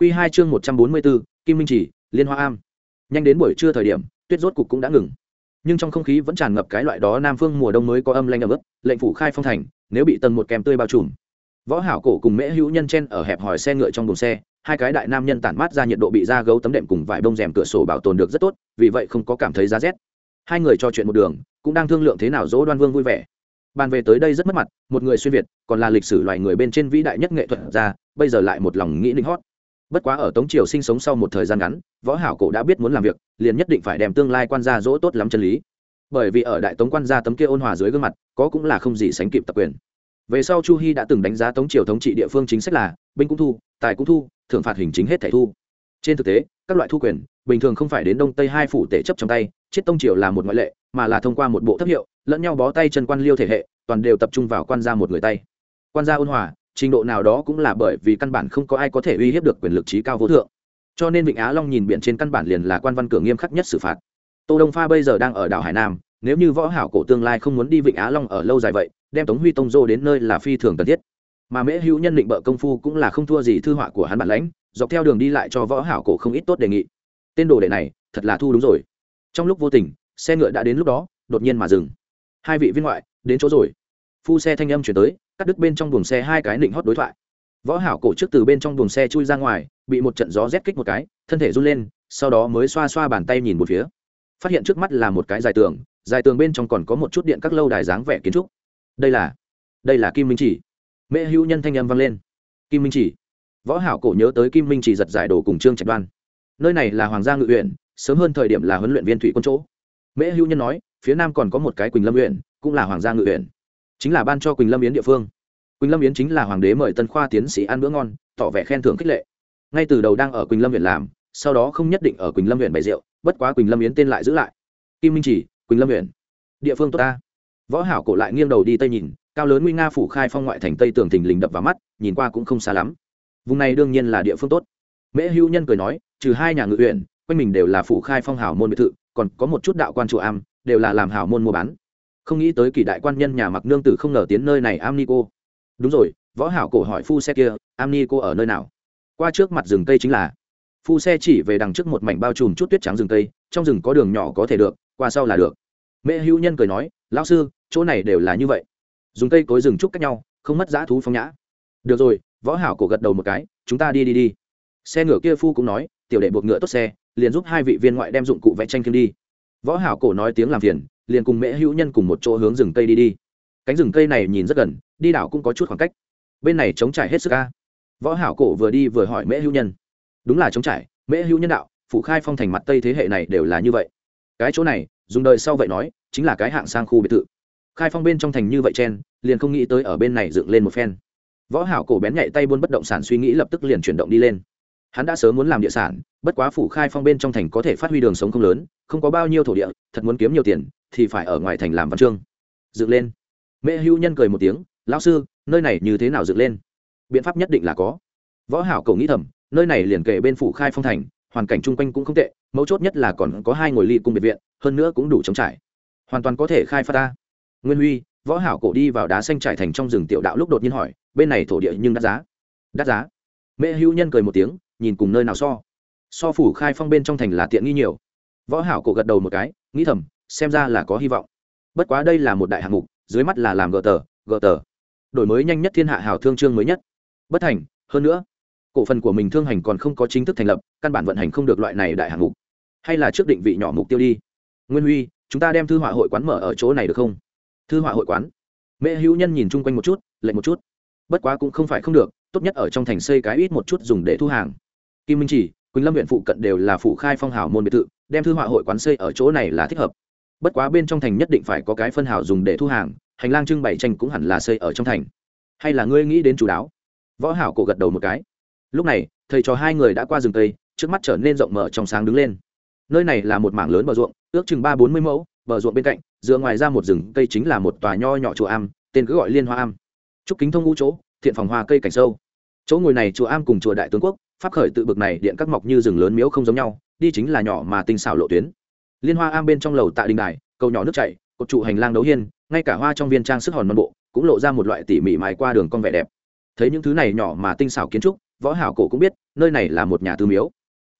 Quy hai chương một trăm bốn mươi bốn kim minh chỉ liên hoa am. Nhanh đến buổi trưa thời điểm tuyết rốt cục cũng đã ngừng. Nhưng trong không khí vẫn tràn ngập cái loại đó nam phương mùa đông mới có âm lanh ẩm ướt, lệnh phủ khai phong thành nếu bị tầng một kèm tươi bao trùm. Võ hảo cổ cùng mễ hữu nhân chen ở hẹp hòi xe ngựa trong buồng xe hai cái đại nam nhân tản mát ra nhiệt độ bị da gấu tấm đệm cùng vải bông rèm cửa sổ bảo tồn được rất tốt vì vậy không có cảm thấy giá rét. Hai người trò chuyện một đường cũng đang thương lượng thế nào dỗ đoan vương vui vẻ. Bàn về tới đây rất mất mặt một người xuyên việt còn là lịch sử loài người bên trên vĩ đại nhất nghệ thuật ra bây giờ lại một lòng nghĩ linh hót bất quá ở tống triều sinh sống sau một thời gian ngắn, võ hảo cổ đã biết muốn làm việc, liền nhất định phải đem tương lai quan gia dỗ tốt lắm chân lý. Bởi vì ở đại tống quan gia tấm kia ôn hòa dưới gương mặt, có cũng là không gì sánh kịp tập quyền. Về sau chu hy đã từng đánh giá tống triều thống trị địa phương chính sách là, binh cũng thu, tài cũng thu, thưởng phạt hình chính hết thẻ thu. Trên thực tế, các loại thu quyền, bình thường không phải đến đông tây hai phủ tể chấp trong tay chiết tông triều là một ngoại lệ, mà là thông qua một bộ thấp hiệu, lẫn nhau bó tay chân quan liêu thể hệ, toàn đều tập trung vào quan gia một người tay. Quan gia ôn hòa trình độ nào đó cũng là bởi vì căn bản không có ai có thể uy hiếp được quyền lực trí cao vô thượng. Cho nên vịnh á long nhìn biển trên căn bản liền là quan văn cửa nghiêm khắc nhất xử phạt. Tô đông pha bây giờ đang ở đảo hải nam, nếu như võ hảo cổ tương lai không muốn đi vịnh á long ở lâu dài vậy, đem tống huy tông dô đến nơi là phi thường cần thiết. Mà mễ hữu nhân định bợ công phu cũng là không thua gì thư họa của hắn bản lãnh, dọc theo đường đi lại cho võ hảo cổ không ít tốt đề nghị. Tên đồ đệ này, thật là thu đúng rồi. Trong lúc vô tình, xe ngựa đã đến lúc đó, đột nhiên mà dừng. Hai vị viên ngoại, đến chỗ rồi phu xe thanh âm chuyển tới, cắt đứt bên trong buồng xe hai cái định hót đối thoại. Võ hảo cổ trước từ bên trong buồng xe chui ra ngoài, bị một trận gió rét kích một cái, thân thể run lên, sau đó mới xoa xoa bàn tay nhìn một phía. Phát hiện trước mắt là một cái dài tường dài tường bên trong còn có một chút điện các lâu đài dáng vẻ kiến trúc. Đây là đây là kim minh chỉ. Mẹ hữu nhân thanh âm vang lên. Kim minh chỉ. Võ hảo cổ nhớ tới kim minh chỉ giật giải đồ cùng trương trạch đoan. Nơi này là hoàng gia ngự huyện sớm hơn thời điểm là huấn luyện viên thủy quân chỗ. Mễ hữu nhân nói, phía nam còn có một cái quỳnh lâm huyện cũng là hoàng gia ngự huyện chính là ban cho quỳnh lâm yến địa phương. Quỳnh lâm yến chính là hoàng đế mời tân khoa tiến sĩ ăn bữa ngon, tỏ vẻ khen thưởng khích lệ. Ngay từ đầu đang ở quỳnh lâm huyện làm, sau đó không nhất định ở quỳnh lâm huyện bày rượu, bất quá quỳnh lâm yến tên lại giữ lại. Kim minh chỉ, quỳnh lâm huyện địa phương tốt ta. Võ hảo cổ lại nghiêng đầu đi tây nhìn, cao lớn nguy nga phủ khai phong ngoại thành tây tường thình lình đập vào mắt, nhìn qua cũng không xa lắm. Vùng này đương nhiên là địa phương tốt. Mễ hữu nhân cười nói, trừ hai nhà ngự huyện, quanh mình đều là phủ khai phong hảo môn biệt thự, còn có một chút đạo quan chùa am, đều là làm hảo môn mua bán không nghĩ tới kỳ đại quan nhân nhà mặc nương tử không ngờ tiến nơi này am ni cô. Đúng rồi, võ hảo cổ hỏi phu xe kia, am ni cô ở nơi nào? Qua trước mặt rừng cây chính là. Phu xe chỉ về đằng trước một mảnh bao trùm chút tuyết trắng rừng cây, trong rừng có đường nhỏ có thể được, qua sau là được. Mẹ hữu nhân cười nói, lão sư, chỗ này đều là như vậy. Dùng cây cối rừng trúc cách nhau, không mất dã thú phong nhã. Được rồi, võ hảo cổ gật đầu một cái, chúng ta đi đi đi. Xe ngựa kia phu cũng nói, tiểu đệ buộc ngựa tốt xe, liền giúp hai vị viên ngoại đem dụng cụ vẽ tranh kim đi. Võ hảo cổ nói tiếng làm phiền liền cùng mẹ hữu nhân cùng một chỗ hướng rừng cây đi đi. Cánh rừng cây này nhìn rất gần, đi đảo cũng có chút khoảng cách. Bên này chống trải hết sức ca võ hảo cổ vừa đi vừa hỏi mẹ hữu nhân. Đúng là chống trải mẹ hữu nhân đạo, phụ khai phong thành mặt tây thế hệ này đều là như vậy. Cái chỗ này, dùng đời sau vậy nói, chính là cái hạng sang khu biệt thự. Khai phong bên trong thành như vậy chen, liền không nghĩ tới ở bên này dựng lên một phen. Võ hảo cổ bén nhạy tay buôn bất động sản suy nghĩ lập tức liền chuyển động đi lên. Hắn đã sớm muốn làm địa sản, bất quá phủ khai phong bên trong thành có thể phát huy đường sống không lớn, không có bao nhiêu thổ địa, thật muốn kiếm nhiều tiền thì phải ở ngoài thành làm văn chương. Dựng lên. Mẹ hữu nhân cười một tiếng, lão sư, nơi này như thế nào dựng lên? Biện pháp nhất định là có. Võ hảo cầu nghĩ thầm, nơi này liền kề bên phủ khai phong thành, hoàn cảnh chung quanh cũng không tệ, mấu chốt nhất là còn có hai ngồi ly cung biệt viện, hơn nữa cũng đủ chống trải. Hoàn toàn có thể khai phát ta. Nguyên huy, võ hảo cổ đi vào đá xanh trải thành trong rừng tiểu đạo lúc đột nhiên hỏi, bên này thổ địa nhưng đắt giá? Đắt giá? Mẹ hữu nhân cười một tiếng, nhìn cùng nơi nào so? So phủ khai phong bên trong thành là tiện nghi nhiều. Võ hảo cổ gật đầu một cái, nghĩ thầm xem ra là có hy vọng. Bất quá đây là một đại hạng mục, dưới mắt là làm gờ tờ gờ tờ. Đổi mới nhanh nhất thiên hạ hảo thương trương mới nhất. Bất thành, hơn nữa, cổ phần của mình thương hành còn không có chính thức thành lập, căn bản vận hành không được loại này đại hạng mục. Hay là trước định vị nhỏ mục tiêu đi. Nguyên huy, chúng ta đem thư họa hội quán mở ở chỗ này được không? Thư họa hội quán? Mẹ hữu nhân nhìn chung quanh một chút, lệnh một chút. Bất quá cũng không phải không được, tốt nhất ở trong thành xây cái ít một chút dùng để thu hàng. Kim minh chỉ, quỳnh lâm huyện phụ cận đều là phụ khai phong hào môn biệt thự, đem thư họa hội quán xây ở chỗ này là thích hợp bất quá bên trong thành nhất định phải có cái phân hào dùng để thu hàng, hành lang trưng bày tranh cũng hẳn là xây ở trong thành. Hay là ngươi nghĩ đến chú đáo? Võ hảo cổ gật đầu một cái. Lúc này, thầy trò hai người đã qua rừng tây trước mắt trở nên rộng mở trong sáng đứng lên. Nơi này là một mảng lớn bờ ruộng, ước chừng ba bốn mươi mẫu, bờ ruộng bên cạnh, dựa ngoài ra một rừng cây chính là một tòa nho nhỏ chùa am, tên cứ gọi liên hoa am. Trúc kính thông ngũ chỗ, thiện phòng hoa cây cảnh sâu. Chỗ ngồi này chùa am cùng chùa đại tướng quốc, pháp khởi tự bực này điện các mọc như rừng lớn miếu không giống nhau, đi chính là nhỏ mà tinh xảo lộ tuyến liên hoa am bên trong lầu tạ đình đài, cầu nhỏ nước chảy, cột trụ hành lang đấu hiên, ngay cả hoa trong viên trang sức hòn non bộ, cũng lộ ra một loại tỉ mỉ mài qua đường con vẻ đẹp. Thấy những thứ này nhỏ mà tinh xảo kiến trúc, võ hảo cổ cũng biết, nơi này là một nhà tư miếu.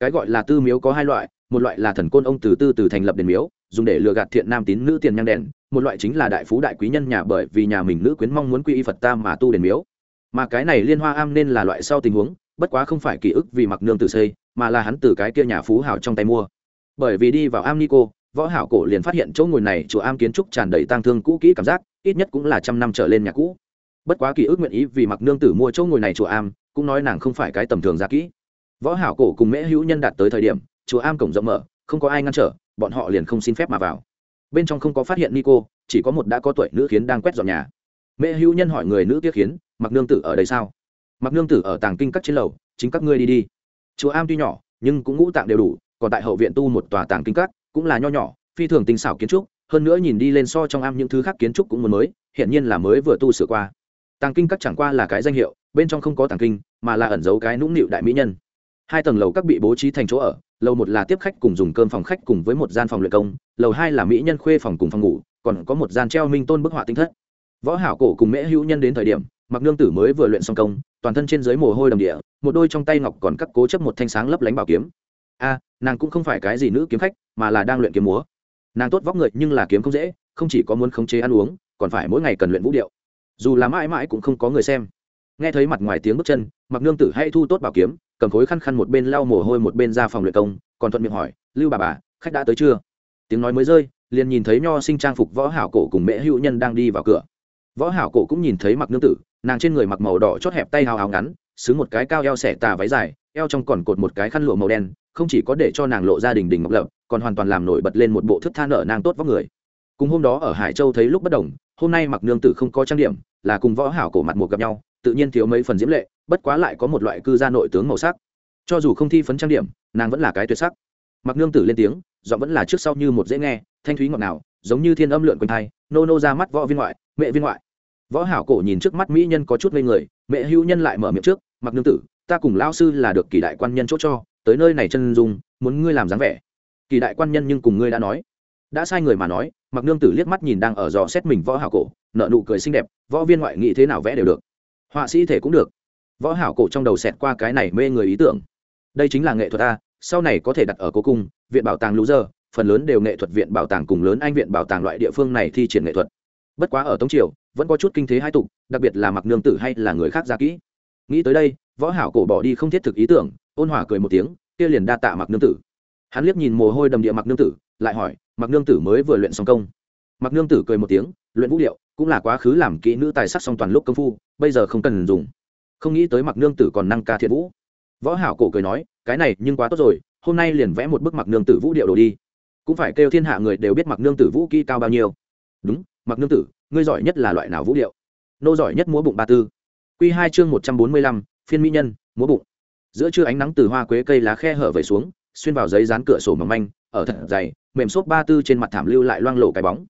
Cái gọi là tư miếu có hai loại, một loại là thần côn ông từ tư từ thành lập đền miếu, dùng để lừa gạt thiện nam tín nữ tiền nhang đèn, một loại chính là đại phú đại quý nhân nhà bởi vì nhà mình nữ quyến mong muốn quy y phật tam mà tu đền miếu. Mà cái này liên hoa am nên là loại sau tình huống, bất quá không phải ký ức vì mặc nương tự xây, mà là hắn từ cái kia nhà phú hào trong tay mua bởi vì đi vào am nico, võ hảo cổ liền phát hiện chỗ ngồi này chùa am kiến trúc tràn đầy tang thương cũ kỹ cảm giác, ít nhất cũng là trăm năm trở lên nhà cũ. Bất quá kỳ ức nguyện ý vì mặc nương tử mua chỗ ngồi này chùa am, cũng nói nàng không phải cái tầm thường ra kỹ. Võ hảo cổ cùng mễ hữu nhân đạt tới thời điểm, chùa am cổng rộng mở, không có ai ngăn trở, bọn họ liền không xin phép mà vào. Bên trong không có phát hiện nico, chỉ có một đã có tuổi nữ khiến đang quét dọn nhà. Mẹ hữu nhân hỏi người nữ tiếc khiến, mặc nương tử ở đây sao? Mặc nương tử ở tàng kinh các trên lầu, chính các ngươi đi đi. Chùa am tuy nhỏ, nhưng cũng ngũ tạng đều đủ còn tại hậu viện tu một tòa tàng kinh các, cũng là nho nhỏ, phi thường tinh xảo kiến trúc, hơn nữa nhìn đi lên so trong am những thứ khác kiến trúc cũng muốn mới hiện nhiên là mới vừa tu sửa qua. Tàng kinh các chẳng qua là cái danh hiệu, bên trong không có tàng kinh, mà là ẩn giấu cái nũng nịu đại mỹ nhân. Hai tầng lầu các bị bố trí thành chỗ ở, lầu một là tiếp khách cùng dùng cơm phòng khách cùng với một gian phòng luyện công, lầu hai là mỹ nhân khuê phòng cùng phòng ngủ, còn có một gian treo minh tôn bức họa tinh thất. Võ hảo cổ cùng mễ hữu nhân đến thời điểm, mặc nương tử mới vừa luyện xong công, toàn thân trên dưới mồ hôi đầm địa, một đôi trong tay ngọc còn cắt cố chấp một thanh sáng lấp lánh bảo kiếm a nàng cũng không phải cái gì nữ kiếm khách, mà là đang luyện kiếm múa. Nàng tốt vóc người nhưng là kiếm không dễ, không chỉ có muốn khống chế ăn uống, còn phải mỗi ngày cần luyện vũ điệu. Dù là mãi mãi cũng không có người xem. Nghe thấy mặt ngoài tiếng bước chân mặc nương tử hay thu tốt bảo kiếm, cầm khối khăn khăn một bên lau mồ hôi một bên ra phòng luyện công, còn thuận miệng hỏi, lưu bà bà, khách đã tới chưa? Tiếng nói mới rơi, liền nhìn thấy nho sinh trang phục võ hảo cổ cùng mẹ hữu nhân đang đi vào cửa. Võ hảo cổ cũng nhìn thấy mặc nương tử, nàng trên người mặc màu đỏ chót hẹp tay hào hào ngắn, xứng một cái cao eo xẻ tà váy dài eo trong còn cột một cái khăn lụa màu đen, không chỉ có để cho nàng lộ ra đình đình ngọc lập, còn hoàn toàn làm nổi bật lên một bộ thức tha nở nàng tốt vóc người. Cùng hôm đó ở hải châu thấy lúc bất đồng, hôm nay mặc nương tử không có trang điểm, là cùng võ hảo cổ mặt một gặp nhau, tự nhiên thiếu mấy phần diễm lệ, bất quá lại có một loại cư gia nội tướng màu sắc. Cho dù không thi phấn trang điểm, nàng vẫn là cái tuyệt sắc. Mặc nương tử lên tiếng, giọng vẫn là trước sau như một dễ nghe, thanh thúy ngọt nào giống như thiên âm lượn quanh thai, nô nô ra mắt võ viên ngoại, mẹ viên ngoại. Võ hảo cổ nhìn trước mắt mỹ nhân có chút ngây người, mẹ hữu nhân lại mở miệng trước, mặc nương tử ta cùng lão sư là được kỳ đại quan nhân chốt cho, tới nơi này chân dung, muốn ngươi làm dáng vẻ. Kỳ đại quan nhân nhưng cùng ngươi đã nói. Đã sai người mà nói mặc nương tử liếc mắt nhìn đang ở dò xét mình võ hảo cổ nợ nụ cười xinh đẹp, võ viên ngoại nghị thế nào vẽ đều được. Họa sĩ thể cũng được. Võ hảo cổ trong đầu xẹt qua cái này mê người ý tưởng. Đây chính là nghệ thuật ta sau này có thể đặt ở cố cung, viện bảo tàng lũ giờ phần lớn đều nghệ thuật viện bảo tàng cùng lớn anh viện bảo tàng loại địa phương này thi triển nghệ thuật. Bất quá ở tống triều, vẫn có chút kinh thế hai tục, đặc biệt là mặc nương tử hay là người khác ra kỹ. Nghĩ tới đây võ hảo cổ bỏ đi không thiết thực ý tưởng, ôn hòa cười một tiếng, kia liền đa tạ mặc nương tử. Hắn liếc nhìn mồ hôi đầm địa mặc nương tử, lại hỏi mặc nương tử mới vừa luyện xong công? Mặc nương tử cười một tiếng, luyện vũ điệu, cũng là quá khứ làm kỹ nữ tài sắc song toàn lúc công phu, bây giờ không cần dùng. Không nghĩ tới mặc nương tử còn năng ca thiện vũ. Võ hảo cổ cười nói, cái này nhưng quá tốt rồi, hôm nay liền vẽ một bức mặc nương tử vũ điệu đồ đi. Cũng phải kêu thiên hạ người đều biết mặc nương tử vũ kỹ cao bao nhiêu. Đúng mặc nương tử, ngươi giỏi nhất là loại nào vũ điệu? Nô giỏi nhất múa bụng ba tư. Quy hai chương một trăm bốn mươi lăm phiên mỹ nhân, múa bụng. Giữa trưa ánh nắng từ hoa quế cây lá khe hở về xuống, xuyên vào giấy dán cửa sổ mỏng manh, ở thật dày, mềm xốp ba tư trên mặt thảm lưu lại loang lộ cái bóng.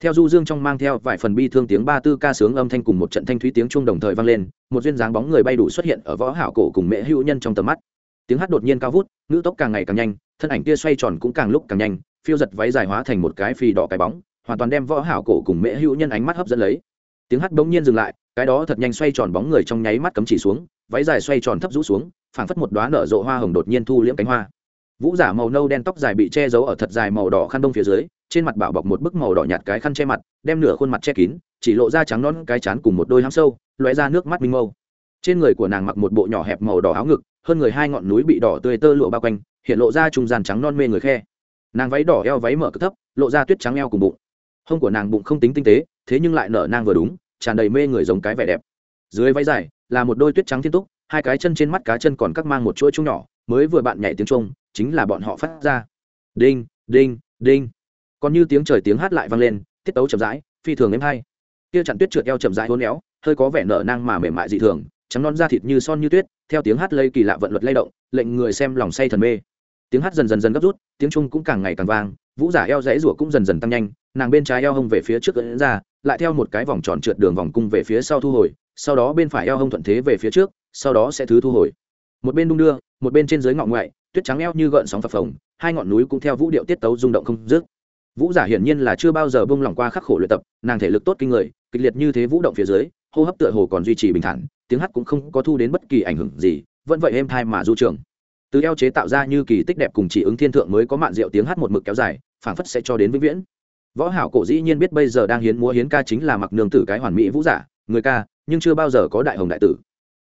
Theo du dương trong mang theo vài phần bi thương tiếng ba tư ca sướng âm thanh cùng một trận thanh thúy tiếng chuông đồng thời vang lên, một duyên dáng bóng người bay đủ xuất hiện ở võ hảo cổ cùng mẹ hữu nhân trong tầm mắt. Tiếng hát đột nhiên cao vút, ngữ tốc càng ngày càng nhanh, thân ảnh kia xoay tròn cũng càng lúc càng nhanh, phiêu giật váy dài hóa thành một cái phi đỏ cái bóng, hoàn toàn đem võ hảo cổ cùng mẹ hữu nhân ánh mắt hấp dẫn lấy. Tiếng hát bỗng nhiên dừng lại, cái đó thật nhanh xoay tròn bóng người trong nháy mắt cấm chỉ xuống váy dài xoay tròn thấp rũ xuống, phảng phất một đóa nở rộ hoa hồng đột nhiên thu liễm cánh hoa. Vũ giả màu nâu đen tóc dài bị che giấu ở thật dài màu đỏ khăn đông phía dưới, trên mặt bảo bọc một bức màu đỏ nhạt cái khăn che mặt, đem nửa khuôn mặt che kín, chỉ lộ ra trắng non cái chán cùng một đôi hám sâu, lóe ra nước mắt minh mâu. Trên người của nàng mặc một bộ nhỏ hẹp màu đỏ áo ngực, hơn người hai ngọn núi bị đỏ tươi tơ lụa bao quanh, hiện lộ ra trùng dàn trắng non mê người khe. Nàng váy đỏ eo váy mở cực thấp, lộ ra tuyết trắng eo cùng bụng. Hông của nàng bụng không tính tinh tế, thế nhưng lại nở nang vừa đúng, tràn đầy mê người giống cái vẻ đẹp. Dưới váy dài là một đôi tuyết trắng thiên túc, hai cái chân trên mắt cá chân còn cắt mang một chuỗi chung nhỏ, mới vừa bạn nhảy tiếng trung chính là bọn họ phát ra. Đinh đinh đinh. Còn như tiếng trời tiếng hát lại vang lên, tiết tấu chậm rãi, phi thường êm hay. Kia chặn tuyết trượt eo chậm rãi hôn éo, hơi có vẻ nở nang mà mềm mại dị thường, trắng non da thịt như son như tuyết, theo tiếng hát lây kỳ lạ vận luật lay động, lệnh người xem lòng say thần mê. Tiếng hát dần dần dần gấp rút, tiếng trung cũng càng ngày càng vang, vũ giả eo rẽ rủa cũng dần dần tăng nhanh, nàng bên trái eo hông về phía trước ấn ra, lại theo một cái vòng tròn trượt đường vòng cung về phía sau thu hồi sau đó bên phải eo hông thuận thế về phía trước, sau đó sẽ thứ thu hồi. Một bên đung đưa, một bên trên dưới ngọn ngoại, tuyết trắng eo như gợn sóng phập phồng, hai ngọn núi cũng theo vũ điệu tiết tấu rung động không dứt. Vũ giả hiển nhiên là chưa bao giờ bông lỏng qua khắc khổ luyện tập, nàng thể lực tốt kinh người, kịch liệt như thế vũ động phía dưới, hô hấp tựa hồ còn duy trì bình thản, tiếng hát cũng không có thu đến bất kỳ ảnh hưởng gì, vẫn vậy êm thai mà du trường. Từ eo chế tạo ra như kỳ tích đẹp cùng chỉ ứng thiên thượng mới có mạn rượu tiếng hát một mực kéo dài, phảng phất sẽ cho đến vĩnh viễn. Võ hảo cổ dĩ nhiên biết bây giờ đang hiến múa hiến ca chính là mặc nương tử cái hoàn mỹ vũ giả người ca, nhưng chưa bao giờ có đại hồng đại tử.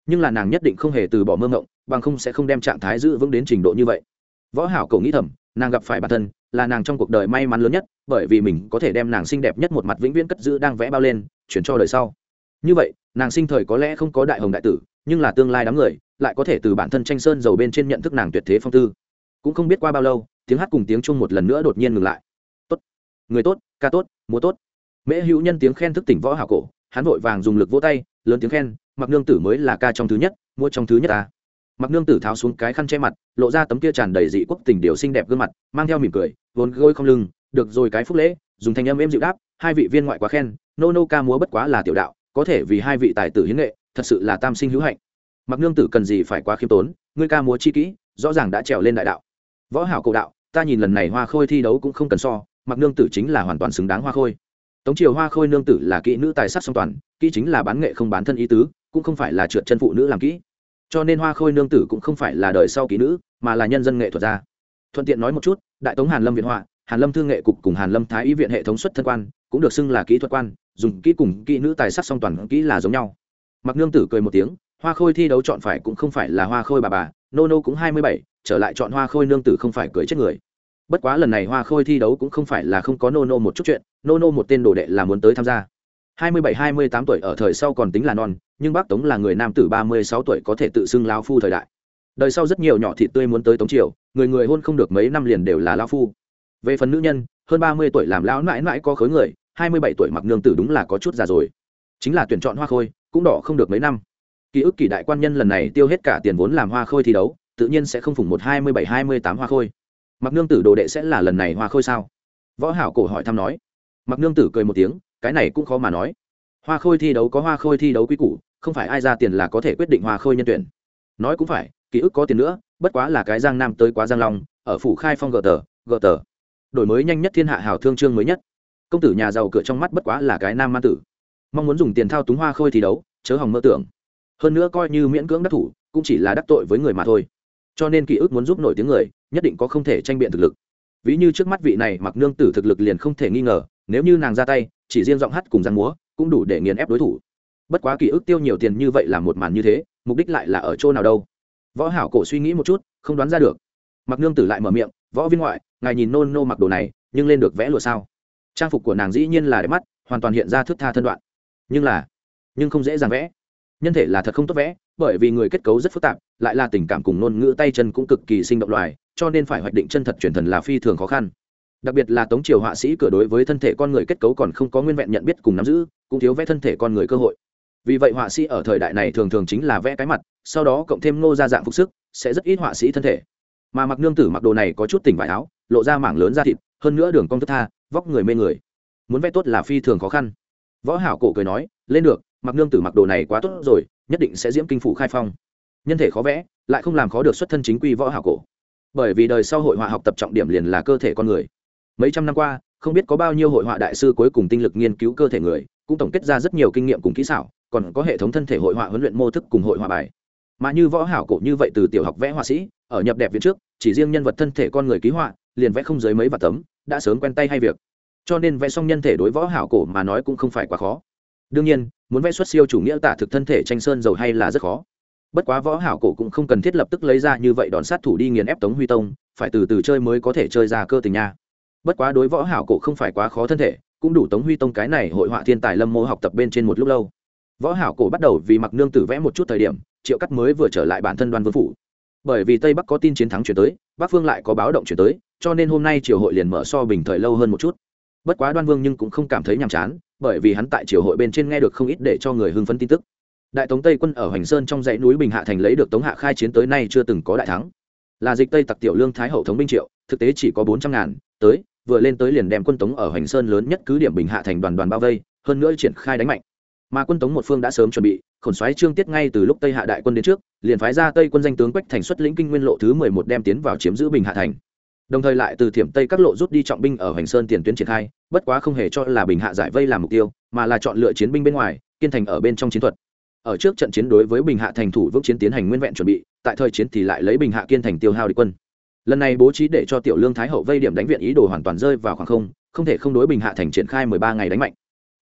Nhưng là nàng nhất định không hề từ bỏ mơ ngộng bằng không sẽ không đem trạng thái giữ vững đến trình độ như vậy. Võ hảo cổ nghĩ thầm, nàng gặp phải bản thân, là nàng trong cuộc đời may mắn lớn nhất, bởi vì mình có thể đem nàng xinh đẹp nhất một mặt vĩnh viễn cất giữ đang vẽ bao lên, chuyển cho đời sau. Như vậy, nàng sinh thời có lẽ không có đại hồng đại tử, nhưng là tương lai đám người, lại có thể từ bản thân tranh sơn dầu bên trên nhận thức nàng tuyệt thế phong tư. Cũng không biết qua bao lâu, tiếng hát cùng tiếng chung một lần nữa đột nhiên ngừng lại. Tốt, người tốt, ca tốt, múa tốt. Mễ hữu nhân tiếng khen thức tỉnh võ hảo cổ hắn vội vàng dùng lực vỗ tay, lớn tiếng khen mặc nương tử mới là ca trong thứ nhất, mua trong thứ nhất ta. Mặc nương tử tháo xuống cái khăn che mặt, lộ ra tấm kia tràn đầy dị quốc tình điều xinh đẹp gương mặt, mang theo mỉm cười, vốn gôi không lưng, được rồi, cái phúc lễ. Dùng thanh âm êm dịu đáp, hai vị viên ngoại quá khen, nô nô ca múa bất quá là tiểu đạo, có thể vì hai vị tài tử hiến nghệ, thật sự là tam sinh hữu hạnh. Mặc nương tử cần gì phải quá khiêm tốn, ngươi ca múa chi kỹ, rõ ràng đã trèo lên đại đạo. Võ hảo cầu đạo, ta nhìn lần này hoa khôi thi đấu cũng không cần so mặc nương tử chính là hoàn toàn xứng đáng hoa khôi tống triều hoa khôi nương tử là kỹ nữ tài sắc song toàn, kỹ chính là bán nghệ không bán thân ý tứ, cũng không phải là trượt chân phụ nữ làm kỹ. Cho nên hoa khôi nương tử cũng không phải là đời sau kỹ nữ, mà là nhân dân nghệ thuật gia. Thuận tiện nói một chút, đại tống hàn lâm viện họa, hàn lâm thương nghệ cục cùng hàn lâm thái y viện hệ thống xuất thân quan, cũng được xưng là kỹ thuật quan, dùng kỹ cùng kỹ nữ tài sắc song toàn kỹ là giống nhau. Mặc nương tử cười một tiếng, hoa khôi thi đấu chọn phải cũng không phải là hoa khôi bà bà, nô nô cũng hai mươi bảy, trở lại chọn hoa khôi nương tử không phải cười chết người bất quá lần này hoa khôi thi đấu cũng không phải là không có nô nô một chút chuyện nô nô một tên đồ đệ là muốn tới tham gia. Hai mươi bảy, hai mươi tám tuổi ở thời sau còn tính là non, nhưng bác tống là người nam tử ba mươi sáu tuổi có thể tự xưng lao phu thời đại. Đời sau rất nhiều nhỏ thị tươi muốn tới tống triều, người người hôn không được mấy năm liền đều là lao phu. Về phần nữ nhân, hơn ba mươi tuổi làm lão mãi mãi có khối người, hai mươi bảy tuổi mặc nương tử đúng là có chút già rồi. Chính là tuyển chọn hoa khôi, cũng đỏ không được mấy năm. Ký ức kỳ đại quan nhân lần này tiêu hết cả tiền vốn làm hoa khôi thi đấu, tự nhiên sẽ không phủng một hai mươi bảy, hai mươi tám hoa khôi mặc nương tử đồ đệ sẽ là lần này hoa khôi sao? Võ hảo cổ hỏi thăm nói. Mặc nương tử cười một tiếng, cái này cũng khó mà nói. Hoa khôi thi đấu có hoa khôi thi đấu quý củ, không phải ai ra tiền là có thể quyết định hoa khôi nhân tuyển. Nói cũng phải, ký ức có tiền nữa, bất quá là cái giang nam tới quá giang long, ở phủ khai phong gờ tờ gờ tờ. Đổi mới nhanh nhất thiên hạ hào thương trương mới nhất. Công tử nhà giàu cửa trong mắt bất quá là cái nam man tử. Mong muốn dùng tiền thao túng hoa khôi thi đấu, chớ hòng mơ tưởng. Hơn nữa coi như miễn cưỡng đắc thủ, cũng chỉ là đắc tội với người mà thôi cho nên ký ức muốn giúp nổi tiếng người, nhất định có không thể tranh biện thực lực. Ví như trước mắt vị này mặc nương tử thực lực liền không thể nghi ngờ, nếu như nàng ra tay, chỉ riêng giọng hát cùng giang múa cũng đủ để nghiền ép đối thủ. Bất quá ký ức tiêu nhiều tiền như vậy là một màn như thế, mục đích lại là ở chỗ nào đâu? Võ hảo cổ suy nghĩ một chút, không đoán ra được. Mặc nương tử lại mở miệng, võ viên ngoại, ngài nhìn nôn nô mặc đồ này, nhưng lên được vẽ lụa sao? Trang phục của nàng dĩ nhiên là đẹp mắt, hoàn toàn hiện ra thước tha thân đoạn. Nhưng là, nhưng không dễ dàng vẽ. Nhân thể là thật không tốt vẽ bởi vì người kết cấu rất phức tạp, lại là tình cảm cùng ngôn ngữ tay chân cũng cực kỳ sinh động loài, cho nên phải hoạch định chân thật truyền thần là phi thường khó khăn. Đặc biệt là tống triều họa sĩ cửa đối với thân thể con người kết cấu còn không có nguyên vẹn nhận biết cùng nắm giữ, cũng thiếu vẽ thân thể con người cơ hội. Vì vậy họa sĩ ở thời đại này thường thường chính là vẽ cái mặt, sau đó cộng thêm ngô ra dạng phục sức, sẽ rất ít họa sĩ thân thể. Mà mặc nương tử mặc đồ này có chút tỉnh vải áo, lộ ra mảng lớn da thịt, hơn nữa đường cong thức tha, vóc người mê người. Muốn vẽ tốt là phi thường khó khăn. Võ hảo cổ cười nói, lên được, mặc nương tử mặc đồ này quá tốt rồi nhất định sẽ diễm kinh phủ khai phong. Nhân thể khó vẽ, lại không làm khó được xuất thân chính quy võ hảo cổ. Bởi vì đời sau hội họa học tập trọng điểm liền là cơ thể con người. Mấy trăm năm qua, không biết có bao nhiêu hội họa đại sư cuối cùng tinh lực nghiên cứu cơ thể người, cũng tổng kết ra rất nhiều kinh nghiệm cùng kỹ xảo, còn có hệ thống thân thể hội họa huấn luyện mô thức cùng hội họa bài. Mà như võ hảo cổ như vậy từ tiểu học vẽ họa sĩ, ở nhập đẹp viện trước, chỉ riêng nhân vật thân thể con người ký họa, liền vẽ không dưới mấy vạt tấm, đã sớm quen tay hay việc. Cho nên vẽ xong nhân thể đối võ hảo cổ mà nói cũng không phải quá khó đương nhiên, muốn vẽ xuất siêu chủ nghĩa tả thực thân thể tranh sơn dầu hay là rất khó. Bất quá võ hảo cổ cũng không cần thiết lập tức lấy ra như vậy đòn sát thủ đi nghiền ép tống huy tông, phải từ từ chơi mới có thể chơi ra cơ tình nha. Bất quá đối võ hảo cổ không phải quá khó thân thể, cũng đủ tống huy tông cái này hội họa thiên tài lâm mô học tập bên trên một lúc lâu. Võ hảo cổ bắt đầu vì mặc nương tử vẽ một chút thời điểm, triệu cắt mới vừa trở lại bản thân đoan vương phủ. Bởi vì tây bắc có tin chiến thắng chuyển tới, bắc phương lại có báo động chuyển tới, cho nên hôm nay triều hội liền mở so bình thời lâu hơn một chút bất quá đoan vương nhưng cũng không cảm thấy nhàm chán, bởi vì hắn tại triều hội bên trên nghe được không ít để cho người hưng phấn tin tức. Đại tống tây quân ở hoành sơn trong dãy núi bình hạ thành lấy được tống hạ khai chiến tới nay chưa từng có đại thắng. Là dịch tây tặc tiểu lương thái hậu thống binh triệu, thực tế chỉ có bốn trăm ngàn, tới, vừa lên tới liền đem quân tống ở hoành sơn lớn nhất cứ điểm bình hạ thành đoàn đoàn bao vây, hơn nữa triển khai đánh mạnh. Mà quân tống một phương đã sớm chuẩn bị, khổn xoáy trương tiết ngay từ lúc tây hạ đại quân đến trước, liền phái ra tây quân danh tướng quách thành xuất lĩnh kinh nguyên lộ thứ mười một đem tiến vào chiếm giữ bình hạ thành. Đồng thời lại từ thiểm tây các lộ rút đi trọng binh ở hoành sơn tiền tuyến triển khai bất quá không hề cho là bình hạ giải vây làm mục tiêu, mà là chọn lựa chiến binh bên ngoài, kiên thành ở bên trong chiến thuật. Ở trước trận chiến đối với bình hạ thành thủ vững chiến tiến hành nguyên vẹn chuẩn bị, tại thời chiến thì lại lấy bình hạ kiên thành tiêu hao địch quân. Lần này bố trí để cho tiểu lương thái hậu vây điểm đánh viện ý đồ hoàn toàn rơi vào khoảng không không thể không đối bình hạ thành triển khai mười ba ngày đánh mạnh.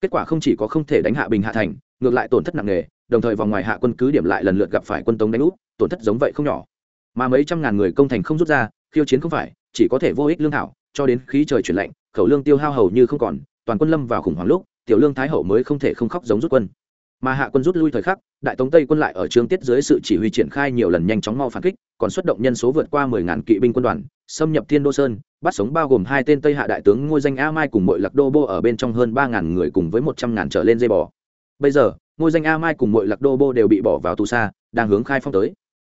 Kết quả không chỉ có không thể đánh hạ bình hạ thành, ngược lại tổn thất nặng nề, đồng thời vòng ngoài hạ quân cứ điểm lại lần lượt gặp phải quân tống đánh úp, tổn thất giống vậy không nhỏ. Mà mấy trăm ngàn người công thành không rút ra, khiêu chiến không phải, chỉ có thể vô ích lương thảo, cho đến khí trời chuyển lạnh khẩu lương tiêu hao hầu như không còn, toàn quân lâm vào khủng hoảng lúc, tiểu lương thái hậu mới không thể không khóc giống rút quân. Mà hạ quân rút lui thời khắc, đại tống tây quân lại ở trương tiết dưới sự chỉ huy triển khai nhiều lần nhanh chóng mau phản kích, còn xuất động nhân số vượt qua mười ngàn kỵ binh quân đoàn, xâm nhập thiên đô sơn, bắt sống bao gồm hai tên tây hạ đại tướng ngôi danh a mai cùng mọi lạc đô bô ở bên trong hơn ba ngàn người cùng với một trăm ngàn trở lên dây bò. Bây giờ ngôi danh a mai cùng mọi lạc đô bô đều bị bỏ vào tù xa đang hướng khai phong tới.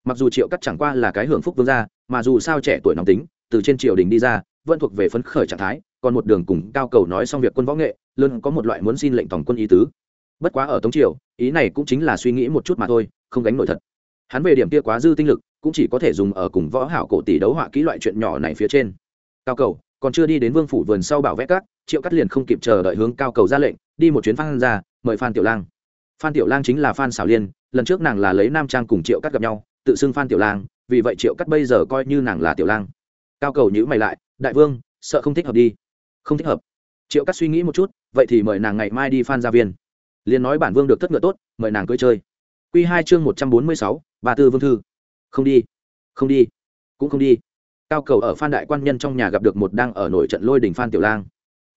Mặc dù triệu cắt chẳng qua là cái hưởng phúc vương gia, mà dù sao trẻ tuổi nóng tính, từ trên triều đình đi ra, vẫn thuộc về phấn khởi trạng thái còn một đường cùng cao cầu nói xong việc quân võ nghệ, luôn có một loại muốn xin lệnh tổng quân ý tứ. Bất quá ở tống triều, ý này cũng chính là suy nghĩ một chút mà thôi, không gánh nổi thật. Hắn về điểm kia quá dư tinh lực, cũng chỉ có thể dùng ở cùng võ hảo cổ tỷ đấu họa kỹ loại chuyện nhỏ này phía trên. Cao cầu, còn chưa đi đến vương phủ vườn sau bảo vẽ các, triệu cắt liền không kịp chờ đợi hướng cao cầu ra lệnh, đi một chuyến phan ra mời phan tiểu lang. Phan tiểu lang chính là phan xảo liên, lần trước nàng là lấy nam trang cùng triệu cắt gặp nhau, tự xưng phan tiểu lang, vì vậy triệu cắt bây giờ coi như nàng là tiểu lang. Cao cầu nhữ mày lại, đại vương, sợ không thích hợp đi không thích hợp. Triệu cắt suy nghĩ một chút, vậy thì mời nàng ngày mai đi phan gia viên. Liền nói bản vương được thất ngựa tốt, mời nàng cưới chơi. Q hai chương một trăm bốn mươi sáu, ba tư vương thư. Không đi không đi, cũng không đi. Cao cầu ở phan đại quan nhân trong nhà gặp được một đang ở nổi trận lôi đình phan tiểu lang.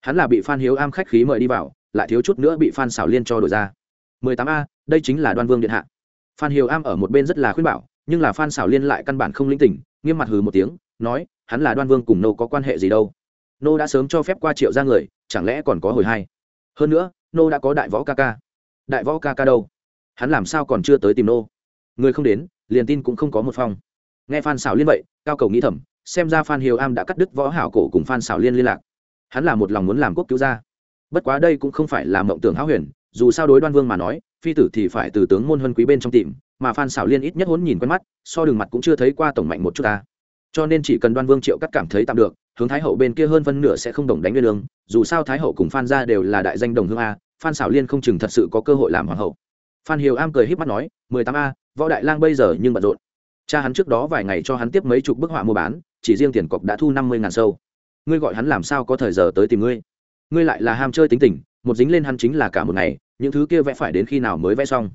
Hắn là bị phan hiếu am khách khí mời đi vào, lại thiếu chút nữa bị phan xảo liên cho đổi ra. Mười tám a, đây chính là đoan vương điện hạ. Phan hiếu am ở một bên rất là khuyên bảo, nhưng là phan xảo liên lại căn bản không linh tỉnh, nghiêm mặt hừ một tiếng, nói, hắn là đoan vương cùng nô có quan hệ gì đâu nô đã sớm cho phép qua triệu ra người, chẳng lẽ còn có hồi hai hơn nữa, nô đã có đại võ ca ca. Đại võ ca ca đâu? Hắn làm sao còn chưa tới tìm nô? Người không đến, liền tin cũng không có một phong. Nghe phan xảo liên vậy, cao cầu nghĩ thầm, xem ra phan hiếu am đã cắt đứt võ hảo cổ cùng phan xảo liên liên lạc. Hắn là một lòng muốn làm quốc cứu gia. Bất quá đây cũng không phải là mộng tưởng hão huyền, dù sao đối đoan vương mà nói, phi tử thì phải từ tướng môn huân quý bên trong tìm, mà phan xảo liên ít nhất hốn nhìn quen mắt, so đường mặt cũng chưa thấy qua tổng mạnh một chút ta. Cho nên chỉ cần đoan vương triệu cắt cảm thấy tạm được hướng thái hậu bên kia hơn phân nửa sẽ không đồng đánh nguyên lương dù sao thái hậu cùng phan gia đều là đại danh đồng hương a, phan xảo liên không chừng thật sự có cơ hội làm hoàng hậu. Phan hiếu am cười h í p mắt nói, mười tám a, võ đại lang bây giờ nhưng bận rộn. Cha hắn trước đó vài ngày cho hắn tiếp mấy chục bức họa mua bán, chỉ riêng tiền cọc đã thu năm mươi ngàn sâu. Ngươi gọi hắn làm sao có thời giờ tới tìm ngươi? Ngươi lại là ham chơi tính tình, một dính lên hắn chính là cả một ngày, những thứ kia vẽ phải đến khi nào mới vẽ xong?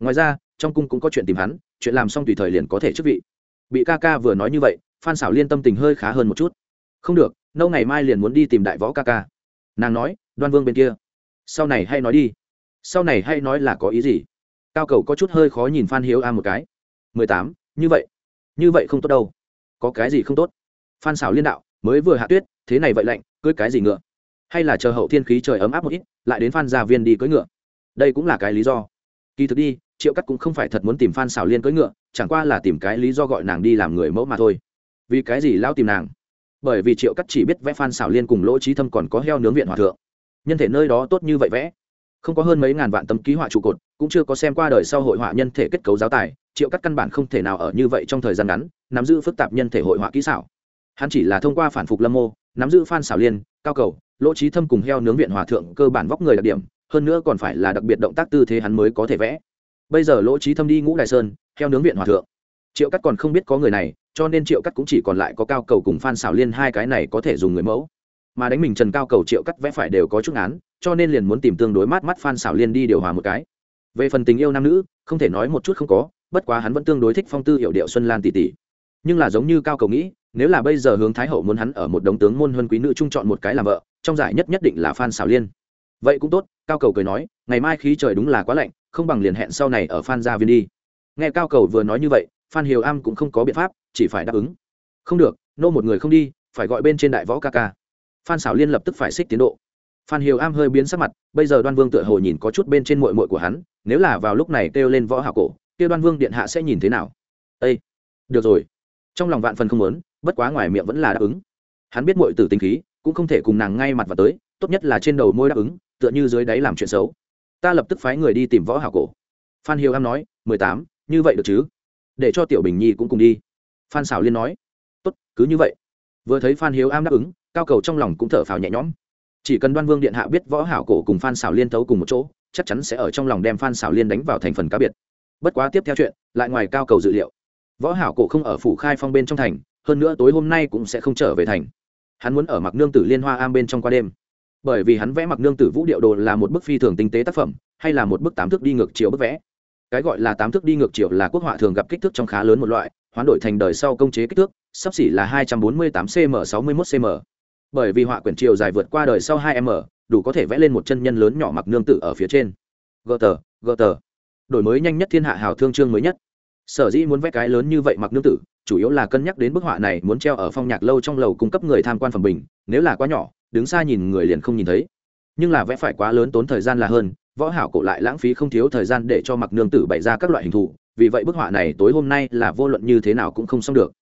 Ngoài ra, trong cung cũng có chuyện tìm hắn, chuyện làm xong tùy thời liền có thể chức vị. Bị ca ca vừa nói như vậy, phan xảo liên tâm tình hơi khá hơn một chút không được nâu ngày mai liền muốn đi tìm đại võ ca ca. Nàng nói, đoan vương bên kia. Sau này hay nói đi. Sau này hay nói là có ý gì? Cao cầu có chút hơi khó nhìn phan hiếu a một cái. Mười tám, như vậy. Như vậy không tốt đâu. Có cái gì không tốt? Phan xảo liên đạo, mới vừa hạ tuyết, thế này vậy lạnh, cưới cái gì ngựa? Hay là chờ hậu thiên khí trời ấm áp một ít, lại đến phan gia viên đi cưỡi ngựa? Đây cũng là cái lý do. Kỳ thực đi, triệu cắt cũng không phải thật muốn tìm phan xảo liên cưỡi ngựa, chẳng qua là tìm cái lý do gọi nàng đi làm người mẫu mà thôi. Vì cái gì lao tìm nàng? Bởi vì triệu cắt chỉ biết vẽ phan xảo liên cùng lỗ trí thâm còn có heo nướng viện hòa thượng. Nhân thể nơi đó tốt như vậy vẽ. Không có hơn mấy ngàn vạn tấm ký họa trụ cột, cũng chưa có xem qua đời sau hội họa nhân thể kết cấu giáo tài, triệu cắt căn bản không thể nào ở như vậy trong thời gian ngắn, nắm giữ phức tạp nhân thể hội họa kỹ xảo. Hắn chỉ là thông qua phản phục lâm mô, nắm giữ phan xảo liên, cao cầu, lỗ trí thâm cùng heo nướng viện hòa thượng cơ bản vóc người đặc điểm, hơn nữa còn phải là đặc biệt động tác tư thế hắn mới có thể vẽ. Bây giờ lỗ trí thâm đi ngũ đại sơn, heo nướng viện hòa thượng. Triệu cắt còn không biết có người này cho nên triệu cắt cũng chỉ còn lại có cao cầu cùng phan xảo liên hai cái này có thể dùng người mẫu. Mà đánh mình trần cao cầu triệu cắt vẽ phải đều có chút án cho nên liền muốn tìm tương đối mát mắt phan xảo liên đi điều hòa một cái. Về phần tình yêu nam nữ, không thể nói một chút không có, bất quá hắn vẫn tương đối thích phong tư hiệu điệu xuân lan tỷ tỷ. Nhưng là giống như cao cầu nghĩ, nếu là bây giờ hướng thái hậu muốn hắn ở một đống tướng môn huân quý nữ trung chọn một cái làm vợ, trong giải nhất nhất định là phan xảo liên. Vậy cũng tốt, cao cầu cười nói, ngày mai khí trời đúng là quá lạnh, không bằng liền hẹn sau này ở phan gia viên đi. Nghe cao cầu vừa nói như vậy phan hiếu am cũng không có biện pháp, chỉ phải đáp ứng. Không được, nô một người không đi, phải gọi bên trên đại võ ca ca. Phan xảo liên lập tức phải xích tiến độ. Phan hiếu am hơi biến sắc mặt, bây giờ đoan vương tựa hồ nhìn có chút bên trên mội mội của hắn, nếu là vào lúc này kêu lên võ hảo cổ kêu đoan vương điện hạ sẽ nhìn thế nào? Ây được rồi. Trong lòng vạn phần không muốn, bất quá ngoài miệng vẫn là đáp ứng. Hắn biết mội tử tình khí, cũng không thể cùng nàng ngay mặt vào tới, tốt nhất là trên đầu môi đáp ứng, tựa như dưới đáy làm chuyện xấu. Ta lập tức phái người đi tìm võ hảo cổ. Phan hiếu am nói, mười tám, như vậy được chứ? Để cho tiểu bình nhi cũng cùng đi. Phan xảo liên nói, tốt, cứ như vậy. Vừa thấy phan hiếu am đáp ứng, cao cầu trong lòng cũng thở phào nhẹ nhõm. Chỉ cần đoan vương điện hạ biết võ hảo cổ cùng phan xảo liên thấu cùng một chỗ, chắc chắn sẽ ở trong lòng đem phan xảo liên đánh vào thành phần cá biệt. Bất quá tiếp theo chuyện, lại ngoài cao cầu dự liệu. Võ hảo cổ không ở phủ khai phong bên trong thành, hơn nữa tối hôm nay cũng sẽ không trở về thành. Hắn muốn ở mặc nương tử liên hoa am bên trong qua đêm. Bởi vì hắn vẽ mặc nương tử vũ điệu đồ là một bức phi thường tinh tế tác phẩm, hay là một bức tám thước đi ngược chiều bức vẽ cái gọi là tám thước đi ngược chiều là quốc họa thường gặp kích thước trong khá lớn một loại, hoán đổi thành đời sau công chế kích thước, sắp xỉ là 248 cm 61 cm bởi vì họa quyển chiều dài vượt qua đời sau 2 m, đủ có thể vẽ lên một chân nhân lớn nhỏ mặc nương tử ở phía trên. Gờ tờ gờ tờ đổi mới nhanh nhất thiên hạ hào thương chương mới nhất. Sở dĩ muốn vẽ cái lớn như vậy mặc nương tử, chủ yếu là cân nhắc đến bức họa này muốn treo ở phong nhạc lâu trong lầu cung cấp người tham quan phẩm bình, nếu là quá nhỏ, đứng xa nhìn người liền không nhìn thấy. Nhưng là vẽ phải quá lớn tốn thời gian là hơn võ hảo cổ lại lãng phí không thiếu thời gian để cho mặc nương tử bày ra các loại hình thù, vì vậy bức họa này tối hôm nay là vô luận như thế nào cũng không xong được.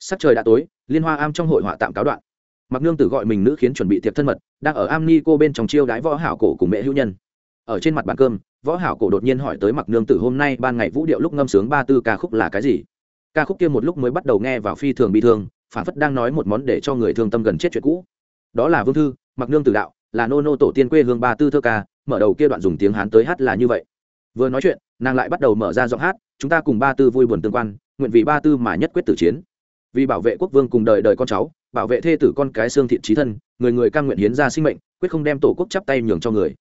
Sắc trời đã tối, liên hoa am trong hội họa tạm cáo đoạn. Mặc nương tử gọi mình nữ khiến chuẩn bị tiệc thân mật, đang ở am ni cô bên trong chiêu đái võ hảo cổ cùng mẹ hữu nhân. Ở trên mặt bàn cơm, võ hảo cổ đột nhiên hỏi tới mặc nương tử hôm nay ban ngày vũ điệu lúc ngâm sướng ba tư ca khúc là cái gì? Ca khúc kia một lúc mới bắt đầu nghe vào phi thường bi thương phản phất đang nói một món để cho người thương tâm gần chết chuyện cũ. Đó là vương thư, mặc nương tử đạo, là nô nô tổ tiên quê hương ba tư thơ ca mở đầu kia đoạn dùng tiếng hán tới hát là như vậy. Vừa nói chuyện, nàng lại bắt đầu mở ra giọng hát, chúng ta cùng ba tư vui buồn tương quan, nguyện vì ba tư mà nhất quyết tử chiến. Vì bảo vệ quốc vương cùng đời đời con cháu, bảo vệ thê tử con cái xương thịt trí thân, người người cam nguyện hiến ra sinh mệnh, quyết không đem tổ quốc chắp tay nhường cho người.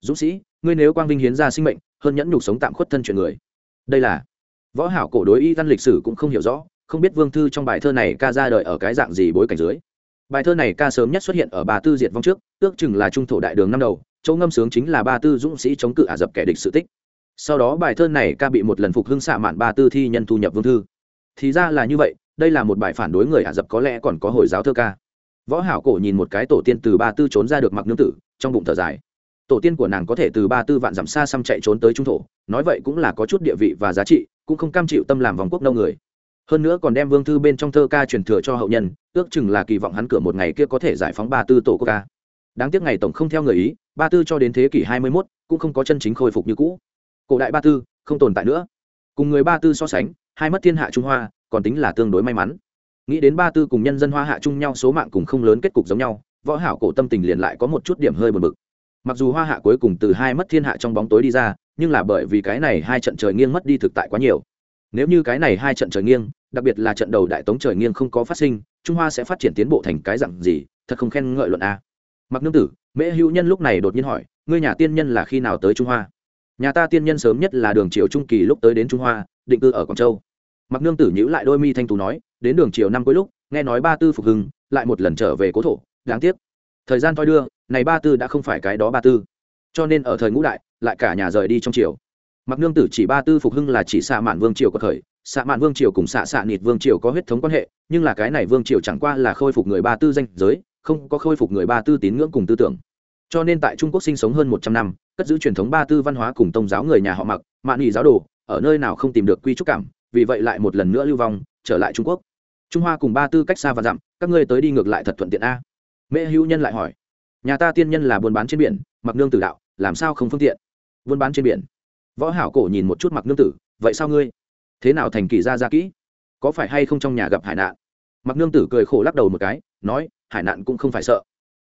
Dũng sĩ, ngươi nếu quang vinh hiến ra sinh mệnh, hơn nhẫn nhục sống tạm khuất thân chuyện người. Đây là võ hảo cổ đối y văn lịch sử cũng không hiểu rõ, không biết vương thư trong bài thơ này ca ra đời ở cái dạng gì bối cảnh dưới. Bài thơ này ca sớm nhất xuất hiện ở bà tư diệt vong trước, ước chừng là trung thổ đại đường năm đầu chỗ ngâm sướng chính là ba tư dũng sĩ chống cự ả dập kẻ địch sự tích. Sau đó bài thơ này ca bị một lần phục hưng xạ mạn ba tư thi nhân thu nhập vương thư. Thì ra là như vậy, đây là một bài phản đối người ả dập có lẽ còn có hồi giáo thơ ca. Võ hảo cổ nhìn một cái tổ tiên từ ba tư trốn ra được mặc nương tử, trong bụng thở dài. Tổ tiên của nàng có thể từ ba tư vạn dặm xa xăm chạy trốn tới trung thổ, nói vậy cũng là có chút địa vị và giá trị, cũng không cam chịu tâm làm vòng quốc nâu người. Hơn nữa còn đem vương thư bên trong thơ ca truyền thừa cho hậu nhân, ước chừng là kỳ vọng hắn cửa một ngày kia có thể giải phóng ba tư tổ quốc ca đáng tiếc ngày tổng không theo người ý ba tư cho đến thế kỷ hai mươi 21, cũng không có chân chính khôi phục như cũ. Cổ đại ba tư không tồn tại nữa. Cùng người ba tư so sánh hai mất thiên hạ trung hoa còn tính là tương đối may mắn. Nghĩ đến ba tư cùng nhân dân hoa hạ chung nhau số mạng cùng không lớn kết cục giống nhau võ hảo cổ tâm tình liền lại có một chút điểm hơi buồn bực. Mặc dù hoa hạ cuối cùng từ hai mất thiên hạ trong bóng tối đi ra nhưng là bởi vì cái này hai trận trời nghiêng mất đi thực tại quá nhiều. Nếu như cái này hai trận trời nghiêng đặc biệt là trận đầu đại tống trời nghiêng không có phát sinh trung hoa sẽ phát triển tiến bộ thành cái dặn gì thật không khen ngợi luận a mặc nương tử, mễ hữu nhân lúc này đột nhiên hỏi, ngươi nhà tiên nhân là khi nào tới trung hoa? Nhà ta tiên nhân sớm nhất là đường triều trung kỳ lúc tới đến trung hoa, định cư ở quảng châu. Mặc nương tử nhữ lại đôi mi thanh tú nói, đến đường triều năm cuối lúc, nghe nói ba tư phục hưng, lại một lần trở về cố thổ, đáng tiếc. Thời gian toi đưa, này ba tư đã không phải cái đó ba tư. Cho nên ở thời ngũ đại, lại cả nhà rời đi trong triều. Mặc nương tử chỉ ba tư phục hưng là chỉ xạ mạn vương triều có thời, xạ mạn vương triều cùng xạ xạ nịt vương triều có huyết thống quan hệ, nhưng là cái này vương triều chẳng qua là khôi phục người ba tư danh giới không có khôi phục người ba tư tín ngưỡng cùng tư tưởng. Cho nên tại trung quốc sinh sống hơn một trăm năm, cất giữ truyền thống ba tư văn hóa cùng tôn giáo người nhà họ mặc mạn nghỉ giáo đồ, ở nơi nào không tìm được quy trúc cảm, vì vậy lại một lần nữa lưu vong, trở lại trung quốc. Trung hoa cùng ba tư cách xa và dặm, các ngươi tới đi ngược lại thật thuận tiện a. Mễ hữu nhân lại hỏi, nhà ta tiên nhân là buôn bán trên biển, mặc nương tử đạo, làm sao không phương tiện? Buôn bán trên biển. Võ hảo cổ nhìn một chút mặc nương tử, vậy sao ngươi? Thế nào thành kỳ gia gia kỹ? Có phải hay không trong nhà gặp hải nạn? Mặc nương tử cười khổ lắc đầu một cái, nói hải nạn cũng không phải sợ.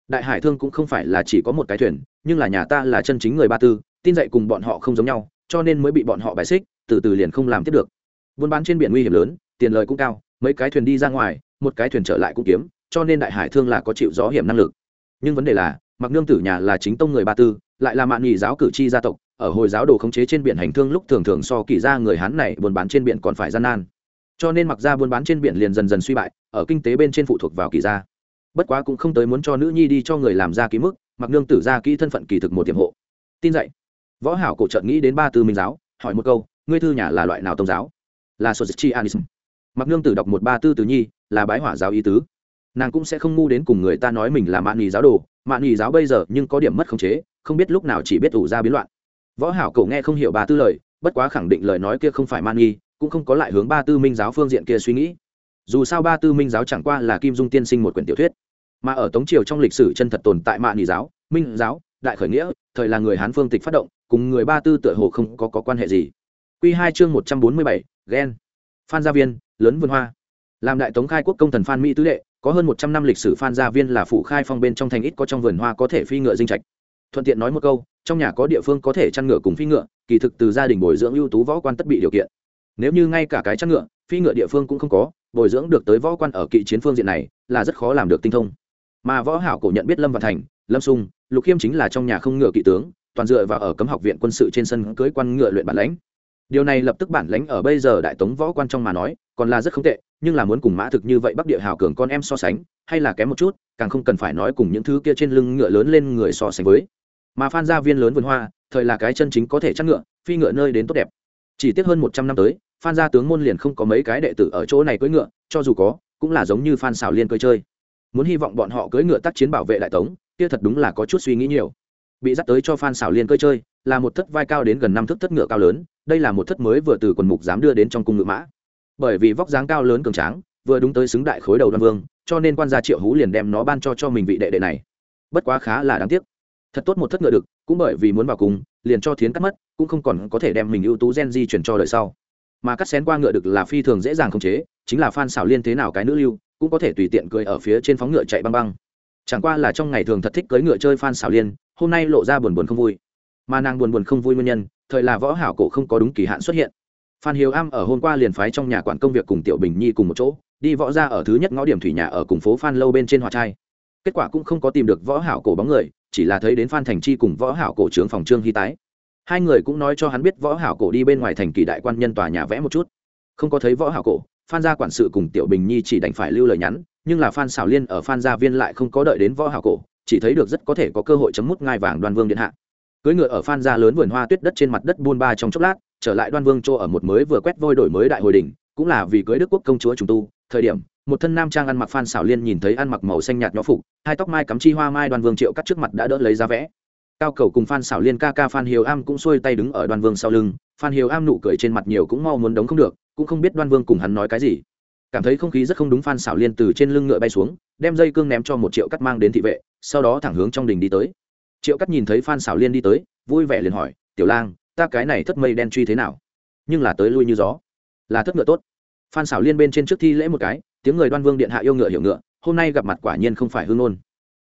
Đại hải thương cũng không phải là chỉ có một cái thuyền, nhưng là nhà ta là chân chính người ba tư, tin dạy cùng bọn họ không giống nhau, cho nên mới bị bọn họ bài xích, từ từ liền không làm tiếp được. Buôn bán trên biển nguy hiểm lớn, tiền lời cũng cao, mấy cái thuyền đi ra ngoài, một cái thuyền trở lại cũng kiếm, cho nên đại hải thương là có chịu gió hiểm năng lực. Nhưng vấn đề là, mặc nương tử nhà là chính tông người ba tư, lại là mạng nghị giáo cử tri gia tộc, ở hồi giáo đồ khống chế trên biển hành thương lúc thường thường so kỳ ra người hán này buôn bán trên biển còn phải gian nan. Cho nên mặc ra buôn bán trên biển liền dần dần suy bại, ở kinh tế bên trên phụ thuộc vào kỳ gia bất quá cũng không tới muốn cho nữ nhi đi cho người làm ra ký mức, mặc nương tử ra kỹ thân phận kỳ thực một tiềm hộ. Tin dạy võ hảo cổ trợn nghĩ đến ba tư minh giáo, hỏi một câu, ngươi thư nhà là loại nào tôn giáo? Là sozichi mặc nương tử đọc một ba tư từ nhi, là bái hỏa giáo ý tứ. Nàng cũng sẽ không ngu đến cùng người ta nói mình là mạn nghỉ giáo đồ, mạn nghỉ giáo bây giờ nhưng có điểm mất khống chế, không biết lúc nào chỉ biết ủ ra biến loạn. Võ hảo cổ nghe không hiểu ba tư lời, bất quá khẳng định lời nói kia không phải man nghi cũng không có lại hướng ba tư minh giáo phương diện kia suy nghĩ. Dù sao ba tư minh giáo chẳng qua là kim dung tiên sinh một quyển tiểu thuyết mà ở tống triều trong lịch sử chân thật tồn tại mạn nghỉ giáo minh giáo đại khởi nghĩa thời là người hán phương tịch phát động cùng người ba tư tựa hồ không có, có quan hệ gì. Quy hai chương một trăm bốn mươi bảy ghen phan gia viên lớn vườn hoa. Làm đại tống khai quốc công thần phan mỹ tứ đệ có hơn một trăm năm lịch sử phan gia viên là phụ khai phong bên trong thành ít có trong vườn hoa có thể phi ngựa dinh trạch. Thuận tiện nói một câu trong nhà có địa phương có thể chăn ngựa cùng phi ngựa kỳ thực từ gia đình bồi dưỡng ưu tú võ quan tất bị điều kiện. Nếu như ngay cả cái chăn ngựa phi ngựa địa phương cũng không có bồi dưỡng được tới võ quan ở kỵ chiến phương diện này là rất khó làm được tinh thông mà võ hảo cổ nhận biết lâm văn thành, lâm sung lục khiêm chính là trong nhà không ngựa kỵ tướng, toàn dựa vào ở cấm học viện quân sự trên sân cưới quan ngựa luyện bản lãnh. Điều này lập tức bản lãnh ở bây giờ đại tống võ quan trong mà nói, còn là rất không tệ, nhưng là muốn cùng mã thực như vậy bắc địa hào cường con em so sánh, hay là kém một chút, càng không cần phải nói cùng những thứ kia trên lưng ngựa lớn lên người so sánh với. Mà phan gia viên lớn vườn hoa, thời là cái chân chính có thể chăn ngựa, phi ngựa nơi đến tốt đẹp. Chỉ tiếc hơn một trăm năm tới, phan gia tướng môn liền không có mấy cái đệ tử ở chỗ này cưỡi ngựa, cho dù có, cũng là giống như phan xào liên cưỡi chơi muốn hy vọng bọn họ cưỡi ngựa tác chiến bảo vệ đại tống, kia thật đúng là có chút suy nghĩ nhiều. Bị dắt tới cho phan xảo liên cưỡi chơi, là một thất vai cao đến gần năm thước thất ngựa cao lớn, đây là một thất mới vừa từ quần mục dám đưa đến trong cung ngựa mã. Bởi vì vóc dáng cao lớn cường tráng, vừa đúng tới xứng đại khối đầu đoan vương, cho nên quan gia triệu hú liền đem nó ban cho cho mình vị đệ đệ này. Bất quá khá là đáng tiếc. Thật tốt một thất ngựa được, cũng bởi vì muốn vào cùng, liền cho thiến cắt mất, cũng không còn có thể đem mình ưu tú gen di chuyển cho đời sau. Mà cắt xén qua ngựa được là phi thường dễ dàng khống chế, chính là phan xảo liên thế nào cái nữ lưu cũng có thể tùy tiện cười ở phía trên phóng ngựa chạy băng băng. Chẳng qua là trong ngày thường thật thích cưỡi ngựa chơi phan xảo liên, hôm nay lộ ra buồn buồn không vui. Mà nàng buồn buồn không vui nguyên nhân, thời là võ hảo cổ không có đúng kỳ hạn xuất hiện. Phan hiếu am ở hôm qua liền phái trong nhà quản công việc cùng tiểu bình nhi cùng một chỗ, đi võ ra ở thứ nhất ngõ điểm thủy nhà ở cùng phố phan lâu bên trên hòa trai. Kết quả cũng không có tìm được võ hảo cổ bóng người, chỉ là thấy đến phan thành chi cùng võ hảo cổ trưởng phòng trương hy tái. Hai người cũng nói cho hắn biết võ hảo cổ đi bên ngoài thành kỳ đại quan nhân tòa nhà vẽ một chút. Không có thấy võ hảo cổ phan gia quản sự cùng tiểu bình nhi chỉ đành phải lưu lời nhắn, nhưng là phan xảo liên ở phan gia viên lại không có đợi đến võ hảo cổ, chỉ thấy được rất có thể có cơ hội chấm mút ngai vàng đoan vương điện hạ. Cưỡi ngựa ở phan gia lớn vườn hoa tuyết đất trên mặt đất buôn ba trong chốc lát, trở lại đoan vương chỗ ở một mới vừa quét vôi đổi mới đại hồi đỉnh, cũng là vì cưới đức quốc công chúa trùng tu. Thời điểm, một thân nam trang ăn mặc phan xảo liên nhìn thấy ăn mặc màu xanh nhạt nhỏ phục, hai tóc mai cắm chi hoa mai đoan vương triệu cắt trước mặt đã đỡ lấy ra vẽ. Cao cầu cùng phan xảo liên ca ca phan hiếu am cũng xuôi tay đứng ở đoan vương sau lưng, phan hiếu am nụ cười trên mặt nhiều cũng mau muốn đóng không được cũng không biết đoan vương cùng hắn nói cái gì. Cảm thấy không khí rất không đúng phan xảo liên từ trên lưng ngựa bay xuống, đem dây cương ném cho một triệu cắt mang đến thị vệ, sau đó thẳng hướng trong đình đi tới. Triệu cắt nhìn thấy phan xảo liên đi tới, vui vẻ liền hỏi, tiểu lang, ta cái này thất mây đen truy thế nào? Nhưng là tới lui như gió. Là thất ngựa tốt. Phan xảo liên bên trên trước thi lễ một cái, tiếng người đoan vương điện hạ yêu ngựa hiểu ngựa, hôm nay gặp mặt quả nhiên không phải hương ôn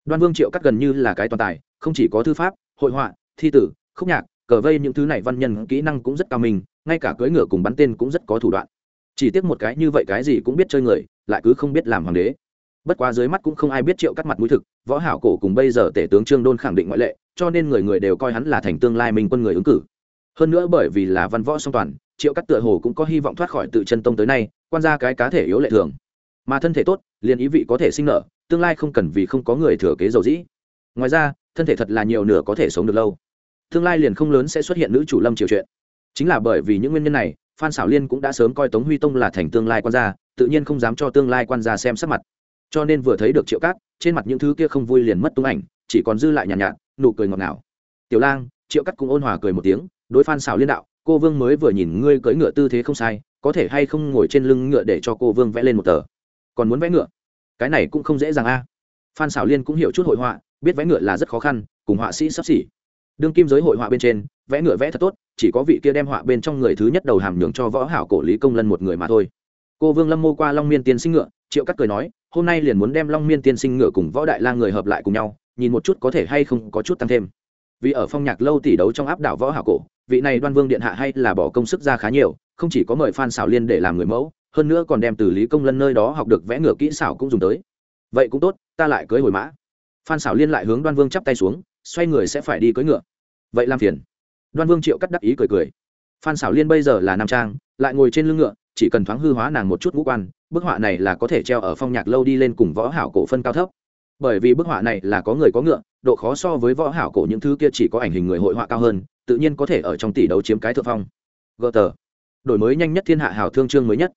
đoan vương triệu cắt gần như là cái toàn tài, không chỉ có thư pháp, hội họa, thi tử, khúc nhạc, cờ vây những thứ này văn nhân kỹ năng cũng rất cao minh ngay cả cưỡi ngựa cùng bắn tên cũng rất có thủ đoạn. Chỉ tiếc một cái như vậy cái gì cũng biết chơi người, lại cứ không biết làm hoàng đế. Bất quá dưới mắt cũng không ai biết triệu cắt mặt mũi thực, võ hảo cổ cùng bây giờ tể tướng trương đôn khẳng định ngoại lệ, cho nên người người đều coi hắn là thành tương lai minh quân người ứng cử. Hơn nữa bởi vì là văn võ song toàn, triệu cắt tựa hồ cũng có hy vọng thoát khỏi tự chân tông tới nay, quan ra cái cá thể yếu lệ thường. Mà thân thể tốt, liền ý vị có thể sinh nở, tương lai không cần vì không có người thừa kế dầu dĩ. Ngoài ra, thân thể thật là nhiều nửa có thể sống được lâu. Tương lai liền không lớn sẽ xuất hiện nữ chủ lâm triều chuyện chính là bởi vì những nguyên nhân này phan xảo liên cũng đã sớm coi tống huy tông là thành tương lai quan gia tự nhiên không dám cho tương lai quan gia xem sắc mặt. Cho nên vừa thấy được triệu cát trên mặt những thứ kia không vui liền mất tung ảnh chỉ còn dư lại nhàn nhạt, nhạt nụ cười ngọt ngào. Tiểu lang triệu cát cũng ôn hòa cười một tiếng đối phan xảo liên đạo cô vương mới vừa nhìn ngươi cưỡi ngựa tư thế không sai có thể hay không ngồi trên lưng ngựa để cho cô vương vẽ lên một tờ? Còn muốn vẽ ngựa? Cái này cũng không dễ dàng a. Phan xảo liên cũng hiểu chút hội họa biết vẽ ngựa là rất khó khăn cùng họa sĩ sắp xỉ. Đương kim giới hội họa bên trên vẽ ngựa vẽ thật tốt chỉ có vị kia đem họa bên trong người thứ nhất đầu hàm nhường cho võ hảo cổ lý công lân một người mà thôi. Cô vương lâm mô qua long miên tiên sinh ngựa, triệu cắt cười nói, hôm nay liền muốn đem long miên tiên sinh ngựa cùng võ đại lang người hợp lại cùng nhau, nhìn một chút có thể hay không có chút tăng thêm. Vì ở phong nhạc lâu tỷ đấu trong áp đảo võ hảo cổ, vị này đoan vương điện hạ hay là bỏ công sức ra khá nhiều, không chỉ có mời phan xảo liên để làm người mẫu, hơn nữa còn đem từ lý công lân nơi đó học được vẽ ngựa kỹ xảo cũng dùng tới. Vậy cũng tốt, ta lại cưới hồi mã. Phan xảo liên lại hướng đoan vương chắp tay xuống, xoay người sẽ phải đi cưới ngựa. Vậy làm phiền đoan vương triệu cắt đắc ý cười cười. Phan xảo liên bây giờ là nam trang, lại ngồi trên lưng ngựa, chỉ cần thoáng hư hóa nàng một chút ngũ quan, bức họa này là có thể treo ở phong nhạc lâu đi lên cùng võ hảo cổ phân cao thấp. Bởi vì bức họa này là có người có ngựa, độ khó so với võ hảo cổ những thứ kia chỉ có ảnh hình người hội họa cao hơn, tự nhiên có thể ở trong tỷ đấu chiếm cái thượng phong. Gờ tờ đổi mới nhanh nhất thiên hạ hảo thương chương mới nhất.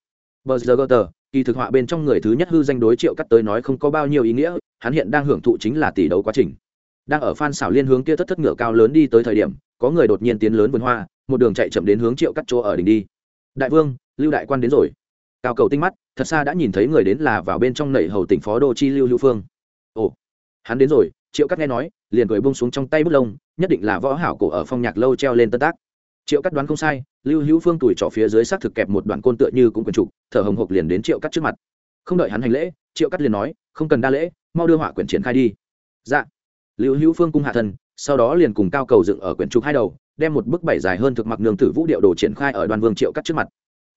Bờ giờ gờ tờ kỳ thực họa bên trong người thứ nhất hư danh đối triệu cắt tới nói không có bao nhiêu ý nghĩa, hắn hiện đang hưởng thụ chính là tỷ đấu quá trình. Đang ở phan xảo liên hướng kia thất thất ngựa cao lớn đi tới thời điểm có người đột nhiên tiến lớn vườn hoa, một đường chạy chậm đến hướng triệu cắt chỗ ở đỉnh đi. Đại vương, lưu đại quan đến rồi. Cao cầu tinh mắt, thật xa đã nhìn thấy người đến là vào bên trong nảy hầu tỉnh phó đô chi lưu hữu phương. Ồ, hắn đến rồi, triệu cắt nghe nói, liền cười bông xuống trong tay bút lông, nhất định là võ hảo cổ ở phong nhạc lâu treo lên tân tác. Triệu cắt đoán không sai, lưu hữu phương tuổi trỏ phía dưới xác thực kẹp một đoạn côn tựa như cũng quần trục, thở hồng hộc liền đến triệu cắt trước mặt. Không đợi hắn hành lễ, triệu cắt liền nói, không cần đa lễ, mau đưa họa quyển triển khai đi. Dạ. Lưu hữu phương cung hạ thần sau đó liền cùng cao cầu dựng ở quyển trục hai đầu, đem một bức bảy dài hơn thực mặc nương tử vũ điệu đồ triển khai ở đoàn vương triệu cắt trước mặt.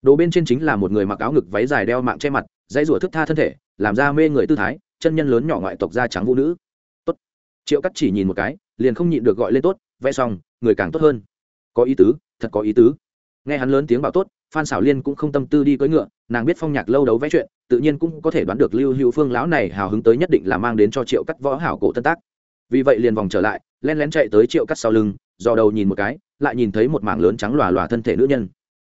Đồ bên trên chính là một người mặc áo ngực váy dài đeo mạng che mặt, dãy rủa thức tha thân thể, làm ra mê người tư thái, chân nhân lớn nhỏ ngoại tộc da trắng vũ nữ. Tốt. Triệu cắt chỉ nhìn một cái, liền không nhịn được gọi lên tốt, vẽ xong, người càng tốt hơn. Có ý tứ, thật có ý tứ. Nghe hắn lớn tiếng bảo tốt, phan xảo liên cũng không tâm tư đi cưỡi ngựa, nàng biết phong nhạc lâu đấu vẽ chuyện, tự nhiên cũng có thể đoán được lưu hữu phương lão này hào hứng tới nhất định là mang đến cho triệu cắt võ hảo cổ tân tác vì vậy liền vòng trở lại, len lén chạy tới triệu cắt sau lưng, dò đầu nhìn một cái, lại nhìn thấy một mảng lớn trắng lòa lòa thân thể nữ nhân.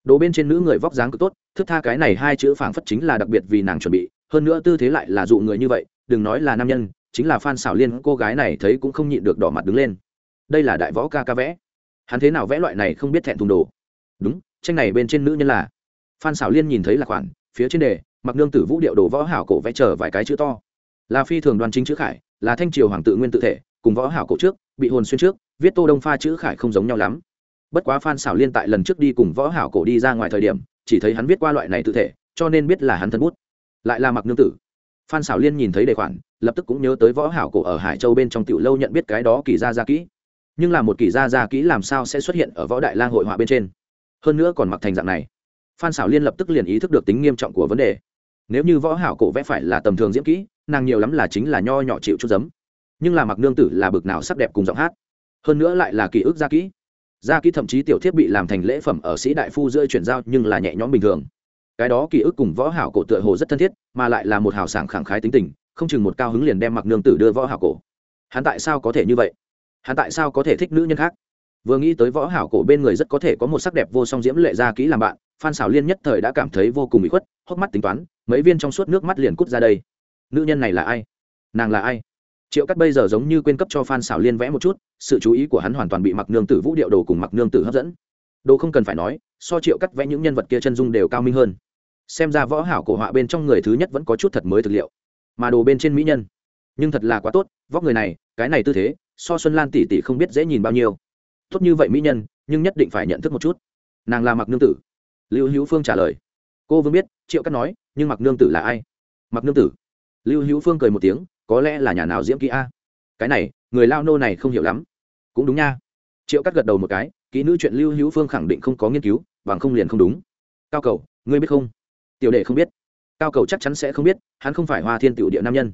Đồ bên trên nữ người vóc dáng cực tốt, thức tha cái này hai chữ phảng phất chính là đặc biệt vì nàng chuẩn bị, hơn nữa tư thế lại là dụ người như vậy, đừng nói là nam nhân, chính là phan xảo liên, cô gái này thấy cũng không nhịn được đỏ mặt đứng lên. Đây là đại võ ca ca vẽ. Hắn thế nào vẽ loại này không biết thẹn thùng đồ? Đúng, tranh này bên trên nữ nhân là. Phan xảo liên nhìn thấy là khoản, phía trên đề, mặc nương tử vũ điệu đồ võ hảo cổ vẽ chờ vài cái chữ to. Là phi thường đoàn chính chữ khải là thanh triều hoàng tự nguyên tự thể, cùng võ hảo cổ trước, bị hồn xuyên trước, viết tô đông pha chữ khải không giống nhau lắm. Bất quá phan xảo liên tại lần trước đi cùng võ hảo cổ đi ra ngoài thời điểm, chỉ thấy hắn viết qua loại này tự thể, cho nên biết là hắn thân bút. Lại là mặc nương tử. Phan xảo liên nhìn thấy đề khoản, lập tức cũng nhớ tới võ hảo cổ ở hải châu bên trong tiểu lâu nhận biết cái đó kỳ gia gia kỹ. Nhưng là một kỳ gia gia kỹ làm sao sẽ xuất hiện ở võ đại lang hội họa bên trên? Hơn nữa còn mặc thành dạng này. Phan xảo liên lập tức liền ý thức được tính nghiêm trọng của vấn đề. Nếu như võ hảo cổ vẽ phải là tầm thường diễm kỹ nàng nhiều lắm là chính là nho nhỏ chịu chút giấm. Nhưng là mặc nương tử là bực nào sắc đẹp cùng giọng hát. Hơn nữa lại là ký ức gia kỹ. Gia kỹ thậm chí tiểu thiết bị làm thành lễ phẩm ở sĩ đại phu giữa chuyển giao nhưng là nhẹ nhõm bình thường. Cái đó ký ức cùng võ hảo cổ tựa hồ rất thân thiết, mà lại là một hào sảng khẳng khái tính tình, không chừng một cao hứng liền đem mặc nương tử đưa võ hảo cổ. Hắn tại sao có thể như vậy? Hắn tại sao có thể thích nữ nhân khác? Vừa nghĩ tới võ hảo cổ bên người rất có thể có một sắc đẹp vô song diễm lệ gia kỹ làm bạn, phan xảo liên nhất thời đã cảm thấy vô cùng bị khuất, hốc mắt tính toán, mấy viên trong suốt nước mắt liền cút ra đây nữ nhân này là ai? Nàng là ai? Triệu cắt bây giờ giống như quên cấp cho phan xảo liên vẽ một chút, sự chú ý của hắn hoàn toàn bị mặc nương tử vũ điệu đồ cùng mặc nương tử hấp dẫn. Đồ không cần phải nói, so triệu cắt vẽ những nhân vật kia chân dung đều cao minh hơn. Xem ra võ hảo cổ họa bên trong người thứ nhất vẫn có chút thật mới thực liệu. Mà đồ bên trên mỹ nhân. Nhưng thật là quá tốt, vóc người này, cái này tư thế, so xuân lan tỷ tỷ không biết dễ nhìn bao nhiêu. Tốt như vậy mỹ nhân, nhưng nhất định phải nhận thức một chút. Nàng là mặc nương tử. Lưu hữu phương trả lời. Cô vương biết, triệu cắt nói, nhưng mặc nương tử là ai? Mặc nương tử lưu hữu phương cười một tiếng, có lẽ là nhà nào diễm kỹ a. Cái này, người lao nô này không hiểu lắm. Cũng đúng nha. Triệu cắt gật đầu một cái, kỹ nữ chuyện lưu hữu phương khẳng định không có nghiên cứu, bằng không liền không đúng. Cao cầu, ngươi biết không? Tiểu đệ không biết. Cao cầu chắc chắn sẽ không biết, hắn không phải hoa thiên tiểu địa nam nhân.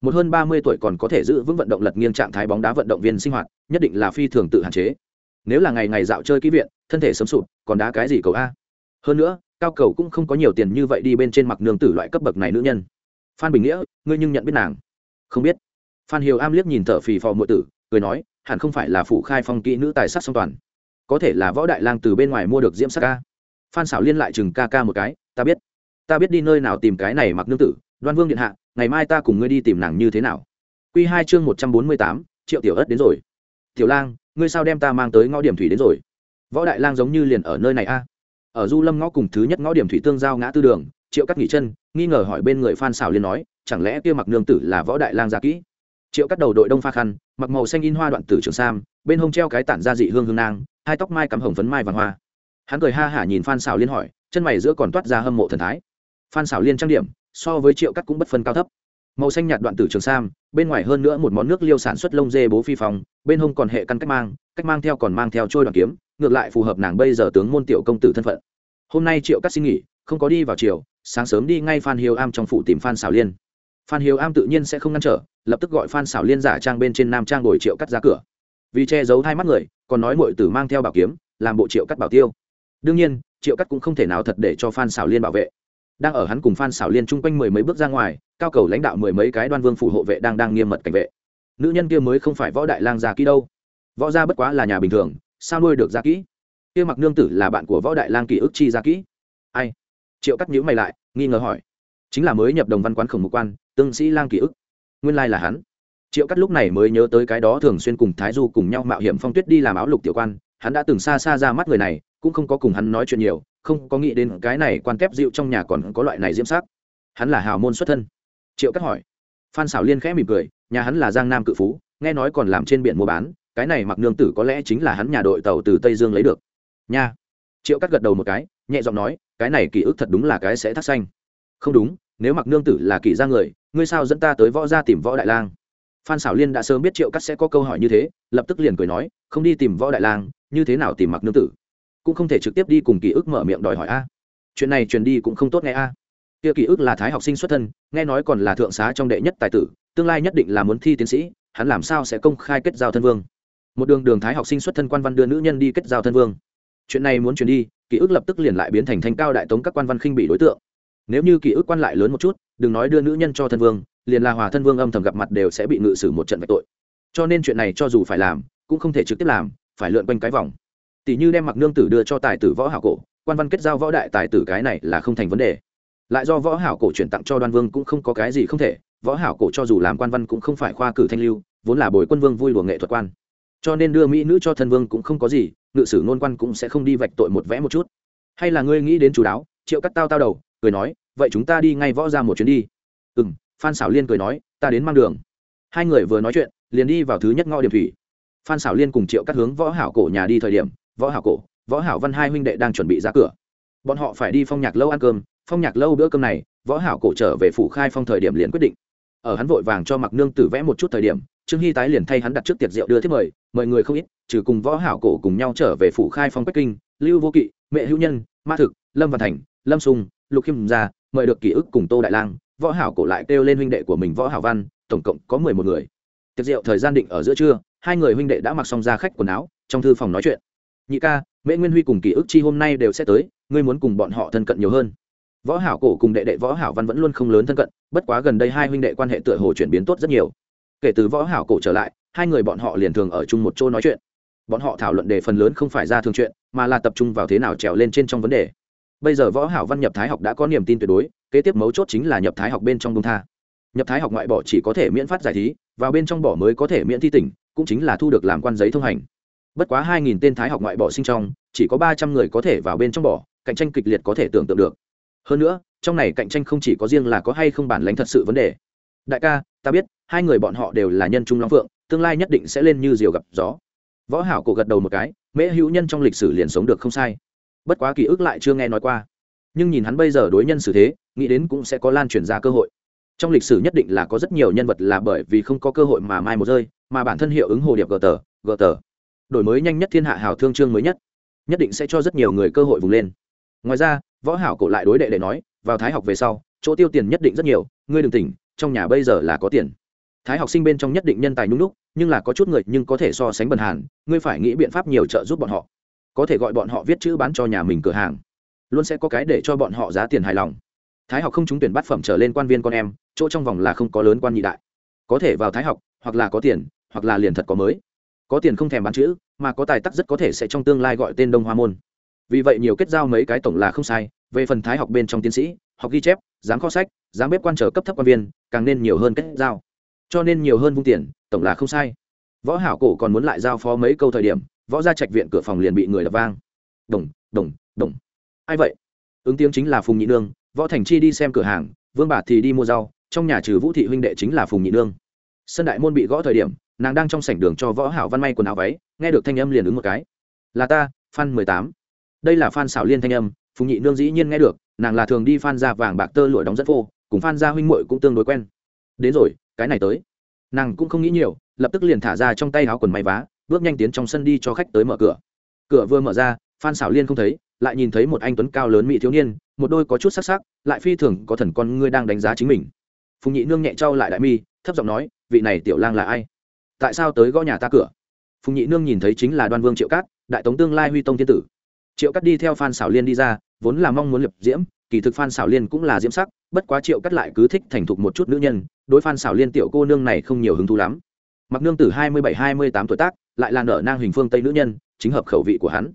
Một hơn ba mươi tuổi còn có thể giữ vững vận động lật nghiêng trạng thái bóng đá vận động viên sinh hoạt, nhất định là phi thường tự hạn chế. Nếu là ngày ngày dạo chơi kỹ viện, thân thể sớm sụp, còn đá cái gì cầu a? Hơn nữa, cao cầu cũng không có nhiều tiền như vậy đi bên trên mặc nương tử loại cấp bậc này nữ nhân phan bình nghĩa, ngươi nhưng nhận biết nàng? Không biết. Phan hiếu am liếc nhìn thở phì phò muội tử, cười nói, hẳn không phải là phụ khai phong kỹ nữ tài sắc song toàn. Có thể là võ đại lang từ bên ngoài mua được diễm sắc ca. Phan xảo liên lại chừng ca ca một cái, ta biết. Ta biết đi nơi nào tìm cái này mặc nương tử, đoan vương điện hạ, ngày mai ta cùng ngươi đi tìm nàng như thế nào. Q hai chương một trăm bốn mươi tám, triệu tiểu ất đến rồi. Tiểu lang, ngươi sao đem ta mang tới ngõ điểm thủy đến rồi? Võ đại lang giống như liền ở nơi này a. Ở du lâm ngõ cùng thứ nhất ngõ điểm thủy tương giao ngã tư đường triệu cắt nghỉ chân, nghi ngờ hỏi bên người phan xảo liên nói, chẳng lẽ kia mặc nương tử là võ đại lang gia kỹ? Triệu cắt đầu đội đông pha khăn, mặc màu xanh in hoa đoạn tử trường sam, bên hông treo cái tản gia dị hương hương nang, hai tóc mai cắm hồng phấn mai vàng hoa. Hắn cười ha hả nhìn phan xảo liên hỏi, chân mày giữa còn toát ra hâm mộ thần thái. Phan xảo liên trang điểm, so với triệu cắt cũng bất phân cao thấp. Màu xanh nhạt đoạn tử trường sam, bên ngoài hơn nữa một món nước liêu sản xuất lông dê bố phi phòng bên hông còn hệ căn cách mang cách mang theo còn mang theo trôi đoạn kiếm, ngược lại phù hợp nàng bây giờ tướng môn tiểu công tử thân phận. Hôm nay triệu cắt xin nghỉ không có đi vào chiều sáng sớm đi ngay phan hiếu am trong phủ tìm phan xảo liên. Phan hiếu am tự nhiên sẽ không ngăn trở, lập tức gọi phan xảo liên giả trang bên trên nam trang đổi triệu cắt ra cửa. Vì che giấu hai mắt người, còn nói mọi tử mang theo bảo kiếm, làm bộ triệu cắt bảo tiêu. Đương nhiên, triệu cắt cũng không thể nào thật để cho phan xảo liên bảo vệ. Đang ở hắn cùng phan xảo liên chung quanh mười mấy bước ra ngoài, cao cầu lãnh đạo mười mấy cái đoan vương phủ hộ vệ đang đang nghiêm mật cảnh vệ. Nữ nhân kia mới không phải võ đại lang gia kỹ đâu. Võ gia bất quá là nhà bình thường, sao nuôi được gia kỹ? Kia mặc nương tử là bạn của võ đại lang kỳ ức chi gia kỹ? Ai? Triệu cắt nhữ mày lại, nghi ngờ hỏi. Chính là mới nhập đồng văn quán khổng mục quan, tương sĩ lang ký ức. Nguyên lai là hắn. Triệu cắt lúc này mới nhớ tới cái đó thường xuyên cùng thái du cùng nhau mạo hiểm phong tuyết đi làm áo lục tiểu quan, hắn đã từng xa xa ra mắt người này, cũng không có cùng hắn nói chuyện nhiều, không có nghĩ đến cái này quan kép dịu trong nhà còn có loại này diễm sắc. Hắn là hào môn xuất thân. Triệu cắt hỏi. Phan xảo liên khẽ mỉm cười, nhà hắn là giang nam cự phú, nghe nói còn làm trên biển mua bán, cái này mặc nương tử có lẽ chính là hắn nhà đội tàu từ tây dương lấy được. Nha. Triệu cắt gật đầu một cái, nhẹ giọng nói cái này ký ức thật đúng là cái sẽ thắt xanh. Không đúng, nếu mặc nương tử là kỳ ra người, ngươi sao dẫn ta tới võ ra tìm võ đại lang? Phan xảo liên đã sớm biết triệu cắt sẽ có câu hỏi như thế, lập tức liền cười nói, không đi tìm võ đại lang, như thế nào tìm mặc nương tử? Cũng không thể trực tiếp đi cùng ký ức mở miệng đòi hỏi a. Chuyện này truyền đi cũng không tốt nghe a. Kia ký ức là thái học sinh xuất thân, nghe nói còn là thượng xá trong đệ nhất tài tử, tương lai nhất định là muốn thi tiến sĩ, hắn làm sao sẽ công khai kết giao thân vương? Một đường đường thái học sinh xuất thân quan văn đưa nữ nhân đi kết giao thân vương chuyện này muốn truyền đi, ký ức lập tức liền lại biến thành thanh cao đại tống các quan văn khinh bị đối tượng. Nếu như ký ức quan lại lớn một chút, đừng nói đưa nữ nhân cho thân vương, liền là hòa thân vương âm thầm gặp mặt đều sẽ bị ngự xử một trận vạch tội. Cho nên chuyện này cho dù phải làm, cũng không thể trực tiếp làm, phải lượn quanh cái vòng. Tỷ như đem mặc nương tử đưa cho tài tử võ hảo cổ, quan văn kết giao võ đại tài tử cái này là không thành vấn đề. Lại do võ hảo cổ chuyển tặng cho đoan vương cũng không có cái gì không thể, võ hảo cổ cho dù làm quan văn cũng không phải khoa cử thanh lưu, vốn là bồi quân vương vui đùa nghệ thuật quan cho nên đưa mỹ nữ cho thân vương cũng không có gì, ngự sử ngôn quan cũng sẽ không đi vạch tội một vẽ một chút. Hay là ngươi nghĩ đến chú đáo, triệu cắt tao tao đầu, cười nói, vậy chúng ta đi ngay võ ra một chuyến đi. Ừ m phan xảo liên cười nói, ta đến mang đường. Hai người vừa nói chuyện, liền đi vào thứ nhất ngõ điểm thủy. Phan xảo liên cùng triệu cắt hướng võ hảo cổ nhà đi thời điểm, võ hảo cổ, võ hảo văn hai huynh đệ đang chuẩn bị ra cửa. Bọn họ phải đi phong nhạc lâu ăn cơm, phong nhạc lâu bữa cơm này, võ hảo cổ trở về phủ khai phong thời điểm liền quyết định. Ở hắn vội vàng cho mặc nương tử vẽ một chút thời điểm trương hy tái liền thay hắn đặt trước tiệc rượu đưa thiết mời mời người không ít, trừ cùng võ hảo cổ cùng nhau trở về phủ khai phong bắc kinh, lưu vô kỵ mẹ hữu nhân, ma thực, lâm văn thành, lâm sung lục khiêm gia, mời được ký ức cùng tô đại lang, võ hảo cổ lại kêu lên huynh đệ của mình võ hảo văn, tổng cộng có mười một người. Tiệc rượu thời gian định ở giữa trưa, hai người huynh đệ đã mặc xong ra khách quần áo, trong thư phòng nói chuyện. Nhị ca mễ nguyên huy cùng ký ức chi hôm nay đều sẽ tới, ngươi muốn cùng bọn họ thân cận nhiều hơn. Võ hảo cổ cùng đệ đệ võ hảo văn vẫn luôn không lớn thân cận, bất quá gần đây hai huynh đệ quan hệ tựa hồ chuyển biến tốt rất nhiều kể từ võ hảo cổ trở lại, hai người bọn họ liền thường ở chung một chỗ nói chuyện. Bọn họ thảo luận đề phần lớn không phải ra thường chuyện, mà là tập trung vào thế nào trèo lên trên trong vấn đề. Bây giờ võ hảo văn nhập thái học đã có niềm tin tuyệt đối, kế tiếp mấu chốt chính là nhập thái học bên trong công tha. Nhập thái học ngoại bỏ chỉ có thể miễn phát giải thí, vào bên trong bỏ mới có thể miễn thi tỉnh, cũng chính là thu được làm quan giấy thông hành. Bất quá 2.000 tên thái học ngoại bỏ sinh trong, chỉ có 300 người có thể vào bên trong bỏ, cạnh tranh kịch liệt có thể tưởng tượng được. Hơn nữa, trong này cạnh tranh không chỉ có riêng là có hay không bản lãnh thật sự vấn đề đại ca, ta biết, hai người bọn họ đều là nhân trung long phượng, tương lai nhất định sẽ lên như diều gặp gió. Võ hảo cổ gật đầu một cái, mễ hữu nhân trong lịch sử liền sống được không sai. Bất quá ký ức lại chưa nghe nói qua. Nhưng nhìn hắn bây giờ đối nhân xử thế, nghĩ đến cũng sẽ có lan truyền ra cơ hội. Trong lịch sử nhất định là có rất nhiều nhân vật là bởi vì không có cơ hội mà mai một rơi, mà bản thân hiệu ứng hồ điệp gờ tờ gờ tờ. Đổi mới nhanh nhất thiên hạ hảo thương trương mới nhất nhất định sẽ cho rất nhiều người cơ hội vùng lên. Ngoài ra, võ hảo cổ lại đối đệ để nói, vào thái học về sau, chỗ tiêu tiền nhất định rất nhiều, ngươi đừng tỉnh trong nhà bây giờ là có tiền. Thái học sinh bên trong nhất định nhân tài nhung lúc nhưng là có chút người nhưng có thể so sánh bần hàn, ngươi phải nghĩ biện pháp nhiều trợ giúp bọn họ. Có thể gọi bọn họ viết chữ bán cho nhà mình cửa hàng, luôn sẽ có cái để cho bọn họ giá tiền hài lòng. Thái học không trúng tuyển bát phẩm trở lên quan viên con em, chỗ trong vòng là không có lớn quan nhị đại. Có thể vào thái học, hoặc là có tiền, hoặc là liền thật có mới. Có tiền không thèm bán chữ, mà có tài tắc rất có thể sẽ trong tương lai gọi tên đông hoa môn. Vì vậy nhiều kết giao mấy cái tổng là không sai, về phần thái học bên trong tiến sĩ, học ghi chép dám kho sách dám bếp quan trở cấp thấp quan viên, càng nên nhiều hơn kết giao. Cho nên nhiều hơn vung tiền, tổng là không sai. Võ hảo cổ còn muốn lại giao phó mấy câu thời điểm, võ gia trạch viện cửa phòng liền bị người đập vang. Đồng đồng đồng. Ai vậy? Ứng tiếng chính là phùng nhị nương, võ thành chi đi xem cửa hàng, vương bà thì đi mua rau, trong nhà trừ vũ thị huynh đệ chính là phùng nhị nương. Sân đại môn bị gõ thời điểm, nàng đang trong sảnh đường cho võ hảo văn may quần áo váy, nghe được thanh âm liền ứng một cái. Là ta phan mười tám. Đây là phan xảo liên thanh âm, phùng nhị nương dĩ nhiên nghe được, nàng là thường đi phan ra vàng bạc tơ lụa đóng dẫn vô cùng phan gia huynh muội cũng tương đối quen. Đến rồi, cái này tới. Nàng cũng không nghĩ nhiều, lập tức liền thả ra trong tay áo quần may vá, bước nhanh tiến trong sân đi cho khách tới mở cửa. Cửa vừa mở ra, phan xảo liên không thấy, lại nhìn thấy một anh tuấn cao lớn mỹ thiếu niên, một đôi có chút sắc sắc, lại phi thường có thần con ngươi đang đánh giá chính mình. Phùng nhị nương nhẹ trao lại đại mi, thấp giọng nói, vị này tiểu lang là ai? Tại sao tới gõ nhà ta cửa? Phùng nhị nương nhìn thấy chính là đoan vương triệu cát, đại tống tương lai huy tông thiên tử. Triệu cát đi theo phan xảo liên đi ra vốn là mong muốn lập diễm, kỳ thực phan xảo liên cũng là diễm sắc, bất quá triệu cắt lại cứ thích thành thục một chút nữ nhân, đối phan xảo liên tiểu cô nương này không nhiều hứng thú lắm. Mặc nương từ hai mươi bảy, hai mươi tám tuổi tác, lại là nở nang hình phương tây nữ nhân, chính hợp khẩu vị của hắn.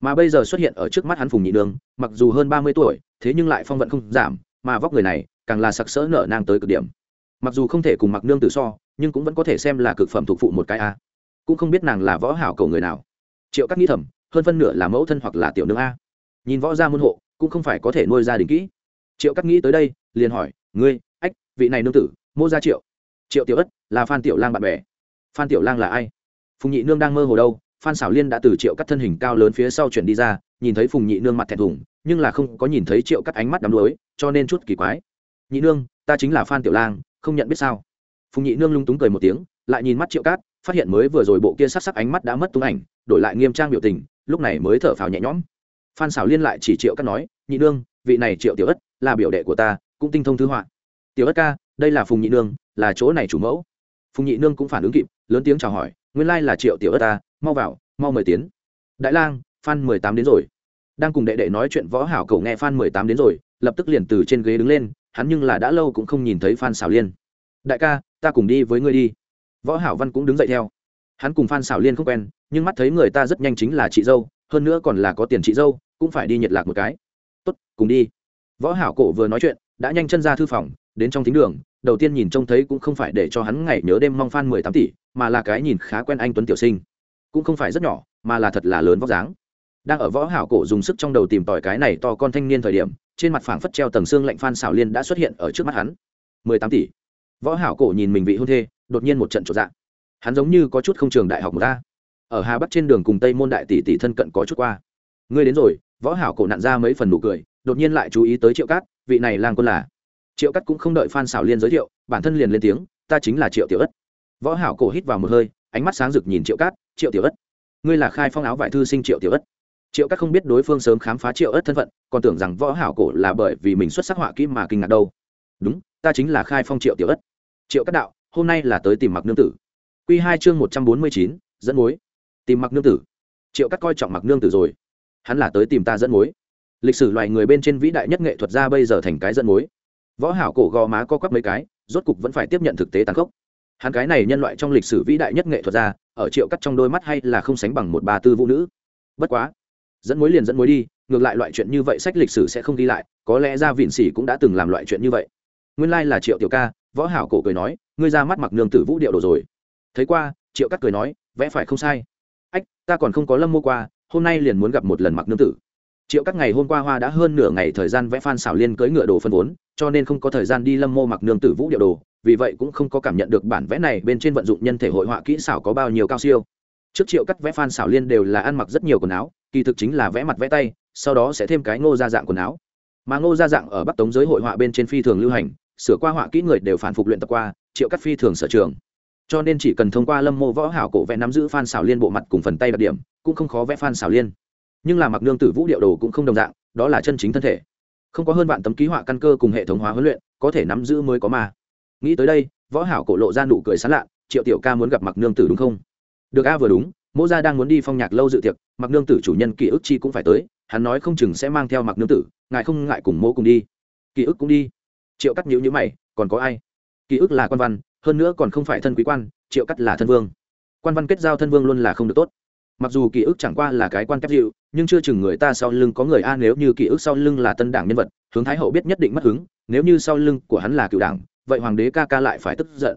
Mà bây giờ xuất hiện ở trước mắt hắn phùng nhị nương, mặc dù hơn ba mươi tuổi, thế nhưng lại phong vận không giảm, mà vóc người này càng là sặc sỡ nở nang tới cực điểm. Mặc dù không thể cùng mặc nương tử so, nhưng cũng vẫn có thể xem là cực phẩm thuộc phụ một cái a. Cũng không biết nàng là võ hảo cầu người nào. Triệu các nghĩ thầm, hơn phân nửa là mẫu thân hoặc là tiểu nương a nhìn võ gia môn hộ, cũng không phải có thể nuôi gia đình kỹ. Triệu cắt nghĩ tới đây, liền hỏi, ngươi, ách, vị này nương tử, mô gia triệu. Triệu tiểu ất, là phan tiểu lang bạn bè. Phan tiểu lang là ai? Phùng nhị nương đang mơ hồ đâu, phan xảo liên đã từ triệu cắt thân hình cao lớn phía sau chuyển đi ra, nhìn thấy phùng nhị nương mặt thẹn thùng, nhưng là không có nhìn thấy triệu cắt ánh mắt đắm đuối, cho nên chút kỳ quái. Nhị nương, ta chính là phan tiểu lang, không nhận biết sao? Phùng nhị nương lung túng cười một tiếng, lại nhìn mắt triệu cát phát hiện mới vừa rồi bộ kia sắc sắc ánh mắt đã mất tung ảnh, đổi lại nghiêm trang biểu tình, lúc này mới thở phào nhẹ nhõm phan xảo liên lại chỉ triệu cắt nói, nhị nương, vị này triệu tiểu ất là biểu đệ của ta, cũng tinh thông thư họa. Tiểu ất ca, đây là phùng nhị nương, là chỗ này chủ mẫu. Phùng nhị nương cũng phản ứng kịp, lớn tiếng chào hỏi, nguyên lai là triệu tiểu ất ta, mau vào, mau mời tiến. Đại lang, phan mười tám đến rồi. Đang cùng đệ đệ nói chuyện võ hảo cầu nghe phan mười tám đến rồi, lập tức liền từ trên ghế đứng lên, hắn nhưng là đã lâu cũng không nhìn thấy phan xảo liên. Đại ca, ta cùng đi với ngươi đi. Võ hảo văn cũng đứng dậy theo. Hắn cùng phan xảo liên không quen, nhưng mắt thấy người ta rất nhanh chính là chị dâu, hơn nữa còn là có tiền chị dâu cũng phải đi nhiệt lạc một cái. Tốt, cùng đi. Võ hảo cổ vừa nói chuyện, đã nhanh chân ra thư phòng, đến trong thính đường, đầu tiên nhìn trông thấy cũng không phải để cho hắn ngày nhớ đêm mong phan mười tám tỷ, mà là cái nhìn khá quen anh tuấn tiểu sinh. Cũng không phải rất nhỏ, mà là thật là lớn vóc dáng. Đang ở võ hảo cổ dùng sức trong đầu tìm tòi cái này to con thanh niên thời điểm, trên mặt phảng phất treo tầng xương lạnh phan xảo liên đã xuất hiện ở trước mắt hắn. mười tám tỷ. Võ hảo cổ nhìn mình vị hôn thê, đột nhiên một trận trột dạ. Hắn giống như có chút không trường đại học một ta. Ở hà bắc trên đường cùng tây môn đại tỷ tỷ thân cận có chút qua. Ngươi đến rồi võ hảo cổ nặn ra mấy phần nụ cười, đột nhiên lại chú ý tới triệu cát, vị này lang quân là. Triệu cát cũng không đợi phan xảo liên giới thiệu, bản thân liền lên tiếng, ta chính là triệu tiểu ất. Võ hảo cổ hít vào một hơi, ánh mắt sáng rực nhìn triệu cát, triệu tiểu ất, ngươi là khai phong áo vải thư sinh triệu tiểu ất. Triệu cát không biết đối phương sớm khám phá triệu ất thân phận, còn tưởng rằng võ hảo cổ là bởi vì mình xuất sắc họa kỹ mà kinh ngạc đâu. Đúng, ta chính là khai phong triệu tiểu ất. Triệu cát đạo, hôm nay là tới tìm mặc nương tử. Quy hai chương một trăm bốn mươi chín, dẫn mối. Tìm mặc nương tử. Triệu cát coi trọng mặc nương tử rồi hắn là tới tìm ta dẫn mối. Lịch sử loài người bên trên vĩ đại nhất nghệ thuật ra bây giờ thành cái dẫn mối. Võ hảo cổ gò má co quắp mấy cái, rốt cục vẫn phải tiếp nhận thực tế tàn khốc. Hắn cái này nhân loại trong lịch sử vĩ đại nhất nghệ thuật ra ở triệu cắt trong đôi mắt hay là không sánh bằng một bà tư vũ nữ. Bất quá, dẫn mối liền dẫn mối đi, ngược lại loại chuyện như vậy sách lịch sử sẽ không đi lại, có lẽ ra vịn sĩ cũng đã từng làm loại chuyện như vậy. Nguyên lai là triệu tiểu ca, võ hảo cổ cười nói, ngươi ra mắt mặc nương tử vũ điệu đồ rồi. Thấy qua, triệu cắt cười nói, vẽ phải không sai. Ách, ta còn không có lâm mua qua hôm nay liền muốn gặp một lần mặc nương tử. Triệu các ngày hôm qua hoa đã hơn nửa ngày thời gian vẽ phan xảo liên cưỡi ngựa đồ phân vốn, cho nên không có thời gian đi lâm mô mặc nương tử vũ điệu đồ, vì vậy cũng không có cảm nhận được bản vẽ này bên trên vận dụng nhân thể hội họa kỹ xảo có bao nhiêu cao siêu. Trước triệu cắt vẽ phan xảo liên đều là ăn mặc rất nhiều quần áo, kỳ thực chính là vẽ mặt vẽ tay, sau đó sẽ thêm cái ngô ra dạng quần áo. Mà ngô ra dạng ở bắc tống giới hội họa bên trên phi thường lưu hành, sửa qua họa kỹ người đều phản phục luyện tập qua, triệu cắt phi thường sở trường cho nên chỉ cần thông qua lâm mô võ hảo cổ vẽ nắm giữ phan xảo liên bộ mặt cùng phần tay đặc điểm, cũng không khó vẽ phan xảo liên. Nhưng là mặc nương tử vũ điệu đồ cũng không đồng dạng, đó là chân chính thân thể. Không có hơn vạn tấm ký họa căn cơ cùng hệ thống hóa huấn luyện, có thể nắm giữ mới có mà nghĩ tới đây, võ hảo cổ lộ ra nụ cười sán lạ, triệu tiểu ca muốn gặp mặc nương tử đúng không? Được a, vừa đúng, mỗ gia đang muốn đi phong nhạc lâu dự tiệc, mặc nương tử chủ nhân ký ức chi cũng phải tới, hắn nói không chừng sẽ mang theo mặc nương tử, ngài không ngại cùng mỗ cùng đi. Ký ức cũng đi. Triệu cắt nhữ nhữ mày, còn có ai? Ký ức là quan văn hơn nữa còn không phải thân quý quan, triệu cắt là thân vương. Quan văn kết giao thân vương luôn là không được tốt. Mặc dù ký ức chẳng qua là cái quan kép dịu, nhưng chưa chừng người ta sau lưng có người a, nếu như ký ức sau lưng là tân đảng nhân vật, hướng thái hậu biết nhất định mất hứng, nếu như sau lưng của hắn là cựu đảng, vậy hoàng đế ca ca lại phải tức giận.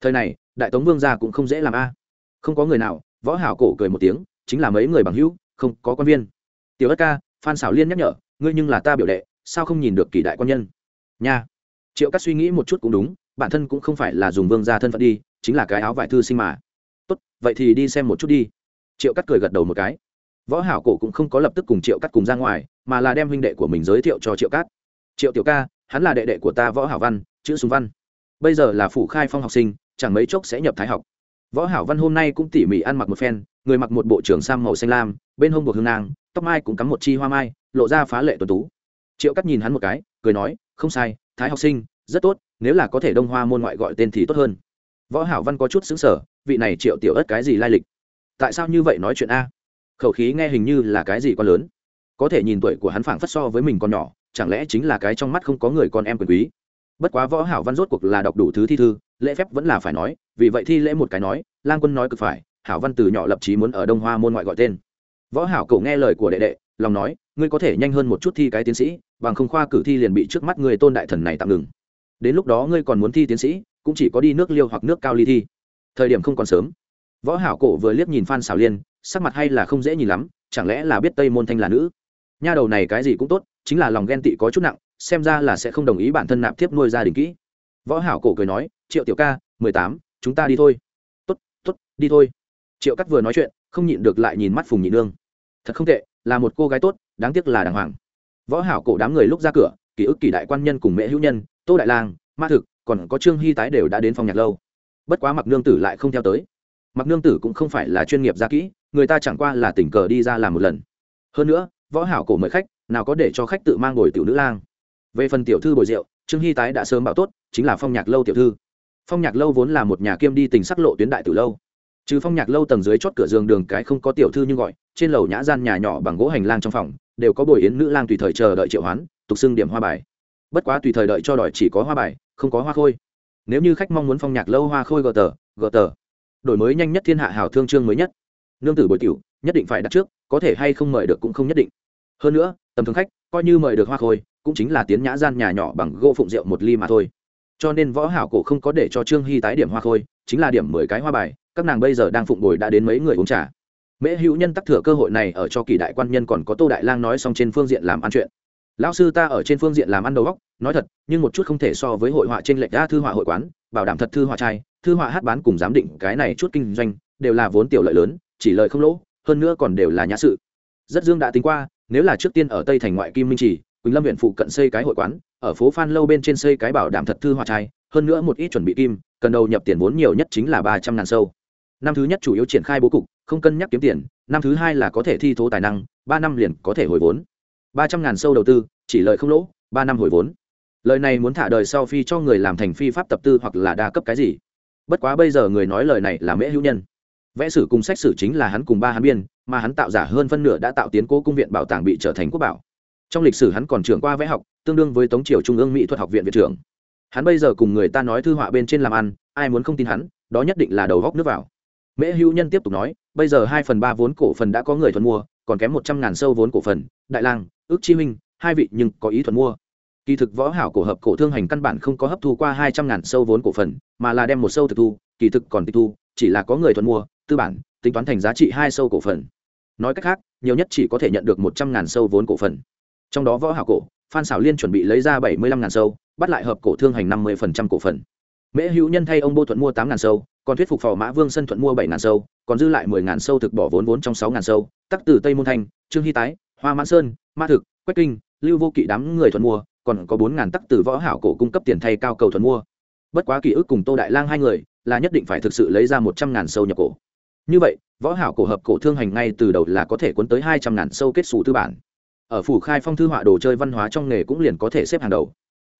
Thời này, đại tống vương gia cũng không dễ làm a. Không có người nào, võ hảo cổ cười một tiếng, chính là mấy người bằng hữu, không có quan viên. Tiểu ất ca, phan xảo liên nhắc nhở, ngươi nhưng là ta biểu đệ, sao không nhìn được kỳ đại quan nhân? Nha. Triệu cắt suy nghĩ một chút cũng đúng bản thân cũng không phải là dùng vương gia thân phận đi, chính là cái áo vải thư sinh mà. Tốt, vậy thì đi xem một chút đi. Triệu cắt cười gật đầu một cái. Võ hảo cổ cũng không có lập tức cùng triệu cắt cùng ra ngoài, mà là đem huynh đệ của mình giới thiệu cho triệu cắt. Triệu tiểu ca, hắn là đệ đệ của ta võ hảo văn, chữ súng văn. Bây giờ là phủ khai phong học sinh, chẳng mấy chốc sẽ nhập thái học. Võ hảo văn hôm nay cũng tỉ mỉ ăn mặc một phen, người mặc một bộ trưởng sam màu xanh lam, bên hông buộc hương nang, tóc mai cũng cắm một chi hoa mai, lộ ra phá lệ tuấn tú. Triệu cắt nhìn hắn một cái, cười nói, không sai, thái học sinh rất tốt, nếu là có thể đông hoa môn ngoại gọi tên thì tốt hơn. Võ hảo văn có chút xứng sở vị này triệu tiểu ất cái gì lai lịch? Tại sao như vậy nói chuyện a? Khẩu khí nghe hình như là cái gì quá lớn. Có thể nhìn tuổi của hắn phảng phất so với mình còn nhỏ, chẳng lẽ chính là cái trong mắt không có người con em quyền quý? Bất quá võ hảo văn rốt cuộc là đọc đủ thứ thi thư, lễ phép vẫn là phải nói, vì vậy thi lễ một cái nói, lang quân nói cực phải, hảo văn từ nhỏ lập chí muốn ở đông hoa môn ngoại gọi tên. Võ hảo cậu nghe lời của đệ đệ, lòng nói, ngươi có thể nhanh hơn một chút thi cái tiến sĩ, bằng không khoa cử thi liền bị trước mắt người tôn đại thần này tạm ngừng đến lúc đó ngươi còn muốn thi tiến sĩ, cũng chỉ có đi nước liêu hoặc nước cao ly thi. Thời điểm không còn sớm. Võ hảo cổ vừa liếc nhìn phan xảo liên, sắc mặt hay là không dễ nhìn lắm, chẳng lẽ là biết tây môn thanh là nữ? Nha đầu này cái gì cũng tốt, chính là lòng ghen tị có chút nặng, xem ra là sẽ không đồng ý bản thân nạp tiếp nuôi gia đình kỹ. Võ hảo cổ cười nói, triệu tiểu ca, mười tám, chúng ta đi thôi. Tốt tốt, đi thôi. Triệu cắt vừa nói chuyện, không nhịn được lại nhìn mắt phùng nhị nương. Thật không tệ, là một cô gái tốt, đáng tiếc là đàng hoàng. Võ hảo cổ đám người lúc ra cửa, ký ức kỳ đại quan nhân cùng mẹ hữu nhân tô đại lang, ma thực, còn có trương hy tái đều đã đến phòng nhạc lâu. Bất quá mặc nương tử lại không theo tới. Mặc nương tử cũng không phải là chuyên nghiệp gia kỹ, người ta chẳng qua là tình cờ đi ra làm một lần. Hơn nữa, võ hảo cổ mời khách, nào có để cho khách tự mang ngồi tiểu nữ lang. Về phần tiểu thư bồi rượu, trương hy tái đã sớm bảo tốt, chính là phong nhạc lâu tiểu thư. Phong nhạc lâu vốn là một nhà kiêm đi tình sắc lộ tuyến đại từ lâu. Trừ phong nhạc lâu tầng dưới chót cửa giường đường cái không có tiểu thư nhưng gọi, trên lầu nhã gian nhà nhỏ bằng gỗ hành lang trong phòng, đều có bồi yến nữ lang tùy thời chờ đợi triệu hoán, tục xưng điểm hoa bài bất quá tùy thời đợi cho đòi chỉ có hoa bài, không có hoa khôi. Nếu như khách mong muốn phong nhạc lâu hoa khôi gờ tờ gờ tờ. Đổi mới nhanh nhất thiên hạ hào thương trương mới nhất. Nương tử bội tiểu, nhất định phải đặt trước, có thể hay không mời được cũng không nhất định. Hơn nữa, tầm thường khách, coi như mời được hoa khôi, cũng chính là tiến nhã gian nhà nhỏ bằng gỗ phụng rượu một ly mà thôi. Cho nên võ hảo cổ không có để cho trương hy tái điểm hoa khôi, chính là điểm mười cái hoa bài, các nàng bây giờ đang phụng bồi đã đến mấy người uống trà. Mễ hữu nhân tắc thừa cơ hội này ở cho kỳ đại quan nhân còn có tô đại lang nói xong trên phương diện làm ăn chuyện lão sư ta ở trên phương diện làm ăn đầu góc nói thật, nhưng một chút không thể so với hội họa trên lệch đa thư họa hội quán, bảo đảm thật thư họa trai, thư họa hát bán cùng giám định cái này chút kinh doanh, đều là vốn tiểu lợi lớn, chỉ lợi không lỗ, hơn nữa còn đều là nhã sự. Rất dương đã tính qua, nếu là trước tiên ở tây thành ngoại kim minh trì, quỳnh lâm huyện phụ cận xây cái hội quán, ở phố phan lâu bên trên xây cái bảo đảm thật thư họa trai, hơn nữa một ít chuẩn bị kim, cần đầu nhập tiền vốn nhiều nhất chính là ba trăm ngàn sâu. Năm thứ nhất chủ yếu triển khai bố cục, không cân nhắc kiếm tiền, năm thứ hai là có thể thi thố tài năng, ba năm liền có thể hồi vốn ba trăm ngàn sâu đầu tư, chỉ lợi không lỗ, ba năm hồi vốn. Lời này muốn thả đời sau phi cho người làm thành phi pháp tập tư hoặc là đa cấp cái gì. Bất quá bây giờ người nói lời này là mễ hữu nhân. Vẽ sử cùng sách sử chính là hắn cùng ba hắn biên, mà hắn tạo giả hơn phân nửa đã tạo tiến cố cung viện bảo tàng bị trở thành quốc bảo. Trong lịch sử hắn còn trưởng qua vẽ học, tương đương với tống triều trung ương mỹ thuật học viện viện trưởng. Hắn bây giờ cùng người ta nói thư họa bên trên làm ăn, ai muốn không tin hắn, đó nhất định là đầu góc nước vào. Mễ hữu nhân tiếp tục nói, bây giờ hai phần ba vốn cổ phần đã có người thuần mua, còn kém một trăm ngàn sâu vốn cổ phần, đại lang ước chi minh hai vị nhưng có ý thuận mua. Kỳ thực võ hảo cổ hợp cổ thương hành căn bản không có hấp thu qua hai trăm ngàn sâu vốn cổ phần, mà là đem một sâu thực thu, kỳ thực còn tịch thu, chỉ là có người thuận mua, tư bản, tính toán thành giá trị hai sâu cổ phần. Nói cách khác, nhiều nhất chỉ có thể nhận được một trăm ngàn sâu vốn cổ phần. Trong đó võ hảo cổ, phan xảo liên chuẩn bị lấy ra bảy mươi lăm ngàn sâu, bắt lại hợp cổ thương hành năm mươi phần trăm cổ phần. Mễ hữu nhân thay ông bô thuận mua tám ngàn sâu, còn thuyết phục phò mã vương sân thuận mua bảy ngàn sâu, còn dư lại mười ngàn sâu thực bỏ vốn vốn trong sáu ngàn sâu, tắc từ tây môn thanh, trương hy tái, hoa mãn sơn ma thực, quách kinh, lưu vô kỵ đám người thuận mua, còn có bốn ngàn tắc từ võ hảo cổ cung cấp tiền thay cao cầu thuận mua. Bất quá ký ức cùng tô đại lang hai người, là nhất định phải thực sự lấy ra một trăm ngàn sâu nhập cổ. Như vậy, võ hảo cổ hợp cổ thương hành ngay từ đầu là có thể cuốn tới hai trăm ngàn sâu kết xù tư bản. Ở phủ khai phong thư họa đồ chơi văn hóa trong nghề cũng liền có thể xếp hàng đầu.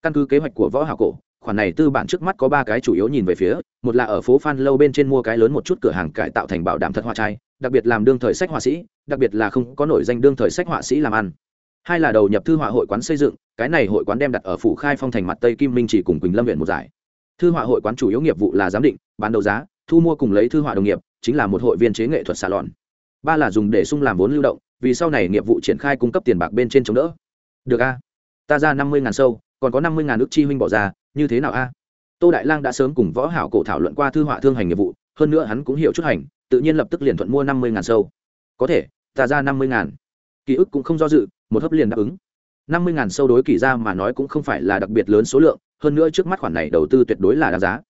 Căn cứ kế hoạch của võ hảo cổ, khoản này tư bản trước mắt có ba cái chủ yếu nhìn về phía, một là ở phố phan lâu bên trên mua cái lớn một chút cửa hàng cải tạo thành bảo đảm thật hoa trai đặc biệt làm đương thời sách họa sĩ, đặc biệt là không có nổi danh đương thời sách họa sĩ làm ăn. Hai là đầu nhập thư họa hội quán xây dựng, cái này hội quán đem đặt ở phủ khai phong thành mặt tây kim minh chỉ cùng quỳnh lâm huyện một giải. Thư họa hội quán chủ yếu nghiệp vụ là giám định, bán đấu giá, thu mua cùng lấy thư họa đồng nghiệp, chính là một hội viên chế nghệ thuật xà lòn ba là dùng để sung làm vốn lưu động, vì sau này nghiệp vụ triển khai cung cấp tiền bạc bên trên chống đỡ. Được a? Ta ra năm mươi ngàn sâu, còn có năm mươi ngàn ước chi huynh bỏ ra, như thế nào a? Tô đại lang đã sớm cùng võ hảo cổ thảo luận qua thư họa thương hành nghiệp vụ, hơn nữa hắn cũng hiểu chút hành tự nhiên lập tức liền thuận mua năm mươi ngàn sâu. Có thể, ta ra năm mươi ngàn. Ký ức cũng không do dự, một hấp liền đáp ứng. năm mươi ngàn sâu đối kỳ ra mà nói cũng không phải là đặc biệt lớn số lượng, hơn nữa trước mắt khoản này đầu tư tuyệt đối là đáng giá.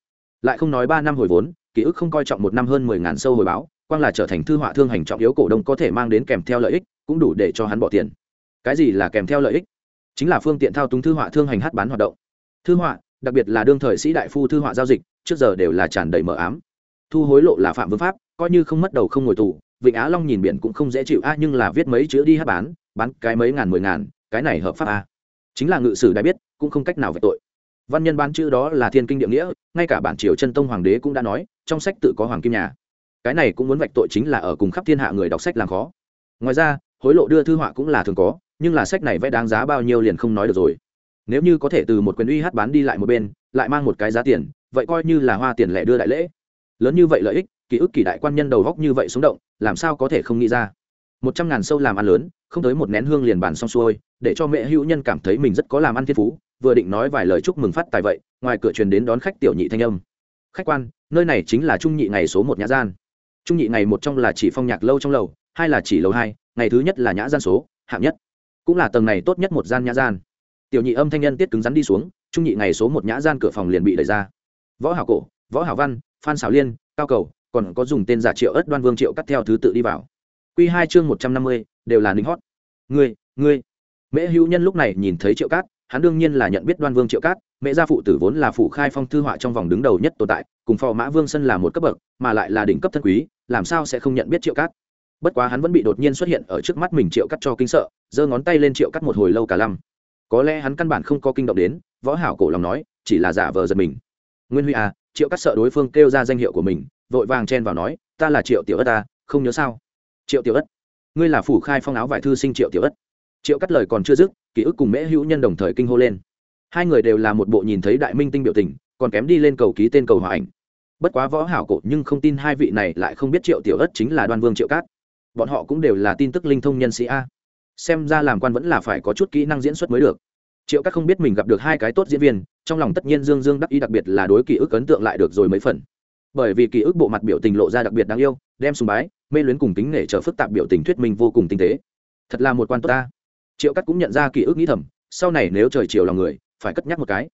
Lại không nói ba năm hồi vốn, ký ức không coi trọng một năm hơn mười ngàn sâu hồi báo, quang là trở thành thư họa thương hành trọng yếu cổ đông có thể mang đến kèm theo lợi ích, cũng đủ để cho hắn bỏ tiền. Cái gì là kèm theo lợi ích? Chính là phương tiện thao túng thư họa thương hành hát bán hoạt động. Thư họa, đặc biệt là đương thời sĩ đại phu thư họa giao dịch, trước giờ đều là tràn đầy mờ ám thu hối lộ là phạm vương pháp, coi như không mất đầu không ngồi tù, vịnh á long nhìn biển cũng không dễ chịu. A, nhưng là viết mấy chữ đi hát bán bán cái mấy ngàn, mười ngàn, cái này hợp pháp a. Chính là ngự sử đã biết, cũng không cách nào về tội. Văn nhân bán chữ đó là thiên kinh địa nghĩa, ngay cả bản triều chân tông hoàng đế cũng đã nói, trong sách tự có hoàng kim nhà. Cái này cũng muốn vạch tội chính là ở cùng khắp thiên hạ người đọc sách làm khó. Ngoài ra, hối lộ đưa thư họa cũng là thường có, nhưng là sách này vẽ đáng giá bao nhiêu liền không nói được rồi. Nếu như có thể từ một quyền uy hát bán đi lại một bên, lại mang một cái giá tiền, vậy coi như là hoa tiền lẻ đưa đại lễ lớn như vậy lợi ích, ký ức kỳ đại quan nhân đầu góc như vậy sống động, làm sao có thể không nghĩ ra? Một trăm ngàn sâu làm ăn lớn, không tới một nén hương liền bàn xong xuôi, để cho mẹ hữu nhân cảm thấy mình rất có làm ăn thiên phú, vừa định nói vài lời chúc mừng phát tài vậy, ngoài cửa truyền đến đón khách tiểu nhị thanh âm. Khách quan, nơi này chính là trung nhị ngày số một nhã gian. Trung nhị ngày một trong là chỉ phong nhạc lâu trong lầu, hai là chỉ lầu hai, ngày thứ nhất là nhã gian số, hạng nhất. Cũng là tầng này tốt nhất một gian nhã gian. Tiểu nhị âm thanh nhân tiết cứng rắn đi xuống, trung nhị ngày số một nhã gian cửa phòng liền bị đẩy ra. Võ hảo cổ, võ hảo văn phan xảo liên, cao cầu, còn có dùng tên giả triệu ất đoan vương triệu cắt theo thứ tự đi vào. Quy hai chương một trăm năm mươi, đều là lính hót. Ngươi ngươi. Mễ hữu nhân lúc này nhìn thấy triệu cát, hắn đương nhiên là nhận biết đoan vương triệu cát, mẹ gia phụ tử vốn là phụ khai phong thư họa trong vòng đứng đầu nhất tồn tại, cùng phò mã vương sân là một cấp bậc, mà lại là đỉnh cấp thân quý, làm sao sẽ không nhận biết triệu cát? Bất quá hắn vẫn bị đột nhiên xuất hiện ở trước mắt mình triệu cắt cho kinh sợ, giơ ngón tay lên triệu cắt một hồi lâu cả lăm. Có lẽ hắn căn bản không có kinh động đến, võ hảo cổ lòng nói, chỉ là giả vờ giật mình. Nguyên huy à triệu cắt sợ đối phương kêu ra danh hiệu của mình, vội vàng chen vào nói, ta là triệu tiểu ất ta không nhớ sao? Triệu tiểu ất? Ngươi là phủ khai phong áo vải thư sinh triệu tiểu ất. Triệu cắt lời còn chưa dứt, ký ức cùng mễ hữu nhân đồng thời kinh hô lên. Hai người đều là một bộ nhìn thấy đại minh tinh biểu tình, còn kém đi lên cầu ký tên cầu hòa ảnh. Bất quá võ hảo cổ nhưng không tin hai vị này lại không biết triệu tiểu ất chính là đoan vương triệu cát. Bọn họ cũng đều là tin tức linh thông nhân sĩ a. Xem ra làm quan vẫn là phải có chút kỹ năng diễn xuất mới được. Triệu cát không biết mình gặp được hai cái tốt diễn viên trong lòng tất nhiên dương dương đắc ý đặc biệt là đối ký ức ấn tượng lại được rồi mấy phần. Bởi vì ký ức bộ mặt biểu tình lộ ra đặc biệt đáng yêu, đem sùng bái, mê luyến cùng tính nể trở phức tạp biểu tình thuyết minh vô cùng tinh tế. Thật là một quan tốt ta. Triệu cắt cũng nhận ra ký ức nghĩ thầm, sau này nếu trời chiều lòng người, phải cất nhắc một cái.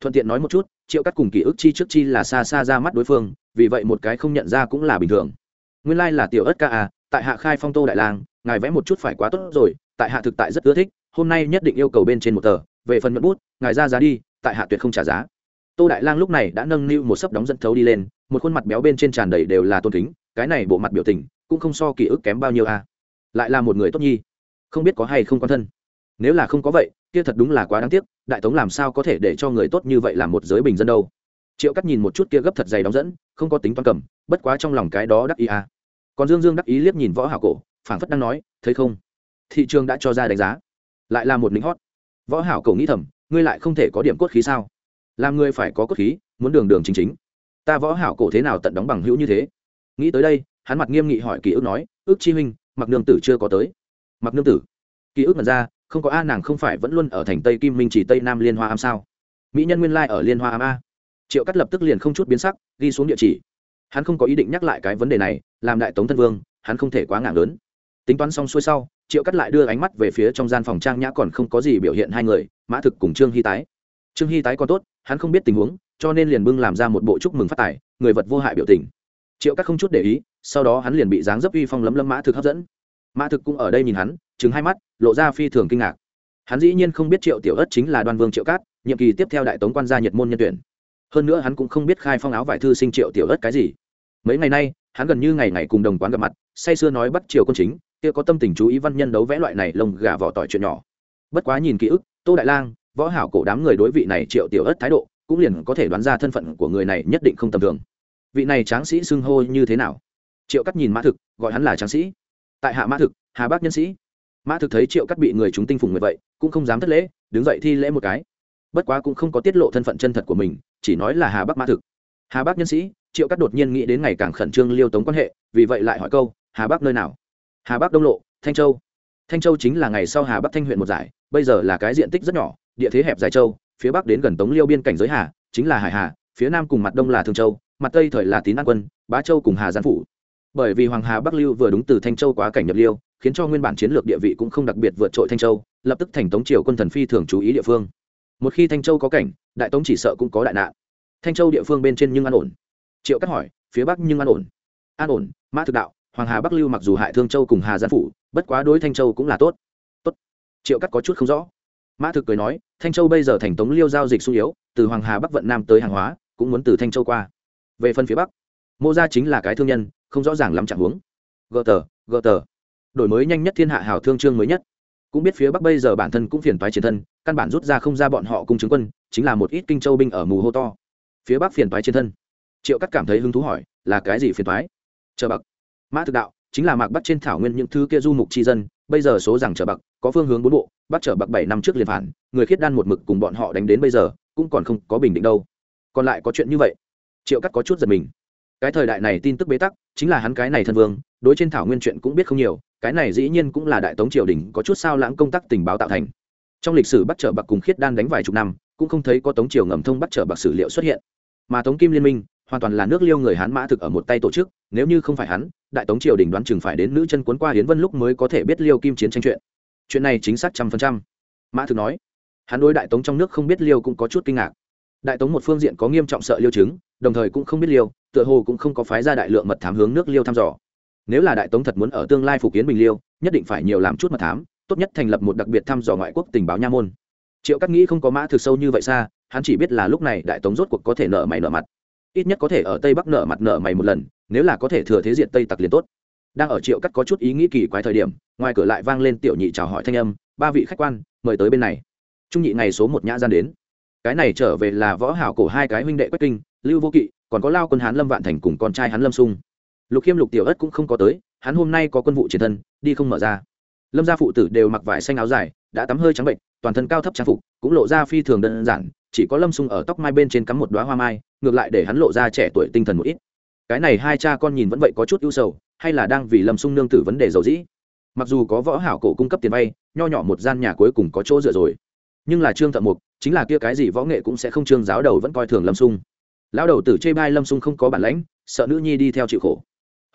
Thuận tiện nói một chút, triệu cắt cùng ký ức chi trước chi là xa xa ra mắt đối phương, vì vậy một cái không nhận ra cũng là bình thường. Nguyên lai、like、là tiểu ất ca à tại hạ khai phong tô đại lang, ngài vẽ một chút phải quá tốt rồi, tại hạ thực tại rất ưa thích, hôm nay nhất định yêu cầu bên trên một tờ, về phần nhuận bút, ngài ra giá đi tại hạ tuyệt không trả giá. Tô đại lang lúc này đã nâng niu một sấp đóng dẫn thấu đi lên, một khuôn mặt béo bên trên tràn đầy đều là tôn kính, cái này bộ mặt biểu tình cũng không so ký ức kém bao nhiêu à lại là một người tốt nhi. Không biết có hay không quan thân. Nếu là không có vậy, kia thật đúng là quá đáng tiếc, đại tống làm sao có thể để cho người tốt như vậy làm một giới bình dân đâu. Triệu cắt nhìn một chút kia gấp thật dày đóng dẫn, không có tính toán cầm, bất quá trong lòng cái đó đắc ý à. còn dương dương đắc ý liếc nhìn võ hảo cổ, phảng phất đang nói, thấy không? Thị trường đã cho ra đánh giá. Lại là một lính hót. Võ hảo cổ nghĩ thầm ngươi lại không thể có điểm cốt khí sao? Làm ngươi phải có cốt khí, muốn đường đường chính chính. Ta võ hảo cổ thế nào tận đóng bằng hữu như thế? Nghĩ tới đây, hắn mặt nghiêm nghị hỏi ký ức nói, ước chi huynh mặc nương tử chưa có tới. Mặc nương tử? Ký ức mật ra, không có a, nàng không phải vẫn luôn ở thành tây kim minh chỉ tây nam liên hoa am sao? Mỹ nhân nguyên lai ở liên hoa am a. Triệu cắt lập tức liền không chút biến sắc, ghi xuống địa chỉ. Hắn không có ý định nhắc lại cái vấn đề này, làm đại tống thân vương, hắn không thể quá ngạc lớn. Tính toán xong xuôi sau triệu cắt lại đưa ánh mắt về phía trong gian phòng trang nhã còn không có gì biểu hiện hai người, mã thực cùng trương hy tái. Trương hy tái còn tốt, hắn không biết tình huống, cho nên liền bưng làm ra một bộ chúc mừng phát tài, người vật vô hại biểu tình. Triệu cắt không chút để ý, sau đó hắn liền bị dáng dấp uy phong lấm lấm mã thực hấp dẫn. Mã thực cũng ở đây nhìn hắn chứng hai mắt, lộ ra phi thường kinh ngạc. Hắn dĩ nhiên không biết triệu tiểu ất chính là đoan vương triệu cát, nhiệm kỳ tiếp theo đại tống quan gia nhiệt môn nhân tuyển. Hơn nữa hắn cũng không biết khai phong áo vải thư sinh triệu tiểu ất cái gì. Mấy ngày nay, hắn gần như ngày ngày cùng đồng quán gặp mặt, say sưa nói bắt triều quân chính kia có tâm tình chú ý văn nhân đấu vẽ loại này lông gà vỏ tỏi chuyện nhỏ. Bất quá nhìn ký ức, tô đại lang, võ hảo cổ đám người đối vị này triệu tiểu ất thái độ, cũng liền có thể đoán ra thân phận của người này nhất định không tầm thường. Vị này tráng sĩ xưng hô như thế nào? Triệu cắt nhìn mã thực, gọi hắn là tráng sĩ. Tại hạ mã thực, hà bác nhân sĩ. Mã thực thấy triệu cắt bị người chúng tinh phùng người vậy, cũng không dám thất lễ, đứng dậy thi lễ một cái. Bất quá cũng không có tiết lộ thân phận chân thật của mình, chỉ nói là hà bắc mã thực. Hà bắc nhân sĩ, triệu cắt đột nhiên nghĩ đến ngày càng khẩn trương liêu tống quan hệ, vì vậy lại hỏi câu, hà bắc nơi nào? Hà bắc đông lộ, thanh châu. Thanh châu chính là ngày sau hà bắc thanh huyện một giải, bây giờ là cái diện tích rất nhỏ, địa thế hẹp dài châu, phía bắc đến gần tống liêu biên cảnh giới hà, chính là hải hà, phía nam cùng mặt đông là thương châu, mặt tây thời là tín an quân, bá châu cùng hà gián phủ. Bởi vì hoàng hà bắc lưu vừa đúng từ thanh châu quá cảnh nhập liêu, khiến cho nguyên bản chiến lược địa vị cũng không đặc biệt vượt trội thanh châu, lập tức thành tống triều quân thần phi thường chú ý địa phương. Một khi thanh châu có cảnh, đại tống chỉ sợ cũng có đại nạn. Thanh châu địa phương bên trên nhưng an ổn. Triệu cắt hỏi, phía bắc nhưng an ổn? An ổn, mã thực đạo hoàng hà bắc lưu mặc dù hại thương châu cùng hà gián phủ, bất quá đối thanh châu cũng là tốt. Tốt. Triệu cắt có chút không rõ. Mã thực cười nói, thanh châu bây giờ thành tống liêu giao dịch sung yếu, từ hoàng hà bắc vận nam tới hàng hóa, cũng muốn từ thanh châu qua. Về phần phía bắc, mô gia chính là cái thương nhân, không rõ ràng lắm trạng huống. Gờ tờ gờ tờ. Đổi mới nhanh nhất thiên hạ hảo thương trương mới nhất. Cũng biết phía bắc bây giờ bản thân cũng phiền toái chiến thân, căn bản rút ra không ra bọn họ cung chứng quân, chính là một ít kinh châu binh ở mù hô to. Phía bắc phiền toái chiến thân. Triệu cắt cảm thấy hứng thú hỏi, là cái gì phiền toái? Chờ bậc mã thực đạo, chính là mạc bắt trên thảo nguyên những thứ kia du mục tri dân, bây giờ số rằng trở bậc, có phương hướng bốn bộ, bắt trở bậc bảy năm trước liền phản, người khiết đan một mực cùng bọn họ đánh đến bây giờ, cũng còn không có bình định đâu. Còn lại có chuyện như vậy. Triệu cắt có chút giật mình. Cái thời đại này tin tức bế tắc, chính là hắn cái này thân vương, đối trên thảo nguyên chuyện cũng biết không nhiều, cái này dĩ nhiên cũng là đại tống triều đình có chút sao lãng công tác tình báo tạo thành. Trong lịch sử bắt trở bạc cùng khiết đan đánh vài chục năm, cũng không thấy có tống triều ngầm thông bắt trở bạc sử liệu xuất hiện. Mà tống kim liên minh hoàn toàn là nước liêu người hán mã thực ở một tay tổ chức, nếu như không phải hắn, đại tống triều đình đoán chừng phải đến nữ chân cuốn qua hiến vân lúc mới có thể biết liêu kim chiến tranh chuyện. Chuyện này chính xác trăm phần trăm. Mã thực nói, hắn đối đại tống trong nước không biết liêu cũng có chút kinh ngạc. Đại tống một phương diện có nghiêm trọng sợ liêu chứng, đồng thời cũng không biết liêu, tựa hồ cũng không có phái ra đại lượng mật thám hướng nước liêu thăm dò. Nếu là đại tống thật muốn ở tương lai phục kiến bình liêu, nhất định phải nhiều làm chút mật thám, tốt nhất thành lập một đặc biệt thăm dò ngoại quốc tình báo nha môn. Triệu cắt nghĩ không có mã thực sâu như vậy xa, hắn chỉ biết là lúc này đại tống rốt cuộc có thể nợ mày nợ mặt ít nhất có thể ở tây bắc nợ mặt nợ mày một lần, nếu là có thể thừa thế diện tây tặc liền tốt. Đang ở triệu cắt có chút ý nghĩ kỳ quái thời điểm, ngoài cửa lại vang lên tiểu nhị chào hỏi thanh âm, ba vị khách quan, mời tới bên này. Trung nhị ngày số một nhã gian đến. Cái này trở về là võ hảo cổ hai cái huynh đệ quách kinh, lưu vô kỵ, còn có lao quân hán lâm vạn thành cùng con trai hắn lâm sung. Lục khiêm lục tiểu ất cũng không có tới, hắn hôm nay có quân vụ chiến thân, đi không mở ra. Lâm gia phụ tử đều mặc vải xanh áo dài, đã tắm hơi trắng bệnh, toàn thân cao thấp trang phục, cũng lộ ra phi thường đơn giản, chỉ có lâm sung ở tóc mai bên trên cắm một đoá hoa mai ngược lại để hắn lộ ra trẻ tuổi tinh thần một ít. Cái này hai cha con nhìn vẫn vậy có chút ưu sầu, hay là đang vì lâm sung nương tử vấn đề dầu dĩ. Mặc dù có võ hảo cổ cung cấp tiền vay, nho nhỏ một gian nhà cuối cùng có chỗ dựa rồi. Nhưng là trương thợ mục, chính là kia cái gì võ nghệ cũng sẽ không trương giáo đầu vẫn coi thường lâm sung. Lão đầu tử chê bai lâm sung không có bản lãnh, sợ nữ nhi đi theo chịu khổ.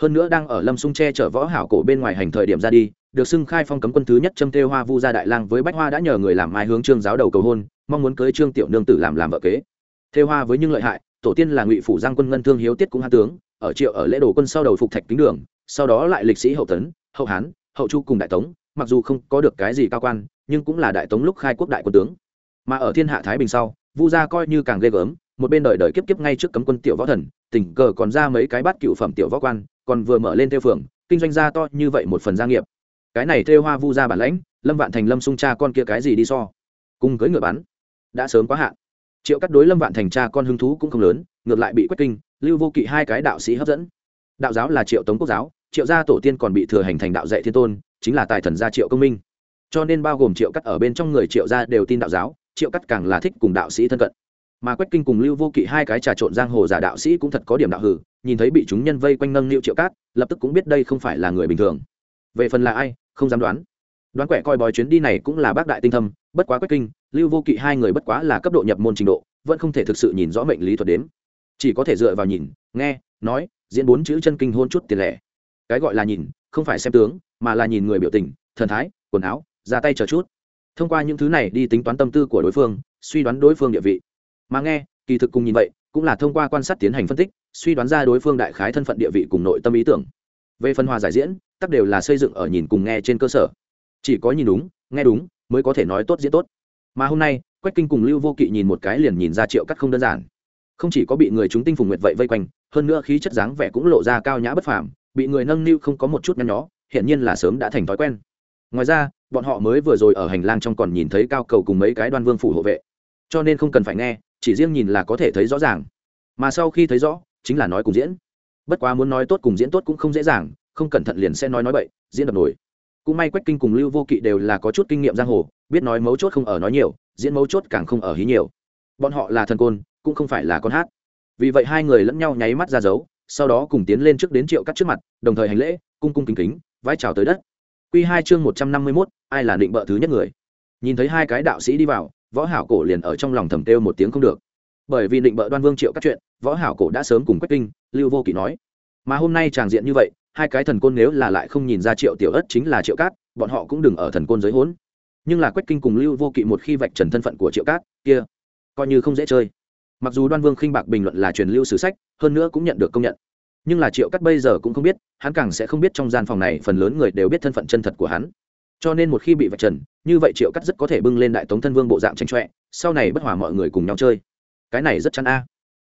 Hơn nữa đang ở lâm sung che chở võ hảo cổ bên ngoài hành thời điểm ra đi, được xưng khai phong cấm quân thứ nhất châm tê hoa vu gia đại lang với bách hoa đã nhờ người làm mai hướng trương giáo đầu cầu hôn, mong muốn cưới trương tiểu nương tử làm làm vợ kế. Thê hoa với những lợi hại tổ tiên là ngụy phủ giang quân ngân thương hiếu tiết cũng hạ tướng, ở triệu ở lễ đồ quân sau đầu phục thạch kính đường, sau đó lại lịch sĩ hậu tấn, hậu hán, hậu chu cùng đại tống, mặc dù không có được cái gì cao quan, nhưng cũng là đại tống lúc khai quốc đại quân tướng. Mà ở thiên hạ thái bình sau, vu gia coi như càng ghê gớm, một bên đời đời kiếp kiếp ngay trước cấm quân tiểu võ thần, tình cờ còn ra mấy cái bát cựu phẩm tiểu võ quan, còn vừa mở lên theo phường, kinh doanh gia to như vậy một phần gia nghiệp. Cái này Thêu hoa vu gia bản lãnh, lâm vạn thành lâm sung cha con kia cái gì đi so? Cùng cưới ngựa bắn. Đã sớm quá hạn triệu cắt đối lâm vạn thành cha con hứng thú cũng không lớn, ngược lại bị quách kinh, lưu vô kỵ hai cái đạo sĩ hấp dẫn. Đạo giáo là triệu tống quốc giáo, triệu gia tổ tiên còn bị thừa hành thành đạo dạy thiên tôn, chính là tài thần gia triệu công minh. Cho nên bao gồm triệu cắt ở bên trong người triệu gia đều tin đạo giáo, triệu cắt càng là thích cùng đạo sĩ thân cận. Mà quách kinh cùng lưu vô kỵ hai cái trà trộn giang hồ giả đạo sĩ cũng thật có điểm đạo hử, nhìn thấy bị chúng nhân vây quanh nâng niu triệu cát, lập tức cũng biết đây không phải là người bình thường. Về phần là ai, không dám đoán đoán quẻ coi bói chuyến đi này cũng là bác đại tinh thâm, bất quá quách kinh, lưu vô kỵ hai người bất quá là cấp độ nhập môn trình độ, vẫn không thể thực sự nhìn rõ mệnh lý thuật đếm. Chỉ có thể dựa vào nhìn, nghe, nói, diễn bốn chữ chân kinh hôn chút tiền lẻ. Cái gọi là nhìn, không phải xem tướng, mà là nhìn người biểu tình, thần thái, quần áo, ra tay chờ chút. Thông qua những thứ này đi tính toán tâm tư của đối phương, suy đoán đối phương địa vị. Mà nghe, kỳ thực cùng nhìn vậy, cũng là thông qua quan sát tiến hành phân tích, suy đoán ra đối phương đại khái thân phận địa vị cùng nội tâm ý tưởng. Về phân hòa giải diễn, tất đều là xây dựng ở nhìn cùng nghe trên cơ sở chỉ có nhìn đúng, nghe đúng, mới có thể nói tốt diễn tốt. Mà hôm nay, quách kinh cùng lưu vô kỵ nhìn một cái liền nhìn ra triệu cắt không đơn giản. Không chỉ có bị người chúng tinh phùng nguyệt vậy vây quanh, hơn nữa khí chất dáng vẻ cũng lộ ra cao nhã bất phàm, bị người nâng niu không có một chút nhăn nhó, hiển nhiên là sớm đã thành thói quen. Ngoài ra, bọn họ mới vừa rồi ở hành lang trong còn nhìn thấy cao cầu cùng mấy cái đoan vương phủ hộ vệ. Cho nên không cần phải nghe, chỉ riêng nhìn là có thể thấy rõ ràng. Mà sau khi thấy rõ, chính là nói cùng diễn. Bất quá muốn nói tốt cùng diễn tốt cũng không dễ dàng, không cẩn thận liền sẽ nói nói bậy, diễn đập nổi cũng may quách kinh cùng lưu vô kỵ đều là có chút kinh nghiệm giang hồ, biết nói mấu chốt không ở nói nhiều, diễn mấu chốt càng không ở hí nhiều. Bọn họ là thần côn, cũng không phải là con hát. Vì vậy hai người lẫn nhau nháy mắt ra dấu, sau đó cùng tiến lên trước đến triệu cắt trước mặt, đồng thời hành lễ, cung cung kính kính, vái chào tới đất. Q hai chương một trăm năm mươi mốt, ai là định bợ thứ nhất người? Nhìn thấy hai cái đạo sĩ đi vào, võ hảo cổ liền ở trong lòng thầm têu một tiếng không được. Bởi vì định bợ đoan vương triệu các chuyện, võ hảo cổ đã sớm cùng quách kinh, lưu vô kỵ nói. Mà hôm nay tràng diện như vậy hai cái thần côn nếu là lại không nhìn ra triệu tiểu ất chính là triệu cát, bọn họ cũng đừng ở thần côn giới hốn. Nhưng là quách kinh cùng lưu vô kỵ một khi vạch trần thân phận của triệu cát, kia coi như không dễ chơi. Mặc dù đoan vương khinh bạc bình luận là truyền lưu sử sách, hơn nữa cũng nhận được công nhận. Nhưng là triệu cát bây giờ cũng không biết, hắn càng sẽ không biết trong gian phòng này phần lớn người đều biết thân phận chân thật của hắn. Cho nên một khi bị vạch trần, như vậy triệu cát rất có thể bưng lên đại tống thân vương bộ dạng tranh trọe sau này bất hòa mọi người cùng nhau chơi. Cái này rất chăn a.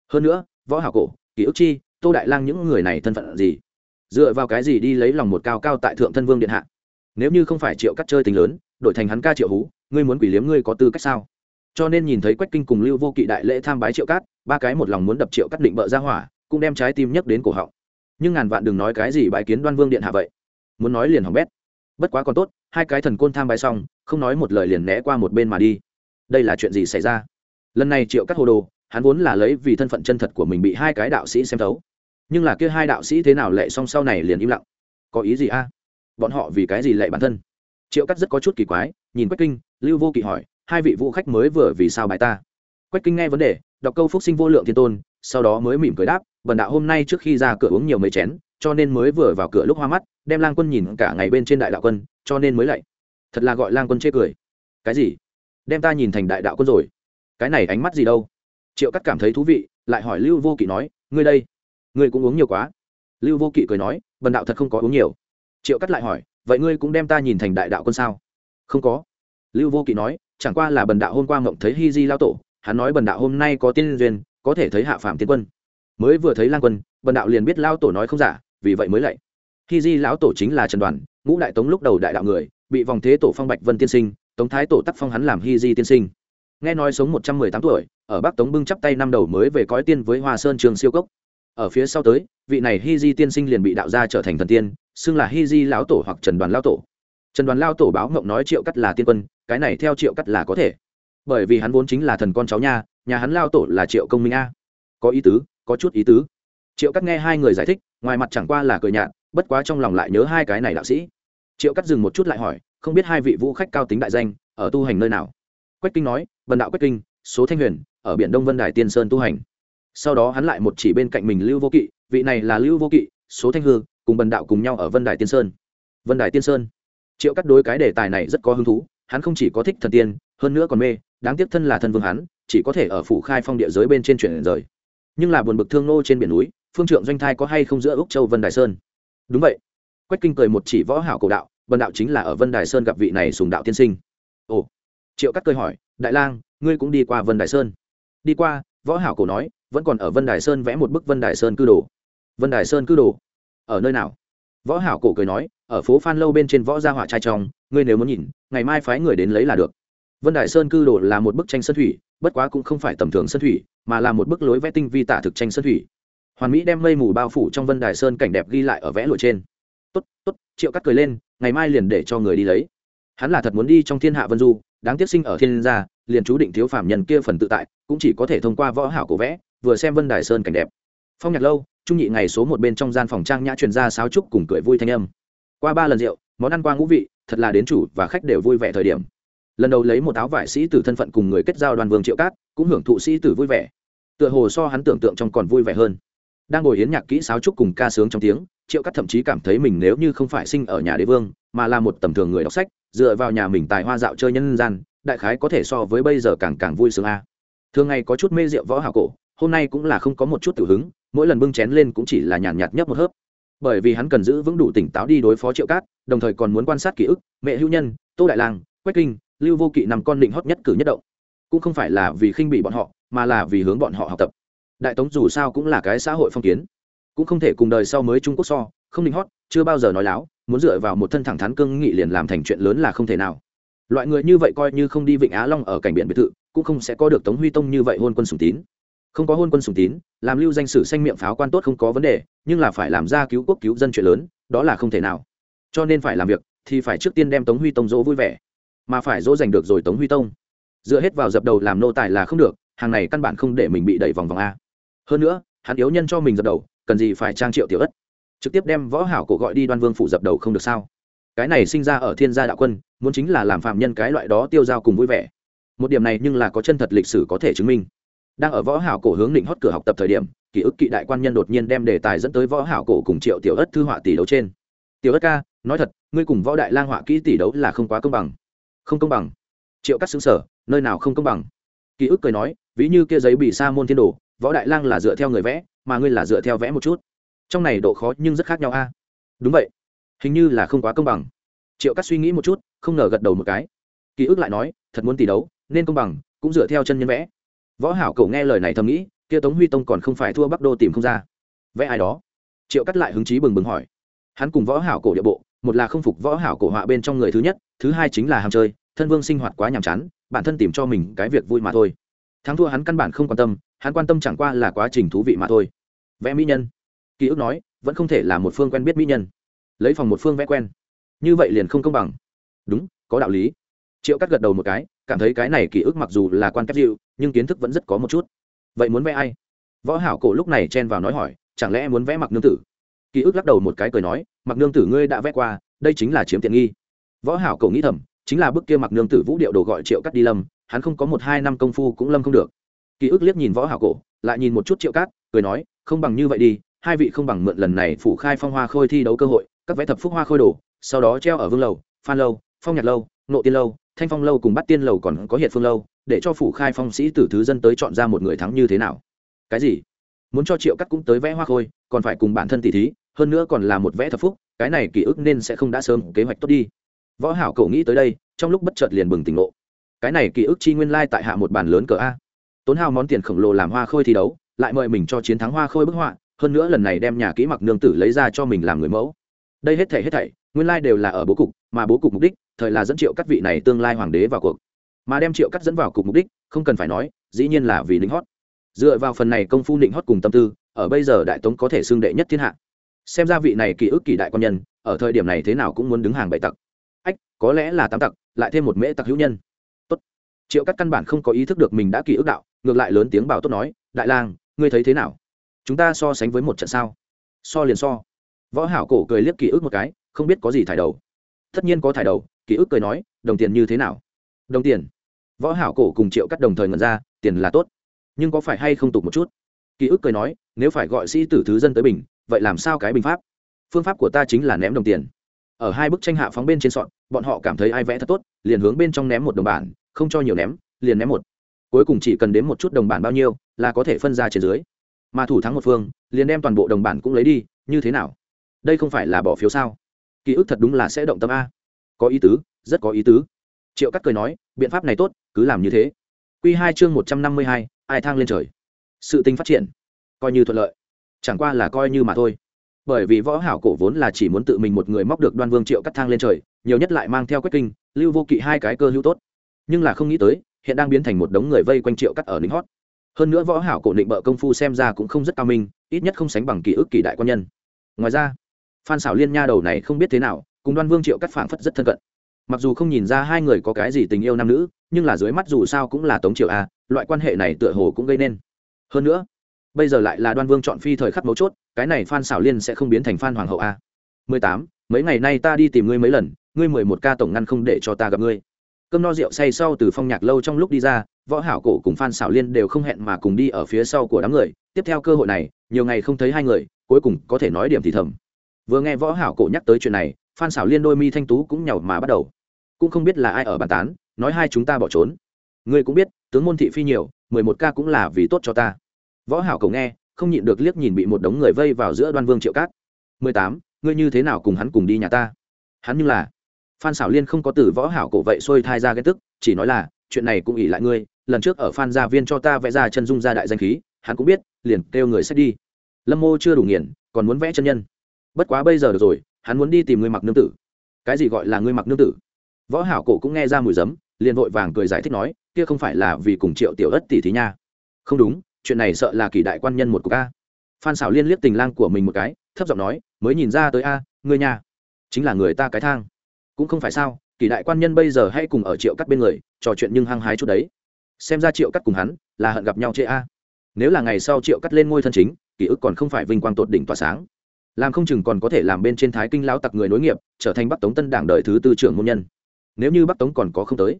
Hơn nữa, võ hảo cổ ký ức chi, tô đại lang những người này thân phận gì? Dựa vào cái gì đi lấy lòng một cao cao tại thượng thân vương điện hạ? Nếu như không phải triệu cắt chơi tình lớn, đổi thành hắn ca triệu hú, ngươi muốn quỷ liếm ngươi có tư cách sao? Cho nên nhìn thấy quách kinh cùng lưu vô kỵ đại lễ tham bái triệu cát, ba cái một lòng muốn đập triệu cắt định bợ ra hỏa, cũng đem trái tim nhấc đến cổ họng. Nhưng ngàn vạn đừng nói cái gì bái kiến đoan vương điện hạ vậy. Muốn nói liền hỏng bét. Bất quá còn tốt, hai cái thần côn tham bái xong, không nói một lời liền né qua một bên mà đi. Đây là chuyện gì xảy ra? Lần này triệu cắt hồ đồ, hắn vốn là lấy vì thân phận chân thật của mình bị hai cái đạo sĩ xem thấu nhưng là kia hai đạo sĩ thế nào lệ song sau này liền im lặng. Có ý gì a? Bọn họ vì cái gì lệ bản thân? Triệu cắt rất có chút kỳ quái, nhìn quách kinh, lưu vô kỵ hỏi, hai vị vũ khách mới vừa vì sao bài ta? Quách kinh nghe vấn đề, đọc câu phúc sinh vô lượng thiên tôn, sau đó mới mỉm cười đáp vần đạo hôm nay trước khi ra cửa uống nhiều mấy chén, cho nên mới vừa vào cửa lúc hoa mắt, đem lang quân nhìn cả ngày bên trên đại đạo quân, cho nên mới lạy. Thật là gọi lang quân chê cười. Cái gì? Đem ta nhìn thành đại đạo quân rồi? Cái này ánh mắt gì đâu? Triệu cắt cảm thấy thú vị, lại hỏi lưu vô kỵ nói, ngươi đây ngươi cũng uống nhiều quá. Lưu vô kỵ cười nói bần đạo thật không có uống nhiều. Triệu cắt lại hỏi, vậy ngươi cũng đem ta nhìn thành đại đạo quân sao? Không có. Lưu vô kỵ nói, chẳng qua là bần đạo hôm qua mộng thấy hi di lao tổ, hắn nói bần đạo hôm nay có tiên duyên, có thể thấy hạ phạm tiên quân. Mới vừa thấy lang quân, bần đạo liền biết lao tổ nói không giả, vì vậy mới lạy. Hi di lão tổ chính là trần đoàn, ngũ đại tống lúc đầu đại đạo người, bị vòng thế tổ phong bạch vân tiên sinh, tống thái tổ tắc phong hắn làm Hi di tiên sinh. Nghe nói sống một trăm mười tám tuổi, ở bắc tống bưng chắp tay năm đầu mới về cõi tiên với hoa sơn trường siêu cốc ở phía sau tới, vị này Hi di tiên sinh liền bị đạo gia trở thành thần tiên, xưng là Hi di lão tổ hoặc trần đoàn lao tổ. Trần đoàn lao tổ báo ngộng nói triệu cắt là tiên quân, cái này theo triệu cắt là có thể. Bởi vì hắn vốn chính là thần con cháu nha, nhà hắn lao tổ là triệu công minh a. Có ý tứ, có chút ý tứ. Triệu cắt nghe hai người giải thích, ngoài mặt chẳng qua là cười nhạt, bất quá trong lòng lại nhớ hai cái này đạo sĩ. Triệu cắt dừng một chút lại hỏi, không biết hai vị vũ khách cao tính đại danh, ở tu hành nơi nào? Quách kinh nói vần đạo quách kinh, số thanh huyền, ở biển đông vân đài tiên sơn tu hành sau đó hắn lại một chỉ bên cạnh mình lưu vô kỵ, vị này là lưu vô kỵ, số thanh hư, cùng bần đạo cùng nhau ở vân đài tiên sơn. Vân đài tiên sơn. Triệu cắt đối cái đề tài này rất có hứng thú, hắn không chỉ có thích thần tiên, hơn nữa còn mê, đáng tiếc thân là thân vương hắn, chỉ có thể ở phủ khai phong địa giới bên trên chuyển rời. Nhưng là buồn bực thương nô trên biển núi, phương trượng doanh thai có hay không giữa úc châu vân đài sơn? Đúng vậy. Quách kinh cười một chỉ võ hảo cổ đạo vân đạo chính là ở vân đài sơn gặp vị này sùng đạo tiên sinh. Ồ. Triệu cắt cười hỏi, đại lang, ngươi cũng đi qua vân đài sơn? Đi qua, võ hảo cổ nói vẫn còn ở vân đài sơn vẽ một bức vân đài sơn cư đồ. Vân đài sơn cư đồ? Ở nơi nào? Võ hảo cổ cười nói, ở phố phan lâu bên trên võ gia họa trai trong, ngươi nếu muốn nhìn, ngày mai phái người đến lấy là được. Vân đài sơn cư đồ là một bức tranh sơn thủy, bất quá cũng không phải tầm thường sơn thủy, mà là một bức lối vẽ tinh vi tả thực tranh sơn thủy. Hoàn mỹ đem mây mù bao phủ trong vân đài sơn cảnh đẹp ghi lại ở vẽ lụa trên. Tốt tốt, triệu cắt cười lên, ngày mai liền để cho người đi lấy. Hắn là thật muốn đi trong thiên hạ vân du, đáng tiếc sinh ở thiên gia, liền chú định thiếu phạm nhân kia phần tự tại, cũng chỉ có thể thông qua võ hảo cổ vẽ vừa xem vân đài sơn cảnh đẹp. Phong nhạc lâu, trung nhị ngày số một bên trong gian phòng trang nhã truyền ra sáo trúc cùng cười vui thanh âm. Qua ba lần rượu, món ăn qua ngũ vị, thật là đến chủ và khách đều vui vẻ thời điểm. Lần đầu lấy một áo vải sĩ tử thân phận cùng người kết giao đoàn vương triệu cát, cũng hưởng thụ sĩ tử vui vẻ. Tựa hồ so hắn tưởng tượng trong còn vui vẻ hơn. Đang ngồi hiến nhạc kỹ sáo trúc cùng ca sướng trong tiếng, triệu cát thậm chí cảm thấy mình nếu như không phải sinh ở nhà đế vương, mà là một tầm thường người đọc sách, dựa vào nhà mình tài hoa dạo chơi nhân gian, đại khái có thể so với bây giờ càng càng vui sướng a. Thường ngày có chút mê rượu võ hảo cổ hôm nay cũng là không có một chút tiểu hứng, mỗi lần bưng chén lên cũng chỉ là nhàn nhạt nhấp một hớp. Bởi vì hắn cần giữ vững đủ tỉnh táo đi đối phó triệu cát, đồng thời còn muốn quan sát ký ức, mẹ hữu nhân, tô đại lang quách kinh, lưu vô kỵ nằm con định hót nhất cử nhất động. Cũng không phải là vì khinh bị bọn họ, mà là vì hướng bọn họ học tập. Đại tống dù sao cũng là cái xã hội phong kiến. Cũng không thể cùng đời sau mới trung quốc so, không định hót, chưa bao giờ nói láo, muốn dựa vào một thân thẳng thắn cương nghị liền làm thành chuyện lớn là không thể nào. Loại người như vậy coi như không đi vịnh á long ở cảnh biển biệt thự, cũng không sẽ có được tống huy tông như vậy hôn quân sùng tín không có hôn quân sùng tín, làm lưu danh sử xanh miệng pháo quan tốt không có vấn đề, nhưng là phải làm ra cứu quốc cứu dân chuyện lớn, đó là không thể nào. Cho nên phải làm việc, thì phải trước tiên đem tống huy tông dỗ vui vẻ. Mà phải dỗ giành được rồi tống huy tông. Dựa hết vào dập đầu làm nô tài là không được, hàng này căn bản không để mình bị đẩy vòng vòng a. Hơn nữa, hắn yếu nhân cho mình dập đầu, cần gì phải trang triệu tiểu ất. Trực tiếp đem võ hảo cổ gọi đi đoan vương phủ dập đầu không được sao? Cái này sinh ra ở thiên gia đạo quân, muốn chính là làm phạm nhân cái loại đó tiêu dao cùng vui vẻ. Một điểm này nhưng là có chân thật lịch sử có thể chứng minh đang ở võ hảo cổ hướng định hót cửa học tập thời điểm ký ức kỵ đại quan nhân đột nhiên đem đề tài dẫn tới võ hảo cổ cùng triệu tiểu ất thư họa tỷ đấu trên. Tiểu ất ca, nói thật, ngươi cùng võ đại lang họa kỹ tỷ đấu là không quá công bằng. Không công bằng? Triệu cắt xứng sở nơi nào không công bằng? Ký ức cười nói, ví như kia giấy bị sa môn thiên đồ, võ đại lang là dựa theo người vẽ, mà ngươi là dựa theo vẽ một chút. Trong này độ khó nhưng rất khác nhau a. Đúng vậy, hình như là không quá công bằng. Triệu cắt suy nghĩ một chút, không ngờ gật đầu một cái. Ký ức lại nói, thật muốn tỷ đấu, nên công bằng, cũng dựa theo chân nhân vẽ võ hảo cậu nghe lời này thầm nghĩ, kia tống huy tông còn không phải thua bắc đô tìm không ra. Vẽ ai đó? Triệu cắt lại hứng chí bừng bừng hỏi. Hắn cùng võ hảo cổ địa bộ, một là không phục võ hảo cổ họa bên trong người thứ nhất, thứ hai chính là ham chơi, thân vương sinh hoạt quá nhàm chán, bản thân tìm cho mình cái việc vui mà thôi. Thắng thua hắn căn bản không quan tâm, hắn quan tâm chẳng qua là quá trình thú vị mà thôi. Vẽ mỹ nhân. Ký ức nói, vẫn không thể là một phương quen biết mỹ nhân. Lấy phòng một phương vẽ quen. Như vậy liền không công bằng. Đúng, có đạo lý. Triệu cắt gật đầu một cái cảm thấy cái này ký ức mặc dù là quan kép dịu, nhưng kiến thức vẫn rất có một chút. Vậy muốn vẽ ai? Võ hảo cổ lúc này chen vào nói hỏi, chẳng lẽ muốn vẽ mặc nương tử? Ký ức lắc đầu một cái cười nói mặc nương tử ngươi đã vẽ qua, đây chính là chiếm tiện nghi. Võ hảo cổ nghĩ thầm, chính là bức kia mặc nương tử vũ điệu đồ gọi triệu cắt đi lâm, hắn không có một hai năm công phu cũng lâm không được. Ký ức liếc nhìn võ hảo cổ, lại nhìn một chút triệu cát, cười nói, không bằng như vậy đi, hai vị không bằng mượn lần này phủ khai phong hoa khôi thi đấu cơ hội, các vẽ thập phúc hoa khôi đồ, sau đó treo ở vương lầu, phan lâu, phong nhạc lâu, nộ tiên lâu thanh phong lâu cùng bắt tiên lầu còn có hiện phương lâu, để cho phủ khai phong sĩ tử thứ dân tới chọn ra một người thắng như thế nào? Cái gì? Muốn cho triệu cắt cũng tới vẽ hoa khôi, còn phải cùng bản thân tỷ thí, hơn nữa còn là một vẽ thập phúc, cái này ký ức nên sẽ không đã sớm kế hoạch tốt đi. Võ hảo cậu nghĩ tới đây, trong lúc bất chợt liền bừng tỉnh ngộ. Cái này ký ức chi nguyên lai tại hạ một bàn lớn cờ a. Tốn hao món tiền khổng lồ làm hoa khôi thi đấu, lại mời mình cho chiến thắng hoa khôi bức họa, hơn nữa lần này đem nhà kỹ mặc nương tử lấy ra cho mình làm người mẫu. Đây hết thảy hết thảy, nguyên lai đều là ở bố cục mà bố cục mục đích, thời là dẫn triệu các vị này tương lai hoàng đế vào cuộc. Mà đem triệu cắt dẫn vào cục mục đích, không cần phải nói, dĩ nhiên là vì lính hót. Dựa vào phần này công phu định hót cùng tâm tư, ở bây giờ đại tống có thể xưng đệ nhất thiên hạ. Xem ra vị này ký ức kỳ đại quan nhân, ở thời điểm này thế nào cũng muốn đứng hàng bảy tặc. Ách, có lẽ là tám tặc, lại thêm một mễ tặc hữu nhân. Tốt. Triệu cắt căn bản không có ý thức được mình đã kỳ ức đạo, ngược lại lớn tiếng bảo tốt nói, đại lang, ngươi thấy thế nào? Chúng ta so sánh với một trận sao? So liền so. Võ hảo cổ cười liếc ký ức một cái, không biết có gì thải đầu tất nhiên có thải đầu, ký ức cười nói, đồng tiền như thế nào? Đồng tiền. Võ hảo cổ cùng triệu cắt đồng thời ngẩn ra, tiền là tốt, nhưng có phải hay không tục một chút? Ký ức cười nói, nếu phải gọi sĩ tử thứ dân tới bình, vậy làm sao cái bình pháp? Phương pháp của ta chính là ném đồng tiền. Ở hai bức tranh hạ phóng bên trên sọn bọn họ cảm thấy ai vẽ thật tốt, liền hướng bên trong ném một đồng bản, không cho nhiều ném, liền ném một. Cuối cùng chỉ cần đếm một chút đồng bản bao nhiêu, là có thể phân ra trên dưới. Mà thủ thắng một phương, liền đem toàn bộ đồng bản cũng lấy đi, như thế nào? Đây không phải là bỏ phiếu sao? Ký ức thật đúng là sẽ động tâm a. Có ý tứ, rất có ý tứ. Triệu cắt cười nói, biện pháp này tốt, cứ làm như thế. Q hai chương một trăm năm mươi hai, ai thang lên trời. Sự tinh phát triển, coi như thuận lợi. Chẳng qua là coi như mà thôi. Bởi vì võ hảo cổ vốn là chỉ muốn tự mình một người móc được đoan vương triệu cắt thang lên trời, nhiều nhất lại mang theo quách kinh, lưu vô kỵ hai cái cơ hữu tốt. Nhưng là không nghĩ tới, hiện đang biến thành một đống người vây quanh triệu cắt ở lính hót. Hơn nữa võ hảo cổ định bợ công phu xem ra cũng không rất cao minh, ít nhất không sánh bằng ký ức kỳ đại quan nhân. Ngoài ra phan xảo liên nha đầu này không biết thế nào, cùng đoan vương triệu cắt phảng phất rất thân cận. Mặc dù không nhìn ra hai người có cái gì tình yêu nam nữ, nhưng là dưới mắt dù sao cũng là tống triều a, loại quan hệ này tựa hồ cũng gây nên. Hơn nữa, bây giờ lại là đoan vương chọn phi thời khắc mấu chốt, cái này phan xảo liên sẽ không biến thành phan hoàng hậu a. Mười tám, mấy ngày nay ta đi tìm ngươi mấy lần, ngươi mười một ca tổng ngăn không để cho ta gặp ngươi. Cơm no rượu say sau từ phong nhạc lâu trong lúc đi ra, võ hảo cổ cùng phan xảo liên đều không hẹn mà cùng đi ở phía sau của đám người. Tiếp theo cơ hội này, nhiều ngày không thấy hai người, cuối cùng có thể nói điểm thì thầm vừa nghe võ hảo cổ nhắc tới chuyện này, phan xảo liên đôi mi thanh tú cũng nhàu mà bắt đầu. Cũng không biết là ai ở bàn tán, nói hai chúng ta bỏ trốn. Ngươi cũng biết, tướng môn thị phi nhiều, mười một ca cũng là vì tốt cho ta. Võ hảo cổ nghe, không nhịn được liếc nhìn bị một đống người vây vào giữa đoan vương triệu cát. mười tám, ngươi như thế nào cùng hắn cùng đi nhà ta? Hắn như là phan xảo liên không có từ võ hảo cổ vậy xuôi thai ra ghen tức, chỉ nói là, chuyện này cũng ỉ lại ngươi, lần trước ở phan gia viên cho ta vẽ ra chân dung ra đại danh khí, hắn cũng biết, liền kêu người xét đi. Lâm mô chưa đủ nghiền, còn muốn vẽ chân nhân bất quá bây giờ được rồi, hắn muốn đi tìm ngươi mặc nương tử. Cái gì gọi là ngươi mặc nương tử? Võ hảo cổ cũng nghe ra mùi giấm, liền vội vàng cười giải thích nói, kia không phải là vì cùng triệu tiểu ất tỷ thí nha. Không đúng, chuyện này sợ là kỳ đại quan nhân một cục a. phan xảo liên liếc tình lang của mình một cái, thấp giọng nói, mới nhìn ra tới a, ngươi nha. Chính là người ta cái thang. Cũng không phải sao, kỳ đại quan nhân bây giờ hay cùng ở triệu cắt bên người, trò chuyện nhưng hăng hái chút đấy. Xem ra triệu cắt cùng hắn, là hận gặp nhau chê a. Nếu là ngày sau triệu cắt lên ngôi thân chính, ký ức còn không phải vinh quang tột đỉnh tỏa sáng làm không chừng còn có thể làm bên trên thái kinh lão tặc người nối nghiệp, trở thành bắc tống tân đảng đời thứ tư trưởng môn nhân. Nếu như bắc tống còn có không tới,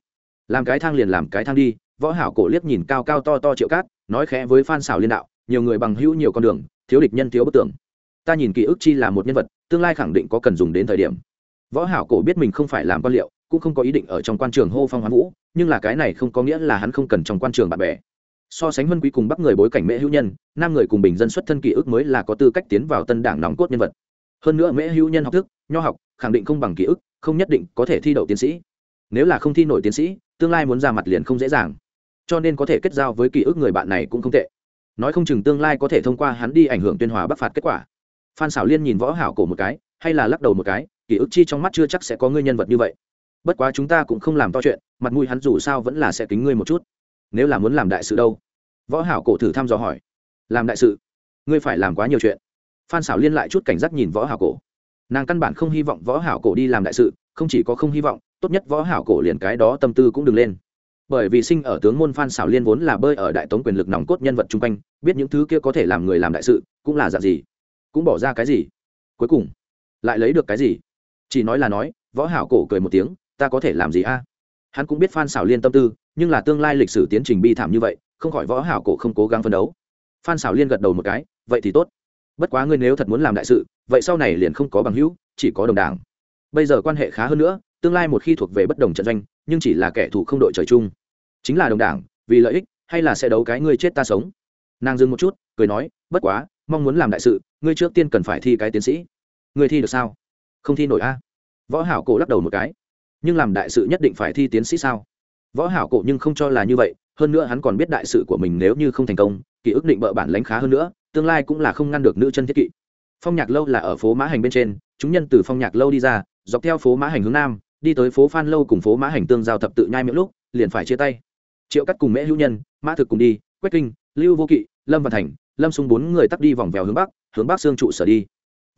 làm cái thang liền làm cái thang đi, võ hảo cổ liếc nhìn cao cao to to triệu cát, nói khẽ với phan xảo liên đạo, nhiều người bằng hữu nhiều con đường, thiếu địch nhân thiếu bất tưởng ta nhìn ký ức chi là một nhân vật, tương lai khẳng định có cần dùng đến thời điểm. Võ hảo cổ biết mình không phải làm quan liệu, cũng không có ý định ở trong quan trường hô phong hoán vũ, nhưng là cái này không có nghĩa là hắn không cần trong quan trường bạn bè so sánh vân quý cùng bắc người bối cảnh mễ hữu nhân, nam người cùng bình dân xuất thân ký ức mới là có tư cách tiến vào tân đảng nòng cốt nhân vật. Hơn nữa mễ hữu nhân học thức, nho học, khẳng định không bằng ký ức, không nhất định có thể thi đậu tiến sĩ. Nếu là không thi nổi tiến sĩ, tương lai muốn ra mặt liền không dễ dàng. Cho nên có thể kết giao với ký ức người bạn này cũng không tệ. Nói không chừng tương lai có thể thông qua hắn đi ảnh hưởng tuyên hòa bắc phạt kết quả. Phan xảo liên nhìn võ hảo cổ một cái, hay là lắc đầu một cái, ký ức chi trong mắt chưa chắc sẽ có ngươi nhân vật như vậy. Bất quá chúng ta cũng không làm to chuyện, mặt mũi hắn dù sao vẫn là sẽ kính ngươi một chút nếu là muốn làm đại sự đâu? Võ hảo cổ thử thăm dò hỏi. Làm đại sự? Ngươi phải làm quá nhiều chuyện. Phan xảo liên lại chút cảnh giác nhìn võ hảo cổ. Nàng căn bản không hy vọng võ hảo cổ đi làm đại sự, không chỉ có không hy vọng, tốt nhất võ hảo cổ liền cái đó tâm tư cũng đừng lên. Bởi vì sinh ở tướng môn phan xảo liên vốn là bơi ở đại tống quyền lực nòng cốt nhân vật chung quanh, biết những thứ kia có thể làm người làm đại sự, cũng là dạng gì? Cũng bỏ ra cái gì? Cuối cùng, lại lấy được cái gì? Chỉ nói là nói, võ hảo cổ cười một tiếng, ta có thể làm gì a? Hắn cũng biết phan xảo liên tâm tư nhưng là tương lai lịch sử tiến trình bi thảm như vậy, không khỏi võ hảo cổ không cố gắng phấn đấu. Phan xảo liên gật đầu một cái, vậy thì tốt. Bất quá ngươi nếu thật muốn làm đại sự, vậy sau này liền không có bằng hữu, chỉ có đồng đảng. Bây giờ quan hệ khá hơn nữa, tương lai một khi thuộc về bất đồng trận doanh, nhưng chỉ là kẻ thù không đội trời chung. Chính là đồng đảng, vì lợi ích, hay là sẽ đấu cái ngươi chết ta sống? Nàng dừng một chút, cười nói, bất quá, mong muốn làm đại sự, ngươi trước tiên cần phải thi cái tiến sĩ. Ngươi thi được sao? Không thi nổi a. Võ hảo cổ lắc đầu một cái. Nhưng làm đại sự nhất định phải thi tiến sĩ sao? Võ hảo cổ nhưng không cho là như vậy, hơn nữa hắn còn biết đại sự của mình nếu như không thành công, ký ức định bợ bản lãnh khá hơn nữa, tương lai cũng là không ngăn được nữ chân thiết kỵ. Phong nhạc lâu là ở phố mã hành bên trên, chúng nhân từ phong nhạc lâu đi ra, dọc theo phố mã hành hướng nam, đi tới phố phan lâu cùng phố mã hành tương giao thập tự nhai miệng lúc, liền phải chia tay. Triệu cắt cùng mễ hữu nhân, mã thực cùng đi, quách kinh, lưu vô kỵ, lâm Văn thành, lâm xung bốn người tắt đi vòng vèo hướng bắc hướng bắc xương trụ sở đi.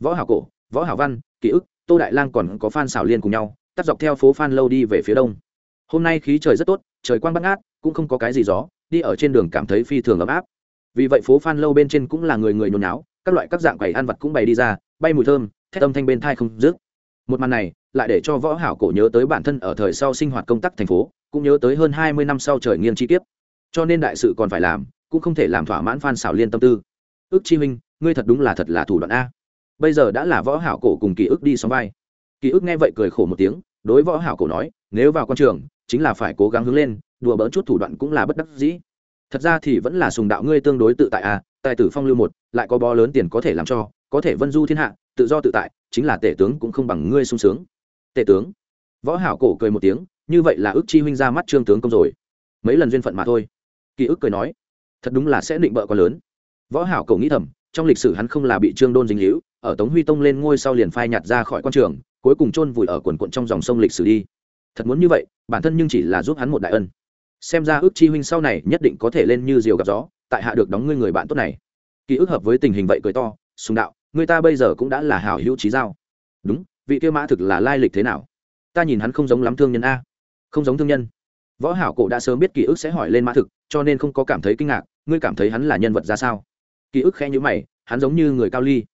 Võ hảo cổ, võ hảo văn, ký ức, tô đại lang còn có phan xảo liên cùng nhau, tắt dọc theo phố phan lâu đi về phía đông hôm nay khí trời rất tốt, trời quang bắt ngát, cũng không có cái gì gió, đi ở trên đường cảm thấy phi thường ấm áp. Vì vậy phố phan lâu bên trên cũng là người người nhồi náo, các loại các dạng quầy ăn vặt cũng bày đi ra, bay mùi thơm, thét âm thanh bên thai không dứt. Một màn này, lại để cho võ hảo cổ nhớ tới bản thân ở thời sau sinh hoạt công tác thành phố, cũng nhớ tới hơn hai mươi năm sau trời nghiêng chi tiếp. cho nên đại sự còn phải làm, cũng không thể làm thỏa mãn phan xảo liên tâm tư. Ước chi minh ngươi thật đúng là thật là thủ đoạn a. Bây giờ đã là võ hảo cổ cùng ký ức đi xóm vai. Ký ức nghe vậy cười khổ một tiếng, đối võ hảo cổ nói, nếu vào quan trường chính là phải cố gắng hướng lên đùa bỡn chút thủ đoạn cũng là bất đắc dĩ. Thật ra thì vẫn là sùng đạo ngươi tương đối tự tại à, tài tử phong lưu một lại có bó lớn tiền có thể làm cho có thể vân du thiên hạ tự do tự tại chính là tể tướng cũng không bằng ngươi sung sướng. Tể tướng. Võ hảo cổ cười một tiếng như vậy là ước chi huynh ra mắt trương tướng công rồi. Mấy lần duyên phận mà thôi. Kỳ ức cười nói thật đúng là sẽ định bợ quá lớn. Võ hảo cổ nghĩ thầm trong lịch sử hắn không là bị trương đôn dính hữu ở tống huy tông lên ngôi sau liền phai nhạt ra khỏi quan trường cuối cùng chôn vùi ở quần quận trong dòng sông lịch sử đi thật muốn như vậy, bản thân nhưng chỉ là giúp hắn một đại ân. Xem ra ước chi huynh sau này nhất định có thể lên như diều gặp gió, tại hạ được đóng ngươi người bạn tốt này. Ký ức hợp với tình hình vậy cười to, sùng đạo, người ta bây giờ cũng đã là hảo hữu trí giao. Đúng, vị tiêu mã thực là lai lịch thế nào? Ta nhìn hắn không giống lắm thương nhân a. Không giống thương nhân. Võ hảo cổ đã sớm biết ký ức sẽ hỏi lên mã thực, cho nên không có cảm thấy kinh ngạc, ngươi cảm thấy hắn là nhân vật ra sao? Ký ức khẽ nhíu mày, hắn giống như người cao ly.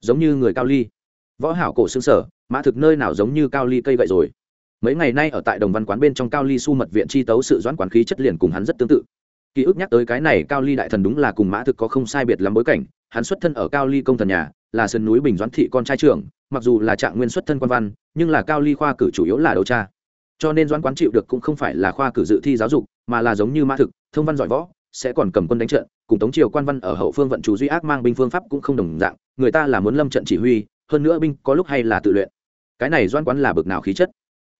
Giống như người cao ly. Võ hảo cổ xương sở mã thực nơi nào giống như cao ly cây vậy rồi? Mấy ngày nay ở tại đồng văn quán bên trong cao ly su mật viện chi tấu sự doãn quán khí chất liền cùng hắn rất tương tự. Ký ức nhắc tới cái này, cao ly đại thần đúng là cùng mã thực có không sai biệt lắm bối cảnh. Hắn xuất thân ở cao ly công thần nhà, là sườn núi bình doãn thị con trai trưởng, mặc dù là trạng nguyên xuất thân quan văn, nhưng là cao ly khoa cử chủ yếu là đấu cha. Cho nên doãn quán chịu được cũng không phải là khoa cử dự thi giáo dục, mà là giống như mã thực, thông văn giỏi võ, sẽ còn cầm quân đánh trận, cùng tống triều quan văn ở hậu phương vận chủ duy ác mang binh phương pháp cũng không đồng dạng, người ta là muốn lâm trận chỉ huy, hơn nữa binh có lúc hay là tự luyện. Cái này doãn quán là bực nào khí chất?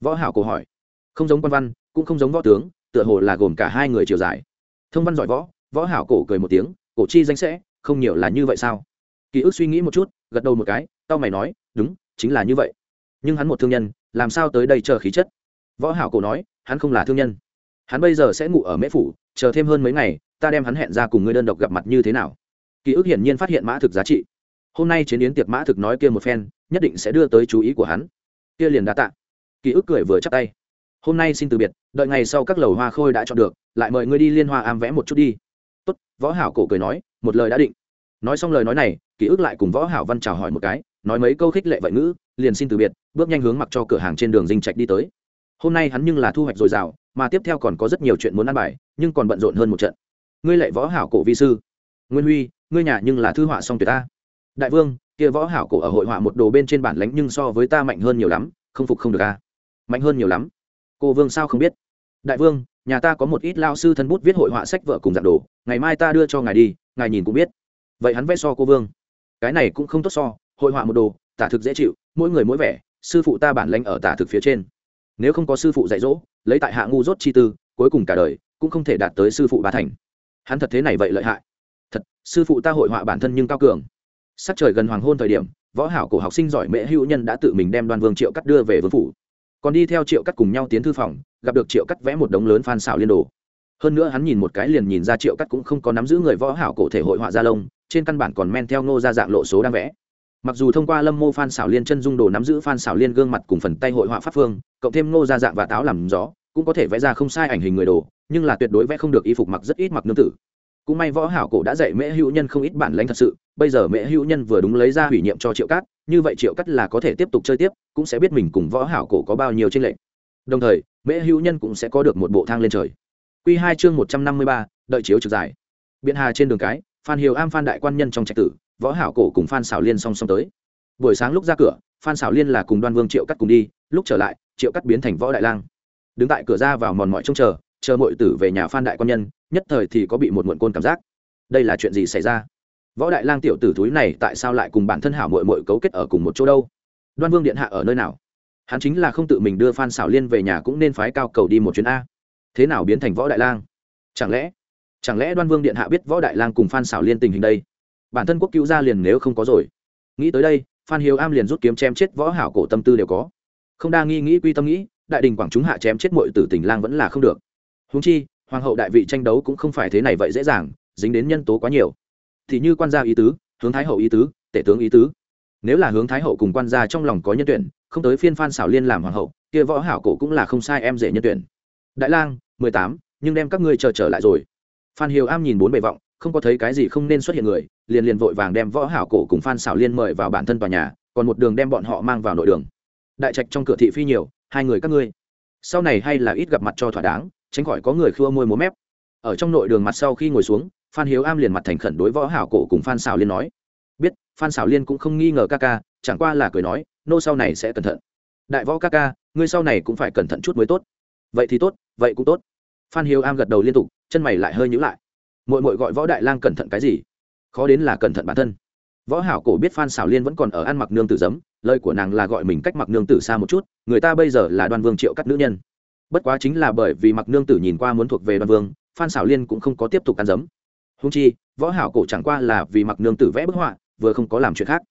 Võ hảo cổ hỏi. Không giống quan văn, cũng không giống võ tướng, tựa hồ là gồm cả hai người chiều dài thông văn giỏi võ võ hảo cổ cười một tiếng, cổ chi danh sẽ, không nhiều là như vậy sao? Ký ức suy nghĩ một chút, gật đầu một cái, tao mày nói, đúng, chính là như vậy. Nhưng hắn một thương nhân, làm sao tới đây chờ khí chất? Võ hảo cổ nói, hắn không là thương nhân. Hắn bây giờ sẽ ngủ ở mễ phủ, chờ thêm hơn mấy ngày, ta đem hắn hẹn ra cùng ngươi đơn độc gặp mặt như thế nào? Ký ức hiển nhiên phát hiện mã thực giá trị. Hôm nay chiến yến tiệc mã thực nói kia một phen, nhất định sẽ đưa tới chú ý của hắn. Kia liền đã tạ ký ức cười vừa chắp tay. Hôm nay xin từ biệt, đợi ngày sau các lầu hoa khôi đã chọn được, lại mời ngươi đi liên hoa am vẽ một chút đi. Tốt, võ hảo cổ cười nói, một lời đã định. Nói xong lời nói này, ký ức lại cùng võ hảo văn chào hỏi một cái, nói mấy câu khích lệ vậy ngữ, liền xin từ biệt, bước nhanh hướng mặc cho cửa hàng trên đường dinh trạch đi tới. Hôm nay hắn nhưng là thu hoạch dồi dào, mà tiếp theo còn có rất nhiều chuyện muốn ăn bài, nhưng còn bận rộn hơn một trận. Ngươi lệ võ hảo cổ vi sư. Nguyên huy, ngươi nhà nhưng là thư họa xong tuyệt ta. Đại vương, kia võ hảo cổ ở hội họa một đồ bên trên bản lãnh nhưng so với ta mạnh hơn nhiều lắm, không phục không được a mạnh hơn nhiều lắm. Cô vương sao không biết? Đại vương, nhà ta có một ít lao sư thân bút viết hội họa sách vợ cùng dạng đồ, ngày mai ta đưa cho ngài đi, ngài nhìn cũng biết. Vậy hắn vẽ so cô vương. Cái này cũng không tốt so, hội họa một đồ, tả thực dễ chịu, mỗi người mỗi vẻ, sư phụ ta bản lãnh ở tả thực phía trên. Nếu không có sư phụ dạy dỗ, lấy tại hạ ngu dốt chi tư, cuối cùng cả đời cũng không thể đạt tới sư phụ bá thành. Hắn thật thế này vậy lợi hại. Thật, sư phụ ta hội họa bản thân nhưng cao cường. Sắc trời gần hoàng hôn thời điểm, võ hảo cổ học sinh giỏi mễ hữu nhân đã tự mình đem đoàn vương triệu cắt đưa về vương phủ còn đi theo triệu cắt cùng nhau tiến thư phòng, gặp được triệu cắt vẽ một đống lớn phan xảo liên đồ. Hơn nữa hắn nhìn một cái liền nhìn ra triệu cắt cũng không có nắm giữ người võ hảo cổ thể hội họa gia lông, trên căn bản còn men theo ngô ra dạng lộ số đang vẽ. Mặc dù thông qua lâm mô phan xảo liên chân dung đồ nắm giữ phan xảo liên gương mặt cùng phần tay hội họa pháp phương, cộng thêm ngô ra dạng và táo làm gió, cũng có thể vẽ ra không sai ảnh hình người đồ, nhưng là tuyệt đối vẽ không được y phục mặc rất ít mặc nương tử cũng may võ hảo cổ đã dạy mễ hữu nhân không ít bản lãnh thật sự bây giờ mễ hữu nhân vừa đúng lấy ra hủy nhiệm cho triệu cát như vậy triệu cát là có thể tiếp tục chơi tiếp cũng sẽ biết mình cùng võ hảo cổ có bao nhiêu tranh lệch. Đồng thời mễ hữu nhân cũng sẽ có được một bộ thang lên trời. Quy hai chương một trăm năm mươi ba, đợi chiếu trực giải. Biện hà trên đường cái phan hiếu am phan đại quan nhân trong trạch tử võ hảo cổ cùng phan xảo liên song song tới. Buổi sáng lúc ra cửa phan xảo liên là cùng đoan vương triệu cắt cùng đi lúc trở lại triệu cắt biến thành võ đại lang. Đứng tại cửa ra vào mòn mỏi trông chờ chờ mọi tử về nhà phan đại quan nhân nhất thời thì có bị một muộn côn cảm giác. Đây là chuyện gì xảy ra? Võ đại lang tiểu tử thúi này tại sao lại cùng bản thân hảo mội mội cấu kết ở cùng một chỗ đâu? Đoan vương điện hạ ở nơi nào? Hắn chính là không tự mình đưa phan xảo liên về nhà cũng nên phái cao cầu đi một chuyến a. Thế nào biến thành võ đại lang? Chẳng lẽ chẳng lẽ đoan vương điện hạ biết võ đại lang cùng phan xảo liên tình hình đây? Bản thân quốc cứu gia liền nếu không có rồi. Nghĩ tới đây, phan hiếu am liền rút kiếm chém chết võ hảo cổ tâm tư đều có. Không đa nghi nghĩ quy tâm nghĩ, đại đình quảng chúng hạ chém chết muội tử tình lang vẫn là không được. Huống chi hoàng hậu đại vị tranh đấu cũng không phải thế này vậy dễ dàng, dính đến nhân tố quá nhiều. Thì như quan gia ý tứ, hướng thái hậu ý tứ, tể tướng ý tứ. Nếu là hướng thái hậu cùng quan gia trong lòng có nhân tuyển, không tới phiên phan xảo liên làm hoàng hậu, kia võ hảo cổ cũng là không sai em dễ nhân tuyển. Đại lang, mười tám, nhưng đem các ngươi chờ trở lại rồi. Phan hiếu am nhìn bốn bề vọng, không có thấy cái gì không nên xuất hiện người, liền liền vội vàng đem võ hảo cổ cùng phan xảo liên mời vào bản thân tòa nhà, còn một đường đem bọn họ mang vào nội đường. Đại trạch trong cửa thị phi nhiều, hai người các ngươi. Sau này hay là ít gặp mặt cho thỏa đáng tránh khỏi có người khua môi múa mép. Ở trong nội đường mặt sau khi ngồi xuống, phan hiếu am liền mặt thành khẩn đối võ hảo cổ cùng phan xảo liên nói. Biết, phan xảo liên cũng không nghi ngờ ca ca, chẳng qua là cười nói, nô sau này sẽ cẩn thận. Đại võ ca ca, ngươi sau này cũng phải cẩn thận chút mới tốt. Vậy thì tốt, vậy cũng tốt. Phan hiếu am gật đầu liên tục, chân mày lại hơi nhíu lại. Mội mội gọi võ đại lang cẩn thận cái gì? Khó đến là cẩn thận bản thân. Võ hảo cổ biết phan xảo liên vẫn còn ở ăn mặc nương tử giấm, lời của nàng là gọi mình cách mặc nương tử xa một chút, người ta bây giờ là đoan vương triệu cắt nữ nhân bất quá chính là bởi vì mặc nương tử nhìn qua muốn thuộc về đoàn vương, phan xảo liên cũng không có tiếp tục ăn dấm. húng chi, võ hảo cổ chẳng qua là vì mặc nương tử vẽ bức họa, vừa không có làm chuyện khác.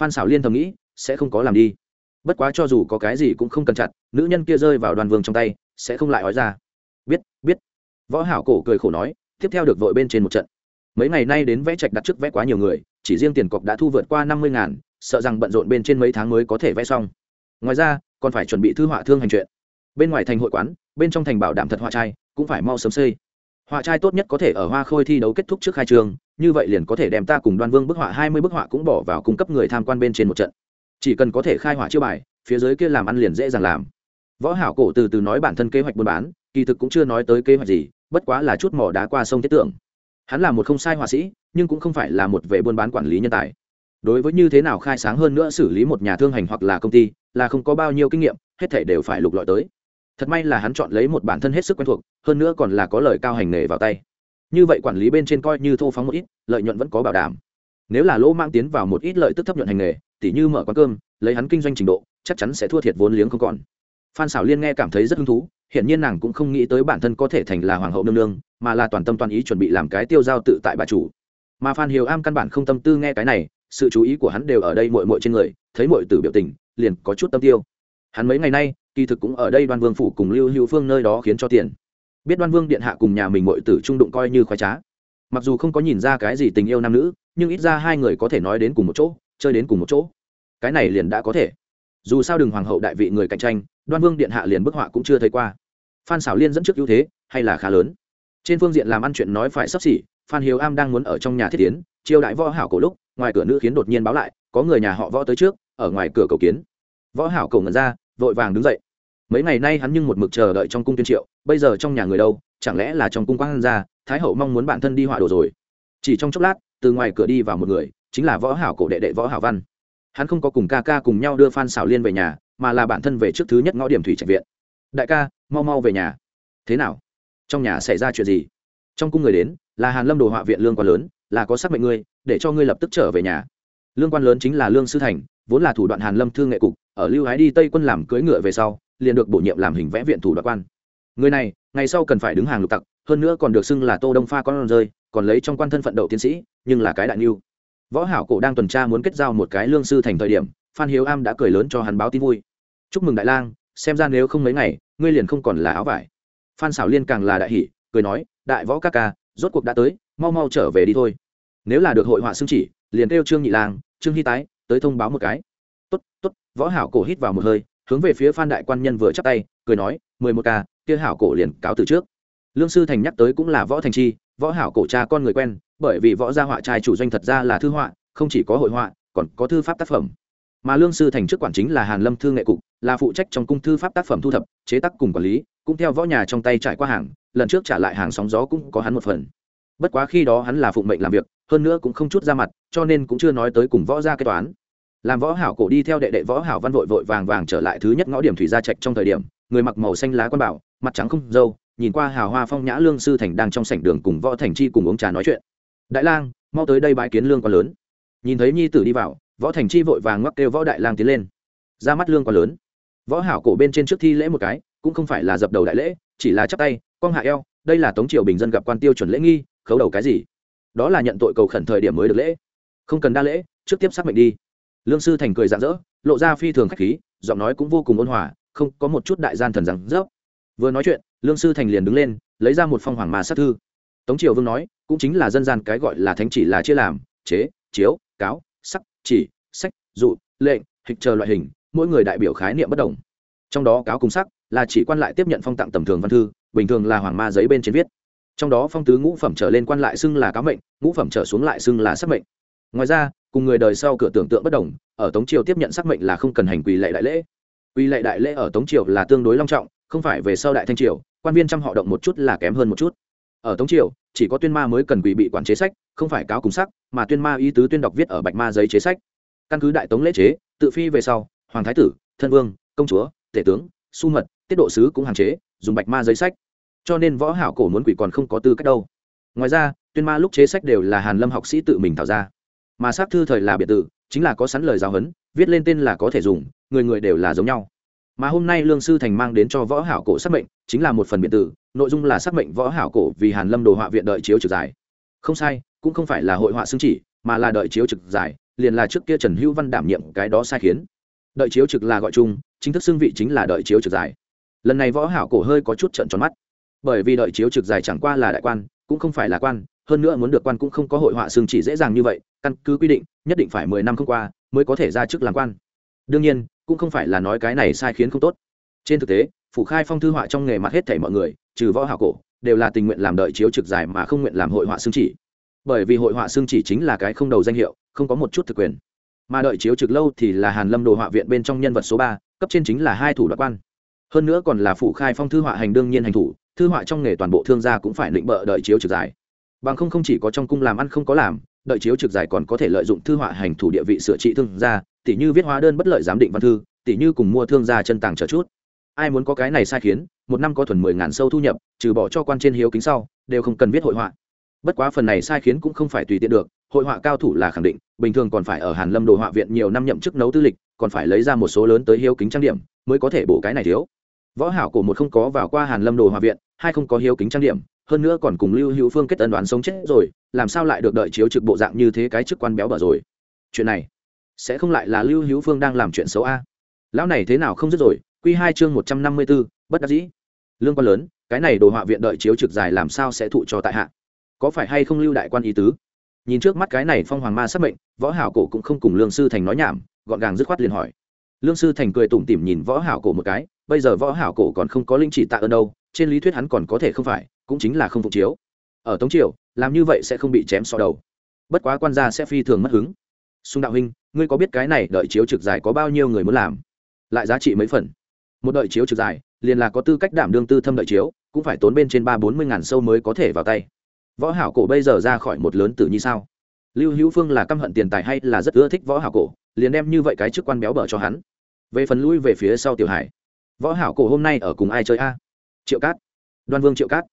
Phan xảo liên thầm nghĩ, sẽ không có làm đi. Bất quá cho dù có cái gì cũng không cần chặt, nữ nhân kia rơi vào đoàn vương trong tay, sẽ không lại nói ra. Biết biết. Võ hảo cổ cười khổ nói, tiếp theo được vội bên trên một trận. Mấy ngày nay đến vẽ trạch đặt trước vẽ quá nhiều người, chỉ riêng tiền cọc đã thu vượt qua năm mươi ngàn, sợ rằng bận rộn bên trên mấy tháng mới có thể vẽ xong. Ngoài ra, còn phải chuẩn bị thư họa thương hành chuyện bên ngoài thành hội quán, bên trong thành bảo đảm thật họa trai, cũng phải mau sớm xây. Họa trai tốt nhất có thể ở hoa khôi thi đấu kết thúc trước khai trường, như vậy liền có thể đem ta cùng đoan vương bức họa hai mươi bức họa cũng bỏ vào cung cấp người tham quan bên trên một trận. Chỉ cần có thể khai họa chiêu bài, phía dưới kia làm ăn liền dễ dàng làm. Võ hảo cổ từ từ nói bản thân kế hoạch buôn bán, kỳ thực cũng chưa nói tới kế hoạch gì, bất quá là chút mỏ đá qua sông thiết tưởng. Hắn là một không sai họa sĩ, nhưng cũng không phải là một vệ buôn bán quản lý nhân tài. Đối với như thế nào khai sáng hơn nữa xử lý một nhà thương hành hoặc là công ty, là không có bao nhiêu kinh nghiệm, hết thể đều phải lục lọi tới thật may là hắn chọn lấy một bản thân hết sức quen thuộc, hơn nữa còn là có lời cao hành nghề vào tay. Như vậy quản lý bên trên coi như thô phóng một ít, lợi nhuận vẫn có bảo đảm. Nếu là lỗ mang tiến vào một ít lợi tức thấp nhuận hành nghề, tỉ như mở quán cơm, lấy hắn kinh doanh trình độ, chắc chắn sẽ thua thiệt vốn liếng không còn. Phan xảo liên nghe cảm thấy rất hứng thú hiện nhiên nàng cũng không nghĩ tới bản thân có thể thành là hoàng hậu nương nương, mà là toàn tâm toàn ý chuẩn bị làm cái tiêu giao tự tại bà chủ. Mà phan hiếu am căn bản không tâm tư nghe cái này, sự chú ý của hắn đều ở đây mội mội trên người, thấy mội tử biểu tình, liền có chút tâm tiêu. Hắn mấy ngày nay kỳ thực cũng ở đây đoan vương phủ cùng lưu hữu phương nơi đó khiến cho tiền. Biết đoan vương điện hạ cùng nhà mình mội tử trung đụng coi như khoái trá. Mặc dù không có nhìn ra cái gì tình yêu nam nữ, nhưng ít ra hai người có thể nói đến cùng một chỗ, chơi đến cùng một chỗ. Cái này liền đã có thể. Dù sao đừng hoàng hậu đại vị người cạnh tranh, đoan vương điện hạ liền bức họa cũng chưa thấy qua. Phan xảo liên dẫn trước ưu thế, hay là khá lớn. Trên phương diện làm ăn chuyện nói phải sắp xỉ, phan hiếu am đang muốn ở trong nhà thiết tiến, chiêu đại võ hảo cổ lúc, ngoài cửa nữ khiến đột nhiên báo lại, có người nhà họ võ tới trước, ở ngoài cửa cầu kiến. Võ hảo cầu ngẩn ra, vội vàng đứng dậy mấy ngày nay hắn nhưng một mực chờ đợi trong cung tuyên triệu, bây giờ trong nhà người đâu, chẳng lẽ là trong cung quang ra thái hậu mong muốn bản thân đi họa đồ rồi. Chỉ trong chốc lát, từ ngoài cửa đi vào một người, chính là võ hảo cổ đệ đệ võ hảo văn. Hắn không có cùng ca ca cùng nhau đưa phan xảo liên về nhà, mà là bản thân về trước thứ nhất ngõ điểm thủy trạch viện. Đại ca, mau mau về nhà. Thế nào? Trong nhà xảy ra chuyện gì? Trong cung người đến, là hàn lâm đồ họa viện lương quan lớn, là có xác mệnh ngươi, để cho ngươi lập tức trở về nhà. Lương quan lớn chính là lương sư thành, vốn là thủ đoạn hàn lâm thương nghệ cục, ở lưu hái đi tây quân làm cưới ngựa về sau liền được bổ nhiệm làm hình vẽ viện thủ đoạt quan. Người này, ngày sau cần phải đứng hàng lục tặc, hơn nữa còn được xưng là tô đông pha con rơi, còn lấy trong quan thân phận đậu tiến sĩ, nhưng là cái đại niu võ hảo cổ đang tuần tra muốn kết giao một cái lương sư thành thời điểm, phan hiếu am đã cười lớn cho hắn báo tin vui. Chúc mừng đại lang, xem ra nếu không mấy ngày, ngươi liền không còn là áo vải. Phan xảo liên càng là đại hỉ, cười nói, đại võ ca ca, rốt cuộc đã tới, mau mau trở về đi thôi. Nếu là được hội họa xưng chỉ, liền kêu trương nhị lang, trương hy tái, tới thông báo một cái. Tốt tốt. Võ hảo cổ hít vào một hơi hướng về phía phan đại quan nhân vừa chắp tay, cười nói, mười một ca, kia hảo cổ liền cáo từ trước. Lương sư thành nhắc tới cũng là võ thành chi, võ hảo cổ cha con người quen, bởi vì võ gia họa trai chủ doanh thật ra là thư họa, không chỉ có hội họa, còn có thư pháp tác phẩm. Mà lương sư thành trước quản chính là hàn lâm thư nghệ cục, là phụ trách trong cung thư pháp tác phẩm thu thập, chế tác cùng quản lý, cũng theo võ nhà trong tay trải qua hàng, lần trước trả lại hàng sóng gió cũng có hắn một phần. Bất quá khi đó hắn là phụng mệnh làm việc, hơn nữa cũng không chút ra mặt, cho nên cũng chưa nói tới cùng võ gia kế toán làm võ hảo cổ đi theo đệ đệ võ hảo văn vội vội vàng vàng trở lại thứ nhất ngõ điểm thủy gia trạch trong thời điểm, người mặc màu xanh lá quan bảo, mặt trắng không dâu nhìn qua hào hoa phong nhã lương sư thành đang trong sảnh đường cùng võ thành chi cùng uống trà nói chuyện. Đại lang, mau tới đây bãi kiến lương quá lớn. Nhìn thấy nhi tử đi vào, võ thành chi vội vàng ngoắc kêu võ đại lang tiến lên. Ra mắt lương quá lớn. Võ hảo cổ bên trên trước thi lễ một cái, cũng không phải là dập đầu đại lễ, chỉ là chắp tay cong hạ eo, đây là tống triều bình dân gặp quan tiêu chuẩn lễ nghi, khấu đầu cái gì? Đó là nhận tội cầu khẩn thời điểm mới được lễ. Không cần đa lễ, trước tiếp xác mệnh đi lương sư thành cười rạng rỡ, lộ ra phi thường khách khí, giọng nói cũng vô cùng ôn hòa, không có một chút đại gian thần rằng rớp. Vừa nói chuyện, lương sư thành liền đứng lên, lấy ra một phong hoàng ma sát thư. Tống triều vương nói, cũng chính là dân gian cái gọi là thánh chỉ là chia làm, chế, chiếu, cáo, sắc, chỉ, sách, dụ, lệnh, hịch chờ loại hình, mỗi người đại biểu khái niệm bất đồng. Trong đó cáo cùng sắc là chỉ quan lại tiếp nhận phong tặng tầm thường văn thư, bình thường là hoàng ma giấy bên trên viết. Trong đó phong tứ ngũ phẩm trở lên quan lại xưng là cáo mệnh, ngũ phẩm trở xuống lại xưng là sắc mệnh ngoài ra, cùng người đời sau cửa tưởng tượng bất đồng, ở tống triều tiếp nhận sắc mệnh là không cần hành quỳ lệ đại lễ. Quỳ lệ đại lễ ở tống triều là tương đối long trọng, không phải về sau đại thanh triều, quan viên trăm họ động một chút là kém hơn một chút. Ở tống triều, chỉ có tuyên ma mới cần quỳ bị quản chế sách, không phải cáo cùng sắc, mà tuyên ma ý tứ tuyên đọc viết ở bạch ma giấy chế sách. Căn cứ đại tống lễ chế, tự phi về sau, hoàng thái tử, thân vương, công chúa, tể tướng, su mật, tiết độ sứ cũng hạn chế, dùng bạch ma giấy sách. Cho nên võ hảo cổ muốn quỷ còn không có tư cách đâu. Ngoài ra, tuyên ma lúc chế sách đều là hàn lâm học sĩ tự mình tạo ra mà xác thư thời là biệt tử, chính là có sẵn lời giáo huấn, viết lên tên là có thể dùng, người người đều là giống nhau. Mà hôm nay lương sư thành mang đến cho võ hảo cổ xác mệnh, chính là một phần biệt tử, nội dung là xác mệnh võ hảo cổ vì hàn lâm đồ họa viện đợi chiếu trực giải. Không sai, cũng không phải là hội họa xương chỉ, mà là đợi chiếu trực giải, liền là trước kia trần hữu văn đảm nhiệm cái đó sai khiến. Đợi chiếu trực là gọi chung, chính thức xưng vị chính là đợi chiếu trực giải. Lần này võ hảo cổ hơi có chút trận tròn mắt. Bởi vì đợi chiếu trực dài chẳng qua là đại quan, cũng không phải là quan hơn nữa muốn được quan cũng không có hội họa xương chỉ dễ dàng như vậy, căn cứ quy định, nhất định phải mười năm không qua mới có thể ra chức làm quan. Đương nhiên, cũng không phải là nói cái này sai khiến không tốt. Trên thực tế, phủ khai phong thư họa trong nghề mặt hết thảy mọi người, trừ võ hảo cổ, đều là tình nguyện làm đợi chiếu trực dài mà không nguyện làm hội họa xương chỉ. Bởi vì hội họa xương chỉ chính là cái không đầu danh hiệu, không có một chút thực quyền. Mà đợi chiếu trực lâu thì là hàn lâm đồ họa viện bên trong nhân vật số ba, cấp trên chính là hai thủ đoạn quan. Hơn nữa còn là phủ khai phong thư họa hành đương nhiên hành thủ, thư họa trong nghề toàn bộ thương gia cũng phải định bợ đợi chiếu trực dài bằng không không chỉ có trong cung làm ăn không có làm, đợi chiếu trực giải còn có thể lợi dụng thư họa hành thủ địa vị sửa trị thương gia tỷ như viết hóa đơn bất lợi giám định văn thư tỷ như cùng mua thương gia chân tàng trở chút. Ai muốn có cái này sai khiến, một năm có thuần mười ngàn sâu thu nhập, trừ bỏ cho quan trên hiếu kính sau, đều không cần viết hội họa. Bất quá phần này sai khiến cũng không phải tùy tiện được, hội họa cao thủ là khẳng định, bình thường còn phải ở hàn lâm đồ họa viện nhiều năm nhậm chức nấu tư lịch, còn phải lấy ra một số lớn tới hiếu kính trang điểm, mới có thể bổ cái này thiếu. Võ hảo cổ một không có vào qua hàn lâm đồ họa viện, hai không có hiếu kính trang điểm hơn nữa còn cùng lưu hữu phương kết tân đoán sống chết rồi làm sao lại được đợi chiếu trực bộ dạng như thế cái chức quan béo bở rồi? Chuyện này sẽ không lại là lưu hữu phương đang làm chuyện xấu a? Lão này thế nào không dứt rồi? Quy hai chương một trăm năm mươi 154, bất đắc dĩ. Lương quan lớn cái này đồ họa viện đợi chiếu trực dài làm sao sẽ thụ cho tại hạ? Có phải hay không lưu đại quan ý tứ? Nhìn trước mắt cái này phong hoàng ma sắp mệnh võ hảo cổ cũng không cùng lương sư thành nói nhảm gọn gàng dứt khoát liền hỏi. Lương sư thành cười tủm tỉm nhìn võ hảo cổ một cái bây giờ võ hảo cổ còn không có linh chỉ tạ ơn đâu trên lý thuyết hắn còn có thể không phải cũng chính là không phục chiếu. Ở tống triều, làm như vậy sẽ không bị chém so đầu. Bất quá quan gia sẽ phi thường mất hứng. Xung đạo huynh, ngươi có biết cái này đợi chiếu trực dài có bao nhiêu người muốn làm? Lại giá trị mấy phần? Một đợi chiếu trực dài, liền là có tư cách đảm đương tư thâm đợi chiếu, cũng phải tốn bên trên ba bốn mươi ngàn sâu mới có thể vào tay. Võ hảo cổ bây giờ ra khỏi một lớn tử như sao? Lưu hữu phương là căm hận tiền tài hay là rất ưa thích võ hảo cổ, liền đem như vậy cái chức quan béo bở cho hắn. Về phần lui về phía sau tiểu hải. Võ hảo cổ hôm nay ở cùng ai chơi a? Triệu cát. Đoan vương triệu cát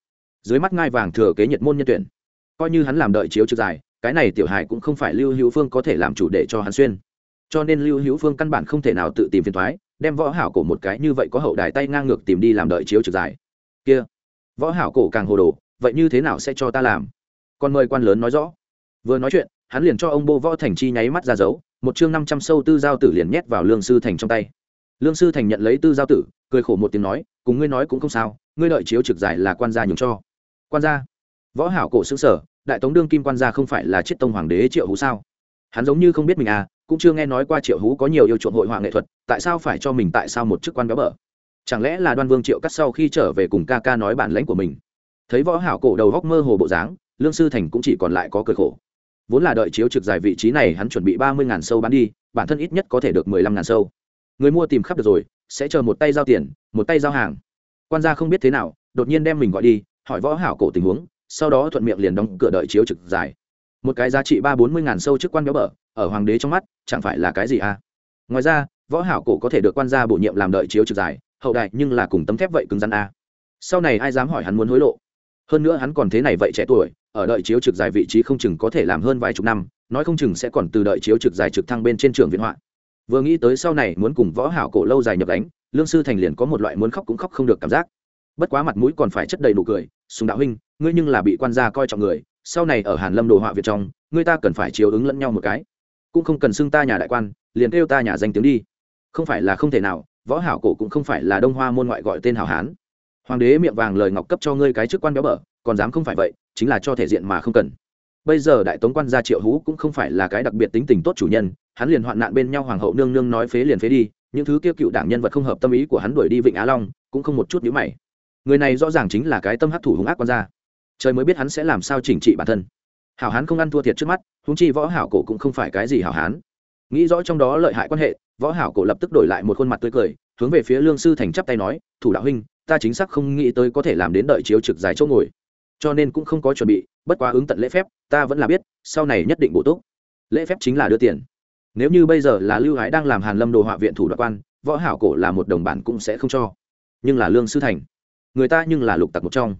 dưới mắt ngai vàng thừa kế nhiệt môn nhân tuyển. Coi như hắn làm đợi chiếu trực dài, cái này tiểu hải cũng không phải lưu hữu phương có thể làm chủ để cho hắn xuyên. Cho nên lưu hữu phương căn bản không thể nào tự tìm phiền thoái đem võ hảo cổ một cái như vậy có hậu đài tay ngang ngược tìm đi làm đợi chiếu trực dài. Kia, võ hảo cổ càng hồ đồ, vậy như thế nào sẽ cho ta làm? Còn mời quan lớn nói rõ. Vừa nói chuyện, hắn liền cho ông bô võ thành chi nháy mắt ra dấu, một chương năm trăm sâu tư giao tử liền nhét vào lương sư thành trong tay. Lương sư thành nhận lấy tư giao tử, cười khổ một tiếng nói, cùng ngươi nói cũng không sao, ngươi đợi chiếu trực giải là quan gia nhường cho quan gia. Võ hảo cổ xứ sở, đại tống đương kim quan gia không phải là chiết tông hoàng đế triệu hú sao? Hắn giống như không biết mình à cũng chưa nghe nói qua triệu hú có nhiều yêu chuộng hội họa nghệ thuật, tại sao phải cho mình tại sao một chức quan béo bở? Chẳng lẽ là đoan vương triệu cắt sau khi trở về cùng ca ca nói bản lãnh của mình? Thấy võ hảo cổ đầu góc mơ hồ bộ dáng, lương sư thành cũng chỉ còn lại có cười khổ. Vốn là đợi chiếu trực dài vị trí này, hắn chuẩn bị ba mươi ngàn sâu bán đi, bản thân ít nhất có thể được mười lăm ngàn sâu. Người mua tìm khắp được rồi, sẽ chờ một tay giao tiền, một tay giao hàng. Quan gia không biết thế nào, đột nhiên đem mình gọi đi hỏi võ hảo cổ tình huống, sau đó thuận miệng liền đóng cửa đợi chiếu trực dài. Một cái giá trị ba bốn mươi ngàn sâu chức quan béo bở, ở hoàng đế trong mắt, chẳng phải là cái gì à? Ngoài ra, võ hảo cổ có thể được quan gia bổ nhiệm làm đợi chiếu trực dài, hậu đại nhưng là cùng tấm thép vậy cứng rắn à. sau này ai dám hỏi hắn muốn hối lộ? Hơn nữa hắn còn thế này vậy trẻ tuổi, ở đợi chiếu trực dài vị trí không chừng có thể làm hơn vài chục năm, nói không chừng sẽ còn từ đợi chiếu trực dài trực thăng bên trên trường viện họa. Vừa nghĩ tới sau này muốn cùng võ hảo cổ lâu dài nhập đánh lương sư thành liền có một loại muốn khóc cũng khóc không được cảm giác bất quá mặt mũi còn phải chất đầy nụ cười, sùng đạo huynh, ngươi nhưng là bị quan gia coi trọng người, sau này ở hàn lâm đồ họa việt trong, ngươi ta cần phải chiếu ứng lẫn nhau một cái. Cũng không cần xưng ta nhà đại quan, liền kêu ta nhà danh tiếng đi. Không phải là không thể nào, võ hảo cổ cũng không phải là đông hoa môn ngoại gọi tên hảo hán. Hoàng đế miệng vàng lời ngọc cấp cho ngươi cái chức quan béo bở, còn dám không phải vậy, chính là cho thể diện mà không cần. Bây giờ đại tống quan gia triệu hú cũng không phải là cái đặc biệt tính tình tốt chủ nhân, hắn liền hoạn nạn bên nhau hoàng hậu nương nương nói phế liền phế đi, những thứ kia cựu đảng nhân vật không hợp tâm ý của hắn đuổi đi vịnh á long, cũng không một chút nhíu mày người này rõ ràng chính là cái tâm hắc thủ hung ác quan gia trời mới biết hắn sẽ làm sao chỉnh trị bản thân. Hảo hán không ăn thua thiệt trước mắt húng chi võ hảo cổ cũng không phải cái gì hảo hán. Nghĩ rõ trong đó lợi hại quan hệ, võ hảo cổ lập tức đổi lại một khuôn mặt tươi cười, hướng về phía lương sư thành chắp tay nói, thủ đạo huynh, ta chính xác không nghĩ tới có thể làm đến đợi chiếu trực dài chỗ ngồi. Cho nên cũng không có chuẩn bị, bất quá ứng tận lễ phép, ta vẫn là biết, sau này nhất định bổ túc. Lễ phép chính là đưa tiền. Nếu như bây giờ là lưu hải đang làm hàn lâm đồ họa viện thủ đoạn quan, võ hảo cổ là một đồng bản cũng sẽ không cho. Nhưng là lương sư thành người ta nhưng là lục tặc một trong.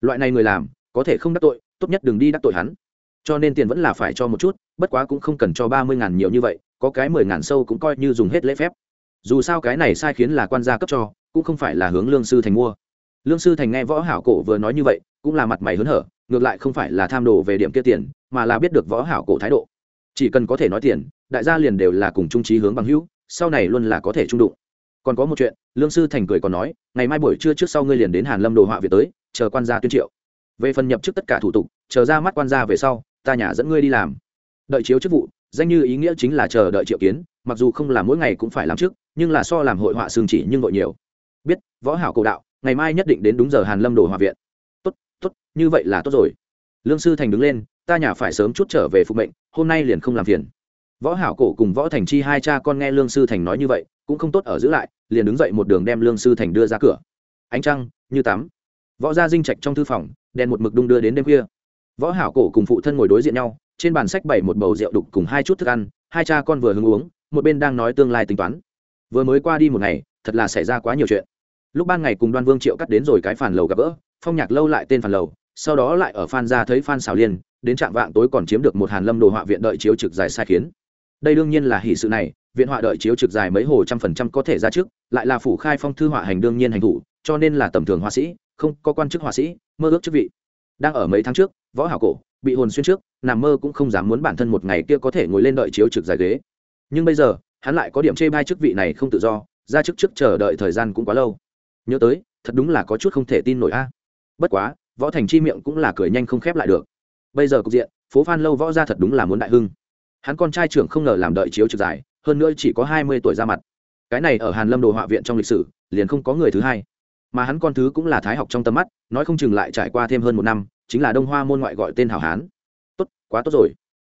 Loại này người làm, có thể không đắc tội, tốt nhất đừng đi đắc tội hắn. Cho nên tiền vẫn là phải cho một chút, bất quá cũng không cần cho ba mươi ngàn nhiều như vậy, có cái mười ngàn sâu cũng coi như dùng hết lễ phép. Dù sao cái này sai khiến là quan gia cấp cho, cũng không phải là hướng lương sư thành mua. Lương sư thành nghe võ hảo cổ vừa nói như vậy, cũng là mặt mày hớn hở, ngược lại không phải là tham đồ về điểm kia tiền, mà là biết được võ hảo cổ thái độ. Chỉ cần có thể nói tiền, đại gia liền đều là cùng trung trí hướng bằng hữu, sau này luôn là có thể trung đụng còn có một chuyện, lương sư thành cười còn nói, ngày mai buổi trưa trước sau ngươi liền đến hàn lâm đồ họa việt tới, chờ quan gia tuyên triệu. Về phần nhập chức tất cả thủ tục, chờ ra mắt quan gia về sau, ta nhà dẫn ngươi đi làm. Đợi chiếu chức vụ, danh như ý nghĩa chính là chờ đợi triệu kiến, mặc dù không là mỗi ngày cũng phải làm trước nhưng là so làm hội họa xương chỉ nhưng vội nhiều. Biết, võ hảo cổ đạo, ngày mai nhất định đến đúng giờ hàn lâm đồ hòa viện. Tốt tốt, như vậy là tốt rồi. Lương sư thành đứng lên, ta nhà phải sớm chút trở về phục mệnh, hôm nay liền không làm phiền. Võ hảo cổ cùng võ thành chi hai cha con nghe lương sư thành nói như vậy, cũng không tốt ở giữ lại liền đứng dậy một đường đem lương sư thành đưa ra cửa. Ánh trăng, như tắm. Võ gia dinh trạch trong thư phòng, đèn một mực đung đưa đến đêm khuya. Võ hảo cổ cùng phụ thân ngồi đối diện nhau, trên bàn sách bày một bầu rượu đục cùng hai chút thức ăn, hai cha con vừa hứng uống, một bên đang nói tương lai tính toán. Vừa mới qua đi một ngày, thật là xảy ra quá nhiều chuyện. Lúc ban ngày cùng đoan vương triệu cắt đến rồi cái phản lầu gặp gỡ, phong nhạc lâu lại tên phản lầu, sau đó lại ở phan ra thấy phan xào liên, đến trạm vạng tối còn chiếm được một hàn lâm đồ họa viện đợi chiếu trực dài sai khiến. Đây đương nhiên là hỷ sự này viện họa đợi chiếu trực dài mấy hồ trăm phần trăm có thể ra trước, lại là phủ khai phong thư họa hành đương nhiên hành thủ, cho nên là tầm thường họa sĩ, không có quan chức họa sĩ, mơ ước chức vị. Đang ở mấy tháng trước, võ hảo cổ, bị hồn xuyên trước, nằm mơ cũng không dám muốn bản thân một ngày kia có thể ngồi lên đợi chiếu trực dài ghế. Nhưng bây giờ, hắn lại có điểm chê bai chức vị này không tự do, ra chức trước chờ đợi thời gian cũng quá lâu. Nhớ tới, thật đúng là có chút không thể tin nổi a. Bất quá, võ thành chi miệng cũng là cười nhanh không khép lại được. Bây giờ cục diện, phố phan lâu võ ra thật đúng là muốn đại hưng. Hắn con trai trưởng không ngờ làm đợi chiếu trực dài hơn nữa chỉ có hai mươi tuổi ra mặt. Cái này ở hàn lâm đồ họa viện trong lịch sử, liền không có người thứ hai. Mà hắn con thứ cũng là thái học trong tầm mắt, nói không chừng lại trải qua thêm hơn một năm, chính là đông hoa môn ngoại gọi tên hảo hán. Tốt, quá tốt rồi.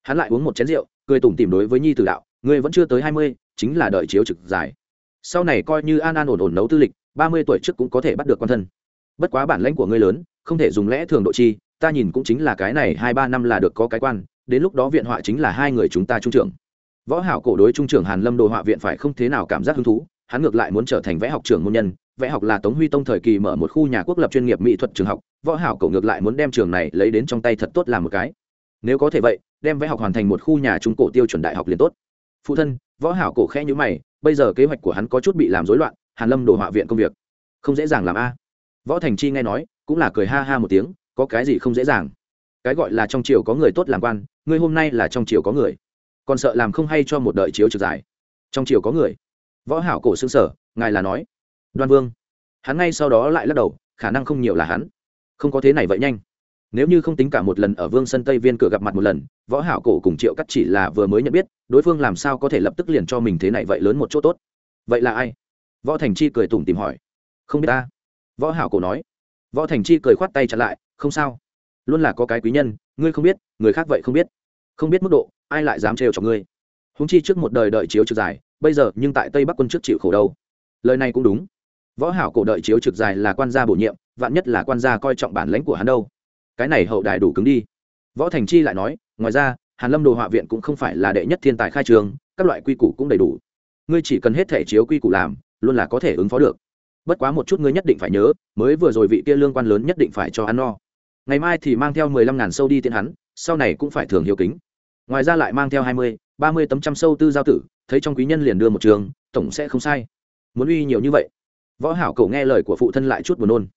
Hắn lại uống một chén rượu, cười tủm tìm đối với nhi tử đạo, ngươi vẫn chưa tới hai mươi, chính là đợi chiếu trực dài. Sau này coi như an an ổn ổn nấu tư lịch, ba mươi tuổi trước cũng có thể bắt được con thân. Bất quá bản lãnh của ngươi lớn, không thể dùng lẽ thường độ chi, ta nhìn cũng chính là cái này hai ba năm là được có cái quan, đến lúc đó viện họa chính là hai người chúng ta trung trưởng võ hảo cổ đối trung trưởng hàn lâm đồ họa viện phải không thế nào cảm giác hứng thú, hắn ngược lại muốn trở thành vẽ học trưởng môn nhân, vẽ học là tống huy tông thời kỳ mở một khu nhà quốc lập chuyên nghiệp mỹ thuật trường học, võ hảo cổ ngược lại muốn đem trường này lấy đến trong tay thật tốt làm một cái. Nếu có thể vậy, đem vẽ học hoàn thành một khu nhà trung cổ tiêu chuẩn đại học liền tốt. Phụ thân, võ hảo cổ khẽ như mày, bây giờ kế hoạch của hắn có chút bị làm rối loạn, hàn lâm đồ họa viện công việc không dễ dàng làm a. À. Võ thành chi nghe nói, cũng là cười ha ha một tiếng, có cái gì không dễ dàng? Cái gọi là trong triều có người tốt làm quan ngươi hôm nay là trong triều có người còn sợ làm không hay cho một đợi chiếu trực dài trong triều có người. Võ hảo cổ xương sở, ngài là nói. Đoan vương. Hắn ngay sau đó lại lắc đầu, khả năng không nhiều là hắn. Không có thế này vậy nhanh. Nếu như không tính cả một lần ở vương sân tây viên cửa gặp mặt một lần, võ hảo cổ cùng triệu cắt chỉ là vừa mới nhận biết, đối phương làm sao có thể lập tức liền cho mình thế này vậy lớn một chỗ tốt. Vậy là ai? Võ thành chi cười tủm tìm hỏi. Không biết ta. Võ hảo cổ nói. Võ thành chi cười khoát tay chặn lại. Không sao. Luôn là có cái quý nhân, ngươi không biết, người khác vậy không biết. Không biết mức độ ai lại dám trêu chọc ngươi? Húng chi trước một đời đợi chiếu trực dài, bây giờ nhưng tại tây bắc quân trước chịu khổ đâu. Lời này cũng đúng. Võ hảo cổ đợi chiếu trực dài là quan gia bổ nhiệm, vạn nhất là quan gia coi trọng bản lãnh của hắn đâu. Cái này hậu đài đủ cứng đi. Võ thành chi lại nói, ngoài ra, hàn lâm đồ họa viện cũng không phải là đệ nhất thiên tài khai trường, các loại quy củ cũng đầy đủ. Ngươi chỉ cần hết thể chiếu quy củ làm, luôn là có thể ứng phó được. Bất quá một chút ngươi nhất định phải nhớ, mới vừa rồi vị kia lương quan lớn nhất định phải cho ăn no. Ngày mai thì mang theo mười lăm ngàn sâu đi tiện hắn, sau này cũng phải thường hiếu kính ngoài ra lại mang theo hai mươi, ba mươi tấm trăm sâu tư giao tử, thấy trong quý nhân liền đưa một trường, tổng sẽ không sai. Muốn uy nhiều như vậy. Võ hảo cậu nghe lời của phụ thân lại chút buồn nôn.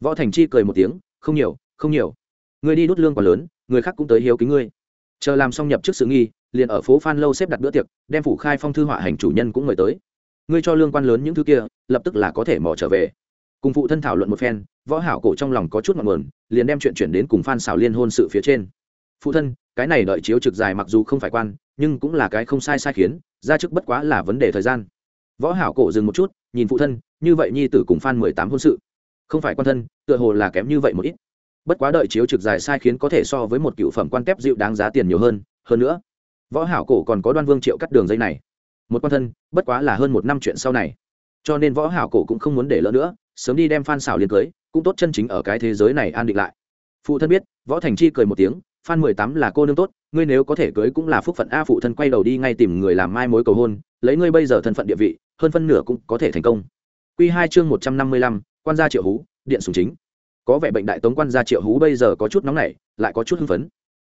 Võ thành chi cười một tiếng, không nhiều không nhiều. Ngươi đi đút lương quá lớn, người khác cũng tới hiếu kính ngươi. Chờ làm xong nhập trước sự nghi, liền ở phố phan lâu xếp đặt bữa tiệc, đem phủ khai phong thư họa hành chủ nhân cũng mời tới. Ngươi cho lương quan lớn những thứ kia, lập tức là có thể mò trở về. Cùng phụ thân thảo luận một phen, võ hảo cổ trong lòng có chút ngọn nguồn, liền đem chuyện chuyển đến cùng phan xào liên hôn sự phía trên. Phụ thân cái này đợi chiếu trực dài mặc dù không phải quan, nhưng cũng là cái không sai sai khiến, ra chức bất quá là vấn đề thời gian. Võ hảo cổ dừng một chút, nhìn phụ thân, như vậy nhi tử cùng phan mười tám hôn sự. Không phải quan thân, tựa hồ là kém như vậy một ít. Bất quá đợi chiếu trực dài sai khiến có thể so với một cựu phẩm quan kép dịu đáng giá tiền nhiều hơn hơn nữa. Võ hảo cổ còn có đoan vương triệu cắt đường dây này. Một quan thân, bất quá là hơn một năm chuyện sau này. Cho nên võ hảo cổ cũng không muốn để lỡ nữa, sớm đi đem phan xảo liên cưới, cũng tốt chân chính ở cái thế giới này an định lại. Phụ thân biết, võ thành chi cười một tiếng phan mười tám là cô nương tốt, ngươi nếu có thể cưới cũng là phúc phận a phụ thân quay đầu đi ngay tìm người làm mai mối cầu hôn, lấy ngươi bây giờ thân phận địa vị, hơn phân nửa cũng có thể thành công. Quy hai chương một trăm năm mươi lăm, quan gia triệu hú, điện sùng chính. Có vẻ bệnh đại tống quan gia triệu hú bây giờ có chút nóng nảy, lại có chút hưng phấn.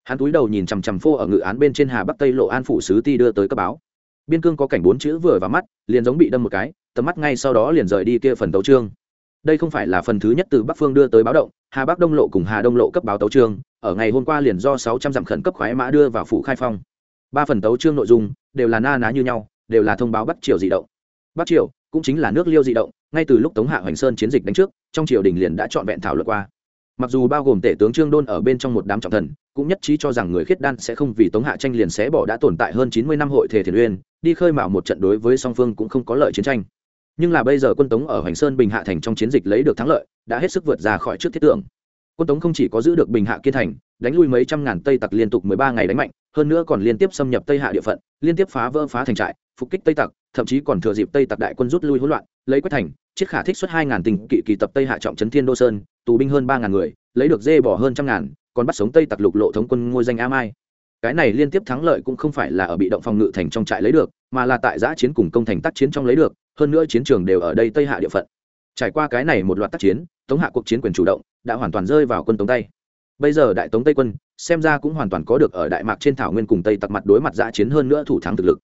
Hắn túi đầu nhìn chằm chằm phô ở ngự án bên trên hà bắc tây lộ an phủ sứ ti đưa tới cấp báo. Biên cương có cảnh bốn chữ vừa vào mắt, liền giống bị đâm một cái, tầm mắt ngay sau đó liền rời đi kia phần tấu trương đây không phải là phần thứ nhất từ bắc phương đưa tới báo động, hà bắc đông lộ cùng hà đông lộ cấp báo tấu trương ở ngày hôm qua liền do sáu trăm dặm khẩn cấp khoái mã đưa vào phủ khai phong. Ba phần tấu trương nội dung, đều là na ná như nhau, đều là thông báo bắc triều di động. Bắc triều cũng chính là nước liêu di động, ngay từ lúc tống hạ hoành sơn chiến dịch đánh trước, trong triều đình liền đã trọn vẹn thảo luận qua. Mặc dù bao gồm tể tướng trương đôn ở bên trong một đám trọng thần, cũng nhất trí cho rằng người khiết đan sẽ không vì tống hạ tranh liền xé bỏ đã tồn tại hơn chín mươi năm hội thể thiền uyên, đi khơi mào một trận đối với song phương cũng không có lợi chiến tranh nhưng là bây giờ quân tống ở hoành sơn bình hạ thành trong chiến dịch lấy được thắng lợi, đã hết sức vượt ra khỏi trước thiết tưởng. Quân tống không chỉ có giữ được bình hạ kiên thành, đánh lui mấy trăm ngàn tây tặc liên tục mười ba ngày đánh mạnh, hơn nữa còn liên tiếp xâm nhập tây hạ địa phận, liên tiếp phá vỡ phá thành trại, phục kích tây tặc, thậm chí còn thừa dịp tây tặc đại quân rút lui hỗn loạn, lấy quách thành, chiết khả thích xuất hai ngàn tình kỵ kỳ tập tây hạ trọng trấn thiên đô sơn, tù binh hơn ba ngàn người, lấy được dê bỏ hơn trăm ngàn, còn bắt sống tây tặc lục lộ thống quân ngôi danh a mai cái này liên tiếp thắng lợi cũng không phải là ở bị động phòng ngự thành trong trại lấy được, mà là tại giã chiến cùng công thành tác chiến trong lấy được, hơn nữa chiến trường đều ở đây tây hạ địa phận. Trải qua cái này một loạt tác chiến, tống hạ cuộc chiến quyền chủ động đã hoàn toàn rơi vào quân tống tây. Bây giờ đại tống tây quân, xem ra cũng hoàn toàn có được ở đại mạc trên thảo nguyên cùng tây tặc mặt đối mặt giã chiến hơn nữa thủ thắng thực lực.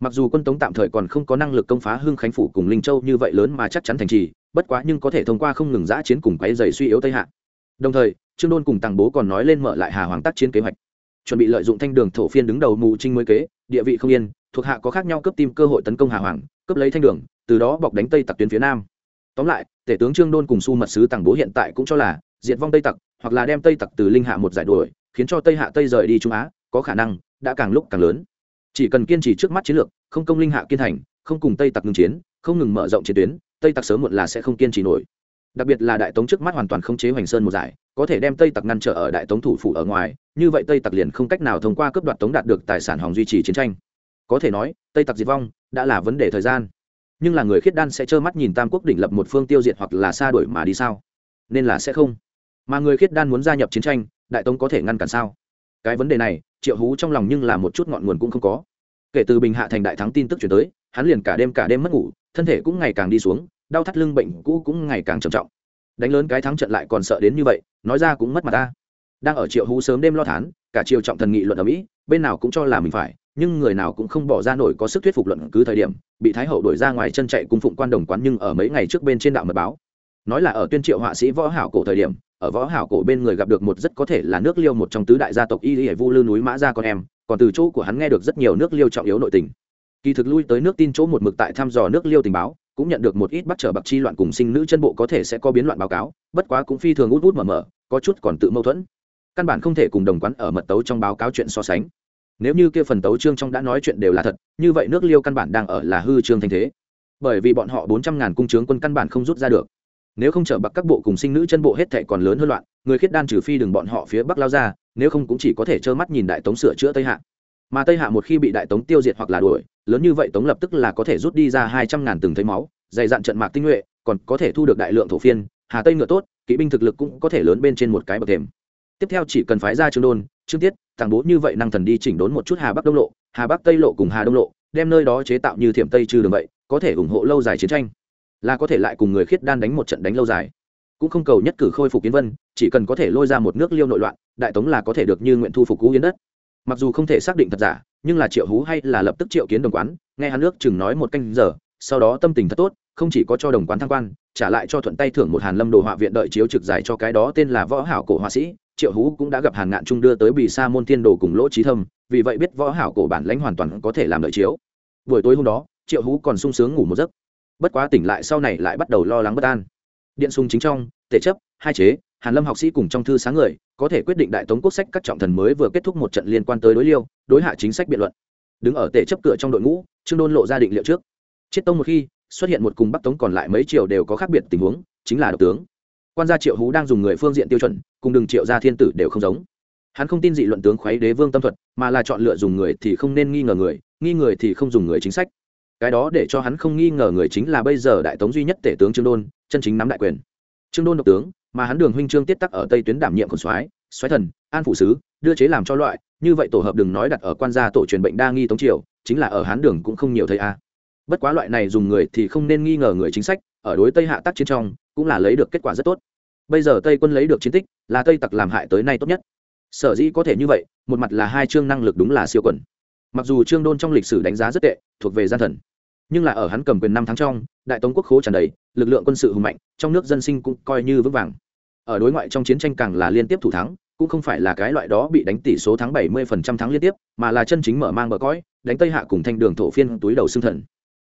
Mặc dù quân tống tạm thời còn không có năng lực công phá hưng khánh phủ cùng linh châu như vậy lớn mà chắc chắn thành trì, bất quá nhưng có thể thông qua không ngừng giã chiến cùng quáy dày suy yếu tây hạ. Đồng thời, trương đôn cùng tàng bố còn nói lên mở lại hà hoàng tác chiến kế hoạch chuẩn bị lợi dụng thanh đường thổ phiên đứng đầu mù trinh mới kế, địa vị không yên, thuộc hạ có khác nhau cấp tim cơ hội tấn công hà hoàng cướp lấy thanh đường, từ đó bọc đánh tây tặc tuyến phía nam. Tóm lại, tể tướng trương đôn cùng su mật sứ tàng bố hiện tại cũng cho là diệt vong tây tặc hoặc là đem tây tặc từ linh hạ một giải đuổi, khiến cho tây hạ tây rời đi trung á, có khả năng đã càng lúc càng lớn. Chỉ cần kiên trì trước mắt chiến lược, không công linh hạ kiên thành, không cùng tây tặc ngừng chiến, không ngừng mở rộng chiến tuyến, tây tặc sớm muộn là sẽ không kiên trì nổi đặc biệt là đại tống trước mắt hoàn toàn không chế hoành sơn một giải, có thể đem tây tặc ngăn trở ở đại tống thủ phủ ở ngoài, như vậy tây tặc liền không cách nào thông qua cướp đoạt tống đạt được tài sản hòng duy trì chiến tranh. Có thể nói, tây tặc diệt vong đã là vấn đề thời gian. Nhưng là người khiết đan sẽ trơ mắt nhìn tam quốc đỉnh lập một phương tiêu diệt hoặc là xa đuổi mà đi sao? Nên là sẽ không. Mà người khiết đan muốn gia nhập chiến tranh, đại tống có thể ngăn cản sao? Cái vấn đề này, triệu hú trong lòng nhưng là một chút ngọn nguồn cũng không có. Kể từ bình hạ thành đại thắng tin tức chuyển tới, hắn liền cả đêm cả đêm mất ngủ, thân thể cũng ngày càng đi xuống đau thắt lưng bệnh cũ cũng ngày càng trầm trọng. Đánh lớn cái thắng trận lại còn sợ đến như vậy, nói ra cũng mất mặt ta. Đang ở triệu hú sớm đêm lo thán, cả triều trọng thần nghị luận ở mỹ, bên nào cũng cho là mình phải, nhưng người nào cũng không bỏ ra nổi có sức thuyết phục luận cứ thời điểm, bị thái hậu đuổi ra ngoài chân chạy cung phụng quan đồng quán nhưng ở mấy ngày trước bên trên đạo mật báo. Nói là ở tuyên triệu họa sĩ võ hảo cổ thời điểm, ở võ hảo cổ bên người gặp được một rất có thể là nước liêu một trong tứ đại gia tộc y y vu lư núi mã gia con em, còn từ chỗ của hắn nghe được rất nhiều nước liêu trọng yếu nội tình. Kỳ thực lui tới nước tin chỗ một mực tại thăm dò nước liêu tình báo cũng nhận được một ít bắt trở bạc chi loạn cùng sinh nữ chân bộ có thể sẽ có biến loạn báo cáo, bất quá cũng phi thường út út mở mở, có chút còn tự mâu thuẫn. Căn bản không thể cùng đồng quán ở mật tấu trong báo cáo chuyện so sánh. Nếu như kia phần tấu trương trong đã nói chuyện đều là thật, như vậy nước liêu căn bản đang ở là hư trương thanh thế. Bởi vì bọn họ bốn trăm ngàn cung trướng quân căn bản không rút ra được. Nếu không trở bạc các bộ cùng sinh nữ chân bộ hết thệ còn lớn hơn loạn, người khiết đan trừ phi đừng bọn họ phía bắc lao ra, nếu không cũng chỉ có thể trơ mắt nhìn đại tống sửa chữa tây hạ. Mà tây hạ một khi bị đại tống tiêu diệt hoặc là đuổi lớn như vậy tống lập tức là có thể rút đi ra hai trăm ngàn từng thấy máu, dày dặn trận mạc tinh nhuệ, còn có thể thu được đại lượng thổ phiên, hà tây ngựa tốt, kỵ binh thực lực cũng có thể lớn bên trên một cái bậc thềm. Tiếp theo chỉ cần phái ra trương đôn, trương tiết thằng bố như vậy năng thần đi chỉnh đốn một chút hà bắc đông lộ, hà bắc tây lộ cùng hà đông lộ, đem nơi đó chế tạo như thiểm tây trừ đường vậy, có thể ủng hộ lâu dài chiến tranh. Là có thể lại cùng người khiết đan đánh một trận đánh lâu dài. Cũng không cầu nhất cử khôi phục kiến vân, chỉ cần có thể lôi ra một nước liêu nội loạn, đại tống là có thể được như nguyện thu phục cú yến đất. Mặc dù không thể xác định thật giả nhưng là triệu hú hay là lập tức triệu kiến đồng quán, nghe hắn nước chừng nói một canh giờ, sau đó tâm tình thật tốt, không chỉ có cho đồng quán thăng quan, trả lại cho thuận tay thưởng một hàn lâm đồ họa viện đợi chiếu trực giải cho cái đó tên là võ hảo cổ họa sĩ, triệu hú cũng đã gặp hàn ngạn trung đưa tới bì sa môn tiên đồ cùng lỗ trí thâm, vì vậy biết võ hảo cổ bản lãnh hoàn toàn có thể làm đợi chiếu. Buổi tối hôm đó, triệu hú còn sung sướng ngủ một giấc. Bất quá tỉnh lại sau này lại bắt đầu lo lắng bất an. Điện sung chính trong tể chấp hai chế, hàn lâm học sĩ cùng trong thư sáng người có thể quyết định đại tống quốc sách các trọng thần mới vừa kết thúc một trận liên quan tới đối liêu, đối hạ chính sách biện luận. Đứng ở tể chấp cửa trong đội ngũ, trương đôn lộ ra định liệu trước. Chiết tông một khi xuất hiện một cùng bắc tống còn lại mấy triều đều có khác biệt tình huống, chính là độc tướng. Quan gia triệu hú đang dùng người phương diện tiêu chuẩn, cùng đừng triệu gia thiên tử đều không giống. Hắn không tin dị luận tướng khoái đế vương tâm thuật, mà là chọn lựa dùng người thì không nên nghi ngờ người, nghi người thì không dùng người chính sách. Cái đó để cho hắn không nghi ngờ người chính là bây giờ đại tống duy nhất tể tướng trương đôn, chân chính nắm đại quyền. Trương đôn độc tướng mà hắn đường huynh trương tiết tắc ở tây tuyến đảm nhiệm quần soái soái thần, an phủ sứ, đưa chế làm cho loại, như vậy tổ hợp đừng nói đặt ở quan gia tổ truyền bệnh đa nghi tống triều, chính là ở hán đường cũng không nhiều thấy a. Bất quá loại này dùng người thì không nên nghi ngờ người chính sách, ở đối tây hạ tác chiến trong, cũng là lấy được kết quả rất tốt. Bây giờ tây quân lấy được chiến tích, là tây tặc làm hại tới nay tốt nhất. Sở dĩ có thể như vậy, một mặt là hai chương năng lực đúng là siêu quần. Mặc dù trương đôn trong lịch sử đánh giá rất tệ, thuộc về gian thần nhưng là ở hắn cầm quyền năm tháng trong, đại tống quốc khố tràn đầy, lực lượng quân sự hùng mạnh, trong nước dân sinh cũng coi như vững vàng. Ở đối ngoại trong chiến tranh càng là liên tiếp thủ thắng, cũng không phải là cái loại đó bị đánh tỷ số thắng 70% thắng liên tiếp, mà là chân chính mở mang bờ cõi, đánh tây hạ cùng thanh đường thổ phiên túi đầu xương thần.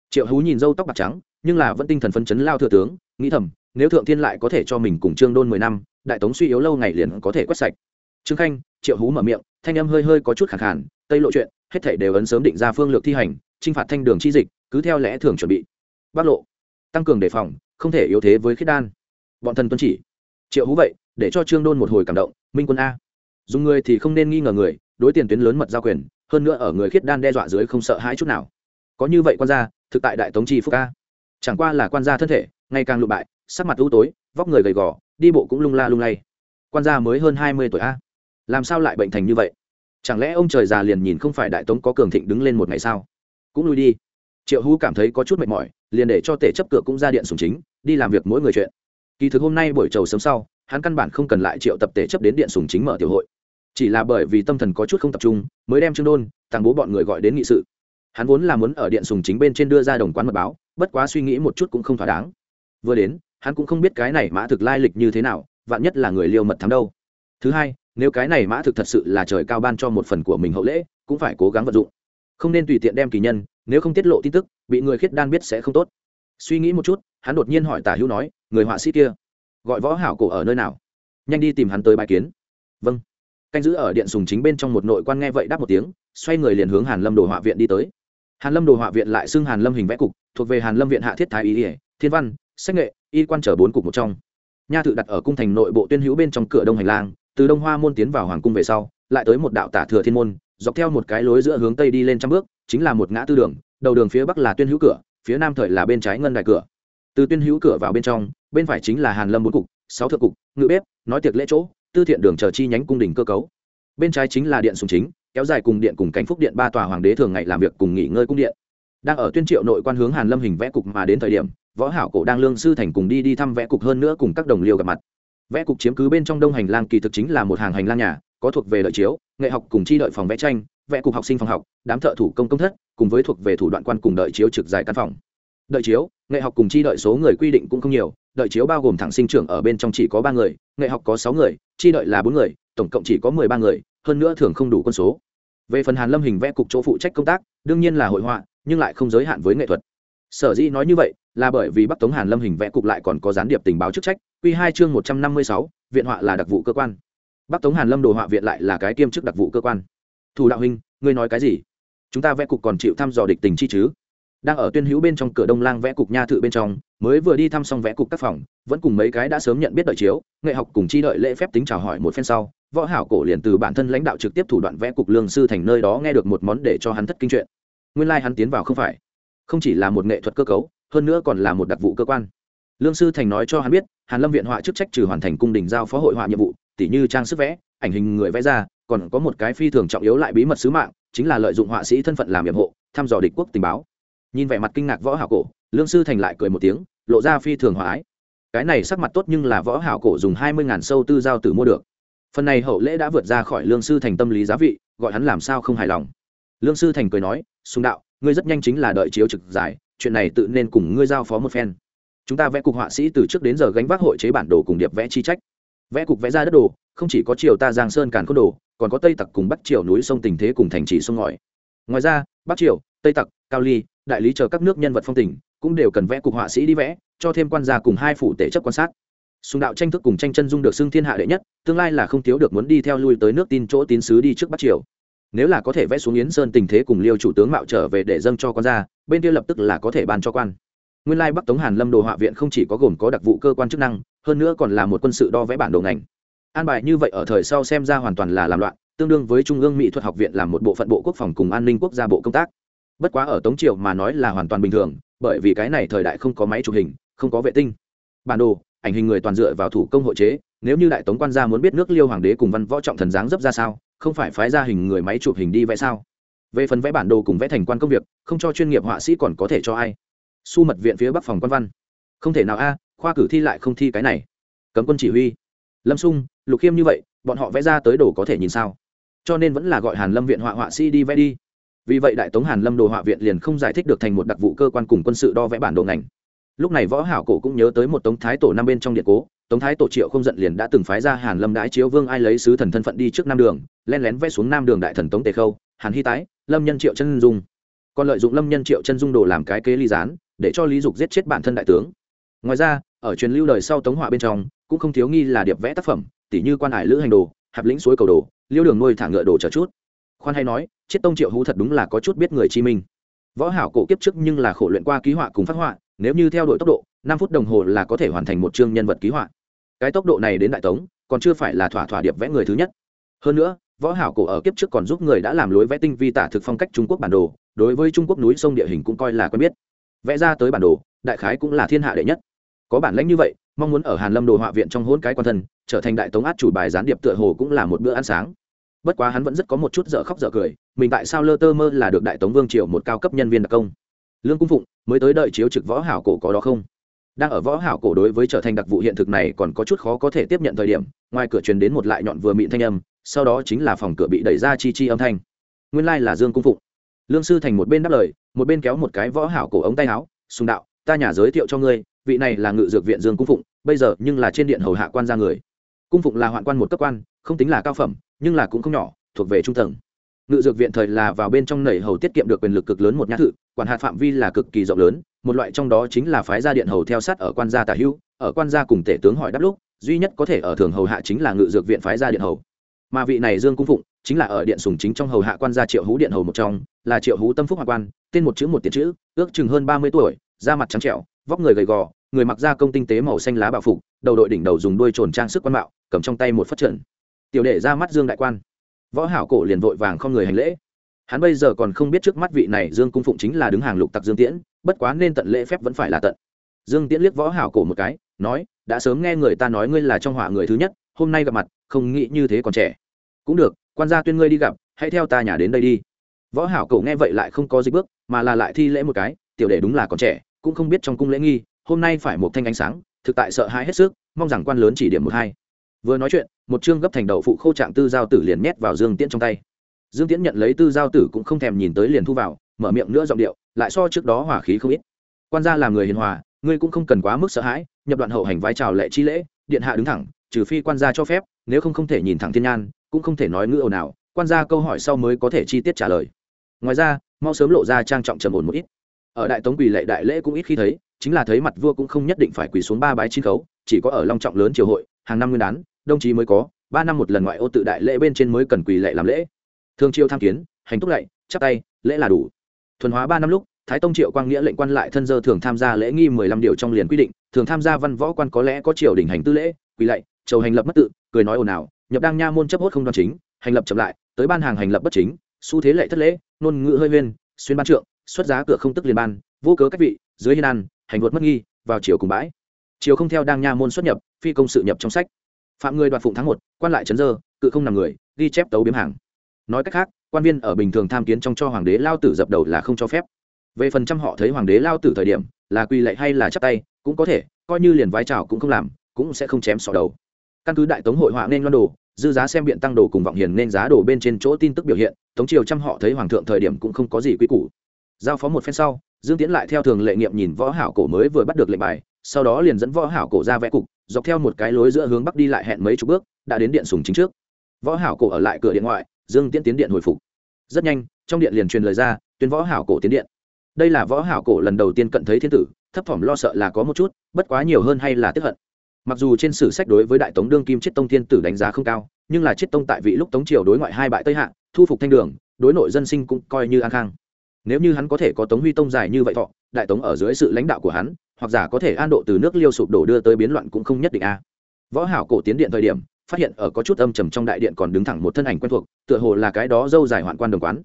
Triệu hú nhìn râu tóc bạc trắng, nhưng là vẫn tinh thần phấn chấn lao thừa tướng, nghĩ thầm, nếu thượng thiên lại có thể cho mình cùng trương đôn mười năm, đại tống suy yếu lâu ngày liền có thể quét sạch. Trương khanh, triệu hú mở miệng, thanh âm hơi hơi có chút khẳng khản tây lộ chuyện, hết thảy đều ấn sớm định ra phương lược thi hành, chinh phạt thanh đường chi dịch cứ theo lẽ thường chuẩn bị. Bắc lộ, tăng cường đề phòng, không thể yếu thế với khiết đan. Bọn thần tuân chỉ. Triệu hú vậy, để cho trương đôn một hồi cảm động, minh quân a. Dùng người thì không nên nghi ngờ người, đối tiền tuyến lớn mật giao quyền, hơn nữa ở người khiết đan đe dọa dưới không sợ hãi chút nào. Có như vậy quan gia, thực tại đại tống chi phúc a. Chẳng qua là quan gia thân thể, ngày càng lụ bại, sắc mặt u tối, vóc người gầy gò, đi bộ cũng lung la lung lay. Quan gia mới hơn hai mươi tuổi a. Làm sao lại bệnh thành như vậy? Chẳng lẽ ông trời già liền nhìn không phải đại tống có cường thịnh đứng lên một ngày sao? Cũng lui đi triệu hú cảm thấy có chút mệt mỏi, liền để cho tể chấp cửa cũng ra điện sùng chính, đi làm việc mỗi người chuyện. Kỳ thực hôm nay buổi trầu sớm sau, hắn căn bản không cần lại triệu tập tể chấp đến điện sùng chính mở tiểu hội. Chỉ là bởi vì tâm thần có chút không tập trung, mới đem trương đôn, tàng bố bọn người gọi đến nghị sự. Hắn vốn là muốn ở điện sùng chính bên trên đưa ra đồng quán mật báo, bất quá suy nghĩ một chút cũng không thỏa đáng. Vừa đến, hắn cũng không biết cái này mã thực lai lịch như thế nào, vạn nhất là người liêu mật thắm đâu. Thứ hai, nếu cái này mã thực thật sự là trời cao ban cho một phần của mình hậu lễ, cũng phải cố gắng vận dụng. Không nên tùy tiện đem kỳ nhân nếu không tiết lộ tin tức, bị người khiết đan biết sẽ không tốt. Suy nghĩ một chút, hắn đột nhiên hỏi tả hữu nói, người họa sĩ kia, gọi võ hảo cổ ở nơi nào? Nhanh đi tìm hắn tới bài kiến. Vâng. Canh giữ ở điện sùng chính bên trong một nội quan nghe vậy đáp một tiếng, xoay người liền hướng hàn lâm đồ họa viện đi tới. Hàn lâm đồ họa viện lại xưng hàn lâm hình vẽ cục, thuộc về hàn lâm viện hạ thiết thái ý ỉa thiên văn, sách nghệ, y quan trở bốn cục một trong. Nha thự đặt ở cung thành nội bộ tuyên hữu bên trong cửa đông hành lang, từ đông hoa môn tiến vào hoàng cung về sau, lại tới một đạo tả thừa thiên môn dọc theo một cái lối giữa hướng tây đi lên trăm bước, chính là một ngã tư đường, đầu đường phía bắc là tuyên hữu cửa, phía nam thời là bên trái ngân đại cửa. Từ tuyên hữu cửa vào bên trong, bên phải chính là hàn lâm bốn cục, sáu thượng cục, ngự bếp, nói tiệc lễ chỗ, tư thiện đường chờ chi nhánh cung đình cơ cấu. Bên trái chính là điện sùng chính, kéo dài cùng điện cùng cảnh phúc điện ba tòa hoàng đế thường ngày làm việc cùng nghỉ ngơi cung điện. Đang ở tuyên triệu nội quan hướng hàn lâm hình vẽ cục mà đến thời điểm, võ hảo cổ đang lương sư thành cùng đi đi thăm vẽ cục hơn nữa cùng các đồng liêu gặp mặt. Vẽ cục chiếm cứ bên trong đông hành lang kỳ thực chính là một hàng hành lang nhà có thuộc về lợi chiếu, nghệ học cùng chi đợi phòng vẽ tranh, vẽ cục học sinh phòng học, đám thợ thủ công công thất, cùng với thuộc về thủ đoạn quan cùng đợi chiếu trực dài căn phòng. Đợi chiếu, nghệ học cùng chi đợi số người quy định cũng không nhiều, đợi chiếu bao gồm thẳng sinh trưởng ở bên trong chỉ có ba người, nghệ học có sáu người, chi đợi là bốn người, tổng cộng chỉ có mười ba người, hơn nữa thường không đủ quân số. Về phần hàn lâm hình vẽ cục chỗ phụ trách công tác, đương nhiên là hội họa, nhưng lại không giới hạn với nghệ thuật. Sở dĩ nói như vậy, là bởi vì bắc tống hàn lâm hình vẽ cục lại còn có gián điệp tình báo chức trách q hai chương một trăm năm mươi sáu, viện họa là đặc vụ cơ quan bắc tống hàn lâm đồ họa viện lại là cái kiêm chức đặc vụ cơ quan. Thủ đạo huynh, ngươi nói cái gì? Chúng ta vẽ cục còn chịu thăm dò địch tình chi chứ? Đang ở tuyên hữu bên trong cửa đông lang vẽ cục nha thự bên trong, mới vừa đi thăm xong vẽ cục các phòng, vẫn cùng mấy cái đã sớm nhận biết đợi chiếu, nghệ học cùng chi đợi lễ phép tính chào hỏi một phen sau, võ hảo cổ liền từ bản thân lãnh đạo trực tiếp thủ đoạn vẽ cục lương sư thành nơi đó nghe được một món để cho hắn thất kinh chuyện. Nguyên lai like hắn tiến vào không phải. Không chỉ là một nghệ thuật cơ cấu, hơn nữa còn là một đặc vụ cơ quan. Lương sư thành nói cho hắn biết, hàn lâm viện họa chức trách trừ hoàn thành cung đình giao phó hội họa nhiệm vụ tỉ như trang sức vẽ, ảnh hình người vẽ ra, còn có một cái phi thường trọng yếu lại bí mật sứ mạng, chính là lợi dụng họa sĩ thân phận làm nhiệm hộ, thăm dò địch quốc tình báo. Nhìn vẻ mặt kinh ngạc võ hảo cổ, lương sư thành lại cười một tiếng, lộ ra phi thường hòa ái. Cái này sắc mặt tốt nhưng là võ hảo cổ dùng hai mươi ngàn sâu tư giao tử mua được. Phần này hậu lễ đã vượt ra khỏi lương sư thành tâm lý giá vị, gọi hắn làm sao không hài lòng. Lương sư thành cười nói, sùng đạo, ngươi rất nhanh chính là đợi chiếu trực giải, chuyện này tự nên cùng ngươi giao phó một phen. Chúng ta vẽ cục họa sĩ từ trước đến giờ gánh vác hội chế bản đồ cùng điệp vẽ chi trách vẽ cục vẽ ra đất đồ không chỉ có triều ta giang sơn càn côn đồ còn có tây tặc cùng bắc triều núi sông tình thế cùng thành trì sông ngòi. Ngoài ra bắc triều tây tặc cao ly đại lý chờ các nước nhân vật phong tình cũng đều cần vẽ cục họa sĩ đi vẽ cho thêm quan gia cùng hai phủ tể chấp quan sát. Sùng đạo tranh thức cùng tranh chân dung được xưng thiên hạ đệ nhất tương lai là không thiếu được muốn đi theo lui tới nước tin chỗ tín sứ đi trước bắc triều. Nếu là có thể vẽ xuống yến sơn tình thế cùng liêu chủ tướng mạo trở về để dâng cho quan gia, bên kia lập tức là có thể ban cho quan nguyên lai bắc tống hàn lâm đồ họa viện không chỉ có gồm có đặc vụ cơ quan chức năng, hơn nữa còn là một quân sự đo vẽ bản đồ ngành. An bài như vậy ở thời sau xem ra hoàn toàn là làm loạn, tương đương với trung ương mỹ thuật học viện làm một bộ phận bộ quốc phòng cùng an ninh quốc gia bộ công tác. Bất quá ở tống triều mà nói là hoàn toàn bình thường, bởi vì cái này thời đại không có máy chụp hình, không có vệ tinh. Bản đồ, ảnh hình người toàn dựa vào thủ công hộ chế, nếu như đại tống quan gia muốn biết nước liêu hoàng đế cùng văn võ trọng thần dáng dấp ra sao, không phải phái ra hình người máy chụp hình đi vẽ sao? Về phần vẽ bản đồ cùng vẽ thành quan công việc, không cho chuyên nghiệp họa sĩ còn có thể cho ai? Su mật viện phía bắc phòng quan văn. Không thể nào a, khoa cử thi lại không thi cái này. Cấm quân chỉ huy. Lâm sung, lục khiêm như vậy, bọn họ vẽ ra tới đồ có thể nhìn sao? Cho nên vẫn là gọi hàn lâm viện họa họa sĩ đi vẽ đi. Vì vậy đại tống hàn lâm đồ họa viện liền không giải thích được thành một đặc vụ cơ quan cùng quân sự đo vẽ bản đồ ngành. Lúc này võ hảo cổ cũng nhớ tới một tống thái tổ năm bên trong điện cố. Tống thái tổ triệu không giận liền đã từng phái ra hàn lâm đái chiếu vương ai lấy sứ thần thân phận đi trước nam đường len lén vẽ xuống nam đường đại thần tống tề khâu, hàn hy tái, lâm nhân triệu chân dung. Còn lợi dụng lâm nhân triệu chân dung đồ làm cái kế ly gián để cho lý dục giết chết bản thân đại tướng. Ngoài ra, ở truyền lưu đời sau tống họa bên trong, cũng không thiếu nghi là điệp vẽ tác phẩm tỷ như quan hải lữ hành đồ, hạp lĩnh suối cầu đồ, liêu đường nuôi thả ngựa đồ chờ chút. Khoan hay nói, chết tông triệu hú thật đúng là có chút biết người chi minh. Võ hảo cổ kiếp trước nhưng là khổ luyện qua ký họa cùng phát họa, nếu như theo đuổi tốc độ, năm phút đồng hồ là có thể hoàn thành một chương nhân vật ký họa. Cái tốc độ này đến đại tống, còn chưa phải là thỏa thỏa điệp vẽ người thứ nhất. Hơn nữa, võ hảo cổ ở kiếp trước còn giúp người đã làm lối vẽ tinh vi tả thực phong cách trung quốc bản đồ, đối với trung quốc núi sông địa hình cũng coi là quen biết vẽ ra tới bản đồ, đại khái cũng là thiên hạ đệ nhất. Có bản lãnh như vậy, mong muốn ở hàn lâm đồ họa viện trong hôn cái quan thân, trở thành đại tống át chủ bài gián điệp tựa hồ cũng là một bữa ăn sáng. Bất quá hắn vẫn rất có một chút dở khóc dở cười, mình tại sao lơ tơ mơ là được đại tống vương triều một cao cấp nhân viên đặc công? Lương cung phụng, mới tới đợi chiếu trực võ hảo cổ có đó không? Đang ở võ hảo cổ đối với trở thành đặc vụ hiện thực này còn có chút khó có thể tiếp nhận thời điểm, ngoài cửa truyền đến một lại nhọn vừa mịn thanh âm, sau đó chính là phòng cửa bị đẩy ra chi chi âm thanh. Nguyên lai like là dương cung phụng. Lương sư thành một bên đáp lời một bên kéo một cái võ hảo cổ ống tay áo, sùng đạo, ta nhà giới thiệu cho ngươi, vị này là ngự dược viện dương cung phụng, bây giờ nhưng là trên điện hầu hạ quan gia người. Cung phụng là hoạn quan một cấp quan, không tính là cao phẩm, nhưng là cũng không nhỏ, thuộc về trung tầng. Ngự dược viện thời là vào bên trong nảy hầu tiết kiệm được quyền lực cực lớn một nhã thự, quản hạt phạm vi là cực kỳ rộng lớn, một loại trong đó chính là phái gia điện hầu theo sát ở quan gia tả hữu ở quan gia cùng tể tướng hỏi đáp lúc, duy nhất có thể ở thường hầu hạ chính là ngự dược viện phái gia điện hầu. Mà vị này dương cung phụng, chính là ở điện sùng chính trong hầu hạ quan gia triệu hú điện hầu một trong là triệu hú tâm phúc hoàng quan, tên một chữ một tiền chữ, ước chừng hơn ba mươi tuổi, da mặt trắng trẻo, vóc người gầy gò, người mặc da công tinh tế màu xanh lá bạo phục, đầu đội đỉnh đầu dùng đuôi trồn trang sức quan mạo, cầm trong tay một phát trận. Tiểu đệ ra mắt dương đại quan. Võ hảo cổ liền vội vàng không người hành lễ. Hắn bây giờ còn không biết trước mắt vị này dương cung phụng chính là đứng hàng lục tặc dương tiễn, bất quá nên tận lễ phép vẫn phải là tận. Dương tiễn liếc võ hảo cổ một cái, nói, đã sớm nghe người ta nói ngươi là trong họa người thứ nhất, hôm nay gặp mặt, không nghĩ như thế còn trẻ. Cũng được, quan gia tuyên ngươi đi gặp, hãy theo ta nhà đến đây đi võ hảo cậu nghe vậy lại không có dịch bước, mà là lại thi lễ một cái, tiểu đệ đúng là còn trẻ, cũng không biết trong cung lễ nghi, hôm nay phải một thanh ánh sáng, thực tại sợ hãi hết sức, mong rằng quan lớn chỉ điểm một hai. Vừa nói chuyện, một chương gấp thành đậu phụ khô trạng tư giao tử liền nhét vào dương tiễn trong tay. Dương tiễn nhận lấy tư giao tử cũng không thèm nhìn tới liền thu vào, mở miệng nữa giọng điệu, lại so trước đó hỏa khí không ít. Quan gia làm người hiền hòa, ngươi cũng không cần quá mức sợ hãi, nhập đoạn hậu hành vai trào lệ chi lễ, điện hạ đứng thẳng, trừ phi quan gia cho phép, nếu không không thể nhìn thẳng thiên nhan, cũng không thể nói ngữ ồn nào quan gia câu hỏi sau mới có thể chi tiết trả lời ngoài ra, mau sớm lộ ra trang trọng trầm ổn một ít. Ở đại tống quỳ lệ đại lễ cũng ít khi thấy, chính là thấy mặt vua cũng không nhất định phải quỳ xuống ba bái chín khấu, chỉ có ở long trọng lớn triều hội, hàng năm nguyên đán, đồng chí mới có, ba năm một lần ngoại ô tự đại lễ bên trên mới cần quỳ lệ làm lễ. Thương triều tham kiến, hành túc lạy, chắp tay, lễ là đủ. Thuần hóa ba năm lúc, thái tông triệu quang nghĩa lệnh quan lại thân dơ thường tham gia lễ nghi mười lăm điều trong liền quy định, thường tham gia văn võ quan có lẽ có triều đình hành tư lễ, quỳ lạy, chầu hành lập mất tự, cười nói ồn ào, nhập đang nha môn chấp hốt không đoan chính, hành lập chậm lại, tới ban hàng hành lập bất chính xu thế lệ thất lễ nôn ngữ hơi huyên xuyên ban trượng, xuất giá cửa không tức liền ban, vô cớ cách vị, dưới hiên ăn hành vượt mất nghi, vào chiều cùng bãi. Chiều không theo đang nha môn xuất nhập, phi công sự nhập trong sách. Phạm người đoạt phụng tháng một, quan lại trấn dơ, cự không nằm người, ghi chép tấu biếm hàng. Nói cách khác, quan viên ở bình thường tham kiến trong cho hoàng đế lao tử dập đầu là không cho phép. Về phần trăm họ thấy hoàng đế lao tử thời điểm, là quỳ lệ hay là chắp tay, cũng có thể, coi như liền vai trào cũng không làm, cũng sẽ không chém sọ đầu. Căn cứ đại tống hội họa nên loan đồ dư giá xem biện tăng đồ cùng vọng hiền nên giá đồ bên trên chỗ tin tức biểu hiện, tống triều trăm họ thấy hoàng thượng thời điểm cũng không có gì quy củ. Giao phó một phen sau, dương tiến lại theo thường lệ nghiệm nhìn võ hảo cổ mới vừa bắt được lệnh bài, sau đó liền dẫn võ hảo cổ ra vẽ cục, dọc theo một cái lối giữa hướng bắc đi lại hẹn mấy chục bước, đã đến điện sùng chính trước. Võ hảo cổ ở lại cửa điện ngoại, dương tiến tiến điện hồi phục. Rất nhanh, trong điện liền truyền lời ra, tuyên võ hảo cổ tiến điện. Đây là võ hảo cổ lần đầu tiên cận thấy thiên tử, thấp thỏm lo sợ là có một chút, bất quá nhiều hơn hay là tức hận mặc dù trên sử sách đối với đại tống đương kim chiết tông thiên tử đánh giá không cao, nhưng là chiết tông tại vị lúc tống triều đối ngoại hai bại tây hạ, thu phục thanh đường, đối nội dân sinh cũng coi như an khang. Nếu như hắn có thể có tống huy tông dài như vậy thọ, đại tống ở dưới sự lãnh đạo của hắn, hoặc giả có thể an độ từ nước liêu sụp đổ đưa tới biến loạn cũng không nhất định a. Võ hảo cổ tiến điện thời điểm, phát hiện ở có chút âm trầm trong đại điện còn đứng thẳng một thân ảnh quen thuộc, tựa hồ là cái đó dâu dài hoạn quan đồng quán.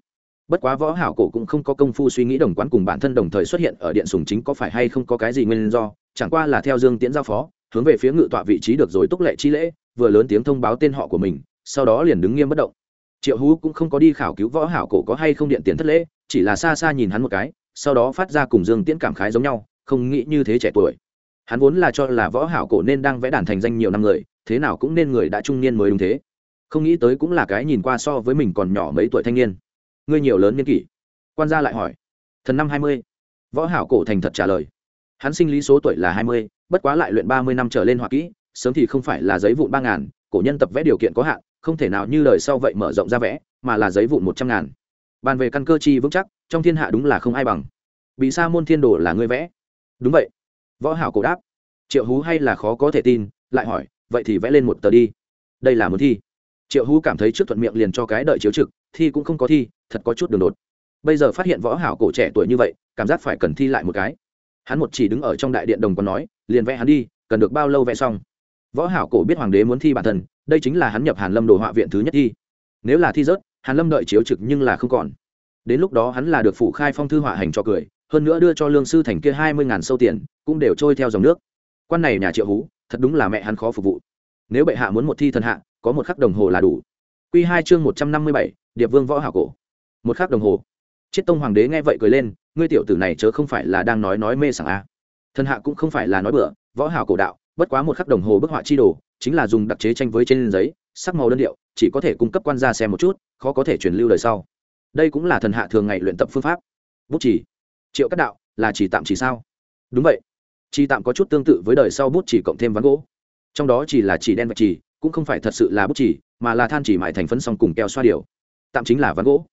Bất quá võ hảo cổ cũng không có công phu suy nghĩ đồng quán cùng bản thân đồng thời xuất hiện ở điện sùng chính có phải hay không có cái gì nguyên do, chẳng qua là theo dương tiễn giao phó hướng về phía ngự tọa vị trí được rồi túc lệ chi lễ, vừa lớn tiếng thông báo tên họ của mình, sau đó liền đứng nghiêm bất động. Triệu hú cũng không có đi khảo cứu võ hảo cổ có hay không điện tiền thất lễ, chỉ là xa xa nhìn hắn một cái, sau đó phát ra cùng dương tiễn cảm khái giống nhau, không nghĩ như thế trẻ tuổi. Hắn vốn là cho là võ hảo cổ nên đang vẽ đàn thành danh nhiều năm người, thế nào cũng nên người đã trung niên mới đúng thế. Không nghĩ tới cũng là cái nhìn qua so với mình còn nhỏ mấy tuổi thanh niên. Ngươi nhiều lớn niên kỷ. Quan gia lại hỏi. Thần năm hai mươi. Võ hảo cổ thành thật trả lời hắn sinh lý số tuổi là hai mươi, bất quá lại luyện ba mươi năm trở lên họa kỹ, sớm thì không phải là giấy vụn ba ngàn, cổ nhân tập vẽ điều kiện có hạn, không thể nào như lời sau vậy mở rộng ra vẽ, mà là giấy vụn một trăm ngàn. Bàn về căn cơ chi vững chắc, trong thiên hạ đúng là không ai bằng. Bị sa môn thiên đồ là ngươi vẽ. Đúng vậy. Võ hảo cổ đáp. Triệu hú hay là khó có thể tin, lại hỏi, vậy thì vẽ lên một tờ đi. Đây là muốn thi. Triệu hú cảm thấy trước thuận miệng liền cho cái đợi chiếu trực, thi cũng không có thi, thật có chút đường đột. Bây giờ phát hiện võ hảo cổ trẻ tuổi như vậy, cảm giác phải cần thi lại một cái hắn một chỉ đứng ở trong đại điện đồng còn nói, liền vẽ hắn đi, cần được bao lâu vẽ xong? Võ hảo cổ biết hoàng đế muốn thi bản thân, đây chính là hắn nhập hàn lâm đồ họa viện thứ nhất thi. Nếu là thi rớt, hàn lâm đợi chiếu trực nhưng là không còn. Đến lúc đó hắn là được phủ khai phong thư họa hành cho cười, hơn nữa đưa cho lương sư thành kia hai mươi ngàn sâu tiền, cũng đều trôi theo dòng nước. Quan này nhà triệu hú, thật đúng là mẹ hắn khó phục vụ. Nếu bệ hạ muốn một thi thần hạ, có một khắc đồng hồ là đủ. Q hai chương một trăm năm mươi bảy, điệp vương võ hảo cổ. Một khắc đồng hồ. Chiết tông hoàng đế nghe vậy cười lên ngươi tiểu tử này chớ không phải là đang nói nói mê sảng a. Thần hạ cũng không phải là nói bừa, võ hảo cổ đạo, bất quá một khắc đồng hồ bức họa chi đồ, chính là dùng đặc chế tranh với trên giấy, sắc màu đơn điệu, chỉ có thể cung cấp quan gia xem một chút, khó có thể truyền lưu đời sau. Đây cũng là thần hạ thường ngày luyện tập phương pháp. Bút chỉ. Triệu các đạo, là chỉ tạm chỉ sao? Đúng vậy. Chỉ tạm có chút tương tự với đời sau bút chỉ cộng thêm ván gỗ. Trong đó chỉ là chỉ đen và chỉ, cũng không phải thật sự là bút chỉ, mà là than chỉ mại thành phấn xong cùng keo xoa điều. Tạm chính là ván gỗ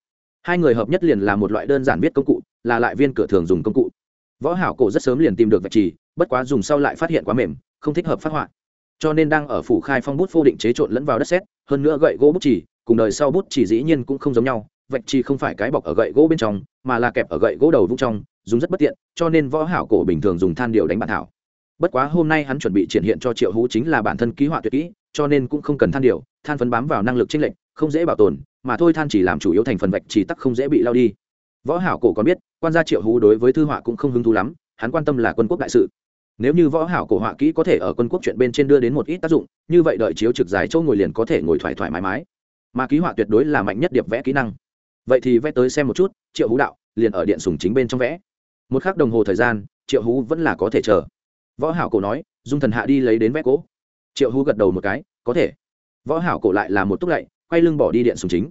hai người hợp nhất liền là một loại đơn giản viết công cụ, là lại viên cửa thường dùng công cụ. Võ hảo cổ rất sớm liền tìm được vạch chỉ bất quá dùng sau lại phát hiện quá mềm, không thích hợp phát họa. Cho nên đang ở phủ khai phong bút phô định chế trộn lẫn vào đất sét, hơn nữa gậy gỗ bút chỉ, cùng đời sau bút chỉ dĩ nhiên cũng không giống nhau vạch chỉ không phải cái bọc ở gậy gỗ bên trong, mà là kẹp ở gậy gỗ đầu vung trong, dùng rất bất tiện, cho nên võ hảo cổ bình thường dùng than điều đánh bản thảo. Bất quá hôm nay hắn chuẩn bị triển hiện cho triệu hú chính là bản thân ký họa tuyệt kỹ, cho nên cũng không cần than điều, than phấn bám vào năng lực chênh lệch, không dễ bảo tồn mà thôi than chỉ làm chủ yếu thành phần vạch chỉ tắc không dễ bị lao đi. Võ hảo cổ còn biết, quan gia triệu hú đối với thư họa cũng không hứng thú lắm, hắn quan tâm là quân quốc đại sự. Nếu như võ hảo cổ họa kỹ có thể ở quân quốc chuyện bên trên đưa đến một ít tác dụng, như vậy đợi chiếu trực dài châu ngồi liền có thể ngồi thoải thoải mái mái. Mà ký họa tuyệt đối là mạnh nhất điệp vẽ kỹ năng. Vậy thì vẽ tới xem một chút, triệu hú đạo, liền ở điện sùng chính bên trong vẽ. Một khắc đồng hồ thời gian, triệu hú vẫn là có thể chờ. Võ hảo cổ nói, dung thần hạ đi lấy đến vẽ cố triệu hú gật đầu một cái, có thể. Võ hảo cổ lại là một túc lạy quay lưng bỏ đi điện sùng chính.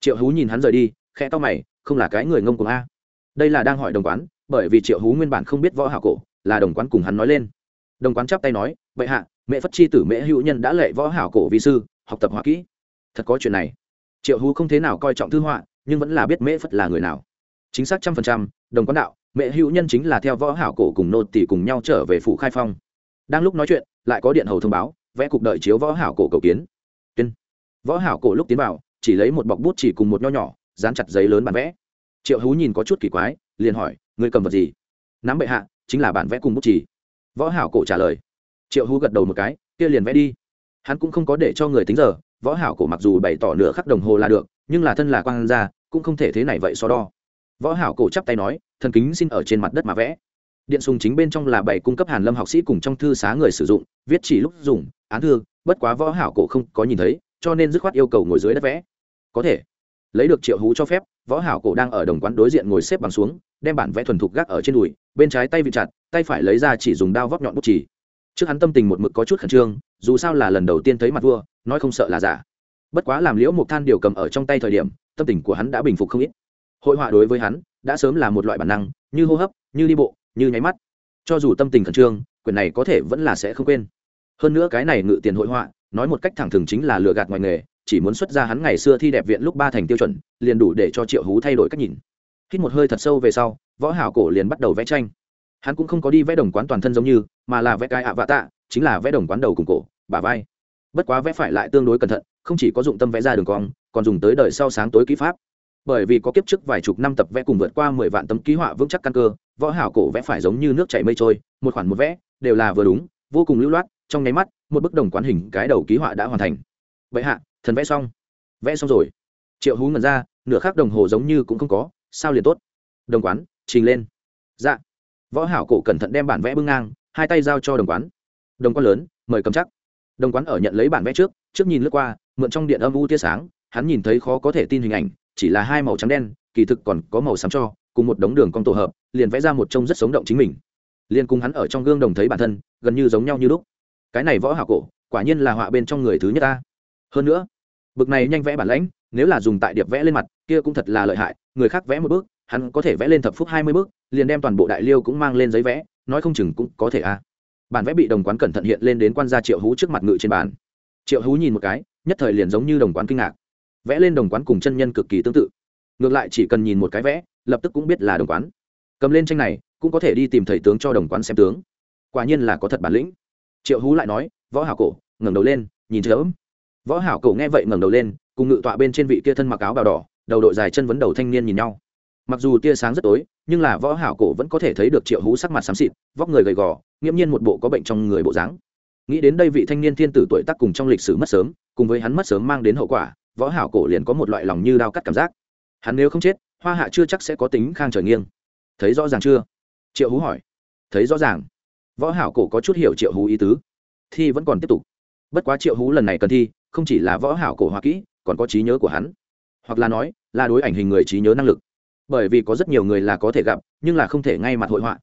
Triệu hú nhìn hắn rời đi, khẽ to mày, không là cái người ngông cuồng a. Đây là đang hỏi đồng quán, bởi vì triệu hú nguyên bản không biết võ hảo cổ, là đồng quán cùng hắn nói lên. Đồng quán chắp tay nói vậy hạ, mẹ phất chi tử mẹ hữu nhân đã lệ võ hảo cổ vi sư, học tập họa kỹ. Thật có chuyện này. Triệu hú không thế nào coi trọng thư họa, nhưng vẫn là biết mễ phất là người nào. Chính xác trăm phần trăm, đồng quán đạo, mẹ hữu nhân chính là theo võ hảo cổ cùng nô tỷ cùng nhau trở về phủ khai phong. Đang lúc nói chuyện, lại có điện hầu thông báo, vẽ cục đợi chiếu võ hảo cổ cầu kiến võ hảo cổ lúc tiến vào, chỉ lấy một bọc bút chỉ cùng một nho nhỏ, dán chặt giấy lớn bản vẽ. Triệu hú nhìn có chút kỳ quái, liền hỏi người cầm vật gì? Nắm bệ hạ, chính là bản vẽ cùng bút chỉ. Võ hảo cổ trả lời. Triệu hú gật đầu một cái, kia liền vẽ đi. Hắn cũng không có để cho người tính giờ, võ hảo cổ mặc dù bày tỏ nửa khắc đồng hồ là được, nhưng là thân là quan gia, cũng không thể thế này vậy so đo. Võ hảo cổ chắp tay nói, thần kính xin ở trên mặt đất mà vẽ. Điện sùng chính bên trong là bảy cung cấp hàn lâm học sĩ cùng trong thư xá người sử dụng, viết chỉ lúc dùng, án thư, bất quá võ hảo cổ không có nhìn thấy cho nên dứt khoát yêu cầu ngồi dưới đất vẽ. Có thể. Lấy được triệu hú cho phép, võ hảo cổ đang ở đồng quán đối diện ngồi xếp bằng xuống, đem bản vẽ thuần thục gác ở trên đùi, bên trái tay vị chặt, tay phải lấy ra chỉ dùng đao vóc nhọn bút chỉ trước hắn tâm tình một mực có chút khẩn trương, dù sao là lần đầu tiên thấy mặt vua, nói không sợ là giả. Bất quá làm liễu một than điều cầm ở trong tay thời điểm, tâm tình của hắn đã bình phục không ít. Hội họa đối với hắn, đã sớm là một loại bản năng, như hô hấp, như đi bộ, như nháy mắt. Cho dù tâm tình khẩn trương quyền này có thể vẫn là sẽ không quên. Hơn nữa cái này ngự tiền hội họa nói một cách thẳng thừng chính là lừa gạt ngoài nghề, chỉ muốn xuất ra hắn ngày xưa thi đẹp viện lúc ba thành tiêu chuẩn, liền đủ để cho triệu hú thay đổi cách nhìn. Hít một hơi thật sâu về sau, võ hảo cổ liền bắt đầu vẽ tranh. Hắn cũng không có đi vẽ đồng quán toàn thân giống như, mà là vẽ cái ạ vạ tạ, chính là vẽ đồng quán đầu cùng cổ, bả vai. Bất quá vẽ phải lại tương đối cẩn thận, không chỉ có dụng tâm vẽ ra đường cong, còn dùng tới đời sau sáng tối kỹ pháp. Bởi vì có kiếp trước vài chục năm tập vẽ cùng vượt qua mười vạn tấm ký họa vững chắc căn cơ, võ hảo cổ vẽ phải giống như nước chảy mây trôi, một khoản một vẽ, đều là vừa đúng, vô cùng lưu loát trong nháy mắt, một bức đồng quán hình cái đầu ký họa đã hoàn thành. Vậy hạ, thần vẽ xong. Vẽ xong rồi. Triệu hú ngẩn ra, nửa khắc đồng hồ giống như cũng không có, sao liền tốt? Đồng quán, trình lên. Dạ. Võ hảo cổ cẩn thận đem bản vẽ bưng ngang, hai tay giao cho đồng quán. Đồng quán lớn, mời cầm chắc. Đồng quán ở nhận lấy bản vẽ trước trước nhìn lướt qua, mượn trong điện âm u tia sáng, hắn nhìn thấy khó có thể tin hình ảnh, chỉ là hai màu trắng đen, kỳ thực còn có màu xám cho, cùng một đống đường cong tổ hợp, liền vẽ ra một trông rất sống động chính mình. Liền cùng hắn ở trong gương đồng thấy bản thân, gần như giống nhau như lúc cái này võ hảo cổ, quả nhiên là họa bên trong người thứ nhất ta. Hơn nữa, bực này nhanh vẽ bản lãnh, nếu là dùng tại điệp vẽ lên mặt, kia cũng thật là lợi hại, người khác vẽ một bước, hắn có thể vẽ lên thập phút hai mươi bước, liền đem toàn bộ đại liêu cũng mang lên giấy vẽ, nói không chừng cũng có thể a. Bản vẽ bị đồng quán cẩn thận hiện lên đến quan gia triệu hú trước mặt ngự trên bàn. Triệu hú nhìn một cái, nhất thời liền giống như đồng quán kinh ngạc. Vẽ lên đồng quán cùng chân nhân cực kỳ tương tự. Ngược lại chỉ cần nhìn một cái vẽ, lập tức cũng biết là đồng quán. Cầm lên tranh này, cũng có thể đi tìm thầy tướng cho đồng quán xem tướng. Quả nhiên là có thật bản lĩnh triệu hú lại nói, võ hảo cổ, ngẩng đầu lên, nhìn chớm võ hảo cổ nghe vậy ngẩng đầu lên, cùng ngự tọa bên trên vị kia thân mặc áo bào đỏ, đầu đội dài chân vấn đầu thanh niên nhìn nhau. Mặc dù tia sáng rất tối, nhưng là võ hảo cổ vẫn có thể thấy được triệu hú sắc mặt xám xịt, vóc người gầy gò, nghiễm nhiên một bộ có bệnh trong người bộ dáng. Nghĩ đến đây vị thanh niên thiên tử tuổi tác cùng trong lịch sử mất sớm, cùng với hắn mất sớm mang đến hậu quả, võ hảo cổ liền có một loại lòng như đao cắt cảm giác. Hắn nếu không chết, hoa hạ chưa chắc sẽ có tính khang trời nghiêng. Thấy rõ ràng chưa? Triệu hú hỏi. Thấy rõ ràng võ hảo cổ có chút hiểu triệu hú ý tứ. Thi vẫn còn tiếp tục. Bất quá triệu hú lần này cần thi, không chỉ là võ hảo cổ hoa kỹ, còn có trí nhớ của hắn. Hoặc là nói, là đối ảnh hình người trí nhớ năng lực. Bởi vì có rất nhiều người là có thể gặp, nhưng là không thể ngay mặt hội họa.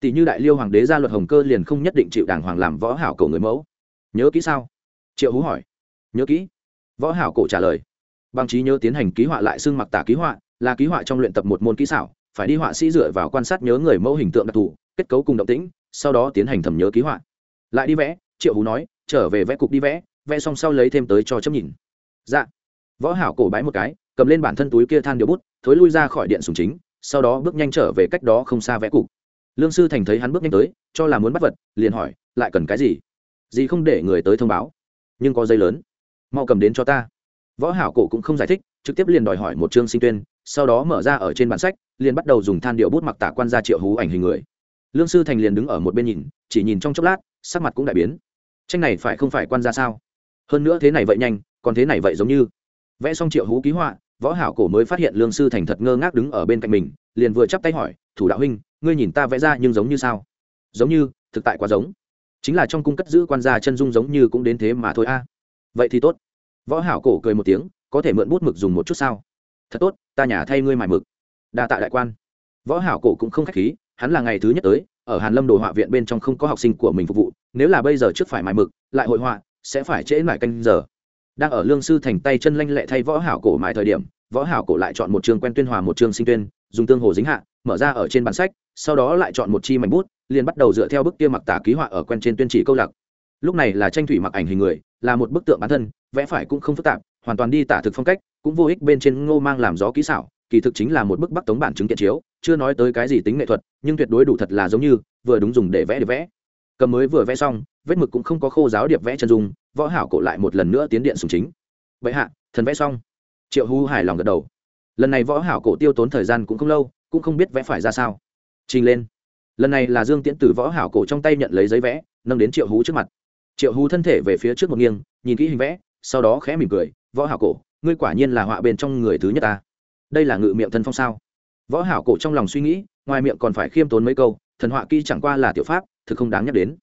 Tỷ như đại liêu hoàng đế ra luật hồng cơ liền không nhất định chịu đàng hoàng làm võ hảo cổ người mẫu. Nhớ kỹ sao? Triệu hú hỏi. Nhớ kỹ. Võ hảo cổ trả lời. Bằng trí nhớ tiến hành ký họa lại xương mặc tả ký họa, là ký họa trong luyện tập một môn kỹ xảo, phải đi họa sĩ dựa vào quan sát nhớ người mẫu hình tượng đặc thù, kết cấu cùng động tĩnh sau đó tiến hành thẩm nhớ ký họa. Lại đi vẽ, triệu hú nói, trở về vẽ cục đi vẽ vẽ xong sau lấy thêm tới cho chấp nhìn. Dạ. Võ hảo cổ bái một cái, cầm lên bản thân túi kia than điều bút, thối lui ra khỏi điện sùng chính, sau đó bước nhanh trở về cách đó không xa vẽ cục. Lương sư thành thấy hắn bước nhanh tới, cho là muốn bắt vật, liền hỏi, lại cần cái gì? Gì không để người tới thông báo. Nhưng có dây lớn, mau cầm đến cho ta. Võ hảo cổ cũng không giải thích, trực tiếp liền đòi hỏi một chương sinh tuyên, sau đó mở ra ở trên bản sách, liền bắt đầu dùng than điệu bút mặc tả quan gia triệu hú ảnh hình người lương sư thành liền đứng ở một bên nhìn, chỉ nhìn trong chốc lát, sắc mặt cũng đại biến. Tranh này phải không phải quan gia sao? Hơn nữa thế này vậy nhanh, còn thế này vậy giống như. Vẽ xong triệu hú ký họa, võ hảo cổ mới phát hiện lương sư thành thật ngơ ngác đứng ở bên cạnh mình, liền vừa chắp tay hỏi, thủ đạo huynh, ngươi nhìn ta vẽ ra nhưng giống như sao? Giống như, thực tại quá giống. Chính là trong cung cất giữ quan gia chân dung giống như cũng đến thế mà thôi a. Vậy thì tốt. Võ hảo cổ cười một tiếng, có thể mượn bút mực dùng một chút sao? Thật tốt, ta nhà thay ngươi mài mực. Đa tạ đại quan. Võ hảo cổ cũng không khách khí hắn là ngày thứ nhất tới, ở hàn lâm đồ họa viện bên trong không có học sinh của mình phục vụ, nếu là bây giờ trước phải mài mực, lại hội họa, sẽ phải trễ lại canh giờ. Đang ở lương sư thành tay chân lanh lẹ thay võ hảo cổ mài thời điểm, võ hảo cổ lại chọn một chương quen tuyên hòa một chương sinh tuyên, dùng tương hồ dính hạ, mở ra ở trên bản sách, sau đó lại chọn một chi mảnh bút, liền bắt đầu dựa theo bức kia mặc tả ký họa ở quen trên tuyên chỉ câu lạc. Lúc này là tranh thủy mặc ảnh hình người, là một bức tượng bản thân, vẽ phải cũng không phức tạp, hoàn toàn đi tả thực phong cách, cũng vô ích bên trên ngô mang làm gió kỹ xảo kỳ thực chính là một bức bắc tống bản chứng kiện chiếu, chưa nói tới cái gì tính nghệ thuật, nhưng tuyệt đối đủ thật là giống như, vừa đúng dùng để vẽ để vẽ. Cầm mới vừa vẽ xong, vết mực cũng không có khô giáo điệp vẽ chân dung, võ hảo cổ lại một lần nữa tiến điện sùng chính. Vậy hạ, thần vẽ xong. Triệu hu hài lòng gật đầu. Lần này võ hảo cổ tiêu tốn thời gian cũng không lâu, cũng không biết vẽ phải ra sao. Trình lên. Lần này là dương tiễn từ võ hảo cổ trong tay nhận lấy giấy vẽ, nâng đến triệu hú trước mặt. Triệu hú thân thể về phía trước một nghiêng, nhìn kỹ hình vẽ, sau đó khẽ mỉm cười, võ hảo cổ, ngươi quả nhiên là họa bên trong người thứ nhất ta đây là ngự miệng thân phong sao? Võ hảo cổ trong lòng suy nghĩ, ngoài miệng còn phải khiêm tốn mấy câu, thần họa kỹ chẳng qua là tiểu pháp, thực không đáng nhắc đến.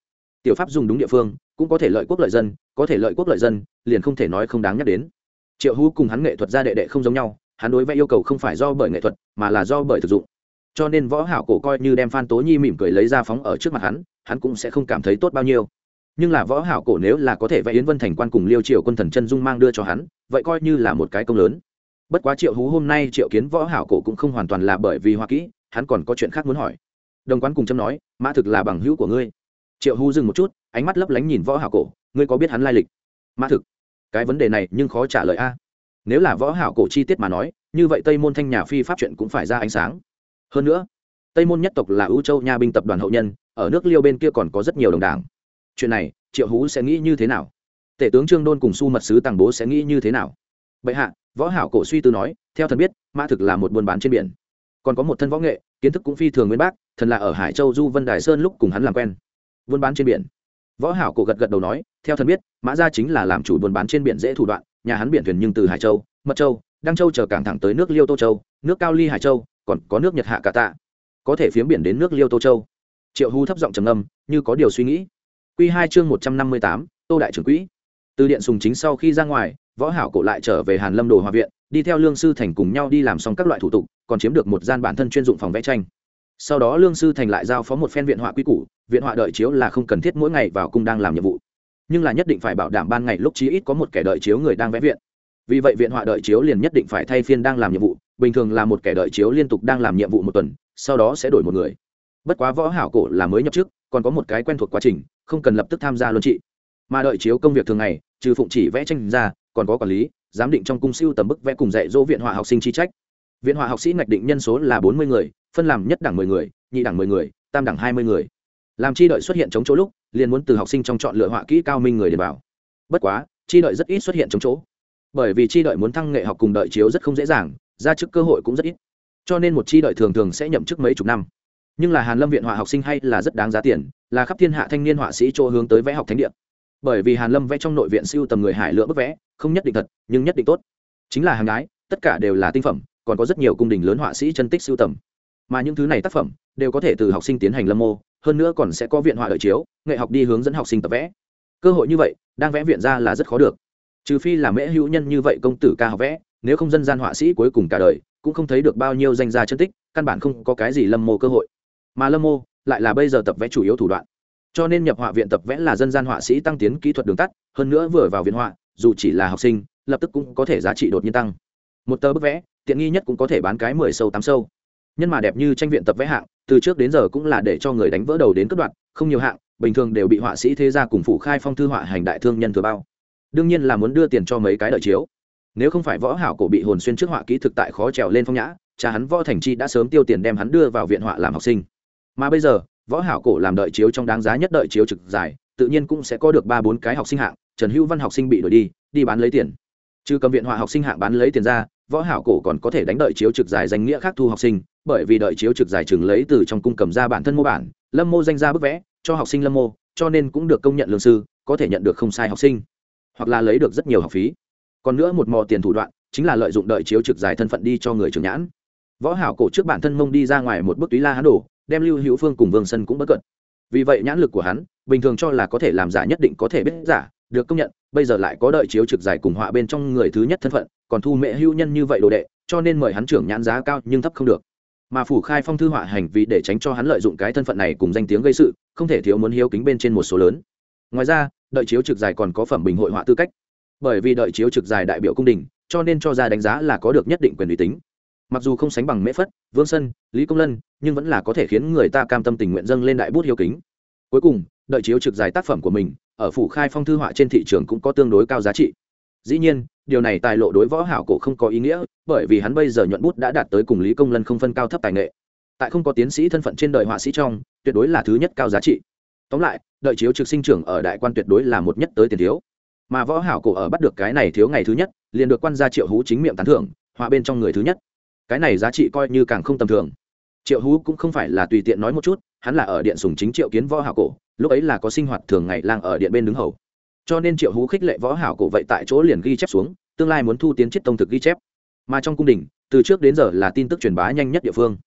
Tiểu pháp dùng đúng địa phương, cũng có thể lợi quốc lợi dân, có thể lợi quốc lợi dân, liền không thể nói không đáng nhắc đến. Triệu hú cùng hắn nghệ thuật gia đệ đệ không giống nhau, hắn đối vẽ yêu cầu không phải do bởi nghệ thuật, mà là do bởi thực dụng. Cho nên võ hảo cổ coi như đem phan tố nhi mỉm cười lấy ra phóng ở trước mặt hắn hắn cũng sẽ không cảm thấy tốt bao nhiêu. Nhưng là võ hảo cổ nếu là có thể vẽ yến vân thành quan cùng liêu triều quân thần chân dung mang đưa cho hắn, vậy coi như là một cái công lớn bất quá triệu hú hôm nay triệu kiến võ hảo cổ cũng không hoàn toàn là bởi vì hoa kỹ, hắn còn có chuyện khác muốn hỏi. Đồng quán cùng châm nói, mã thực là bằng hữu của ngươi. Triệu hú dừng một chút, ánh mắt lấp lánh nhìn võ hảo cổ, ngươi có biết hắn lai lịch? Mã thực. Cái vấn đề này nhưng khó trả lời a. Nếu là võ hảo cổ chi tiết mà nói, như vậy tây môn thanh nhà phi pháp chuyện cũng phải ra ánh sáng. Hơn nữa, tây môn nhất tộc là ưu châu nha binh tập đoàn hậu nhân, ở nước liêu bên kia còn có rất nhiều đồng đảng. Chuyện này, triệu hú sẽ nghĩ như thế nào? Tể tướng trương đôn cùng su mật sứ tàng bố sẽ nghĩ như thế nào? Bệ hạ võ hảo cổ suy tư nói, theo thần biết, mã thực là một buôn bán trên biển. Còn có một thân võ nghệ, kiến thức cũng phi thường nguyên bác, thần là ở hải châu du vân đài sơn lúc cùng hắn làm quen. Buôn bán trên biển. Võ hảo cổ gật gật đầu nói, theo thần biết, mã gia chính là làm chủ buôn bán trên biển dễ thủ đoạn, nhà hắn biển thuyền nhưng từ hải châu, mật châu, đăng châu chờ cảng thẳng tới nước liêu tô châu, nước cao ly hải châu, còn có nước nhật hạ cả tạ. Có thể phiếm biển đến nước liêu tô châu. Triệu hu thấp giọng trầm ngâm, như có điều suy nghĩ. Quy hai chương một trăm năm mươi tám, tô đại trưởng quỹ. Từ điện sùng chính sau khi ra ngoài võ hảo cổ lại trở về hàn lâm đồ hòa viện, đi theo lương sư thành cùng nhau đi làm xong các loại thủ tục, còn chiếm được một gian bản thân chuyên dụng phòng vẽ tranh. Sau đó lương sư thành lại giao phó một phen viện họa quy củ, viện họa đợi chiếu là không cần thiết mỗi ngày vào cung đang làm nhiệm vụ. Nhưng là nhất định phải bảo đảm ban ngày lúc chí ít có một kẻ đợi chiếu người đang vẽ viện. Vì vậy viện họa đợi chiếu liền nhất định phải thay phiên đang làm nhiệm vụ, bình thường là một kẻ đợi chiếu liên tục đang làm nhiệm vụ một tuần, sau đó sẽ đổi một người. Bất quá võ hảo cổ là mới nhập chức, còn có một cái quen thuộc quá trình, không cần lập tức tham gia luân trị. Mà đợi chiếu công việc thường ngày, trừ phụng chỉ vẽ tranh ra còn có quản lý, giám định trong cung siêu tầm bức vẽ cùng dạy dỗ viện họa học sinh chi trách. Viện họa học sĩ ngạch định nhân số là bốn mươi người, phân làm nhất đẳng mười người, nhị đẳng mười người, tam đẳng hai mươi người. Làm chi đợi xuất hiện chống chỗ lúc, liền muốn từ học sinh trong chọn lựa họa kỹ cao minh người để vào. Bất quá, chi đợi rất ít xuất hiện chống chỗ. Bởi vì chi đợi muốn thăng nghệ học cùng đợi chiếu rất không dễ dàng, ra chức cơ hội cũng rất ít. Cho nên một chi đợi thường thường sẽ nhậm chức mấy chục năm. Nhưng là hàn lâm viện họa học sinh hay là rất đáng giá tiền, là khắp thiên hạ thanh niên họa sĩ chỗ hướng tới vẽ học thánh địa bởi vì hàn lâm vẽ trong nội viện siêu tầm người hải lượng bức vẽ, không nhất định thật, nhưng nhất định tốt. Chính là hàng gái, tất cả đều là tinh phẩm, còn có rất nhiều cung đình lớn họa sĩ chân tích siêu tầm. Mà những thứ này tác phẩm, đều có thể từ học sinh tiến hành lâm mô, hơn nữa còn sẽ có viện họa đợi chiếu, nghệ học đi hướng dẫn học sinh tập vẽ. Cơ hội như vậy, đang vẽ viện ra là rất khó được. Trừ phi là mễ hữu nhân như vậy công tử ca học vẽ, nếu không dân gian họa sĩ cuối cùng cả đời, cũng không thấy được bao nhiêu danh gia chân tích, căn bản không có cái gì lâm mô cơ hội. Mà lâm mô lại là bây giờ tập vẽ chủ yếu thủ đoạn cho nên nhập họa viện tập vẽ là dân gian họa sĩ tăng tiến kỹ thuật đường tắt, hơn nữa vừa vào viện họa, dù chỉ là học sinh, lập tức cũng có thể giá trị đột nhiên tăng. Một tờ bức vẽ, tiện nghi nhất cũng có thể bán cái mười sâu tám sâu. Nhân mà đẹp như tranh viện tập vẽ hạng, từ trước đến giờ cũng là để cho người đánh vỡ đầu đến cất đoạn, không nhiều hạng, bình thường đều bị họa sĩ thế gia cùng phủ khai phong thư họa hành đại thương nhân thừa bao. Đương nhiên là muốn đưa tiền cho mấy cái đợi chiếu. Nếu không phải võ hảo cổ bị hồn xuyên trước họa kỹ thực tại khó trèo lên phong nhã, cha hắn võ thành chi đã sớm tiêu tiền đem hắn đưa vào viện họa làm học sinh. Mà bây giờ võ hảo cổ làm đợi chiếu trong đáng giá nhất đợi chiếu trực giải, tự nhiên cũng sẽ có được ba bốn cái học sinh hạng trần hữu văn học sinh bị đổi đi đi bán lấy tiền. Trừ cầm viện họa học sinh hạng bán lấy tiền ra võ hảo cổ còn có thể đánh đợi chiếu trực giải danh nghĩa khác thu học sinh bởi vì đợi chiếu trực giải trường lấy từ trong cung cầm ra bản thân mô bản lâm mô danh ra bức vẽ cho học sinh lâm mô cho nên cũng được công nhận lương sư có thể nhận được không sai học sinh hoặc là lấy được rất nhiều học phí. Còn nữa một mò tiền thủ đoạn chính là lợi dụng đợi chiếu trực giải thân phận đi cho người trưởng nhãn. Võ hảo cổ trước bản thân mông đi ra ngoài một bức túy la hán đổ đem lưu hữu phương cùng vương sân cũng bất cận. Vì vậy nhãn lực của hắn, bình thường cho là có thể làm giả nhất định có thể biết giả, được công nhận, bây giờ lại có đợi chiếu trực giải cùng họa bên trong người thứ nhất thân phận, còn thu mẹ hữu nhân như vậy đồ đệ, cho nên mời hắn trưởng nhãn giá cao nhưng thấp không được. Mà phủ khai phong thư họa hành vi để tránh cho hắn lợi dụng cái thân phận này cùng danh tiếng gây sự, không thể thiếu muốn hiếu kính bên trên một số lớn. Ngoài ra, đợi chiếu trực giải còn có phẩm bình hội họa tư cách. Bởi vì đợi chiếu trực giải đại biểu cung đình, cho nên cho ra đánh giá là có được nhất định quyền uy tín mặc dù không sánh bằng mễ phất, vương sân, lý công lân, nhưng vẫn là có thể khiến người ta cam tâm tình nguyện dâng lên đại bút hiếu kính. Cuối cùng, đợi chiếu trực dài tác phẩm của mình, ở phủ khai phong thư họa trên thị trường cũng có tương đối cao giá trị. Dĩ nhiên, điều này tài lộ đối võ hảo cổ không có ý nghĩa, bởi vì hắn bây giờ nhuận bút đã đạt tới cùng lý công lân không phân cao thấp tài nghệ. Tại không có tiến sĩ thân phận trên đời họa sĩ trong, tuyệt đối là thứ nhất cao giá trị. Tóm lại, đợi chiếu trực sinh trưởng ở đại quan tuyệt đối là một nhất tới tiền thiếu. Mà võ hảo cổ ở bắt được cái này thiếu ngày thứ nhất, liền được quan gia triệu hú chính miệng tán thưởng, họa bên trong người thứ nhất cái này giá trị coi như càng không tầm thường. Triệu hú cũng không phải là tùy tiện nói một chút, hắn là ở điện sùng chính triệu kiến võ hảo cổ, lúc ấy là có sinh hoạt thường ngày lang ở điện bên đứng hầu. Cho nên triệu hú khích lệ võ hảo cổ vậy tại chỗ liền ghi chép xuống, tương lai muốn thu tiến chiết tông thực ghi chép. Mà trong cung đình, từ trước đến giờ là tin tức truyền bá nhanh nhất địa phương.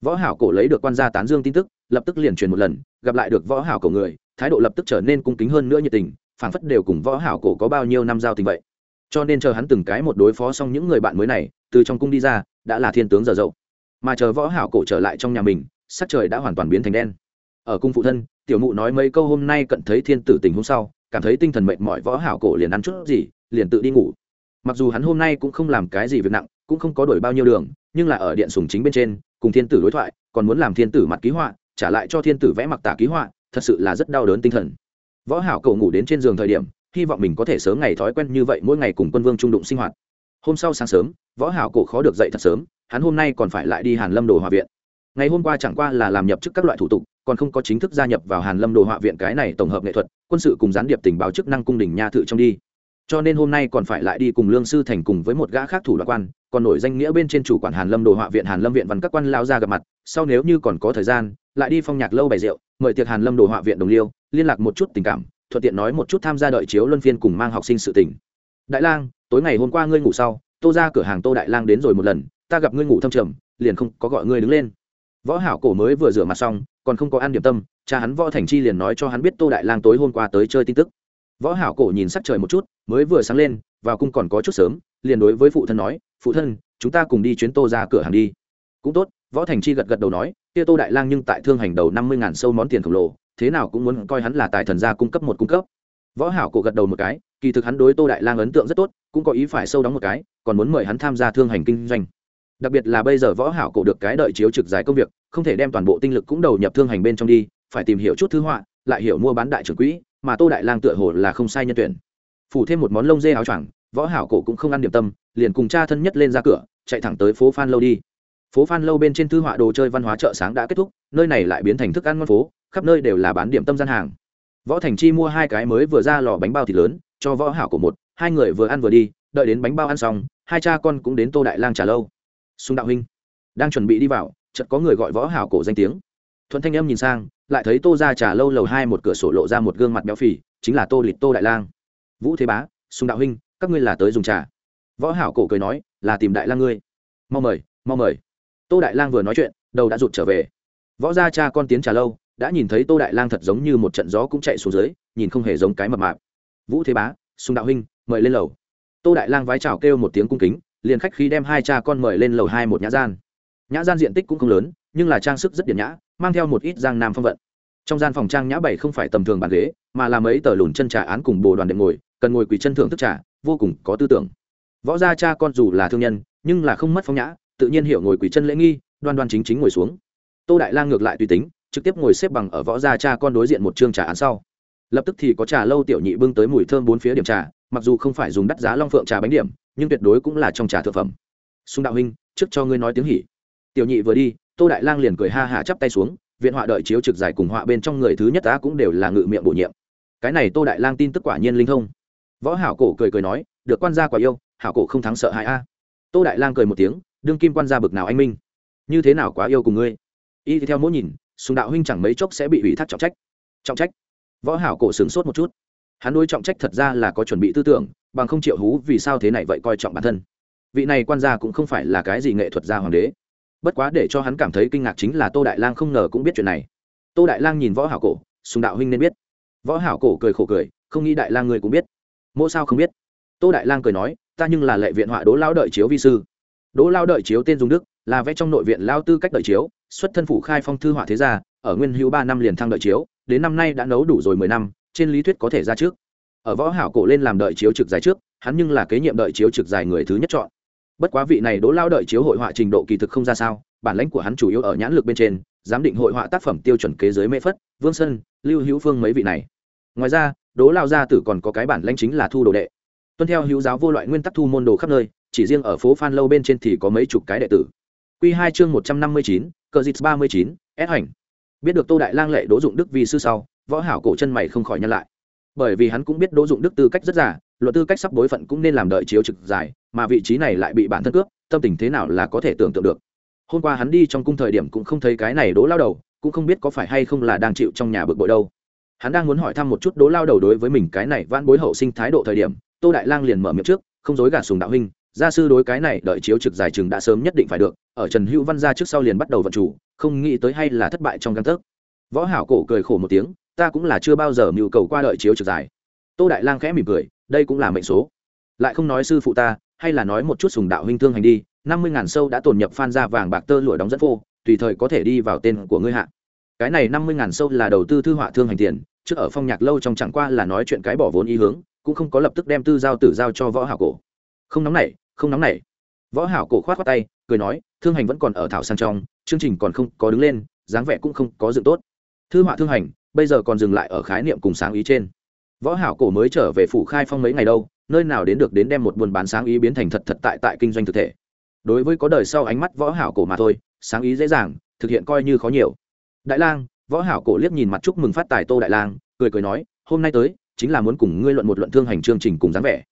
Võ hảo cổ lấy được quan gia tán dương tin tức, lập tức liền truyền một lần, gặp lại được võ hảo cổ người, thái độ lập tức trở nên cung kính hơn nữa nhiệt tình, phảng phất đều cùng võ hảo cổ có bao nhiêu năm giao tình vậy. Cho nên chờ hắn từng cái một đối phó xong những người bạn mới này, từ trong cung đi ra đã là thiên tướng giờ dậu. Mà chờ võ hảo cổ trở lại trong nhà mình, sắc trời đã hoàn toàn biến thành đen. Ở cung phụ thân, tiểu mụ nói mấy câu hôm nay cận thấy thiên tử tình hôm sau, cảm thấy tinh thần mệt mỏi, võ hảo cổ liền ăn chút gì, liền tự đi ngủ. Mặc dù hắn hôm nay cũng không làm cái gì việc nặng, cũng không có đổi bao nhiêu đường, nhưng là ở điện sùng chính bên trên, cùng thiên tử đối thoại, còn muốn làm thiên tử mặt ký họa, trả lại cho thiên tử vẽ mặc tả ký họa, thật sự là rất đau đớn tinh thần. Võ hảo cổ ngủ đến trên giường thời điểm, hy vọng mình có thể sớm ngày thói quen như vậy, mỗi ngày cùng quân vương trung đụng sinh hoạt hôm sau sáng sớm, võ hảo cổ khó được dậy thật sớm, hắn hôm nay còn phải lại đi hàn lâm đồ hòa viện. Ngày hôm qua chẳng qua là làm nhập chức các loại thủ tục, còn không có chính thức gia nhập vào hàn lâm đồ họa viện cái này tổng hợp nghệ thuật, quân sự cùng gián điệp tình báo chức năng cung đình nha thự trong đi. Cho nên hôm nay còn phải lại đi cùng lương sư thành cùng với một gã khác thủ đoạn quan, còn nổi danh nghĩa bên trên chủ quản hàn lâm đồ họa viện, hàn lâm viện văn các quan lao ra gặp mặt, sau nếu như còn có thời gian, lại đi phong nhạc lâu bày rượu, mời tiệc hàn lâm đồ họa viện đồng liêu, liên lạc một chút tình cảm, thuận tiện nói một chút tham gia đợi chiếu luân phiên cùng mang học sinh sự tình đại lang, tối ngày hôm qua ngươi ngủ sau, tô ra cửa hàng tô đại lang đến rồi một lần, ta gặp ngươi ngủ thâm trầm, liền không có gọi ngươi đứng lên. Võ hảo cổ mới vừa rửa mặt xong, còn không có ăn điểm tâm, cha hắn võ thành chi liền nói cho hắn biết tô đại lang tối hôm qua tới chơi tin tức. Võ hảo cổ nhìn sắc trời một chút, mới vừa sáng lên, vào cung còn có chút sớm, liền đối với phụ thân nói, phụ thân, chúng ta cùng đi chuyến tô ra cửa hàng đi. Cũng tốt, võ thành chi gật gật đầu nói, kia tô đại lang nhưng tại thương hành đầu năm mươi ngàn sâu món tiền khổng lồ, thế nào cũng muốn coi hắn là tài thần gia cung cấp một cung cấp võ hảo cổ gật đầu một cái, kỳ thực hắn đối tô đại lang ấn tượng rất tốt, cũng có ý phải sâu đóng một cái, còn muốn mời hắn tham gia thương hành kinh doanh. Đặc biệt là bây giờ võ hảo cổ được cái đợi chiếu trực dài công việc, không thể đem toàn bộ tinh lực cũng đầu nhập thương hành bên trong đi, phải tìm hiểu chút thứ họa, lại hiểu mua bán đại trưởng quỹ, mà tô đại lang tựa hồ là không sai nhân tuyển. Phủ thêm một món lông dê áo choàng, võ hảo cổ cũng không ăn điểm tâm, liền cùng cha thân nhất lên ra cửa, chạy thẳng tới phố phan lâu đi. Phố phan lâu bên trên thư họa đồ chơi văn hóa chợ sáng đã kết thúc, nơi này lại biến thành thức ăn ngon phố, khắp nơi đều là bán điểm tâm gian hàng võ thành chi mua hai cái mới vừa ra lò bánh bao thịt lớn, cho võ hảo cổ một, hai người vừa ăn vừa đi, đợi đến bánh bao ăn xong, hai cha con cũng đến tô đại lang trả lâu. Sung đạo huynh, đang chuẩn bị đi vào, chợt có người gọi võ hảo cổ danh tiếng. Thuận thanh âm nhìn sang, lại thấy tô ra trà lâu lầu hai một cửa sổ lộ ra một gương mặt béo phì, chính là tô lịch tô đại lang. Vũ thế bá sung đạo huynh, các ngươi là tới dùng trà. Võ hảo cổ cười nói, là tìm đại lang ngươi. Mau mời mau mời. Tô đại lang vừa nói chuyện, đầu đã rụt trở về. Võ gia cha con tiến trà lâu đã nhìn thấy tô đại lang thật giống như một trận gió cũng chạy xuống dưới, nhìn không hề giống cái mập mạp. Vũ thế bá sung đạo huynh, mời lên lầu. Tô đại lang vái chào kêu một tiếng cung kính, liền khách khí đem hai cha con mời lên lầu hai một nhã gian. Nhã gian diện tích cũng không lớn, nhưng là trang sức rất điện nhã, mang theo một ít giang nam phong vận. Trong gian phòng trang nhã bảy không phải tầm thường bàn ghế, mà là mấy tờ lùn chân trà án cùng bồ đoàn đệm ngồi, cần ngồi quỳ chân thượng thức trà, vô cùng có tư tưởng. Võ gia cha con dù là thương nhân, nhưng là không mất phong nhã, tự nhiên hiểu ngồi quỳ chân lễ nghi, đoan đoan chính chính ngồi xuống. Tô đại lang ngược lại tùy tính trực tiếp ngồi xếp bằng ở võ gia cha con đối diện một chương trà án sau. Lập tức thì có trà lâu tiểu nhị bưng tới mùi thơm bốn phía điểm trà, mặc dù không phải dùng đắt giá long phượng trà bánh điểm, nhưng tuyệt đối cũng là trong trà thực phẩm. Sung đạo huynh, trước cho ngươi nói tiếng hỉ. Tiểu nhị vừa đi, tô đại lang liền cười ha hả chắp tay xuống, viện họa đợi chiếu trực giải cùng họa bên trong người thứ nhất ta cũng đều là ngự miệng bổ nhiệm. Cái này tô đại lang tin tức quả nhiên linh thông. Võ hảo cổ cười cười nói, được quan gia quả yêu, hảo cổ không thắng sợ hại a. Tô đại lang cười một tiếng, đương kim quan gia bực nào anh minh. Như thế nào quá yêu cùng ngươi? Y theo mỗi nhìn sùng đạo huynh chẳng mấy chốc sẽ bị ủy thác trọng trách. Trọng trách? Võ hảo cổ sướng sốt một chút. Hắn đối trọng trách thật ra là có chuẩn bị tư tưởng, bằng không chịu hú vì sao thế này vậy coi trọng bản thân? Vị này quan gia cũng không phải là cái gì nghệ thuật gia hoàng đế. Bất quá để cho hắn cảm thấy kinh ngạc chính là tô đại lang không ngờ cũng biết chuyện này. Tô đại lang nhìn võ hảo cổ, sùng đạo huynh nên biết. Võ hảo cổ cười khổ cười, không nghĩ đại lang người cũng biết. Mỗ sao không biết? Tô đại lang cười nói, ta nhưng là lệ viện họa đỗ lao đợi chiếu vi sư. Đỗ lao đợi chiếu tên dung đức, là vẽ trong nội viện lao tư cách đợi chiếu xuất thân phủ khai phong thư họa thế gia, ở nguyên hữu ba năm liền thăng đợi chiếu, đến năm nay đã nấu đủ rồi mười năm, trên lý thuyết có thể ra trước. Ở võ hảo cổ lên làm đợi chiếu trực dài trước, hắn nhưng là kế nhiệm đợi chiếu trực dài người thứ nhất chọn. Bất quá vị này đỗ lao đợi chiếu hội họa trình độ kỳ thực không ra sao, bản lãnh của hắn chủ yếu ở nhãn lực bên trên, giám định hội họa tác phẩm tiêu chuẩn kế giới mê phất, vương sơn, lưu hữu phương mấy vị này. Ngoài ra, đỗ lao gia tử còn có cái bản lãnh chính là thu đồ đệ. Tuân theo hữu giáo vô loại nguyên tắc thu môn đồ khắp nơi, chỉ riêng ở phố phan lâu bên trên thì có mấy chục cái đệ tử q hai chương một trăm năm mươi chín, cờ dịt ba mươi chín ép hành biết được tô đại lang lệ đỗ dụng đức vì sư sau, võ hảo cổ chân mày không khỏi nhăn lại. Bởi vì hắn cũng biết đỗ dụng đức tư cách rất giả luật tư cách sắp bối phận cũng nên làm đợi chiếu trực dài, mà vị trí này lại bị bản thân cướp, tâm tình thế nào là có thể tưởng tượng được. Hôm qua hắn đi trong cung thời điểm cũng không thấy cái này đỗ lao đầu, cũng không biết có phải hay không là đang chịu trong nhà bực bội đâu. Hắn đang muốn hỏi thăm một chút đỗ lao đầu đối với mình cái này van bối hậu sinh thái độ thời điểm, tô đại lang liền mở miệng trước, không dối gạt sùng đạo huynh gia sư đối cái này đợi chiếu trực giải chừng đã sớm nhất định phải được, ở trần hữu văn ra trước sau liền bắt đầu vận chủ, không nghĩ tới hay là thất bại trong căn tấc. Võ hảo cổ cười khổ một tiếng, ta cũng là chưa bao giờ mưu cầu qua đợi chiếu trực giải tô đại lang khẽ mỉm cười, đây cũng là mệnh số. Lại không nói sư phụ ta, hay là nói một chút sùng đạo huynh thương hành đi, năm mươi ngàn sâu đã tồn nhập phan ra vàng bạc tơ lụa đóng dẫn phô, tùy thời có thể đi vào tên của ngươi hạ. Cái này năm mươi ngàn sâu là đầu tư thư họa thương hành tiền trước ở phong nhạc lâu trong chẳng qua là nói chuyện cái bỏ vốn ý hướng, cũng không có lập tức đem tư giao tử giao cho võ hảo cổ. Không nóng nảy không nóng nảy. Võ hảo cổ khoát khoát tay, cười nói, thương hành vẫn còn ở thảo sang trong, chương trình còn không có đứng lên, dáng vẻ cũng không có dựng tốt. Thư họa thương hành, bây giờ còn dừng lại ở khái niệm cùng sáng ý trên. Võ hảo cổ mới trở về phủ khai phong mấy ngày đâu, nơi nào đến được đến đem một buôn bán sáng ý biến thành thật thật tại tại kinh doanh thực thể. Đối với có đời sau ánh mắt võ hảo cổ mà thôi, sáng ý dễ dàng, thực hiện coi như khó nhiều. Đại lang, võ hảo cổ liếc nhìn mặt chúc mừng phát tài tô đại lang, cười cười nói, hôm nay tới, chính là muốn cùng ngươi luận một luận thương hành chương trình cùng dáng vẻ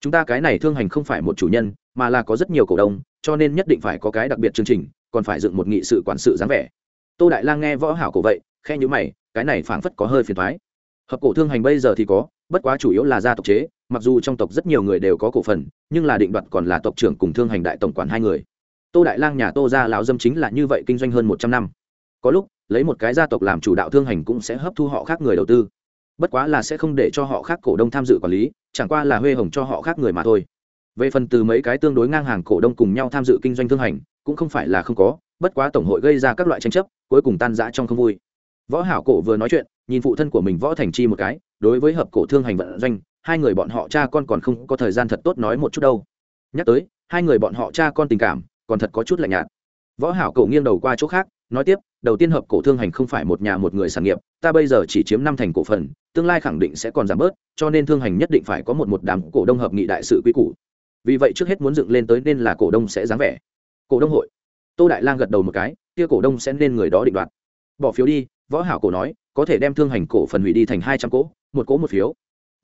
chúng ta cái này thương hành không phải một chủ nhân, mà là có rất nhiều cổ đông, cho nên nhất định phải có cái đặc biệt chương trình, còn phải dựng một nghị sự quản sự dáng vẻ. Tô đại lang nghe võ hảo cổ vậy khe nhíu mày, cái này phảng phất có hơi phiền toái. Hợp cổ thương hành bây giờ thì có, bất quá chủ yếu là gia tộc chế, mặc dù trong tộc rất nhiều người đều có cổ phần, nhưng là định đoạt còn là tộc trưởng cùng thương hành đại tổng quản hai người. Tô đại lang nhà tô gia lão dâm chính là như vậy kinh doanh hơn một trăm năm. Có lúc, lấy một cái gia tộc làm chủ đạo thương hành cũng sẽ hấp thu họ khác người đầu tư bất quá là sẽ không để cho họ khác cổ đông tham dự quản lý, chẳng qua là huê hồng cho họ khác người mà thôi. Về phần từ mấy cái tương đối ngang hàng cổ đông cùng nhau tham dự kinh doanh thương hành, cũng không phải là không có, bất quá tổng hội gây ra các loại tranh chấp, cuối cùng tan rã trong không vui. Võ hảo cổ vừa nói chuyện, nhìn phụ thân của mình võ thành chi một cái, đối với hợp cổ thương hành vận doanh, hai người bọn họ cha con còn không có thời gian thật tốt nói một chút đâu. Nhắc tới, hai người bọn họ cha con tình cảm, còn thật có chút lạnh nhạt. Võ hảo cổ nghiêng đầu qua chỗ khác, nói tiếp đầu tiên hợp cổ thương hành không phải một nhà một người sản nghiệp, ta bây giờ chỉ chiếm năm thành cổ phần, tương lai khẳng định sẽ còn giảm bớt, cho nên thương hành nhất định phải có một một đám cổ đông hợp nghị đại sự quy củ. Vì vậy trước hết muốn dựng lên tới nên là cổ đông sẽ dáng vẻ. Cổ đông hội. Tô đại lang gật đầu một cái, kia cổ đông sẽ nên người đó định đoạt. Bỏ phiếu đi, võ hảo cổ nói, có thể đem thương hành cổ phần hủy đi thành hai trăm cỗ một cỗ một phiếu.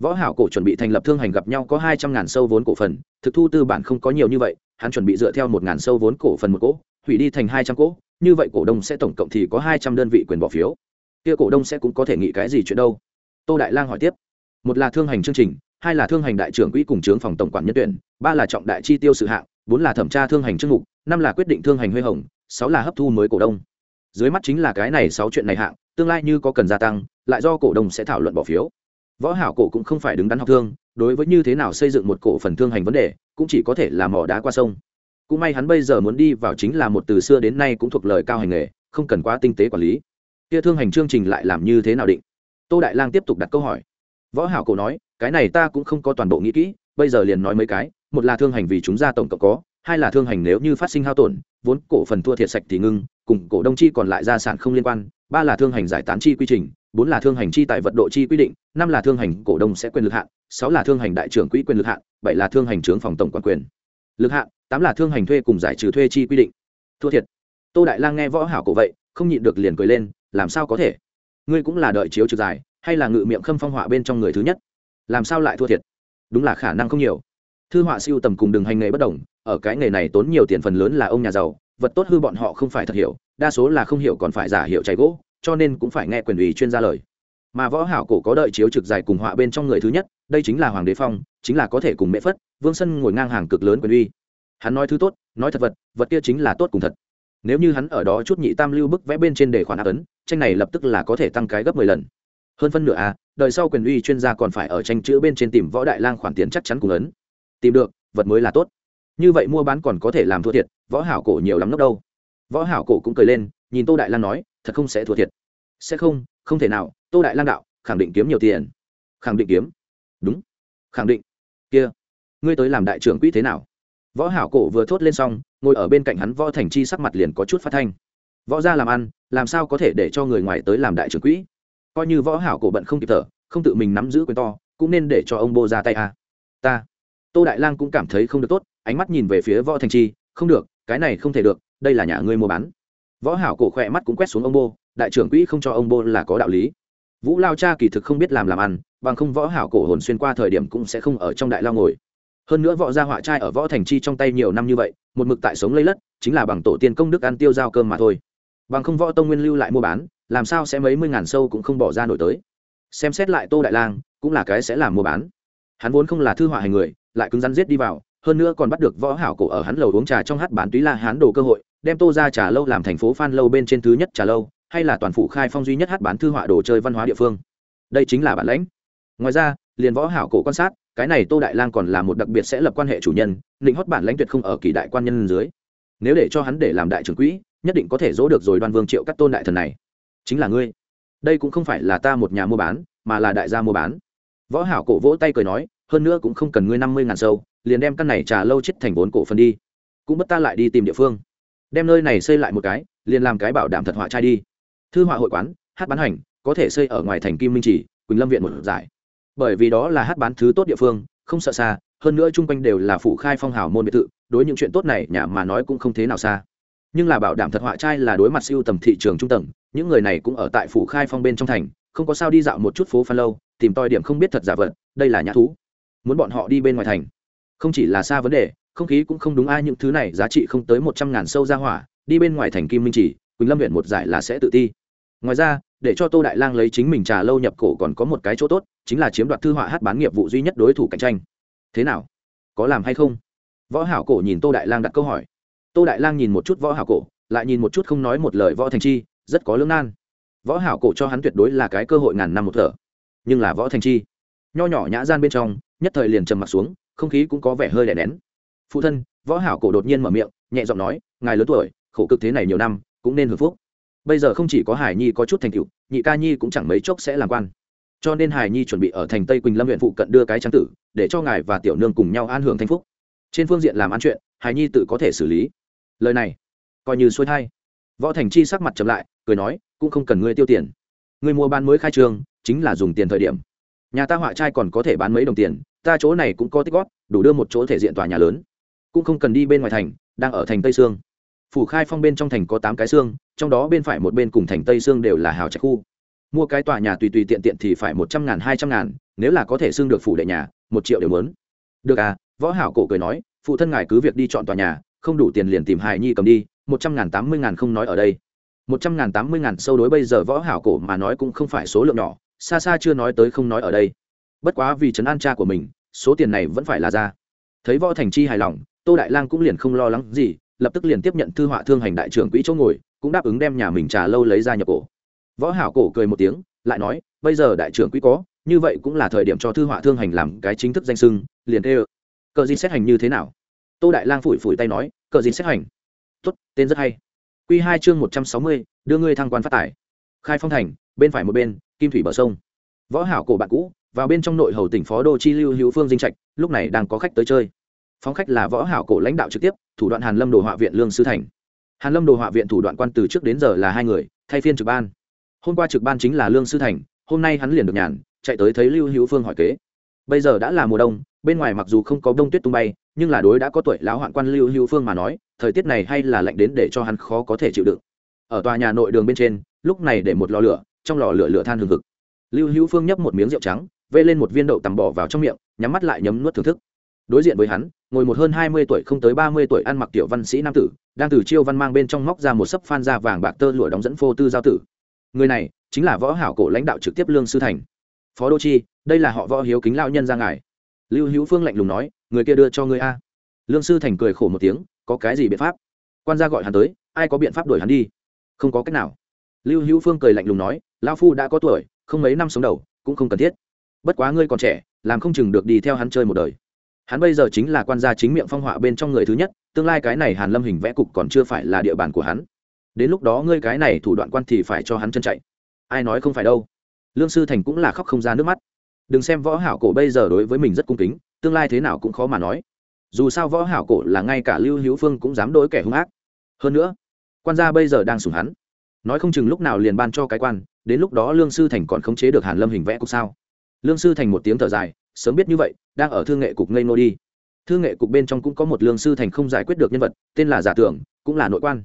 Võ hảo cổ chuẩn bị thành lập thương hành gặp nhau có hai trăm ngàn sâu vốn cổ phần, thực thu tư bản không có nhiều như vậy, hắn chuẩn bị dựa theo một ngàn sâu vốn cổ phần một cỗ hủy đi thành hai trăm cỗ như vậy cổ đông sẽ tổng cộng thì có hai trăm đơn vị quyền bỏ phiếu. Kia cổ đông sẽ cũng có thể nghĩ cái gì chuyện đâu? Tô đại lang hỏi tiếp. Một là thương hành chương trình, hai là thương hành đại trưởng quỹ cùng trưởng phòng tổng quản nhân tuyển, ba là trọng đại chi tiêu sự hạng, bốn là thẩm tra thương hành chức mục, năm là quyết định thương hành huê hồng, sáu là hấp thu mới cổ đông. Dưới mắt chính là cái này sáu chuyện này hạng, tương lai như có cần gia tăng, lại do cổ đông sẽ thảo luận bỏ phiếu. Võ hảo cổ cũng không phải đứng đắn học thương, đối với như thế nào xây dựng một cổ phần thương hành vấn đề, cũng chỉ có thể là mỏ đá qua sông cũng may hắn bây giờ muốn đi vào chính là một từ xưa đến nay cũng thuộc lời cao hành nghề, không cần quá tinh tế quản lý. Kia thương hành chương trình lại làm như thế nào định? Tô đại lang tiếp tục đặt câu hỏi. Võ hảo cổ nói, cái này ta cũng không có toàn bộ nghĩ kỹ, bây giờ liền nói mấy cái, một là thương hành vì chúng ra tổng cộng có, hai là thương hành nếu như phát sinh hao tổn, vốn cổ phần thua thiệt sạch thì ngưng, cùng cổ đông chi còn lại gia sản không liên quan, ba là thương hành giải tán chi quy trình, bốn là thương hành chi tại vật độ chi quy định, năm là thương hành cổ đông sẽ quyền lực hạn, sáu là thương hành đại trưởng quỹ quyền lực hạn, bảy là thương hành trưởng phòng tổng quản quyền lực hạn tám là thương hành thuê cùng giải trừ thuê chi quy định. Thua thiệt. Tô đại lang nghe võ hảo cổ vậy, không nhịn được liền cười lên, làm sao có thể? Ngươi cũng là đợi chiếu trực dài hay là ngự miệng khâm phong họa bên trong người thứ nhất? Làm sao lại thua thiệt? Đúng là khả năng không nhiều. Thư họa siêu tầm cùng đường hành nghề bất đồng, ở cái nghề này tốn nhiều tiền phần lớn là ông nhà giàu, vật tốt hư bọn họ không phải thật hiểu, đa số là không hiểu còn phải giả hiểu cháy gỗ, cho nên cũng phải nghe quyền ủy chuyên gia lời. Mà võ hảo cổ có đợi chiếu trực dài cùng họa bên trong người thứ nhất, đây chính là hoàng đế phong, chính là có thể cùng mẹ phất vương sân ngồi ngang hàng cực lớn quyền uy. Hắn nói thứ tốt, nói thật vật vật kia chính là tốt cùng thật. Nếu như hắn ở đó chút nhị tam lưu bức vẽ bên trên để khoản áp ấn, tranh này lập tức là có thể tăng cái gấp mười lần. Hơn phân nửa à đời sau quyền uy chuyên gia còn phải ở tranh chữ bên trên tìm võ đại lang khoản tiền chắc chắn cùng ấn. Tìm được, vật mới là tốt. Như vậy mua bán còn có thể làm thua thiệt, võ hảo cổ nhiều lắm lúc đâu. Võ hảo cổ cũng cười lên, nhìn tô đại lang nói, thật không sẽ thua thiệt. Sẽ không không thể nào, tô đại lang đạo, khẳng định kiếm nhiều tiền. Khẳng định kiếm? Đúng. Khẳng định. Kia ngươi tới làm đại trưởng quỹ thế nào? Võ hảo cổ vừa thốt lên xong, ngồi ở bên cạnh hắn võ thành chi sắc mặt liền có chút phát thanh. Võ gia làm ăn, làm sao có thể để cho người ngoài tới làm đại trưởng quỹ? Coi như võ hảo cổ bận không kịp thở, không tự mình nắm giữ quyền to, cũng nên để cho ông bô ra tay à. ta, tô đại lang cũng cảm thấy không được tốt, ánh mắt nhìn về phía võ thành chi, không được, cái này không thể được, đây là nhà ngươi mua bán. Võ hảo cổ khỏe mắt cũng quét xuống ông bô, đại trưởng quỹ không cho ông bô là có đạo lý. Vũ lao cha kỳ thực không biết làm làm ăn, bằng không võ hảo cổ hồn xuyên qua thời điểm cũng sẽ không ở trong đại lao ngồi hơn nữa võ gia họa trai ở võ thành chi trong tay nhiều năm như vậy, một mực tại sống lấy lất, chính là bằng tổ tiên công đức ăn tiêu giao cơm mà thôi. Bằng không võ tông nguyên lưu lại mua bán, làm sao sẽ mấy mươi ngàn sâu cũng không bỏ ra nổi tới. Xem xét lại tô đại lang, cũng là cái sẽ làm mua bán. Hắn vốn không là thư họa hành người, lại cứng rắn giết đi vào, hơn nữa còn bắt được võ hảo cổ ở hắn lầu uống trà trong hát bán túy la hán đồ cơ hội, đem tô ra trà lâu làm thành phố phan lâu bên trên thứ nhất trà lâu, hay là toàn phủ khai phong duy nhất hát bán thư họa đồ chơi văn hóa địa phương. Đây chính là bản lãnh. Ngoài ra, liền võ hảo cổ quan sát cái này tô đại lang còn là một đặc biệt sẽ lập quan hệ chủ nhân định hót bản lãnh tuyệt không ở kỳ đại quan nhân dưới. Nếu để cho hắn để làm đại trưởng quỹ, nhất định có thể dỗ được rồi đoan vương triệu các tôn đại thần này. Chính là ngươi. Đây cũng không phải là ta một nhà mua bán, mà là đại gia mua bán. Võ hảo cổ vỗ tay cười nói, hơn nữa cũng không cần ngươi năm mươi ngàn sâu, liền đem căn này trà lâu chết thành vốn cổ phần đi. Cũng bất ta lại đi tìm địa phương. Đem nơi này xây lại một cái, liền làm cái bảo đảm thật họa trai đi. Thư họa hội quán, hát bán hành, có thể xây ở ngoài thành kim minh chỉ quỳnh lâm viện một giải bởi vì đó là hát bán thứ tốt địa phương, không sợ xa, hơn nữa chung quanh đều là phủ khai phong hào môn biệt thự, đối những chuyện tốt này nhà mà nói cũng không thế nào xa. Nhưng là bảo đảm thật họa trai là đối mặt siêu tầm thị trường trung tầng, những người này cũng ở tại phủ khai phong bên trong thành, không có sao đi dạo một chút phố phan lâu, tìm tòi điểm không biết thật giả vật, đây là nhã thú. Muốn bọn họ đi bên ngoài thành. Không chỉ là xa vấn đề, không khí cũng không đúng ai, những thứ này giá trị không tới một trăm ngàn sâu ra hỏa, đi bên ngoài thành kim minh chỉ, quỳnh lâm huyện một giải là sẽ tự ti. Ngoài ra để cho tô đại lang lấy chính mình trà lâu nhập cổ còn có một cái chỗ tốt, chính là chiếm đoạt thư họa hát bán nghiệp vụ duy nhất đối thủ cạnh tranh. Thế nào? Có làm hay không? Võ hảo cổ nhìn tô đại lang đặt câu hỏi. Tô đại lang nhìn một chút võ hảo cổ, lại nhìn một chút không nói một lời võ thành chi, rất có lương nan. Võ hảo cổ cho hắn tuyệt đối là cái cơ hội ngàn năm một thở. Nhưng là võ thành chi, nho nhỏ nhã gian bên trong, nhất thời liền trầm mặt xuống, không khí cũng có vẻ hơi đè nén. Phụ thân, võ hảo cổ đột nhiên mở miệng, nhẹ giọng nói, ngài lớn tuổi, khổ cực thế này nhiều năm, cũng nên hưởng phúc bây giờ không chỉ có hải nhi có chút thành tựu, nhị ca nhi cũng chẳng mấy chốc sẽ làm quan. Cho nên hải nhi chuẩn bị ở thành tây quỳnh lâm huyện phụ cận đưa cái trắng tử, để cho ngài và tiểu nương cùng nhau an hưởng thanh phúc. Trên phương diện làm ăn chuyện, hải nhi tự có thể xử lý. Lời này, coi như xuôi thai. Võ thành chi sắc mặt chậm lại, cười nói, cũng không cần ngươi tiêu tiền. Ngươi mua bán mới khai trương chính là dùng tiền thời điểm. Nhà ta họa trai còn có thể bán mấy đồng tiền, ta chỗ này cũng có tích góp, đủ đưa một chỗ thể diện tòa nhà lớn. Cũng không cần đi bên ngoài thành, đang ở thành tây sương. Phủ khai phong bên trong thành có tám cái xương trong đó bên phải một bên cùng thành tây xương đều là hào trạch khu. Mua cái tòa nhà tùy tùy tiện tiện thì phải một trăm ngàn, hai trăm ngàn, nếu là có thể xưng được phủ đệ nhà, một triệu đều muốn. Được à võ hảo cổ cười nói, phụ thân ngài cứ việc đi chọn tòa nhà, không đủ tiền liền tìm hài nhi cầm đi, một trăm ngàn, tám mươi ngàn không nói ở đây. Một trăm ngàn, tám mươi ngàn, sâu đối bây giờ võ hảo cổ mà nói cũng không phải số lượng nhỏ, xa xa chưa nói tới không nói ở đây. Bất quá vì trấn an cha của mình, số tiền này vẫn phải là ra. Thấy võ thành chi hài lòng, tô đại lang cũng liền không lo lắng gì, lập tức liền tiếp nhận thư họa thương hành đại trưởng quỹ chỗ ngồi cũng đáp ứng đem nhà mình trà lâu lấy ra nhập cổ. Võ hảo cổ cười một tiếng, lại nói, bây giờ đại trưởng quý có, như vậy cũng là thời điểm cho thư họa thương hành làm cái chính thức danh sưng, liền tê cờ gì xét hành như thế nào? Tô đại lang phủi phủi tay nói, cờ gì xét hành. Tốt, tên rất hay. Quy hai chương một trăm sáu mươi, đưa ngươi thăng quan phát tài. Khai phong thành, bên phải một bên, kim thủy bờ sông. Võ hảo cổ bạn cũ, vào bên trong nội hầu tỉnh phó đô chi lưu hữu phương dinh trạch, lúc này đang có khách tới chơi. Phóng khách là võ hảo cổ lãnh đạo trực tiếp, thủ đoạn hàn lâm đồ họa viện lương sư thành hàn lâm đồ họa viện thủ đoạn quan từ trước đến giờ là hai người, thay phiên trực ban. Hôm qua trực ban chính là lương sư thành, hôm nay hắn liền được nhàn, chạy tới thấy lưu hữu phương hỏi kế. Bây giờ đã là mùa đông, bên ngoài mặc dù không có đông tuyết tung bay, nhưng là đối đã có tuổi lão hoạn quan lưu hữu phương mà nói, thời tiết này hay là lạnh đến để cho hắn khó có thể chịu đựng. Ở tòa nhà nội đường bên trên, lúc này để một lò lửa, trong lò lửa lửa than hừng hực. Lưu hữu phương nhấp một miếng rượu trắng, vê lên một viên đậu tằm bỏ vào trong miệng, nhắm mắt lại nhấm nuốt thưởng thức đối diện với hắn, ngồi một hơn hai mươi tuổi không tới ba mươi tuổi ăn mặc tiểu văn sĩ nam tử, đang từ chiêu văn mang bên trong móc ra một sấp phan da vàng bạc tơ lụa đóng dẫn phô tư giao tử. Người này chính là võ hảo cổ lãnh đạo trực tiếp lương sư thành. Phó đô chi, đây là họ võ hiếu kính lao nhân ra ngài. Lưu hữu phương lạnh lùng nói, người kia đưa cho ngươi a. Lương sư thành cười khổ một tiếng, có cái gì biện pháp? Quan gia gọi hắn tới, ai có biện pháp đuổi hắn đi? Không có cách nào. Lưu hữu phương cười lạnh lùng nói lao phu đã có tuổi, không mấy năm sống đầu, cũng không cần thiết. Bất quá ngươi còn trẻ, làm không chừng được đi theo hắn chơi một đời hắn bây giờ chính là quan gia chính miệng phong họa bên trong người thứ nhất, tương lai cái này hàn lâm hình vẽ cục còn chưa phải là địa bàn của hắn. Đến lúc đó ngươi cái này thủ đoạn quan thì phải cho hắn chân chạy. Ai nói không phải đâu. Lương sư thành cũng là khóc không ra nước mắt. Đừng xem võ hảo cổ bây giờ đối với mình rất cung kính, tương lai thế nào cũng khó mà nói. Dù sao võ hảo cổ là ngay cả lưu hữu phương cũng dám đối kẻ hung ác. Hơn nữa, quan gia bây giờ đang sủng hắn. Nói không chừng lúc nào liền ban cho cái quan, đến lúc đó lương sư thành còn khống chế được hàn lâm hình vẽ cục sao? Lương sư thành một tiếng thở dài sớm biết như vậy, đang ở thương nghệ cục ngây nô đi. Thương nghệ cục bên trong cũng có một lương sư thành không giải quyết được nhân vật, tên là giả tưởng, cũng là nội quan.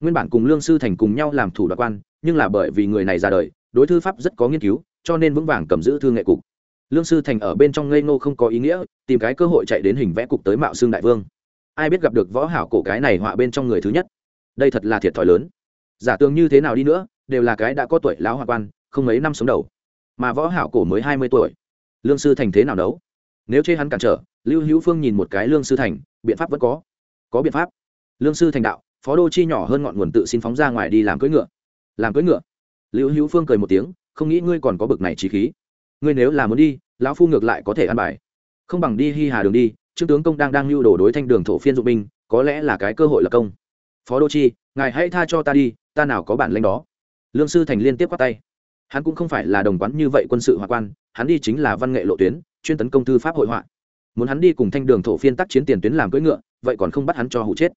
Nguyên bản cùng lương sư thành cùng nhau làm thủ đoạn quan, nhưng là bởi vì người này ra đời, đối thư pháp rất có nghiên cứu, cho nên vững vàng cầm giữ thương nghệ cục. Lương sư thành ở bên trong ngây ngô không có ý nghĩa, tìm cái cơ hội chạy đến hình vẽ cục tới mạo xương đại vương. Ai biết gặp được võ hảo cổ cái này họa bên trong người thứ nhất. Đây thật là thiệt thòi lớn. Giả tường như thế nào đi nữa, đều là cái đã có tuổi lão họa quan, không mấy năm sống đầu. Mà võ hảo cổ mới hai mươi tuổi lương sư thành thế nào đấu nếu chê hắn cản trở, lưu hữu phương nhìn một cái lương sư thành, biện pháp vẫn có. Có biện pháp. Lương sư thành đạo, phó đô chi nhỏ hơn ngọn nguồn tự xin phóng ra ngoài đi làm cưỡi ngựa. Làm cưỡi ngựa? Lưu hữu phương cười một tiếng, không nghĩ ngươi còn có bực này trí khí. Ngươi nếu là muốn đi, lão phu ngược lại có thể ăn bài. Không bằng đi hi hà đường đi, trương tướng công đang đang lưu đồ đối thanh đường thổ phiên dụng binh, có lẽ là cái cơ hội lập công. Phó đô chi, ngài hãy tha cho ta đi, ta nào có bản lĩnh đó. Lương sư thành liên tiếp quát tay hắn cũng không phải là đồng quán như vậy quân sự hòa quan, hắn đi chính là văn nghệ lộ tuyến, chuyên tấn công thư pháp hội họa. Muốn hắn đi cùng thanh đường thổ phiên tác chiến tiền tuyến làm cưỡi ngựa, vậy còn không bắt hắn cho hụ chết.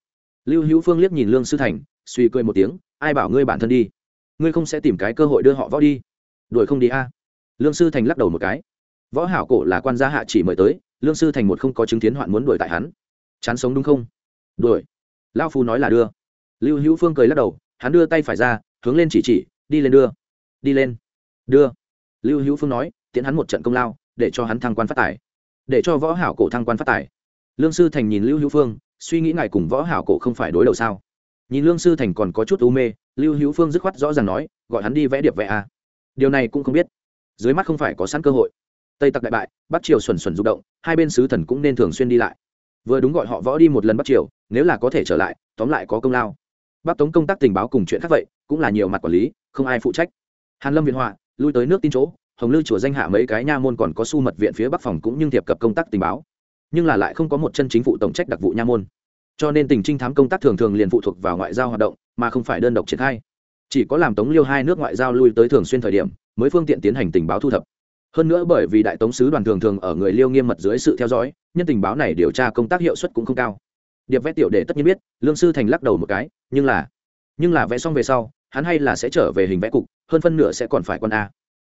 Lưu hữu phương liếc nhìn lương sư thành, suy cười một tiếng, ai bảo ngươi bản thân đi? Ngươi không sẽ tìm cái cơ hội đưa họ võ đi. Đuổi không đi a. Lương sư thành lắc đầu một cái. Võ hảo cổ là quan gia hạ chỉ mời tới, lương sư thành một không có chứng kiến hoạn muốn đuổi tại hắn. Chán sống đúng không? Đuổi. Lao phu nói là đưa. Lưu hữu phương cười lắc đầu, hắn đưa tay phải ra, hướng lên chỉ chỉ, đi lên đưa đi lên. Đưa. Lưu hữu phương nói, tiễn hắn một trận công lao, để cho hắn thăng quan phát tài. Để cho võ hảo cổ thăng quan phát tài. Lương sư thành nhìn lưu hữu phương, suy nghĩ ngài cùng võ hảo cổ không phải đối đầu sao? Nhìn lương sư thành còn có chút u mê, lưu hữu phương dứt khoát rõ ràng nói, gọi hắn đi vẽ điệp vẽ à. điều này cũng không biết. Dưới mắt không phải có sẵn cơ hội. Tây tặc đại bại, bắc triều xuẩn xuẩn rụng động, hai bên sứ thần cũng nên thường xuyên đi lại. Vừa đúng gọi họ võ đi một lần bắc triều, nếu là có thể trở lại, tóm lại có công lao. Bắc tống công tác tình báo cùng chuyện khác vậy, cũng là nhiều mặt quản lý, không ai phụ trách hàn lâm viện họa, lui tới nước tin chỗ, hồng lư chùa danh hạ mấy cái nha môn còn có su mật viện phía bắc phòng cũng nhưng thiệp cập công tác tình báo. Nhưng là lại không có một chân chính phủ tổng trách đặc vụ nha môn. Cho nên tình trinh thám công tác thường thường liền phụ thuộc vào ngoại giao hoạt động, mà không phải đơn độc triển khai. Chỉ có làm tống liêu hai nước ngoại giao lui tới thường xuyên thời điểm, mới phương tiện tiến hành tình báo thu thập. Hơn nữa bởi vì đại tống sứ đoàn thường thường ở người liêu nghiêm mật dưới sự theo dõi, nhân tình báo này điều tra công tác hiệu suất cũng không cao. Điệp vẽ tiểu để tất nhiên biết, lương sư thành lắc đầu một cái, nhưng là nhưng là vẽ xong về sau, hắn hay là sẽ trở về hình vẽ cục hơn phân nửa sẽ còn phải quan a.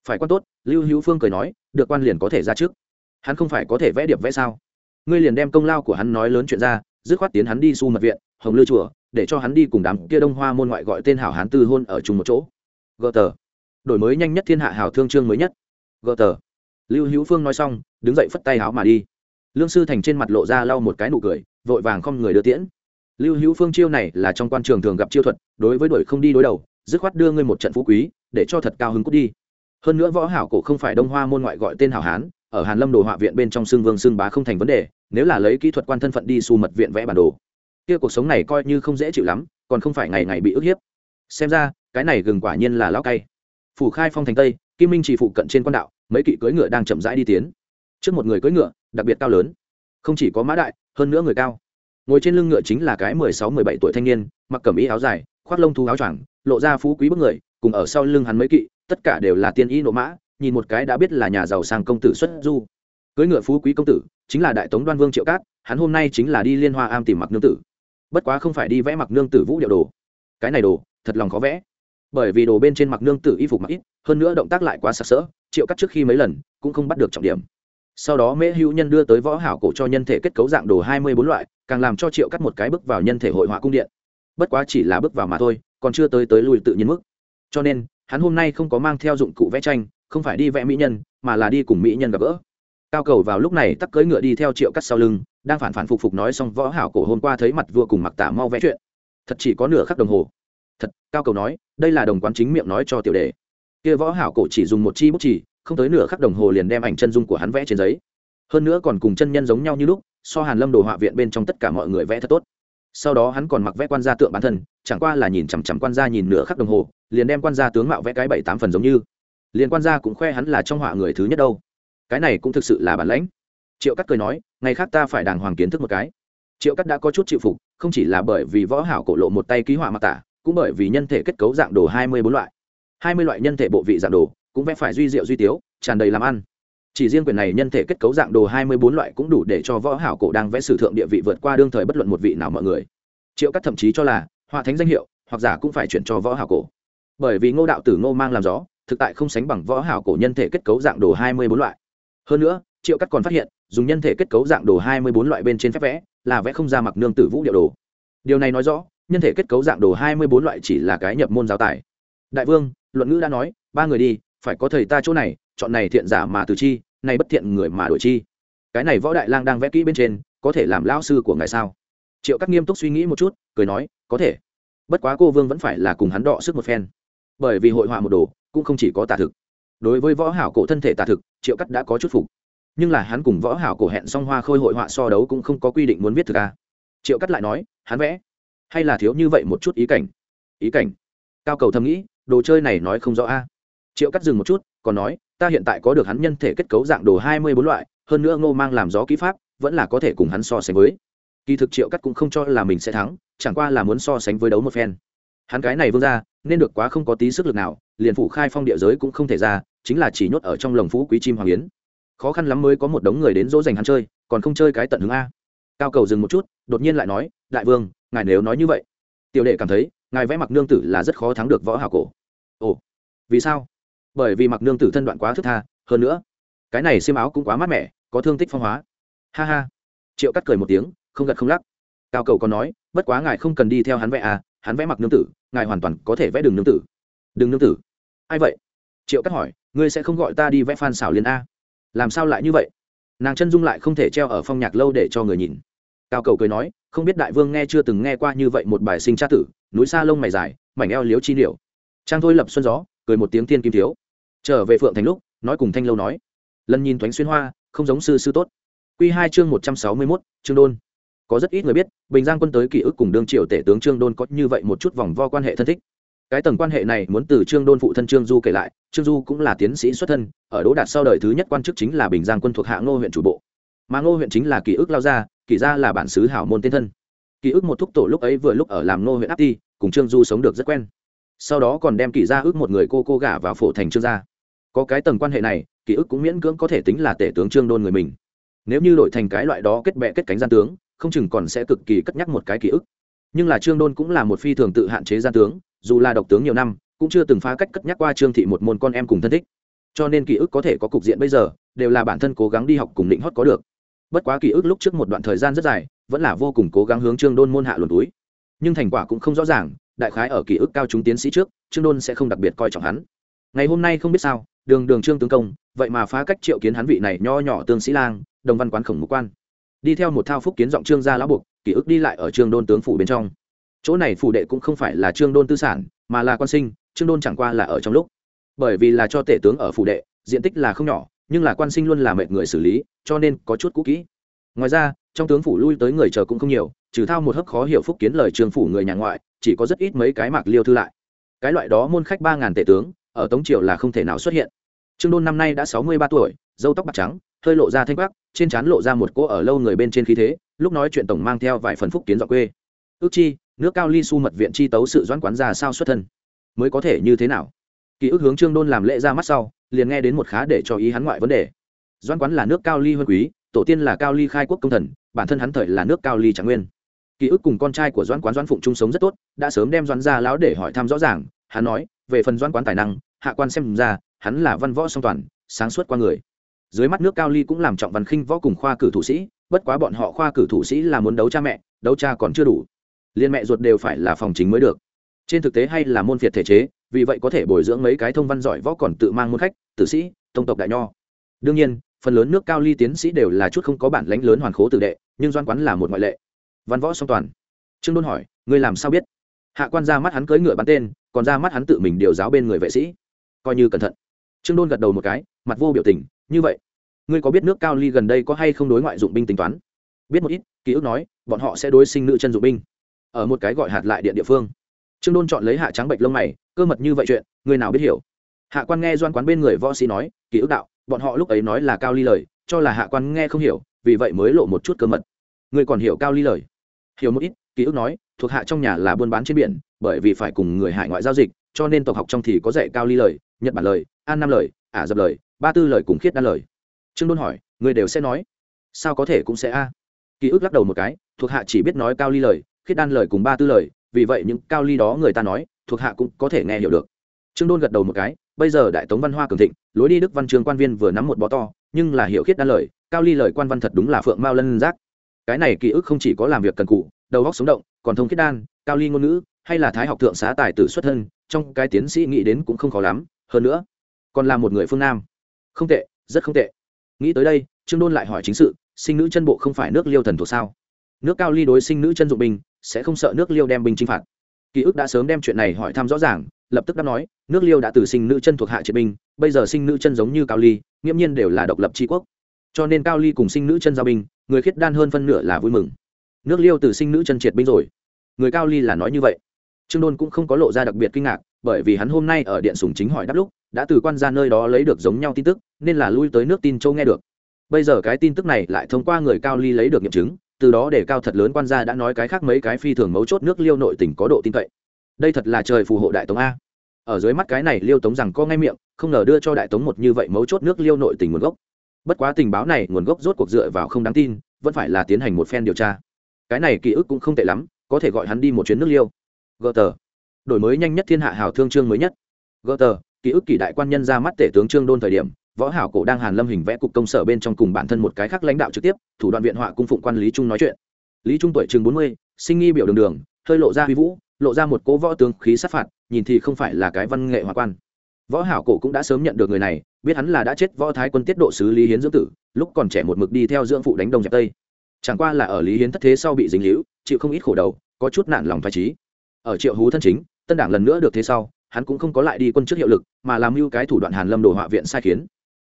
Phải quan tốt, lưu hữu phương cười nói, được quan liền có thể ra trước. Hắn không phải có thể vẽ điệp vẽ sao? Ngươi liền đem công lao của hắn nói lớn chuyện ra, dứt khoát tiến hắn đi su mật viện, hồng lư chùa, để cho hắn đi cùng đám kia đông hoa môn ngoại gọi tên hảo hán tư hôn ở chung một chỗ. Gờ tờ. Đổi mới nhanh nhất thiên hạ hảo thương trương mới nhất. Gờ tờ. Lưu hữu phương nói xong, đứng dậy phất tay háo mà đi. Lương sư thành trên mặt lộ ra lau một cái nụ cười, vội vàng không người đưa tiễn. Lưu hữu phương chiêu này là trong quan trường thường gặp chiêu thuật, đối với đuổi không đi đối đầu dứt khoát đưa ngươi một trận phú quý, để cho thật cao hứng cút đi. Hơn nữa võ hảo cổ không phải đông hoa môn ngoại gọi tên hảo hán, ở hàn lâm đồ họa viện bên trong xương vương xương bá không thành vấn đề, nếu là lấy kỹ thuật quan thân phận đi su mật viện vẽ bản đồ. Kia cuộc sống này coi như không dễ chịu lắm, còn không phải ngày ngày bị ức hiếp. Xem ra, cái này gừng quả nhiên là lão cay. Phủ khai phong thành tây, kim minh chỉ phụ cận trên quan đạo, mấy kỵ cưỡi ngựa đang chậm rãi đi tiến. Trước một người cưỡi ngựa, đặc biệt cao lớn. Không chỉ có mã đại, hơn nữa người cao. Ngồi trên lưng ngựa chính là cái mười sáu, mười bảy tuổi thanh niên, mặc cẩm y áo dài, khoác lông thu áo choàng lộ ra phú quý bức người, cùng ở sau lưng hắn mấy kỵ, tất cả đều là tiên y nộ mã, nhìn một cái đã biết là nhà giàu sang công tử xuất du. Cưới ngựa phú quý công tử, chính là đại tống đoan vương triệu cát, hắn hôm nay chính là đi liên hoa am tìm mặc nương tử. Bất quá không phải đi vẽ mặc nương tử vũ điệu đồ. Cái này đồ, thật lòng khó vẽ. Bởi vì đồ bên trên mặc nương tử y phục mặc ít, hơn nữa động tác lại quá sặc sỡ, triệu cắt trước khi mấy lần, cũng không bắt được trọng điểm. Sau đó mễ hữu nhân đưa tới võ hảo cổ cho nhân thể kết cấu dạng đồ hai mươi bốn loại, càng làm cho triệu cắt một cái bước vào nhân thể hội họa cung điện. Bất quá chỉ là bước vào mà thôi còn chưa tới tới lùi tự nhiên mức. Cho nên, hắn hôm nay không có mang theo dụng cụ vẽ tranh, không phải đi vẽ mỹ nhân, mà là đi cùng mỹ nhân gặp gỡ. Cao cầu vào lúc này tắc cưỡi ngựa đi theo triệu cắt sau lưng, đang phản phản phục phục nói xong võ hảo cổ hôm qua thấy mặt vua cùng mặc tả mau vẽ chuyện. Thật chỉ có nửa khắc đồng hồ. Thật, cao cầu nói, đây là đồng quán chính miệng nói cho tiểu đề kia võ hảo cổ chỉ dùng một chi bút chỉ không tới nửa khắc đồng hồ liền đem ảnh chân dung của hắn vẽ trên giấy. Hơn nữa còn cùng chân nhân giống nhau như lúc, so hàn lâm đồ họa viện bên trong tất cả mọi người vẽ thật tốt sau đó hắn còn mặc vẽ quan gia tượng bản thân, chẳng qua là nhìn chằm chằm quan gia nhìn nửa khắc đồng hồ, liền đem quan gia tướng mạo vẽ cái bảy tám phần giống như. Liền quan gia cũng khoe hắn là trong họa người thứ nhất đâu. Cái này cũng thực sự là bản lãnh. Triệu cắt cười nói, ngày khác ta phải đàng hoàng kiến thức một cái. Triệu cắt đã có chút chịu phục, không chỉ là bởi vì võ hảo cổ lộ một tay ký họa mặc tả, cũng bởi vì nhân thể kết cấu dạng đồ hai mươi bốn loại. Hai mươi loại nhân thể bộ vị dạng đồ, cũng vẽ phải duy diệu duy tiếu, tràn đầy làm ăn chỉ riêng quyền này nhân thể kết cấu dạng đồ hai mươi bốn loại cũng đủ để cho võ hảo cổ đang vẽ sử thượng địa vị vượt qua đương thời bất luận một vị nào mọi người. Triệu cắt thậm chí cho là, họa thánh danh hiệu, hoặc giả cũng phải chuyển cho võ hảo cổ. Bởi vì ngô đạo tử ngô mang làm gió, thực tại không sánh bằng võ hảo cổ nhân thể kết cấu dạng đồ hai mươi bốn loại. Hơn nữa, triệu cắt còn phát hiện, dùng nhân thể kết cấu dạng đồ hai mươi bốn loại bên trên phép vẽ, là vẽ không ra mặc nương tử vũ điệu đồ. Điều này nói rõ, nhân thể kết cấu dạng đồ hai mươi bốn loại chỉ là cái nhập môn giáo tài. Đại vương, luận ngữ đã nói, ba người đi, phải có thầy ta chỗ này chọn này thiện giả mà từ chi, này bất thiện người mà đổi chi. Cái này võ đại lang đang vẽ kỹ bên trên, có thể làm lão sư của ngài sao? Triệu các nghiêm túc suy nghĩ một chút, cười nói, có thể. Bất quá cô vương vẫn phải là cùng hắn đọ sức một phen. Bởi vì hội họa một đồ, cũng không chỉ có tả thực. Đối với võ hảo cổ thân thể tả thực, triệu cắt đã có chút phục. Nhưng là hắn cùng võ hảo cổ hẹn xong hoa khôi hội họa so đấu cũng không có quy định muốn viết thực ra. triệu cắt lại nói, hắn vẽ. Hay là thiếu như vậy một chút ý cảnh? Ý cảnh? Cao cầu thầm nghĩ, đồ chơi này nói không rõ a. Triệu cắt dừng một chút, còn nói ta hiện tại có được hắn nhân thể kết cấu dạng đồ hai mươi bốn loại, hơn nữa ngô mang làm gió kỹ pháp, vẫn là có thể cùng hắn so sánh với. Kỳ thực triệu cắt cũng không cho là mình sẽ thắng, chẳng qua là muốn so sánh với đấu một phen. Hắn cái này vương ra nên được quá không có tí sức lực nào, liền phủ khai phong địa giới cũng không thể ra, chính là chỉ nhốt ở trong lồng phú quý chim hoàng yến. Khó khăn lắm mới có một đống người đến dỗ dành hắn chơi, còn không chơi cái tận hướng a. Cao cầu dừng một chút, đột nhiên lại nói, đại vương, ngài nếu nói như vậy, tiểu đệ cảm thấy, ngài vẽ mặc nương tử là rất khó thắng được võ hào cổ. Ồ, vì sao? Bởi vì mặc nương tử thân đoạn quá thức tha hơn nữa cái này xiêm áo cũng quá mát mẻ có thương tích phong hóa. Ha ha. Triệu cắt cười một tiếng không gật không lắc. Cao cầu còn nói bất quá ngài không cần đi theo hắn vẽ à hắn vẽ mặc nương tử ngài hoàn toàn có thể vẽ đường nương tử. Đừng nương tử? Ai vậy? Triệu cắt hỏi ngươi sẽ không gọi ta đi vẽ phan xảo liên a? Làm sao lại như vậy? Nàng chân dung lại không thể treo ở phong nhạc lâu để cho người nhìn. Cao cầu cười nói không biết đại vương nghe chưa từng nghe qua như vậy một bài sinh tra tử núi xa lông mày dài mảnh eo liếu chi điểu, trang thôi lập xuân gió cười một tiếng tiên kim thiếu trở về phượng thành lúc, nói cùng thanh lâu nói, lần nhìn thoánh xuyên hoa, không giống sư sư tốt. Q hai chương một trăm sáu mươi mốt, trương đôn. Có rất ít người biết, bình giang quân tới ký ức cùng đương triệu tể tướng trương đôn có như vậy một chút vòng vo quan hệ thân thích. Cái tầng quan hệ này muốn từ trương đôn phụ thân trương du kể lại, trương du cũng là tiến sĩ xuất thân, ở đỗ đạt sau đời thứ nhất quan chức chính là bình giang quân thuộc hạ ngô huyện chủ bộ. Mà ngô huyện chính là ký ức lao gia, kỷ gia là bản xứ hảo môn tiên thân. Ký ức một thúc tổ lúc ấy vừa lúc ở làm ngô huyện áp ti, cùng trương du sống được rất quen. Sau đó còn đem kỷ gia ước một người cô cô gả vào phổ thành trương gia có cái tầng quan hệ này, ký ức cũng miễn cưỡng có thể tính là tể tướng trương đôn người mình. Nếu như đổi thành cái loại đó kết bệ kết cánh gian tướng, không chừng còn sẽ cực kỳ cất nhắc một cái ký ức. Nhưng là trương đôn cũng là một phi thường tự hạn chế gian tướng, dù là độc tướng nhiều năm, cũng chưa từng phá cách cất nhắc qua trương thị một môn con em cùng thân thích. Cho nên ký ức có thể có cục diện bây giờ, đều là bản thân cố gắng đi học cùng định hót có được. Bất quá ký ức lúc trước một đoạn thời gian rất dài, vẫn là vô cùng cố gắng hướng trương đôn môn hạ luồn túi. Nhưng thành quả cũng không rõ ràng, đại khái ở ký ức cao chúng tiến sĩ trước, trương đôn sẽ không đặc biệt coi trọng hắn. Ngày hôm nay không biết sao đường đường trương tướng công, vậy mà phá cách triệu kiến hắn vị này nho nhỏ tương sĩ lang, đồng văn quán khổng mục quan. Đi theo một thao phúc kiến giọng trương gia lão buộc ký ức đi lại ở trương đôn tướng phủ bên trong. Chỗ này phủ đệ cũng không phải là trương đôn tư sản, mà là quan sinh, trương đôn chẳng qua là ở trong lúc. Bởi vì là cho tể tướng ở phủ đệ, diện tích là không nhỏ, nhưng là quan sinh luôn là mệt người xử lý, cho nên có chút cũ kỹ. Ngoài ra, trong tướng phủ lui tới người chờ cũng không nhiều, trừ thao một hấp khó hiểu phúc kiến lời trương phủ người nhà ngoại, chỉ có rất ít mấy cái mạc liêu thư lại. Cái loại đó môn khách ba ngàn tể tướng ở tống triều là không thể nào xuất hiện. Trương đôn năm nay đã sáu mươi ba tuổi dâu tóc bạc trắng, hơi lộ ra thanh bắc trên trán lộ ra một cỗ ở lâu người bên trên khí thế, lúc nói chuyện tổng mang theo vài phần phúc kiến dọ quê. Ước chi, nước cao ly su mật viện chi tấu sự doãn quán ra sao xuất thân? Mới có thể như thế nào? Ký ức hướng trương đôn làm lễ ra mắt sau, liền nghe đến một khá để cho ý hắn ngoại vấn đề. Doãn quán là nước cao ly huân quý, tổ tiên là cao ly khai quốc công thần, bản thân hắn thời là nước cao ly trạng nguyên. Ký ức cùng con trai của doãn quán doãn phụng chung sống rất tốt, đã sớm đem doãn ra lão để hỏi thăm rõ ràng, hắn nói về phần doãn quán tài năng, hạ quan xem ra, hắn là văn võ song toàn, sáng suốt qua người. Dưới mắt nước cao ly cũng làm trọng văn khinh võ cùng khoa cử thủ sĩ, bất quá bọn họ khoa cử thủ sĩ là muốn đấu cha mẹ, đấu cha còn chưa đủ. Liên mẹ ruột đều phải là phòng chính mới được. Trên thực tế hay là môn phiệt thể chế, vì vậy có thể bồi dưỡng mấy cái thông văn giỏi võ còn tự mang môn khách, tử sĩ, tông tộc đại nho. Đương nhiên, phần lớn nước cao ly tiến sĩ đều là chút không có bản lãnh lớn hoàn khố tử đệ, nhưng doan quán là một ngoại lệ. Văn võ song toàn. Trương đôn hỏi, ngươi làm sao biết? Hạ quan ra mắt hắn cưỡi ngựa bắn tên còn ra mắt hắn tự mình điều giáo bên người vệ sĩ. Coi như cẩn thận. Trương đôn gật đầu một cái, mặt vô biểu tình, như vậy, ngươi có biết nước cao ly gần đây có hay không đối ngoại dụng binh tính toán? Biết một ít, ký ức nói, bọn họ sẽ đối sinh nữ chân dụng binh, ở một cái gọi hạt lại điện địa phương. Trương đôn chọn lấy hạ trắng bệnh lông mày, cơ mật như vậy chuyện, người nào biết hiểu? Hạ quan nghe doan quán bên người võ sĩ nói, ký ức đạo, bọn họ lúc ấy nói là cao ly lời, cho là hạ quan nghe không hiểu, vì vậy mới lộ một chút cơ mật. Người còn hiểu cao ly lời? Hiểu một ít, ký ức nói, thuộc hạ trong nhà là buôn bán trên biển bởi vì phải cùng người hải ngoại giao dịch, cho nên tộc học trong thì có dạy cao ly lời, nhật bản lời, an nam lời, ả dập lời, ba tư lời cùng khiết đan lời. Trương đôn hỏi, người đều sẽ nói? Sao có thể cũng sẽ a? Ký ức lắc đầu một cái, thuộc hạ chỉ biết nói cao ly lời, khiết đan lời cùng ba tư lời, vì vậy những cao ly đó người ta nói, thuộc hạ cũng có thể nghe hiểu được. Trương đôn gật đầu một cái, bây giờ đại tống văn hoa cường thịnh, lối đi đức văn trường quan viên vừa nắm một bó to, nhưng là hiểu khiết đan lời, cao ly lời quan văn thật đúng là phượng mao lân giác. Cái này ký ức không chỉ có làm việc cần cụ đầu góc sống động, còn thông khiết đan, cao ly ngôn ngữ hay là thái học thượng xá tài tử xuất thân, trong cái tiến sĩ nghĩ đến cũng không khó lắm, hơn nữa, còn là một người phương nam. Không tệ, rất không tệ. Nghĩ tới đây, trương đôn lại hỏi chính sự, sinh nữ chân bộ không phải nước liêu thần thuộc sao? Nước cao ly đối sinh nữ chân dụng binh, sẽ không sợ nước liêu đem binh chinh phạt. Ký ức đã sớm đem chuyện này hỏi thăm rõ ràng, lập tức đáp nói, nước liêu đã từ sinh nữ chân thuộc hạ triệt binh, bây giờ sinh nữ chân giống như cao ly, nghiễm nhiên đều là độc lập tri quốc. Cho nên cao ly cùng sinh nữ chân giao binh, người khiết đan hơn phân nửa là vui mừng. Nước liêu từ sinh nữ chân triệt binh rồi. Người cao ly là nói như vậy trương đôn cũng không có lộ ra đặc biệt kinh ngạc, bởi vì hắn hôm nay ở điện sùng chính hỏi đáp lúc, đã từ quan gia nơi đó lấy được giống nhau tin tức, nên là lui tới nước tin châu nghe được. Bây giờ cái tin tức này lại thông qua người cao ly lấy được nghiệm chứng, từ đó để cao thật lớn quan gia đã nói cái khác mấy cái phi thường mấu chốt nước liêu nội tỉnh có độ tin cậy. Đây thật là trời phù hộ đại tống a. Ở dưới mắt cái này liêu tống rằng có ngay miệng, không ngờ đưa cho đại tống một như vậy mấu chốt nước liêu nội tỉnh nguồn gốc. Bất quá tình báo này nguồn gốc rốt cuộc dựa vào không đáng tin, vẫn phải là tiến hành một phen điều tra. Cái này ký ức cũng không tệ lắm, có thể gọi hắn đi một chuyến nước liêu gờ tờ. Đổi mới nhanh nhất thiên hạ hào thương trương mới nhất. Gờ tờ, ký ức kỷ đại quan nhân ra mắt tể tướng trương đôn thời điểm, võ hảo cổ đang hàn lâm hình vẽ cục công sở bên trong cùng bản thân một cái khác lãnh đạo trực tiếp, thủ đoạn viện họa cung phụng quan lý trung nói chuyện. Lý trung tuổi chừng bốn mươi, sinh nghi biểu đường đường, hơi lộ ra huy vũ, lộ ra một cố võ tướng khí sát phạt, nhìn thì không phải là cái văn nghệ hòa quan. Võ hảo cổ cũng đã sớm nhận được người này, biết hắn là đã chết võ thái quân tiết độ sứ lý hiến dưỡng tử, lúc còn trẻ một mực đi theo dưỡng phụ đánh đông dẹp tây. Chẳng qua là ở lý hiến thất thế sau bị dính hữu chịu không ít khổ đầu, có chút nản lòng phái trí ở triệu hú thân chính, tân đảng lần nữa được thế sau, hắn cũng không có lại đi quân trước hiệu lực, mà làm mưu cái thủ đoạn hàn lâm đồ họa viện sai khiến.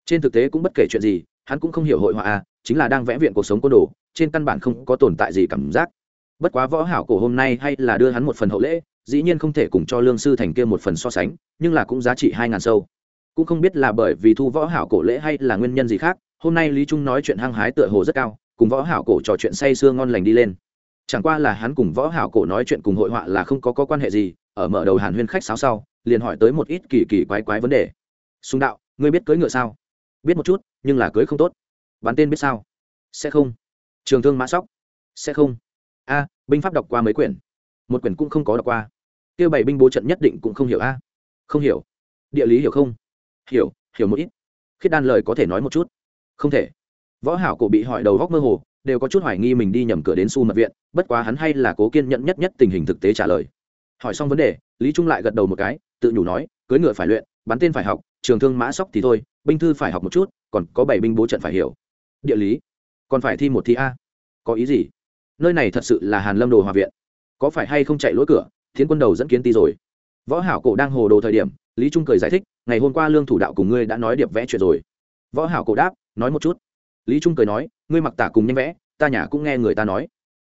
Trên thực tế cũng bất kể chuyện gì, hắn cũng không hiểu hội họa a, chính là đang vẽ viện cuộc sống côn đồ, trên căn bản không có tồn tại gì cảm giác. Bất quá võ hảo cổ hôm nay hay là đưa hắn một phần hậu lễ, dĩ nhiên không thể cùng cho lương sư thành kia một phần so sánh, nhưng là cũng giá trị hai ngàn sâu. Cũng không biết là bởi vì thu võ hảo cổ lễ hay là nguyên nhân gì khác, hôm nay lý trung nói chuyện hăng hái tựa hồ rất cao, cùng võ hảo cổ trò chuyện say sưa ngon lành đi lên chẳng qua là hắn cùng võ hảo cổ nói chuyện cùng hội họa là không có, có quan hệ gì ở mở đầu hàn huyên khách sáo sau liền hỏi tới một ít kỳ kỳ quái quái vấn đề. Xung đạo ngươi biết cưỡi ngựa sao? Biết một chút nhưng là cưỡi không tốt. Bắn tên biết sao? Sẽ không. Trường thương mã sóc? Sẽ không. A binh pháp đọc qua mấy quyển? Một quyển cũng không có đọc qua. Tiêu bảy binh bố trận nhất định cũng không hiểu a. Không hiểu. Địa lý hiểu không? Hiểu hiểu một ít. Khiết đan lời có thể nói một chút. Không thể. Võ hảo cổ bị hỏi đầu góc mơ hồ đều có chút hoài nghi mình đi nhầm cửa đến su mật viện, bất quá hắn hay là cố kiên nhẫn nhất nhất tình hình thực tế trả lời. Hỏi xong vấn đề, lý trung lại gật đầu một cái, tự nhủ nói cưới ngựa phải luyện, bắn tên phải học, trường thương mã sóc thì thôi, binh thư phải học một chút, còn có bảy binh bố trận phải hiểu. Địa lý, còn phải thi một thi a. Có ý gì? Nơi này thật sự là hàn lâm đồ hòa viện. Có phải hay không chạy lỗi cửa thiên quân đầu dẫn kiến ti rồi. Võ hảo cổ đang hồ đồ thời điểm, lý trung cười giải thích, ngày hôm qua lương thủ đạo cùng ngươi đã nói điệp vẽ chuyện rồi. Võ hảo cổ đáp, nói một chút. Lý trung cười nói ngươi mặc tả cùng nhanh vẽ, ta nhà cũng nghe người ta nói.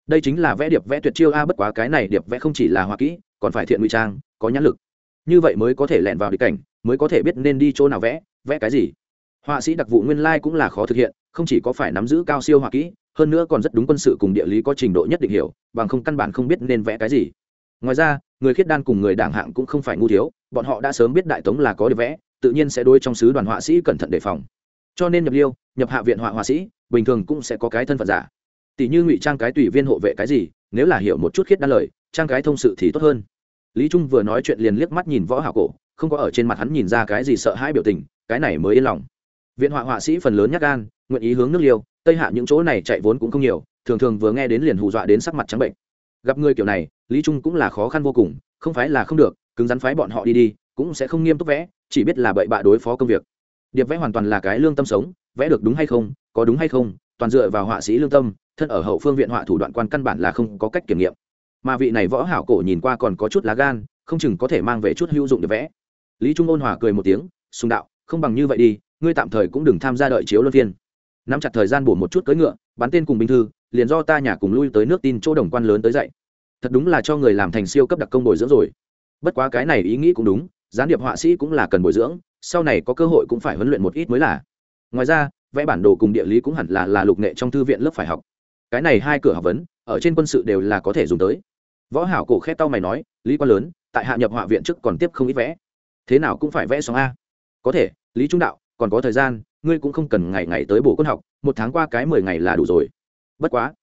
Đây chính là vẽ điệp vẽ tuyệt chiêu a, bất quá cái này điệp vẽ không chỉ là hoa kỹ, còn phải thiện ngụy trang, có nhãn lực. Như vậy mới có thể lẻn vào địch cảnh, mới có thể biết nên đi chỗ nào vẽ vẽ cái gì. Họa sĩ đặc vụ nguyên lai cũng là khó thực hiện, không chỉ có phải nắm giữ cao siêu họa kỹ, hơn nữa còn rất đúng quân sự cùng địa lý có trình độ nhất định hiểu, bằng không căn bản không biết nên vẽ cái gì. Ngoài ra, người khiết đan cùng người đảng hạng cũng không phải ngu thiếu, bọn họ đã sớm biết đại tống là có được vẽ, tự nhiên sẽ đối trong sứ đoàn họa sĩ cẩn thận đề phòng. Cho nên nhập liêu, nhập hạ viện họa họa sĩ bình thường cũng sẽ có cái thân phận giả. Tỷ như ngụy trang cái tùy viên hộ vệ cái gì, nếu là hiểu một chút khiết đan lời, trang cái thông sự thì tốt hơn. Lý trung vừa nói chuyện liền liếc mắt nhìn võ hảo cổ, không có ở trên mặt hắn nhìn ra cái gì sợ hãi biểu tình, cái này mới yên lòng. Viện họa họa sĩ phần lớn nhắc gan, nguyện ý hướng nước liêu, tây hạ những chỗ này chạy vốn cũng không nhiều, thường thường vừa nghe đến liền hù dọa đến sắc mặt trắng bệnh. Gặp người kiểu này, lý trung cũng là khó khăn vô cùng, không phải là không được, cứng rắn phái bọn họ đi đi, cũng sẽ không nghiêm túc vẽ, chỉ biết là bậy bạ đối phó công việc. Điệp vẽ hoàn toàn là cái lương tâm sống vẽ được đúng hay không, có đúng hay không, toàn dựa vào họa sĩ lương tâm, thân ở hậu phương viện họa thủ đoạn quan căn bản là không có cách kiểm nghiệm. Mà vị này võ hảo cổ nhìn qua còn có chút lá gan, không chừng có thể mang về chút hữu dụng để vẽ. Lý trung ôn hòa cười một tiếng, sùng đạo, không bằng như vậy đi, ngươi tạm thời cũng đừng tham gia đợi chiếu luân phiên. Nắm chặt thời gian bổ một chút cưỡi ngựa, bắn tên cùng binh thư, liền do ta nhà cùng lui tới nước tin chỗ đồng quan lớn tới dậy thật đúng là cho người làm thành siêu cấp đặc công bồi dưỡng rồi. Bất quá cái này ý nghĩ cũng đúng, gián điệp họa sĩ cũng là cần bồi dưỡng, sau này có cơ hội cũng phải huấn luyện một ít mới là ngoài ra, vẽ bản đồ cùng địa lý cũng hẳn là là lục nghệ trong thư viện lớp phải học. Cái này hai cửa học vấn, ở trên quân sự đều là có thể dùng tới. Võ hảo cổ khét tao mày nói, lý quan lớn, tại hạ nhập họa viện trước còn tiếp không ít vẽ. Thế nào cũng phải vẽ xong a. Có thể, lý trung đạo, còn có thời gian, ngươi cũng không cần ngày ngày tới bổ quân học, một tháng qua cái mười ngày là đủ rồi. Bất quá,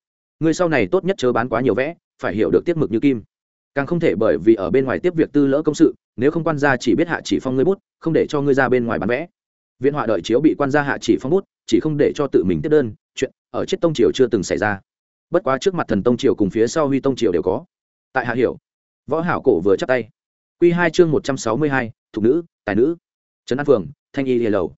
ngươi sau này tốt nhất chớ bán quá nhiều vẽ, phải hiểu được tiết mực như kim. Càng không thể bởi vì ở bên ngoài tiếp việc tư lỡ công sự, nếu không quan gia chỉ biết hạ chỉ phong ngươi bút, không để cho ngươi ra bên ngoài bán vẽ viện họa đợi chiếu bị quan gia hạ chỉ phong bút, chỉ không để cho tự mình tiếp đơn, chuyện ở chết tông triều chưa từng xảy ra. Bất quá trước mặt thần tông triều cùng phía sau huy tông triều đều có. Tại hạ hiểu, võ hảo cổ vừa chắp tay. Quy hai chương một trăm sáu mươi hai, thục nữ, tài nữ. Trấn an phường, thanh y lìa lầu.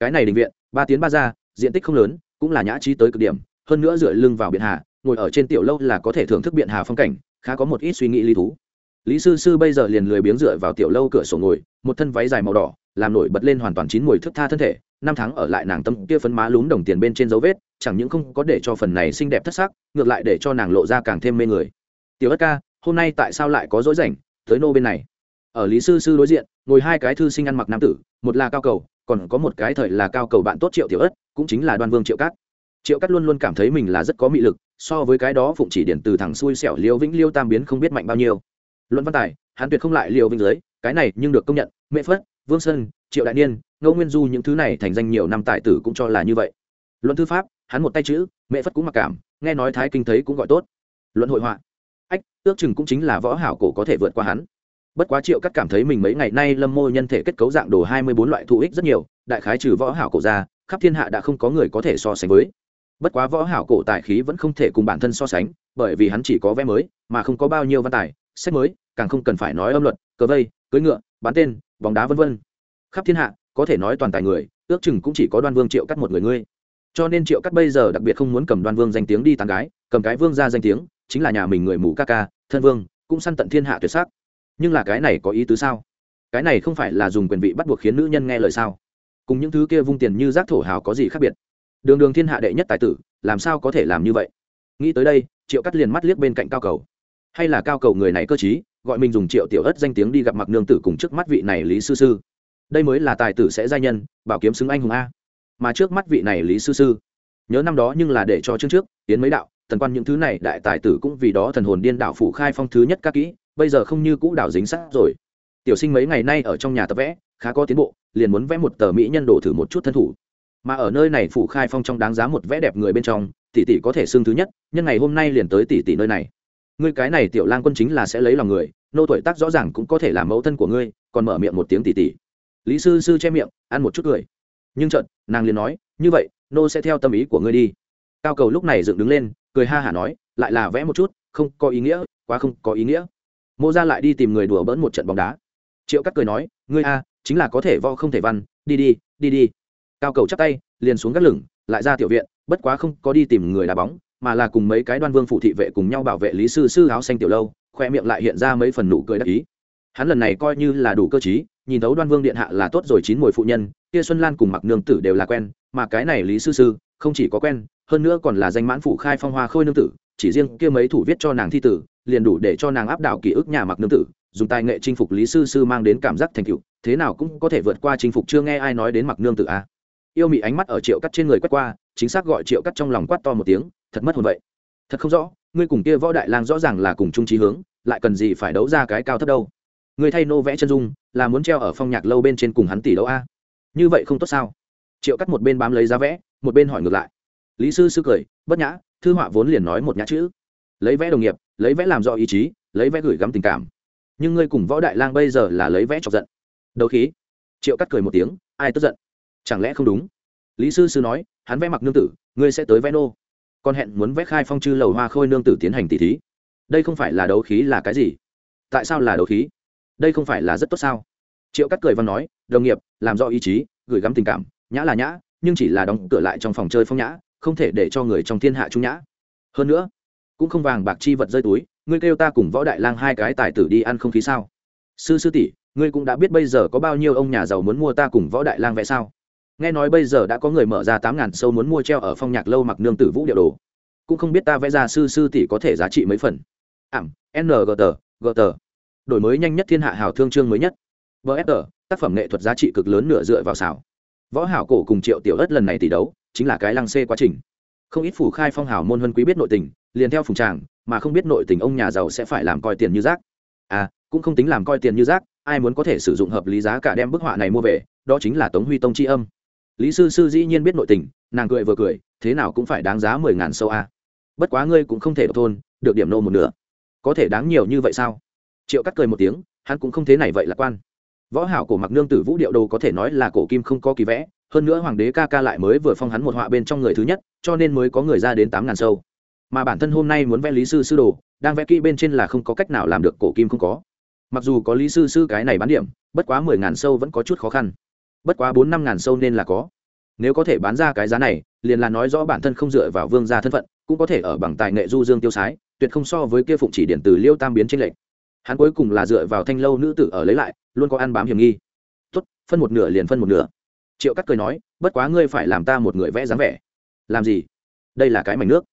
Cái này đình viện, ba tiến ba ra, diện tích không lớn, cũng là nhã trí tới cực điểm, hơn nữa dựa lưng vào biển hà, ngồi ở trên tiểu lâu là có thể thưởng thức biển hà phong cảnh, khá có một ít suy nghĩ lý thú. Lý sư sư bây giờ liền lười biếng dựa vào tiểu lâu cửa sổ ngồi, một thân váy dài màu đỏ làm nổi bật lên hoàn toàn chín mùi thức tha thân thể, năm tháng ở lại nàng tâm kia phấn má lún đồng tiền bên trên dấu vết, chẳng những không có để cho phần này xinh đẹp thất sắc, ngược lại để cho nàng lộ ra càng thêm mê người. Tiểu ất ca, hôm nay tại sao lại có dối rảnh? Tới nô bên này. Ở lý sư sư đối diện, ngồi hai cái thư sinh ăn mặc nam tử, một là cao cầu, còn có một cái thời là cao cầu bạn tốt triệu tiểu ất, cũng chính là đoan vương triệu cát. Triệu cát luôn luôn cảm thấy mình là rất có mị lực, so với cái đó phụng chỉ điển từ thằng xui xẻo liêu vĩnh liêu tam biến không biết mạnh bao nhiêu. Luận văn tài, hắn tuyệt không lại liều vĩnh giới cái này nhưng được công nhận mẹ phất vương sơn, triệu đại niên, ngô nguyên du những thứ này thành danh nhiều năm tài tử cũng cho là như vậy. Luận thư pháp, hắn một tay chữ, mẹ phất cũng mặc cảm, nghe nói thái kinh thấy cũng gọi tốt. Luận hội họa. Ách, ước chừng cũng chính là võ hảo cổ có thể vượt qua hắn. Bất quá triệu cắt cảm thấy mình mấy ngày nay lâm mô nhân thể kết cấu dạng đồ hai mươi bốn loại thụ ích rất nhiều, đại khái trừ võ hảo cổ ra, khắp thiên hạ đã không có người có thể so sánh với. Bất quá võ hảo cổ tài khí vẫn không thể cùng bản thân so sánh, bởi vì hắn chỉ có vẽ mới, mà không có bao nhiêu văn tài, sách mới, càng không cần phải nói âm luật, cờ vây, cưỡi ngựa, bán tên bóng đá vân vân. Khắp thiên hạ, có thể nói toàn tài người, ước chừng cũng chỉ có đoan vương triệu cắt một người ngươi. Cho nên triệu cắt bây giờ đặc biệt không muốn cầm đoan vương danh tiếng đi tán gái, cầm cái vương ra danh tiếng, chính là nhà mình người mù ca ca, thân vương, cũng săn tận thiên hạ tuyệt sắc. Nhưng là cái này có ý tứ sao? Cái này không phải là dùng quyền vị bắt buộc khiến nữ nhân nghe lời sao? Cùng những thứ kia vung tiền như rác thổ hào có gì khác biệt? Đường đường thiên hạ đệ nhất tài tử, làm sao có thể làm như vậy? Nghĩ tới đây, triệu cắt liền mắt liếc bên cạnh cao cầu. Hay là cao cầu người này cơ t gọi mình dùng triệu tiểu ất danh tiếng đi gặp mặc nương tử cùng trước mắt vị này lý sư sư. Đây mới là tài tử sẽ gia nhân, bảo kiếm xứng anh hùng a. Mà trước mắt vị này lý sư sư, nhớ năm đó nhưng là để cho chương trước tiến mấy đạo, thần quan những thứ này, đại tài tử cũng vì đó thần hồn điên đạo phủ khai phong thứ nhất các kỹ, bây giờ không như cũ đạo dính sát rồi. Tiểu sinh mấy ngày nay ở trong nhà tập vẽ, khá có tiến bộ, liền muốn vẽ một tờ mỹ nhân đồ thử một chút thân thủ. Mà ở nơi này phủ khai phong trong đáng giá một vẽ đẹp người bên trong, tỷ tỷ có thể xưng thứ nhất, nhân ngày hôm nay liền tới tỷ tỷ nơi này ngươi cái này tiểu lang quân chính là sẽ lấy lòng người, nô tuổi tác rõ ràng cũng có thể làm mẫu thân của ngươi, còn mở miệng một tiếng tỉ tỉ. lý sư sư che miệng, ăn một chút cười. Nhưng chợt, nàng liền nói, như vậy, nô sẽ theo tâm ý của ngươi đi. Cao cầu lúc này dựng đứng lên, cười ha hả nói, lại là vẽ một chút, không có ý nghĩa, quá không có ý nghĩa. Mô ra lại đi tìm người đùa bỡn một trận bóng đá. Triệu cắt cười nói, ngươi a, chính là có thể vo không thể văn, đi đi đi đi. Cao cầu chắp tay, liền xuống gác lửng, lại ra tiểu viện, bất quá không có đi tìm người đá bóng mà là cùng mấy cái đoan vương phụ thị vệ cùng nhau bảo vệ lý sư sư áo xanh tiểu lâu, khoe miệng lại hiện ra mấy phần nụ cười đắc ý hắn lần này coi như là đủ cơ chí nhìn thấu đoan vương điện hạ là tốt rồi chín mùi phụ nhân, kia xuân lan cùng mặc nương tử đều là quen, mà cái này lý sư sư không chỉ có quen, hơn nữa còn là danh mãn phụ khai phong hoa khôi nương tử, chỉ riêng kia mấy thủ viết cho nàng thi tử, liền đủ để cho nàng áp đảo ký ức nhà mặc nương tử, dùng tài nghệ chinh phục lý sư sư mang đến cảm giác thành tựu, thế nào cũng có thể vượt qua chinh phục chưa nghe ai nói đến mặc nương tử a à. yêu mị ánh mắt ở triệu cắt trên người quét qua, chính xác gọi triệu cắt trong lòng quát to một tiếng thật mất hồn vậy. Thật không rõ, ngươi cùng kia võ đại lang rõ ràng là cùng chung trí hướng, lại cần gì phải đấu ra cái cao thấp đâu. Ngươi thay nô vẽ chân dung, là muốn treo ở phong nhạc lâu bên trên cùng hắn tỷ đấu a. Như vậy không tốt sao? Triệu cắt một bên bám lấy giá vẽ, một bên hỏi ngược lại. Lý sư sư cười, bất nhã, thư họa vốn liền nói một nhã chữ. Lấy vẽ đồng nghiệp, lấy vẽ làm do ý chí, lấy vẽ gửi gắm tình cảm. Nhưng ngươi cùng võ đại lang bây giờ là lấy vẽ chọc giận. Đấu khí. Triệu cắt cười một tiếng, ai tức giận? Chẳng lẽ không đúng? Lý sư sư nói, hắn vẽ mặc nương tử, ngươi sẽ tới vẽ nô còn hẹn muốn vẽ khai phong chư lầu hoa khôi nương tử tiến hành tỷ thí. Đây không phải là đấu khí là cái gì? Tại sao là đấu khí? Đây không phải là rất tốt sao? Triệu cắt cười văn nói, đồng nghiệp, làm do ý chí, gửi gắm tình cảm, nhã là nhã, nhưng chỉ là đóng cửa lại trong phòng chơi phong nhã, không thể để cho người trong thiên hạ trung nhã. Hơn nữa, cũng không vàng bạc chi vật rơi túi, ngươi kêu ta cùng võ đại lang hai cái tài tử đi ăn không khí sao? Sư sư tỷ, ngươi cũng đã biết bây giờ có bao nhiêu ông nhà giàu muốn mua ta cùng võ đại lang vẽ sao? Nghe nói bây giờ đã có người mở ra tám ngàn sâu muốn mua treo ở phong nhạc lâu mặc nương tử vũ điệu đồ. Cũng không biết ta vẽ ra sư sư tỷ có thể giá trị mấy phần. Ảm nggt gt đổi mới nhanh nhất thiên hạ hào thương chương mới nhất. Vfr tác phẩm nghệ thuật giá trị cực lớn nửa dựa vào xảo. Võ hảo cổ cùng triệu tiểu ất lần này tỷ đấu, chính là cái lăng xê quá trình. Không ít phủ khai phong hào môn huân quý biết nội tình, liền theo phùng tràng, mà không biết nội tình ông nhà giàu sẽ phải làm coi tiền như rác. À cũng không tính làm coi tiền như rác, ai muốn có thể sử dụng hợp lý giá cả đem bức họa này mua về, đó chính là tống huy tông tri âm lý sư sư dĩ nhiên biết nội tình, nàng cười vừa cười, thế nào cũng phải đáng giá mười ngàn sâu a. Bất quá ngươi cũng không thể độc thôn, được điểm nô một nửa. Có thể đáng nhiều như vậy sao? Triệu cắt cười một tiếng, hắn cũng không thế này vậy lạc quan. Võ hảo cổ mặc nương tử vũ điệu đồ có thể nói là cổ kim không có kỳ vẽ, hơn nữa hoàng đế ca ca lại mới vừa phong hắn một họa bên trong người thứ nhất, cho nên mới có người ra đến tám ngàn sâu. Mà bản thân hôm nay muốn vẽ lý sư sư đồ, đang vẽ kỹ bên trên là không có cách nào làm được cổ kim không có. Mặc dù có lý sư sư cái này bán điểm, bất quá mười ngàn sâu vẫn có chút khó khăn bất quá bốn năm ngàn sâu nên là có. Nếu có thể bán ra cái giá này, liền là nói rõ bản thân không dựa vào vương gia thân phận, cũng có thể ở bằng tài nghệ du dương tiêu sái, tuyệt không so với kia phụng chỉ điện từ liêu tam biến tranh lệch. Hắn cuối cùng là dựa vào thanh lâu nữ tử ở lấy lại, luôn có ăn bám hiểm nghi. Tốt, phân một nửa liền phân một nửa. Triệu cắt cười nói, bất quá ngươi phải làm ta một người vẽ dáng vẻ. Làm gì? Đây là cái mảnh nước,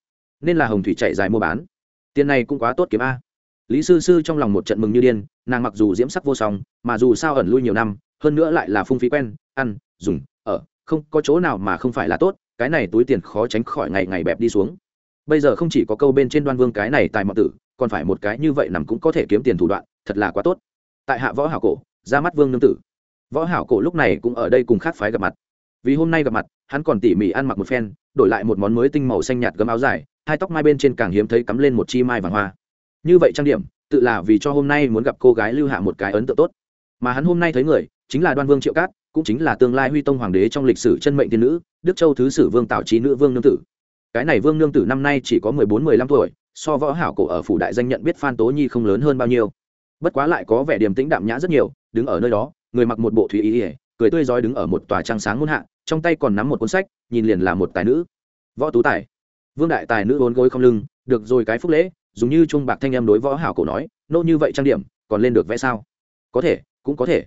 nên là hồng thủy chạy dài mua bán. Tiền này cũng quá tốt kiếm a. Lý sư sư trong lòng một trận mừng như điên, nàng mặc dù diễm sắc vô song, mà dù sao ẩn lui nhiều năm hơn nữa lại là phung phí quen, ăn, dùng, ở, không có chỗ nào mà không phải là tốt, cái này túi tiền khó tránh khỏi ngày ngày bẹp đi xuống. Bây giờ không chỉ có câu bên trên đoan vương cái này tài mạo tử, còn phải một cái như vậy nằm cũng có thể kiếm tiền thủ đoạn, thật là quá tốt. Tại hạ võ hảo cổ, ra mắt vương nương tử. Võ hảo cổ lúc này cũng ở đây cùng khác phái gặp mặt. Vì hôm nay gặp mặt, hắn còn tỉ mỉ ăn mặc một phen, đổi lại một món mới tinh màu xanh nhạt gấm áo dài, hai tóc mai bên trên càng hiếm thấy cắm lên một chi mai vàng hoa. Như vậy trang điểm, tự là vì cho hôm nay muốn gặp cô gái lưu hạ một cái ấn tượng tốt. Mà hắn hôm nay thấy người chính là đoan vương triệu cát, cũng chính là tương lai huy tông hoàng đế trong lịch sử chân mệnh thiên nữ, đức châu thứ sử vương tảo trí nữ vương nương tử. Cái này vương nương tử năm nay chỉ có mười bốn, mười lăm tuổi, so võ hảo cổ ở phủ đại danh nhận biết phan tố nhi không lớn hơn bao nhiêu. Bất quá lại có vẻ điềm tĩnh đạm nhã rất nhiều, đứng ở nơi đó, người mặc một bộ thủy ý ỉa cười tươi rói đứng ở một tòa trang sáng muôn hạ, trong tay còn nắm một cuốn sách, nhìn liền là một tài nữ. Võ tú tài. Vương đại tài nữ vốn gối không lưng, được rồi cái phúc lễ, dùng như trung bạc thanh em đối võ hảo cổ nói, nô như vậy trang điểm, còn lên được vẽ sao? Có thể, cũng có thể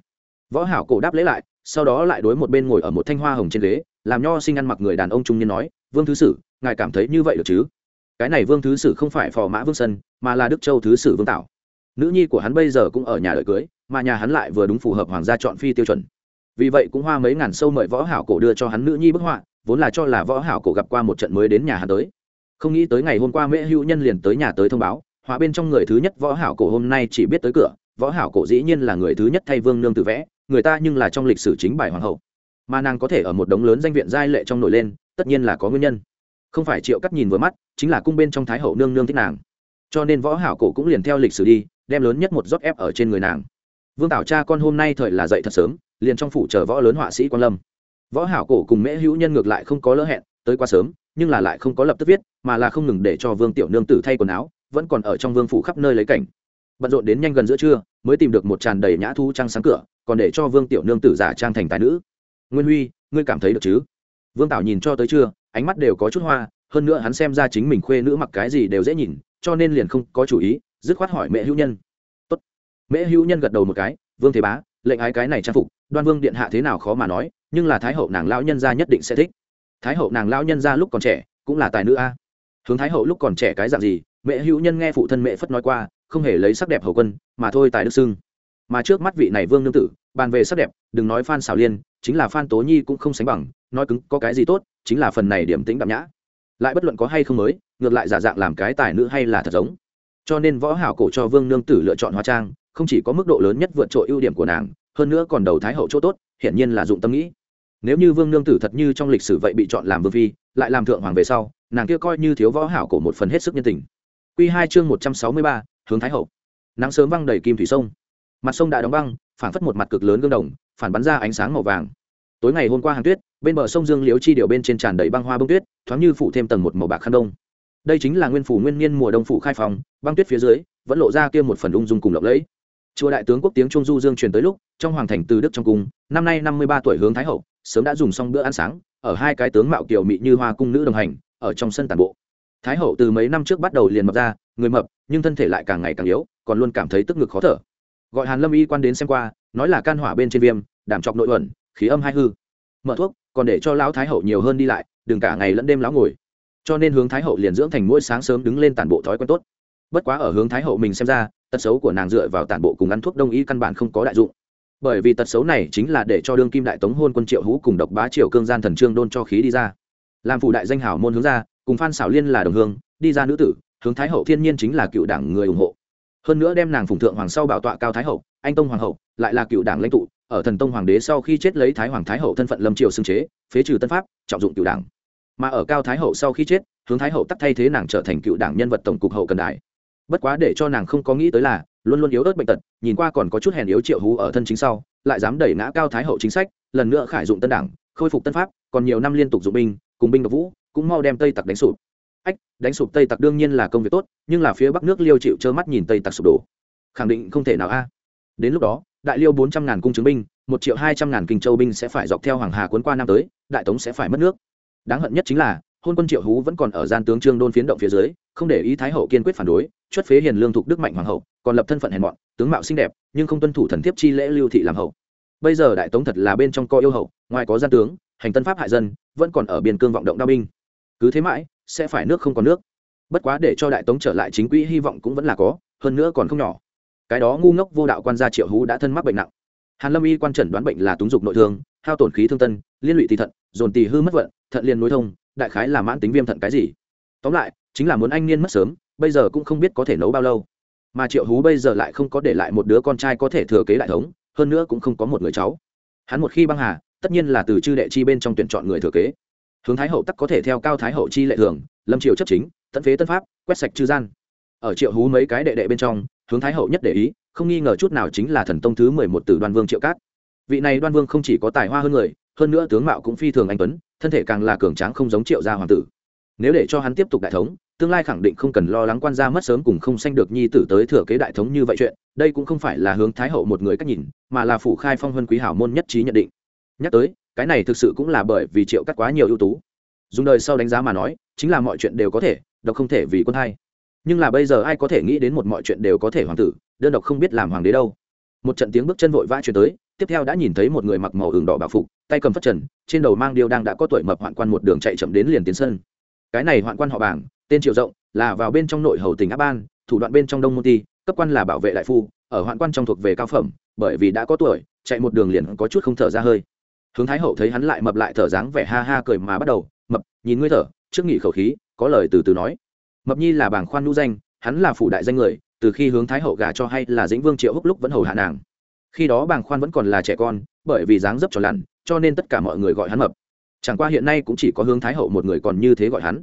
võ hảo cổ đáp lễ lại, sau đó lại đối một bên ngồi ở một thanh hoa hồng trên ghế, làm nho sinh ăn mặc người đàn ông trung niên nói, vương thứ sử, ngài cảm thấy như vậy được chứ? Cái này vương thứ sử không phải phò mã vương sân, mà là đức châu thứ sử vương tảo nữ nhi của hắn bây giờ cũng ở nhà đợi cưới, mà nhà hắn lại vừa đúng phù hợp hoàng gia chọn phi tiêu chuẩn. Vì vậy cũng hoa mấy ngàn sâu mời võ hảo cổ đưa cho hắn nữ nhi bức họa, vốn là cho là võ hảo cổ gặp qua một trận mới đến nhà hắn tới. Không nghĩ tới ngày hôm qua mễ hữu nhân liền tới nhà tới thông báo, họa bên trong người thứ nhất võ hảo cổ hôm nay chỉ biết tới cửa, võ hảo cổ dĩ nhiên là người thứ nhất thay vương nương tự vẽ người ta nhưng là trong lịch sử chính bài hoàng hậu. Mà nàng có thể ở một đống lớn danh viện giai lệ trong nổi lên, tất nhiên là có nguyên nhân. Không phải triệu cắt nhìn vừa mắt, chính là cung bên trong thái hậu nương nương thích nàng. Cho nên võ hảo cổ cũng liền theo lịch sử đi, đem lớn nhất một rót ép ở trên người nàng. Vương tảo cha con hôm nay thời là dậy thật sớm, liền trong phủ chờ võ lớn họa sĩ quan lâm. Võ hảo cổ cùng mễ hữu nhân ngược lại không có lỡ hẹn, tới quá sớm, nhưng là lại không có lập tức viết, mà là không ngừng để cho vương tiểu nương tử thay quần áo, vẫn còn ở trong vương phủ khắp nơi lấy cảnh bận rộn đến nhanh gần giữa trưa, mới tìm được một tràn đầy nhã thu trang sáng cửa, còn để cho vương tiểu nương tử giả trang thành tài nữ. Nguyên huy, ngươi cảm thấy được chứ? Vương tảo nhìn cho tới trưa, ánh mắt đều có chút hoa, hơn nữa hắn xem ra chính mình khuê nữ mặc cái gì đều dễ nhìn, cho nên liền không có chủ ý, dứt khoát hỏi mẹ hữu nhân. Tốt. mẹ hữu nhân gật đầu một cái, vương thế bá, lệnh ái cái này trang phục, đoan vương điện hạ thế nào khó mà nói, nhưng là thái hậu nàng lão nhân gia nhất định sẽ thích. Thái hậu nàng lão nhân gia lúc còn trẻ, cũng là tài nữ a. Hướng thái hậu lúc còn trẻ cái dạng gì, mẹ hữu nhân nghe phụ thân mẹ phất nói qua không hề lấy sắc đẹp hầu quân, mà thôi tài đức xưng. Mà trước mắt vị này vương nương tử, bàn về sắc đẹp, đừng nói phan xảo liên, chính là phan tố nhi cũng không sánh bằng, nói cứng, có cái gì tốt, chính là phần này điểm tính đạm nhã. Lại bất luận có hay không mới, ngược lại giả dạng làm cái tài nữ hay là thật giống. Cho nên võ hảo cổ cho vương nương tử lựa chọn hóa trang, không chỉ có mức độ lớn nhất vượt trội ưu điểm của nàng, hơn nữa còn đầu thái hậu chỗ tốt, hiển nhiên là dụng tâm nghĩ. Nếu như vương nương tử thật như trong lịch sử vậy bị chọn làm vương phi, lại làm thượng hoàng về sau, nàng kia coi như thiếu võ hảo cổ một phần hết sức nhân tình. Quy hai chương một trăm sáu mươi ba hướng thái hậu. Nắng sớm văng đầy kim thủy sông. Mặt sông đã đóng băng phản phất một mặt cực lớn gương đồng, phản bắn ra ánh sáng màu vàng. Tối ngày hôm qua hàng tuyết, bên bờ sông dương liếu chi điều bên trên tràn đầy băng hoa bông tuyết, thoáng như phủ thêm tầng một màu bạc khăn đông. Đây chính là nguyên phủ nguyên niên mùa đông phủ khai phòng băng tuyết phía dưới, vẫn lộ ra kia một phần ung dung cùng lộng lẫy. Chùa đại tướng quốc tiếng trung du dương truyền tới lúc, trong hoàng thành từ đức trong cung, năm nay năm mươi ba tuổi hướng thái hậu, sớm đã dùng xong bữa ăn sáng, ở hai cái tướng mạo kiều mị như hoa cung nữ đồng hành, ở trong sân tàn bộ thái hậu từ mấy năm trước bắt đầu liền mập ra, người mập, nhưng thân thể lại càng ngày càng yếu, còn luôn cảm thấy tức ngực khó thở. Gọi hàn lâm y quan đến xem qua, nói là can hỏa bên trên viêm, đảm trọc nội ẩn, khí âm hai hư. Mở thuốc, còn để cho lão thái hậu nhiều hơn đi lại, đừng cả ngày lẫn đêm lão ngồi. Cho nên hướng thái hậu liền dưỡng thành mỗi sáng sớm đứng lên tản bộ thói quen tốt. Bất quá ở hướng thái hậu mình xem ra, tật xấu của nàng dựa vào tản bộ cùng ăn thuốc đông y căn bản không có đại dụng. Bởi vì tật xấu này chính là để cho đương kim đại tống hôn quân triệu hú cùng độc bá triều cương gian thần trương đôn cho khí đi ra. Làm phủ đại danh hảo môn hướng ra cùng phan xảo liên là đồng hương, đi ra nữ tử, hướng thái hậu thiên nhiên chính là cựu đảng người ủng hộ. Hơn nữa đem nàng phụng thượng hoàng sau bảo tọa cao thái hậu, anh tông hoàng hậu, lại là cựu đảng lãnh tụ, ở thần tông hoàng đế sau khi chết lấy thái hoàng thái hậu thân phận lâm triều xưng chế, phế trừ tân pháp, trọng dụng cựu đảng. Mà ở cao thái hậu sau khi chết, hướng thái hậu tắt thay thế nàng trở thành cựu đảng nhân vật tổng cục hậu cần đại bất quá để cho nàng không có nghĩ tới là, luôn luôn yếu ớt bệnh tật, nhìn qua còn có chút hèn yếu triệu hú ở thân chính sau, lại dám đẩy ngã cao thái hậu chính sách, lần nữa khải dụng tân đảng, khôi phục tân pháp, còn nhiều năm liên tục dụng binh, cùng binh độc vũ cũng mau đem tây tặc đánh sụp. Ách, đánh sụp tây tặc đương nhiên là công việc tốt, nhưng là phía bắc nước liêu chịu trơ mắt nhìn tây tặc sụp đổ. Khẳng định không thể nào a. Đến lúc đó, đại liêu bốn trăm ngàn cung chứng binh, một triệu hai trăm ngàn kinh châu binh sẽ phải dọc theo hoàng hà cuốn qua năm tới, đại tống sẽ phải mất nước. Đáng hận nhất chính là, hôn quân triệu hú vẫn còn ở gian tướng trương đôn phiến động phía dưới, không để ý thái hậu kiên quyết phản đối chuất phế hiền lương thục đức mạnh hoàng hậu, còn lập thân phận hèn mọn, tướng mạo xinh đẹp, nhưng không tuân thủ thần thiếp chi lễ lưu thị làm hậu. Bây giờ đại tống thật là bên trong co yêu hậu, ngoài có gian tướng, hành tân pháp hại dân, vẫn còn ở biên cương vọng động đao binh cứ thế mãi, sẽ phải nước không còn nước. Bất quá để cho đại tống trở lại chính quỹ hy vọng cũng vẫn là có, hơn nữa còn không nhỏ. Cái đó ngu ngốc vô đạo quan gia triệu hú đã thân mắc bệnh nặng. Hàn lâm y quan trần đoán bệnh là túng dục nội thương, hao tổn khí thương tân, liên lụy tỳ thận, dồn tỳ hư mất vận, thận liên nối thông, đại khái là mãn tính viêm thận cái gì. Tóm lại, chính là muốn anh niên mất sớm, bây giờ cũng không biết có thể nấu bao lâu. Mà triệu hú bây giờ lại không có để lại một đứa con trai có thể thừa kế đại thống, hơn nữa cũng không có một người cháu. Hắn một khi băng hà, tất nhiên là từ chư đệ chi bên trong tuyển chọn người thừa kế hướng thái hậu tắc có thể theo cao thái hậu chi lệ thường, lâm triều chấp chính, tận phế tân pháp, quét sạch chư gian. Ở triệu hú mấy cái đệ đệ bên trong, hướng thái hậu nhất để ý, không nghi ngờ chút nào chính là thần tông thứ mười một tử đoan vương triệu cát. Vị này đoan vương không chỉ có tài hoa hơn người, hơn nữa tướng mạo cũng phi thường anh tuấn, thân thể càng là cường tráng không giống triệu gia hoàng tử. Nếu để cho hắn tiếp tục đại thống, tương lai khẳng định không cần lo lắng quan gia mất sớm cùng không sanh được nhi tử tới thừa kế đại thống như vậy chuyện, đây cũng không phải là hướng thái hậu một người cách nhìn, mà là phủ khai phong huân quý hảo môn nhất trí nhận định. Nhắc tới cái này thực sự cũng là bởi vì triệu cắt quá nhiều ưu tú. Dùng đời sau đánh giá mà nói, chính là mọi chuyện đều có thể, độc không thể vì quân hai. Nhưng là bây giờ ai có thể nghĩ đến một mọi chuyện đều có thể hoàng tử, đơn độc không biết làm hoàng đế đâu. Một trận tiếng bước chân vội vã chuyển tới, tiếp theo đã nhìn thấy một người mặc màu hưởng đỏ bảo phục, tay cầm phất trần, trên đầu mang điêu đang đã có tuổi mập hoạn quan một đường chạy chậm đến liền tiến sân. Cái này hoạn quan họ bảng, tên triệu rộng, là vào bên trong nội hầu tỉnh áp ban, thủ đoạn bên trong đông môn ti, cấp quan là bảo vệ đại phu, ở hoạn quan trong thuộc về cao phẩm, bởi vì đã có tuổi, chạy một đường liền có chút không thở ra hơi hướng thái hậu thấy hắn lại mập lại thở dáng vẻ ha ha cười mà bắt đầu, mập, nhìn ngươi thở, trước nghỉ khẩu khí, có lời từ từ nói. Mập nhi là bảng khoan nhu danh, hắn là phủ đại danh người, từ khi hướng thái hậu gả cho hay là dĩnh vương triệu húc lúc vẫn hầu hạ nàng. Khi đó bàng khoan vẫn còn là trẻ con, bởi vì dáng dấp tròn lặn, cho nên tất cả mọi người gọi hắn mập. Chẳng qua hiện nay cũng chỉ có hướng thái hậu một người còn như thế gọi hắn.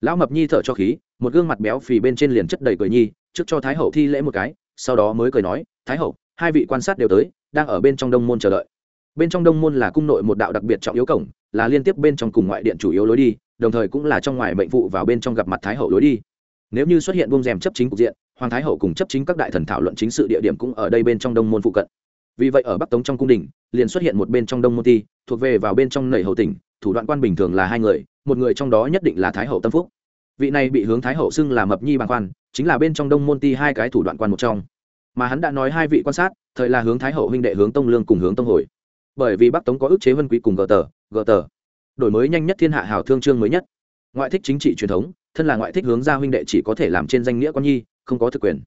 Lão mập nhi thở cho khí, một gương mặt béo phì bên trên liền chất đầy cười nhi, trước cho thái hậu thi lễ một cái, sau đó mới cười nói, thái hậu, hai vị quan sát đều tới, đang ở bên trong đông môn chờ đợi bên trong đông môn là cung nội một đạo đặc biệt trọng yếu cổng, là liên tiếp bên trong cùng ngoại điện chủ yếu lối đi, đồng thời cũng là trong ngoài mệnh vụ vào bên trong gặp mặt thái hậu lối đi. Nếu như xuất hiện bông rèm chấp chính cục diện, hoàng thái hậu cùng chấp chính các đại thần thảo luận chính sự địa điểm cũng ở đây bên trong đông môn phụ cận. Vì vậy ở bắc tống trong cung đình, liền xuất hiện một bên trong đông môn ti, thuộc về vào bên trong nầy hậu tỉnh, thủ đoạn quan bình thường là hai người, một người trong đó nhất định là thái hậu tâm phúc. Vị này bị hướng thái hậu xưng là mập nhi bàng quan, chính là bên trong đông môn ti hai cái thủ đoạn quan một trong. Mà hắn đã nói hai vị quan sát, thời là hướng thái hậu huynh đệ hướng tông lương cùng hướng tông hồi bởi vì bắc tống có ức chế vân quý cùng gờ tờ gờ tờ đổi mới nhanh nhất thiên hạ hào thương trương mới nhất. Ngoại thích chính trị truyền thống, thân là ngoại thích hướng gia huynh đệ chỉ có thể làm trên danh nghĩa con nhi, không có thực quyền.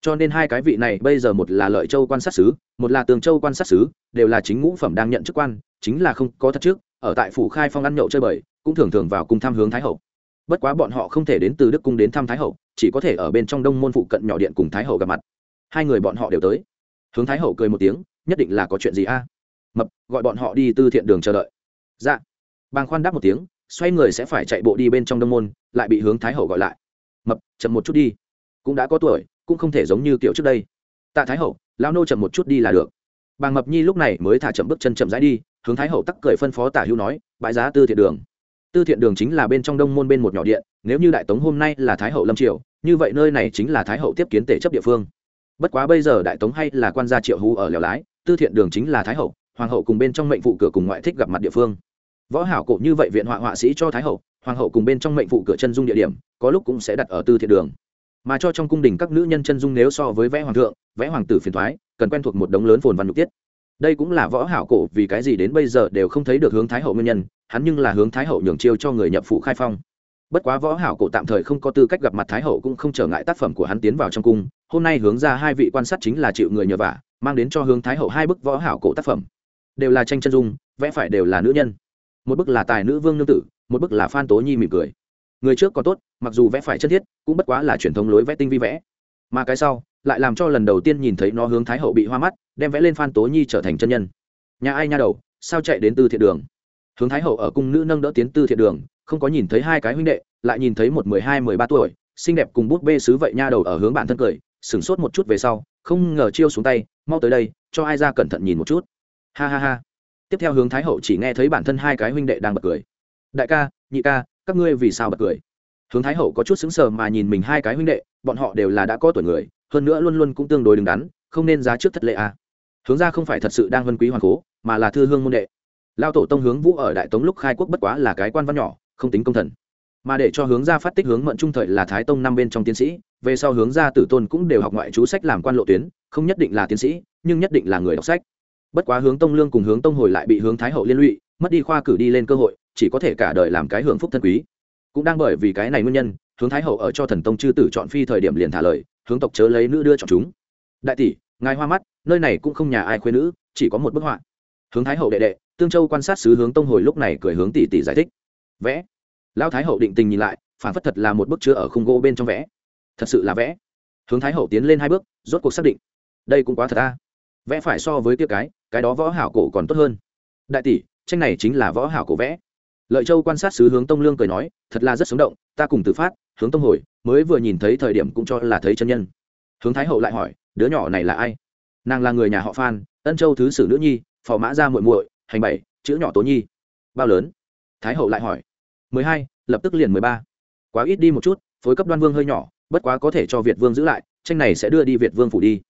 Cho nên hai cái vị này bây giờ một là lợi châu quan sát sứ, một là tường châu quan sát sứ, đều là chính ngũ phẩm đang nhận chức quan, chính là không có thật trước, ở tại phủ khai phong ăn nhậu chơi bời, cũng thường thường vào cùng thăm hướng thái hậu. Bất quá bọn họ không thể đến từ đức cung đến thăm thái hậu, chỉ có thể ở bên trong đông môn phụ cận nhỏ điện cùng thái hậu gặp mặt. Hai người bọn họ đều tới. Hướng thái hậu cười một tiếng, nhất định là có chuyện gì a? Mập, gọi bọn họ đi tư thiện đường chờ đợi. Dạ. Bàng khoan đáp một tiếng, xoay người sẽ phải chạy bộ đi bên trong đông môn, lại bị hướng thái hậu gọi lại. Mập, chậm một chút đi. Cũng đã có tuổi, cũng không thể giống như kiểu trước đây. Tạ thái hậu lao nô chậm một chút đi là được. Bàng mập nhi lúc này mới thả chậm bước chân chậm rãi đi, hướng thái hậu tắc cười phân phó tả hữu nói, bãi giá tư thiện đường. Tư thiện đường chính là bên trong đông môn bên một nhỏ điện, nếu như đại tống hôm nay là thái hậu lâm triều, như vậy nơi này chính là thái hậu tiếp kiến tể chấp địa phương. Bất quá bây giờ đại tống hay là quan gia triệu hú ở lèo lái, tư thiện đường chính là thái hậu hoàng hậu cùng bên trong mệnh phụ cửa cùng ngoại thích gặp mặt địa phương. Võ hảo cổ như vậy viện họa họa sĩ cho thái hậu, hoàng hậu cùng bên trong mệnh phụ cửa chân dung địa điểm, có lúc cũng sẽ đặt ở tư thiện đường. Mà cho trong cung đình các nữ nhân chân dung nếu so với vẽ hoàng thượng, vẽ hoàng tử phiền thoái cần quen thuộc một đống lớn phồn văn nhục tiết. Đây cũng là võ hảo cổ vì cái gì đến bây giờ đều không thấy được hướng thái hậu nguyên nhân, hắn nhưng là hướng thái hậu nhường chiêu cho người nhập phụ khai phong. Bất quá võ hảo cổ tạm thời không có tư cách gặp mặt thái hậu cũng không trở ngại tác phẩm của hắn tiến vào trong cung, hôm nay hướng ra hai vị quan sát chính là chịu người nhờ vả, mang đến cho hướng thái hậu hai bức võ hảo cổ tác phẩm đều là tranh chân dung, vẽ phải đều là nữ nhân. Một bức là tài nữ vương nương tử, một bức là phan tố nhi mỉm cười. Người trước có tốt, mặc dù vẽ phải chân thiết, cũng bất quá là truyền thống lối vẽ tinh vi vẽ. Mà cái sau, lại làm cho lần đầu tiên nhìn thấy nó hướng thái hậu bị hoa mắt, đem vẽ lên phan tố nhi trở thành chân nhân. Nhà ai nha đầu, sao chạy đến tư thiện đường? Hướng thái hậu ở cung nữ nâng đỡ tiến tư thiện đường, không có nhìn thấy hai cái huynh đệ, lại nhìn thấy một mười hai, mười ba tuổi, xinh đẹp cùng bút bê sứ vậy nha đầu ở hướng bản thân cười, sửng sốt một chút về sau, không ngờ chiêu xuống tay, mau tới đây, cho ai ra cẩn thận nhìn một chút ha ha ha. Tiếp theo hướng thái hậu chỉ nghe thấy bản thân hai cái huynh đệ đang bật cười. Đại ca, nhị ca, các ngươi vì sao bật cười? Hướng thái hậu có chút xứng sờ mà nhìn mình hai cái huynh đệ, bọn họ đều là đã có tuổi người, hơn nữa luôn luôn cũng tương đối đứng đắn, không nên giá trước thất lệ à. hướng ra không phải thật sự đang vân quý hoàng cố, mà là thư hương môn đệ. Lao tổ tông hướng vũ ở đại tống lúc khai quốc bất quá là cái quan văn nhỏ, không tính công thần. Mà để cho hướng ra phát tích hướng mận trung thời là thái tông năm bên trong tiến sĩ, về sau hướng ra tử tôn cũng đều học ngoại chú sách làm quan lộ tuyến, không nhất định là tiến sĩ, nhưng nhất định là người đọc sách bất quá hướng tông lương cùng hướng tông hồi lại bị hướng thái hậu liên lụy, mất đi khoa cử đi lên cơ hội, chỉ có thể cả đời làm cái hưởng phúc thân quý. Cũng đang bởi vì cái này nguyên nhân, hướng thái hậu ở cho thần tông chư tử chọn phi thời điểm liền thả lời, hướng tộc chớ lấy nữ đưa chọn chúng. Đại tỷ, ngài hoa mắt, nơi này cũng không nhà ai khuyên nữ, chỉ có một bức họa. Hướng thái hậu đệ đệ, tương châu quan sát sứ hướng tông hồi lúc này cười hướng tỷ tỷ giải thích. Vẽ. Lão thái hậu định tình nhìn lại, phản phất thật là một bức chứa ở khung gỗ bên trong vẽ. Thật sự là vẽ. Hướng thái hậu tiến lên hai bước, rốt cuộc xác định. Đây cũng quá thật ta vẽ phải so với kia cái cái đó võ hảo cổ còn tốt hơn. Đại tỷ, tranh này chính là võ hảo cổ vẽ. Lợi châu quan sát sứ hướng tông lương cười nói, thật là rất sống động, ta cùng tự phát, hướng tông hồi, mới vừa nhìn thấy thời điểm cũng cho là thấy chân nhân. Hướng thái hậu lại hỏi, đứa nhỏ này là ai? Nàng là người nhà họ phan, ân châu thứ sử nữ nhi, phò mã ra muội muội, hành bảy, chữ nhỏ tố nhi. Bao lớn? Thái hậu lại hỏi. mười hai, lập tức liền mười ba. Quá ít đi một chút, phối cấp đoan vương hơi nhỏ, bất quá có thể cho việt vương giữ lại, tranh này sẽ đưa đi việt vương phủ đi.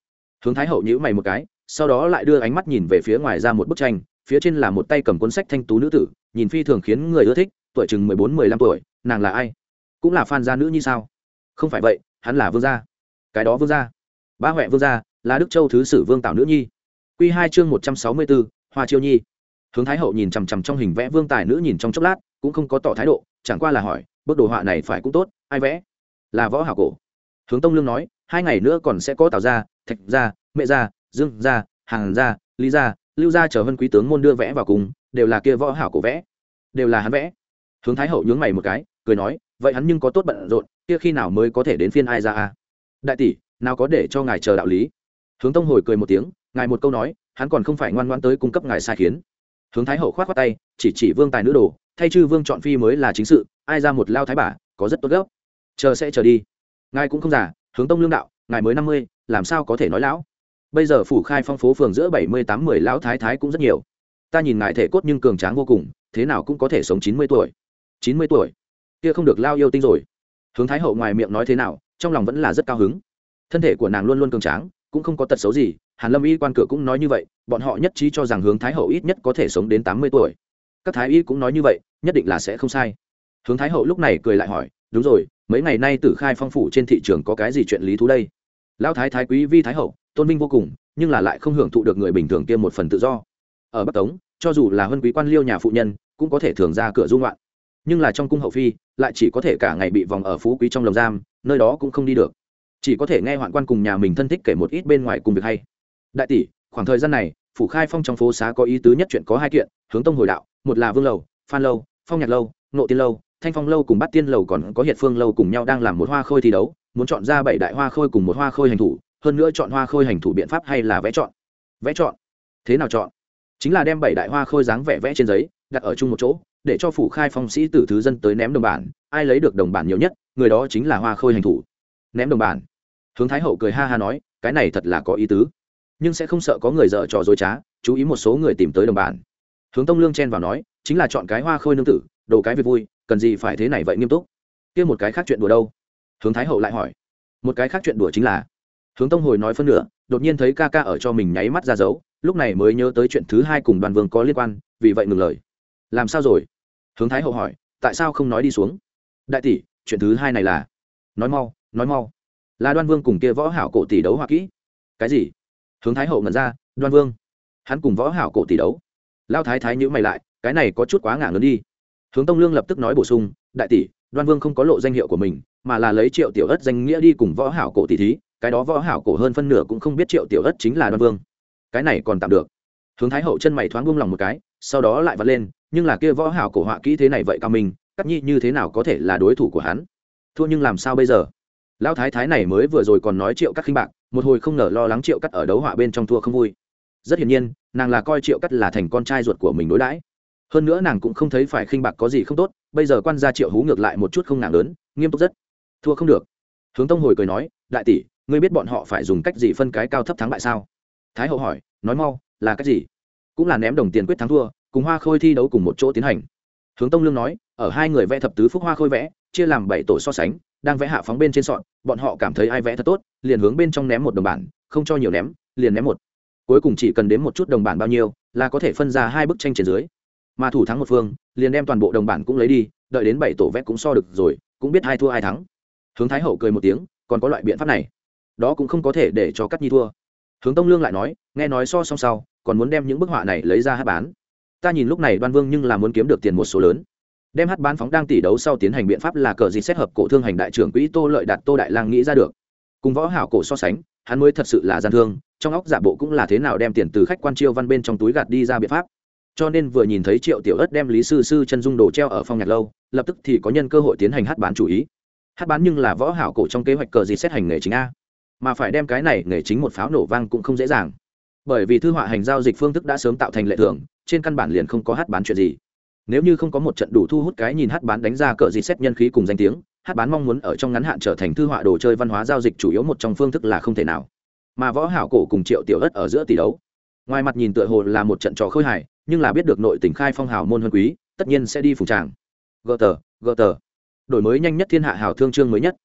Hướng thái hậu nhữ mày một cái sau đó lại đưa ánh mắt nhìn về phía ngoài ra một bức tranh, phía trên là một tay cầm cuốn sách thanh tú nữ tử, nhìn phi thường khiến người ưa thích, tuổi chừng mười bốn, mười lăm tuổi, nàng là ai? Cũng là phan gia nữ như sao? Không phải vậy, hắn là vương gia. Cái đó vương gia. Ba huệ vương gia, là đức châu thứ sử vương tảo nữ nhi. Q hai chương một trăm sáu mươi bốn hoa chiêu nhi. Hướng thái hậu nhìn chằm chằm trong hình vẽ vương tài nữ nhìn trong chốc lát, cũng không có tỏ thái độ, chẳng qua là hỏi bức đồ họa này phải cũng tốt, ai vẽ? Là võ hảo cổ. Hướng tông lương nói, hai ngày nữa còn sẽ có tào gia, thạch gia, mẹ gia dương gia hàng gia, lý gia, lưu gia chờ vân quý tướng môn đưa vẽ vào cùng, đều là kia võ hảo cổ vẽ. Đều là hắn vẽ. Hướng thái hậu nhướng mày một cái, cười nói, vậy hắn nhưng có tốt bận rộn, kia khi nào mới có thể đến phiên ai ra à? đại tỷ, nào có để cho ngài chờ đạo lý. Hướng tông hồi cười một tiếng, ngài một câu nói, hắn còn không phải ngoan ngoãn tới cung cấp ngài sai khiến. Hướng thái hậu khoát khoát tay, chỉ chỉ vương tài nữ đồ, thay chư vương chọn phi mới là chính sự, ai ra một lao thái bà, có rất tốt gốc. Chờ sẽ chờ đi. Ngài cũng không giả hướng tông lương đạo, ngài mới năm mươi, làm sao có thể nói lão? Bây giờ phủ khai phong phố phường giữa bảy mươi tám mươi lão thái thái cũng rất nhiều. Ta nhìn ngài thể cốt nhưng cường tráng vô cùng, thế nào cũng có thể sống chín mươi tuổi. Chín mươi tuổi? Kia không được lao yêu tinh rồi. Hướng thái hậu ngoài miệng nói thế nào, trong lòng vẫn là rất cao hứng. Thân thể của nàng luôn luôn cường tráng, cũng không có tật xấu gì, hàn lâm y quan cửa cũng nói như vậy, bọn họ nhất trí cho rằng hướng thái hậu ít nhất có thể sống đến tám mươi tuổi. Các thái y cũng nói như vậy, nhất định là sẽ không sai. Hướng thái hậu lúc này cười lại hỏi, đúng rồi, mấy ngày nay tử khai phong phủ trên thị trường có cái gì chuyện lý thú đây? Lão thái thái quý vi thái hậu tôn vinh vô cùng, nhưng là lại không hưởng thụ được người bình thường kia một phần tự do. Ở bắc tống, cho dù là huân quý quan liêu nhà phụ nhân, cũng có thể thường ra cửa dung loạn nhưng là trong cung hậu phi, lại chỉ có thể cả ngày bị vòng ở phú quý trong lồng giam, nơi đó cũng không đi được. Chỉ có thể nghe hoạn quan cùng nhà mình thân thích kể một ít bên ngoài cùng việc hay. Đại tỷ, khoảng thời gian này, phủ khai phong trong phố xá có ý tứ nhất chuyện có hai kiện, hướng tông hồi đạo, một là vương lầu, phan lâu, phong nhạc lâu nộ tiên lâu, thanh phong lâu cùng bát tiên lầu còn có hiệt phương lâu cùng nhau đang làm một hoa khôi thi đấu, muốn chọn ra bảy đại hoa khôi cùng một hoa khôi hành thủ hơn nữa chọn hoa khôi hành thủ biện pháp hay là vẽ chọn? Vẽ chọn. Thế nào chọn? Chính là đem bảy đại hoa khôi dáng vẽ vẽ trên giấy, đặt ở chung một chỗ, để cho phủ khai phong sĩ tử thứ dân tới ném đồng bản. Ai lấy được đồng bản nhiều nhất, người đó chính là hoa khôi hành thủ. Ném đồng bản. Hướng thái hậu cười ha ha nói, cái này thật là có ý tứ. Nhưng sẽ không sợ có người dở trò dối trá, chú ý một số người tìm tới đồng bản. Hướng tông lương chen vào nói, chính là chọn cái hoa khôi nương tử, đồ cái việc vui, cần gì phải thế này vậy nghiêm túc? Kia một cái khác chuyện đùa đâu? Hướng thái hậu lại hỏi. Một cái khác chuyện đùa chính là hướng tông hồi nói phân nửa, đột nhiên thấy ca ca ở cho mình nháy mắt ra dấu, lúc này mới nhớ tới chuyện thứ hai cùng đoàn vương có liên quan, vì vậy ngừng lời. Làm sao rồi? Hướng thái hậu hỏi, tại sao không nói đi xuống? Đại tỷ, chuyện thứ hai này là? Nói mau nói mau. Là đoan vương cùng kia võ hảo cổ tỷ đấu hoa kỹ. Cái gì? Hướng thái hậu ngẩn ra đoan vương. Hắn cùng võ hảo cổ tỷ đấu. Lao thái thái nhữ mày lại, cái này có chút quá ngả lớn đi. Hướng tông lương lập tức nói bổ sung, đại tỷ đoan vương không có lộ danh hiệu của mình, mà là lấy triệu tiểu ất danh nghĩa đi cùng võ hảo cổ tỷ thí cái đó võ hảo cổ hơn phân nửa cũng không biết triệu tiểu ất chính là đoan vương. Cái này còn tạm được. Hướng thái hậu chân mày thoáng buông lòng một cái, sau đó lại vặt lên, nhưng là kia võ hảo cổ họa kỹ thế này vậy cao minh cắt nhi như thế nào có thể là đối thủ của hắn? Thua nhưng làm sao bây giờ? Lão thái thái này mới vừa rồi còn nói triệu cắt khinh bạc, một hồi không ngờ lo lắng triệu cắt ở đấu họa bên trong thua không vui. Rất hiển nhiên, nàng là coi triệu cắt là thành con trai ruột của mình đối đãi. Hơn nữa nàng cũng không thấy phải khinh bạc có gì không tốt, bây giờ quan gia triệu hú ngược lại một chút không nàng lớn, nghiêm túc rất. Thua không được. Hướng tông hồi cười nói, đại tỷ ngươi biết bọn họ phải dùng cách gì phân cái cao thấp thắng bại sao? Thái hậu hỏi, nói mau, là cách gì? Cũng là ném đồng tiền quyết thắng thua, cùng hoa khôi thi đấu cùng một chỗ tiến hành. Hướng tông lương nói, ở hai người vẽ thập tứ phúc hoa khôi vẽ, chia làm bảy tổ so sánh, đang vẽ hạ phóng bên trên sọn bọn họ cảm thấy ai vẽ thật tốt, liền hướng bên trong ném một đồng bản, không cho nhiều ném, liền ném một. Cuối cùng chỉ cần đếm một chút đồng bản bao nhiêu, là có thể phân ra hai bức tranh trên dưới. Mà thủ thắng một phương, liền đem toàn bộ đồng bản cũng lấy đi, đợi đến bảy tổ vẽ cũng so được rồi, cũng biết ai thua ai thắng. Hướng thái hậu cười một tiếng, còn có loại biện pháp này đó cũng không có thể để cho cắt nhi thua. Hướng tông lương lại nói, nghe nói so song sau, còn muốn đem những bức họa này lấy ra hát bán. Ta nhìn lúc này đoan vương nhưng là muốn kiếm được tiền một số lớn. Đem hát bán phóng đang tỷ đấu sau tiến hành biện pháp là cờ gì xét hợp cổ thương hành đại trưởng quỹ tô lợi đạt tô đại lang nghĩ ra được. Cùng võ hảo cổ so sánh, hắn mới thật sự là gian thương, trong óc giả bộ cũng là thế nào đem tiền từ khách quan chiêu văn bên trong túi gạt đi ra biện pháp. Cho nên vừa nhìn thấy triệu tiểu ất đem lý sư sư chân dung đồ treo ở phong nhạc lâu, lập tức thì có nhân cơ hội tiến hành hát bán chủ ý. Hát bán nhưng là võ hảo cổ trong kế hoạch cờ gì xét hành nghề chính a mà phải đem cái này nghề chính một pháo nổ vang cũng không dễ dàng. Bởi vì thư họa hành giao dịch phương thức đã sớm tạo thành lệ thường, trên căn bản liền không có hát bán chuyện gì. Nếu như không có một trận đủ thu hút cái nhìn hát bán đánh ra cờ gì xét nhân khí cùng danh tiếng, hát bán mong muốn ở trong ngắn hạn trở thành thư họa đồ chơi văn hóa giao dịch chủ yếu một trong phương thức là không thể nào. Mà võ hảo cổ cùng triệu tiểu ất ở giữa tỷ đấu. Ngoài mặt nhìn tựa hồ là một trận trò khơi hài, nhưng là biết được nội tình khai phong hào môn huân quý, tất nhiên sẽ đi phùng tràng. Gờ tờ gờ tờ. Đổi mới nhanh nhất thiên hạ hào thương trương mới nhất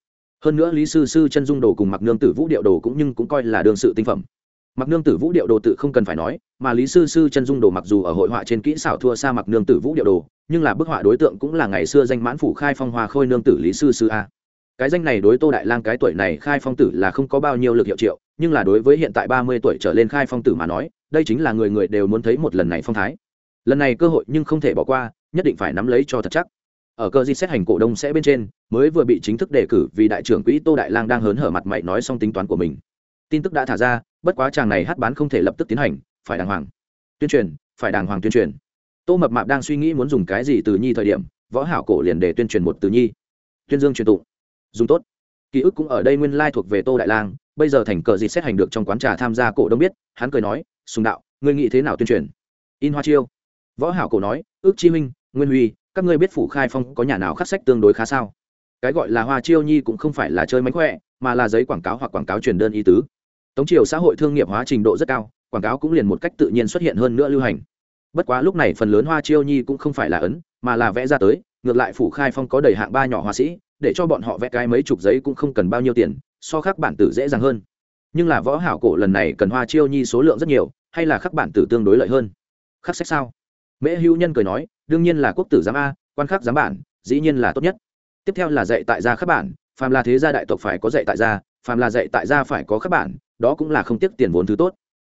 hơn nữa lý sư sư chân dung đồ cùng mặc nương tử vũ điệu đồ cũng nhưng cũng coi là đương sự tinh phẩm. Mặc nương tử vũ điệu đồ tự không cần phải nói, mà lý sư sư chân dung đồ mặc dù ở hội họa trên kỹ xảo thua xa mặc nương tử vũ điệu đồ, nhưng là bức họa đối tượng cũng là ngày xưa danh mãn phủ khai phong hoa khôi nương tử lý sư sư a. Cái danh này đối tô đại lang cái tuổi này khai phong tử là không có bao nhiêu lực hiệu triệu, nhưng là đối với hiện tại ba mươi tuổi trở lên khai phong tử mà nói, đây chính là người người đều muốn thấy một lần này phong thái. Lần này cơ hội nhưng không thể bỏ qua, nhất định phải nắm lấy cho thật chắc. Ở cơ di xét hành cổ đông sẽ bên trên mới vừa bị chính thức đề cử vì đại trưởng quỹ tô đại lang đang hớn hở mặt mày nói xong tính toán của mình. Tin tức đã thả ra, bất quá chàng này hát bán không thể lập tức tiến hành, phải đàng hoàng. Tuyên truyền, phải đàng hoàng tuyên truyền. Tô mập mạp đang suy nghĩ muốn dùng cái gì từ nhi thời điểm, võ hảo cổ liền để tuyên truyền một từ nhi. Tuyên dương truyền tụ dùng tốt. Ký ức cũng ở đây nguyên lai thuộc về tô đại lang, bây giờ thành cờ gì xét hành được trong quán trà tham gia cổ đông biết, hắn cười nói, sùng đạo, ngươi nghĩ thế nào tuyên truyền? In hoa chiêu. Võ hảo cổ nói, ước chi minh nguyên huy, các ngươi biết phủ khai phong có nhà nào khắc sách tương đối khá sao? Cái gọi là hoa chiêu nhi cũng không phải là chơi mánh khỏe, mà là giấy quảng cáo hoặc quảng cáo truyền đơn ý tứ. Tống triều xã hội thương nghiệp hóa trình độ rất cao, quảng cáo cũng liền một cách tự nhiên xuất hiện hơn nữa lưu hành. Bất quá lúc này phần lớn hoa chiêu nhi cũng không phải là ấn, mà là vẽ ra tới, ngược lại phủ khai phong có đầy hạng ba nhỏ họa sĩ, để cho bọn họ vẽ cái mấy chục giấy cũng không cần bao nhiêu tiền, so khắc bản tử dễ dàng hơn. Nhưng là võ hảo cổ lần này cần hoa chiêu nhi số lượng rất nhiều, hay là khắc bản tử tương đối lợi hơn? Khắc sách sao? Mễ hữu nhân cười nói, đương nhiên là quốc tử giám a, quan khắc giám bản, dĩ nhiên là tốt nhất tiếp theo là dạy tại gia các bản, phàm là thế gia đại tộc phải có dạy tại gia, phàm là dạy tại gia phải có các bản, đó cũng là không tiếc tiền vốn thứ tốt.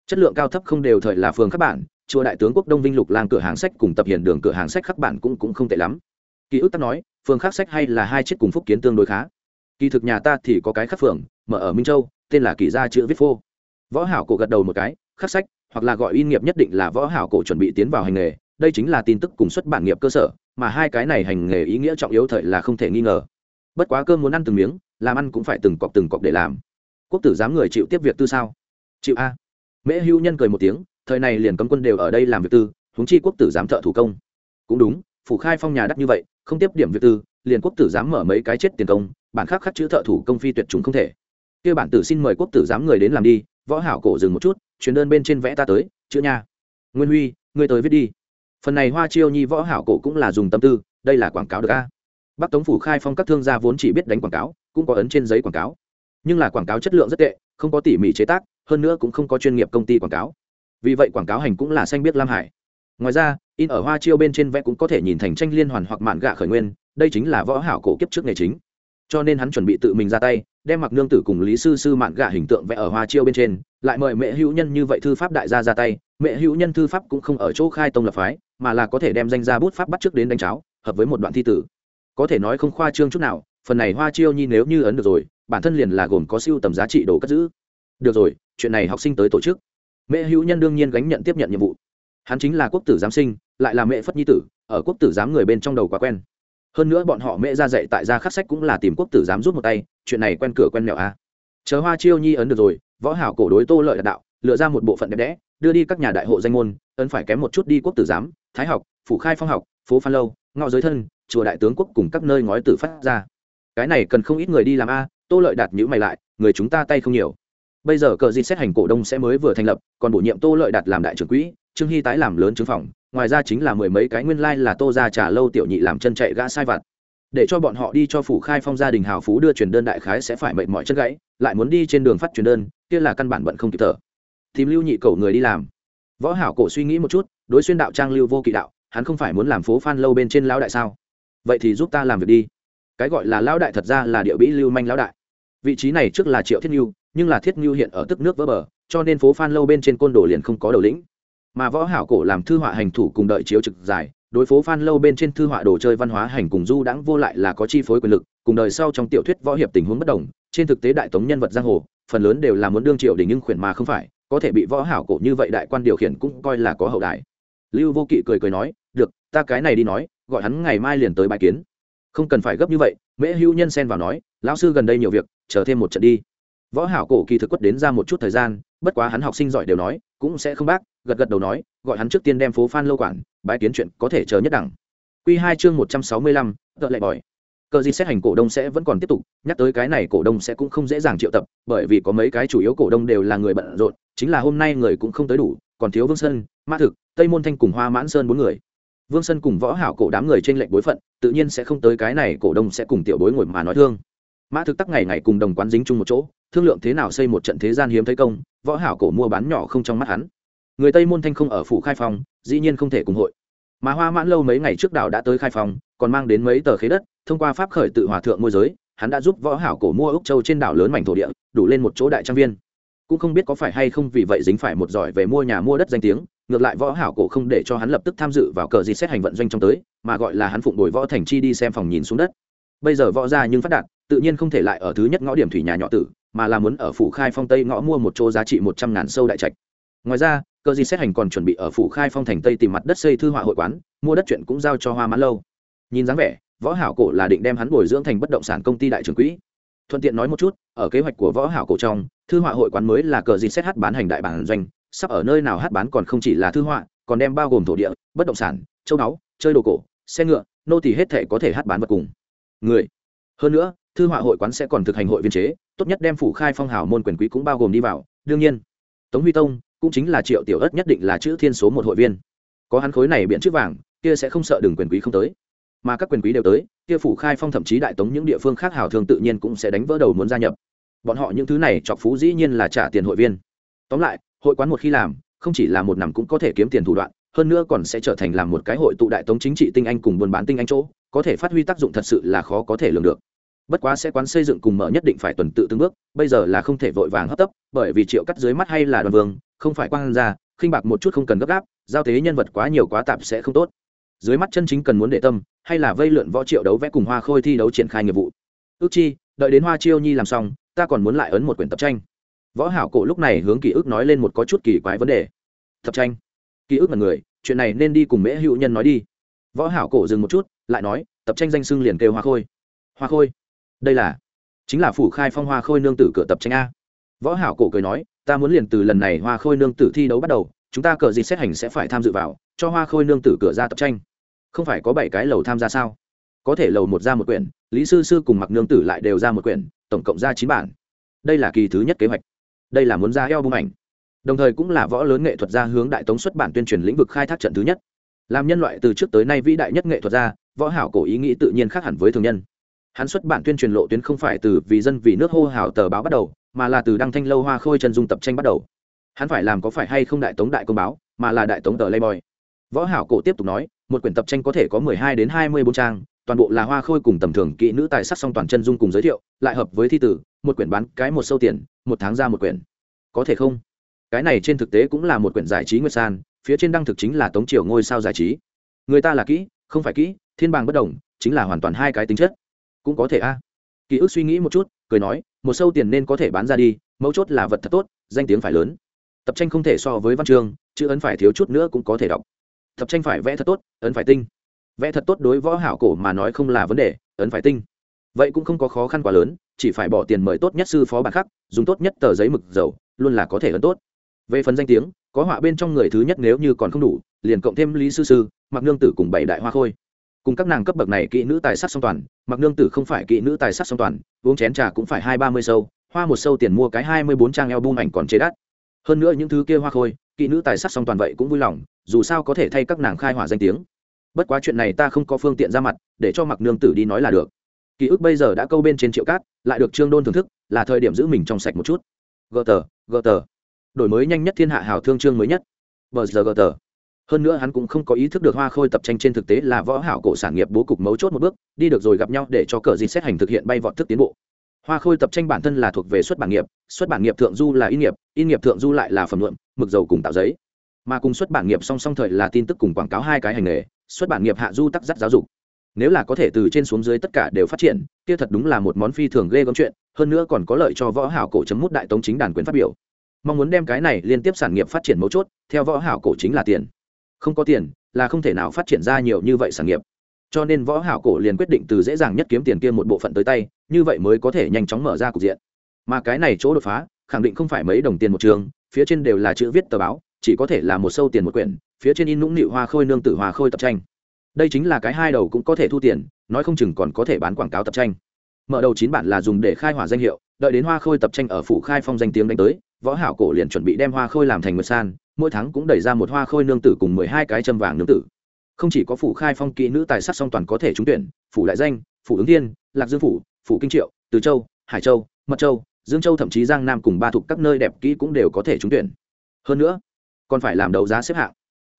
Chất lượng cao thấp không đều thời là phường các bản, chùa đại tướng quốc đông vinh lục lang cửa hàng sách cùng tập hiền đường cửa hàng sách khắc bản cũng cũng không tệ lắm. Ký ức ta nói, phường khắc sách hay là hai chiếc cùng phúc kiến tương đối khá. Kỳ thực nhà ta thì có cái khắc phường, mở ở minh châu, tên là kỳ gia chữ viết phô. Võ hảo cổ gật đầu một cái, khắc sách, hoặc là gọi in nghiệp nhất định là võ hảo cổ chuẩn bị tiến vào hành nghề đây chính là tin tức cùng xuất bản nghiệp cơ sở, mà hai cái này hành nghề ý nghĩa trọng yếu thời là không thể nghi ngờ. Bất quá cơm muốn ăn từng miếng, làm ăn cũng phải từng cọc từng cọc để làm. Quốc tử giám người chịu tiếp việc tư sao? Chịu a. Mễ hữu nhân cười một tiếng, thời này liền cấm quân đều ở đây làm việc tư, huống chi quốc tử giám thợ thủ công. Cũng đúng, phủ khai phong nhà đắt như vậy, không tiếp điểm việc tư, liền quốc tử giám mở mấy cái chết tiền công, bản khác khắc chữ thợ thủ công phi tuyệt chúng không thể. Kia bản tử xin mời quốc tử giám người đến làm đi, võ hảo cổ dừng một chút, truyền đơn bên trên vẽ ta tới, chữ nha. Nguyên huy ngươi tới viết đi phần này hoa chiêu nhi võ hảo cổ cũng là dùng tâm tư, đây là quảng cáo được a. Bắc tống phủ khai phong các thương gia vốn chỉ biết đánh quảng cáo, cũng có ấn trên giấy quảng cáo. Nhưng là quảng cáo chất lượng rất tệ, không có tỉ mỉ chế tác, hơn nữa cũng không có chuyên nghiệp công ty quảng cáo. Vì vậy quảng cáo hành cũng là xanh biết lam hải. Ngoài ra, in ở hoa chiêu bên trên vẽ cũng có thể nhìn thành tranh liên hoàn hoặc mạn gạ khởi nguyên, đây chính là võ hảo cổ kiếp trước nghề chính. Cho nên hắn chuẩn bị tự mình ra tay, đem mặc nương tử cùng lý sư sư mạn gạ hình tượng vẽ ở hoa chiêu bên trên, lại mời mẹ hữu nhân như vậy thư pháp đại gia ra tay, mẹ hữu nhân thư pháp cũng không ở chỗ khai tông lập phái mà là có thể đem danh ra bút pháp bắt trước đến đánh cháo, hợp với một đoạn thi tử. Có thể nói không khoa trương chút nào, phần này hoa chiêu nhi nếu như ấn được rồi, bản thân liền là gồm có siêu tầm giá trị đồ cất giữ. Được rồi, chuyện này học sinh tới tổ chức. Mẹ hữu nhân đương nhiên gánh nhận tiếp nhận nhiệm vụ. Hắn chính là quốc tử giám sinh, lại là mẹ phất nhi tử, ở quốc tử giám người bên trong đầu quá quen. Hơn nữa bọn họ mẹ ra dạy tại gia khắc sách cũng là tìm quốc tử giám rút một tay, chuyện này quen cửa quen mẹo a à. chờ hoa chiêu nhi ấn được rồi, võ hảo cổ đối tô lợi đạt đạo, lựa ra một bộ phận đẹp đẽ đưa đi các nhà đại hộ danh môn, ấn phải kém một chút đi quốc tử giám, thái học, phủ khai phong học, phố phan lâu, ngõ giới thân, chùa đại tướng quốc cùng các nơi ngói tử phát ra. Cái này cần không ít người đi làm a, tô lợi đạt nhữ mày lại, người chúng ta tay không nhiều. Bây giờ cờ di xét hành cổ đông sẽ mới vừa thành lập, còn bổ nhiệm tô lợi đạt làm đại trưởng quỹ, trương hy tái làm lớn chứng phòng, ngoài ra chính là mười mấy cái nguyên lai là tô ra trả lâu tiểu nhị làm chân chạy gã sai vặt. Để cho bọn họ đi cho phủ khai phong gia đình hào phú đưa truyền đơn đại khái sẽ phải mệt mỏi chân gãy, lại muốn đi trên đường phát truyền đơn, kia là căn bản bận không kịp thở tìm lưu nhị cầu người đi làm. Võ hảo cổ suy nghĩ một chút, đối xuyên đạo trang lưu vô kỵ đạo, hắn không phải muốn làm phố phan lâu bên trên lão đại sao? Vậy thì giúp ta làm việc đi. Cái gọi là lão đại thật ra là địa bĩ lưu manh lão đại. Vị trí này trước là triệu thiết nhu nhưng là thiết nhu hiện ở tức nước vỡ bờ, cho nên phố phan lâu bên trên côn đồ liền không có đầu lĩnh. Mà võ hảo cổ làm thư họa hành thủ cùng đợi chiếu trực dài đối phố phan lâu bên trên thư họa đồ chơi văn hóa hành cùng du đãng vô lại là có chi phối quyền lực, cùng đời sau trong tiểu thuyết võ hiệp tình huống bất đồng, trên thực tế đại tống nhân vật giang hồ, phần lớn đều là muốn đương triệu đình nhưng khuyển mà không phải có thể bị võ hảo cổ như vậy đại quan điều khiển cũng coi là có hậu đại. Lưu vô kỵ cười cười nói, được, ta cái này đi nói, gọi hắn ngày mai liền tới bài kiến. Không cần phải gấp như vậy, mễ hữu nhân xen vào nói, lão sư gần đây nhiều việc, chờ thêm một trận đi. Võ hảo cổ kỳ thực quất đến ra một chút thời gian, bất quá hắn học sinh giỏi đều nói, cũng sẽ không bác, gật gật đầu nói, gọi hắn trước tiên đem phố phan lâu quản bài kiến chuyện có thể chờ nhất đẳng. Quy hai chương một trăm sáu mươi lăm, tợ lệ bòi cờ gì xét hành cổ đông sẽ vẫn còn tiếp tục nhắc tới cái này cổ đông sẽ cũng không dễ dàng triệu tập bởi vì có mấy cái chủ yếu cổ đông đều là người bận rộn chính là hôm nay người cũng không tới đủ còn thiếu vương sơn mã thực tây môn thanh cùng hoa mãn sơn bốn người. Vương sơn cùng võ hảo cổ đám người trên lệnh bối phận tự nhiên sẽ không tới cái này cổ đông sẽ cùng tiểu bối ngồi mà nói thương. Mã thực tắc ngày ngày cùng đồng quán dính chung một chỗ thương lượng thế nào xây một trận thế gian hiếm thấy công võ hảo cổ mua bán nhỏ không trong mắt hắn. Người tây môn thanh không ở phủ khai phòng, dĩ nhiên không thể cùng hội. Mà hoa mãn lâu mấy ngày trước đảo đã tới khai phòng, còn mang đến mấy tờ khế đất thông qua pháp khởi tự hòa thượng môi giới, hắn đã giúp võ hảo cổ mua ốc châu trên đảo lớn mảnh thổ địa, đủ lên một chỗ đại trang viên. Cũng không biết có phải hay không vì vậy dính phải một giỏi về mua nhà mua đất danh tiếng, ngược lại võ hảo cổ không để cho hắn lập tức tham dự vào cờ gì xét hành vận doanh trong tới, mà gọi là hắn phụng đổi võ thành chi đi xem phòng nhìn xuống đất. Bây giờ võ ra nhưng phát đạt, tự nhiên không thể lại ở thứ nhất ngõ điểm thủy nhà nhỏ tử, mà là muốn ở phủ khai phong tây ngõ mua một chỗ giá trị một trăm ngàn sâu đại trạch. Ngoài ra cơ di xét hành còn chuẩn bị ở phủ khai phong thành tây tìm mặt đất xây thư họa hội quán, mua đất chuyện cũng giao cho hoa mãn lâu. Nhìn dáng vẻ võ hảo cổ là định đem hắn bồi dưỡng thành bất động sản công ty đại trưởng quỹ. Thuận tiện nói một chút, ở kế hoạch của võ hảo cổ trong, thư họa hội quán mới là cờ gì xét hát bán hành đại bản doanh, sắp ở nơi nào hát bán còn không chỉ là thư họa, còn đem bao gồm thổ địa, bất động sản, châu đáo chơi đồ cổ, xe ngựa, nô tỳ hết thể có thể hát bán vật cùng. Người. Hơn nữa, thư họa hội quán sẽ còn thực hành hội viên chế, tốt nhất đem phủ khai phong hào môn quyền quý cũng bao gồm đi vào, đương nhiên. Tống huy tông cũng chính là triệu tiểu ất nhất định là chữ thiên số một hội viên. Có hắn khối này biện chữ vàng, kia sẽ không sợ đường quyền quý không tới mà các quyền quý đều tới, kia phủ khai phong thậm chí đại tống những địa phương khác hào thường tự nhiên cũng sẽ đánh vỡ đầu muốn gia nhập. Bọn họ những thứ này chọc phú dĩ nhiên là trả tiền hội viên. Tóm lại, hội quán một khi làm, không chỉ là một năm cũng có thể kiếm tiền thủ đoạn, hơn nữa còn sẽ trở thành làm một cái hội tụ đại tống chính trị tinh anh cùng buôn bán tinh anh chỗ, có thể phát huy tác dụng thật sự là khó có thể lường được. Bất quá sẽ quán xây dựng cùng mở nhất định phải tuần tự từng bước, bây giờ là không thể vội vàng hấp tấp, bởi vì triệu cắt dưới mắt hay là đoàn vương, không phải quang ra khinh bạc một chút không cần gấp gáp, giao thế nhân vật quá nhiều quá tạp sẽ không tốt dưới mắt chân chính cần muốn để tâm, hay là vây lượn võ triệu đấu vẽ cùng hoa khôi thi đấu triển khai nghiệp vụ. Ước chi, đợi đến hoa chiêu nhi làm xong, ta còn muốn lại ấn một quyển tập tranh. Võ hảo cổ lúc này hướng ký ức nói lên một có chút kỳ quái vấn đề. Tập tranh. Ký ức là người, chuyện này nên đi cùng mễ hữu nhân nói đi. Võ hảo cổ dừng một chút, lại nói, tập tranh danh xưng liền kêu hoa khôi. Hoa khôi. Đây là, chính là phủ khai phong hoa khôi nương tử cửa tập tranh a. Võ hảo cổ cười nói, ta muốn liền từ lần này hoa khôi nương tử thi đấu bắt đầu, chúng ta cờ gì xét hành sẽ phải tham dự vào, cho hoa khôi nương tử cửa ra tập tranh không phải có bảy cái lầu tham gia sao? Có thể lầu một ra một quyển, lý sư sư cùng mặc nương tử lại đều ra một quyển, tổng cộng ra chín bản. Đây là kỳ thứ nhất kế hoạch. Đây là muốn ra eo bung ảnh. Đồng thời cũng là võ lớn nghệ thuật gia hướng đại tống xuất bản tuyên truyền lĩnh vực khai thác trận thứ nhất. Làm nhân loại từ trước tới nay vĩ đại nhất nghệ thuật gia, võ hảo cổ ý nghĩ tự nhiên khác hẳn với thường nhân. Hắn xuất bản tuyên truyền lộ tuyến không phải từ vì dân vì nước hô hào tờ báo bắt đầu, mà là từ đăng thanh lâu hoa khôi chân dung tập tranh bắt đầu. Hắn phải làm có phải hay không đại tống đại công báo, mà là đại tống tờ playboy. Võ hảo cổ tiếp tục nói một quyển tập tranh có thể có 12 đến 24 trang, toàn bộ là hoa khôi cùng tầm thường kỹ nữ tài sắc song toàn chân dung cùng giới thiệu, lại hợp với thi tử, một quyển bán cái một sâu tiền, một tháng ra một quyển. Có thể không? Cái này trên thực tế cũng là một quyển giải trí nguyệt san, phía trên đăng thực chính là tống triều ngôi sao giải trí. Người ta là kỹ, không phải kỹ, thiên bàng bất đồng chính là hoàn toàn hai cái tính chất. Cũng có thể a. Ký ức suy nghĩ một chút, cười nói, một sâu tiền nên có thể bán ra đi, mấu chốt là vật thật tốt, danh tiếng phải lớn. Tập tranh không thể so với văn chương, chữ ấn phải thiếu chút nữa cũng có thể đọc tập tranh phải vẽ thật tốt, ấn phải tinh. Vẽ thật tốt đối võ hảo cổ mà nói không là vấn đề, ấn phải tinh. Vậy cũng không có khó khăn quá lớn, chỉ phải bỏ tiền mời tốt nhất sư phó bản khắc dùng tốt nhất tờ giấy mực dầu, luôn là có thể ấn tốt. Về phần danh tiếng, có họa bên trong người thứ nhất nếu như còn không đủ, liền cộng thêm lý sư sư mặc nương tử cùng bảy đại hoa khôi. Cùng các nàng cấp bậc này kỹ nữ tài sắc song toàn mặc nương tử không phải kỹ nữ tài sắc song toàn, uống chén trà cũng phải hai ba mươi sâu, hoa một sâu tiền mua cái hai mươi bốn trang eo bung ảnh còn chế đắt. Hơn nữa những thứ kia hoa khôi, kỹ nữ tài sắc song toàn vậy cũng vui lòng dù sao có thể thay các nàng khai hỏa danh tiếng. Bất quá chuyện này ta không có phương tiện ra mặt, để cho mặc nương tử đi nói là được. Ký ức bây giờ đã câu bên trên triệu cát, lại được trương đôn thưởng thức, là thời điểm giữ mình trong sạch một chút. Gờ tờ gờ tờ. Đổi mới nhanh nhất thiên hạ hào thương trương mới nhất. Bờ giờ gờ tờ. Hơn nữa hắn cũng không có ý thức được hoa khôi tập tranh trên thực tế là võ hảo cổ sản nghiệp bố cục mấu chốt một bước, đi được rồi gặp nhau để cho cờ gì xét hành thực hiện bay vọt thức tiến bộ. Hoa khôi tập tranh bản thân là thuộc về xuất bản nghiệp, xuất bản nghiệp thượng du là in nghiệp in nghiệp thượng du lại là phẩm luận, mực dầu cùng tạo giấy mà cùng xuất bản nghiệp song song thời là tin tức cùng quảng cáo hai cái hành nghề, xuất bản nghiệp hạ du tắc dắt giáo dục. Nếu là có thể từ trên xuống dưới tất cả đều phát triển, kia thật đúng là một món phi thường ghê gớm chuyện, hơn nữa còn có lợi cho võ hảo cổ chấm mút đại tống chính đàn quyền phát biểu. Mong muốn đem cái này liên tiếp sản nghiệp phát triển mấu chốt, theo võ hảo cổ chính là tiền. Không có tiền, là không thể nào phát triển ra nhiều như vậy sản nghiệp. Cho nên võ hảo cổ liền quyết định từ dễ dàng nhất kiếm tiền kia một bộ phận tới tay, như vậy mới có thể nhanh chóng mở ra cục diện. Mà cái này chỗ đột phá, khẳng định không phải mấy đồng tiền một trường, phía trên đều là chữ viết tờ báo chỉ có thể là một sâu tiền một quyển, phía trên in nũng nịu hoa khôi nương tử hoa khôi tập tranh. Đây chính là cái hai đầu cũng có thể thu tiền, nói không chừng còn có thể bán quảng cáo tập tranh. Mở đầu chín bản là dùng để khai hỏa danh hiệu, đợi đến hoa khôi tập tranh ở phủ khai phong danh tiếng đánh tới, võ hảo cổ liền chuẩn bị đem hoa khôi làm thành nguyệt san, mỗi tháng cũng đẩy ra một hoa khôi nương tử cùng mười hai cái châm vàng nương tử. Không chỉ có phủ khai phong kỹ nữ tài sắc song toàn có thể trúng tuyển, phủ đại danh, phủ ứng thiên, lạc dương phủ phủ kinh triệu, từ châu, hải châu, mật châu, dương châu thậm chí giang nam cùng ba thuộc các nơi đẹp kỹ cũng đều có thể trúng tuyển. Hơn nữa còn phải làm đấu giá xếp hạng.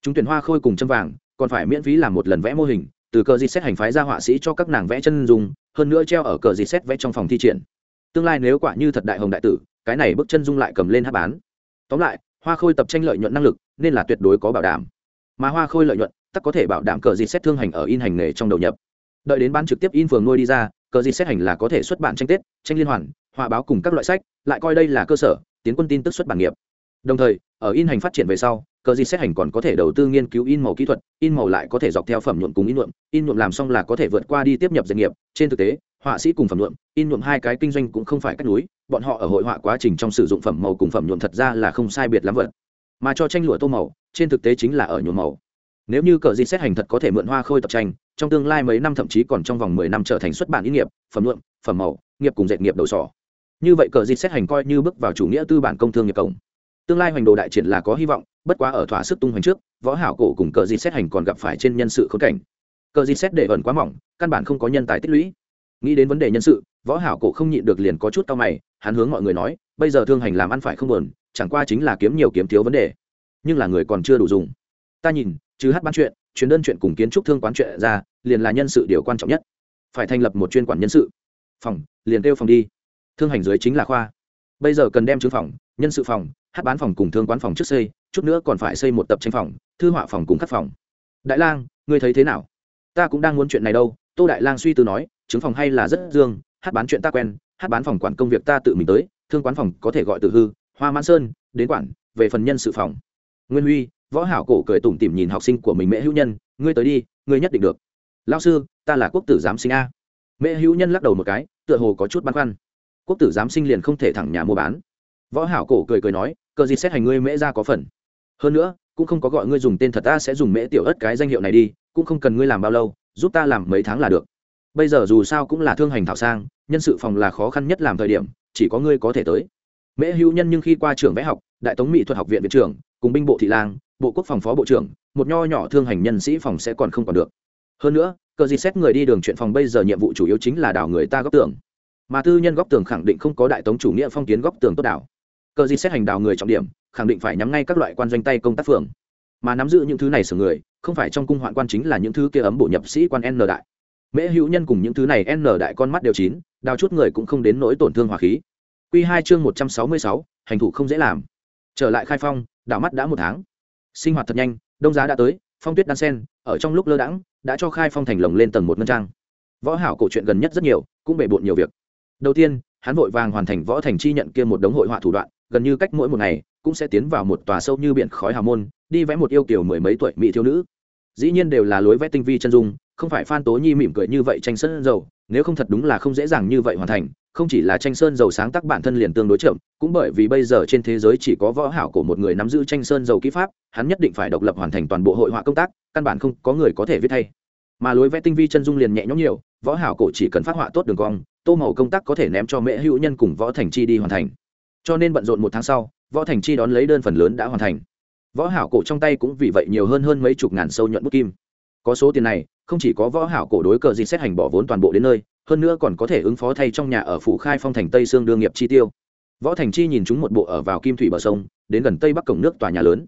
Chúng tuyển hoa khôi cùng châm vàng, còn phải miễn phí làm một lần vẽ mô hình, từ cờ dịt xét hành phái ra họa sĩ cho các nàng vẽ chân dung, hơn nữa treo ở cờ dịt xét vẽ trong phòng thi triển. Tương lai nếu quả như thật đại hồng đại tử, cái này bức chân dung lại cầm lên hát bán. Tóm lại, hoa khôi tập tranh lợi nhuận năng lực, nên là tuyệt đối có bảo đảm. Mà hoa khôi lợi nhuận, tắc có thể bảo đảm cờ dịt xét thương hành ở in hành nghề trong đầu nhập. Đợi đến bán trực tiếp in phường nuôi đi ra, cờ dịt xét hành là có thể xuất bản tranh tết, tranh liên hoàn, họa báo cùng các loại sách, lại coi đây là cơ sở, tiến quân tin tức xuất bản nghiệp. Đồng thời ở in hành phát triển về sau cờ gì xét hành còn có thể đầu tư nghiên cứu in màu kỹ thuật, in màu lại có thể dọc theo phẩm nhuộm cùng in nhuộm in nhuộm làm xong là có thể vượt qua đi tiếp nhập doanh nghiệp. Trên thực tế, họa sĩ cùng phẩm nhuộm, in nhuộm hai cái kinh doanh cũng không phải cách núi, bọn họ ở hội họa quá trình trong sử dụng phẩm màu cùng phẩm nhuộm thật ra là không sai biệt lắm vật. Mà cho tranh lụa tô màu, trên thực tế chính là ở nhuộm màu. Nếu như cờ di xét hành thật có thể mượn hoa khôi tập tranh, trong tương lai mấy năm thậm chí còn trong vòng mười năm trở thành xuất bản in nghiệp, phẩm nhuộm, phẩm màu, nghiệp cùng dệt nghiệp đầu sỏ. Như vậy cờ di xét hành coi như bước vào chủ nghĩa tư bản công thương nghiệp cổng tương lai hoành đồ đại triển là có hy vọng, bất quá ở thỏa sức tung hoành trước, võ hảo cổ cùng cờ di xét hành còn gặp phải trên nhân sự khốn cảnh. Cờ di xét để ẩn quá mỏng, căn bản không có nhân tài tích lũy. Nghĩ đến vấn đề nhân sự, võ hảo cổ không nhịn được liền có chút cao mày, hắn hướng mọi người nói, bây giờ thương hành làm ăn phải không buồn, chẳng qua chính là kiếm nhiều kiếm thiếu vấn đề. Nhưng là người còn chưa đủ dùng. Ta nhìn chứ hát bán chuyện chuyến đơn chuyện cùng kiến trúc thương quán chuyện ra, liền là nhân sự điều quan trọng nhất. Phải thành lập một chuyên quản nhân sự. Phòng, liền kêu phòng đi. Thương hành dưới chính là khoa. Bây giờ cần đem chứng phòng nhân sự phòng, hát bán phòng cùng thương quán phòng trước xây, chút nữa còn phải xây một tập tranh phòng, thư họa phòng cùng khắc phòng. Đại lang, ngươi thấy thế nào? Ta cũng đang muốn chuyện này đâu, tô đại lang suy tư nói, chứng phòng hay là rất dương, hát bán chuyện ta quen, hát bán phòng quản công việc ta tự mình tới, thương quán phòng có thể gọi từ hư, hoa mãn sơn, đến quản, về phần nhân sự phòng. Nguyên huy, võ hảo cổ cười tủm tỉm nhìn học sinh của mình mẹ hữu nhân, ngươi tới đi, ngươi nhất định được. Lao sư, ta là quốc tử giám sinh a. Mẹ hữu nhân lắc đầu một cái, tựa hồ có chút băn khoăn. Quốc tử giám sinh liền không thể thẳng nhà mua bán võ hảo cổ cười cười nói, cờ gì xét hành ngươi mễ ra có phần. Hơn nữa, cũng không có gọi ngươi dùng tên thật ta sẽ dùng mễ tiểu ất cái danh hiệu này đi, cũng không cần ngươi làm bao lâu, giúp ta làm mấy tháng là được. Bây giờ dù sao cũng là thương hành thảo sang, nhân sự phòng là khó khăn nhất làm thời điểm, chỉ có ngươi có thể tới. Mễ hữu nhân nhưng khi qua trường vẽ học, đại tống mỹ thuật học viện viện trưởng, cùng binh bộ thị lang, bộ quốc phòng phó bộ trưởng, một nho nhỏ thương hành nhân sĩ phòng sẽ còn không còn được. Hơn nữa, cờ gì xét người đi đường chuyện phòng bây giờ nhiệm vụ chủ yếu chính là đảo người ta góc tường. Mà tư nhân góc tường khẳng định không có đại tống chủ nghĩa phong kiến góc tường tốt đảo cờ gì xét hành đào người trọng điểm, khẳng định phải nhắm ngay các loại quan doanh tay công tác phường. Mà nắm giữ những thứ này sửa người, không phải trong cung hoạn quan chính là những thứ kia ấm bổ nhập sĩ quan n đại. Mễ hữu nhân cùng những thứ này n đại con mắt đều chín, đào chút người cũng không đến nỗi tổn thương hỏa khí. Q hai chương một trăm sáu mươi sáu, hành thủ không dễ làm. Trở lại khai phong, đảo mắt đã một tháng. Sinh hoạt thật nhanh, đông giá đã tới, phong tuyết đan sen, ở trong lúc lơ đãng, đã cho khai phong thành lồng lên tầng một ngân trang. Võ hảo cổ chuyện gần nhất rất nhiều, cũng bể bộn nhiều việc. Đầu tiên hắn vội vàng hoàn thành võ thành chi nhận kia một đống hội họa thủ đoạn, gần như cách mỗi một ngày, cũng sẽ tiến vào một tòa sâu như biển khói hào môn, đi vẽ một yêu kiểu mười mấy tuổi mỹ thiếu nữ. Dĩ nhiên đều là lối vẽ tinh vi chân dung, không phải phan tố nhi mỉm cười như vậy tranh sơn dầu, nếu không thật đúng là không dễ dàng như vậy hoàn thành, không chỉ là tranh sơn dầu sáng tác bản thân liền tương đối chậm, cũng bởi vì bây giờ trên thế giới chỉ có võ hảo của một người nắm giữ tranh sơn dầu kỹ pháp, hắn nhất định phải độc lập hoàn thành toàn bộ hội họa công tác, căn bản không có người có thể viết thay mà lối vẽ tinh vi chân dung liền nhẹ nhõm nhiều, võ hảo cổ chỉ cần phát họa tốt đường cong, tô màu công tác có thể ném cho mẹ hữu nhân cùng võ thành chi đi hoàn thành. Cho nên bận rộn một tháng sau, võ thành chi đón lấy đơn phần lớn đã hoàn thành. Võ hảo cổ trong tay cũng vì vậy nhiều hơn hơn mấy chục ngàn sâu nhuận bút kim. Có số tiền này, không chỉ có võ hảo cổ đối cờ gì xét hành bỏ vốn toàn bộ đến nơi, hơn nữa còn có thể ứng phó thay trong nhà ở phủ khai phong thành tây xương đương nghiệp chi tiêu. Võ thành chi nhìn chúng một bộ ở vào kim thủy bờ sông, đến gần tây bắc cổng nước tòa nhà lớn.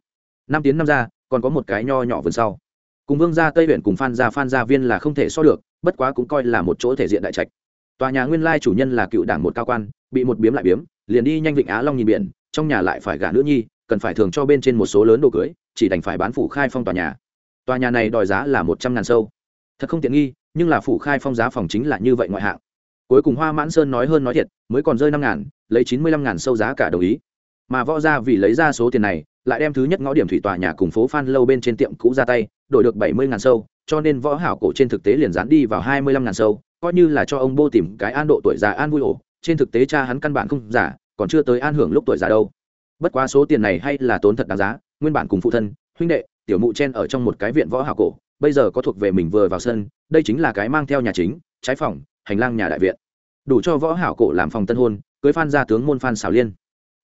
Năm tiến năm ra, còn có một cái nho nhỏ vườn sau cùng vương gia tây huyện cùng phan gia phan gia viên là không thể so được, bất quá cũng coi là một chỗ thể diện đại trạch. Tòa nhà nguyên lai chủ nhân là cựu đảng một cao quan, bị một biếm lại biếm, liền đi nhanh vịnh á long nhìn biển, trong nhà lại phải gả nữ nhi, cần phải thường cho bên trên một số lớn đồ cưới, chỉ đành phải bán phủ khai phong tòa nhà. Tòa nhà này đòi giá là một trăm ngàn sâu. Thật không tiện nghi, nhưng là phủ khai phong giá phòng chính là như vậy ngoại hạng. Cuối cùng hoa mãn sơn nói hơn nói thiệt, mới còn rơi năm ngàn, lấy chín mươi lăm ngàn sâu giá cả đồng ý. Mà võ ra vì lấy ra số tiền này, lại đem thứ nhất ngõ điểm thủy tòa nhà cùng phố phan lâu bên trên tiệm cũ ra tay đổi được bảy mươi ngàn sâu, cho nên võ hảo cổ trên thực tế liền dán đi vào hai mươi lăm ngàn sâu, coi như là cho ông bô tìm cái an độ tuổi già an vui ổ. Trên thực tế cha hắn căn bản không giả còn chưa tới an hưởng lúc tuổi già đâu. Bất quá số tiền này hay là tốn thật đáng giá, nguyên bản cùng phụ thân, huynh đệ, tiểu mụ chen ở trong một cái viện võ hảo cổ, bây giờ có thuộc về mình vừa vào sân, đây chính là cái mang theo nhà chính, trái phòng, hành lang nhà đại viện. Đủ cho võ hảo cổ làm phòng tân hôn, cưới phan gia tướng môn phan xảo liên.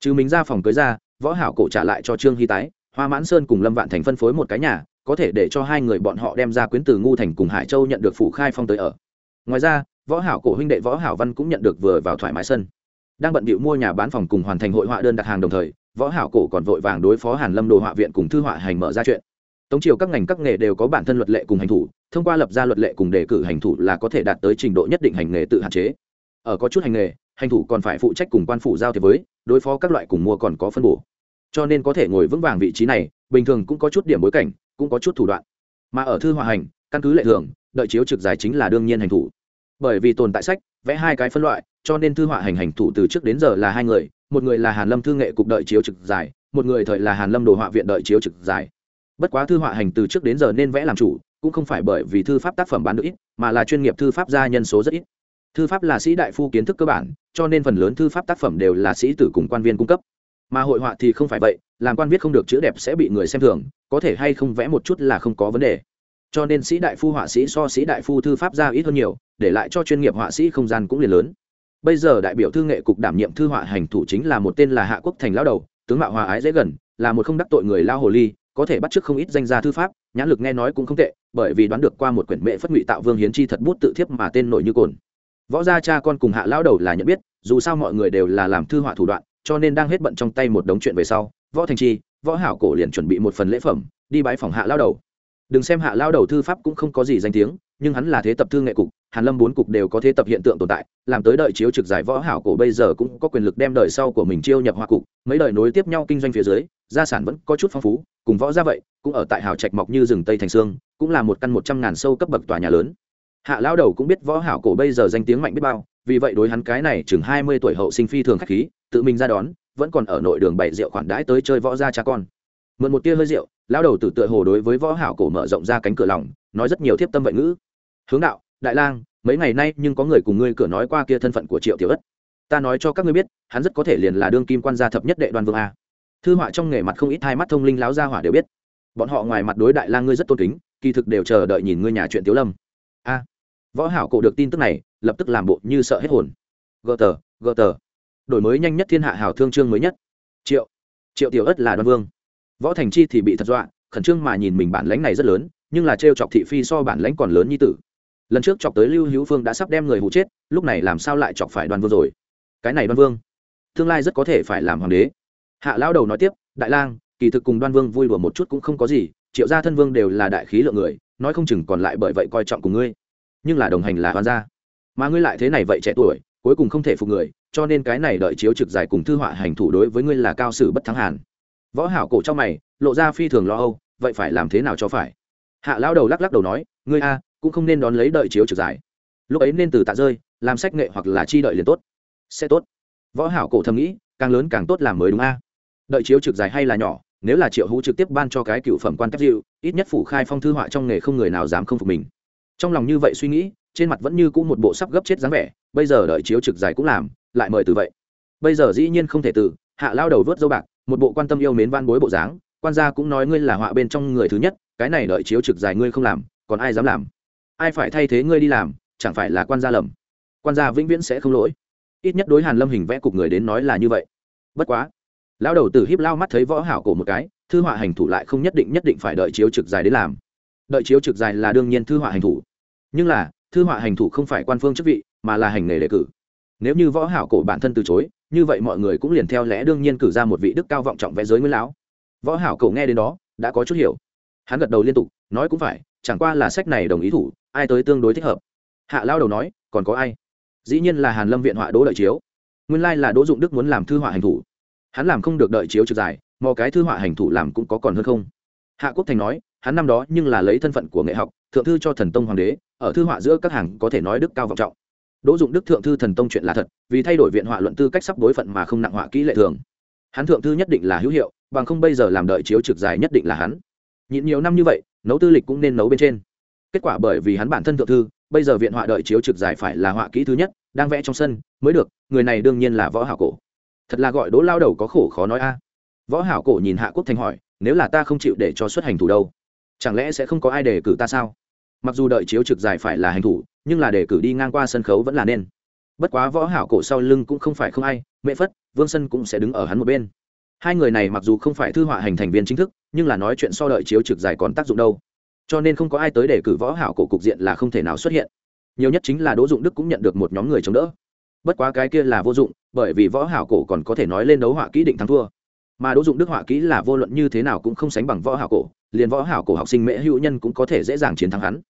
Chứ mình ra phòng cưới ra, võ hảo cổ trả lại cho trương hy tái, hoa mãn sơn cùng lâm vạn thành phân phối một cái nhà có thể để cho hai người bọn họ đem ra quyến từ ngu thành cùng hải châu nhận được phủ khai phong tới ở. Ngoài ra, võ hảo cổ huynh đệ võ hảo văn cũng nhận được vừa vào thoải mái sân. Đang bận bịu mua nhà bán phòng cùng hoàn thành hội họa đơn đặt hàng đồng thời, võ hảo cổ còn vội vàng đối phó hàn lâm đồ họa viện cùng thư họa hành mở ra chuyện. Tống triều các ngành các nghề đều có bản thân luật lệ cùng hành thủ, thông qua lập ra luật lệ cùng đề cử hành thủ là có thể đạt tới trình độ nhất định hành nghề tự hạn chế. Ở có chút hành nghề, hành thủ còn phải phụ trách cùng quan phủ giao thế với, đối phó các loại cùng mua còn có phân bổ. Cho nên có thể ngồi vững vàng vị trí này, bình thường cũng có chút điểm bối cảnh cũng có chút thủ đoạn. Mà ở thư họa hành, căn cứ lệ thường, đợi chiếu trực giải chính là đương nhiên hành thủ. Bởi vì tồn tại sách, vẽ hai cái phân loại, cho nên thư họa hành hành thủ từ trước đến giờ là hai người, một người là hàn lâm thư nghệ cục đợi chiếu trực giải một người thời là hàn lâm đồ họa viện đợi chiếu trực giải bất quá thư họa hành từ trước đến giờ nên vẽ làm chủ, cũng không phải bởi vì thư pháp tác phẩm bán được ít, mà là chuyên nghiệp thư pháp gia nhân số rất ít. Thư pháp là sĩ đại phu kiến thức cơ bản, cho nên phần lớn thư pháp tác phẩm đều là sĩ tử cùng quan viên cung cấp. Mà hội họa thì không phải vậy, làm quan viết không được chữ đẹp sẽ bị người xem thường có thể hay không vẽ một chút là không có vấn đề. Cho nên sĩ đại phu họa sĩ so sĩ đại phu thư pháp ra ít hơn nhiều, để lại cho chuyên nghiệp họa sĩ không gian cũng liền lớn. Bây giờ đại biểu thư nghệ cục đảm nhiệm thư họa hành thủ chính là một tên là hạ quốc thành lao đầu, tướng mạo hòa ái dễ gần, là một không đắc tội người lao hồ ly, có thể bắt chước không ít danh gia thư pháp, nhãn lực nghe nói cũng không tệ, bởi vì đoán được qua một quyển mệ phất ngụy tạo vương hiến chi thật bút tự thiếp mà tên nổi như cồn. Võ gia cha con cùng hạ lao đầu là nhận biết, dù sao mọi người đều là làm thư họa thủ đoạn, cho nên đang hết bận trong tay một đống chuyện về sau, võ thành chi võ hảo cổ liền chuẩn bị một phần lễ phẩm, đi bái phòng hạ lao đầu. Đừng xem hạ lao đầu thư pháp cũng không có gì danh tiếng, nhưng hắn là thế tập thư nghệ cục, hàn lâm bốn cục đều có thế tập hiện tượng tồn tại, làm tới đợi chiếu trực giải võ hảo cổ bây giờ cũng có quyền lực đem đời sau của mình chiêu nhập hoa cục, mấy đời nối tiếp nhau kinh doanh phía dưới, gia sản vẫn có chút phong phú, cùng võ ra vậy, cũng ở tại hào trạch mọc như rừng tây thành sương cũng là một căn một trăm ngàn sâu cấp bậc tòa nhà lớn. Hạ lao đầu cũng biết võ hảo cổ bây giờ danh tiếng mạnh biết bao, vì vậy đối hắn cái này chừng hai mươi tuổi hậu sinh phi thường khách khí, tự mình ra đón vẫn còn ở nội đường bảy rượu khoản đãi tới chơi võ gia cha con. Mượn một tia hơi rượu lao đầu tử tựa hồ đối với võ hảo cổ mở rộng ra cánh cửa lòng, nói rất nhiều thiếp tâm vậy ngữ. Hướng đạo, đại lang, mấy ngày nay nhưng có người cùng ngươi cửa nói qua kia thân phận của triệu tiểu ất. Ta nói cho các ngươi biết, hắn rất có thể liền là đương kim quan gia thập nhất đệ đoàn vương a. Thư họa trong nghề mặt không ít hai mắt thông linh láo gia hỏa đều biết. Bọn họ ngoài mặt đối đại lang ngươi rất tôn kính, kỳ thực đều chờ đợi nhìn ngươi nhà chuyện tiếu lâm. A. Võ hảo cổ được tin tức này, lập tức làm bộ như sợ hết hồn. Gờ tờ gờ tờ đổi mới nhanh nhất thiên hạ hảo thương trương mới nhất. Triệu triệu tiểu ất là đoan vương. Võ thành chi thì bị thật dọa, khẩn trương mà nhìn mình bản lãnh này rất lớn, nhưng là trêu chọc thị phi so bản lãnh còn lớn như tử. Lần trước chọc tới lưu hữu phương đã sắp đem người hụ chết, lúc này làm sao lại chọc phải đoan vương rồi? Cái này đoan vương, tương lai rất có thể phải làm hoàng đế. Hạ lão đầu nói tiếp, đại lang, kỳ thực cùng đoan vương vui đùa một chút cũng không có gì, triệu gia thân vương đều là đại khí lượng người, nói không chừng còn lại bởi vậy coi trọng cùng ngươi. Nhưng là đồng hành là hoàn gia. Mà ngươi lại thế này vậy trẻ tuổi cuối cùng không thể phục người, cho nên cái này đợi chiếu trực giải cùng thư họa hành thủ đối với ngươi là cao sử bất thắng hàn. Võ hảo cổ trong mày, lộ ra phi thường lo âu, vậy phải làm thế nào cho phải? Hạ lão đầu lắc lắc đầu nói, ngươi a, cũng không nên đón lấy đợi chiếu trực giải lúc ấy nên từ tạ rơi, làm sách nghệ hoặc là chi đợi liền tốt. Sẽ tốt. Võ hảo cổ thầm nghĩ, càng lớn càng tốt làm mới đúng a. Đợi chiếu trực giải hay là nhỏ, nếu là triệu hữu trực tiếp ban cho cái cựu phẩm quan cấp dịu, ít nhất phủ khai phong thư họa trong nghề không người nào dám không phục mình. Trong lòng như vậy suy nghĩ, trên mặt vẫn như cũ một bộ sắp gấp chết dáng vẻ bây giờ đợi chiếu trực dài cũng làm, lại mời từ vậy. Bây giờ dĩ nhiên không thể từ, hạ lao đầu vớt dâu bạc, một bộ quan tâm yêu mến van bối bộ dáng, quan gia cũng nói ngươi là họa bên trong người thứ nhất, cái này đợi chiếu trực dài ngươi không làm, còn ai dám làm? Ai phải thay thế ngươi đi làm, chẳng phải là quan gia lầm? Quan gia vĩnh viễn sẽ không lỗi. Ít nhất đối hàn lâm hình vẽ cục người đến nói là như vậy. Bất quá lão đầu tử híp lao mắt thấy võ hảo cổ một cái, thư họa hành thủ lại không nhất định nhất định phải đợi chiếu trực dài đến làm. Đợi chiếu trực dài là đương nhiên thư họa hành thủ. Nhưng là, thư họa hành thủ không phải quan phương chức vị mà là hành nghề đề cử. Nếu như võ hảo cổ bản thân từ chối, như vậy mọi người cũng liền theo lẽ đương nhiên cử ra một vị đức cao vọng trọng vẽ giới nguyên lão. Võ hảo cổ nghe đến đó, đã có chút hiểu. Hắn gật đầu liên tục, nói cũng phải, chẳng qua là sách này đồng ý thủ, ai tới tương đối thích hợp. Hạ lao đầu nói, còn có ai? Dĩ nhiên là hàn lâm viện họa đỗ đợi chiếu. Nguyên lai là đỗ dụng đức muốn làm thư họa hành thủ. Hắn làm không được đợi chiếu trực dài mò cái thư họa hành thủ làm cũng có còn hơn không? Hạ quốc thành nói, hắn năm đó nhưng là lấy thân phận của nghệ học, thượng thư cho thần tông hoàng đế, ở thư họa giữa các hàng có thể nói đức cao vọng trọng đỗ dụng đức thượng thư thần tông chuyện là thật, vì thay đổi viện họa luận tư cách sắp đối phận mà không nặng họa kỹ lệ thường. Hắn thượng thư nhất định là hữu hiệu, bằng không bây giờ làm đợi chiếu trực dài nhất định là hắn. Nhịn nhiều năm như vậy, nấu tư lịch cũng nên nấu bên trên. Kết quả bởi vì hắn bản thân thượng thư, bây giờ viện họa đợi chiếu trực dài phải là họa kỹ thứ nhất, đang vẽ trong sân, mới được, người này đương nhiên là võ hảo cổ. Thật là gọi đỗ lao đầu có khổ khó nói a. Võ hảo cổ nhìn hạ quốc thành hỏi, nếu là ta không chịu để cho xuất hành thủ đâu, chẳng lẽ sẽ không có ai đề cử ta sao? Mặc dù đợi chiếu trực dài phải là hành thủ nhưng là để cử đi ngang qua sân khấu vẫn là nên. Bất quá võ hảo cổ sau lưng cũng không phải không ai mẹ phất, vương sân cũng sẽ đứng ở hắn một bên. Hai người này mặc dù không phải thư họa hành thành viên chính thức, nhưng là nói chuyện so đợi chiếu trực dài còn tác dụng đâu. Cho nên không có ai tới để cử võ hảo cổ cục diện là không thể nào xuất hiện. Nhiều nhất chính là đỗ dụng đức cũng nhận được một nhóm người chống đỡ. Bất quá cái kia là vô dụng, bởi vì võ hảo cổ còn có thể nói lên đấu họa kỹ định thắng thua. Mà đỗ dụng đức họa kỹ là vô luận như thế nào cũng không sánh bằng võ hảo cổ, liền võ hảo cổ học sinh mễ hữu nhân cũng có thể dễ dàng chiến thắng hắn.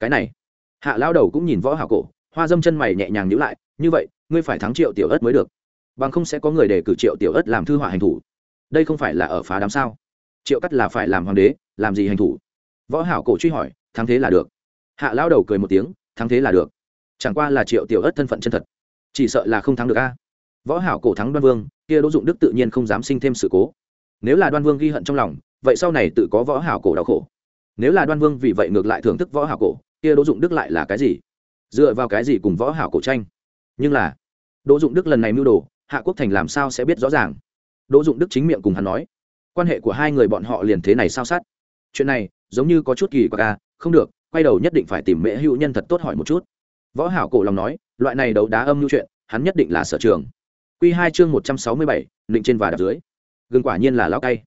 Cái này hạ lao đầu cũng nhìn võ hảo cổ, hoa dâm chân mày nhẹ nhàng nhíu lại, như vậy, ngươi phải thắng triệu tiểu ất mới được. Bằng không sẽ có người để cử triệu tiểu ất làm thư họa hành thủ. Đây không phải là ở phá đám sao? Triệu cắt là phải làm hoàng đế, làm gì hành thủ? Võ hảo cổ truy hỏi, thắng thế là được. Hạ lao đầu cười một tiếng, thắng thế là được. Chẳng qua là triệu tiểu ất thân phận chân thật. Chỉ sợ là không thắng được a. Võ hảo cổ thắng đoan vương, kia đỗ dụng đức tự nhiên không dám sinh thêm sự cố. Nếu là đoan vương ghi hận trong lòng, vậy sau này tự có võ hảo cổ đau khổ. Nếu là đoan vương vì vậy ngược lại thưởng thức võ hảo cổ kia đỗ dụng đức lại là cái gì? Dựa vào cái gì cùng võ hảo cổ tranh? Nhưng là, đỗ dụng đức lần này mưu đồ, hạ quốc thành làm sao sẽ biết rõ ràng? Đỗ dụng đức chính miệng cùng hắn nói, quan hệ của hai người bọn họ liền thế này sao sát? Chuyện này, giống như có chút kỳ quặc à không được, quay đầu nhất định phải tìm mễ hữu nhân thật tốt hỏi một chút. Võ hảo cổ lòng nói, loại này đấu đá âm như chuyện, hắn nhất định là sở trường. Quy hai chương một trăm sáu mươi bảy, định trên và đạp dưới. Gừng quả nhiên là lão cay.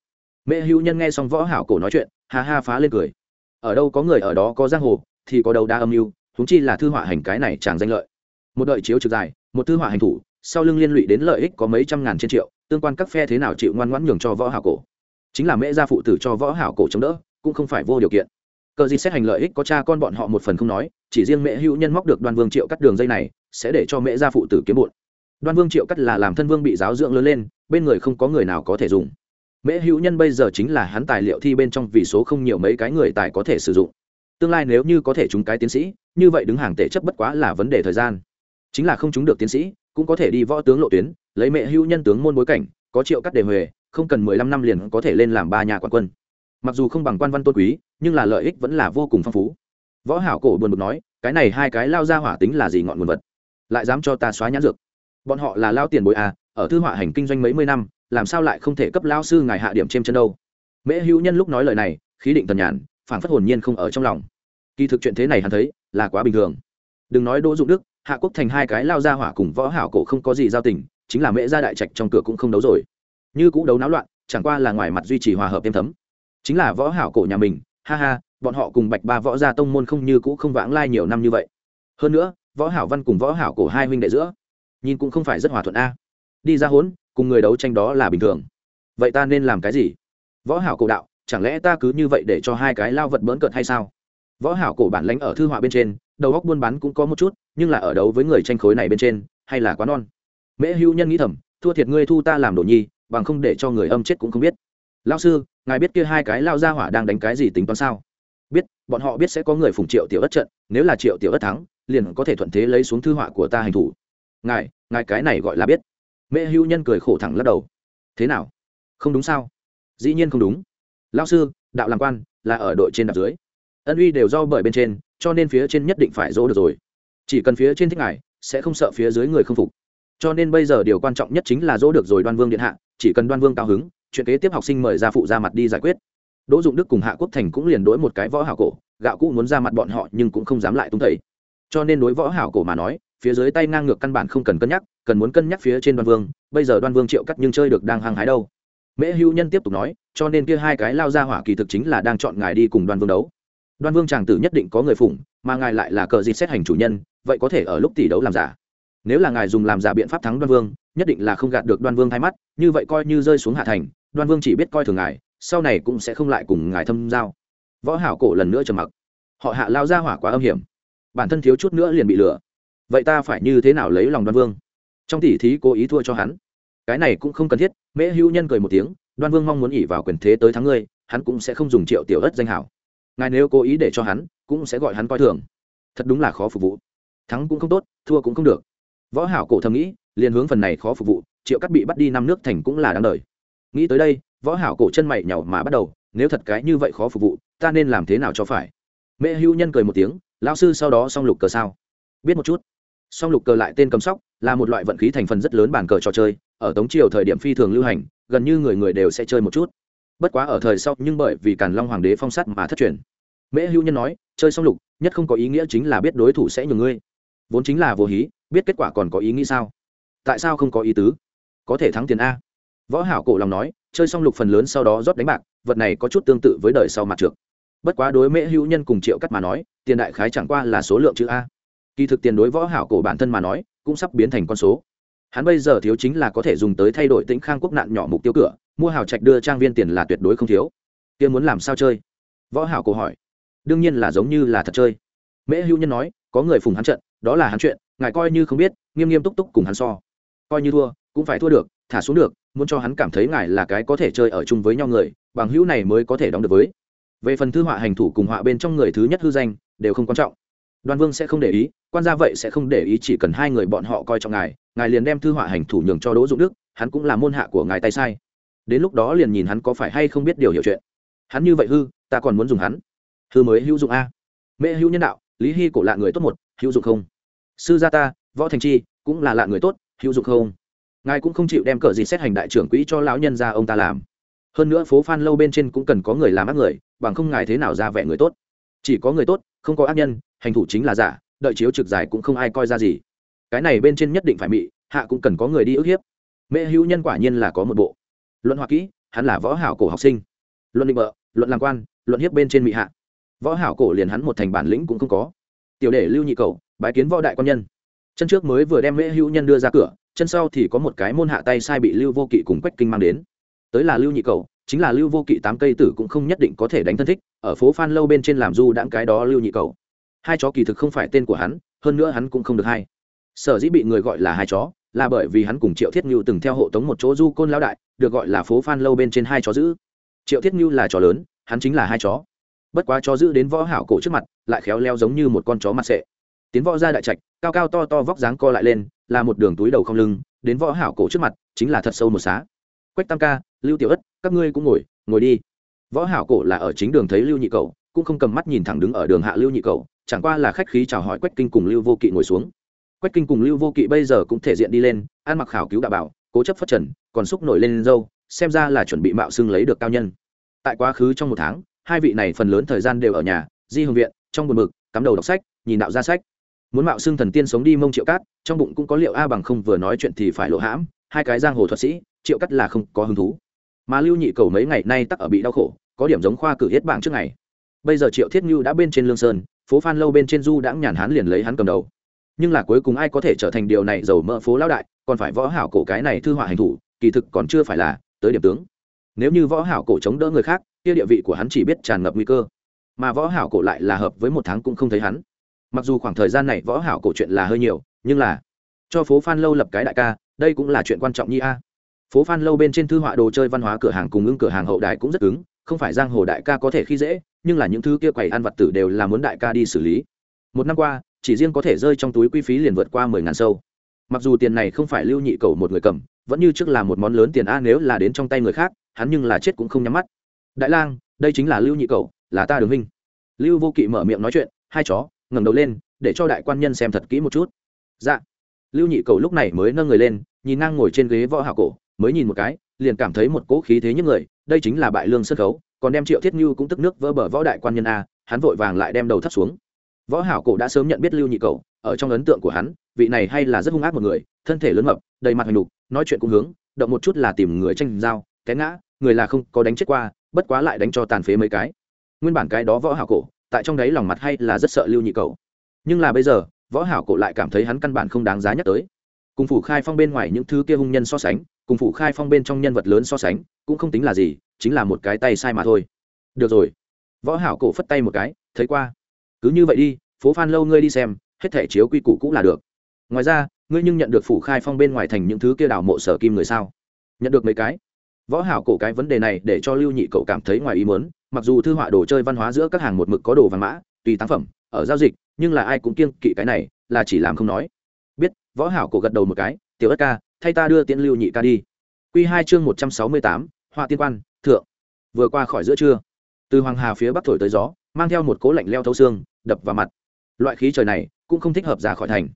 Mễ hữu nhân nghe xong võ hảo cổ nói chuyện, ha ha phá lên cười. Ở đâu có người ở đó có giang hồ thì có đầu đa âm mưu, huống chi là thư họa hành cái này chẳng danh lợi. Một đợi chiếu trực dài, một thư họa hành thủ, sau lưng liên lụy đến lợi ích có mấy trăm ngàn trên triệu, tương quan các phe thế nào chịu ngoan ngoãn nhường cho võ hảo cổ. Chính là mễ gia phụ tử cho võ hảo cổ chống đỡ, cũng không phải vô điều kiện. Cờ gì xét hành lợi ích có cha con bọn họ một phần không nói, chỉ riêng mẹ hữu nhân móc được đoan vương triệu cắt đường dây này, sẽ để cho mẹ gia phụ tử kiếm bụn đoan vương triệu cắt là làm thân vương bị giáo dưỡng lớn lên, bên người không có người nào có thể dùng. Mễ hữu nhân bây giờ chính là hắn tài liệu thi bên trong vì số không nhiều mấy cái người tài có thể sử dụng tương lai nếu như có thể trúng cái tiến sĩ, như vậy đứng hàng tệ chấp bất quá là vấn đề thời gian. Chính là không trúng được tiến sĩ, cũng có thể đi võ tướng lộ tuyến, lấy mẹ hữu nhân tướng môn bối cảnh, có triệu cắt đề huề, không cần mười lăm năm liền có thể lên làm ba nhà quản quân. Mặc dù không bằng quan văn tôn quý, nhưng là lợi ích vẫn là vô cùng phong phú. Võ hảo cổ buồn bực nói, cái này hai cái lao ra hỏa tính là gì ngọn nguồn vật? Lại dám cho ta xóa nhãn dược. Bọn họ là lao tiền bối à ở thư họa hành kinh doanh mấy mươi năm, làm sao lại không thể cấp lao sư ngài hạ điểm trên chân đâu? Mễ hữu nhân lúc nói lời này, khí định tần nhàn phản phất hồn nhiên không ở trong lòng kỳ thực chuyện thế này hắn thấy là quá bình thường. Đừng nói đỗ dụng đức, hạ quốc thành hai cái lao ra hỏa cùng võ hảo cổ không có gì giao tình, chính là mễ gia đại trạch trong cửa cũng không đấu rồi. Như cũ đấu náo loạn, chẳng qua là ngoài mặt duy trì hòa hợp thêm thấm. Chính là võ hảo cổ nhà mình, ha ha, bọn họ cùng bạch ba võ gia tông môn không như cũ không vãng lai nhiều năm như vậy. Hơn nữa, võ hảo văn cùng võ hảo cổ hai huynh đệ giữa, nhìn cũng không phải rất hòa thuận a. Đi ra hỗn cùng người đấu tranh đó là bình thường. Vậy ta nên làm cái gì? Võ hảo cổ đạo, chẳng lẽ ta cứ như vậy để cho hai cái lao vật bỡn cợt hay sao? Võ hảo cổ bản lãnh ở thư họa bên trên, đầu óc buôn bán cũng có một chút, nhưng là ở đấu với người tranh khối này bên trên, hay là quá non. Mễ hữu nhân nghĩ thầm, thua thiệt ngươi thu ta làm đồ nhi, bằng không để cho người âm chết cũng không biết. Lao sư, ngài biết kia hai cái lao ra hỏa đang đánh cái gì tính toán sao? Biết, bọn họ biết sẽ có người phụng triệu tiểu ất trận, nếu là triệu tiểu ất thắng, liền có thể thuận thế lấy xuống thư họa của ta hành thủ. Ngài ngài cái này gọi là biết. Mễ hữu nhân cười khổ thẳng lắc đầu. Thế nào? Không đúng sao? Dĩ nhiên không đúng. Lao sư, đạo làm quan là ở đội trên đạp dưới ân uy đều do bởi bên trên, cho nên phía trên nhất định phải dỗ được rồi. Chỉ cần phía trên thích ngài, sẽ không sợ phía dưới người không phục. Cho nên bây giờ điều quan trọng nhất chính là dỗ được rồi đoan vương điện hạ, chỉ cần đoan vương cao hứng, chuyện kế tiếp học sinh mời ra phụ ra mặt đi giải quyết. Đỗ dụng đức cùng hạ quốc thành cũng liền đối một cái võ hảo cổ, gạo cũ muốn ra mặt bọn họ nhưng cũng không dám lại tung thầy cho nên đối võ hảo cổ mà nói, phía dưới tay ngang ngược căn bản không cần cân nhắc, cần muốn cân nhắc phía trên đoan vương, bây giờ đoan vương triệu cắt nhưng chơi được đang hăng hái đâu. Mễ hữu nhân tiếp tục nói, cho nên kia hai cái lao ra hỏa kỳ thực chính là đang chọn ngài đi cùng đoan vương đấu đoan vương chàng tử nhất định có người phụng, mà ngài lại là cờ dịt xét hành chủ nhân, vậy có thể ở lúc tỷ đấu làm giả. Nếu là ngài dùng làm giả biện pháp thắng đoan vương, nhất định là không gạt được đoan vương thay mắt, như vậy coi như rơi xuống hạ thành, đoan vương chỉ biết coi thường ngài, sau này cũng sẽ không lại cùng ngài thâm giao. Võ hảo cổ lần nữa trầm mặc. Họ hạ lao ra hỏa quá âm hiểm. Bản thân thiếu chút nữa liền bị lừa. Vậy ta phải như thế nào lấy lòng đoan vương? Trong tỷ thí cố ý thua cho hắn. Cái này cũng không cần thiết, mễ hữu nhân cười một tiếng, đoan vương mong muốn ỉ vào quyền thế tới thắng ngươi, hắn cũng sẽ không dùng triệu tiểu ất danh hảo ngài nếu cố ý để cho hắn, cũng sẽ gọi hắn coi thường. Thật đúng là khó phục vụ. Thắng cũng không tốt, thua cũng không được. Võ hảo cổ thầm nghĩ, liền hướng phần này khó phục vụ, triệu cắt bị bắt đi năm nước thành cũng là đáng đời. Nghĩ tới đây, võ hảo cổ chân mày nhàu mà bắt đầu, nếu thật cái như vậy khó phục vụ, ta nên làm thế nào cho phải? Mẹ hưu nhân cười một tiếng, lão sư sau đó xong lục cờ sao? Biết một chút. Song lục cờ lại tên cầm sóc, là một loại vận khí thành phần rất lớn bàn cờ trò chơi, ở tống triều thời điểm phi thường lưu hành, gần như người người đều sẽ chơi một chút bất quá ở thời sau, nhưng bởi vì càn long hoàng đế phong sắt mà thất truyền. Mễ hữu nhân nói, chơi xong lục, nhất không có ý nghĩa chính là biết đối thủ sẽ nhường ngươi. Vốn chính là vô hí, biết kết quả còn có ý nghĩ sao? Tại sao không có ý tứ? Có thể thắng tiền a. Võ hảo cổ lòng nói, chơi xong lục phần lớn sau đó rót đánh bạc, vật này có chút tương tự với đời sau mặt trượt bất quá đối mễ hữu nhân cùng triệu cắt mà nói, tiền đại khái chẳng qua là số lượng chữ a. Kỳ thực tiền đối võ hảo cổ bản thân mà nói, cũng sắp biến thành con số. Hắn bây giờ thiếu chính là có thể dùng tới thay đổi tĩnh khang quốc nạn nhỏ mục tiêu cửa mua hào trạch đưa trang viên tiền là tuyệt đối không thiếu. Kia muốn làm sao chơi? Võ hảo cổ hỏi. Đương nhiên là giống như là thật chơi. Mễ hữu nhân nói, có người phùng hắn trận, đó là hắn chuyện, ngài coi như không biết, nghiêm nghiêm túc túc cùng hắn so. Coi như thua, cũng phải thua được, thả xuống được, muốn cho hắn cảm thấy ngài là cái có thể chơi ở chung với nhau người, bằng hữu này mới có thể đóng được với. Về phần thư họa hành thủ cùng họa bên trong người thứ nhất hư danh, đều không quan trọng. Đoàn vương sẽ không để ý, quan gia vậy sẽ không để ý chỉ cần hai người bọn họ coi trọng ngài ngài liền đem thư họa hành thủ nhường cho đỗ dụng đức, hắn cũng là môn hạ của ngài tay sai đến lúc đó liền nhìn hắn có phải hay không biết điều hiểu chuyện. Hắn như vậy hư, ta còn muốn dùng hắn. Hư mới hữu dụng a. Mẹ hữu nhân đạo, lý hy cổ lạ người tốt một, hữu dụng không? Sư gia ta, võ thành chi, cũng là lạ người tốt, hữu dụng không? Ngài cũng không chịu đem cờ gì xét hành đại trưởng quỹ cho lão nhân ra ông ta làm. Hơn nữa phố phan lâu bên trên cũng cần có người làm ác người, bằng không ngài thế nào ra vẻ người tốt? Chỉ có người tốt, không có ác nhân, hành thủ chính là giả, đợi chiếu trực giải cũng không ai coi ra gì. Cái này bên trên nhất định phải mị, hạ cũng cần có người đi ức hiếp. Mẹ hữu nhân quả nhiên là có một bộ luận hoa kỹ, hắn là võ hảo cổ học sinh. Luận định bợ, luận làm quan, luận hiếp bên trên mỹ hạ. Võ hảo cổ liền hắn một thành bản lĩnh cũng không có. Tiểu đệ lưu nhị cầu, bái kiến võ đại quan nhân. Chân trước mới vừa đem mễ hữu nhân đưa ra cửa, chân sau thì có một cái môn hạ tay sai bị lưu vô kỵ cùng quách kinh mang đến. Tới là lưu nhị cầu, chính là lưu vô kỵ tám cây tử cũng không nhất định có thể đánh thân thích, ở phố phan lâu bên trên làm du đãng cái đó lưu nhị cầu. Hai chó kỳ thực không phải tên của hắn, hơn nữa hắn cũng không được hay. Sở dĩ bị người gọi là hai chó là bởi vì hắn cùng triệu thiết ngưu từng theo hộ tống một chỗ du côn lão đại, được gọi là phố phan lâu bên trên hai chó giữ. Triệu thiết ngưu là chó lớn, hắn chính là hai chó. Bất quá chó giữ đến võ hảo cổ trước mặt, lại khéo leo giống như một con chó mặt sệ. Tiến võ ra đại trạch, cao cao to to vóc dáng co lại lên, là một đường túi đầu không lưng, đến võ hảo cổ trước mặt, chính là thật sâu một xá. Quách tam ca, lưu tiểu ất, các ngươi cũng ngồi ngồi đi. Võ hảo cổ là ở chính đường thấy lưu nhị cầu cũng không cầm mắt nhìn thẳng đứng ở đường hạ lưu nhị cầu chẳng qua là khách khí chào hỏi quách kinh cùng lưu vô kỵ ngồi xuống quách kinh cùng lưu vô kỵ bây giờ cũng thể diện đi lên, ăn mặc khảo cứu đạo bảo, cố chấp phát trần, còn xúc nổi lên dâu, xem ra là chuẩn bị mạo xưng lấy được cao nhân. Tại quá khứ trong một tháng, hai vị này phần lớn thời gian đều ở nhà, di hương viện, trong buồn mực cắm đầu đọc sách, nhìn đạo ra sách. Muốn mạo xưng thần tiên sống đi mông triệu cát, trong bụng cũng có liệu a bằng không vừa nói chuyện thì phải lộ hãm, hai cái giang hồ thuật sĩ, triệu cắt là không có hứng thú. Mà lưu nhị cầu mấy ngày nay tắc ở bị đau khổ, có điểm giống khoa cử hết bảng trước ngày. Bây giờ triệu thiết như đã bên trên lương sơn, phố phan lâu bên trên du đãng nhàn hán liền lấy hắn cầm đầu nhưng là cuối cùng ai có thể trở thành điều này giàu mỡ phố lão đại, còn phải võ hảo cổ cái này thư họa hành thủ, kỳ thực còn chưa phải là tới điểm tướng. Nếu như võ hảo cổ chống đỡ người khác, kia địa vị của hắn chỉ biết tràn ngập nguy cơ. Mà võ hảo cổ lại là hợp với một tháng cũng không thấy hắn. Mặc dù khoảng thời gian này võ hảo cổ chuyện là hơi nhiều, nhưng là cho phố phan lâu lập cái đại ca, đây cũng là chuyện quan trọng nhi a. Phố phan lâu bên trên thư họa đồ chơi văn hóa cửa hàng cùng ứng cửa hàng hậu đài cũng rất cứng, không phải giang hồ đại ca có thể khi dễ, nhưng là những thứ kia quầy ăn vật tử đều là muốn đại ca đi xử lý. Một năm qua chỉ riêng có thể rơi trong túi quy phí liền vượt qua mười ngàn sâu. Mặc dù tiền này không phải lưu nhị cầu một người cầm, vẫn như trước là một món lớn tiền a nếu là đến trong tay người khác, hắn nhưng là chết cũng không nhắm mắt. Đại lang, đây chính là lưu nhị cầu, là ta đường huynh. Lưu vô kỵ mở miệng nói chuyện, hai chó, ngẩng đầu lên, để cho đại quan nhân xem thật kỹ một chút. Dạ. Lưu nhị cầu lúc này mới nâng người lên, nhìn ngang ngồi trên ghế võ hào cổ, mới nhìn một cái, liền cảm thấy một cỗ khí thế những người, đây chính là bại lương sân khấu, còn đem triệu thiết như cũng tức nước vỡ bờ võ đại quan nhân a, hắn vội vàng lại đem đầu thắt xuống võ hảo cổ đã sớm nhận biết lưu nhị cầu ở trong ấn tượng của hắn, vị này hay là rất hung ác một người, thân thể lớn mập, đầy mặt hành đục, nói chuyện cũng hướng, động một chút là tìm người tranh giao, té ngã, người là không có đánh chết qua, bất quá lại đánh cho tàn phế mấy cái. Nguyên bản cái đó võ hảo cổ, tại trong đấy lòng mặt hay là rất sợ lưu nhị cầu nhưng là bây giờ, võ hảo cổ lại cảm thấy hắn căn bản không đáng giá nhắc tới. Cùng phủ khai phong bên ngoài những thứ kia hung nhân so sánh, cùng phủ khai phong bên trong nhân vật lớn so sánh, cũng không tính là gì, chính là một cái tay sai mà thôi. Được rồi. Võ hảo cổ phất tay một cái, thấy qua. Cứ như vậy đi phố phan lâu ngươi đi xem, hết thể chiếu quy củ cũng là được. Ngoài ra, ngươi nhưng nhận được phủ khai phong bên ngoài thành những thứ kia đào mộ sở kim người sao? Nhận được mấy cái? Võ hảo cổ cái vấn đề này để cho lưu nhị cậu cảm thấy ngoài ý muốn, mặc dù thư họa đồ chơi văn hóa giữa các hàng một mực có đồ văn mã, tùy tác phẩm, ở giao dịch, nhưng là ai cũng kiêng kỵ cái này, là chỉ làm không nói. Biết, võ hảo cổ gật đầu một cái, tiểu ất ca, thay ta đưa tiễn lưu nhị ca đi. Quy hai chương một trăm sáu mươi tám họa tiên quan, thượng. Vừa qua khỏi giữa trưa, từ hoàng hà phía bắc thổi tới gió, mang theo một cố lạnh leo thấu xương, đập vào mặt loại khí trời này cũng không thích hợp ra khỏi thành.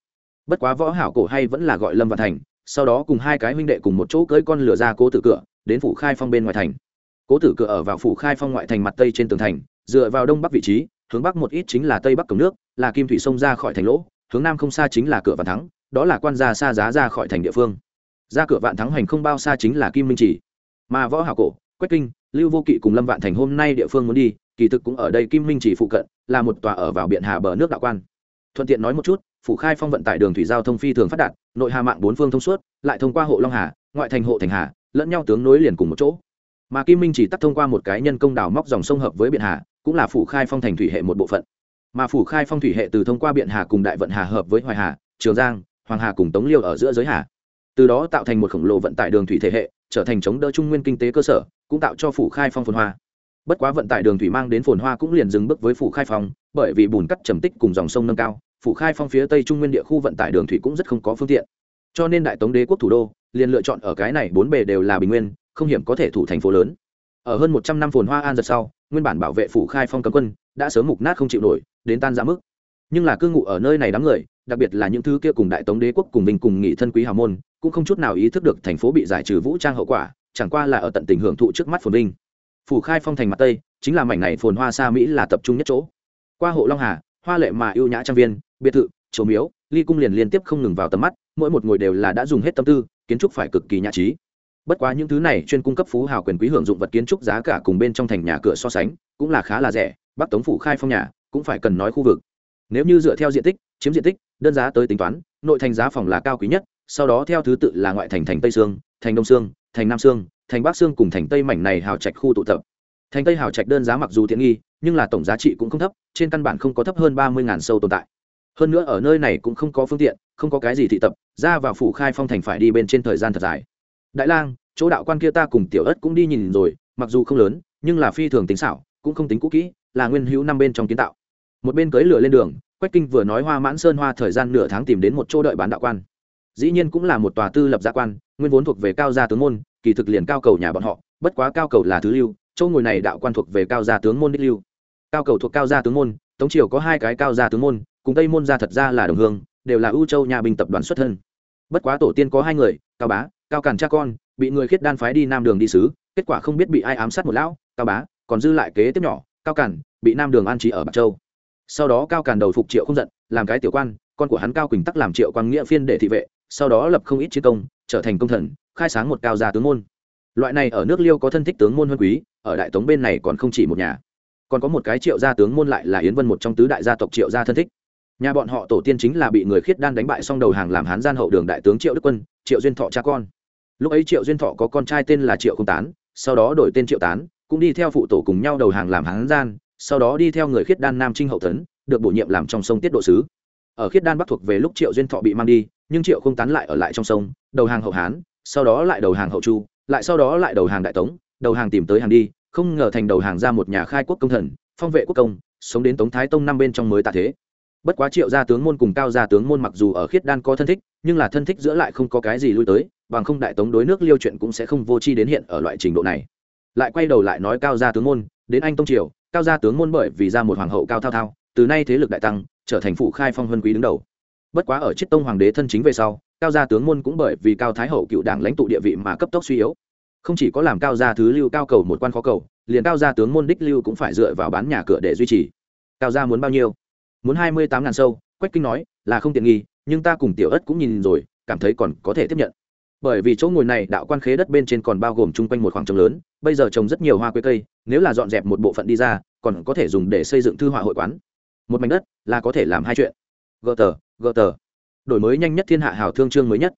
Bất quá võ hảo cổ hay vẫn là gọi lâm vào thành, sau đó cùng hai cái huynh đệ cùng một chỗ cưỡi con lửa ra cố tử cửa, đến phủ khai phong bên ngoài thành. Cố tử cửa ở vào phủ khai phong ngoại thành mặt tây trên tường thành, dựa vào đông bắc vị trí, hướng bắc một ít chính là tây bắc cổng nước, là kim thủy sông ra khỏi thành lỗ, hướng nam không xa chính là cửa vạn thắng, đó là quan gia xa giá ra khỏi thành địa phương. Ra cửa vạn thắng hành không bao xa chính là kim minh chỉ. Mà võ hảo cổ, quách kinh, lưu vô kỵ cùng lâm vạn thành hôm nay địa phương muốn đi kỳ thực cũng ở đây kim minh chỉ phụ cận, là một tòa ở vào biển hà bờ nước đạo quan. Thuận tiện nói một chút, phủ khai phong vận tải đường thủy giao thông phi thường phát đạt, nội hà mạng bốn phương thông suốt, lại thông qua hộ long hà, ngoại thành hộ thành hà, lẫn nhau tướng nối liền cùng một chỗ. Mà kim minh chỉ tắt thông qua một cái nhân công đào móc dòng sông hợp với biển hà, cũng là phủ khai phong thành thủy hệ một bộ phận. Mà phủ khai phong thủy hệ từ thông qua biển hà cùng đại vận hà hợp với hoài hà, trường giang, hoàng hà cùng tống liêu ở giữa giới hà. Từ đó tạo thành một khổng lồ vận tải đường thủy thể hệ, trở thành chống đỡ trung nguyên kinh tế cơ sở, cũng tạo cho phủ khai phong phồn hoa bất quá vận tải đường thủy mang đến phồn hoa cũng liền dừng bước với phủ khai phong, bởi vì bùn cắt trầm tích cùng dòng sông nâng cao, phủ khai phong phía tây trung nguyên địa khu vận tải đường thủy cũng rất không có phương tiện. Cho nên đại tống đế quốc thủ đô, liền lựa chọn ở cái này bốn bề đều là bình nguyên, không hiểm có thể thủ thành phố lớn. Ở hơn một trăm năm phồn hoa an giật sau, nguyên bản bảo vệ phủ khai phong cấm quân, đã sớm mục nát không chịu nổi, đến tan ra mức. Nhưng là cư ngụ ở nơi này đám người, đặc biệt là những thứ kia cùng đại tống đế quốc cùng mình cùng nghị thân quý hào môn, cũng không chút nào ý thức được thành phố bị giải trừ vũ trang hậu quả, chẳng qua là ở tận tình hưởng thụ trước mắt phồn vinh phủ khai phong thành mặt tây, chính là mảnh này phồn hoa xa mỹ là tập trung nhất chỗ. Qua hộ long hà, hoa lệ mà ưu nhã trang viên, biệt thự, chỗ miếu, ly cung liền liên tiếp không ngừng vào tầm mắt, mỗi một ngồi đều là đã dùng hết tâm tư, kiến trúc phải cực kỳ nhã trí. Bất quá những thứ này chuyên cung cấp phú hào quyền quý hưởng dụng vật kiến trúc giá cả cùng bên trong thành nhà cửa so sánh, cũng là khá là rẻ, bắc tống phủ khai phong nhà, cũng phải cần nói khu vực. Nếu như dựa theo diện tích, chiếm diện tích, đơn giá tới tính toán, nội thành giá phòng là cao quý nhất, sau đó theo thứ tự là ngoại thành thành tây sương, thành đông sương, thành nam sương thành bắc sương cùng thành tây mảnh này hào trạch khu tụ tập. Thành tây hào trạch đơn giá mặc dù tiện nghi, nhưng là tổng giá trị cũng không thấp, trên căn bản không có thấp hơn ba mươi sâu tồn tại. Hơn nữa ở nơi này cũng không có phương tiện, không có cái gì thị tập, ra vào phủ khai phong thành phải đi bên trên thời gian thật dài. Đại lang, chỗ đạo quan kia ta cùng tiểu ất cũng đi nhìn rồi, mặc dù không lớn, nhưng là phi thường tính xảo, cũng không tính cũ kỹ, là nguyên hữu năm bên trong kiến tạo. Một bên cưới lửa lên đường, quách kinh vừa nói hoa mãn sơn hoa thời gian nửa tháng tìm đến một chỗ đợi bán đạo quan. Dĩ nhiên cũng là một tòa tư lập gia quan, nguyên vốn thuộc về cao gia tướng môn kỳ thực liền cao cầu nhà bọn họ, bất quá cao cầu là thứ lưu châu ngồi này đạo quan thuộc về cao gia tướng môn đích lưu. Cao cầu thuộc cao gia tướng môn, tống triều có hai cái cao gia tướng môn, cùng tây môn gia thật ra là đồng hương, đều là ưu châu nhà binh tập đoàn xuất thân. Bất quá tổ tiên có hai người, cao bá, cao càn cha con, bị người khiết đan phái đi nam đường đi sứ, kết quả không biết bị ai ám sát một lão, cao bá còn dư lại kế tiếp nhỏ, cao càn bị nam đường an trí ở bạc châu. Sau đó cao càn đầu phục triệu không giận, làm cái tiểu quan, con của hắn cao quỳnh tắc làm triệu quang nghĩa phiên để thị vệ, sau đó lập không ít chiến công, trở thành công thần khai sáng một cao gia tướng môn. Loại này ở nước liêu có thân thích tướng môn huân quý, ở đại tống bên này còn không chỉ một nhà. Còn có một cái triệu gia tướng môn lại là yến vân một trong tứ đại gia tộc triệu gia thân thích. Nhà bọn họ tổ tiên chính là bị người khiết đan đánh bại xong đầu hàng làm hán gian hậu đường đại tướng triệu đức quân, triệu duyên thọ cha con. Lúc ấy triệu duyên thọ có con trai tên là triệu không tán, sau đó đổi tên triệu tán, cũng đi theo phụ tổ cùng nhau đầu hàng làm hán gian, sau đó đi theo người khiết đan nam trinh hậu tấn được bổ nhiệm làm trong sông tiết độ sứ. Ở khiết đan bắc thuộc về lúc triệu duyên thọ bị mang đi, nhưng triệu không tán lại ở lại trong sông, đầu hàng hậu hán sau đó lại đầu hàng hậu chu, lại sau đó lại đầu hàng đại tống, đầu hàng tìm tới hàng đi, không ngờ thành đầu hàng ra một nhà khai quốc công thần, phong vệ quốc công, sống đến tống thái tông năm bên trong mới tạ thế. Bất quá triệu gia tướng môn cùng cao gia tướng môn mặc dù ở khiết đan có thân thích, nhưng là thân thích giữa lại không có cái gì lui tới, bằng không đại tống đối nước liêu chuyện cũng sẽ không vô chi đến hiện ở loại trình độ này. Lại quay đầu lại nói cao gia tướng môn, đến anh tông triều, cao gia tướng môn bởi vì ra một hoàng hậu cao thao thao, từ nay thế lực đại tăng, trở thành phụ khai phong huân quý đứng đầu. Bất quá ở chiết tông hoàng đế thân chính về sau cao gia tướng môn cũng bởi vì cao thái hậu cựu đảng lãnh tụ địa vị mà cấp tốc suy yếu. Không chỉ có làm cao gia thứ lưu cao cầu một quan khó cầu, liền cao gia tướng môn đích lưu cũng phải dựa vào bán nhà cửa để duy trì. Cao gia muốn bao nhiêu? Muốn hai mươi tám ngàn sâu, quách kinh nói, là không tiện nghi, nhưng ta cùng tiểu ất cũng nhìn rồi, cảm thấy còn có thể tiếp nhận. Bởi vì chỗ ngồi này đạo quan khế đất bên trên còn bao gồm chung quanh một khoảng trống lớn, bây giờ trồng rất nhiều hoa quế cây, nếu là dọn dẹp một bộ phận đi ra, còn có thể dùng để xây dựng thư họa hội quán. Một mảnh đất là có thể làm hai chuyện. Gờ tờ gờ tờ đổi mới nhanh nhất thiên hạ hào thương trương mới nhất.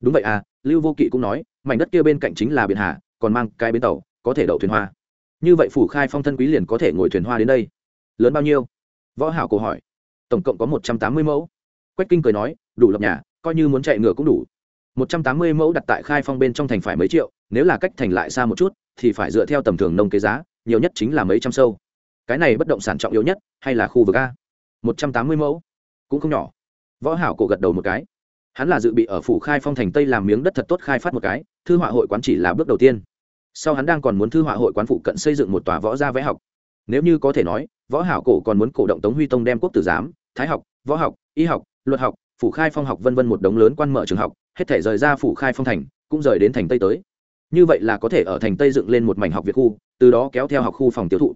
Đúng vậy à lưu vô kỵ cũng nói, mảnh đất kia bên cạnh chính là biển hà, còn mang cái bến tàu, có thể đậu thuyền hoa. Như vậy phủ khai phong thân quý liền có thể ngồi thuyền hoa đến đây. Lớn bao nhiêu? Võ hảo cổ hỏi. Tổng cộng có một trăm tám mươi mẫu. Quách kinh cười nói, đủ lập nhà, coi như muốn chạy ngựa cũng đủ. Một trăm tám mươi mẫu đặt tại khai phong bên trong thành phải mấy triệu, nếu là cách thành lại xa một chút, thì phải dựa theo tầm thường nông kế giá, nhiều nhất chính là mấy trăm sâu. Cái này bất động sản trọng yếu nhất, hay là khu vực a? Một trăm tám mươi mẫu. Cũng không nhỏ võ hảo cổ gật đầu một cái. Hắn là dự bị ở phủ khai phong thành tây làm miếng đất thật tốt khai phát một cái, thư họa hội quán chỉ là bước đầu tiên. Sau hắn đang còn muốn thư họa hội quán phụ cận xây dựng một tòa võ gia vẽ học. Nếu như có thể nói, võ hảo cổ còn muốn cổ động tống huy tông đem quốc tử giám, thái học, võ học, y học, luật học, phủ khai phong học vân vân một đống lớn quan mở trường học, hết thể rời ra phủ khai phong thành, cũng rời đến thành tây tới. Như vậy là có thể ở thành tây dựng lên một mảnh học việt khu, từ đó kéo theo học khu phòng tiêu thụ.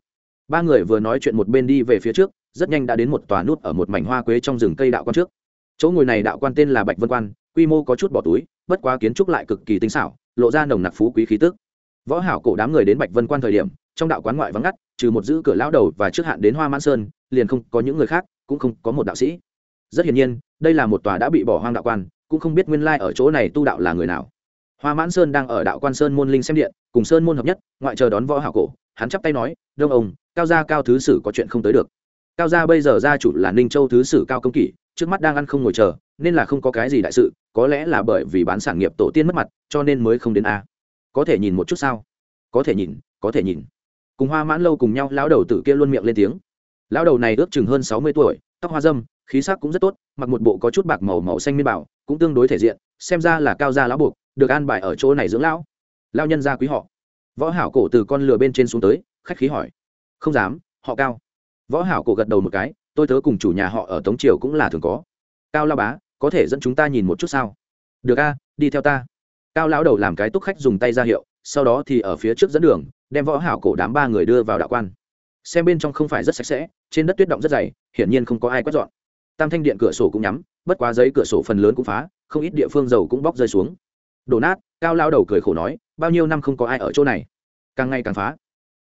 Ba người vừa nói chuyện một bên đi về phía trước, rất nhanh đã đến một tòa nút ở một mảnh hoa quế trong rừng cây đạo quan trước chỗ ngồi này đạo quan tên là bạch vân quan, quy mô có chút bỏ túi, bất quá kiến trúc lại cực kỳ tinh xảo, lộ ra nồng nặc phú quý khí tức. Võ hảo cổ đám người đến bạch vân quan thời điểm, trong đạo quán ngoại vắng ngắt, trừ một giữ cửa lão đầu và trước hạn đến hoa mãn sơn, liền không có những người khác, cũng không có một đạo sĩ. Rất hiển nhiên, đây là một tòa đã bị bỏ hoang đạo quan, cũng không biết nguyên lai ở chỗ này tu đạo là người nào. Hoa mãn sơn đang ở đạo quan sơn môn linh xem điện, cùng sơn môn hợp nhất, ngoại chờ đón võ hảo cổ, hắn chắp tay nói, đông ông, cao gia cao thứ sử có chuyện không tới được. Cao gia bây giờ gia chủ là ninh châu thứ sử cao công kỷ trước mắt đang ăn không ngồi chờ, nên là không có cái gì đại sự, có lẽ là bởi vì bán sản nghiệp tổ tiên mất mặt, cho nên mới không đến a. Có thể nhìn một chút sao? Có thể nhìn, có thể nhìn. Cùng hoa mãn lâu cùng nhau, lão đầu tử kia luôn miệng lên tiếng. Lão đầu này ước chừng hơn sáu mươi tuổi, tóc hoa dâm, khí sắc cũng rất tốt, mặc một bộ có chút bạc màu màu xanh miên bảo, cũng tương đối thể diện, xem ra là cao gia lão buộc, được an bài ở chỗ này dưỡng lão. Lao nhân gia quý họ. Võ hảo cổ từ con lừa bên trên xuống tới, khách khí hỏi. Không dám, họ cao. Võ hảo cổ gật đầu một cái tôi tớ cùng chủ nhà họ ở tống triều cũng là thường có. Cao lao bá, có thể dẫn chúng ta nhìn một chút sao? Được a, đi theo ta. Cao lão đầu làm cái túc khách dùng tay ra hiệu, sau đó thì ở phía trước dẫn đường, đem võ hảo cổ đám ba người đưa vào đạo quan. Xem bên trong không phải rất sạch sẽ, trên đất tuyết động rất dày, hiển nhiên không có ai quét dọn. Tam thanh điện cửa sổ cũng nhắm, bất quá giấy cửa sổ phần lớn cũng phá, không ít địa phương dầu cũng bóc rơi xuống. Đổ nát, cao lao đầu cười khổ nói, bao nhiêu năm không có ai ở chỗ này. Càng ngày càng phá.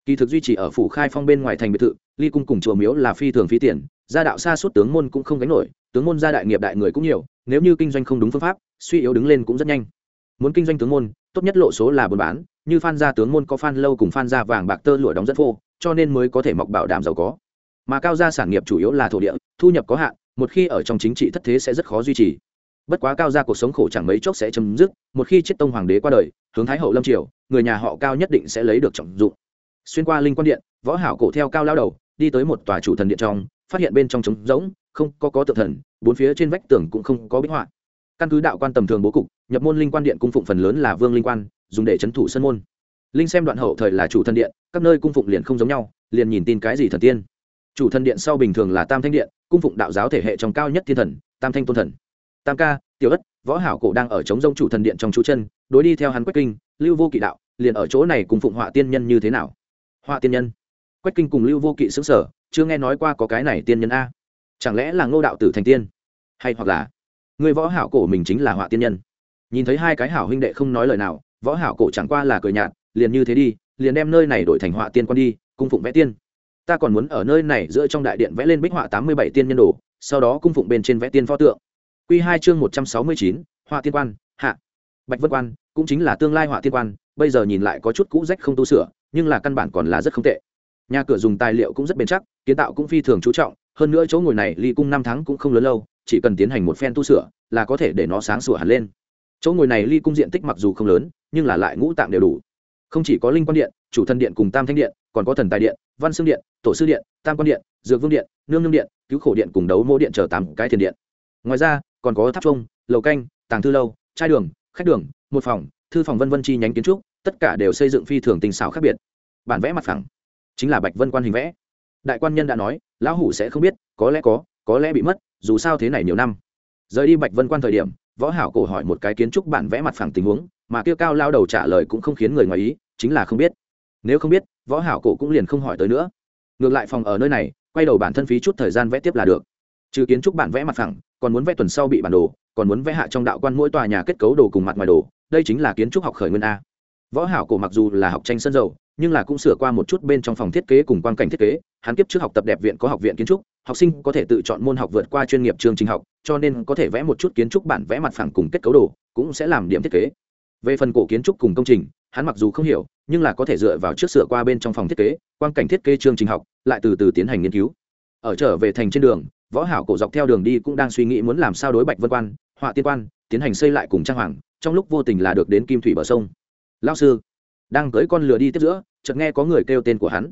Kỳ thực duy trì ở phủ khai phong bên ngoài thành biệt thự ly cung cùng chùa miếu là phi thường phí tiền, gia đạo xa suốt tướng môn cũng không gánh nổi, tướng môn gia đại nghiệp đại người cũng nhiều, nếu như kinh doanh không đúng phương pháp, suy yếu đứng lên cũng rất nhanh. Muốn kinh doanh tướng môn, tốt nhất lộ số là buôn bán, như phan gia tướng môn có phan lâu cùng phan gia vàng bạc tơ lụa đóng rất phô, cho nên mới có thể mọc bảo đảm giàu có. Mà cao gia sản nghiệp chủ yếu là thổ địa, thu nhập có hạn, một khi ở trong chính trị thất thế sẽ rất khó duy trì. Bất quá cao gia cuộc sống khổ chẳng mấy chốc sẽ chấm dứt, một khi chết tông hoàng đế qua đời, hướng thái hậu lâm triều, người nhà họ cao nhất định sẽ lấy được trọng dụng. Xuyên qua linh quan điện, võ hảo cổ theo cao lao đầu đi tới một tòa chủ thần điện trong, phát hiện bên trong trống rỗng, không có có tượng thần, bốn phía trên vách tường cũng không có bích họa. Căn cứ đạo quan tầm thường bố cục, nhập môn linh quan điện cung phụng phần lớn là vương linh quan, dùng để trấn thủ sân môn. Linh xem đoạn hậu thời là chủ thần điện, các nơi cung phụng liền không giống nhau, liền nhìn tin cái gì thần tiên. Chủ thần điện sau bình thường là tam thanh điện, cung phụng đạo giáo thể hệ trong cao nhất thiên thần, tam thanh tôn thần. Tam ca, tiểu ất, võ hảo cổ đang ở chống g chủ thần điện trong chú chân, đối đi theo hắn quách kinh, lưu vô kỵ đạo, liền ở chỗ này cùng phụng họa tiên nhân như thế nào? Họa tiên nhân quách kinh cùng lưu vô kỵ xứng sở chưa nghe nói qua có cái này tiên nhân a. Chẳng lẽ là ngô đạo tử thành tiên? Hay hoặc là, người võ hảo cổ mình chính là họa tiên nhân? Nhìn thấy hai cái hảo huynh đệ không nói lời nào, võ hảo cổ chẳng qua là cười nhạt, liền như thế đi, liền đem nơi này đổi thành họa tiên quan đi, cung phụng vẽ tiên. Ta còn muốn ở nơi này giữa trong đại điện vẽ lên bích họa tám mươi bảy tiên nhân đồ, sau đó cung phụng bên trên vẽ tiên pho tượng. Quy hai chương một trăm sáu mươi chín, họa tiên quan, hạ. Bạch vân quan, cũng chính là tương lai họa tiên quan, bây giờ nhìn lại có chút cũ rách không tu sửa, nhưng là căn bản còn là rất không tệ nhà cửa dùng tài liệu cũng rất bền chắc, kiến tạo cũng phi thường chú trọng, hơn nữa chỗ ngồi này ly cung năm tháng cũng không lớn lâu, chỉ cần tiến hành một phen tu sửa là có thể để nó sáng sủa hẳn lên. Chỗ ngồi này ly cung diện tích mặc dù không lớn, nhưng là lại ngũ tạng đều đủ. Không chỉ có linh quan điện, chủ thần điện cùng tam thanh điện, còn có thần tài điện, văn xương điện, tổ sư điện, tam quan điện, dược vương điện, nương nương điện, cứu khổ điện cùng đấu mô điện chờ tám cái thiền điện. Ngoài ra, còn có tháp trung lầu canh, tàng thư lâu trai đường, khách đường, một phòng, thư phòng vân vân chi nhánh kiến trúc, tất cả đều xây dựng phi thường tinh xảo khác biệt. Bản vẽ mặt phẳng chính là bạch vân quan hình vẽ đại quan nhân đã nói lão hủ sẽ không biết có lẽ có có lẽ bị mất dù sao thế này nhiều năm rời đi bạch vân quan thời điểm võ hảo cổ hỏi một cái kiến trúc bản vẽ mặt phẳng tình huống mà kia cao lao đầu trả lời cũng không khiến người ngoài ý chính là không biết nếu không biết võ hảo cổ cũng liền không hỏi tới nữa ngược lại phòng ở nơi này quay đầu bản thân phí chút thời gian vẽ tiếp là được trừ kiến trúc bản vẽ mặt phẳng còn muốn vẽ tuần sau bị bản đồ còn muốn vẽ hạ trong đạo quan mỗi tòa nhà kết cấu đồ cùng mặt ngoài đồ đây chính là kiến trúc học khởi nguyên a võ hảo cổ mặc dù là học tranh sân dầu nhưng là cũng sửa qua một chút bên trong phòng thiết kế cùng quan cảnh thiết kế. Hắn kiếp trước học tập đẹp viện có học viện kiến trúc, học sinh có thể tự chọn môn học vượt qua chuyên nghiệp chương trình học, cho nên có thể vẽ một chút kiến trúc bản vẽ mặt phẳng cùng kết cấu đồ, cũng sẽ làm điểm thiết kế. Về phần cổ kiến trúc cùng công trình, hắn mặc dù không hiểu, nhưng là có thể dựa vào trước sửa qua bên trong phòng thiết kế quan cảnh thiết kế chương trình học, lại từ từ tiến hành nghiên cứu. Ở trở về thành trên đường, võ hảo cổ dọc theo đường đi cũng đang suy nghĩ muốn làm sao đối bạch vân quan, họa tiên quan, tiến hành xây lại cùng trang hoàng, trong lúc vô tình là được đến kim thủy bờ sông. Lao sư đang cưỡi con lừa đi tiếp giữa, chợt nghe có người kêu tên của hắn.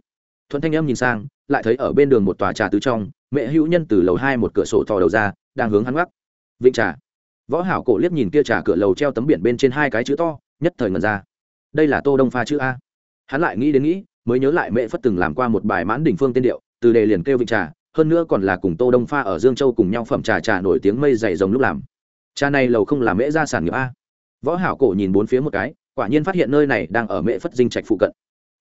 Thuận thanh âm nhìn sang, lại thấy ở bên đường một tòa trà tứ trong, mẹ hữu nhân từ lầu hai một cửa sổ thò đầu ra, đang hướng hắn gác vịnh trà. Võ hảo cổ liếc nhìn kia trà cửa lầu treo tấm biển bên trên hai cái chữ to, nhất thời ngẩn ra. Đây là tô đông pha chữ a. Hắn lại nghĩ đến nghĩ, mới nhớ lại mẹ phất từng làm qua một bài mãn đỉnh phương tên điệu, từ đề liền kêu vịnh trà, hơn nữa còn là cùng tô đông pha ở dương châu cùng nhau phẩm trà trà nổi tiếng mây dày rồng lúc làm. Trà này lầu không làm mễ ra sản nghiệp a. Võ hảo cổ nhìn bốn phía một cái quả nhiên phát hiện nơi này đang ở mễ phất dinh trạch phụ cận.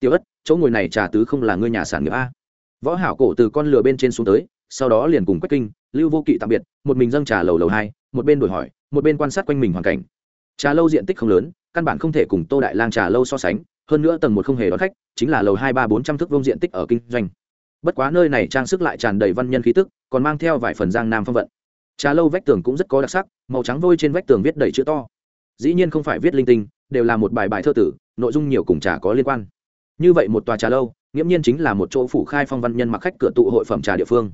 Tiểu ất, chỗ ngồi này trà tứ không là ngươi nhà sản nghiệp a. Võ hảo cổ từ con lừa bên trên xuống tới, sau đó liền cùng quách kinh, lưu vô kỵ tạm biệt, một mình dâng trà lầu lầu hai, một bên đổi hỏi, một bên quan sát quanh mình hoàn cảnh. Trà lâu diện tích không lớn, căn bản không thể cùng tô đại lang trà lâu so sánh, hơn nữa tầng một không hề đón khách, chính là lầu hai ba bốn trăm thước vông diện tích ở kinh doanh. Bất quá nơi này trang sức lại tràn đầy văn nhân khí tức, còn mang theo vài phần giang nam phong vận. Trà lâu vách tường cũng rất có đặc sắc, màu trắng vôi trên vách tường viết đầy chữ to. Dĩ nhiên không phải viết linh tinh đều là một bài bài thơ tử, nội dung nhiều cùng trà có liên quan. Như vậy một tòa trà lâu, nghiễm nhiên chính là một chỗ phủ khai phong văn nhân mặc khách cửa tụ hội phẩm trà địa phương.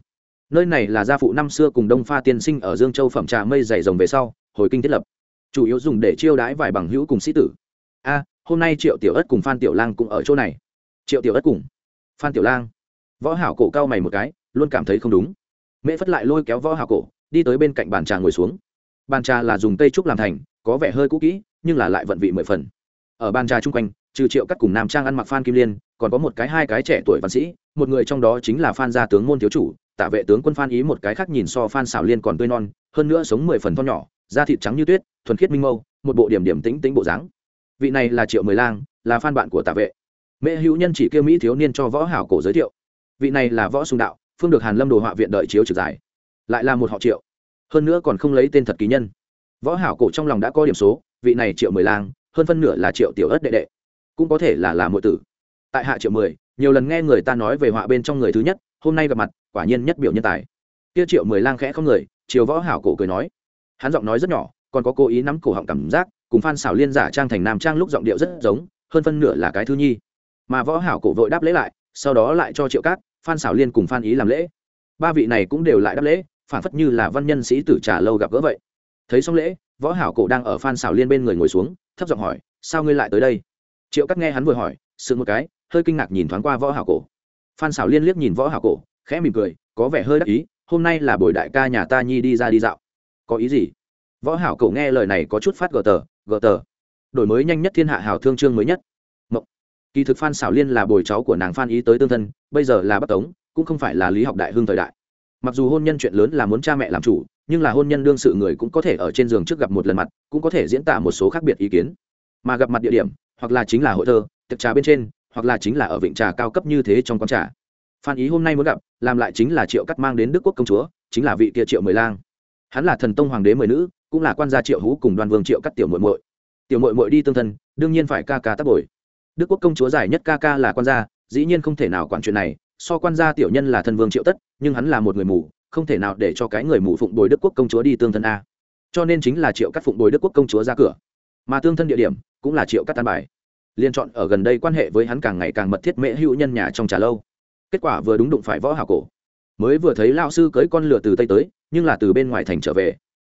Nơi này là gia phụ năm xưa cùng đông pha tiên sinh ở dương châu phẩm trà mây dày rồng về sau, hồi kinh thiết lập. Chủ yếu dùng để chiêu đãi vài bằng hữu cùng sĩ tử. A, hôm nay triệu tiểu ất cùng phan tiểu lang cũng ở chỗ này. Triệu tiểu ất cùng phan tiểu lang. Võ hảo cổ cao mày một cái, luôn cảm thấy không đúng. Mễ phất lại lôi kéo võ hảo cổ, đi tới bên cạnh bàn trà ngồi xuống. Bàn trà là dùng cây trúc làm thành, có vẻ hơi cũ kỹ nhưng là lại vận vị mười phần. Ở ban trà chung quanh, trừ triệu cắt cùng nam trang ăn mặc phan kim liên, còn có một cái hai cái trẻ tuổi văn sĩ, một người trong đó chính là phan gia tướng môn thiếu chủ, tả vệ tướng quân phan ý một cái khác nhìn so phan xảo liên còn tươi non, hơn nữa sống mười phần to nhỏ, da thịt trắng như tuyết, thuần khiết minh mâu, một bộ điểm điểm tĩnh tĩnh bộ dáng. Vị này là triệu mười lang, là phan bạn của tả vệ. Mẹ hữu nhân chỉ kêu mỹ thiếu niên cho võ hảo cổ giới thiệu. Vị này là võ sùng đạo, phương được hàn lâm đồ họa viện đợi chiếu trực giải. Lại là một họ triệu. Hơn nữa còn không lấy tên thật ký nhân. Võ hảo cổ trong lòng đã có điểm số vị này triệu mười lang, hơn phân nửa là triệu tiểu ất đệ đệ, cũng có thể là là muội tử. Tại hạ triệu mười, nhiều lần nghe người ta nói về họa bên trong người thứ nhất, hôm nay gặp mặt, quả nhiên nhất biểu nhân tài. Kia triệu mười lang khẽ không người, triều võ hảo cổ cười nói. Hắn giọng nói rất nhỏ, còn có cố ý nắm cổ họng cảm giác, cùng phan xảo liên giả trang thành nam trang lúc giọng điệu rất giống, hơn phân nửa là cái thứ nhi. Mà võ hảo cổ vội đáp lễ lại, sau đó lại cho triệu cát, phan xảo liên cùng phan ý làm lễ. Ba vị này cũng đều lại đáp lễ, phản phất như là văn nhân sĩ tử trà lâu gặp gỡ vậy thấy xong lễ, võ hảo cổ đang ở phan xảo liên bên người ngồi xuống, thấp giọng hỏi, sao ngươi lại tới đây? Triệu cắt nghe hắn vừa hỏi, sững một cái, hơi kinh ngạc nhìn thoáng qua võ hảo cổ. Phan xảo liên liếc nhìn võ hảo cổ, khẽ mỉm cười, có vẻ hơi đắc ý, hôm nay là buổi đại ca nhà ta nhi đi ra đi dạo. Có ý gì? Võ hảo cổ nghe lời này có chút phát gờ tờ gờ tờ? Đổi mới nhanh nhất thiên hạ hảo thương chương mới nhất. Mộng. kỳ thực phan xảo liên là bồi cháu của nàng phan ý tới tương thân, bây giờ là bắc tống, cũng không phải là lý học đại hương thời đại. Mặc dù hôn nhân chuyện lớn là muốn cha mẹ làm chủ nhưng là hôn nhân đương sự người cũng có thể ở trên giường trước gặp một lần mặt, cũng có thể diễn tả một số khác biệt ý kiến. Mà gặp mặt địa điểm, hoặc là chính là hội thơ, tiệc trà bên trên, hoặc là chính là ở vịnh trà cao cấp như thế trong quán trà. Phan ý hôm nay muốn gặp, làm lại chính là triệu cắt mang đến đức quốc công chúa, chính là vị kia triệu mười lang. Hắn là thần tông hoàng đế mười nữ, cũng là quan gia triệu hú cùng đoan vương triệu cắt tiểu muội muội. Tiểu muội muội đi tương thân, đương nhiên phải ca ca tác bồi. Đức quốc công chúa giải nhất ca ca là quan gia, dĩ nhiên không thể nào quản chuyện này, so quan gia tiểu nhân là thân vương triệu tất, nhưng hắn là một người mù không thể nào để cho cái người mù phụng bồi đức quốc công chúa đi tương thân a. Cho nên chính là triệu cắt phụng bồi đức quốc công chúa ra cửa. Mà tương thân địa điểm cũng là triệu cắt tan bài. Liên chọn ở gần đây quan hệ với hắn càng ngày càng mật thiết mễ hữu nhân nhà trong trà lâu. Kết quả vừa đúng đụng phải võ hảo cổ. Mới vừa thấy lao sư cưới con lửa từ tây tới, nhưng là từ bên ngoài thành trở về.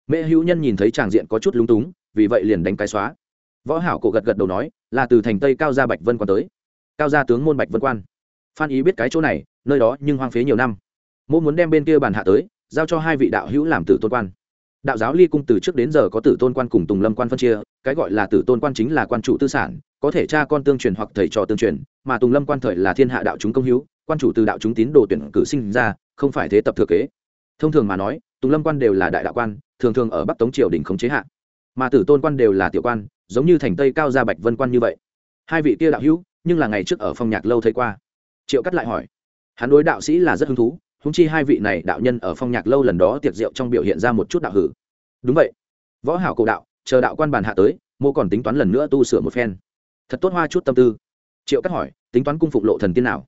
Mễ hữu nhân nhìn thấy tràng diện có chút lúng túng, vì vậy liền đánh cái xóa. Võ hảo cổ gật gật đầu nói, là từ thành tây cao gia bạch vân quan tới. Cao gia tướng môn bạch vân quan. Phan ý biết cái chỗ này, nơi đó nhưng hoang phế nhiều năm mỗ muốn đem bên kia bàn hạ tới, giao cho hai vị đạo hữu làm tử tôn quan. Đạo giáo ly cung từ trước đến giờ có tử tôn quan cùng tùng lâm quan phân chia, cái gọi là tử tôn quan chính là quan chủ tư sản, có thể cha con tương truyền hoặc thầy trò tương truyền, mà tùng lâm quan thời là thiên hạ đạo chúng công hữu, quan chủ từ đạo chúng tín đồ tuyển cử sinh ra, không phải thế tập thừa kế. Thông thường mà nói, tùng lâm quan đều là đại đạo quan, thường thường ở bắc tống triều đình không chế hạn mà tử tôn quan đều là tiểu quan, giống như thành tây cao gia bạch vân quan như vậy. Hai vị kia đạo hữu, nhưng là ngày trước ở phong nhạc lâu thấy qua. Triệu cắt lại hỏi, hắn đối đạo sĩ là rất hứng thú húng chi hai vị này đạo nhân ở phong nhạc lâu lần đó tiệc rượu trong biểu hiện ra một chút đạo hử. Đúng vậy. Võ hảo cổ đạo, chờ đạo quan bàn hạ tới, mô còn tính toán lần nữa tu sửa một phen. Thật tốt hoa chút tâm tư. Triệu cắt hỏi, tính toán cung phụng lộ thần tiên nào?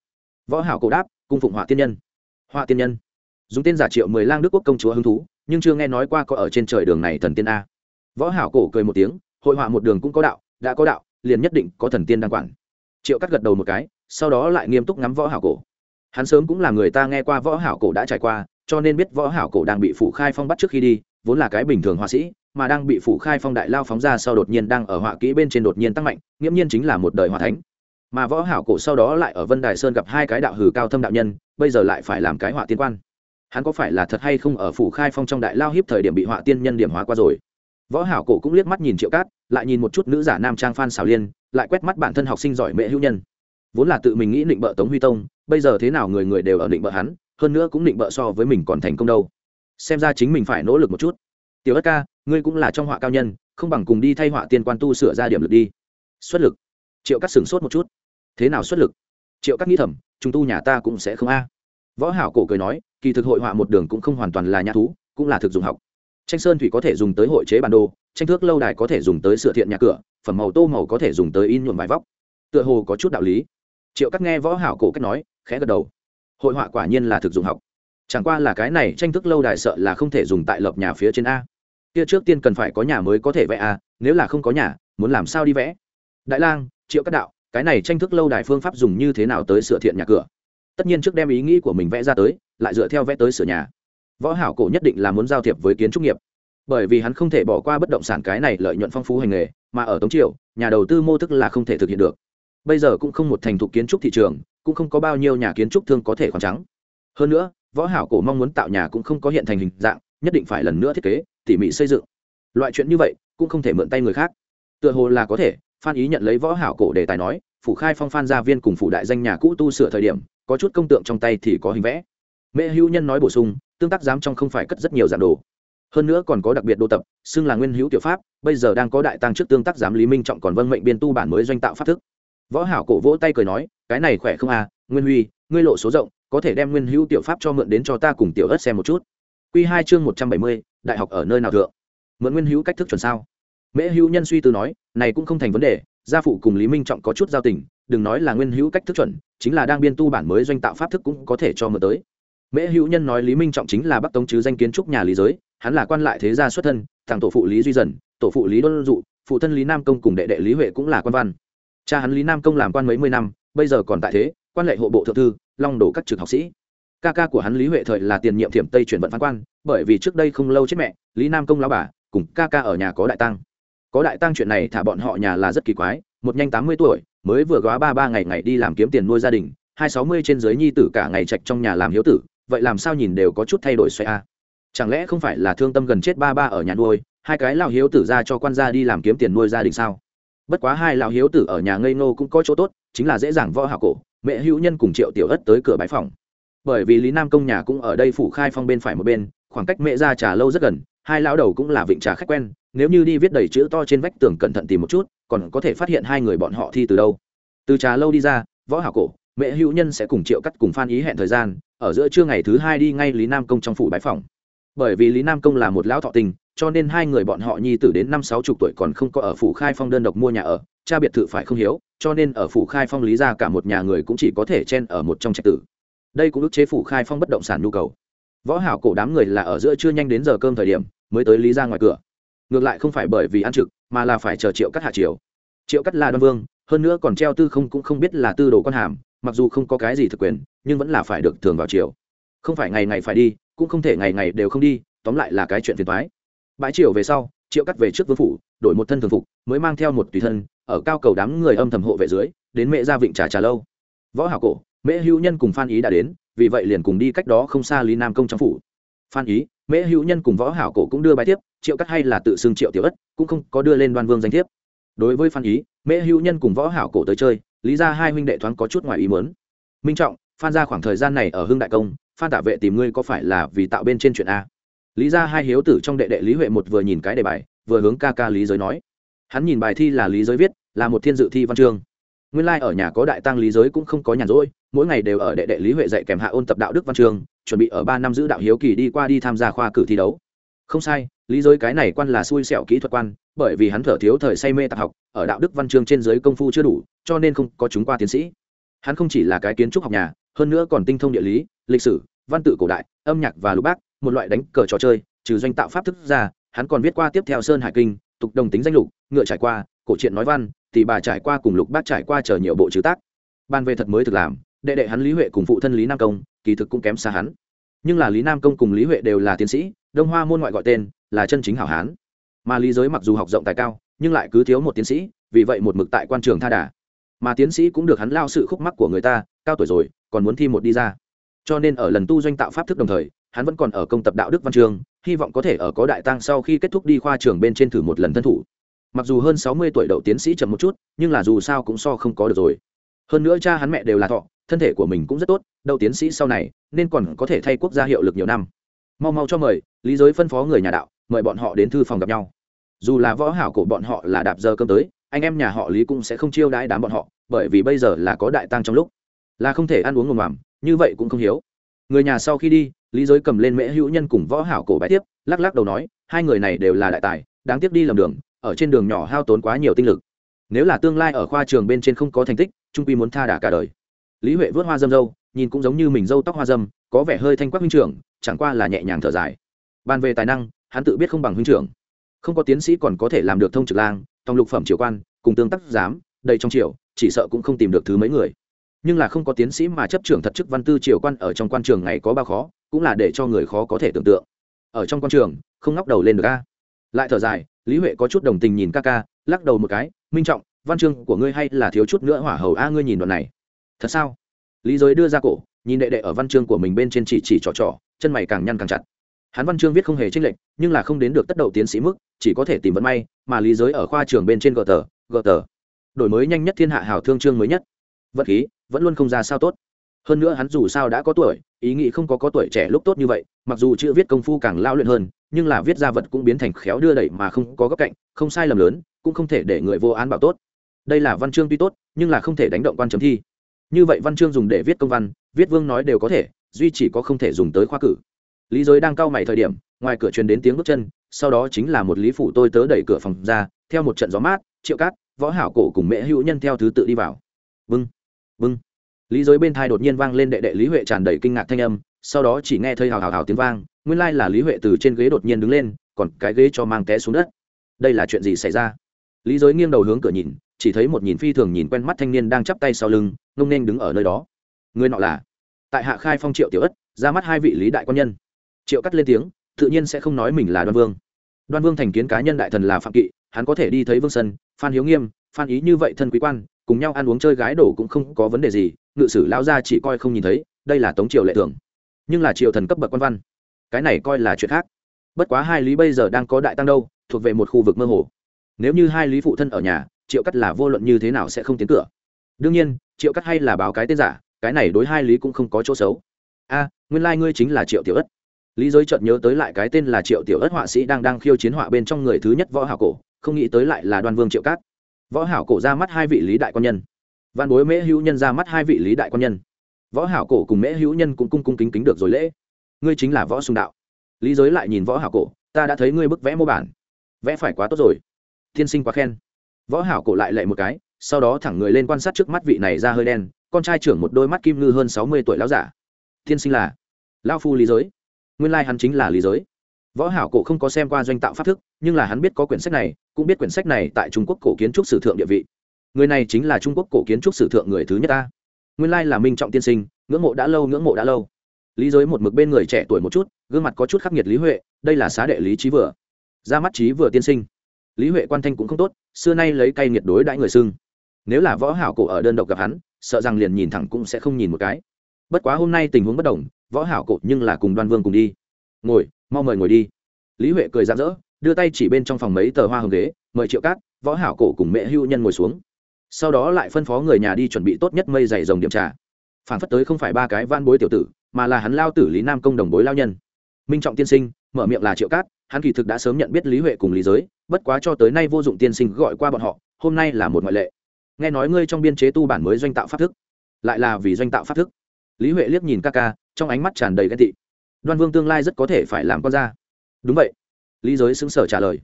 Võ hảo cổ đáp, cung phụng họa tiên nhân. Họa tiên nhân. Dùng tên giả triệu mười lang đức quốc công chúa hứng thú, nhưng chưa nghe nói qua có ở trên trời đường này thần tiên a. Võ hảo cổ cười một tiếng, hội họa một đường cũng có đạo, đã có đạo, liền nhất định có thần tiên đang quản. Triệu cắt gật đầu một cái, sau đó lại nghiêm túc ngắm võ hảo cổ hắn sớm cũng là người ta nghe qua võ hảo cổ đã trải qua, cho nên biết võ hảo cổ đang bị phủ khai phong bắt trước khi đi, vốn là cái bình thường họa sĩ, mà đang bị phủ khai phong đại lao phóng ra sau đột nhiên đang ở họa kỹ bên trên đột nhiên tăng mạnh, nghiễm nhiên chính là một đời họa thánh. Mà võ hảo cổ sau đó lại ở vân đài sơn gặp hai cái đạo hử cao thâm đạo nhân, bây giờ lại phải làm cái họa tiên quan. Hắn có phải là thật hay không ở phủ khai phong trong đại lao hiếp thời điểm bị họa tiên nhân điểm hóa qua rồi? Võ hảo cổ cũng liếc mắt nhìn triệu cát, lại nhìn một chút nữ giả nam trang phan xảo liên, lại quét mắt bản thân học sinh giỏi mẹ hữu nhân vốn là tự mình nghĩ định bợ tống huy tông, bây giờ thế nào người người đều ở định bợ hắn, hơn nữa cũng định bợ so với mình còn thành công đâu. Xem ra chính mình phải nỗ lực một chút. Tiểu ất ca, ngươi cũng là trong họa cao nhân, không bằng cùng đi thay họa tiên quan tu sửa ra điểm lực đi. Xuất lực. Triệu cắt sửng sốt một chút. Thế nào xuất lực? Triệu cắt nghĩ thầm chúng tu nhà ta cũng sẽ không a. Võ hảo cổ cười nói, kỳ thực hội họa một đường cũng không hoàn toàn là nhã thú, cũng là thực dụng học. Tranh sơn thủy có thể dùng tới hội chế bản đồ, tranh thước lâu đài có thể dùng tới sửa thiện nhà cửa, phẩm màu tô màu có thể dùng tới in nhuộm vải vóc. Tựa hồ có chút đạo lý triệu cắt nghe võ hảo cổ cách nói, khẽ gật đầu. Hội họa quả nhiên là thực dụng học. Chẳng qua là cái này tranh thức lâu đài sợ là không thể dùng tại lợp nhà phía trên a. Kia trước tiên cần phải có nhà mới có thể vẽ a, nếu là không có nhà, muốn làm sao đi vẽ? Đại lang, triệu cắt đạo, cái này tranh thức lâu đài phương pháp dùng như thế nào tới sửa thiện nhà cửa? Tất nhiên trước đem ý nghĩ của mình vẽ ra tới, lại dựa theo vẽ tới sửa nhà. Võ hảo cổ nhất định là muốn giao thiệp với kiến trúc nghiệp. Bởi vì hắn không thể bỏ qua bất động sản cái này lợi nhuận phong phú hành nghề, mà ở tống triều, nhà đầu tư mô thức là không thể thực hiện được bây giờ cũng không một thành thục kiến trúc thị trường, cũng không có bao nhiêu nhà kiến trúc thương có thể khoáng trắng. Hơn nữa, võ hảo cổ mong muốn tạo nhà cũng không có hiện thành hình dạng, nhất định phải lần nữa thiết kế, tỉ mỉ xây dựng. Loại chuyện như vậy, cũng không thể mượn tay người khác. Tựa hồ là có thể, phan ý nhận lấy võ hảo cổ để tài nói, phủ khai phong phan gia viên cùng phủ đại danh nhà cũ tu sửa thời điểm, có chút công tượng trong tay thì có hình vẽ. Mẹ hữu nhân nói bổ sung, tương tác giám trong không phải cất rất nhiều dạng đồ. Hơn nữa còn có đặc biệt đô tập, xưng là nguyên hữu tiểu pháp, bây giờ đang có đại tăng trước tương tác giám lý minh trọng còn vân mệnh biên tu bản mới doanh tạo pháp thức võ hảo cổ vỗ tay cười nói, cái này khỏe không à nguyên huy, ngươi lộ số rộng, có thể đem nguyên hữu tiểu pháp cho mượn đến cho ta cùng tiểu ớt xem một chút. Quy hai chương một trăm bảy mươi, đại học ở nơi nào thượng? Mượn nguyên hữu cách thức chuẩn sao? Mễ hữu nhân suy tư nói, này cũng không thành vấn đề, gia phụ cùng lý minh trọng có chút giao tình, đừng nói là nguyên hữu cách thức chuẩn, chính là đang biên tu bản mới doanh tạo pháp thức cũng có thể cho mượn tới. Mễ hữu nhân nói lý minh trọng chính là bắc tống chứ danh kiến trúc nhà lý giới, hắn là quan lại thế gia xuất thân, thằng tổ phụ lý duy dần, tổ phụ lý đôn dụ, phụ thân lý nam công cùng đệ đệ lý huệ cũng là quan văn cha hắn lý nam công làm quan mấy mươi năm bây giờ còn tại thế quan lệ hộ bộ thượng thư long đổ các trực học sĩ ca ca của hắn lý huệ thời là tiền nhiệm thiểm tây chuyển vận phán quan bởi vì trước đây không lâu chết mẹ lý nam công lao bà cùng ca ca ở nhà có đại tăng có đại tăng chuyện này thả bọn họ nhà là rất kỳ quái một nhanh tám mươi tuổi mới vừa góa ba ba ngày ngày đi làm kiếm tiền nuôi gia đình hai sáu mươi trên dưới nhi tử cả ngày trạch trong nhà làm hiếu tử vậy làm sao nhìn đều có chút thay đổi xoay a chẳng lẽ không phải là thương tâm gần chết ba ba ở nhà nuôi hai cái lao hiếu tử ra cho quan gia đi làm kiếm tiền nuôi gia đình sao bất quá hai lão hiếu tử ở nhà ngây ngô cũng có chỗ tốt, chính là dễ dàng võ hạ cổ, mẹ hữu nhân cùng triệu tiểu ất tới cửa bãi phòng. Bởi vì lý nam công nhà cũng ở đây phủ khai phong bên phải một bên, khoảng cách mẹ ra trà lâu rất gần, hai lão đầu cũng là vịnh trà khách quen, nếu như đi viết đầy chữ to trên vách tường cẩn thận tìm một chút, còn có thể phát hiện hai người bọn họ thi từ đâu. Từ trà lâu đi ra, võ hảo cổ, mẹ hữu nhân sẽ cùng triệu cắt cùng phan ý hẹn thời gian, ở giữa trưa ngày thứ hai đi ngay lý nam công trong phủ bãi phòng. Bởi vì lý nam công là một lão thọ tình cho nên hai người bọn họ nhi tử đến năm sáu chục tuổi còn không có ở phủ khai phong đơn độc mua nhà ở, cha biệt thự phải không hiếu, cho nên ở phủ khai phong lý ra cả một nhà người cũng chỉ có thể chen ở một trong trạch tử. Đây cũng ức chế phủ khai phong bất động sản nhu cầu. Võ hảo cổ đám người là ở giữa chưa nhanh đến giờ cơm thời điểm, mới tới lý ra ngoài cửa. Ngược lại không phải bởi vì ăn trực, mà là phải chờ triệu cắt hạ triều. Triệu cắt là đoan vương, hơn nữa còn treo tư không cũng không biết là tư đồ con hàm, mặc dù không có cái gì thực quyền, nhưng vẫn là phải được thường vào triều. Không phải ngày ngày phải đi, cũng không thể ngày ngày đều không đi, tóm lại là cái chuyện phiền toái bãi triều về sau, triệu cắt về trước vương phủ, đổi một thân thường phục, mới mang theo một tùy thân, ở cao cầu đám người âm thầm hộ vệ dưới, đến mẹ ra vịnh trà trà lâu. Võ hảo cổ mễ hữu nhân cùng phan ý đã đến, vì vậy liền cùng đi cách đó không xa lý nam công trong phủ. Phan ý mễ hữu nhân cùng võ hảo cổ cũng đưa bài tiếp, triệu cắt hay là tự xưng triệu tiểu ất, cũng không có đưa lên đoan vương danh thiếp. Đối với phan ý mễ hữu nhân cùng võ hảo cổ tới chơi, lý ra hai huynh đệ thoáng có chút ngoài ý muốn. Minh trọng, phan ra khoảng thời gian này ở hưng đại công, phan tạ vệ tìm ngươi có phải là vì tạo bên trên chuyện a? Lý ra hai hiếu tử trong đệ đệ lý huệ một vừa nhìn cái đề bài, vừa hướng ca ca lý giới nói. Hắn nhìn bài thi là lý giới viết, là một thiên dự thi văn chương. Nguyên lai、like、ở nhà có đại tăng lý giới cũng không có nhàn rỗi, mỗi ngày đều ở đệ đệ lý huệ dạy kèm hạ ôn tập đạo đức văn chương, chuẩn bị ở ba năm giữ đạo hiếu kỳ đi qua đi tham gia khoa cử thi đấu. Không sai, lý giới cái này quan là xui xẻo kỹ thuật quan, bởi vì hắn thở thiếu thời say mê tạp học, ở đạo đức văn chương trên giới công phu chưa đủ, cho nên không có chúng qua tiến sĩ. Hắn không chỉ là cái kiến trúc học nhà, hơn nữa còn tinh thông địa lý, lịch sử, văn tự cổ đại, âm nhạc và lục bác một loại đánh cờ trò chơi, trừ doanh tạo pháp thức ra, hắn còn viết qua tiếp theo sơn hải kinh, tục đồng tính danh lục, ngựa trải qua, cổ truyện nói văn thì bà trải qua cùng lục bác trải qua chờ nhiều bộ chữ tác. Ban về thật mới thực làm, đệ đệ hắn lý huệ cùng phụ thân lý nam công, kỳ thực cũng kém xa hắn. Nhưng là lý nam công cùng lý huệ đều là tiến sĩ, đông hoa môn ngoại gọi tên, là chân chính hảo hán. Mà lý giới mặc dù học rộng tài cao, nhưng lại cứ thiếu một tiến sĩ, vì vậy một mực tại quan trường tha đà. Mà tiến sĩ cũng được hắn lao sự khúc mắc của người ta, cao tuổi rồi, còn muốn thi một đi ra. Cho nên ở lần tu doanh tạo pháp thức đồng thời hắn vẫn còn ở công tập đạo đức văn trường, hy vọng có thể ở có đại tăng sau khi kết thúc đi khoa trường bên trên thử một lần thân thủ. Mặc dù hơn sáu mươi tuổi đậu tiến sĩ chậm một chút, nhưng là dù sao cũng so không có được rồi. Hơn nữa cha hắn mẹ đều là thọ, thân thể của mình cũng rất tốt, đậu tiến sĩ sau này, nên còn có thể thay quốc gia hiệu lực nhiều năm. Mau mau cho mời, lý giới phân phó người nhà đạo, mời bọn họ đến thư phòng gặp nhau. Dù là võ hảo của bọn họ là đạp giờ cơm tới, anh em nhà họ lý cũng sẽ không chiêu đãi đám bọn họ, bởi vì bây giờ là có đại tăng trong lúc. Là không thể ăn uống ngồm ngoàm như vậy cũng không hiếu. Người nhà sau khi đi lý giới cầm lên mễ hữu nhân cùng võ hảo cổ bái tiếp, lắc lắc đầu nói, hai người này đều là đại tài, đáng tiếc đi lầm đường, ở trên đường nhỏ hao tốn quá nhiều tinh lực. Nếu là tương lai ở khoa trường bên trên không có thành tích, trung quy muốn tha đả cả đời. Lý huệ vớt hoa dâm dâu nhìn cũng giống như mình dâu tóc hoa dâm, có vẻ hơi thanh quắc huynh trưởng, chẳng qua là nhẹ nhàng thở dài. Bàn về tài năng, hắn tự biết không bằng huynh trưởng. Không có tiến sĩ còn có thể làm được thông trực lang, tòng lục phẩm triều quan, cùng tương tác giám, đầy trong triều, chỉ sợ cũng không tìm được thứ mấy người. Nhưng là không có tiến sĩ mà chấp trưởng thật chức văn tư triều quan ở trong quan trường ngày có bao khó cũng là để cho người khó có thể tưởng tượng. Ở trong quan trường không ngóc đầu lên được ca, lại thở dài lý huệ có chút đồng tình nhìn ca ca lắc đầu một cái minh trọng văn chương của ngươi hay là thiếu chút nữa hỏa hầu a ngươi nhìn đoạn này. Thật sao? Lý giới đưa ra cổ nhìn đệ đệ ở văn chương của mình bên trên chỉ chỉ trò trò chân mày càng nhăn càng chặt. Hắn văn chương viết không hề tranh lệch nhưng là không đến được tất đầu tiến sĩ mức chỉ có thể tìm vận may mà lý giới ở khoa trường bên trên gờ tờ gờ tờ. Đổi mới nhanh nhất thiên hạ hào thương chương mới nhất. Vật khí vẫn luôn không ra sao tốt. Hơn nữa hắn dù sao đã có tuổi ý nghĩ không có có tuổi trẻ lúc tốt như vậy, mặc dù chữ viết công phu càng lao luyện hơn, nhưng là viết ra vật cũng biến thành khéo đưa đẩy mà không có góc cạnh, không sai lầm lớn, cũng không thể để người vô án bảo tốt. Đây là văn chương tuy tốt, nhưng là không thể đánh động quan chấm thi. Như vậy văn chương dùng để viết công văn, viết vương nói đều có thể, duy chỉ có không thể dùng tới khoa cử. Lý giới đang cau mày thời điểm, ngoài cửa truyền đến tiếng bước chân, sau đó chính là một lý phủ tôi tớ đẩy cửa phòng ra, theo một trận gió mát, triệu cát, võ hảo cổ cùng mẹ hữu nhân theo thứ tự đi vào. Vâng vâng lý giới bên thai đột nhiên vang lên đệ đệ lý huệ tràn đầy kinh ngạc thanh âm, sau đó chỉ nghe thấy hào hào hào tiếng vang, nguyên lai là lý huệ từ trên ghế đột nhiên đứng lên, còn cái ghế cho mang té xuống đất. Đây là chuyện gì xảy ra? Lý giới nghiêng đầu hướng cửa nhìn, chỉ thấy một nhìn phi thường nhìn quen mắt thanh niên đang chắp tay sau lưng, ngông nên đứng ở nơi đó. Người nọ là? Tại hạ khai phong triệu tiểu ất, ra mắt hai vị lý đại quan nhân. Triệu cắt lên tiếng, tự nhiên sẽ không nói mình là đoan vương. Đoan vương thành kiến cá nhân đại thần là phạm kỵ, hắn có thể đi thấy vương sân, phan hiếu nghiêm, phan ý như vậy thân quý quan, cùng nhau ăn uống chơi gái đổ cũng không có vấn đề gì ngự sử lao ra chỉ coi không nhìn thấy, đây là tống triều lệ thường. Nhưng là triều thần cấp bậc quan văn. Cái này coi là chuyện khác. Bất quá hai lý bây giờ đang có đại tăng đâu, thuộc về một khu vực mơ hồ. Nếu như hai lý phụ thân ở nhà, triệu cắt là vô luận như thế nào sẽ không tiến cửa. Đương nhiên, triệu cắt hay là báo cái tên giả, cái này đối hai lý cũng không có chỗ xấu. A, nguyên lai、like、ngươi chính là triệu tiểu ất. Lý giới chợt nhớ tới lại cái tên là triệu tiểu ất họa sĩ đang đang khiêu chiến họa bên trong người thứ nhất võ hảo cổ, không nghĩ tới lại là đoan vương triệu cát võ hảo cổ ra mắt hai vị lý đại quan nhân văn bối mễ hữu nhân ra mắt hai vị lý đại quan nhân. Võ hảo cổ cùng mễ hữu nhân cũng cung cung kính kính được rồi lễ. Ngươi chính là võ sùng đạo. Lý giới lại nhìn võ hảo cổ, ta đã thấy ngươi bức vẽ mô bản. Vẽ phải quá tốt rồi. Tiên sinh quá khen. Võ hảo cổ lại lệ một cái, sau đó thẳng người lên quan sát trước mắt vị này ra hơi đen, con trai trưởng một đôi mắt kim ngư hơn sáu mươi tuổi lão giả. Tiên sinh là lão phu lý giới. Nguyên lai hắn chính là lý giới. Võ hảo cổ không có xem qua doanh tạo pháp thức, nhưng là hắn biết có quyển sách này, cũng biết quyển sách này tại trung quốc cổ kiến trúc sử thượng địa vị người này chính là trung quốc cổ kiến trúc sử thượng người thứ nhất ta. Nguyên lai là minh trọng tiên sinh, ngưỡng mộ đã lâu, ngưỡng mộ đã lâu. Lý giới một mực bên người trẻ tuổi một chút, gương mặt có chút khắc nghiệt lý huệ, đây là xá đệ lý trí vừa. Ra mắt trí vừa tiên sinh. Lý huệ quan thanh cũng không tốt, xưa nay lấy cây nghiệt đối đãi người xưng. Nếu là võ hảo cổ ở đơn độc gặp hắn, sợ rằng liền nhìn thẳng cũng sẽ không nhìn một cái. Bất quá hôm nay tình huống bất đồng, võ hảo cổ nhưng là cùng đoan vương cùng đi. Ngồi, mau mời ngồi đi. Lý huệ cười rạng rỡ, đưa tay chỉ bên trong phòng mấy tờ hoa hồng ghế, mời triệu cát, võ hảo cổ cùng mẹ hưu nhân ngồi xuống sau đó lại phân phó người nhà đi chuẩn bị tốt nhất mây dày rồng điểm trà. Phản phất tới không phải ba cái van bối tiểu tử, mà là hắn lao tử lý nam công đồng bối lao nhân. Minh trọng tiên sinh, mở miệng là triệu cát, hắn kỳ thực đã sớm nhận biết lý huệ cùng lý giới, bất quá cho tới nay vô dụng tiên sinh gọi qua bọn họ, hôm nay là một ngoại lệ. Nghe nói ngươi trong biên chế tu bản mới doanh tạo pháp thức. Lại là vì doanh tạo pháp thức. Lý huệ liếc nhìn ca ca, trong ánh mắt tràn đầy ghen tị. Đoan vương tương lai rất có thể phải làm con ra đúng vậy. Lý giới xứng sở trả lời.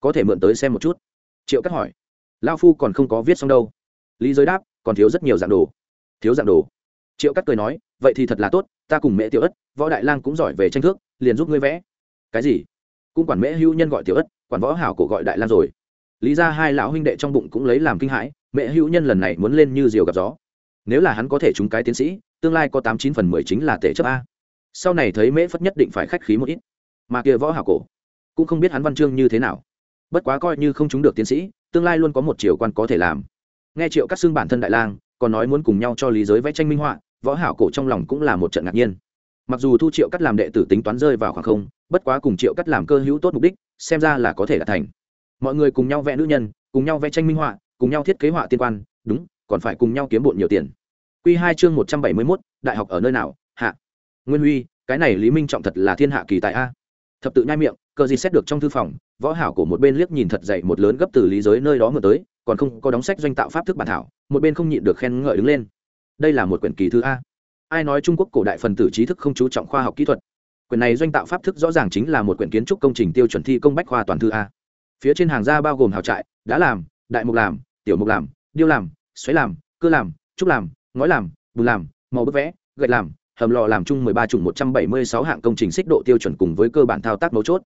Có thể mượn tới xem một chút. Triệu cát hỏi lao phu còn không có viết xong đâu. Lý giới đáp, còn thiếu rất nhiều dạng đồ. Thiếu dạng đồ. Triệu cắt cười nói, vậy thì thật là tốt, ta cùng mẹ tiểu ất, võ đại lang cũng giỏi về tranh thước, liền giúp ngươi vẽ. Cái gì? Cũng quản mẹ hữu nhân gọi tiểu ất, quản võ hảo cổ gọi đại lang rồi. Lý ra hai lão huynh đệ trong bụng cũng lấy làm kinh hãi, mẹ hữu nhân lần này muốn lên như diều gặp gió. Nếu là hắn có thể trúng cái tiến sĩ, tương lai có tám chín phần mười chính là tể chấp a. Sau này thấy mễ phất nhất định phải khách khí một ít. Mà kia võ hảo cổ, cũng không biết hắn văn chương như thế nào bất quá coi như không chúng được tiến sĩ tương lai luôn có một triều quan có thể làm nghe triệu các xương bản thân đại lang còn nói muốn cùng nhau cho lý giới vẽ tranh minh họa võ hảo cổ trong lòng cũng là một trận ngạc nhiên mặc dù thu triệu cắt làm đệ tử tính toán rơi vào khoảng không bất quá cùng triệu cắt làm cơ hữu tốt mục đích xem ra là có thể đạt thành mọi người cùng nhau vẽ nữ nhân cùng nhau vẽ tranh minh họa cùng nhau thiết kế họa tiên quan đúng còn phải cùng nhau kiếm bộn nhiều tiền Quy hai chương một trăm bảy mươi 171, đại học ở nơi nào? Hạ. Nguyên Huy, cái này Lý Minh trọng thật là thiên hạ kỳ tài a. Thập tự nhai miệng, cờ gì xét được trong thư phòng, võ hảo của một bên liếc nhìn thật dậy một lớn gấp từ lý giới nơi đó ngược tới, còn không có đóng sách doanh tạo pháp thức bản thảo, một bên không nhịn được khen ngợi đứng lên. Đây là một quyển kỳ thư a. ai nói trung quốc cổ đại phần tử trí thức không chú trọng khoa học kỹ thuật quyển này doanh tạo pháp thức rõ ràng chính là một quyển kiến trúc công trình tiêu chuẩn thi công bách khoa toàn thư a phía trên hàng ra bao gồm hào trại đã làm đại mục làm tiểu mục làm điêu làm xoáy làm cơ làm trúc làm ngói làm bùn làm màu bức vẽ gạch làm hầm lò làm chung mười ba chủng một trăm bảy mươi sáu hạng công trình xích độ tiêu chuẩn cùng với cơ bản thao tác mấu chốt.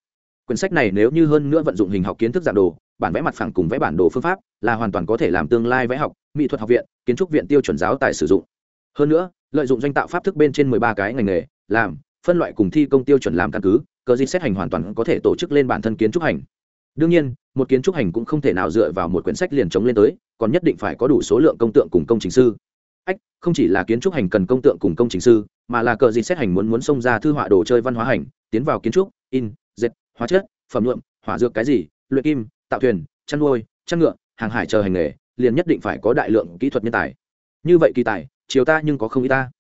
Quyển sách này nếu như hơn nữa vận dụng hình học kiến thức dạng đồ, bản vẽ mặt phẳng cùng vẽ bản đồ phương pháp, là hoàn toàn có thể làm tương lai vẽ học, mỹ thuật học viện, kiến trúc viện tiêu chuẩn giáo tài sử dụng. Hơn nữa, lợi dụng doanh tạo pháp thức bên trên mười ba cái ngành nghề, làm, phân loại cùng thi công tiêu chuẩn làm căn cứ, cơ di xét hành hoàn toàn có thể tổ chức lên bản thân kiến trúc hành. Đương nhiên, một kiến trúc hành cũng không thể nào dựa vào một quyển sách liền chống lên tới, còn nhất định phải có đủ số lượng công tượng cùng công trình sư ách, không chỉ là kiến trúc hành cần công tượng cùng công trình sư, mà là cờ gì xét hành muốn muốn xông ra thư họa đồ chơi văn hóa hành, tiến vào kiến trúc, in, dệt, hóa chất, phẩm nhuộm, hỏa dược cái gì, luyện kim, tạo thuyền, chăn nuôi, chăn ngựa, hàng hải chờ hành nghề, liền nhất định phải có đại lượng kỹ thuật nhân tài. Như vậy kỳ tài, chiều ta nhưng có không ý ta.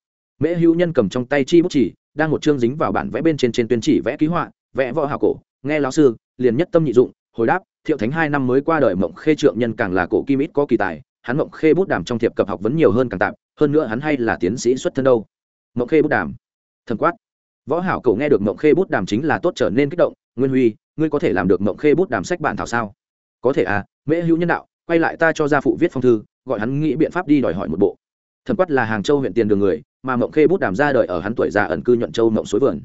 Mễ hữu nhân cầm trong tay chi bút chỉ, đang một chương dính vào bản vẽ bên trên trên tuyên chỉ vẽ ký họa, vẽ võ hào cổ, nghe lão sư, liền nhất tâm nhị dụng, hồi đáp, thiệu thánh hai năm mới qua đời mộng khê trượng nhân càng là cổ kim ít có kỳ tài hắn mộng khê bút đàm trong thiệp cập học vấn nhiều hơn càng tạm, hơn nữa hắn hay là tiến sĩ xuất thân đâu. Mộng khê bút đàm. Thần quát. Võ hảo cầu nghe được mộng khê bút đàm chính là tốt trở nên kích động, nguyên huy, ngươi có thể làm được mộng khê bút đàm sách bản thảo sao? Có thể à mễ hữu nhân đạo, quay lại ta cho gia phụ viết phong thư, gọi hắn nghĩ biện pháp đi đòi hỏi một bộ. Thần quát là hàng châu huyện tiền đường người, mà mộng khê bút đàm ra đời ở hắn tuổi già ẩn cư nhuận châu mộng suối vườn.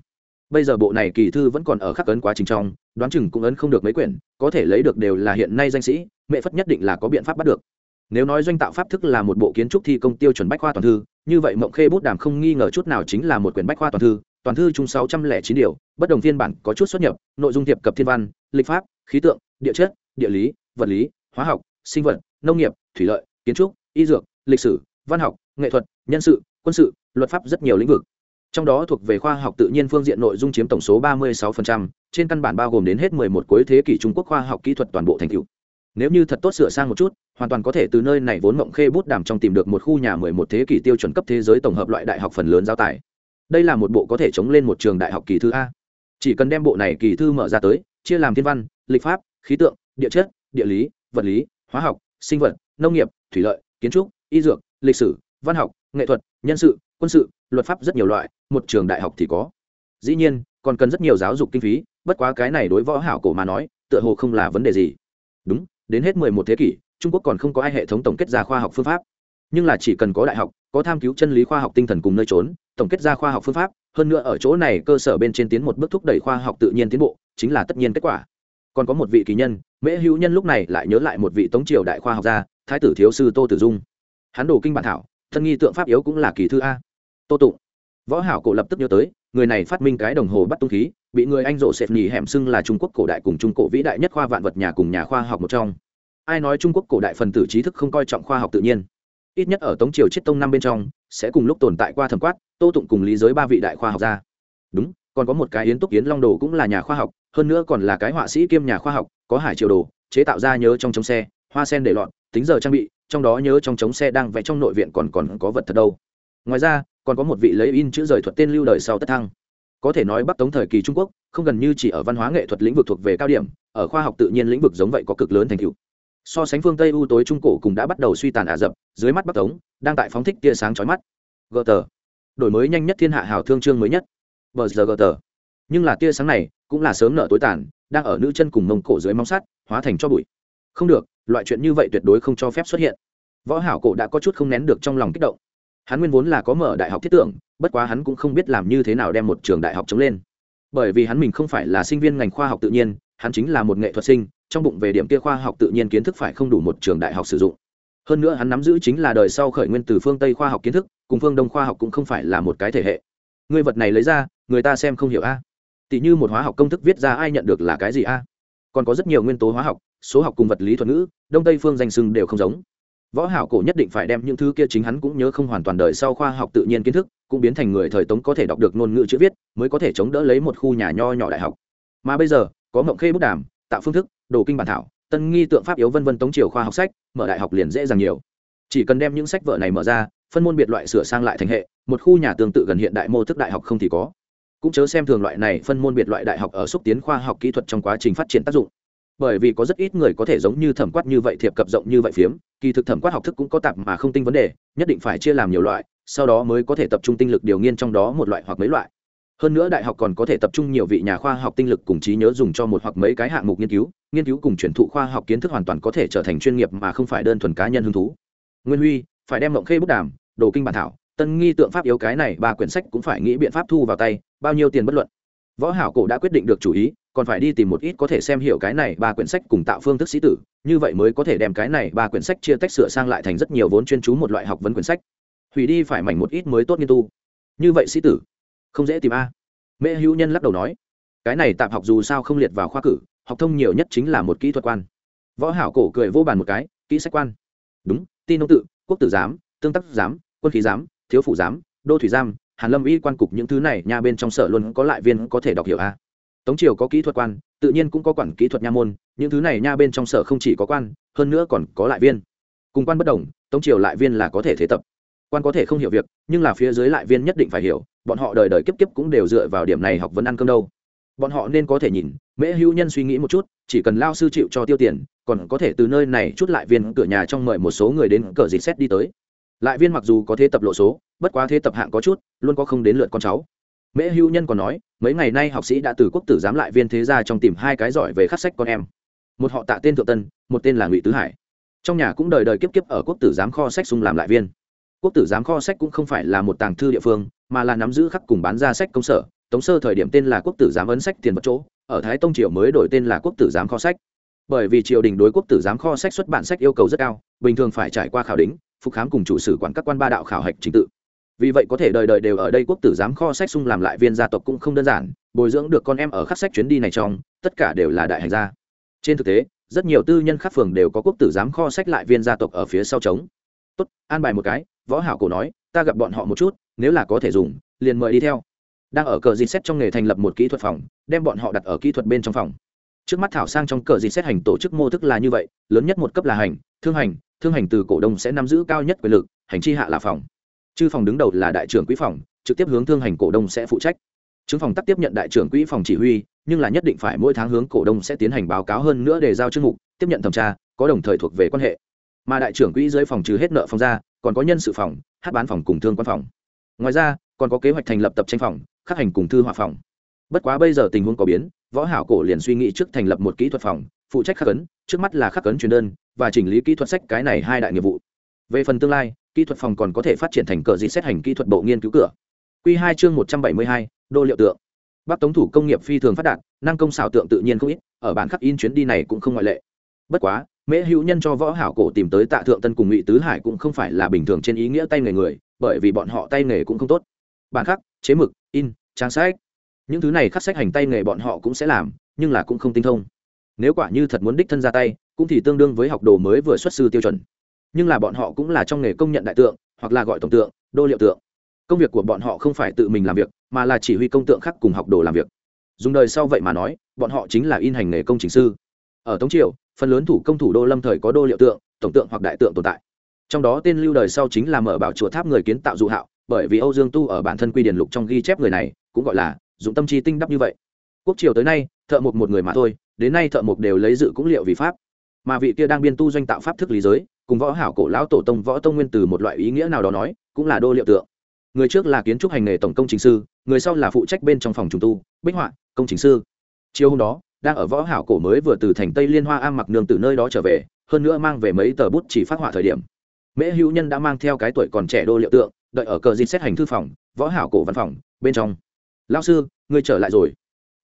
Bây giờ bộ này kỳ thư vẫn còn ở khắc ấn quá trình trong, đoán chừng cũng ấn không được mấy quyển, có thể lấy được đều là hiện nay danh sĩ mẹ phất nhất định là có biện pháp bắt được nếu nói doanh tạo pháp thức là một bộ kiến trúc thi công tiêu chuẩn bách khoa toàn thư như vậy mộng khê bút đàm không nghi ngờ chút nào chính là một quyển bách khoa toàn thư toàn thư chung sáu trăm lẻ chín điều bất đồng phiên bản có chút xuất nhập nội dung tiệp cập thiên văn lịch pháp khí tượng địa chất địa lý vật lý hóa học sinh vật nông nghiệp thủy lợi kiến trúc y dược lịch sử văn học nghệ thuật nhân sự quân sự luật pháp rất nhiều lĩnh vực trong đó thuộc về khoa học tự nhiên phương diện nội dung chiếm tổng số 36%, trên căn bản bao gồm đến hết 11 cuối thế kỷ Trung Quốc khoa học kỹ thuật toàn bộ thành tựu. Nếu như thật tốt sửa sang một chút, hoàn toàn có thể từ nơi này vốn mộng khê bút đàm trong tìm được một khu nhà 11 thế kỷ tiêu chuẩn cấp thế giới tổng hợp loại đại học phần lớn giáo tài. Đây là một bộ có thể chống lên một trường đại học kỳ thư a. Chỉ cần đem bộ này kỳ thư mở ra tới, chia làm thiên văn, lịch pháp, khí tượng, địa chất, địa lý, vật lý, hóa học, sinh vật, nông nghiệp, thủy lợi, kiến trúc, y dược, lịch sử, văn học, nghệ thuật, nhân sự, quân sự, luật pháp rất nhiều loại, một trường đại học thì có dĩ nhiên còn cần rất nhiều giáo dục kinh phí bất quá cái này đối võ hảo cổ mà nói tựa hồ không là vấn đề gì đúng đến hết mười một thế kỷ, trung quốc còn không có ai hệ thống tổng kết ra khoa học phương pháp. Nhưng là chỉ cần có đại học, có tham cứu chân lý khoa học tinh thần cùng nơi trốn, tổng kết ra khoa học phương pháp, hơn nữa ở chỗ này cơ sở bên trên tiến một bước thúc đẩy khoa học tự nhiên tiến bộ, chính là tất nhiên kết quả. Còn có một vị kỳ nhân, mễ hữu nhân lúc này lại nhớ lại một vị tống triều đại khoa học gia, thái tử thiếu sư tô tử dung. Hắn đồ kinh bản thảo, thân nghi tượng pháp yếu cũng là kỳ thư a. Tô tụng. Võ hảo cổ lập tức nhớ tới người này phát minh cái đồng hồ bắt tung khí, bị người anh rộ sệt nhì hẻm xưng là trung quốc cổ đại cùng trung cổ vĩ đại nhất khoa vạn vật nhà cùng nhà khoa học một trong. Ai nói trung quốc cổ đại phần tử trí thức không coi trọng khoa học tự nhiên? Ít nhất ở tống triều chiết tông năm bên trong, sẽ cùng lúc tồn tại qua thẩm quát, tô tụng cùng lý giới ba vị đại khoa học gia. Đúng, còn có một cái yến túc yến long đồ cũng là nhà khoa học, hơn nữa còn là cái họa sĩ kiêm nhà khoa học, có hải triệu đồ, chế tạo ra nhớ trong chống xe, hoa sen để lọn tính giờ trang bị, trong đó nhớ trong chống xe đang vẽ trong nội viện còn còn có vật thật đâu. Ngoài ra còn có một vị lấy in chữ rời thuật tên lưu đời sau tất thăng. Có thể nói bắc tống thời kỳ trung quốc, không gần như chỉ ở văn hóa nghệ thuật lĩnh vực thuộc về cao điểm, ở khoa học tự nhiên lĩnh vực giống vậy có cực lớn thành tựu. So sánh phương tây ưu tối trung cổ cũng đã bắt đầu suy tàn ả rập, dưới mắt bắc tống đang tại phóng thích tia sáng chói mắt. Gờ tờ. Đổi mới nhanh nhất thiên hạ hào thương trương mới nhất. Bờ giờ gờ tờ. Nhưng là tia sáng này cũng là sớm nợ tối tàn, đang ở nữ chân cùng mông cổ dưới móng sắt, hóa thành cho bụi. Không được, loại chuyện như vậy tuyệt đối không cho phép xuất hiện. Võ hảo cổ đã có chút không nén được trong lòng kích động hắn nguyên vốn là có mở đại học thiết tưởng, bất quá hắn cũng không biết làm như thế nào đem một trường đại học chống lên. Bởi vì hắn mình không phải là sinh viên ngành khoa học tự nhiên, hắn chính là một nghệ thuật sinh, trong bụng về điểm kia khoa học tự nhiên kiến thức phải không đủ một trường đại học sử dụng. Hơn nữa hắn nắm giữ chính là đời sau khởi nguyên từ phương tây khoa học kiến thức, cùng phương đông khoa học cũng không phải là một cái thể hệ. Người vật này lấy ra, người ta xem không hiểu a. Tỷ như một hóa học công thức viết ra ai nhận được là cái gì a? Còn có rất nhiều nguyên tố hóa học, số học cùng vật lý thuật ngữ, đông tây phương danh sưng đều không giống võ hảo cổ nhất định phải đem những thứ kia chính hắn cũng nhớ không hoàn toàn đời sau khoa học tự nhiên kiến thức, cũng biến thành người thời tống có thể đọc được ngôn ngữ chữ viết, mới có thể chống đỡ lấy một khu nhà nho nhỏ đại học. Mà bây giờ, có mộng khê bút đàm, tạo phương thức, đồ kinh bản thảo, tân nghi tượng pháp yếu vân vân tống triều khoa học sách, mở đại học liền dễ dàng nhiều. Chỉ cần đem những sách vở này mở ra, phân môn biệt loại sửa sang lại thành hệ, một khu nhà tương tự gần hiện đại mô thức đại học không thì có. Cũng chớ xem thường loại này phân môn biệt loại đại học ở xúc tiến khoa học kỹ thuật trong quá trình phát triển tác dụng bởi vì có rất ít người có thể giống như thẩm quát như vậy, thiệp cập rộng như vậy phiếm. Kỳ thực thẩm quát học thức cũng có tạp mà không tinh vấn đề, nhất định phải chia làm nhiều loại, sau đó mới có thể tập trung tinh lực điều nghiên trong đó một loại hoặc mấy loại. Hơn nữa đại học còn có thể tập trung nhiều vị nhà khoa học tinh lực cùng trí nhớ dùng cho một hoặc mấy cái hạng mục nghiên cứu nghiên cứu cùng truyền thụ khoa học kiến thức hoàn toàn có thể trở thành chuyên nghiệp mà không phải đơn thuần cá nhân hứng thú. Nguyên huy, phải đem mộng khê bút đàm, đồ kinh bản thảo, tân nghi tượng pháp yếu cái này, ba quyển sách cũng phải nghĩ biện pháp thu vào tay, bao nhiêu tiền bất luận. Võ hảo cổ đã quyết định được chủ ý còn phải đi tìm một ít có thể xem hiểu cái này ba quyển sách cùng tạo phương thức sĩ tử, như vậy mới có thể đem cái này ba quyển sách chia tách sửa sang lại thành rất nhiều vốn chuyên chú một loại học vấn quyển sách. Hủy đi phải mảnh một ít mới tốt nghiên tu. Như vậy sĩ tử, không dễ tìm a. Mẹ hữu nhân lắc đầu nói, cái này tạm học dù sao không liệt vào khoa cử, học thông nhiều nhất chính là một kỹ thuật quan. Võ hảo cổ cười vô bàn một cái, kỹ sách quan. Đúng tin ông tự, quốc tử giám, tương tác giám, quân khí giám, thiếu phủ giám, đô thủy giám, hàn lâm y quan cục những thứ này nhà bên trong sở luôn có lại viên có thể đọc hiểu a tống triều có kỹ thuật quan, tự nhiên cũng có quản kỹ thuật nha môn, những thứ này nha bên trong sở không chỉ có quan, hơn nữa còn có lại viên. Cùng quan bất đồng, tống triều lại viên là có thể thế tập. Quan có thể không hiểu việc, nhưng là phía dưới lại viên nhất định phải hiểu, bọn họ đời đời kiếp kiếp cũng đều dựa vào điểm này học vấn ăn cơm đâu. Bọn họ nên có thể nhìn, mễ hữu nhân suy nghĩ một chút, chỉ cần lao sư chịu cho tiêu tiền, còn có thể từ nơi này chút lại viên cửa nhà trong mời một số người đến cờ dịch xét đi tới. Lại viên mặc dù có thế tập lộ số, bất quá thế tập hạng có chút, luôn có không đến lượt con cháu mễ hữu nhân còn nói, mấy ngày nay học sĩ đã từ quốc tử giám lại viên thế gia trong tìm hai cái giỏi về khắc sách con em. Một họ tạ tên thượng tân, một tên là ngụy tứ hải. Trong nhà cũng đời đời kiếp kiếp ở quốc tử giám kho sách sung làm lại viên. Quốc tử giám kho sách cũng không phải là một tàng thư địa phương, mà là nắm giữ khắc cùng bán ra sách công sở. Tống sơ thời điểm tên là quốc tử giám ấn sách tiền vật chỗ, ở thái tông triều mới đổi tên là quốc tử giám kho sách. Bởi vì triều đình đối quốc tử giám kho sách xuất bản sách yêu cầu rất cao, bình thường phải trải qua khảo đính, phục khám cùng chủ sử quản các quan ba đạo khảo hạch trình tự vì vậy có thể đời đời đều ở đây quốc tử giám kho sách sung làm lại viên gia tộc cũng không đơn giản, bồi dưỡng được con em ở khắc sách chuyến đi này trong, tất cả đều là đại hành gia. Trên thực tế, rất nhiều tư nhân khắc phường đều có quốc tử giám kho sách lại viên gia tộc ở phía sau trống. Tốt, an bài một cái, võ hảo cổ nói, ta gặp bọn họ một chút, nếu là có thể dùng, liền mời đi theo. Đang ở cờ dịt xét trong nghề thành lập một kỹ thuật phòng, đem bọn họ đặt ở kỹ thuật bên trong phòng. Trước mắt thảo sang trong cờ dịt xét hành tổ chức mô thức là như vậy, lớn nhất một cấp là hành, thương hành thương hành từ cổ đông sẽ nắm giữ cao nhất quyền lực, hành chi hạ là phòng chư phòng đứng đầu là đại trưởng quỹ phòng, trực tiếp hướng thương hành cổ đông sẽ phụ trách. Chứng phòng tắc tiếp nhận đại trưởng quỹ phòng chỉ huy, nhưng là nhất định phải mỗi tháng hướng cổ đông sẽ tiến hành báo cáo hơn nữa để giao chương mục, tiếp nhận thẩm tra, có đồng thời thuộc về quan hệ. Mà đại trưởng quỹ dưới phòng trừ hết nợ phòng ra, còn có nhân sự phòng, hát bán phòng cùng thương quan phòng. Ngoài ra, còn có kế hoạch thành lập tập tranh phòng, khắc hành cùng thư họa phòng. Bất quá bây giờ tình huống có biến, võ hảo cổ liền suy nghĩ trước thành lập một kỹ thuật phòng, phụ trách khắc ấn, trước mắt là khắc ấn truyền đơn, và chỉnh lý kỹ thuật sách cái này hai đại nghiệp vụ. Về phần tương lai kỹ thuật phòng còn có thể phát triển thành cờ gì xét hành kỹ thuật bộ nghiên cứu cửa. Quy hai chương một trăm bảy mươi hai, đô liệu tượng. Bắc tống thủ công nghiệp phi thường phát đạt, năng công xảo tượng tự nhiên không ít, ở bản khắc in chuyến đi này cũng không ngoại lệ. Bất quá, mễ hữu nhân cho võ hảo cổ tìm tới tạ thượng tân cùng ngụy tứ hải cũng không phải là bình thường trên ý nghĩa tay nghề người, bởi vì bọn họ tay nghề cũng không tốt. Bản khắc, chế mực, in, trang sách. Những thứ này khắc sách hành tay nghề bọn họ cũng sẽ làm, nhưng là cũng không tinh thông. Nếu quả như thật muốn đích thân ra tay, cũng thì tương đương với học đồ mới vừa xuất sư tiêu chuẩn nhưng là bọn họ cũng là trong nghề công nhận đại tượng, hoặc là gọi tổng tượng, đô liệu tượng. Công việc của bọn họ không phải tự mình làm việc, mà là chỉ huy công tượng khác cùng học đồ làm việc. Dùng đời sau vậy mà nói, bọn họ chính là in hành nghề công trình sư. Ở tống triều, phần lớn thủ công thủ đô lâm thời có đô liệu tượng, tổng tượng hoặc đại tượng tồn tại. Trong đó tên lưu đời sau chính là mở bảo chùa tháp người kiến tạo dụ hạo, bởi vì âu dương tu ở bản thân quy điển lục trong ghi chép người này, cũng gọi là dụng tâm chi tinh đắp như vậy. Quốc triều tới nay, thợ mộc một người mà thôi, đến nay thợ mộc đều lấy dự cũng liệu vì pháp. Mà vị kia đang biên tu doanh tạo pháp thức lý giới cùng võ hảo cổ lão tổ tông võ tông nguyên từ một loại ý nghĩa nào đó nói, cũng là đô liệu tượng. Người trước là kiến trúc hành nghề tổng công trình sư, người sau là phụ trách bên trong phòng trùng tu, bích họa, công trình sư. Chiều hôm đó, đang ở võ hảo cổ mới vừa từ thành tây liên hoa am mặc nương từ nơi đó trở về, hơn nữa mang về mấy tờ bút chỉ phát họa thời điểm. Mễ hữu nhân đã mang theo cái tuổi còn trẻ đô liệu tượng, đợi ở cờ dịt xét hành thư phòng, võ hảo cổ văn phòng, bên trong. Lão sư người trở lại rồi.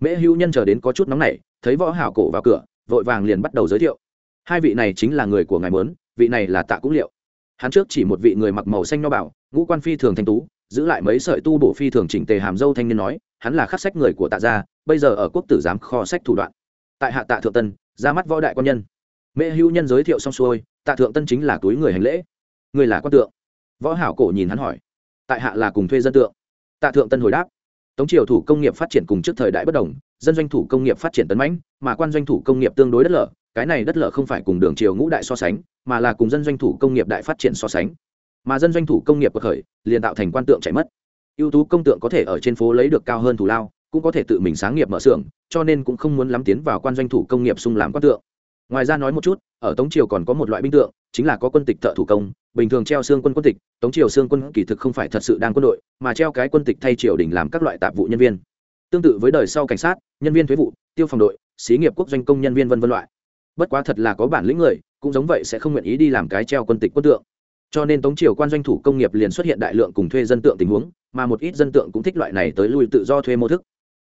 Mễ hữu nhân chờ đến có chút nóng nảy, thấy võ hảo cổ vào cửa, vội vàng liền bắt đầu giới thiệu. Hai vị này chính là người của ngài mớn vị này là tạ cũng liệu. Hắn trước chỉ một vị người mặc màu xanh nho bảo, ngũ quan phi thường thanh tú, giữ lại mấy sợi tu bổ phi thường chỉnh tề hàm dâu thanh niên nói, hắn là khắc sách người của tạ gia, bây giờ ở quốc tử giám kho sách thủ đoạn. Tại hạ tạ thượng tân, ra mắt võ đại quan nhân. Mễ hữu nhân giới thiệu xong xuôi, tạ thượng tân chính là túi người hành lễ. Người là quan tượng. Võ hảo cổ nhìn hắn hỏi, tại hạ là cùng thuê dân tượng. Tạ thượng tân hồi đáp, tống triều thủ công nghiệp phát triển cùng trước thời đại bất đồng, dân doanh thủ công nghiệp phát triển tấn mãnh, mà quan doanh thủ công nghiệp tương đối đất lở cái này đất lở không phải cùng đường triều ngũ đại so sánh, mà là cùng dân doanh thủ công nghiệp đại phát triển so sánh. Mà dân doanh thủ công nghiệp có khởi, liền tạo thành quan tượng chạy mất. Ưu tú công tượng có thể ở trên phố lấy được cao hơn thủ lao, cũng có thể tự mình sáng nghiệp mở xưởng, cho nên cũng không muốn lắm tiến vào quan doanh thủ công nghiệp xung làm quan tượng. Ngoài ra nói một chút, ở tống triều còn có một loại binh tượng, chính là có quân tịch thợ thủ công, bình thường treo xương quân quân tịch, tống triều xương quân kỳ thực không phải thật sự đang quân đội, mà treo cái quân tịch thay triều đình làm các loại tạp vụ nhân viên. Tương tự với đời sau cảnh sát, nhân viên thuế vụ, tiêu phòng đội, xí nghiệp quốc doanh công nhân viên vân vân loại bất quá thật là có bản lĩnh người, cũng giống vậy sẽ không nguyện ý đi làm cái treo quân tịch quân tượng. Cho nên tống triều quan doanh thủ công nghiệp liền xuất hiện đại lượng cùng thuê dân tượng tình huống, mà một ít dân tượng cũng thích loại này tới lui tự do thuê mô thức.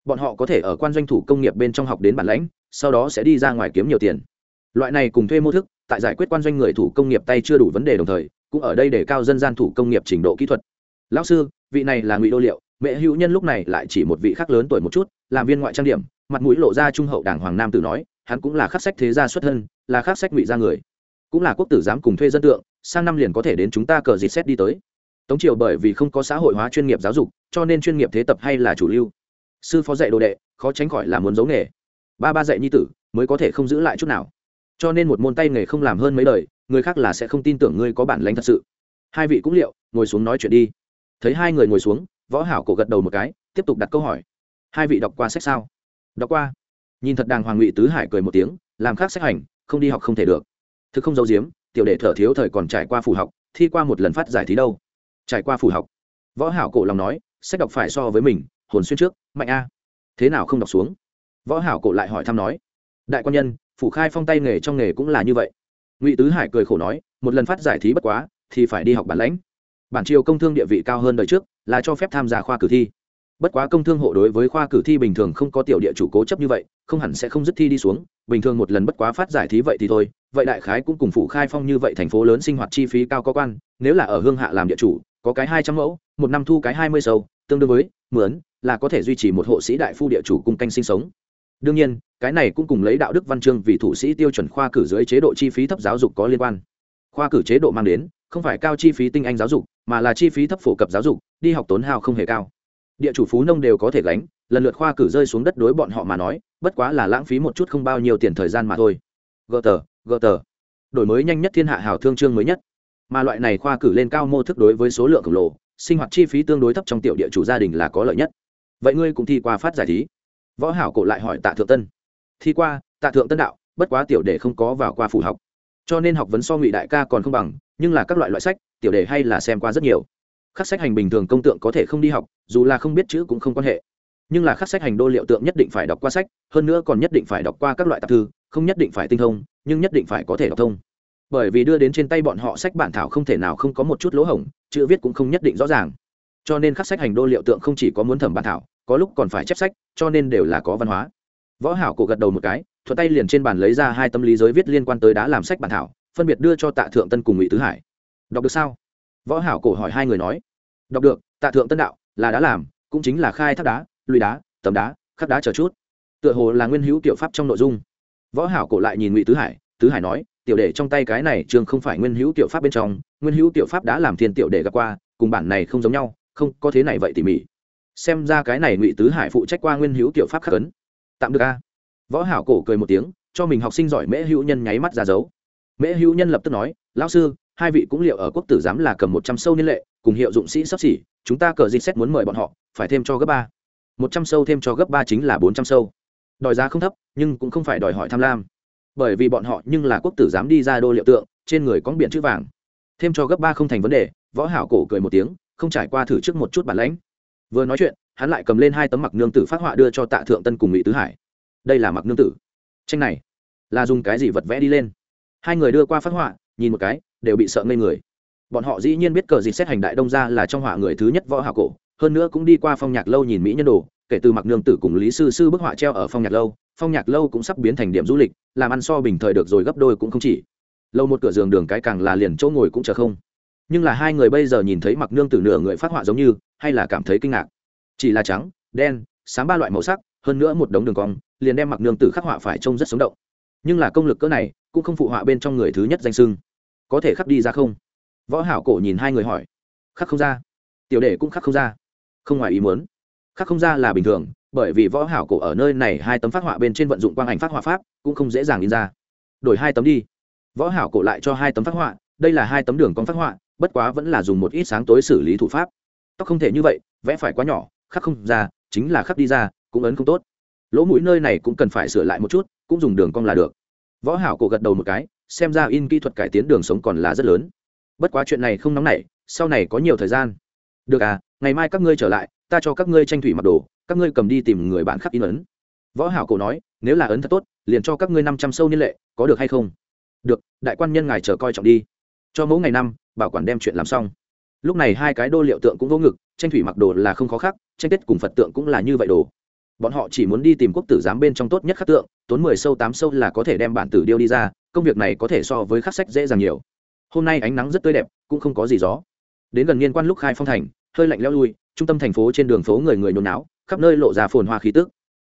Bọn họ có thể ở quan doanh thủ công nghiệp bên trong học đến bản lãnh, sau đó sẽ đi ra ngoài kiếm nhiều tiền. Loại này cùng thuê mô thức, tại giải quyết quan doanh người thủ công nghiệp tay chưa đủ vấn đề đồng thời, cũng ở đây để cao dân gian thủ công nghiệp trình độ kỹ thuật. Lão sư, vị này là ngụy đô liệu, mẹ hữu nhân lúc này lại chỉ một vị khác lớn tuổi một chút, làm viên ngoại trang điểm, mặt mũi lộ ra trung hậu đảng hoàng nam tử nói hắn cũng là khắc sách thế gia xuất thân, là khắc sách ngụy gia người. Cũng là quốc tử giám cùng thuê dân tượng, sang năm liền có thể đến chúng ta cờ dịt xét đi tới. Tống triều bởi vì không có xã hội hóa chuyên nghiệp giáo dục, cho nên chuyên nghiệp thế tập hay là chủ lưu. Sư phó dạy đồ đệ, khó tránh khỏi là muốn giấu nghề. Ba ba dạy nhi tử, mới có thể không giữ lại chút nào. Cho nên một môn tay nghề không làm hơn mấy đời, người khác là sẽ không tin tưởng ngươi có bản lĩnh thật sự. Hai vị cũng liệu, ngồi xuống nói chuyện đi. Thấy hai người ngồi xuống, võ hảo cổ gật đầu một cái, tiếp tục đặt câu hỏi. Hai vị đọc qua sách sao? Đọc qua nhìn thật đàng hoàng ngụy tứ hải cười một tiếng, làm khác sách hành, không đi học không thể được. Thực không giấu giếm, tiểu đệ thở thiếu thời còn trải qua phủ học, thi qua một lần phát giải thí đâu. Trải qua phủ học. Võ hảo cổ lòng nói, sách đọc phải so với mình, hồn xuyên trước, mạnh a. Thế nào không đọc xuống? Võ hảo cổ lại hỏi thăm nói, đại quan nhân, phủ khai phong tay nghề trong nghề cũng là như vậy. Ngụy tứ hải cười khổ nói, một lần phát giải thí bất quá, thì phải đi học bản lãnh. Bản triều công thương địa vị cao hơn đời trước, là cho phép tham gia khoa cử thi bất quá công thương hộ đối với khoa cử thi bình thường không có tiểu địa chủ cố chấp như vậy, không hẳn sẽ không dứt thi đi xuống, bình thường một lần bất quá phát giải thí vậy thì thôi, vậy đại khái cũng cùng phủ khai phong như vậy thành phố lớn sinh hoạt chi phí cao có quan, nếu là ở hương hạ làm địa chủ, có cái hai trăm mẫu, một năm thu cái hai mươi sâu, tương đương với, mướn, là có thể duy trì một hộ sĩ đại phu địa chủ cung canh sinh sống. Đương nhiên, cái này cũng cùng lấy đạo đức văn chương vì thủ sĩ tiêu chuẩn khoa cử dưới chế độ chi phí thấp giáo dục có liên quan. Khoa cử chế độ mang đến, không phải cao chi phí tinh anh giáo dục, mà là chi phí thấp phổ cập giáo dục, đi học tốn hao không hề cao địa chủ phú nông đều có thể gánh, lần lượt khoa cử rơi xuống đất đối bọn họ mà nói, bất quá là lãng phí một chút không bao nhiêu tiền thời gian mà thôi. Gờ tờ gờ tờ. Đổi mới nhanh nhất thiên hạ hào thương trương mới nhất. Mà loại này khoa cử lên cao mô thức đối với số lượng khổng lồ, sinh hoạt chi phí tương đối thấp trong tiểu địa chủ gia đình là có lợi nhất. Vậy ngươi cũng thi qua phát giải thí. Võ hảo cổ lại hỏi tạ thượng tân. Thi qua, tạ thượng tân đạo, bất quá tiểu đề không có vào qua phủ học. Cho nên học vấn so ngụy đại ca còn không bằng, nhưng là các loại loại sách, tiểu đề hay là xem qua rất nhiều khắc sách hành bình thường công tượng có thể không đi học, dù là không biết chữ cũng không quan hệ. Nhưng là khắc sách hành đô liệu tượng nhất định phải đọc qua sách, hơn nữa còn nhất định phải đọc qua các loại tạp thư, không nhất định phải tinh thông, nhưng nhất định phải có thể đọc thông. Bởi vì đưa đến trên tay bọn họ sách bản thảo không thể nào không có một chút lỗ hổng, chữ viết cũng không nhất định rõ ràng. Cho nên khắc sách hành đô liệu tượng không chỉ có muốn thẩm bản thảo, có lúc còn phải chép sách, cho nên đều là có văn hóa. Võ hảo cổ gật đầu một cái, thuận tay liền trên bàn lấy ra hai tâm lý giới viết liên quan tới đá làm sách bản thảo, phân biệt đưa cho tạ thượng tân cùng ngụy tứ hải. Đọc được sao? Võ hảo cổ hỏi hai người nói đọc được, tạ thượng tân đạo, là đã làm, cũng chính là khai thác đá, lùi đá, tầm đá, khắc đá chờ chút. Tựa hồ là nguyên hữu tiểu pháp trong nội dung. Võ hảo cổ lại nhìn ngụy tứ hải tứ hải nói, tiểu đệ, trong tay cái này trường không phải nguyên hữu tiểu pháp bên trong, nguyên hữu tiểu pháp đã làm thiên tiểu đệ gặp qua, cùng bản này không giống nhau, không, có thế này vậy tỉ mỉ. Xem ra cái này ngụy tứ hải phụ trách qua nguyên hữu tiểu pháp khắc ấn. Tạm được a. Võ hảo cổ cười một tiếng, cho mình học sinh giỏi mễ hữu nhân nháy mắt ra dấu. Mễ hữu nhân lập tức nói, lão sư, hai vị cũng liệu ở quốc tử giám là cầm một trăm sâu niên lệ cùng hiệu dụng sĩ sắp xỉ, chúng ta cờ dịch xét muốn mời bọn họ, phải thêm cho gấp ba. Một trăm sâu thêm cho gấp ba chính là bốn trăm sâu. Đòi giá không thấp, nhưng cũng không phải đòi hỏi tham lam. Bởi vì bọn họ nhưng là quốc tử dám đi ra đô liệu tượng, trên người có biển chữ vàng. Thêm cho gấp ba không thành vấn đề, võ hảo cổ cười một tiếng, không trải qua thử trước một chút bản lãnh. Vừa nói chuyện, hắn lại cầm lên hai tấm mặc nương tử phát họa đưa cho tạ thượng tân cùng mỹ tứ hải. Đây là mặc nương tử. Tranh này, là dùng cái gì vật vẽ đi lên? Hai người đưa qua phát họa, nhìn một cái, đều bị sợ ngây người bọn họ dĩ nhiên biết cờ gì xét hành đại đông ra là trong họa người thứ nhất võ hảo cổ, hơn nữa cũng đi qua phong nhạc lâu nhìn mỹ nhân đồ, kể từ mặc nương tử cùng lý sư sư bức họa treo ở phong nhạc lâu, phong nhạc lâu cũng sắp biến thành điểm du lịch, làm ăn so bình thời được rồi gấp đôi cũng không chỉ. Lâu một cửa giường đường cái càng là liền chỗ ngồi cũng chờ không. Nhưng là hai người bây giờ nhìn thấy mặc nương tử nửa người phát họa giống như, hay là cảm thấy kinh ngạc. Chỉ là trắng, đen, sáng ba loại màu sắc, hơn nữa một đống đường cong, liền đem mặc nương tử khắc họa phải trông rất sống động. Nhưng là công lực cỡ này, cũng không phụ họa bên trong người thứ nhất danh sưng. Có thể khắc đi ra không? Võ hảo cổ nhìn hai người hỏi. Khắc không ra. Tiểu đệ cũng khắc không ra. Không ngoài ý muốn. Khắc không ra là bình thường, bởi vì võ hảo cổ ở nơi này hai tấm phát họa bên trên vận dụng quang ảnh phát họa pháp, cũng không dễ dàng in ra. Đổi hai tấm đi. Võ hảo cổ lại cho hai tấm phát họa, đây là hai tấm đường con phát họa, bất quá vẫn là dùng một ít sáng tối xử lý thủ pháp. Tóc không thể như vậy, vẽ phải quá nhỏ, khắc không ra, chính là khắc đi ra, cũng ấn không tốt. Lỗ mũi nơi này cũng cần phải sửa lại một chút, cũng dùng đường cong là được. Võ hảo cổ gật đầu một cái, xem ra in kỹ thuật cải tiến đường sống còn là rất lớn bất quá chuyện này không nóng nảy, sau này có nhiều thời gian. Được à ngày mai các ngươi trở lại, ta cho các ngươi tranh thủy mặc đồ, các ngươi cầm đi tìm người bạn khắc in ấn. Võ hảo cổ nói, nếu là ấn thật tốt, liền cho các ngươi năm trăm sâu niên lệ, có được hay không? Được, đại quan nhân ngài chờ coi trọng đi. Cho mỗi ngày năm, bảo quản đem chuyện làm xong. Lúc này hai cái đô liệu tượng cũng vô ngực, tranh thủy mặc đồ là không khó khắc tranh tết cùng phật tượng cũng là như vậy đồ. Bọn họ chỉ muốn đi tìm quốc tử giám bên trong tốt nhất khắc tượng, tốn mười sâu tám sâu là có thể đem bản tử điêu đi ra, công việc này có thể so với khắc sách dễ dàng nhiều hôm nay ánh nắng rất tươi đẹp, cũng không có gì gió. Đến gần niên quan lúc khai phong thành, hơi lạnh leo lui, trung tâm thành phố trên đường phố người người nôn náo, khắp nơi lộ ra phồn hoa khí tức.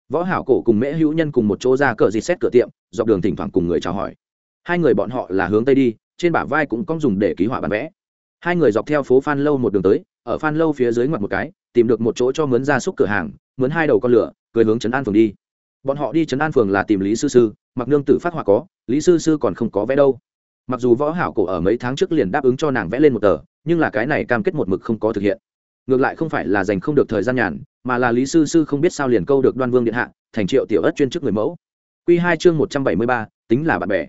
Võ hảo cổ cùng mễ hữu nhân cùng một chỗ ra cờ dịt xét cửa tiệm, dọc đường thỉnh thoảng cùng người chào hỏi. Hai người bọn họ là hướng tây đi, trên bả vai cũng có dùng để ký họa bản vẽ. Hai người dọc theo phố phan lâu một đường tới, ở phan lâu phía dưới ngoặt một cái, tìm được một chỗ cho mướn ra xúc cửa hàng, mướn hai đầu con lửa, cười hướng trấn an phường đi. Bọn họ đi trấn an phường là tìm lý sư sư, mặc nương tử phát họa có, lý sư sư còn không có vẽ đâu mặc dù võ hảo cổ ở mấy tháng trước liền đáp ứng cho nàng vẽ lên một tờ, nhưng là cái này cam kết một mực không có thực hiện. Ngược lại không phải là dành không được thời gian nhàn, mà là lý sư sư không biết sao liền câu được đoan vương điện hạ, thành triệu tiểu ất chuyên chức người mẫu. Quy hai chương một trăm bảy mươi ba, tính là bạn bè.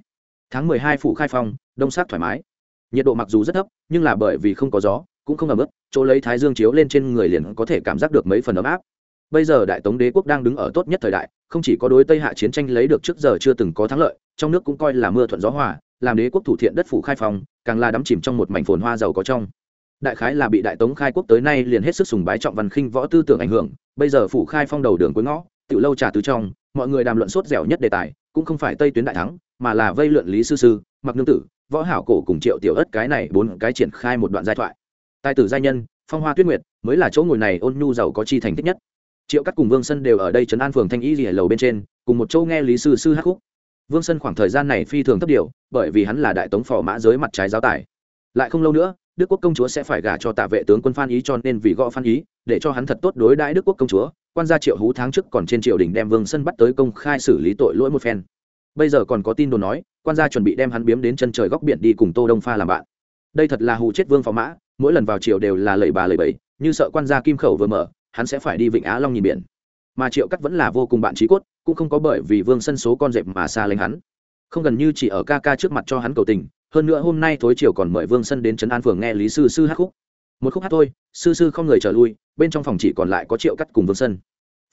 Tháng mười hai phụ khai phong, đông sát thoải mái. Nhiệt độ mặc dù rất thấp, nhưng là bởi vì không có gió, cũng không ẩm ướt, chỗ lấy thái dương chiếu lên trên người liền có thể cảm giác được mấy phần ấm áp. Bây giờ đại tống đế quốc đang đứng ở tốt nhất thời đại, không chỉ có đối tây hạ chiến tranh lấy được trước giờ chưa từng có thắng lợi, trong nước cũng coi là mưa thuận gió hòa làm đế quốc thủ thiện đất phủ khai phong, càng là đắm chìm trong một mảnh phồn hoa giàu có trong. Đại khái là bị đại tống khai quốc tới nay liền hết sức sùng bái trọng văn khinh võ tư tưởng ảnh hưởng, bây giờ phủ khai phong đầu đường cuối ngõ tự lâu trà từ trong, mọi người đàm luận sốt dẻo nhất đề tài, cũng không phải tây tuyến đại thắng, mà là vây lượn lý sư sư mặc nương tử, võ hảo cổ cùng triệu tiểu ất cái này bốn cái triển khai một đoạn giai thoại. Tài tử giai nhân, phong hoa tuyết nguyệt, mới là chỗ ngồi này ôn nhu giàu có chi thành thích nhất. Triệu cắt cùng vương sân đều ở đây trấn an phường thanh y lìa lầu bên trên, cùng một chỗ nghe lý sư sư hát khúc vương sân khoảng thời gian này phi thường thấp điều, bởi vì hắn là đại tống phò mã giới mặt trái giáo tài. Lại không lâu nữa, đức quốc công chúa sẽ phải gả cho tạ vệ tướng quân phan ý cho nên vì gõ phan ý, để cho hắn thật tốt đối đãi đức quốc công chúa, quan gia triệu hú tháng trước còn trên triều đình đem vương sân bắt tới công khai xử lý tội lỗi một phen. Bây giờ còn có tin đồn nói, quan gia chuẩn bị đem hắn biếm đến chân trời góc biển đi cùng tô đông pha làm bạn. Đây thật là hù chết vương phò mã, mỗi lần vào triều đều là lầy bà lầy bẩy, như sợ quan gia kim khẩu vừa mở, hắn sẽ phải đi vịnh á long nhìn biển mà triệu cắt vẫn là vô cùng bạn trí cốt, cũng không có bởi vì vương sân số con dẹp mà xa lánh hắn. Không gần như chỉ ở ca ca trước mặt cho hắn cầu tình, hơn nữa hôm nay thối chiều còn mời vương sân đến trấn an phường nghe lý sư sư hát khúc. Một khúc hát thôi, sư sư không người trở lui, bên trong phòng chỉ còn lại có triệu cắt cùng vương sân.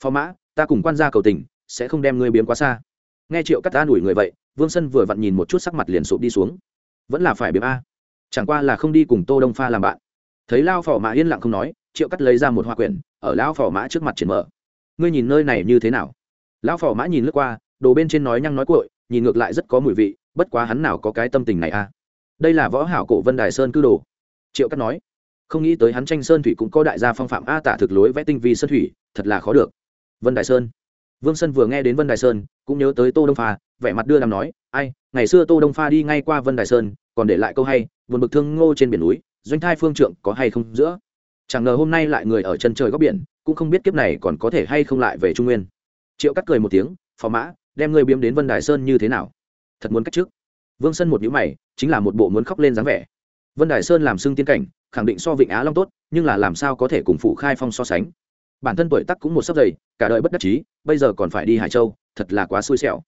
Phó mã, ta cùng quan gia cầu tình, sẽ không đem ngươi biếm quá xa. Nghe triệu cắt ta đuổi người vậy, vương sân vừa vặn nhìn một chút sắc mặt liền sụp đi xuống. Vẫn là phải biếm a. Chẳng qua là không đi cùng tô đông pha làm bạn. Thấy lao phò mã yên lặng không nói, triệu cắt lấy ra một hoa quyển, ở lao phò mã trước mặt triển mở ngươi nhìn nơi này như thế nào? Lão phò mã nhìn lướt qua, đồ bên trên nói nhăng nói cội nhìn ngược lại rất có mùi vị, bất quá hắn nào có cái tâm tình này a đây là võ hảo cổ vân đài sơn cư đồ. Triệu cắt nói, không nghĩ tới hắn tranh sơn thủy cũng có đại gia phong phạm a tả thực lối vẽ tinh vi sơn thủy, thật là khó được. Vân đài sơn. Vương sơn vừa nghe đến vân đài sơn, cũng nhớ tới tô đông pha, vẻ mặt đưa làm nói, ai, ngày xưa tô đông pha đi ngay qua vân đài sơn, còn để lại câu hay vườn bực thương ngô trên biển núi, doanh thai phương trượng có hay không giữa? Chẳng ngờ hôm nay lại người ở chân trời góc biển, cũng không biết kiếp này còn có thể hay không lại về trung nguyên. Triệu cắt cười một tiếng, phò mã, đem ngươi biếm đến vân đài sơn như thế nào? Thật muốn cách trước. Vương sân một nhíu mày, chính là một bộ muốn khóc lên dáng vẻ. Vân đài sơn làm xưng tiên cảnh, khẳng định so vịnh á long tốt, nhưng là làm sao có thể cùng phụ khai phong so sánh? Bản thân tuổi tắc cũng một sấp dày, cả đời bất đắc chí, bây giờ còn phải đi hải châu, thật là quá xui xẻo.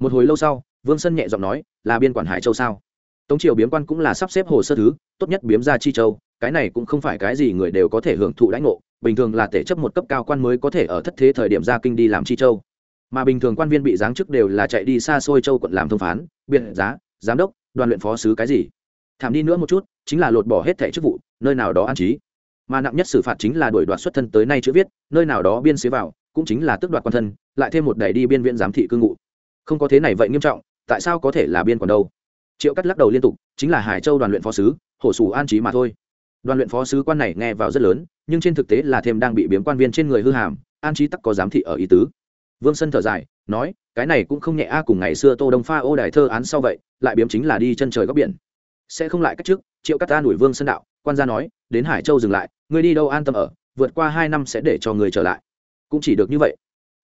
Một hồi lâu sau, vương sân nhẹ giọng nói, là biên quản hải châu sao? Tống triều biếm quan cũng là sắp xếp hồ sơ thứ, tốt nhất biếm ra chi châu cái này cũng không phải cái gì người đều có thể hưởng thụ lãnh ngộ, bình thường là tể chấp một cấp cao quan mới có thể ở thất thế thời điểm ra kinh đi làm chi châu. Mà bình thường quan viên bị giáng chức đều là chạy đi xa xôi châu quận làm thông phán, biệt giá, giám đốc, đoàn luyện phó sứ cái gì. Thảm đi nữa một chút, chính là lột bỏ hết thẻ chức vụ, nơi nào đó an trí. Mà nặng nhất xử phạt chính là đuổi đoạt xuất thân tới nay chữ viết, nơi nào đó biên xế vào, cũng chính là tước đoạt quan thân, lại thêm một đẩy đi biên viện giám thị cư ngụ. Không có thế này vậy nghiêm trọng, tại sao có thể là biên còn đâu? Triệu cắt lắc đầu liên tục, chính là hải châu đoàn luyện phó sứ, hổ sủ an trí mà thôi đoàn luyện phó sứ quan này nghe vào rất lớn, nhưng trên thực tế là thêm đang bị biếm quan viên trên người hư hàm, an trí tắc có giám thị ở ý tứ. Vương sân thở dài, nói, cái này cũng không nhẹ a, cùng ngày xưa tô đông pha ô đài thơ án sau vậy, lại biếm chính là đi chân trời góc biển. Sẽ không lại cách trước, triệu cắt ta đuổi vương sân đạo, quan gia nói, đến hải châu dừng lại, ngươi đi đâu an tâm ở, vượt qua hai năm sẽ để cho người trở lại. Cũng chỉ được như vậy.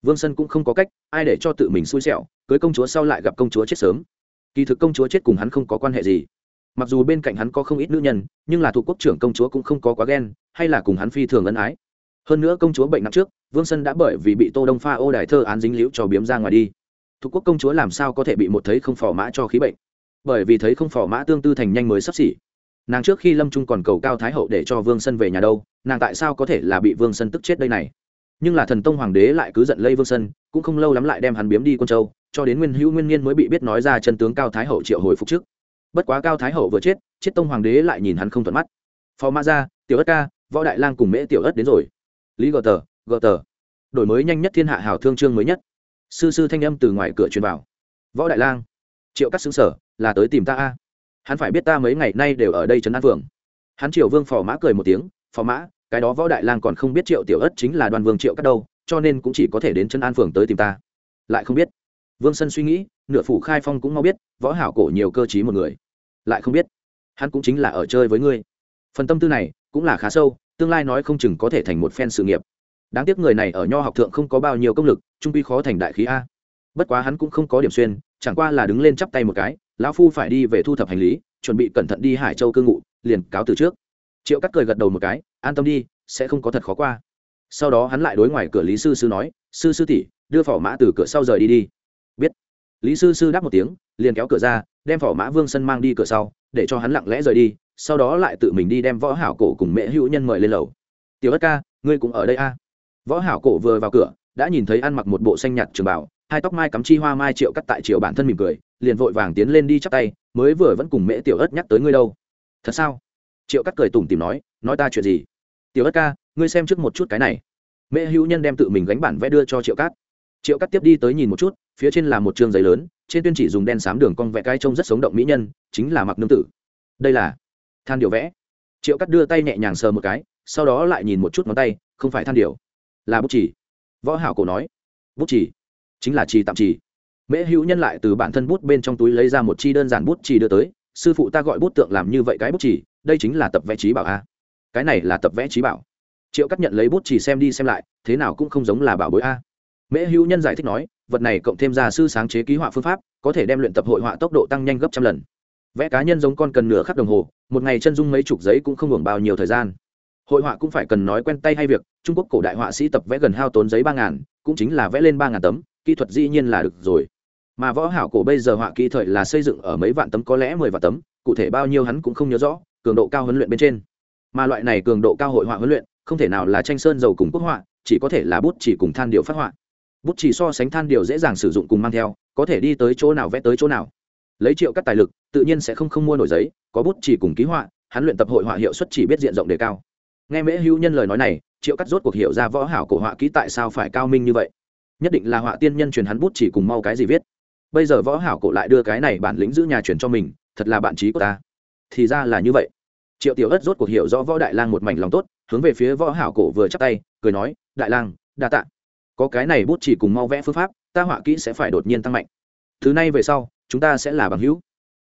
Vương sân cũng không có cách, ai để cho tự mình xui xẻo, cưới công chúa sau lại gặp công chúa chết sớm. Kỳ thực công chúa chết cùng hắn không có quan hệ gì mặc dù bên cạnh hắn có không ít nữ nhân, nhưng là thuộc quốc trưởng công chúa cũng không có quá ghen, hay là cùng hắn phi thường ân ái. Hơn nữa công chúa bệnh nặng trước, vương sân đã bởi vì bị tô đông pha ô đài thơ án dính liễu cho biếm ra ngoài đi. Thuộc quốc công chúa làm sao có thể bị một thấy không phò mã cho khí bệnh? Bởi vì thấy không phò mã tương tư thành nhanh mới sắp xỉ. Nàng trước khi lâm trung còn cầu cao thái hậu để cho vương sân về nhà đâu, nàng tại sao có thể là bị vương sân tức chết đây này? Nhưng là thần tông hoàng đế lại cứ giận lây vương sân, cũng không lâu lắm lại đem hắn biếm đi quân châu, cho đến nguyên hữu nguyên niên mới bị biết nói ra chân tướng cao thái hậu triệu hồi phục trước bất quá cao thái hậu vừa chết chết tông hoàng đế lại nhìn hắn không thuận mắt. Phò mã ra tiểu ất ca, võ đại lang cùng mễ tiểu ất đến rồi. Lý gờ tờ gờ tờ. Đổi mới nhanh nhất thiên hạ hào thương trương mới nhất. Sư sư thanh âm từ ngoài cửa truyền vào. Võ đại lang, triệu các xứng sở, là tới tìm ta a. Hắn phải biết ta mấy ngày nay đều ở đây trấn an phường. Hắn triệu vương phò mã cười một tiếng, phò mã, cái đó võ đại lang còn không biết triệu tiểu ất chính là đoàn vương triệu các đâu, cho nên cũng chỉ có thể đến trấn an phường tới tìm ta. Lại không biết. Vương sân suy nghĩ nửa phủ khai phong cũng mau biết, võ hảo cổ nhiều cơ chí một người. Lại không biết, hắn cũng chính là ở chơi với ngươi. Phần tâm tư này cũng là khá sâu, tương lai nói không chừng có thể thành một phen sự nghiệp. Đáng tiếc người này ở nho học thượng không có bao nhiêu công lực, trung quy khó thành đại khí a. Bất quá hắn cũng không có điểm xuyên, chẳng qua là đứng lên chắp tay một cái, lão phu phải đi về thu thập hành lý, chuẩn bị cẩn thận đi hải châu cư ngụ, liền cáo từ trước. Triệu cắt cười gật đầu một cái, an tâm đi, sẽ không có thật khó qua. Sau đó hắn lại đối ngoài cửa lý sư sư nói, sư sư tỷ, đưa phỏ mã từ cửa sau rời đi đi lý sư sư đáp một tiếng, liền kéo cửa ra, đem phỏ mã vương sân mang đi cửa sau, để cho hắn lặng lẽ rời đi, sau đó lại tự mình đi đem võ hảo cổ cùng mẹ hữu nhân mời lên lầu. Tiểu ất ca, ngươi cũng ở đây a? Võ hảo cổ vừa vào cửa, đã nhìn thấy ăn mặc một bộ xanh nhạt trường bảo hai tóc mai cắm chi hoa mai triệu cắt tại triệu bản thân mỉm cười, liền vội vàng tiến lên đi chắp tay, mới vừa vẫn cùng mẹ tiểu ất nhắc tới ngươi đâu. Thật sao? Triệu cắt cười tủm tìm nói nói ta chuyện gì? Tiểu ất ca, ngươi xem trước một chút cái này. Mẹ hữu nhân đem tự mình gánh bản vẽ đưa cho triệu cắt. triệu cắt tiếp đi tới nhìn một chút phía trên là một chương giấy lớn, trên tuyên chỉ dùng đen xám đường cong vẽ cái trông rất sống động mỹ nhân, chính là mặc nương tử. Đây là than điều vẽ. Triệu cắt đưa tay nhẹ nhàng sờ một cái, sau đó lại nhìn một chút ngón tay, không phải than điều, là bút chỉ võ hảo cổ nói, bút chỉ chính là chỉ tạm chỉ mễ hữu nhân lại từ bản thân bút bên trong túi lấy ra một chi đơn giản bút chỉ đưa tới, sư phụ ta gọi bút tượng làm như vậy cái bút chỉ đây chính là tập vẽ trí bảo a. Cái này là tập vẽ trí bảo. Triệu cắt nhận lấy bút chỉ xem đi xem lại, thế nào cũng không giống là bảo bối a. Mễ hữu nhân giải thích nói vật này cộng thêm gia sư sáng chế ký họa phương pháp, có thể đem luyện tập hội họa tốc độ tăng nhanh gấp trăm lần. Vẽ cá nhân giống con cần nửa khắc đồng hồ, một ngày chân dung mấy chục giấy cũng không hưởng bao nhiêu thời gian. Hội họa cũng phải cần nói quen tay hay việc, trung quốc cổ đại họa sĩ tập vẽ gần hao tốn giấy ba ngàn, cũng chính là vẽ lên ba ngàn tấm, kỹ thuật dĩ nhiên là được rồi. Mà võ hảo cổ bây giờ họa kỹ thuật là xây dựng ở mấy vạn tấm, có lẽ mười vạn tấm, cụ thể bao nhiêu hắn cũng không nhớ rõ, cường độ cao huấn luyện bên trên. Mà loại này cường độ cao hội họa huấn luyện, không thể nào là tranh sơn dầu cùng quốc họa, chỉ có thể là bút chỉ cùng than điều phát họa bút chỉ so sánh than điều dễ dàng sử dụng cùng mang theo, có thể đi tới chỗ nào vẽ tới chỗ nào. Lấy triệu các tài lực, tự nhiên sẽ không không mua nổi giấy, có bút chỉ cùng ký họa, hắn luyện tập hội họa hiệu suất chỉ biết diện rộng đề cao. Nghe mễ hữu nhân lời nói này, triệu cắt rốt cuộc hiểu ra võ hảo cổ họa ký tại sao phải cao minh như vậy. Nhất định là họa tiên nhân truyền hắn bút chỉ cùng mau cái gì viết. Bây giờ võ hảo cổ lại đưa cái này bản lĩnh giữ nhà truyền cho mình, thật là bạn trí của ta. Thì ra là như vậy. Triệu tiểu ất rốt cuộc hiểu rõ võ đại lang một mảnh lòng tốt, hướng về phía võ hảo cổ vừa chắp tay, cười nói, đại lang, đa tạ có cái này bút chỉ cùng mau vẽ phương pháp, ta họa kỹ sẽ phải đột nhiên tăng mạnh. Thứ này về sau, chúng ta sẽ là bằng hữu.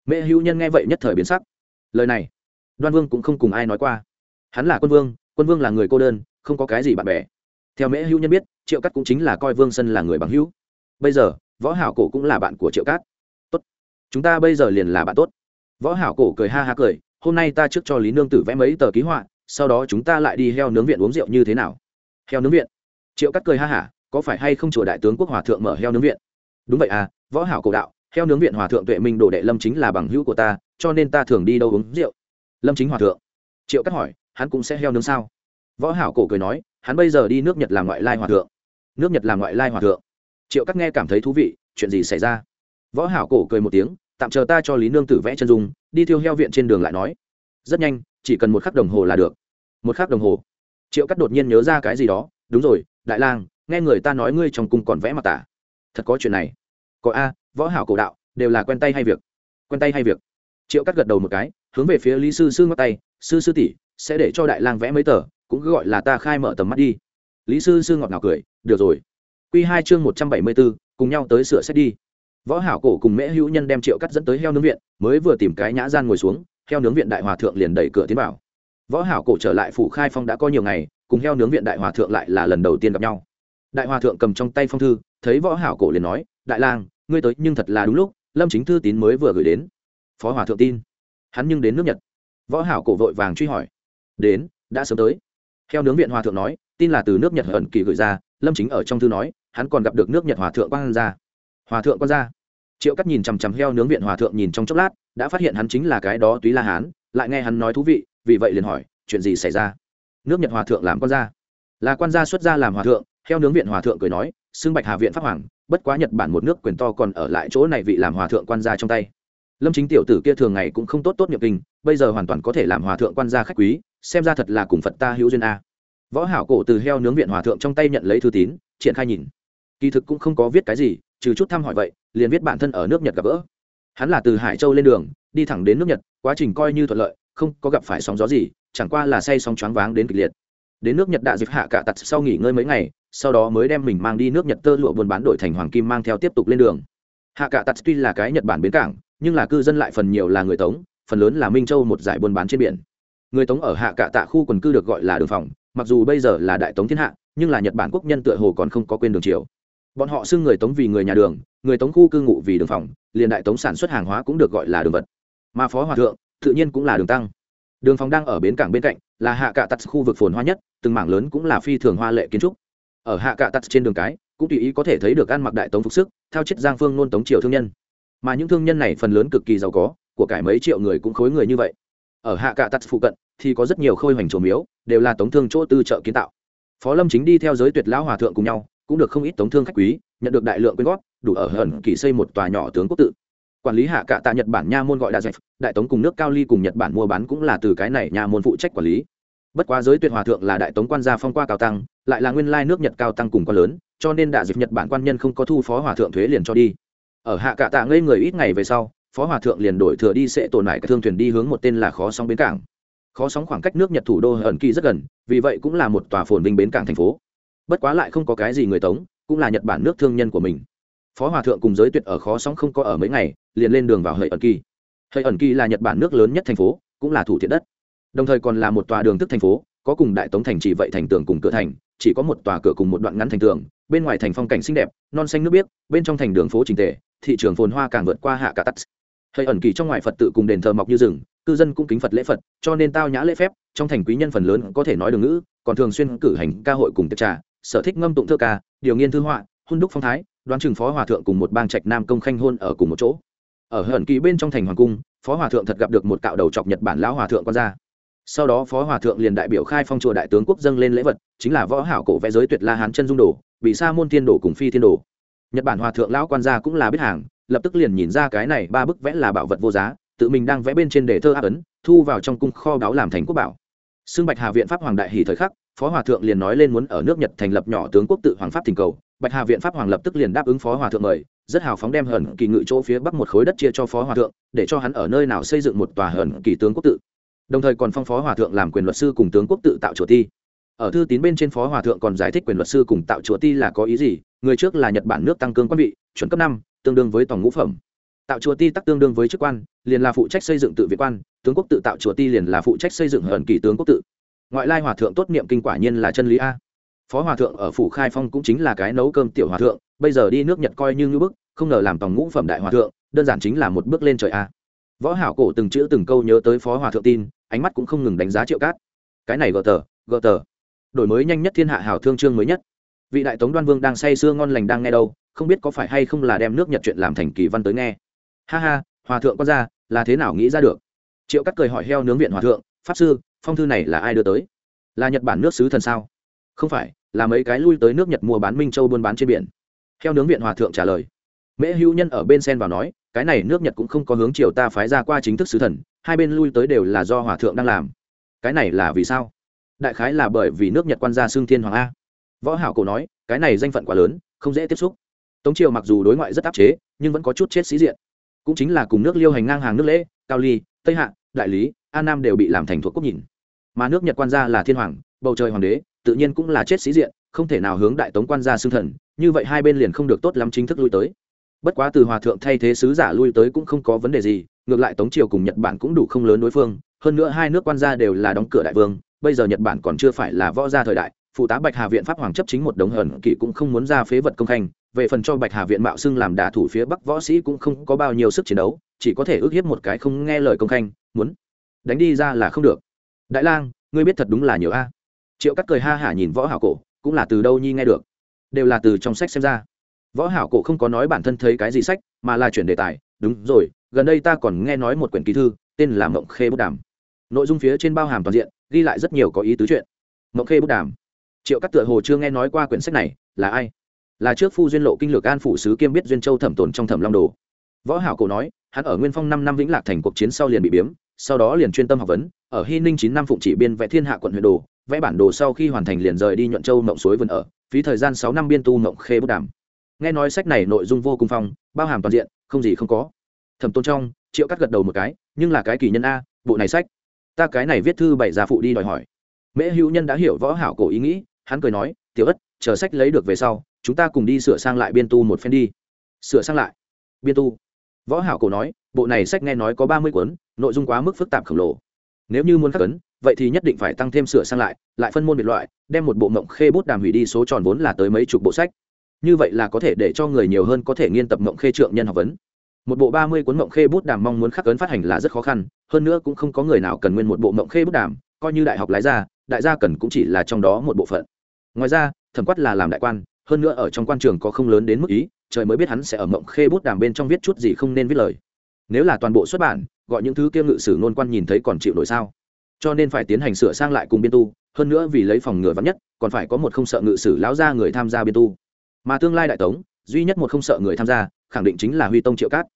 Mẹ hữu nhân nghe vậy nhất thời biến sắc. Lời này, đoan vương cũng không cùng ai nói qua. Hắn là quân vương quân vương là người cô đơn, không có cái gì bạn bè. Theo mễ hữu nhân biết, triệu cắt cũng chính là coi vương sân là người bằng hữu. Bây giờ, võ hảo cổ cũng là bạn của triệu cát. Tốt. Chúng ta bây giờ liền là bạn tốt. Võ hảo cổ cười ha ha cười, hôm nay ta trước cho lý nương tử vẽ mấy tờ ký họa, sau đó chúng ta lại đi heo nướng viện uống rượu như thế nào? Heo nướng viện. Triệu cắt cười ha hả có phải hay không chùa đại tướng quốc hòa thượng mở heo nướng viện? Đúng vậy à võ hảo cổ đạo, heo nướng viện hòa thượng tuệ minh đồ đệ lâm chính là bằng hữu của ta, cho nên ta thường đi đâu uống rượu. Lâm chính hòa thượng. Triệu cắt hỏi, hắn cũng sẽ heo nướng sao? Võ hảo cổ cười nói, hắn bây giờ đi nước nhật làm ngoại lai hòa thượng. Nước nhật làm ngoại lai hòa thượng. Triệu cắt nghe cảm thấy thú vị, chuyện gì xảy ra? Võ hảo cổ cười một tiếng, tạm chờ ta cho lý nương tử vẽ chân dung, đi thiêu heo viện trên đường lại nói. Rất nhanh, chỉ cần một khắc đồng hồ là được. Một khắc đồng hồ. Triệu cắt đột nhiên nhớ ra cái gì đó, đúng rồi, đại lang nghe người ta nói ngươi trong cung còn vẽ mặt tả. Thật có chuyện này. Có a võ hảo cổ đạo đều là quen tay hay việc. Quen tay hay việc. Triệu cắt gật đầu một cái hướng về phía lý sư sư ngắt tay sư sư tỷ sẽ để cho đại lang vẽ mấy tờ cũng cứ gọi là ta khai mở tầm mắt đi. Lý sư sư ngọt ngào cười được rồi. Quy hai chương một trăm bảy mươi 174, cùng nhau tới sửa sách đi. Võ hảo cổ cùng mễ hữu nhân đem triệu cắt dẫn tới heo nướng viện mới vừa tìm cái nhã gian ngồi xuống heo nướng viện đại hòa thượng liền đẩy cửa tiến vào. Võ hảo cổ trở lại phủ khai phong đã có nhiều ngày cùng heo nướng viện đại hòa thượng lại là lần đầu tiên gặp nhau đại hòa thượng cầm trong tay phong thư, thấy võ hảo cổ liền nói, đại lang, ngươi tới, nhưng thật là đúng lúc, lâm chính thư tín mới vừa gửi đến. Phó hòa thượng tin. Hắn nhưng đến nước nhật. Võ hảo cổ vội vàng truy hỏi, đến, đã sớm tới. Theo nướng viện hòa thượng nói, tin là từ nước nhật ẩn kỳ gửi ra. Lâm chính ở trong thư nói, hắn còn gặp được nước nhật hòa thượng quan ra hòa thượng quan gia. Triệu cắt nhìn chằm chằm heo nướng viện hòa thượng nhìn trong chốc lát, đã phát hiện hắn chính là cái đó túy la hán, lại nghe hắn nói thú vị, vì vậy liền hỏi, chuyện gì xảy ra? Nước nhật hòa thượng làm quan gia. Là quan gia xuất gia làm hòa thượng heo nướng viện hòa thượng cười nói, xưng bạch hà viện pháp hoàng, bất quá nhật bản một nước quyền to còn ở lại chỗ này vị làm hòa thượng quan gia trong tay. Lâm chính tiểu tử kia thường ngày cũng không tốt tốt nhập kinh, bây giờ hoàn toàn có thể làm hòa thượng quan gia khách quý, xem ra thật là cùng phật ta hữu duyên a. Võ hảo cổ từ heo nướng viện hòa thượng trong tay nhận lấy thư tín, triển khai nhìn. Kỳ thực cũng không có viết cái gì, trừ chút thăm hỏi vậy, liền viết bản thân ở nước nhật gặp gỡ. Hắn là từ hải châu lên đường, đi thẳng đến nước nhật, quá trình coi như thuận lợi, không có gặp phải sóng gió gì, chẳng qua là say sóng choáng váng đến kịch liệt đến nước nhật đạ dịp hạ cả tật sau nghỉ ngơi mấy ngày, sau đó mới đem mình mang đi nước nhật tơ lụa buôn bán đổi thành hoàng kim mang theo tiếp tục lên đường. Hạ cả tật tuy là cái nhật bản bến cảng, nhưng là cư dân lại phần nhiều là người tống, phần lớn là minh châu một giải buôn bán trên biển. Người tống ở hạ cả tạ khu quần cư được gọi là đường phòng, mặc dù bây giờ là đại tống thiên hạ, nhưng là nhật bản quốc nhân tựa hồ còn không có quên đường triều bọn họ xưng người tống vì người nhà đường, người tống khu cư ngụ vì đường phòng, liền đại tống sản xuất hàng hóa cũng được gọi là đường vật. Mà phó hòa thượng tự nhiên cũng là đường tăng. Đường phòng đang ở bến cảng bên cạnh là hạ cạ tắt khu vực phồn hoa nhất, từng mảng lớn cũng là phi thường hoa lệ kiến trúc. Ở hạ cạ tắt trên đường cái, cũng tùy ý có thể thấy được ăn mặc đại tống phục sức theo chiết giang phương nôn tống triều thương nhân. Mà những thương nhân này phần lớn cực kỳ giàu có, của cải mấy triệu người cũng khối người như vậy. Ở hạ cạ tắt phụ cận, thì có rất nhiều khôi hoành trổ miếu, đều là tống thương chỗ tư trợ kiến tạo. Phó lâm chính đi theo giới tuyệt lão hòa thượng cùng nhau, cũng được không ít tống thương khách quý, nhận được đại lượng quyên góp, đủ ở hận kỳ xây một tòa nhỏ tướng quốc tự quản lý hạ cạ Tạ nhật bản nha môn gọi đại dạch, đại tống cùng nước cao ly cùng nhật bản mua bán cũng là từ cái này nha môn phụ trách quản lý. Bất quá giới tuyệt hòa thượng là đại tống quan gia phong qua cao tăng, lại là nguyên lai nước nhật cao tăng cùng quan lớn, cho nên đại dịch nhật bản quan nhân không có thu phó hòa thượng thuế liền cho đi. Ở hạ cạ tạ ngây người ít ngày về sau, phó hòa thượng liền đổi thừa đi sẽ tổn lại các thương thuyền đi hướng một tên là khó sóng bến cảng. Khó sóng khoảng cách nước nhật thủ đô ẩn kỳ rất gần, vì vậy cũng là một tòa phồn vinh bến cảng thành phố. Bất quá lại không có cái gì người tống, cũng là nhật bản nước thương nhân của mình phó hòa thượng cùng giới tuyệt ở khó sóng không có ở mấy ngày, liền lên đường vào hệ ẩn kỳ. Hệ ẩn kỳ là nhật bản nước lớn nhất thành phố, cũng là thủ thiện đất. Đồng thời còn là một tòa đường thức thành phố, có cùng đại tống thành chỉ vậy thành tường cùng cửa thành, chỉ có một tòa cửa cùng một đoạn ngắn thành tường, bên ngoài thành phong cảnh xinh đẹp, non xanh nước biếc, bên trong thành đường phố trình tề, thị trường phồn hoa càng vượt qua hạ cả tắt. Hệ ẩn kỳ trong ngoài phật tự cùng đền thờ mọc như rừng, cư dân cũng kính phật lễ phật, cho nên tao nhã lễ phép, trong thành quý nhân phần lớn có thể nói đường ngữ, còn thường xuyên cử hành ca hội cùng tiệc trà, sở thích ngâm tụng thơ ca, điều nghiên thư họa hôn đúc phong thái, đoán chừng phó hòa thượng cùng một bang trạch nam công khanh hôn ở cùng một chỗ. Ở hận kỳ bên trong thành hoàng cung, phó hòa thượng thật gặp được một cạo đầu chọc nhật bản lão hòa thượng quan gia. Sau đó phó hòa thượng liền đại biểu khai phong chùa đại tướng quốc dâng lên lễ vật, chính là võ hảo cổ vẽ giới tuyệt la hán chân dung đồ bị sa môn thiên đồ cùng phi thiên đồ. Nhật bản hòa thượng lão quan gia cũng là biết hàng, lập tức liền nhìn ra cái này ba bức vẽ là bảo vật vô giá, tự mình đang vẽ bên trên đề thơ áp ấn, thu vào trong cung kho báo làm thành quốc bảo. Xương bạch hà viện pháp hoàng đại hỷ thời khắc, phó hòa thượng liền nói lên muốn ở nước nhật thành lập nhỏ tướng quốc tự hoàng pháp thỉnh cầu bạch hà viện pháp hoàng lập tức liền đáp ứng phó hòa thượng mời, rất hào phóng đem hờn kỳ ngự chỗ phía bắc một khối đất chia cho phó hòa thượng, để cho hắn ở nơi nào xây dựng một tòa hờn kỳ tướng quốc tự. Đồng thời còn phong phó hòa thượng làm quyền luật sư cùng tướng quốc tự tạo chùa ti. Ở thư tín bên trên phó hòa thượng còn giải thích quyền luật sư cùng tạo chùa ti là có ý gì, người trước là nhật bản nước tăng cương quan vị, chuẩn cấp năm, tương đương với tổng ngũ phẩm. Tạo chùa ti tắc tương đương với chức quan, liền là phụ trách xây dựng tự viện quan, tướng quốc tự tạo chùa ti liền là phụ trách xây dựng hờn kỳ tướng quốc tự. Ngoại lai hòa thượng tốt niệm kinh quả nhiên là chân lý a phó hòa thượng ở phủ khai phong cũng chính là cái nấu cơm tiểu hòa thượng, bây giờ đi nước nhật coi như ngưỡng bức, không ngờ làm tòng ngũ phẩm đại hòa thượng, đơn giản chính là một bước lên trời a võ hảo cổ từng chữ từng câu nhớ tới phó hòa thượng tin, ánh mắt cũng không ngừng đánh giá triệu cát. Cái này gờ tờ gờ tờ. Đổi mới nhanh nhất thiên hạ hảo thương trương mới nhất. Vị đại tống đoan vương đang say sưa ngon lành đang nghe đâu, không biết có phải hay không là đem nước nhật chuyện làm thành kỳ văn tới nghe. Ha ha, hòa thượng quan ra, là thế nào nghĩ ra được? Triệu Cát cười hỏi heo nướng viện hòa thượng, pháp sư, phong thư này là ai đưa tới? Là nhật bản nước sứ thần sao? Không phải, là mấy cái lui tới nước nhật mua bán minh châu buôn bán trên biển. Theo nướng viện hòa thượng trả lời, mễ hữu nhân ở bên sen vào nói, cái này nước nhật cũng không có hướng triều ta phái ra qua chính thức sứ thần, hai bên lui tới đều là do hòa thượng đang làm. Cái này là vì sao? Đại khái là bởi vì nước nhật quan gia xương thiên hoàng a. Võ hảo cổ nói, cái này danh phận quá lớn, không dễ tiếp xúc. Tống triều mặc dù đối ngoại rất áp chế, nhưng vẫn có chút chết sĩ diện. Cũng chính là cùng nước liêu hành ngang hàng nước lễ, cao ly, tây hạ, đại lý an nam đều bị làm thành thuộc quốc nhìn. Mà nước nhật quan gia là thiên hoàng, bầu trời hoàng đế tự nhiên cũng là chết sĩ diện, không thể nào hướng đại tống quan gia xưng thần, như vậy hai bên liền không được tốt lắm chính thức lui tới. Bất quá từ hòa thượng thay thế sứ giả lui tới cũng không có vấn đề gì, ngược lại tống triều cùng nhật bản cũng đủ không lớn đối phương, hơn nữa hai nước quan gia đều là đóng cửa đại vương, bây giờ nhật bản còn chưa phải là võ gia thời đại, phụ tá bạch hà viện pháp hoàng chấp chính một đống hờn kỵ cũng không muốn ra phế vật công khanh, về phần cho bạch hà viện mạo xưng làm đả thủ phía bắc võ sĩ cũng không có bao nhiêu sức chiến đấu, chỉ có thể ước hiếp một cái không nghe lời công khanh, muốn đánh đi ra là không được. Đại lang, ngươi biết thật đúng là nhiều a triệu cắt cười ha hả nhìn võ hảo cổ, cũng là từ đâu nhi nghe được? Đều là từ trong sách xem ra. Võ hảo cổ không có nói bản thân thấy cái gì sách, mà là chuyển đề tài. Đúng rồi, gần đây ta còn nghe nói một quyển ký thư, tên là mộng khê bút đàm. Nội dung phía trên bao hàm toàn diện, ghi lại rất nhiều có ý tứ chuyện. Mộng khê bút đàm. Triệu cắt tựa hồ chưa nghe nói qua quyển sách này, là ai? Là trước phu duyên lộ kinh lược an phủ sứ kiêm biết duyên châu thẩm tồn trong thẩm long đồ. Võ hảo cổ nói, hắn ở nguyên phong năm năm vĩnh lạc thành cuộc chiến sau liền bị biếm, sau đó liền chuyên tâm học vấn, ở hy ninh chín năm phụng chỉ biên vẽ thiên hạ quận huyện đồ vẽ bản đồ sau khi hoàn thành liền rời đi nhuận châu mộng suối vườn ở, phí thời gian sáu năm biên tu mộng khê bút đàm. Nghe nói sách này nội dung vô cùng phong, bao hàm toàn diện, không gì không có. Thẩm tôn trong, triệu cắt gật đầu một cái, nhưng là cái kỳ nhân a, bộ này sách. Ta cái này viết thư bảy gia phụ đi đòi hỏi. Mễ hữu nhân đã hiểu võ hảo cổ ý nghĩ, hắn cười nói, tiểu ất, chờ sách lấy được về sau, chúng ta cùng đi sửa sang lại biên tu một phen đi. Sửa sang lại. Biên tu. Võ hảo cổ nói, bộ này sách nghe nói có ba mươi cuốn, nội dung quá mức phức tạp khổng lồ. Nếu như muốn khắc ấn vậy thì nhất định phải tăng thêm sửa sang lại lại phân môn biệt loại, đem một bộ mộng khê bút đàm hủy đi số tròn vốn là tới mấy chục bộ sách. Như vậy là có thể để cho người nhiều hơn có thể nghiên tập mộng khê trượng nhân học vấn. Một bộ ba mươi cuốn mộng khê bút đàm mong muốn khắc ấn phát hành là rất khó khăn, hơn nữa cũng không có người nào cần nguyên một bộ mộng khê bút đàm, coi như đại học lái ra, đại gia cần cũng chỉ là trong đó một bộ phận. Ngoài ra, thẩm quát là làm đại quan, hơn nữa ở trong quan trường có không lớn đến mức ý, trời mới biết hắn sẽ ở mộng khê bút đàm bên trong viết chút gì không nên viết lời. Nếu là toàn bộ xuất bản, gọi những thứ kia ngự sử nôn quan nhìn thấy còn chịu nổi sao? Cho nên phải tiến hành sửa sang lại cùng biên tu, hơn nữa vì lấy phòng ngừa vắn nhất, còn phải có một không sợ ngự sử lão ra người tham gia biên tu. Mà tương lai đại tống, duy nhất một không sợ người tham gia, khẳng định chính là huy tông triệu cát.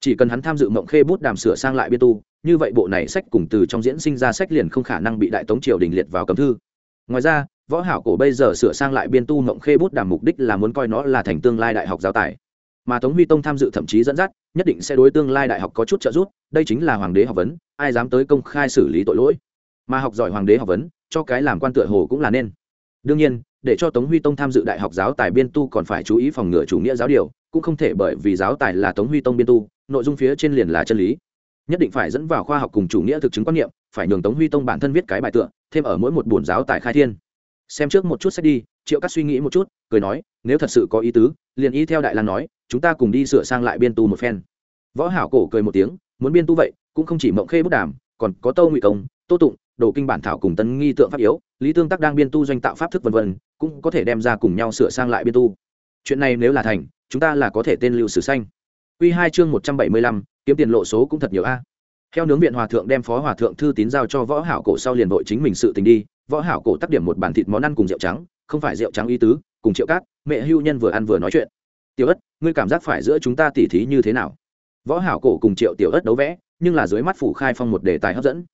Chỉ cần hắn tham dự mộng khê bút đàm sửa sang lại biên tu, như vậy bộ này sách cùng từ trong diễn sinh ra sách liền không khả năng bị đại tống triều đình liệt vào cấm thư. Ngoài ra, võ hảo cổ bây giờ sửa sang lại biên tu mộng khê bút đàm mục đích là muốn coi nó là thành tương lai đại học giáo tài. Mà tống huy tông tham dự thậm chí dẫn dắt, nhất định sẽ đối tương lai đại học có chút trợ giúp, đây chính là hoàng đế học vấn, ai dám tới công khai xử lý tội lỗi mà học giỏi hoàng đế học vấn, cho cái làm quan tựa hồ cũng là nên. Đương nhiên, để cho tống huy tông tham dự đại học giáo tài biên tu còn phải chú ý phòng ngừa chủ nghĩa giáo điều, cũng không thể bởi vì giáo tài là tống huy tông biên tu, nội dung phía trên liền là chân lý. Nhất định phải dẫn vào khoa học cùng chủ nghĩa thực chứng quan niệm, phải nhường tống huy tông bản thân viết cái bài tựa, thêm ở mỗi một buồn giáo tài khai thiên. Xem trước một chút sách đi, triệu cắt suy nghĩ một chút, cười nói, nếu thật sự có ý tứ, liền ý theo đại lan nói, chúng ta cùng đi sửa sang lại biên tu một phen. Võ hảo cổ cười một tiếng, muốn biên tu vậy, cũng không chỉ mộng khê bút đàm, còn có tâu ngụy công tô tụng, đồ kinh bản thảo cùng tân nghi tượng pháp yếu, lý tương tác đang biên tu doanh tạo pháp thức vân vân, cũng có thể đem ra cùng nhau sửa sang lại biên tu. Chuyện này nếu là thành, chúng ta là có thể tên lưu sử xanh q hai chương một trăm bảy mươi lăm, kiếm tiền lộ số cũng thật nhiều a. Theo nướng viện hòa thượng đem phó hòa thượng thư tín giao cho võ hảo cổ sau liền vội chính mình sự tình đi. Võ hảo cổ tác điểm một bản thịt món ăn cùng rượu trắng, không phải rượu trắng ý tứ, cùng triệu cát, mẹ hưu nhân vừa ăn vừa nói chuyện. Tiểu ất, ngươi cảm giác phải giữa chúng ta tỉ thí như thế nào? Võ hảo cổ cùng triệu tiểu ất đấu vẽ, nhưng là dưới mắt phủ khai phong một đề tài hấp dẫn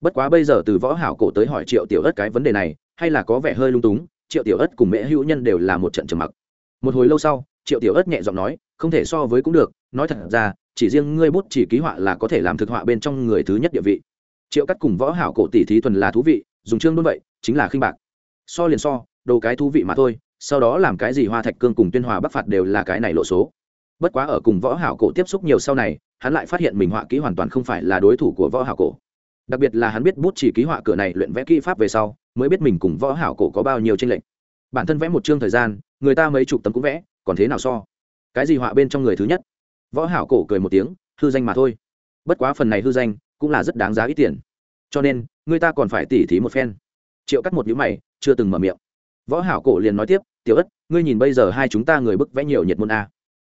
bất quá bây giờ từ võ hảo cổ tới hỏi triệu tiểu ất cái vấn đề này, hay là có vẻ hơi lung túng, triệu tiểu ất cùng mẹ hữu nhân đều là một trận trầm mặc. Một hồi lâu sau, triệu tiểu ất nhẹ giọng nói, không thể so với cũng được, nói thật ra, chỉ riêng ngươi bút chỉ ký họa là có thể làm thực họa bên trong người thứ nhất địa vị. Triệu cắt cùng võ hảo cổ tỷ thí thuần là thú vị, dùng chương luôn vậy, chính là khinh bạc. So liền so, đồ cái thú vị mà thôi, sau đó làm cái gì hoa thạch cương cùng tuyên hòa bắc phạt đều là cái này lộ số. Bất quá ở cùng võ hảo cổ tiếp xúc nhiều sau này, hắn lại phát hiện mình họa kỹ hoàn toàn không phải là đối thủ của võ hảo cổ đặc biệt là hắn biết bút chỉ ký họa cửa này luyện vẽ kỹ pháp về sau, mới biết mình cùng võ hảo cổ có bao nhiêu tranh lệch. Bản thân vẽ một chương thời gian, người ta mấy chục tấm cũng vẽ, còn thế nào so? Cái gì họa bên trong người thứ nhất? Võ hảo cổ cười một tiếng, hư danh mà thôi. Bất quá phần này hư danh, cũng là rất đáng giá ít tiền. Cho nên, người ta còn phải tỉ thí một phen. Triệu cắt một nhíu mày, chưa từng mở miệng. Võ hảo cổ liền nói tiếp, tiểu ất, ngươi nhìn bây giờ hai chúng ta người bức vẽ nhiều nhiệt môn a.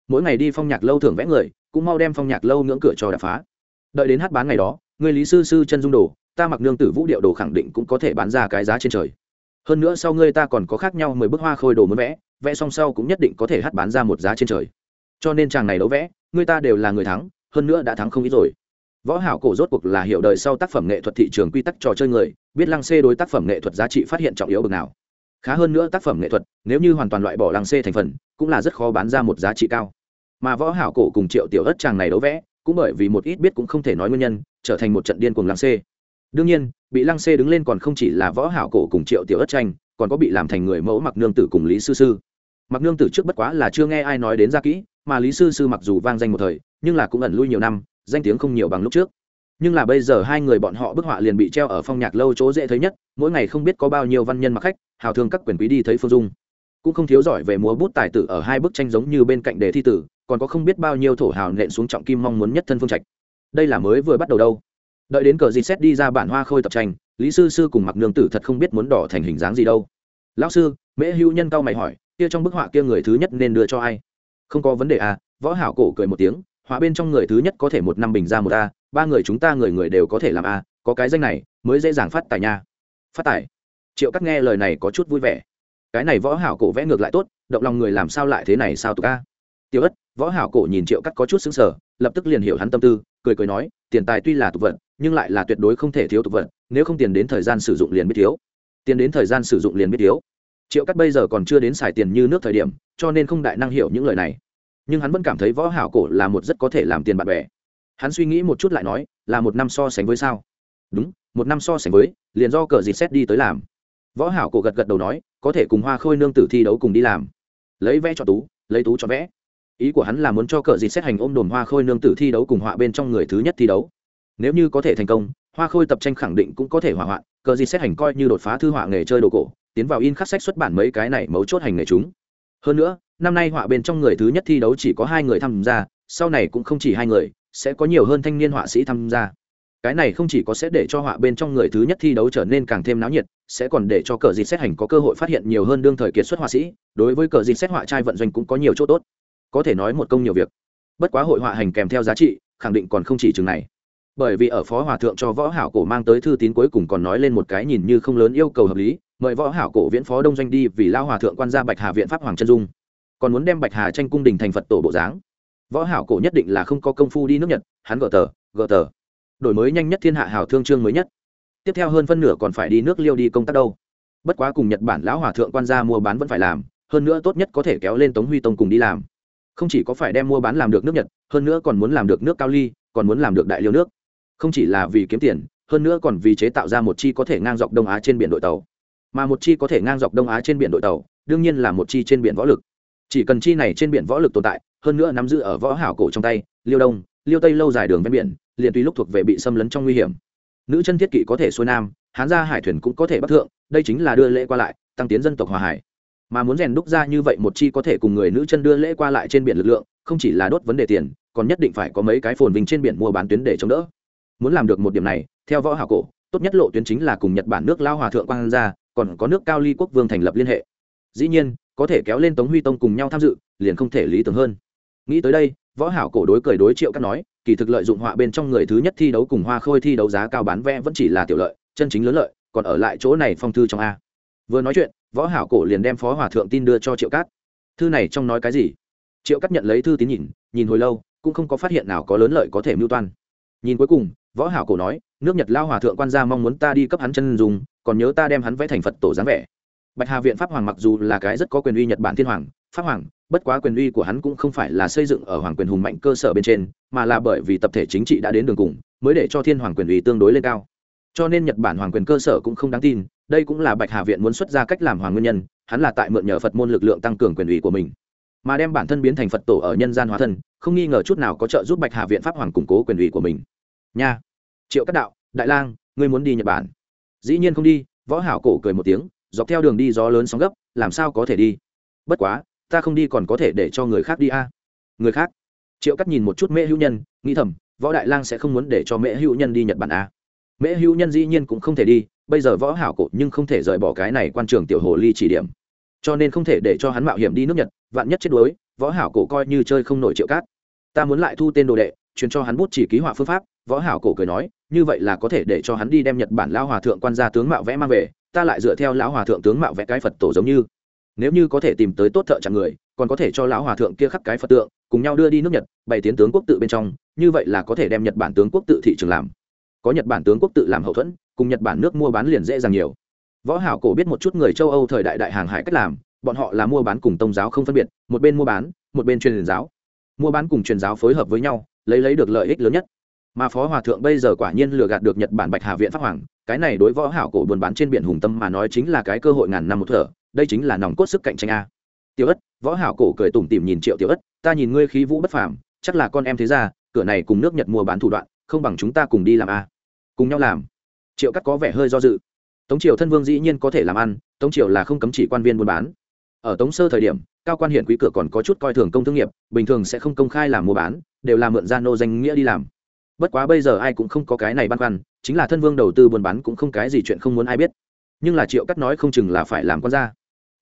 Mỗi ngày đi phong nhạc lâu thường vẽ người, cũng mau đem phong nhạc lâu ngưỡng cửa cho đập phá. Đợi đến hát bán ngày đó người lý sư sư chân dung đồ, ta mặc nương tử vũ điệu đồ khẳng định cũng có thể bán ra cái giá trên trời. Hơn nữa sau ngươi ta còn có khác nhau mười bức hoa khôi đồ muốn vẽ vẽ song sau cũng nhất định có thể hát bán ra một giá trên trời. Cho nên chàng này đấu vẽ, ngươi ta đều là người thắng, hơn nữa đã thắng không ít rồi. Võ hảo cổ rốt cuộc là hiểu đời sau tác phẩm nghệ thuật thị trường quy tắc trò chơi người, biết lăng xê đối tác phẩm nghệ thuật giá trị phát hiện trọng yếu bậc nào. Khá hơn nữa tác phẩm nghệ thuật, nếu như hoàn toàn loại bỏ lăng xê thành phần, cũng là rất khó bán ra một giá trị cao. Mà võ hảo cổ cùng triệu tiểu ất chàng này đấu vẽ cũng bởi vì một ít biết cũng không thể nói nguyên nhân, trở thành một trận điên cuồng lăng xê. Đương nhiên, bị lăng xê đứng lên còn không chỉ là võ hảo cổ cùng triệu tiểu ất tranh, còn có bị làm thành người mẫu mặc nương tử cùng lý sư sư. Mặc nương tử trước bất quá là chưa nghe ai nói đến ra kỹ, mà lý sư sư mặc dù vang danh một thời, nhưng là cũng ẩn lui nhiều năm, danh tiếng không nhiều bằng lúc trước. Nhưng là bây giờ hai người bọn họ bức họa liền bị treo ở phong nhạc lâu chỗ dễ thấy nhất, mỗi ngày không biết có bao nhiêu văn nhân mặc khách, hào thương các quyền quý đi thấy phương dung. Cũng không thiếu giỏi về múa bút tài tử ở hai bức tranh giống như bên cạnh đề thi tử còn có không biết bao nhiêu thổ hào nện xuống trọng kim mong muốn nhất thân phương trạch. Đây là mới vừa bắt đầu đâu. Đợi đến cờ gì xét đi ra bản hoa khôi tập tranh, lý sư sư cùng mặc nương tử thật không biết muốn đỏ thành hình dáng gì đâu. Lão sư, mễ hữu nhân cao mày hỏi, kia trong bức họa kia người thứ nhất nên đưa cho ai? Không có vấn đề à võ hảo cổ cười một tiếng, họa bên trong người thứ nhất có thể một năm bình ra một a, ba người chúng ta người người đều có thể làm a, có cái danh này mới dễ dàng phát tài nha. Phát tài? Triệu cắt nghe lời này có chút vui vẻ. Cái này võ hảo cổ vẽ ngược lại tốt, động lòng người làm sao lại thế này sao tụ ca tiêu ất, võ hảo cổ nhìn triệu cắt có chút sững sờ, lập tức liền hiểu hắn tâm tư, cười cười nói, tiền tài tuy là tục vật, nhưng lại là tuyệt đối không thể thiếu tục vật, nếu không tiền đến thời gian sử dụng liền biết thiếu. Tiền đến thời gian sử dụng liền biết thiếu. Triệu cắt bây giờ còn chưa đến xài tiền như nước thời điểm, cho nên không đại năng hiểu những lời này. Nhưng hắn vẫn cảm thấy võ hảo cổ là một rất có thể làm tiền bạn bè. Hắn suy nghĩ một chút lại nói, là một năm so sánh với sao? Đúng, một năm so sánh với, liền do cờ dịt xét đi tới làm. Võ hảo cổ gật gật đầu nói, có thể cùng hoa khôi nương tử thi đấu cùng đi làm. Lấy vẽ cho tú, lấy tú cho vẽ ý của hắn là muốn cho cờ dịt xét hành ôm đồn hoa khôi nương tử thi đấu cùng họa bên trong người thứ nhất thi đấu. Nếu như có thể thành công, hoa khôi tập tranh khẳng định cũng có thể hỏa hoạn, cờ dịt xét hành coi như đột phá thư họa nghề chơi đồ cổ, tiến vào in khắc sách xuất bản mấy cái này mấu chốt hành nghề chúng. Hơn nữa, năm nay họa bên trong người thứ nhất thi đấu chỉ có hai người tham gia, sau này cũng không chỉ hai người, sẽ có nhiều hơn thanh niên họa sĩ tham gia. Cái này không chỉ có sẽ để cho họa bên trong người thứ nhất thi đấu trở nên càng thêm náo nhiệt, sẽ còn để cho cờ dịt xét hành có cơ hội phát hiện nhiều hơn đương thời kiệt xuất họa sĩ, đối với cờ dịt xét họa trai vận doanh cũng có nhiều chỗ tốt có thể nói một công nhiều việc. Bất quá hội họa hành kèm theo giá trị, khẳng định còn không chỉ chừng này. Bởi vì ở phó hòa thượng cho võ hảo cổ mang tới thư tín cuối cùng còn nói lên một cái nhìn như không lớn yêu cầu hợp lý, mời võ hảo cổ viễn phó đông doanh đi vì lao hòa thượng quan gia bạch hà viện pháp hoàng chân dung. Còn muốn đem bạch hà tranh cung đình thành phật tổ bộ dáng. Võ hảo cổ nhất định là không có công phu đi nước nhật, hắn gỡ tờ gỡ tờ. Đổi mới nhanh nhất thiên hạ hảo thương trương mới nhất. Tiếp theo hơn phân nửa còn phải đi nước liêu đi công tác đâu. Bất quá cùng nhật bản lão hòa thượng quan gia mua bán vẫn phải làm, hơn nữa tốt nhất có thể kéo lên tống huy tông cùng đi làm không chỉ có phải đem mua bán làm được nước nhật, hơn nữa còn muốn làm được nước cao ly, còn muốn làm được đại liêu nước. Không chỉ là vì kiếm tiền, hơn nữa còn vì chế tạo ra một chi có thể ngang dọc đông á trên biển đội tàu. Mà một chi có thể ngang dọc đông á trên biển đội tàu, đương nhiên là một chi trên biển võ lực. Chỉ cần chi này trên biển võ lực tồn tại, hơn nữa nắm giữ ở võ hảo cổ trong tay, liêu đông, liêu tây lâu dài đường ven biển, liền tùy lúc thuộc về bị xâm lấn trong nguy hiểm. Nữ chân thiết kỵ có thể xuôi nam, hán ra hải thuyền cũng có thể bắc thượng, đây chính là đưa lễ qua lại, tăng tiến dân tộc hòa hải mà muốn rèn đúc ra như vậy một chi có thể cùng người nữ chân đưa lễ qua lại trên biển lực lượng không chỉ là đốt vấn đề tiền còn nhất định phải có mấy cái phồn vinh trên biển mua bán tuyến để chống đỡ. Muốn làm được một điểm này theo võ hảo cổ tốt nhất lộ tuyến chính là cùng nhật bản nước lao hòa thượng quang ra, còn có nước cao ly quốc vương thành lập liên hệ. Dĩ nhiên có thể kéo lên tống huy tông cùng nhau tham dự liền không thể lý tưởng hơn. Nghĩ tới đây võ hảo cổ đối cười đối triệu các nói kỳ thực lợi dụng họa bên trong người thứ nhất thi đấu cùng hoa khôi thi đấu giá cao bán vẽ vẫn chỉ là tiểu lợi chân chính lớn lợi còn ở lại chỗ này phong thư trong a vừa nói chuyện, võ hảo cổ liền đem phó hòa thượng tin đưa cho triệu cát. Thư này trong nói cái gì? Triệu cát nhận lấy thư tín nhìn nhìn hồi lâu, cũng không có phát hiện nào có lớn lợi có thể mưu toan. Nhìn cuối cùng, võ hảo cổ nói, nước nhật lao hòa thượng quan gia mong muốn ta đi cấp hắn chân dùng còn nhớ ta đem hắn vẽ thành phật tổ dáng vẻ. Bạch hà viện pháp hoàng mặc dù là cái rất có quyền uy nhật bản thiên hoàng, pháp hoàng, bất quá quyền uy của hắn cũng không phải là xây dựng ở hoàng quyền hùng mạnh cơ sở bên trên, mà là bởi vì tập thể chính trị đã đến đường cùng, mới để cho thiên hoàng quyền uy tương đối lên cao cho nên nhật bản hoàng quyền cơ sở cũng không đáng tin, đây cũng là bạch hà viện muốn xuất ra cách làm hoàng nguyên nhân, hắn là tại mượn nhờ phật môn lực lượng tăng cường quyền uy của mình. Mà đem bản thân biến thành phật tổ ở nhân gian hóa thân, không nghi ngờ chút nào có trợ giúp bạch hà viện pháp hoàng củng cố quyền uy của mình. Nha. Triệu các đạo, đại lang, ngươi muốn đi nhật bản? Dĩ nhiên không đi, võ hảo cổ cười một tiếng, dọc theo đường đi gió lớn sóng gấp, làm sao có thể đi? Bất quá, ta không đi còn có thể để cho người khác đi a. À? người khác? Triệu cắt nhìn một chút mễ hữu nhân, nghĩ thầm, võ đại lang sẽ không muốn để cho mễ hữu nhân đi nhật bản a. à? Mễ hữu nhân dĩ nhiên cũng không thể đi, bây giờ võ hảo cổ nhưng không thể rời bỏ cái này quan trường tiểu hồ ly chỉ điểm. Cho nên không thể để cho hắn mạo hiểm đi nước nhật, vạn nhất chết đuối, võ hảo cổ coi như chơi không nổi triệu cát. Ta muốn lại thu tên đồ đệ, truyền cho hắn bút chỉ ký họa phương pháp, võ hảo cổ cười nói, như vậy là có thể để cho hắn đi đem nhật bản lão hòa thượng quan gia tướng mạo vẽ mang về, ta lại dựa theo lão hòa thượng tướng mạo vẽ cái phật tổ giống như. Nếu như có thể tìm tới tốt thợ chặn người, còn có thể cho lão hòa thượng kia khắc cái phật tượng, cùng nhau đưa đi nước nhật, bày tiến tướng quốc tự bên trong, như vậy là có thể đem nhật bản tướng quốc tự thị trường làm có nhật bản tướng quốc tự làm hậu thuẫn, cùng nhật bản nước mua bán liền dễ dàng nhiều. Võ hảo cổ biết một chút người châu âu thời đại đại hàng hải cách làm, bọn họ là mua bán cùng tông giáo không phân biệt, một bên mua bán, một bên truyền giáo. Mua bán cùng truyền giáo phối hợp với nhau, lấy lấy được lợi ích lớn nhất. Mà phó hòa thượng bây giờ quả nhiên lừa gạt được nhật bản bạch hà viện pháp hoàng, cái này đối võ hảo cổ buôn bán trên biển hùng tâm mà nói chính là cái cơ hội ngàn năm một thở, đây chính là nòng cốt sức cạnh tranh a. Tiểu ất, võ hảo cổ cười tủm tỉm nhìn triệu tiểu ất, ta nhìn ngươi khí vũ bất phàm, chắc là con em thế gia, cửa này cùng nước nhật mua bán thủ đoạn, không bằng chúng ta cùng đi làm a cùng nhau làm. Triệu cắt có vẻ hơi do dự. Tống triều thân vương dĩ nhiên có thể làm ăn, tống triều là không cấm chỉ quan viên buôn bán. Ở tống sơ thời điểm, cao quan hiện quý cửa còn có chút coi thường công thương nghiệp, bình thường sẽ không công khai làm mua bán, đều là mượn gia nô danh nghĩa đi làm. Bất quá bây giờ ai cũng không có cái này băn khoăn, chính là thân vương đầu tư buôn bán cũng không cái gì chuyện không muốn ai biết. Nhưng là triệu cắt nói không chừng là phải làm con ra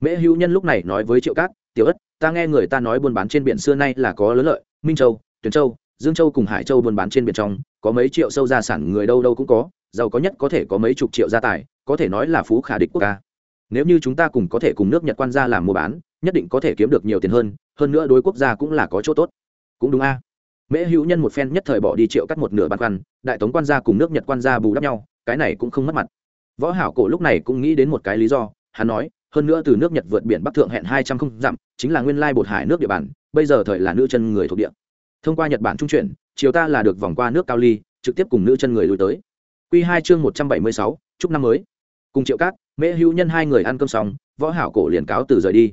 mễ hữu nhân lúc này nói với triệu cát, tiểu ất, ta nghe người ta nói buôn bán trên biển xưa nay là có lớn lợi, minh châu, tuyền châu dương châu cùng hải châu buôn bán trên biển trong, có mấy triệu sâu gia sản người đâu đâu cũng có, giàu có nhất có thể có mấy chục triệu gia tài, có thể nói là phú khả địch quốc ca nếu như chúng ta cùng có thể cùng nước nhật quan gia làm mua bán, nhất định có thể kiếm được nhiều tiền hơn hơn nữa đối quốc gia cũng là có chỗ tốt. Cũng đúng a. Mễ hữu nhân một phen nhất thời bỏ đi triệu cắt một nửa băn khoăn đại tống quan gia cùng nước nhật quan gia bù đắp nhau, cái này cũng không mất mặt. Võ hảo cổ lúc này cũng nghĩ đến một cái lý do, hắn nói, hơn nữa từ nước nhật vượt biển bắc thượng hẹn hai trăm không dặm, chính là nguyên lai bột hải nước địa bàn, bây giờ thời là nữ chân người thuộc địa thông qua nhật bản trung chuyển, chiều ta là được vòng qua nước cao ly, trực tiếp cùng nữ chân người lui tới. Quy hai chương một trăm bảy mươi sáu, chúc năm mới. Cùng triệu cát, mễ hữu nhân hai người ăn cơm xong, võ hảo cổ liền cáo từ rời đi.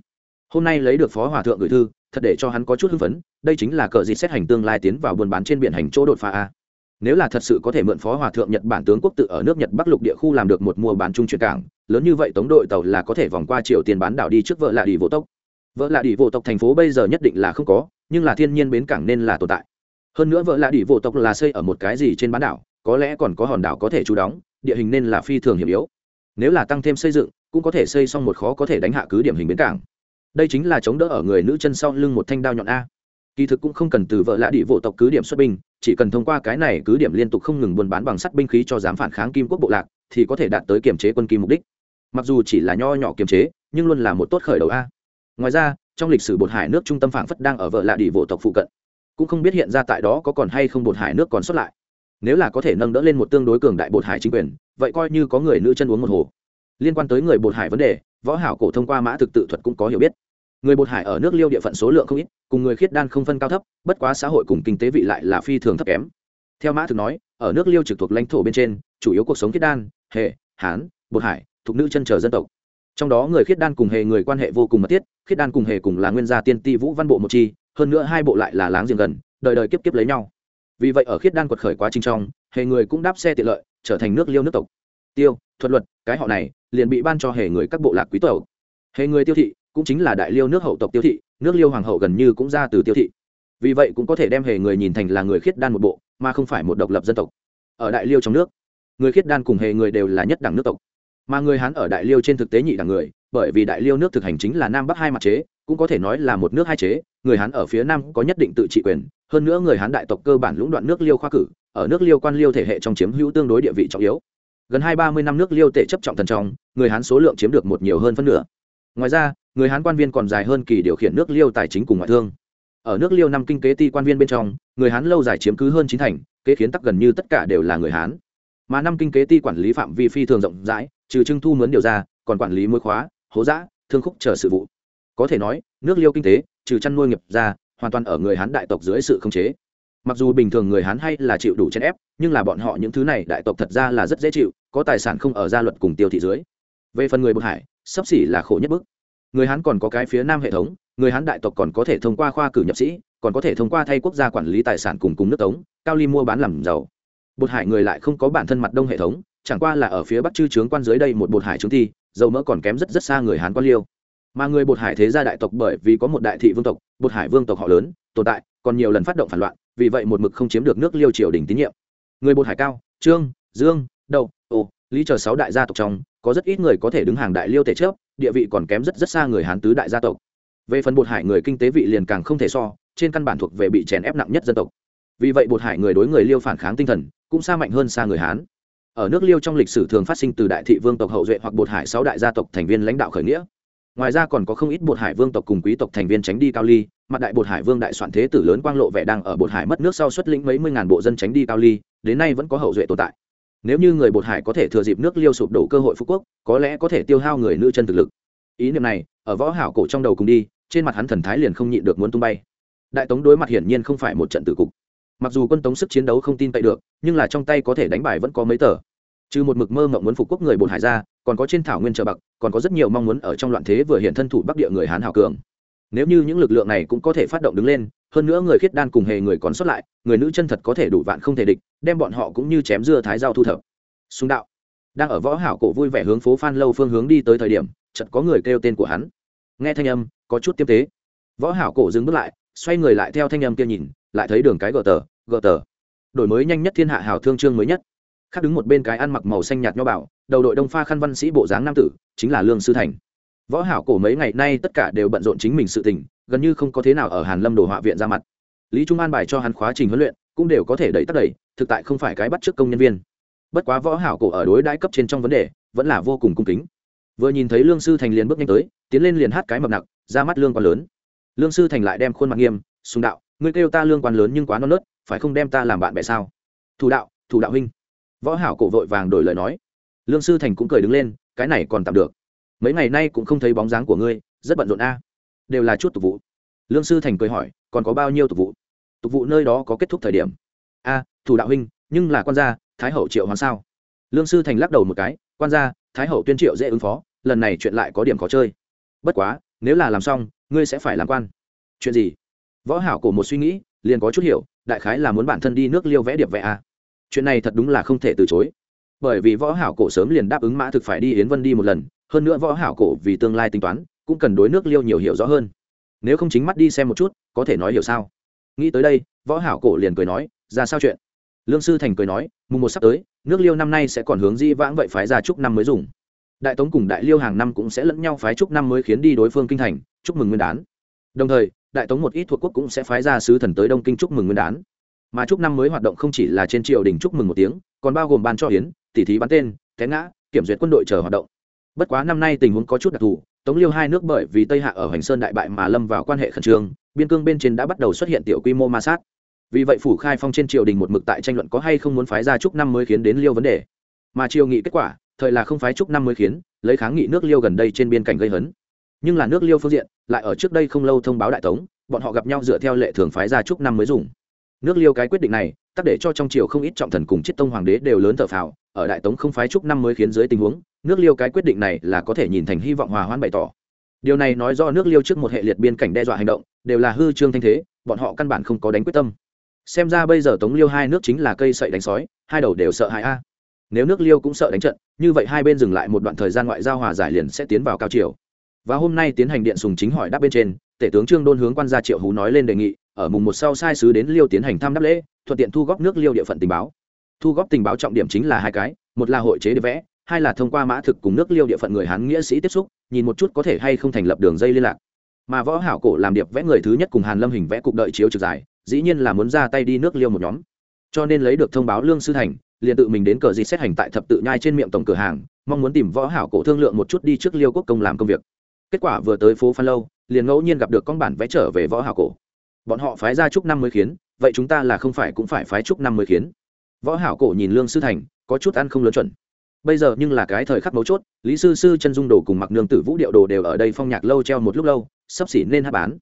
Hôm nay lấy được phó hòa thượng gửi thư, thật để cho hắn có chút hưng phấn, đây chính là cờ gì xét hành tương lai tiến vào buôn bán trên biển hành chỗ đột phá a. Nếu là thật sự có thể mượn phó hòa thượng nhật bản tướng quốc tự ở nước nhật bắc lục địa khu làm được một mua bán trung chuyển cảng, lớn như vậy tống đội tàu là có thể vòng qua triều tiền bán đảo đi trước vợ lạ đi vô tốc vợ lạ đi vô tộc thành phố bây giờ nhất định là không có nhưng là thiên nhiên bến cảng nên là tồn tại. Hơn nữa vợ lạ đỉ vô tộc là xây ở một cái gì trên bán đảo, có lẽ còn có hòn đảo có thể trú đóng, địa hình nên là phi thường hiểm yếu. Nếu là tăng thêm xây dựng, cũng có thể xây xong một khó có thể đánh hạ cứ điểm hình bến cảng. Đây chính là chống đỡ ở người nữ chân sau lưng một thanh đao nhọn a. Kỳ thực cũng không cần từ vợ lạ địa vô tộc cứ điểm xuất binh, chỉ cần thông qua cái này cứ điểm liên tục không ngừng buôn bán bằng sắt binh khí cho dám phản kháng kim quốc bộ lạc, thì có thể đạt tới kiểm chế quân kim mục đích. Mặc dù chỉ là nho nhỏ kiềm chế, nhưng luôn là một tốt khởi đầu a. Ngoài ra trong lịch sử bột hải nước trung tâm phảng phất đang ở vợ lạ địa vỗ tộc phụ cận. Cũng không biết hiện ra tại đó có còn hay không bột hải nước còn xuất lại. Nếu là có thể nâng đỡ lên một tương đối cường đại bột hải chính quyền, vậy coi như có người nữ chân uống một hồ. Liên quan tới người bột hải vấn đề, võ hảo cổ thông qua mã thực tự thuật cũng có hiểu biết. Người bột hải ở nước liêu địa phận số lượng không ít, cùng người khiết đan không phân cao thấp, bất quá xã hội cùng kinh tế vị lại là phi thường thấp kém. Theo mã thực nói, ở nước liêu trực thuộc lãnh thổ bên trên, chủ yếu cuộc sống khiết đan hệ hán, bột hải, thuộc nữ chân trở dân tộc. Trong đó người khiết đan cùng hề người quan hệ vô cùng mật thiết khiết đan cùng hề cùng là nguyên gia tiên ti vũ văn bộ một chi, hơn nữa hai bộ lại là láng giềng gần, đời đời kiếp kiếp lấy nhau. Vì vậy ở khiết đan quật khởi quá trình trong, hề người cũng đáp xe tiện lợi, trở thành nước liêu nước tộc. Tiêu, thuật luật, cái họ này, liền bị ban cho hề người các bộ lạc quý tộc. Hề người tiêu thị, cũng chính là đại liêu nước hậu tộc tiêu thị, nước liêu hoàng hậu gần như cũng ra từ tiêu thị. Vì vậy cũng có thể đem hề người nhìn thành là người khiết đan một bộ, mà không phải một độc lập dân tộc. Ở đại liêu trong nước, người khiết đan cùng hề người đều là nhất đẳng nước tộc mà người hán ở đại liêu trên thực tế nhị đẳng người, bởi vì đại liêu nước thực hành chính là nam bắc hai mặt chế, cũng có thể nói là một nước hai chế. Người hán ở phía nam có nhất định tự trị quyền, hơn nữa người hán đại tộc cơ bản lũng đoạn nước liêu khoa cử, ở nước liêu quan liêu thể hệ trong chiếm hữu tương đối địa vị trọng yếu. Gần hai ba mươi năm nước liêu tệ chấp trọng thần trong, người hán số lượng chiếm được một nhiều hơn phân nửa. Ngoài ra, người hán quan viên còn dài hơn kỳ điều khiển nước liêu tài chính cùng ngoại thương. Ở nước liêu năm kinh kế ti quan viên bên trong, người hán lâu dài chiếm cứ hơn chín thành, kế khiến tắc gần như tất cả đều là người hán mà năm kinh kế ti quản lý phạm vi phi thường rộng rãi, trừ trưng thu mướn điều ra, còn quản lý mối khóa, hố giã thương khúc chờ sự vụ. Có thể nói, nước liêu kinh tế, trừ chăn nuôi nghiệp ra, hoàn toàn ở người hán đại tộc dưới sự khống chế. Mặc dù bình thường người hán hay là chịu đủ chèn ép, nhưng là bọn họ những thứ này đại tộc thật ra là rất dễ chịu, có tài sản không ở gia luật cùng tiêu thị dưới. Về phần người bậc hải, sắp xỉ là khổ nhất bức. Người hán còn có cái phía nam hệ thống, người hán đại tộc còn có thể thông qua khoa cử nhập sĩ, còn có thể thông qua thay quốc gia quản lý tài sản cùng cùng nước tống, cao ly mua bán làm giàu bột hải người lại không có bản thân mặt đông hệ thống, chẳng qua là ở phía bắc chư trướng quan dưới đây một bột hải trướng thi, dầu mỡ còn kém rất rất xa người hán quan liêu. Mà người bột hải thế gia đại tộc bởi vì có một đại thị vương tộc, bột hải vương tộc họ lớn, tồn tại, còn nhiều lần phát động phản loạn, vì vậy một mực không chiếm được nước liêu triều đình tín nhiệm. Người bột hải cao, trương, dương, đậu, ồ, lý chờ sáu đại gia tộc trong, có rất ít người có thể đứng hàng đại liêu tể trước, địa vị còn kém rất rất xa người hán tứ đại gia tộc. Về phần bột hải người kinh tế vị liền càng không thể so, trên căn bản thuộc về bị chèn ép nặng nhất dân tộc. Vì vậy bột hải người đối người liêu phản kháng tinh thần cũng xa mạnh hơn xa người hán. Ở nước liêu trong lịch sử thường phát sinh từ đại thị vương tộc hậu duệ hoặc bột hải sáu đại gia tộc thành viên lãnh đạo khởi nghĩa. Ngoài ra còn có không ít bột hải vương tộc cùng quý tộc thành viên tránh đi cao ly, mặt đại bột hải vương đại soạn thế tử lớn quang lộ vẻ đang ở bột hải mất nước sau xuất lĩnh mấy mươi ngàn bộ dân tránh đi cao ly, đến nay vẫn có hậu duệ tồn tại. Nếu như người bột hải có thể thừa dịp nước liêu sụp đổ cơ hội phú quốc, có lẽ có thể tiêu hao người nữ chân thực lực. Ý niệm này, ở võ hảo cổ trong đầu cùng đi, trên mặt hắn thần thái liền không nhịn được muốn tung bay. Đại tống đối mặt hiển nhiên không phải một trận tử cục mặc dù quân tống sức chiến đấu không tin cậy được nhưng là trong tay có thể đánh bài vẫn có mấy tờ. Trừ một mực mơ mộng muốn phục quốc người bột hải ra còn có trên thảo nguyên trợ bạc, còn có rất nhiều mong muốn ở trong loạn thế vừa hiện thân thủ bắc địa người hán hào cường. Nếu như những lực lượng này cũng có thể phát động đứng lên hơn nữa người khiết đan cùng hề người còn xuất lại người nữ chân thật có thể đủ vạn không thể địch đem bọn họ cũng như chém dưa thái dao thu thập. Xung đạo đang ở võ hảo cổ vui vẻ hướng phố phan lâu phương hướng đi tới thời điểm chợt có người kêu tên của hắn. Nghe thanh âm có chút tiêm tế. Võ hảo cổ dừng bước lại xoay người lại theo thanh âm kia nhìn lại thấy đường cái gờ tờ gờ tờ. Đổi mới nhanh nhất thiên hạ hào thương trương mới nhất. Khác đứng một bên cái ăn mặc màu xanh nhạt nho bảo, đầu đội đông pha khăn văn sĩ bộ dáng nam tử, chính là lương sư thành. Võ hảo cổ mấy ngày nay tất cả đều bận rộn chính mình sự tình, gần như không có thế nào ở hàn lâm đồ họa viện ra mặt. Lý trung an bài cho hắn khóa trình huấn luyện, cũng đều có thể đẩy tắt đẩy, thực tại không phải cái bắt trước công nhân viên. Bất quá võ hảo cổ ở đối đãi cấp trên trong vấn đề, vẫn là vô cùng cung kính. Vừa nhìn thấy lương sư thành liền bước nhanh tới, tiến lên liền hát cái mập nặng ra mắt lương quan lớn. Lương sư thành lại đem khuôn mặt nghiêm, sùng đạo, ngươi kêu ta lương quan lớn nhưng quá non nớt phải không đem ta làm bạn bè sao? Thủ đạo thủ đạo huynh. Võ hảo cổ vội vàng đổi lời nói. Lương sư thành cũng cười đứng lên, cái này còn tạm được. Mấy ngày nay cũng không thấy bóng dáng của ngươi, rất bận rộn a. Đều là chút tục vụ. Lương sư thành cười hỏi, còn có bao nhiêu tục vụ? Tục vụ nơi đó có kết thúc thời điểm. A, thủ đạo huynh, nhưng là quan gia, thái hậu triệu hoàng sao? Lương sư thành lắc đầu một cái, quan gia, thái hậu tuyên triệu dễ ứng phó, lần này chuyện lại có điểm khó chơi. Bất quá, nếu là làm xong, ngươi sẽ phải làm quan. Chuyện gì? Võ hảo cổ một suy nghĩ liền có chút hiểu, đại khái là muốn bản thân đi nước liêu vẽ điệp vẽ a chuyện này thật đúng là không thể từ chối. Bởi vì võ hảo cổ sớm liền đáp ứng mã thực phải đi yến vân đi một lần, hơn nữa võ hảo cổ vì tương lai tính toán, cũng cần đối nước liêu nhiều hiểu rõ hơn. Nếu không chính mắt đi xem một chút, có thể nói hiểu sao? Nghĩ tới đây, võ hảo cổ liền cười nói, ra sao chuyện? Lương sư thành cười nói, mùng một sắp tới, nước liêu năm nay sẽ còn hướng di vãng vậy phái ra chúc năm mới dùng. Đại tống cùng đại liêu hàng năm cũng sẽ lẫn nhau phái chúc năm mới khiến đi đối phương kinh thành, chúc mừng nguyên đán. Đồng thời đại tống một ít thuộc quốc cũng sẽ phái ra sứ thần tới đông kinh chúc mừng nguyên đán. Mà chúc năm mới hoạt động không chỉ là trên triều đình chúc mừng một tiếng, còn bao gồm ban cho hiến tỉ thí bắn tên, té ngã, kiểm duyệt quân đội chờ hoạt động. Bất quá năm nay tình huống có chút đặc thù, tống liêu hai nước bởi vì tây hạ ở hoành sơn đại bại mà lâm vào quan hệ khẩn trương, biên cương bên trên đã bắt đầu xuất hiện tiểu quy mô ma sát. Vì vậy phủ khai phong trên triều đình một mực tại tranh luận có hay không muốn phái ra chúc năm mới khiến đến liêu vấn đề. Mà triều nghị kết quả, thời là không phái chúc năm mới khiến, lấy kháng nghị nước liêu gần đây trên biên cảnh gây hấn nhưng là nước liêu phương diện, lại ở trước đây không lâu thông báo đại tống, bọn họ gặp nhau dựa theo lệ thường phái ra chúc năm mới dùng. Nước liêu cái quyết định này, tắc để cho trong triều không ít trọng thần cùng chiết tông hoàng đế đều lớn thở phào, ở đại tống không phái chúc năm mới khiến dưới tình huống, nước liêu cái quyết định này là có thể nhìn thành hy vọng hòa hoãn bày tỏ. Điều này nói do nước liêu trước một hệ liệt biên cảnh đe dọa hành động, đều là hư trương thanh thế, bọn họ căn bản không có đánh quyết tâm. Xem ra bây giờ tống liêu hai nước chính là cây sậy đánh sói, hai đầu đều sợ hãi a. Nếu nước liêu cũng sợ đánh trận, như vậy hai bên dừng lại một đoạn thời gian ngoại giao hòa giải liền sẽ tiến vào cao triều và hôm nay tiến hành điện sùng chính hỏi đáp bên trên, tể tướng trương đôn hướng quan gia triệu hú nói lên đề nghị, ở mùng một sau sai sứ đến liêu tiến hành thăm đáp lễ, thuận tiện thu góp nước liêu địa phận tình báo. Thu góp tình báo trọng điểm chính là hai cái, một là hội chế để vẽ, hai là thông qua mã thực cùng nước liêu địa phận người hán nghĩa sĩ tiếp xúc, nhìn một chút có thể hay không thành lập đường dây liên lạc. Mà võ hảo cổ làm điệp vẽ người thứ nhất cùng hàn lâm hình vẽ cục đợi chiếu trực dài dĩ nhiên là muốn ra tay đi nước liêu một nhóm. Cho nên lấy được thông báo lương sư thành, liền tự mình đến cờ gì xét hành tại thập tự nhai trên miệng tổng cửa hàng, mong muốn tìm võ hảo cổ thương lượng một chút đi trước liêu quốc công làm công việc kết quả vừa tới phố phan lâu, liền ngẫu nhiên gặp được con bản vẽ trở về võ hảo cổ. Bọn họ phái ra chúc năm mới khiến, vậy chúng ta là không phải cũng phải phái chúc năm mới khiến? Võ hảo cổ nhìn lương sư thành, có chút ăn không lớn chuẩn. Bây giờ nhưng là cái thời khắc mấu chốt, lý sư sư chân dung đồ cùng mặc nương tử vũ điệu đồ đều ở đây phong nhạc lâu treo một lúc lâu, sắp xỉ nên hát bán.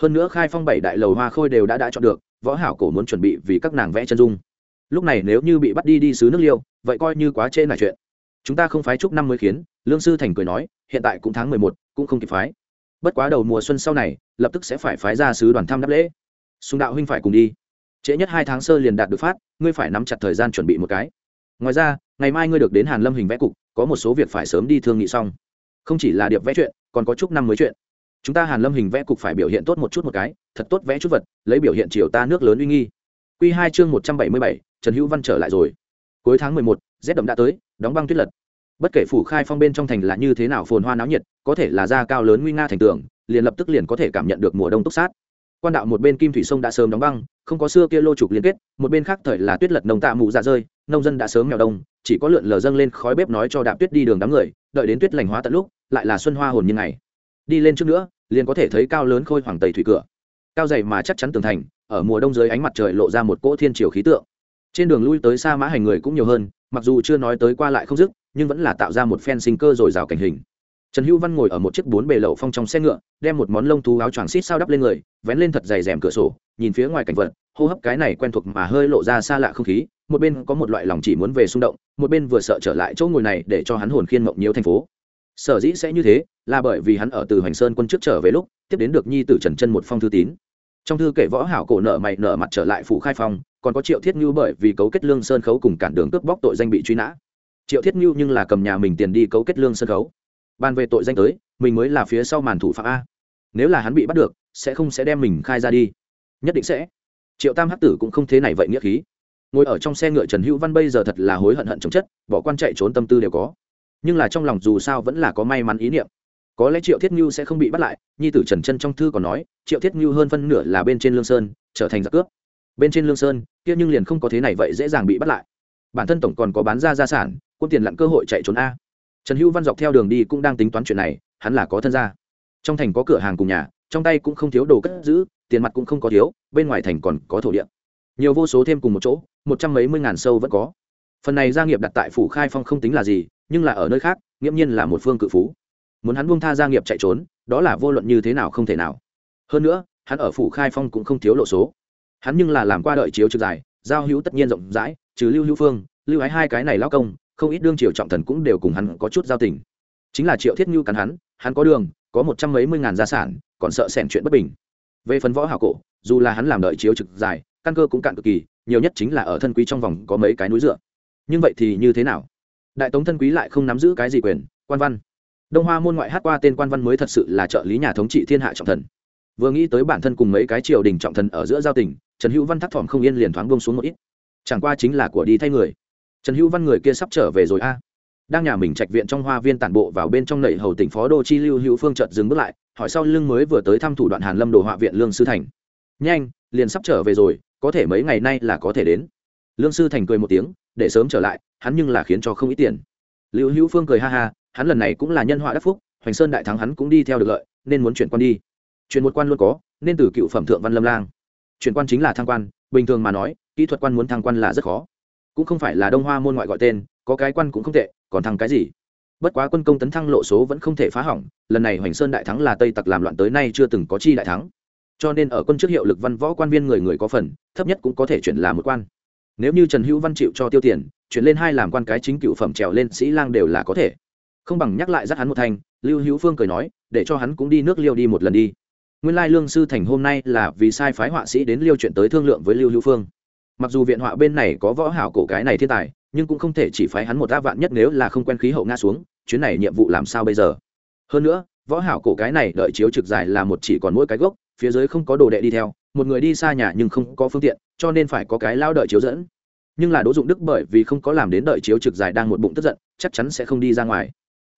Hơn nữa khai phong bảy đại lầu hoa khôi đều đã đã chọn được, võ hảo cổ muốn chuẩn bị vì các nàng vẽ chân dung. Lúc này nếu như bị bắt đi đi xứ nước liêu, vậy coi như quá chê là chuyện chúng ta không phái chúc năm mới khiến, lương sư thành cười nói, hiện tại cũng tháng mười một, cũng không kịp phái. Bất quá đầu mùa xuân sau này, lập tức sẽ phải phái ra sứ đoàn thăm đáp lễ. Sùng đạo huynh phải cùng đi. Trễ nhất hai tháng sơ liền đạt được phát, ngươi phải nắm chặt thời gian chuẩn bị một cái. Ngoài ra, ngày mai ngươi được đến hàn lâm hình vẽ cục, có một số việc phải sớm đi thương nghị xong. Không chỉ là điệp vẽ chuyện, còn có chúc năm mới chuyện. Chúng ta hàn lâm hình vẽ cục phải biểu hiện tốt một chút một cái, thật tốt vẽ chút vật, lấy biểu hiện chiều ta nước lớn uy nghi. Q hai chương một trăm bảy mươi bảy, trần hữu văn trở lại rồi cuối tháng mười một rét đậm đã tới, đóng băng tuyết lật. Bất kể phủ khai phong bên trong thành là như thế nào phồn hoa náo nhiệt, có thể là da cao lớn nguy nga thành tường, liền lập tức liền có thể cảm nhận được mùa đông túc sát. Quan đạo một bên kim thủy sông đã sớm đóng băng, không có xưa kia lô trục liên kết, một bên khác thời là tuyết lật nông tạ mù dạ rơi, nông dân đã sớm nghèo đông, chỉ có lượn lờ dâng lên khói bếp nói cho đạp tuyết đi đường đám người, đợi đến tuyết lành hóa tận lúc, lại là xuân hoa hồn như ngày. Đi lên trước nữa, liền có thể thấy cao lớn khôi hoàng tây thủy cửa. Cao dày mà chắc chắn tường thành, ở mùa đông dưới ánh mặt trời lộ ra một cỗ thiên triều khí tượng trên đường lui tới xa mã hành người cũng nhiều hơn, mặc dù chưa nói tới qua lại không dứt, nhưng vẫn là tạo ra một phen sinh cơ dồi rào cảnh hình. Trần hữu văn ngồi ở một chiếc bốn bề lậu phong trong xe ngựa, đem một món lông thú áo choàng xít sao đắp lên người, vén lên thật dày rèm cửa sổ, nhìn phía ngoài cảnh vật, hô hấp cái này quen thuộc mà hơi lộ ra xa lạ không khí, một bên có một loại lòng chỉ muốn về xung động, một bên vừa sợ trở lại chỗ ngồi này để cho hắn hồn khiên mộng nhiều thành phố. Sở dĩ sẽ như thế, là bởi vì hắn ở từ hoành sơn quân trước trở về lúc, tiếp đến được nhi tử trần chân một phong thư tín. Trong thư kể võ hảo cổ nợ mày nợ mặt trở lại phủ khai phong còn có triệu thiết ngưu bởi vì cấu kết lương sơn khấu cùng cản đường cướp bóc tội danh bị truy nã. Triệu thiết ngưu nhưng là cầm nhà mình tiền đi cấu kết lương sơn khấu. Ban về tội danh tới, mình mới là phía sau màn thủ phạm a. Nếu là hắn bị bắt được, sẽ không sẽ đem mình khai ra đi. Nhất định sẽ. Triệu tam hắc tử cũng không thế này vậy nghĩa khí. Ngồi ở trong xe ngựa trần hữu văn bây giờ thật là hối hận hận chồng chất, bỏ quan chạy trốn tâm tư đều có. Nhưng là trong lòng dù sao vẫn là có may mắn ý niệm. Có lẽ triệu thiết ngưu sẽ không bị bắt lại, nhi tử trần chân trong thư còn nói, triệu thiết ngưu hơn phân nửa là bên trên lương sơn, trở thành giặc cướp. Bên trên lương sơn kia nhưng liền không có thế này vậy dễ dàng bị bắt lại. Bản thân tổng còn có bán ra gia sản, quân tiền lặn cơ hội chạy trốn a. Trần hữu văn dọc theo đường đi cũng đang tính toán chuyện này, hắn là có thân gia. Trong thành có cửa hàng cùng nhà, trong tay cũng không thiếu đồ cất giữ, tiền mặt cũng không có thiếu, bên ngoài thành còn có thổ địa. Nhiều vô số thêm cùng một chỗ, một trăm mấy mươi ngàn sâu vẫn có. Phần này gia nghiệp đặt tại phủ khai phong không tính là gì, nhưng là ở nơi khác, nghiễm nhiên là một phương cự phú. Muốn hắn buông tha gia nghiệp chạy trốn, đó là vô luận như thế nào không thể nào. Hơn nữa, hắn ở phủ khai phong cũng không thiếu lộ số hắn nhưng là làm qua đợi chiếu trực dài, giao hữu tất nhiên rộng rãi, trừ lưu hữu phương, lưu ái hai cái này lao công, không ít đương triều trọng thần cũng đều cùng hắn có chút giao tình. Chính là triệu thiết nhu cắn hắn hắn có đường, có một trăm mấy mươi ngàn gia sản, còn sợ xẻn chuyện bất bình. Về phần võ hảo cổ, dù là hắn làm đợi chiếu trực dài, căn cơ cũng cạn cực kỳ, nhiều nhất chính là ở thân quý trong vòng có mấy cái núi dựa. Nhưng vậy thì như thế nào? Đại tống thân quý lại không nắm giữ cái gì quyền, quan văn. Đông hoa môn ngoại hát qua tên quan văn mới thật sự là trợ lý nhà thống trị thiên hạ trọng thần. Vừa nghĩ tới bản thân cùng mấy cái triều đình trọng thần ở giữa giao tình trần hữu văn thắt thỏm không yên liền thoáng bông xuống một ít. Chẳng qua chính là của đi thay người. Trần hữu văn người kia sắp trở về rồi a. Đang nhà mình trạch viện trong hoa viên tản bộ vào bên trong nảy hầu tỉnh phó đô chi lưu hữu phương chợt dừng bước lại, hỏi sau lưng mới vừa tới thăm thủ đoạn hàn lâm đồ họa viện lương sư thành. Nhanh, liền sắp trở về rồi, có thể mấy ngày nay là có thể đến. Lương sư thành cười một tiếng, để sớm trở lại, hắn nhưng là khiến cho không ít tiền. Lưu hữu phương cười ha ha, hắn lần này cũng là nhân họa đắc phúc, hoành sơn đại thắng hắn cũng đi theo được lợi, nên muốn chuyển quan đi. Chuyển một quan luôn có, nên từ cựu phẩm thượng văn lâm lang chuyển quan chính là thăng quan, bình thường mà nói, kỹ thuật quan muốn thăng quan là rất khó. Cũng không phải là đông hoa môn ngoại gọi tên, có cái quan cũng không tệ, còn thăng cái gì? Bất quá quân công tấn thăng lộ số vẫn không thể phá hỏng, lần này hoành sơn đại thắng là tây tặc làm loạn tới nay chưa từng có chi đại thắng. Cho nên ở quân trước hiệu lực văn võ quan viên người người có phần, thấp nhất cũng có thể chuyển là một quan. Nếu như trần hữu văn chịu cho tiêu tiền, chuyển lên hai làm quan cái chính cựu phẩm trèo lên sĩ lang đều là có thể. Không bằng nhắc lại dắt hắn một thanh, lưu hữu phương cười nói, để cho hắn cũng đi nước liêu đi một lần đi nguyên lai lương sư thành hôm nay là vì sai phái họa sĩ đến liêu chuyện tới thương lượng với lưu hữu phương. Mặc dù viện họa bên này có võ hảo cổ cái này thiên tài, nhưng cũng không thể chỉ phái hắn một áp vạn nhất nếu là không quen khí hậu nga xuống, chuyến này nhiệm vụ làm sao bây giờ? Hơn nữa, võ hảo cổ cái này đợi chiếu trực dài là một chỉ còn mỗi cái gốc, phía dưới không có đồ đệ đi theo, một người đi xa nhà nhưng không có phương tiện, cho nên phải có cái lao đợi chiếu dẫn. Nhưng là đỗ dụng đức bởi vì không có làm đến đợi chiếu trực dài đang một bụng tức giận, chắc chắn sẽ không đi ra ngoài.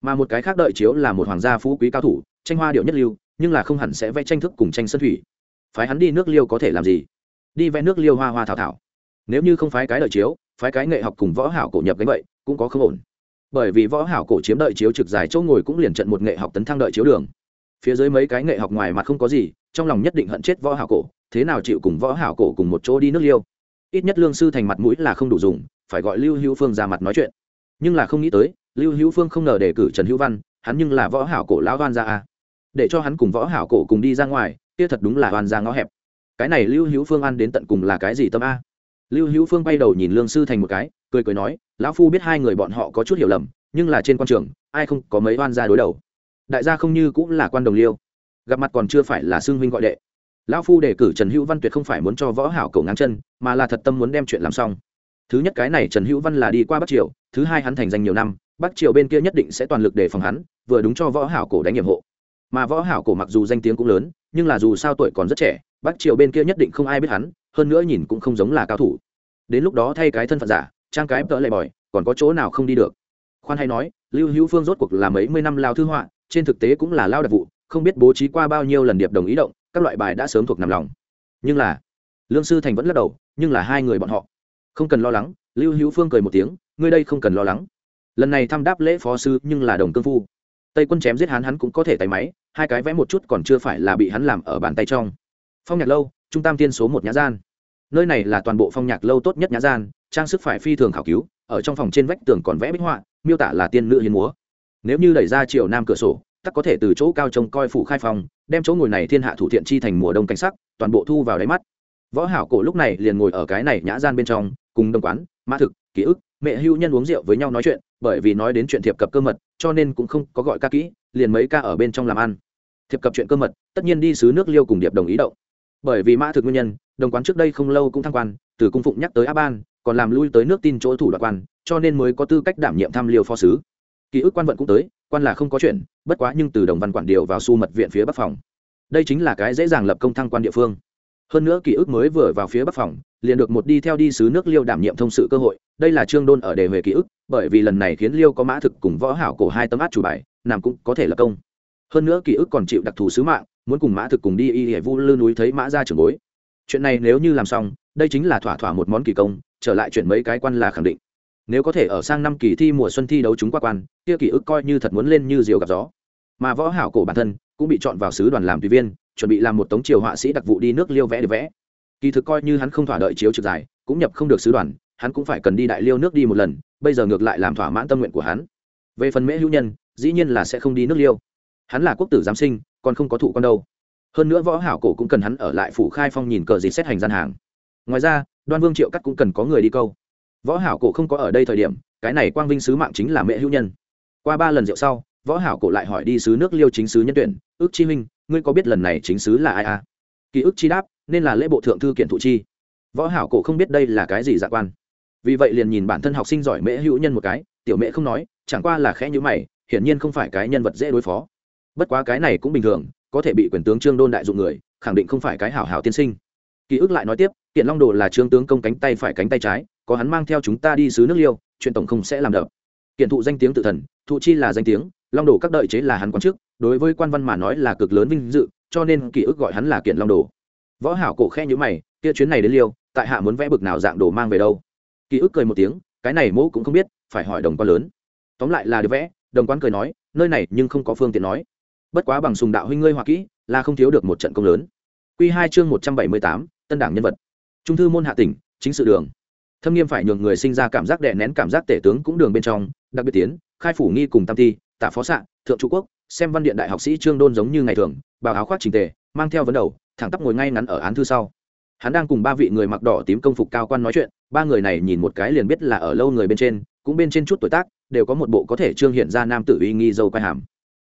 Mà một cái khác đợi chiếu là một hoàng gia phú quý cao thủ, tranh hoa điệu nhất lưu nhưng là không hẳn sẽ vẽ tranh thức cùng tranh sân thủy. Phái hắn đi nước liêu có thể làm gì? Đi vẽ nước liêu hoa hoa thảo thảo. Nếu như không phái cái đợi chiếu, phái cái nghệ học cùng võ hảo cổ nhập gánh vậy, cũng có không ổn. Bởi vì võ hảo cổ chiếm đợi chiếu trực dài chỗ ngồi cũng liền trận một nghệ học tấn thăng đợi chiếu đường. Phía dưới mấy cái nghệ học ngoài mặt không có gì, trong lòng nhất định hận chết võ hảo cổ, thế nào chịu cùng võ hảo cổ cùng một chỗ đi nước liêu? Ít nhất lương sư thành mặt mũi là không đủ dùng, phải gọi lưu hữu phương ra mặt nói chuyện. Nhưng là không nghĩ tới, lưu hữu phương không ngờ đề cử trần hữu văn, hắn nhưng là võ hảo cổ lão đoan ra a để cho hắn cùng võ hảo cổ cùng đi ra ngoài, kia thật đúng là đoan ra ngõ hẹp. Cái này lưu hữu phương ăn đến tận cùng là cái gì tâm a? Lưu hữu phương bay đầu nhìn lương sư thành một cái, cười cười nói, lão phu biết hai người bọn họ có chút hiểu lầm, nhưng là trên quan trường, ai không có mấy oan gia đối đầu. Đại gia không như cũng là quan đồng liêu. Gặp mặt còn chưa phải là xương huynh gọi đệ. Lão phu đề cử trần hữu văn tuyệt không phải muốn cho võ hảo cổ ngang chân, mà là thật tâm muốn đem chuyện làm xong. Thứ nhất cái này trần hữu văn là đi qua bắc triều, thứ hai hắn thành danh nhiều năm, bắc triều bên kia nhất định sẽ toàn lực để phòng hắn, vừa đúng cho võ hảo cổ đánh nhiệm hộ mà võ hảo cổ mặc dù danh tiếng cũng lớn, nhưng là dù sao tuổi còn rất trẻ, bắc triều bên kia nhất định không ai biết hắn, hơn nữa nhìn cũng không giống là cao thủ. Đến lúc đó thay cái thân phận giả, trang cái tợ lệ bòi, còn có chỗ nào không đi được? Khoan hay nói, lưu hữu phương rốt cuộc là mấy mươi năm lao thư họa, trên thực tế cũng là lao đặc vụ, không biết bố trí qua bao nhiêu lần điệp đồng ý động, các loại bài đã sớm thuộc nằm lòng. Nhưng là, lương sư thành vẫn lắc đầu, nhưng là hai người bọn họ. Không cần lo lắng, lưu hữu phương cười một tiếng, ngươi đây không cần lo lắng. Lần này thăm đáp lễ phó sư nhưng là đồng cương phu. Tây quân chém giết hắn hắn cũng có thể tay máy hai cái vẽ một chút còn chưa phải là bị hắn làm ở bàn tay trong. Phong nhạc lâu, trung tam tiên số một nhã gian. Nơi này là toàn bộ phong nhạc lâu tốt nhất nhã gian, trang sức phải phi thường khảo cứu, ở trong phòng trên vách tường còn vẽ bích họa, miêu tả là tiên nữ hiến múa. Nếu như đẩy ra chiều nam cửa sổ, tắc có thể từ chỗ cao trông coi phủ khai phòng, đem chỗ ngồi này thiên hạ thủ thiện chi thành mùa đông cảnh sắc, toàn bộ thu vào đáy mắt. Võ hảo cổ lúc này liền ngồi ở cái này nhã gian bên trong, cùng đồng quán, mã thực, ký ức mẹ hưu nhân uống rượu với nhau nói chuyện, bởi vì nói đến chuyện thiệp cập cơ mật, cho nên cũng không có gọi ca kỹ, liền mấy ca ở bên trong làm ăn. Thiệp cập chuyện cơ mật, tất nhiên đi xứ nước liêu cùng điệp đồng ý động. Bởi vì mã thực nguyên nhân, đồng quán trước đây không lâu cũng thăng quan, từ cung phụng nhắc tới a ban, còn làm lui tới nước tin chỗ thủ đoạn quan, cho nên mới có tư cách đảm nhiệm tham liêu phó sứ. Ký ức quan vận cũng tới, quan là không có chuyện, bất quá nhưng từ đồng văn quản điều vào su mật viện phía bắc phòng. Đây chính là cái dễ dàng lập công thăng quan địa phương hơn nữa ký ức mới vừa vào phía bắc phòng, liền được một đi theo đi sứ nước liêu đảm nhiệm thông sự cơ hội. Đây là trương đôn ở đề huệ ký ức, bởi vì lần này khiến liêu có mã thực cùng võ hảo cổ hai tấm át chủ bài, nằm cũng có thể lập công. Hơn nữa ký ức còn chịu đặc thù sứ mạng, muốn cùng mã thực cùng đi y hệ vu lư núi thấy mã ra trường bối. Chuyện này nếu như làm xong, đây chính là thỏa thỏa một món kỳ công, trở lại chuyển mấy cái quan là khẳng định. Nếu có thể ở sang năm kỳ thi mùa xuân thi đấu chúng qua quan, kia ký ức coi như thật muốn lên như diều gặp gió. Mà võ hảo cổ bản thân cũng bị chọn vào sứ đoàn làm tùy viên chuẩn bị làm một tống triều họa sĩ đặc vụ đi nước liêu vẽ để vẽ. Kỳ thực coi như hắn không thỏa đợi chiếu trực dài, cũng nhập không được sứ đoàn, hắn cũng phải cần đi đại liêu nước đi một lần, bây giờ ngược lại làm thỏa mãn tâm nguyện của hắn. Về phần mễ hữu nhân, dĩ nhiên là sẽ không đi nước liêu. Hắn là quốc tử giám sinh, còn không có thụ con đâu. Hơn nữa võ hảo cổ cũng cần hắn ở lại phủ khai phong nhìn cờ gì xét hành gian hàng. Ngoài ra, đoan vương triệu cắt cũng cần có người đi câu. Võ hảo cổ không có ở đây thời điểm, cái này quang vinh sứ mạng chính là mẹ hữu nhân. Qua ba lần rượu sau, võ hảo cổ lại hỏi đi sứ nước liêu chính sứ nhân tuyển, ước chi minh ngươi có biết lần này chính sứ là ai à? Ký ức chi đáp, nên là lễ bộ thượng thư kiện thụ chi. Võ hảo cổ không biết đây là cái gì dạ quan. Vì vậy liền nhìn bản thân học sinh giỏi mễ hữu nhân một cái, tiểu mễ không nói, chẳng qua là khẽ như mày, hiển nhiên không phải cái nhân vật dễ đối phó. Bất quá cái này cũng bình thường, có thể bị quyền tướng trương đôn đại dụng người, khẳng định không phải cái hảo hảo tiên sinh. Ký ức lại nói tiếp, kiện long đồ là trương tướng công cánh tay phải cánh tay trái, có hắn mang theo chúng ta đi xứ nước liêu, chuyện tổng không sẽ làm đập. Kiện thụ danh tiếng tự thần, thụ chi là danh tiếng, long đồ các đợi chế là hắn quan chức đối với quan văn mà nói là cực lớn vinh dự, cho nên ký ức gọi hắn là kiện long đồ. Võ hảo cổ khe nhíu mày, kia chuyến này đến liêu, tại hạ muốn vẽ bực nào dạng đồ mang về đâu? Ký ức cười một tiếng, cái này mẫu cũng không biết, phải hỏi đồng quan lớn. Tóm lại là được vẽ, đồng quan cười nói, nơi này nhưng không có phương tiện nói. Bất quá bằng sùng đạo huynh ngươi hoa kỹ, là không thiếu được một trận công lớn. Quy hai chương một trăm bảy mươi tám, tân đảng nhân vật. Trung thư môn hạ tỉnh, chính sự đường. Thâm nghiêm phải nhường người sinh ra cảm giác đè nén cảm giác tể tướng cũng đường bên trong, đặc biệt tiến, khai phủ nghi cùng tam thi, tả phó xạ, thượng trụ quốc xem văn điện đại học sĩ trương đôn giống như ngày thường, bào áo khoác trình tề, mang theo vấn đầu, thẳng tắp ngồi ngay ngắn ở án thư sau. Hắn đang cùng ba vị người mặc đỏ tím công phục cao quan nói chuyện, ba người này nhìn một cái liền biết là ở lâu người bên trên, cũng bên trên chút tuổi tác, đều có một bộ có thể trương hiện ra nam tử uy nghi dâu quai hàm.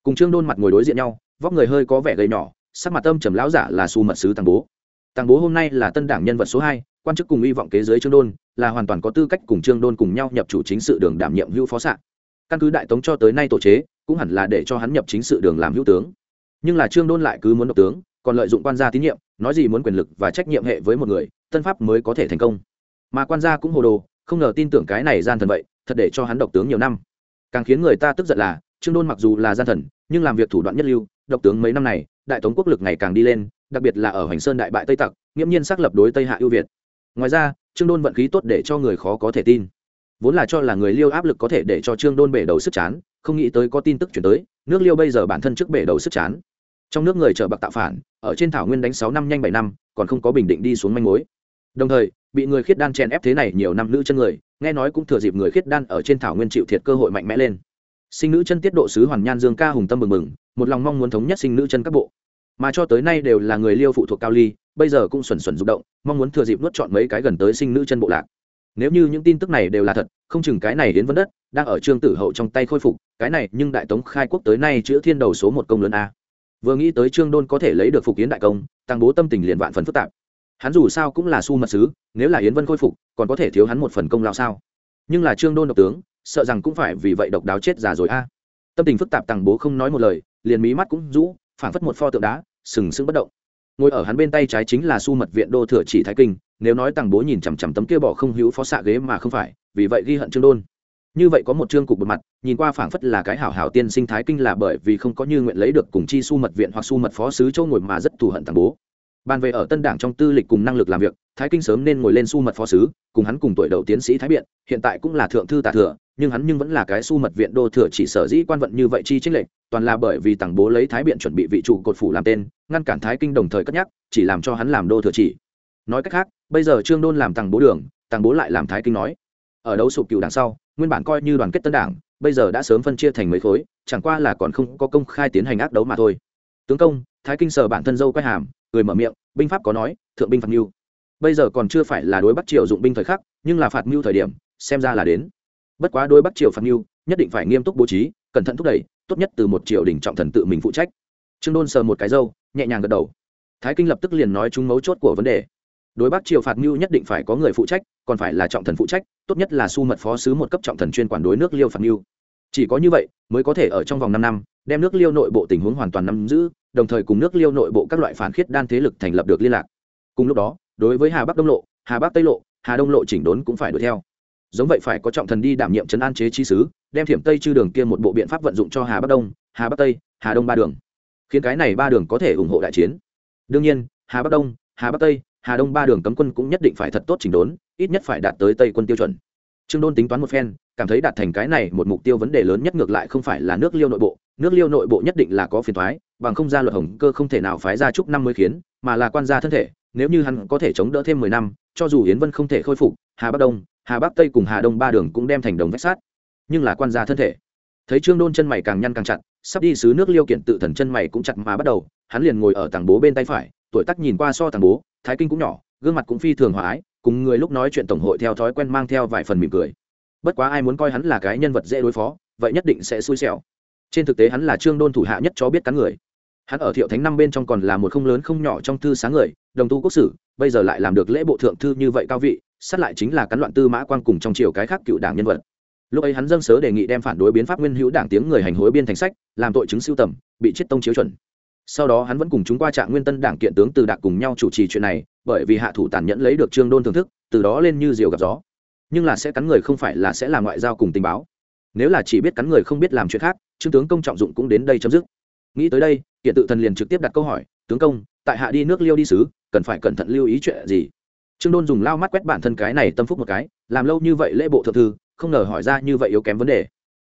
Cùng trương đôn mặt ngồi đối diện nhau, vóc người hơi có vẻ gầy nhỏ, sắc mặt âm trầm lão giả là su mật sứ tàng bố. Tàng bố hôm nay là tân đảng nhân vật số hai, quan chức cùng hy vọng kế giới trương đôn, là hoàn toàn có tư cách cùng trương đôn cùng nhau nhập chủ chính sự đường đảm nhiệm hữu phó sạn căn cứ đại tống cho tới nay tổ chế cũng hẳn là để cho hắn nhập chính sự đường làm hữu tướng. Nhưng là trương đôn lại cứ muốn độc tướng, còn lợi dụng quan gia tín nhiệm, nói gì muốn quyền lực và trách nhiệm hệ với một người tân pháp mới có thể thành công. Mà quan gia cũng hồ đồ, không ngờ tin tưởng cái này gian thần vậy, thật để cho hắn độc tướng nhiều năm. Càng khiến người ta tức giận là, trương đôn mặc dù là gian thần, nhưng làm việc thủ đoạn nhất lưu, độc tướng mấy năm này, đại tống quốc lực ngày càng đi lên, đặc biệt là ở hoành sơn đại bại tây tặc, nghiễm nhiên xác lập đối tây hạ ưu việt. Ngoài ra, trương đôn vận khí tốt để cho người khó có thể tin vốn là cho là người liêu áp lực có thể để cho trương đôn bể đầu sức chán, không nghĩ tới có tin tức chuyển tới, nước liêu bây giờ bản thân trước bể đầu sức chán. Trong nước người chở bạc tạo phản, ở trên thảo nguyên đánh sáu năm nhanh bảy năm, còn không có bình định đi xuống manh mối. Đồng thời, bị người khiết đan chèn ép thế này nhiều năm nữ chân người, nghe nói cũng thừa dịp người khiết đan ở trên thảo nguyên chịu thiệt cơ hội mạnh mẽ lên. Sinh nữ chân tiết độ sứ hoàn nhan dương ca hùng tâm mừng mừng, một lòng mong muốn thống nhất sinh nữ chân các bộ. Mà cho tới nay đều là người liêu phụ thuộc cao ly, bây giờ cũng xuẩn xuẩn rụng động, mong muốn thừa dịp nuốt chọn mấy cái gần tới sinh nữ chân bộ lạc nếu như những tin tức này đều là thật, không chừng cái này đến vấn đất đang ở trương tử hậu trong tay khôi phục, cái này nhưng đại tống khai quốc tới nay chữa thiên đầu số một công lớn a. Vừa nghĩ tới trương đôn có thể lấy được phục kiến đại công, tăng bố tâm tình liền vạn phần phức tạp. Hắn dù sao cũng là su mật sứ, nếu là yến vân khôi phục, còn có thể thiếu hắn một phần công lao sao? Nhưng là trương đôn độc tướng, sợ rằng cũng phải vì vậy độc đáo chết già rồi a. Tâm tình phức tạp tăng bố không nói một lời, liền mí mắt cũng rũ, phảng phất một pho tượng đá, sừng sững bất động ngồi ở hắn bên tay trái chính là su mật viện đô thừa chỉ thái kinh, nếu nói tăng bố nhìn chằm chằm tấm kia bỏ không hữu phó xạ ghế mà không phải, vì vậy ghi hận trương đôn. Như vậy có một trương cục bật mặt, nhìn qua phảng phất là cái hảo hảo tiên sinh thái kinh là bởi vì không có như nguyện lấy được cùng chi su mật viện hoặc su mật phó sứ châu ngồi mà rất thù hận tăng bố bàn về ở tân đảng trong tư lịch cùng năng lực làm việc, thái kinh sớm nên ngồi lên su mật phó sứ, cùng hắn cùng tuổi đầu tiến sĩ thái biện, hiện tại cũng là thượng thư tạ thừa, nhưng hắn nhưng vẫn là cái su mật viện đô thừa chỉ sở dĩ quan vận như vậy chi trích lệnh toàn là bởi vì tàng bố lấy thái biện chuẩn bị vị trụ cột phủ làm tên, ngăn cản thái kinh đồng thời cất nhắc, chỉ làm cho hắn làm đô thừa chỉ. Nói cách khác, bây giờ trương đôn làm tàng bố đường tàng bố lại làm thái kinh nói. Ở đấu sụp cựu đằng sau, nguyên bản coi như đoàn kết tân đảng, bây giờ đã sớm phân chia thành mấy khối, chẳng qua là còn không có công khai tiến hành ác đấu mà thôi. Tướng công, thái kinh sở bản thân dâu quay hàm người mở miệng, binh pháp có nói, thượng binh phạt mưu. Bây giờ còn chưa phải là đối bắc triều dụng binh thời khắc, nhưng là phạt mưu thời điểm, xem ra là đến. Bất quá đối bắc triều phạt mưu, nhất định phải nghiêm túc bố trí, cẩn thận thúc đẩy, tốt nhất từ một triều đình trọng thần tự mình phụ trách. Trương đôn sờ một cái dâu nhẹ nhàng gật đầu. Thái kinh lập tức liền nói chúng mấu chốt của vấn đề. Đối bắc triều phạt mưu nhất định phải có người phụ trách, còn phải là trọng thần phụ trách, tốt nhất là su mật phó sứ một cấp trọng thần chuyên quản đối nước liêu phạt mưu. Chỉ có như vậy, mới có thể ở trong vòng năm năm, đem nước liêu nội bộ tình huống hoàn toàn nắm giữ đồng thời cùng nước liêu nội bộ các loại phản khiết đan thế lực thành lập được liên lạc. Cùng lúc đó, đối với hà bắc đông lộ, hà bắc tây lộ, hà đông lộ chỉnh đốn cũng phải đuổi theo. Giống vậy phải có trọng thần đi đảm nhiệm trấn an chế chi sứ, đem thiểm tây chư đường kia một bộ biện pháp vận dụng cho hà bắc đông, hà bắc tây, hà đông ba đường. Khiến cái này ba đường có thể ủng hộ đại chiến. Đương nhiên, hà bắc đông, hà bắc tây, hà đông ba đường cấm quân cũng nhất định phải thật tốt chỉnh đốn, ít nhất phải đạt tới tây quân tiêu chuẩn. Trương đôn tính toán một phen, cảm thấy đạt thành cái này một mục tiêu vấn đề lớn nhất ngược lại không phải là nước liêu nội bộ. Nước liêu nội bộ nhất định là có phiền thoái bằng không ra luật hồng cơ không thể nào phái ra chúc năm mới khiến, mà là quan gia thân thể, nếu như hắn có thể chống đỡ thêm mười năm, cho dù yến vân không thể khôi phục, hà bắc đông, hà bắc tây cùng hà đông ba đường cũng đem thành đồng vách sát nhưng là quan gia thân thể. Thấy trương đôn chân mày càng nhăn càng chặt, sắp đi xứ nước liêu kiện tự thần chân mày cũng chặt mà bắt đầu, hắn liền ngồi ở tảng bố bên tay phải, tuổi tắc nhìn qua so tảng bố, thái kinh cũng nhỏ, gương mặt cũng phi thường hòa ái, cùng người lúc nói chuyện tổng hội theo thói quen mang theo vài phần mỉm cười. Bất quá ai muốn coi hắn là cái nhân vật dễ đối phó, vậy nhất định sẽ xui xẻo. Trên thực tế hắn là trương đôn thủ hạ nhất cho biết cắn người hắn ở thiệu thánh năm bên trong còn là một không lớn không nhỏ trong thư sáng người, đồng tu quốc sử, bây giờ lại làm được lễ bộ thượng thư như vậy cao vị, sát lại chính là cắn loạn tư mã quan cùng trong chiều cái khác cựu đảng nhân vật. Lúc ấy hắn dâng sớ đề nghị đem phản đối biến pháp nguyên hữu đảng tiếng người hành hối biên thành sách, làm tội chứng siêu tầm, bị chết tông chiếu chuẩn. Sau đó hắn vẫn cùng chúng qua trạng nguyên tân đảng kiện tướng từ đạc cùng nhau chủ trì chuyện này, bởi vì hạ thủ tàn nhẫn lấy được trương đôn thưởng thức, từ đó lên như diều gặp gió. Nhưng là sẽ cắn người không phải là sẽ làm ngoại giao cùng tình báo. Nếu là chỉ biết cắn người không biết làm chuyện khác, trương tướng công trọng dụng cũng đến đây chấm dứt. Nghĩ tới đây hiện tự thần liền trực tiếp đặt câu hỏi, tướng công, tại hạ đi nước liêu đi sứ, cần phải cẩn thận lưu ý chuyện gì? Trương đôn dùng lao mắt quét bản thân cái này tâm phúc một cái, làm lâu như vậy lễ bộ thượng thư, không ngờ hỏi ra như vậy yếu kém vấn đề.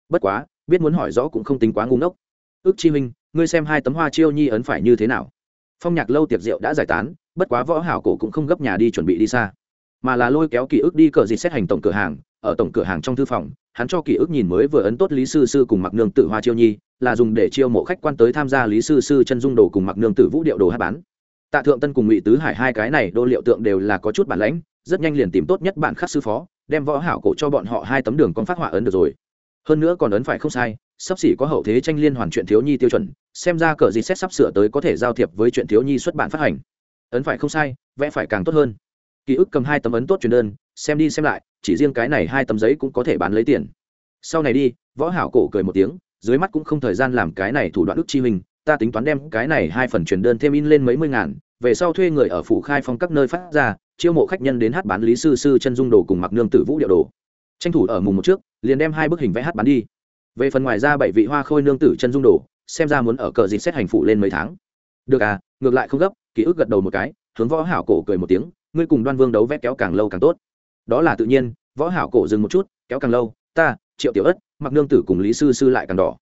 Bất quá, biết muốn hỏi rõ cũng không tính quá ngu ngốc. Ước chi minh ngươi xem hai tấm hoa chiêu nhi ấn phải như thế nào? Phong nhạc lâu tiệc rượu đã giải tán, bất quá võ hảo cổ cũng không gấp nhà đi chuẩn bị đi xa. Mà là lôi kéo ký ức đi cờ gì xét hành tổng cửa hàng, ở tổng cửa hàng trong thư phòng, hắn cho ký ức nhìn mới vừa ấn tốt lý sư sư cùng mặc nương tử hoa chiêu nhi là dùng để chiêu mộ khách quan tới tham gia lý sư sư chân dung đồ cùng mặc nương tử vũ điệu đồ hát bán. Tạ thượng tân cùng ngụy tứ hải hai cái này đô liệu tượng đều là có chút bản lãnh, rất nhanh liền tìm tốt nhất bản khắc sư phó, đem võ hảo cổ cho bọn họ hai tấm đường con phát họa ấn được rồi. Hơn nữa còn ấn phải không sai, sắp xỉ có hậu thế tranh liên hoàn chuyện thiếu nhi tiêu chuẩn, xem ra cờ gì xét sắp sửa tới có thể giao thiệp với chuyện thiếu nhi xuất bản phát hành. Ấn phải không sai, vẽ phải càng tốt hơn. Ký ức cầm hai tấm ấn tốt truyền đơn, xem đi xem lại, chỉ riêng cái này hai tấm giấy cũng có thể bán lấy tiền. Sau này đi, võ hảo cổ cười một tiếng dưới mắt cũng không thời gian làm cái này thủ đoạn ức chi mình ta tính toán đem cái này hai phần truyền đơn thêm in lên mấy mươi ngàn, về sau thuê người ở phủ khai phong các nơi phát ra, chiêu mộ khách nhân đến hát bán lý sư sư chân dung đồ cùng mặc nương tử vũ điệu đồ. Tranh thủ ở mùng một trước, liền đem hai bức hình vẽ hát bán đi. Về phần ngoài ra bảy vị hoa khôi nương tử chân dung đồ, xem ra muốn ở cờ dịp xét hành phủ lên mấy tháng. Được à ngược lại không gấp ký ức gật đầu một cái, hướng võ hảo cổ cười một tiếng, ngươi cùng đoan vương đấu vét kéo càng lâu càng tốt. Đó là tự nhiên, võ hảo cổ dừng một chút, kéo càng lâu, ta, triệu tiểu ất mặc nương tử cùng lý sư sư lại càng đỏ.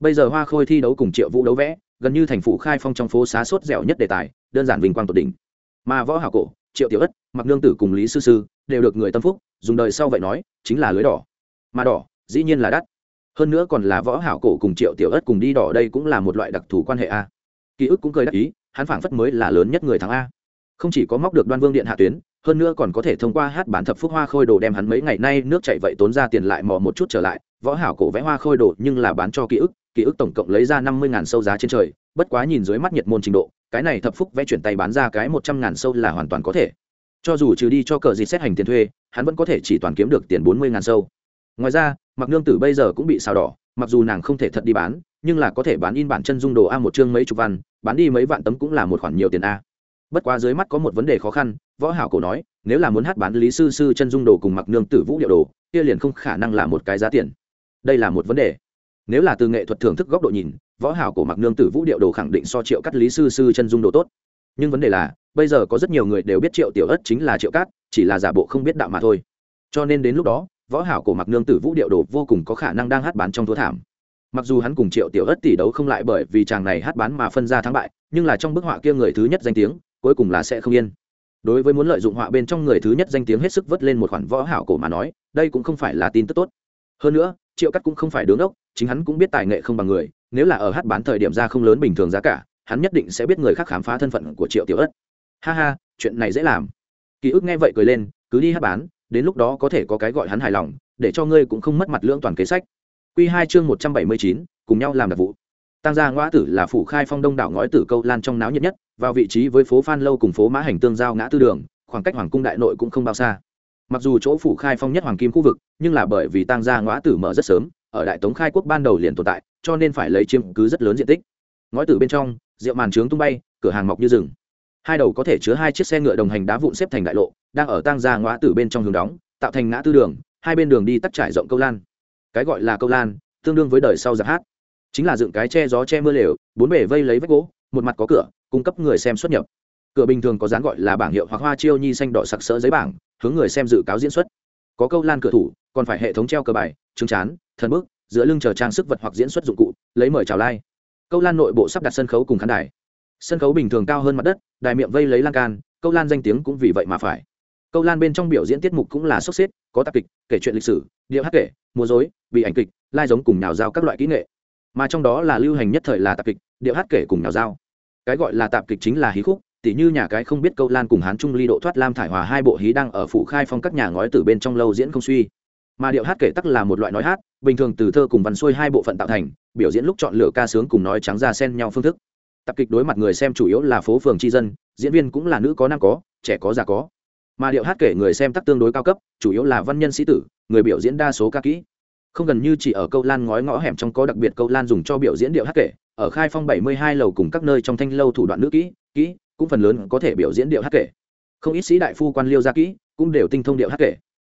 Bây giờ hoa khôi thi đấu cùng triệu vũ đấu vẽ, gần như thành phủ khai phong trong phố xá sốt dẻo nhất đề tài, đơn giản vinh quang tột đỉnh. Mà võ hảo cổ, triệu tiểu ất, mặc nương tử cùng lý sư sư đều được người tâm phúc, dùng đời sau vậy nói, chính là lưới đỏ. Mà đỏ, dĩ nhiên là đắt. Hơn nữa còn là võ hảo cổ cùng triệu tiểu ất cùng đi đỏ đây cũng là một loại đặc thù quan hệ a. Ký ức cũng cười đắc ý, hắn phảng phất mới là lớn nhất người thắng a. Không chỉ có móc được đoan vương điện hạ tuyến, hơn nữa còn có thể thông qua hát bán thập phúc hoa khôi đồ đem hắn mấy ngày nay nước chạy vậy tốn ra tiền lại mò một chút trở lại võ hảo cổ vẽ hoa khôi đồ nhưng là bán cho ký ức ký ức tổng cộng lấy ra năm mươi ngàn sâu giá trên trời, bất quá nhìn dưới mắt nhiệt môn trình độ, cái này thập phúc vẽ chuyển tay bán ra cái một trăm ngàn sâu là hoàn toàn có thể. Cho dù trừ đi cho cờ gì xét hành tiền thuê, hắn vẫn có thể chỉ toàn kiếm được tiền bốn mươi ngàn sâu. Ngoài ra, mặc nương tử bây giờ cũng bị xào đỏ, mặc dù nàng không thể thật đi bán, nhưng là có thể bán in bản chân dung đồ a một chương mấy chục văn, bán đi mấy vạn tấm cũng là một khoản nhiều tiền a. Bất quá dưới mắt có một vấn đề khó khăn, võ hảo cổ nói, nếu là muốn hát bán lý sư sư chân dung đồ cùng mặc nương tử vũ điệu đồ, kia liền không khả năng là một cái giá tiền đây là một vấn đề. Nếu là từ nghệ thuật thưởng thức góc độ nhìn, võ hảo của mặc nương tử vũ điệu đồ khẳng định so triệu cắt lý sư sư chân dung đồ tốt. Nhưng vấn đề là, bây giờ có rất nhiều người đều biết triệu tiểu ất chính là triệu cát, chỉ là giả bộ không biết đạo mà thôi. Cho nên đến lúc đó, võ hảo của mặc nương tử vũ điệu đồ vô cùng có khả năng đang hát bán trong thua thảm. Mặc dù hắn cùng triệu tiểu ất tỷ đấu không lại bởi vì chàng này hát bán mà phân ra thắng bại, nhưng là trong bức họa kia người thứ nhất danh tiếng, cuối cùng là sẽ không yên. Đối với muốn lợi dụng họa bên trong người thứ nhất danh tiếng hết sức vớt lên một khoản võ hảo cổ mà nói, đây cũng không phải là tin tức tốt. Hơn nữa triệu cắt cũng không phải đứng ốc chính hắn cũng biết tài nghệ không bằng người, nếu là ở hát bán thời điểm ra không lớn bình thường giá cả, hắn nhất định sẽ biết người khác khám phá thân phận của triệu tiểu ất. Ha ha, chuyện này dễ làm. Ký ức nghe vậy cười lên, cứ đi hát bán, đến lúc đó có thể có cái gọi hắn hài lòng, để cho ngươi cũng không mất mặt lưỡng toàn kế sách. Q hai chương một trăm bảy mươi chín, cùng nhau làm đặc vụ. Tăng gia ngõ tử là phủ khai phong đông đảo ngói tử câu lan trong náo nhiệt nhất, vào vị trí với phố phan lâu cùng phố mã hành tương giao ngã tư đường, khoảng cách hoàng cung đại nội cũng không bao xa mặc dù chỗ phủ khai phong nhất hoàng kim khu vực, nhưng là bởi vì tăng gia ngõ tử mở rất sớm, ở đại tống khai quốc ban đầu liền tồn tại, cho nên phải lấy chiếm cứ rất lớn diện tích. Ngói tử bên trong, rượu màn trướng tung bay, cửa hàng mọc như rừng. Hai đầu có thể chứa hai chiếc xe ngựa đồng hành đá vụn xếp thành đại lộ, đang ở tang gia ngõ tử bên trong hướng đóng, tạo thành ngã tư đường, hai bên đường đi tắt trải rộng câu lan. Cái gọi là câu lan, tương đương với đời sau giáp hát. Chính là dựng cái che gió che mưa lều, bốn bể vây lấy vách gỗ, một mặt có cửa, cung cấp người xem xuất nhập. Cửa bình thường có dán gọi là bảng hiệu hoặc hoa chiêu nhi xanh đỏ sặc sỡ giấy bảng hướng người xem dự cáo diễn xuất. Có câu lan cửa thủ còn phải hệ thống treo cờ bài trứng chán thần bức, giữa lưng chờ trang sức vật hoặc diễn xuất dụng cụ lấy mời chào lai câu lan nội bộ sắp đặt sân khấu cùng khán đài. Sân khấu bình thường cao hơn mặt đất đài miệng vây lấy lan can câu lan danh tiếng cũng vì vậy mà phải. Câu lan bên trong biểu diễn tiết mục cũng là sốc xếp có tạp kịch kể chuyện lịch sử điệu hát kể múa dối bị ảnh kịch lai giống cùng nhào giao các loại kỹ nghệ. Mà trong đó là lưu hành nhất thời là tạp kịch điệu hát kể cùng nhào giao cái gọi là tạp kịch chính là hí khúc tỉ như nhà cái không biết câu lan cùng hán trung ly độ thoát lam thải hòa hai bộ hí đang ở phủ khai phong các nhà ngói từ bên trong lâu diễn không suy. Mà điệu hát kể tắc là một loại nói hát, bình thường từ thơ cùng văn xuôi hai bộ phận tạo thành, biểu diễn lúc chọn lựa ca sướng cùng nói trắng ra xen nhau phương thức. Tập kịch đối mặt người xem chủ yếu là phố phường tri dân, diễn viên cũng là nữ có nam có, trẻ có già có. Mà điệu hát kể người xem tắc tương đối cao cấp, chủ yếu là văn nhân sĩ tử, người biểu diễn đa số ca kỹ. Không gần như chỉ ở câu lan ngói ngõ hẻm trong có đặc biệt câu lan dùng cho biểu diễn điệu hát kể, ở khai phong bảy mươi hai lầu cùng các nơi trong thanh lâu thủ đoạn nữ kỹ kỹ cũng phần lớn có thể biểu diễn điệu hát kể. Không ít sĩ đại phu quan liêu gia kỹ cũng đều tinh thông điệu hát kể.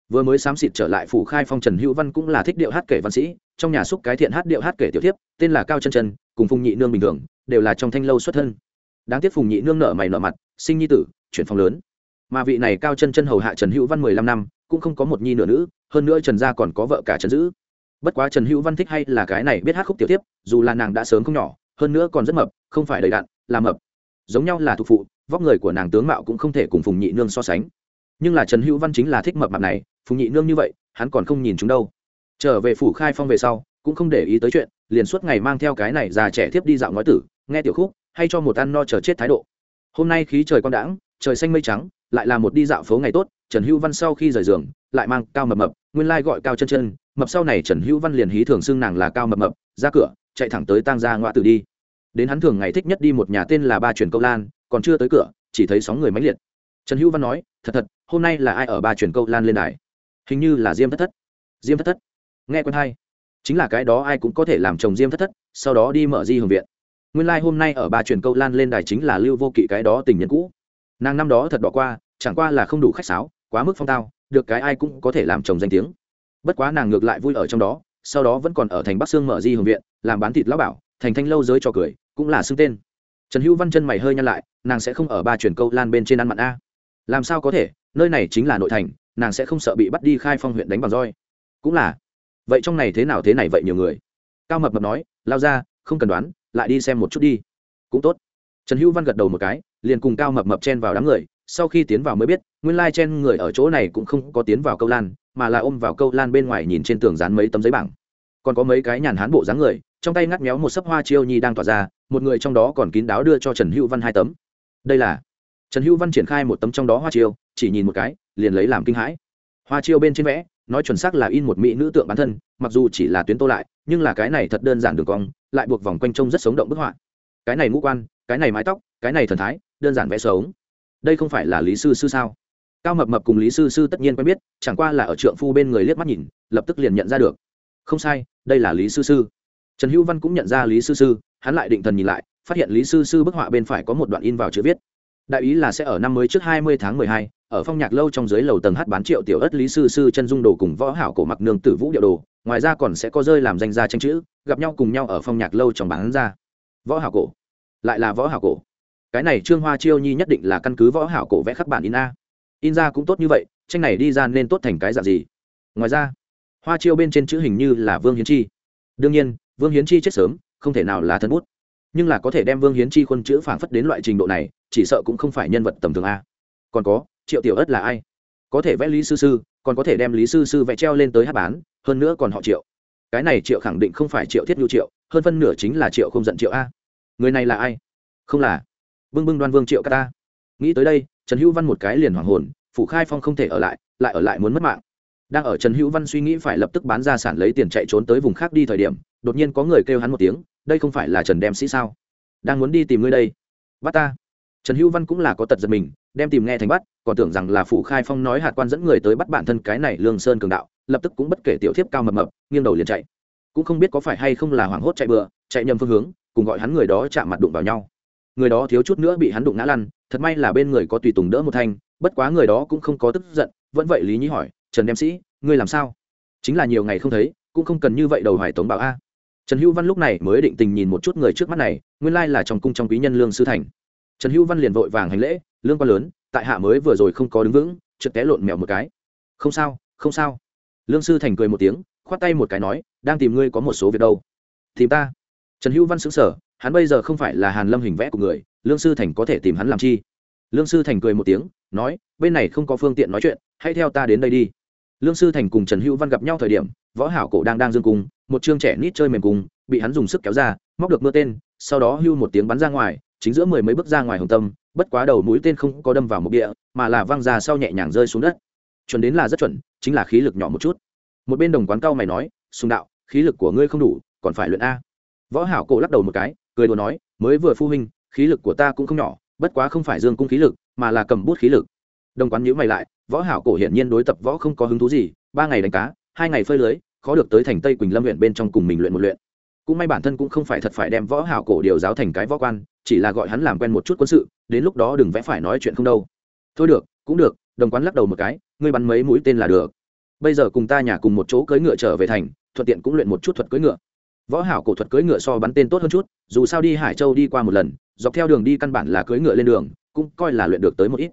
Vừa mới xám xịt trở lại phủ khai phong trần hữu văn cũng là thích điệu hát kể văn sĩ, trong nhà xúc cái thiện hát điệu hát kể tiểu thiếp, tên là cao chân chân, cùng phùng nhị nương bình thường, đều là trong thanh lâu xuất thân. Đáng tiếc phùng nhị nương nợ mày nợ mặt, sinh nhi tử, chuyển phòng lớn. Mà vị này cao chân chân hầu hạ trần hữu văn mười lăm năm, cũng không có một nhi nửa nữ, hơn nữa trần gia còn có vợ cả trần dữ. Bất quá trần hữu văn thích hay là cái này biết hát khúc tiểu tiếp dù là nàng đã sớm không nhỏ, hơn nữa còn rất mập, không phải đầy đạn là mập giống nhau là thuộc phụ, vóc người của nàng tướng mạo cũng không thể cùng phùng nhị nương so sánh. Nhưng là trần hữu văn chính là thích mập mặt này, phùng nhị nương như vậy, hắn còn không nhìn chúng đâu. Trở về phủ khai phong về sau, cũng không để ý tới chuyện, liền suốt ngày mang theo cái này già trẻ thiếp đi dạo nói tử, nghe tiểu khúc, hay cho một ăn no chờ chết thái độ. Hôm nay khí trời con đãng, trời xanh mây trắng, lại là một đi dạo phố ngày tốt, trần hữu văn sau khi rời giường, lại mang cao mập mập, nguyên lai gọi cao chân chân, mập sau này trần hữu văn liền hí thường xưng nàng là cao mập mập, ra cửa, chạy thẳng tới tang gia ngoại tử đi đến hắn thường ngày thích nhất đi một nhà tên là ba truyền câu lan, còn chưa tới cửa, chỉ thấy sóng người máy liệt. Trần hữu văn nói, thật thật, hôm nay là ai ở ba truyền câu lan lên đài? Hình như là diêm thất thất. Diêm thất thất. Nghe quen hay. Chính là cái đó ai cũng có thể làm chồng diêm thất thất, sau đó đi mở di hưởng viện. Nguyên lai、like、hôm nay ở ba truyền câu lan lên đài chính là lưu vô kỵ cái đó tình nhân cũ. Nàng năm đó thật đỏ qua, chẳng qua là không đủ khách sáo, quá mức phong tao, được cái ai cũng có thể làm chồng danh tiếng. Bất quá nàng ngược lại vui ở trong đó, sau đó vẫn còn ở thành bắc sương mở di hưởng viện, làm bán thịt lão bảo, thành thanh lâu giới cho cười cũng là xưng tên. Trần hữu văn chân mày hơi nhăn lại, nàng sẽ không ở ba truyền câu lan bên trên ăn mặn a. Làm sao có thể, nơi này chính là nội thành, nàng sẽ không sợ bị bắt đi khai phong huyện đánh bằng roi. Cũng là. Vậy trong này thế nào thế này vậy nhiều người? Cao mập mập nói, lao ra, không cần đoán, lại đi xem một chút đi. Cũng tốt. Trần hữu văn gật đầu một cái, liền cùng cao mập mập chen vào đám người, sau khi tiến vào mới biết, nguyên lai chen người ở chỗ này cũng không có tiến vào câu lan, mà là ôm vào câu lan bên ngoài nhìn trên tường dán mấy tấm giấy bảng còn có mấy cái nhàn hán bộ dáng người, trong tay ngắt méo một sấp hoa chiêu nhi đang tỏa ra, một người trong đó còn kín đáo đưa cho trần hữu văn hai tấm. Đây là trần hữu văn triển khai một tấm trong đó hoa chiêu, chỉ nhìn một cái, liền lấy làm kinh hãi. Hoa chiêu bên trên vẽ, nói chuẩn xác là in một mỹ nữ tượng bản thân, mặc dù chỉ là tuyến tô lại, nhưng là cái này thật đơn giản đường cong, lại buộc vòng quanh trông rất sống động bức họa. Cái này ngũ quan, cái này mái tóc, cái này thần thái, đơn giản vẽ sống. Đây không phải là lý sư sư sao? Cao mập mập cùng lý sư sư tất nhiên quen biết, chẳng qua là ở trượng phu bên người liếc mắt nhìn, lập tức liền nhận ra được không sai, đây là lý sư sư. Trần hữu văn cũng nhận ra lý sư sư, hắn lại định thần nhìn lại, phát hiện lý sư sư bức họa bên phải có một đoạn in vào chữ viết. Đại ý là sẽ ở năm mới trước hai mươi tháng mười hai, ở phong nhạc lâu trong dưới lầu tầng hát bán triệu tiểu ất lý sư sư chân dung đồ cùng võ hảo cổ mặc nương tử vũ điệu đồ, ngoài ra còn sẽ có rơi làm danh gia tranh chữ, gặp nhau cùng nhau ở phong nhạc lâu trong bán ra. Võ hảo cổ. Lại là võ hảo cổ. Cái này trương hoa chiêu nhi nhất định là căn cứ võ hảo cổ vẽ khắc bản in a. In ra cũng tốt như vậy, tranh này đi ra nên tốt thành cái dạng gì? Ngoài ra hoa chiêu bên trên chữ hình như là vương hiến chi. Đương nhiên, vương hiến chi chết sớm, không thể nào là thân bút. Nhưng là có thể đem vương hiến chi khuôn chữ phảng phất đến loại trình độ này, chỉ sợ cũng không phải nhân vật tầm thường a. Còn có, triệu tiểu ất là ai? Có thể vẽ lý sư sư, còn có thể đem lý sư sư vẽ treo lên tới hát bán, hơn nữa còn họ triệu. Cái này triệu khẳng định không phải triệu thiết nhu triệu, hơn phân nửa chính là triệu không giận triệu a. Người này là ai? Không là. Bưng bưng đoan vương triệu ca ta. Nghĩ tới đây, trần hữu văn một cái liền hoàng hồn, phủ khai phong không thể ở lại lại ở lại muốn mất mạng đang ở trần hữu văn suy nghĩ phải lập tức bán ra sản lấy tiền chạy trốn tới vùng khác đi thời điểm, đột nhiên có người kêu hắn một tiếng, đây không phải là trần đem sĩ sao? Đang muốn đi tìm ngươi đây. Bắt ta. Trần hữu văn cũng là có tật giật mình, đem tìm nghe thành bắt, còn tưởng rằng là phủ khai phong nói hạt quan dẫn người tới bắt bản thân cái này lương sơn cường đạo, lập tức cũng bất kể tiểu thiếp cao mập mập, nghiêng đầu liền chạy. Cũng không biết có phải hay không là hoảng hốt chạy bừa, chạy nhầm phương hướng, cùng gọi hắn người đó chạm mặt đụng vào nhau. Người đó thiếu chút nữa bị hắn đụng ngã lăn, thật may là bên người có tùy tùng đỡ một thanh, bất quá người đó cũng không có tức giận, vẫn vậy lý nhí hỏi trần đem sĩ, ngươi làm sao? Chính là nhiều ngày không thấy, cũng không cần như vậy đầu hoài tống bảo a. Trần hữu văn lúc này mới định tình nhìn một chút người trước mắt này, nguyên lai là trong cung trong quý nhân lương sư thành. Trần hữu văn liền vội vàng hành lễ, lương quan lớn, tại hạ mới vừa rồi không có đứng vững trượt té lộn mèo một cái. Không sao không sao. Lương sư thành cười một tiếng, khoát tay một cái nói, đang tìm ngươi có một số việc đâu. Tìm ta? Trần hữu văn xứng sở hắn bây giờ không phải là hàn lâm hình vẽ của người, lương sư thành có thể tìm hắn làm chi? Lương sư thành cười một tiếng, nói, bên này không có phương tiện nói chuyện, hãy theo ta đến đây đi lương sư thành cùng trần hữu văn gặp nhau thời điểm, võ hảo cổ đang đang dương cung, một chương trẻ nít chơi mềm cung, bị hắn dùng sức kéo ra, móc được mưa tên, sau đó hưu một tiếng bắn ra ngoài, chính giữa mười mấy bước ra ngoài hồng tâm, bất quá đầu mũi tên không có đâm vào một địa, mà là văng ra sau nhẹ nhàng rơi xuống đất. Chuẩn đến là rất chuẩn, chính là khí lực nhỏ một chút. Một bên đồng quán cao mày nói, sùng đạo, khí lực của ngươi không đủ, còn phải luyện a. Võ hảo cổ lắc đầu một cái, cười đùa nói, mới vừa phu huynh, khí lực của ta cũng không nhỏ, bất quá không phải dương cung khí lực, mà là cầm bút khí lực đồng quán nhữ mày lại, võ hảo cổ hiển nhiên đối tập võ không có hứng thú gì, ba ngày đánh cá, hai ngày phơi lưới, khó được tới thành tây quỳnh lâm huyện bên trong cùng mình luyện một luyện. Cũng may bản thân cũng không phải thật phải đem võ hảo cổ điều giáo thành cái võ quan, chỉ là gọi hắn làm quen một chút quân sự, đến lúc đó đừng vẽ phải nói chuyện không đâu. Thôi được, cũng được, đồng quán lắc đầu một cái, ngươi bắn mấy mũi tên là được. Bây giờ cùng ta nhà cùng một chỗ cưỡi ngựa trở về thành, thuận tiện cũng luyện một chút thuật cưỡi ngựa. Võ hảo cổ thuật cưỡi ngựa so bắn tên tốt hơn chút, dù sao đi hải châu đi qua một lần, dọc theo đường đi căn bản là cưỡi ngựa lên đường, cũng coi là luyện được tới một ít.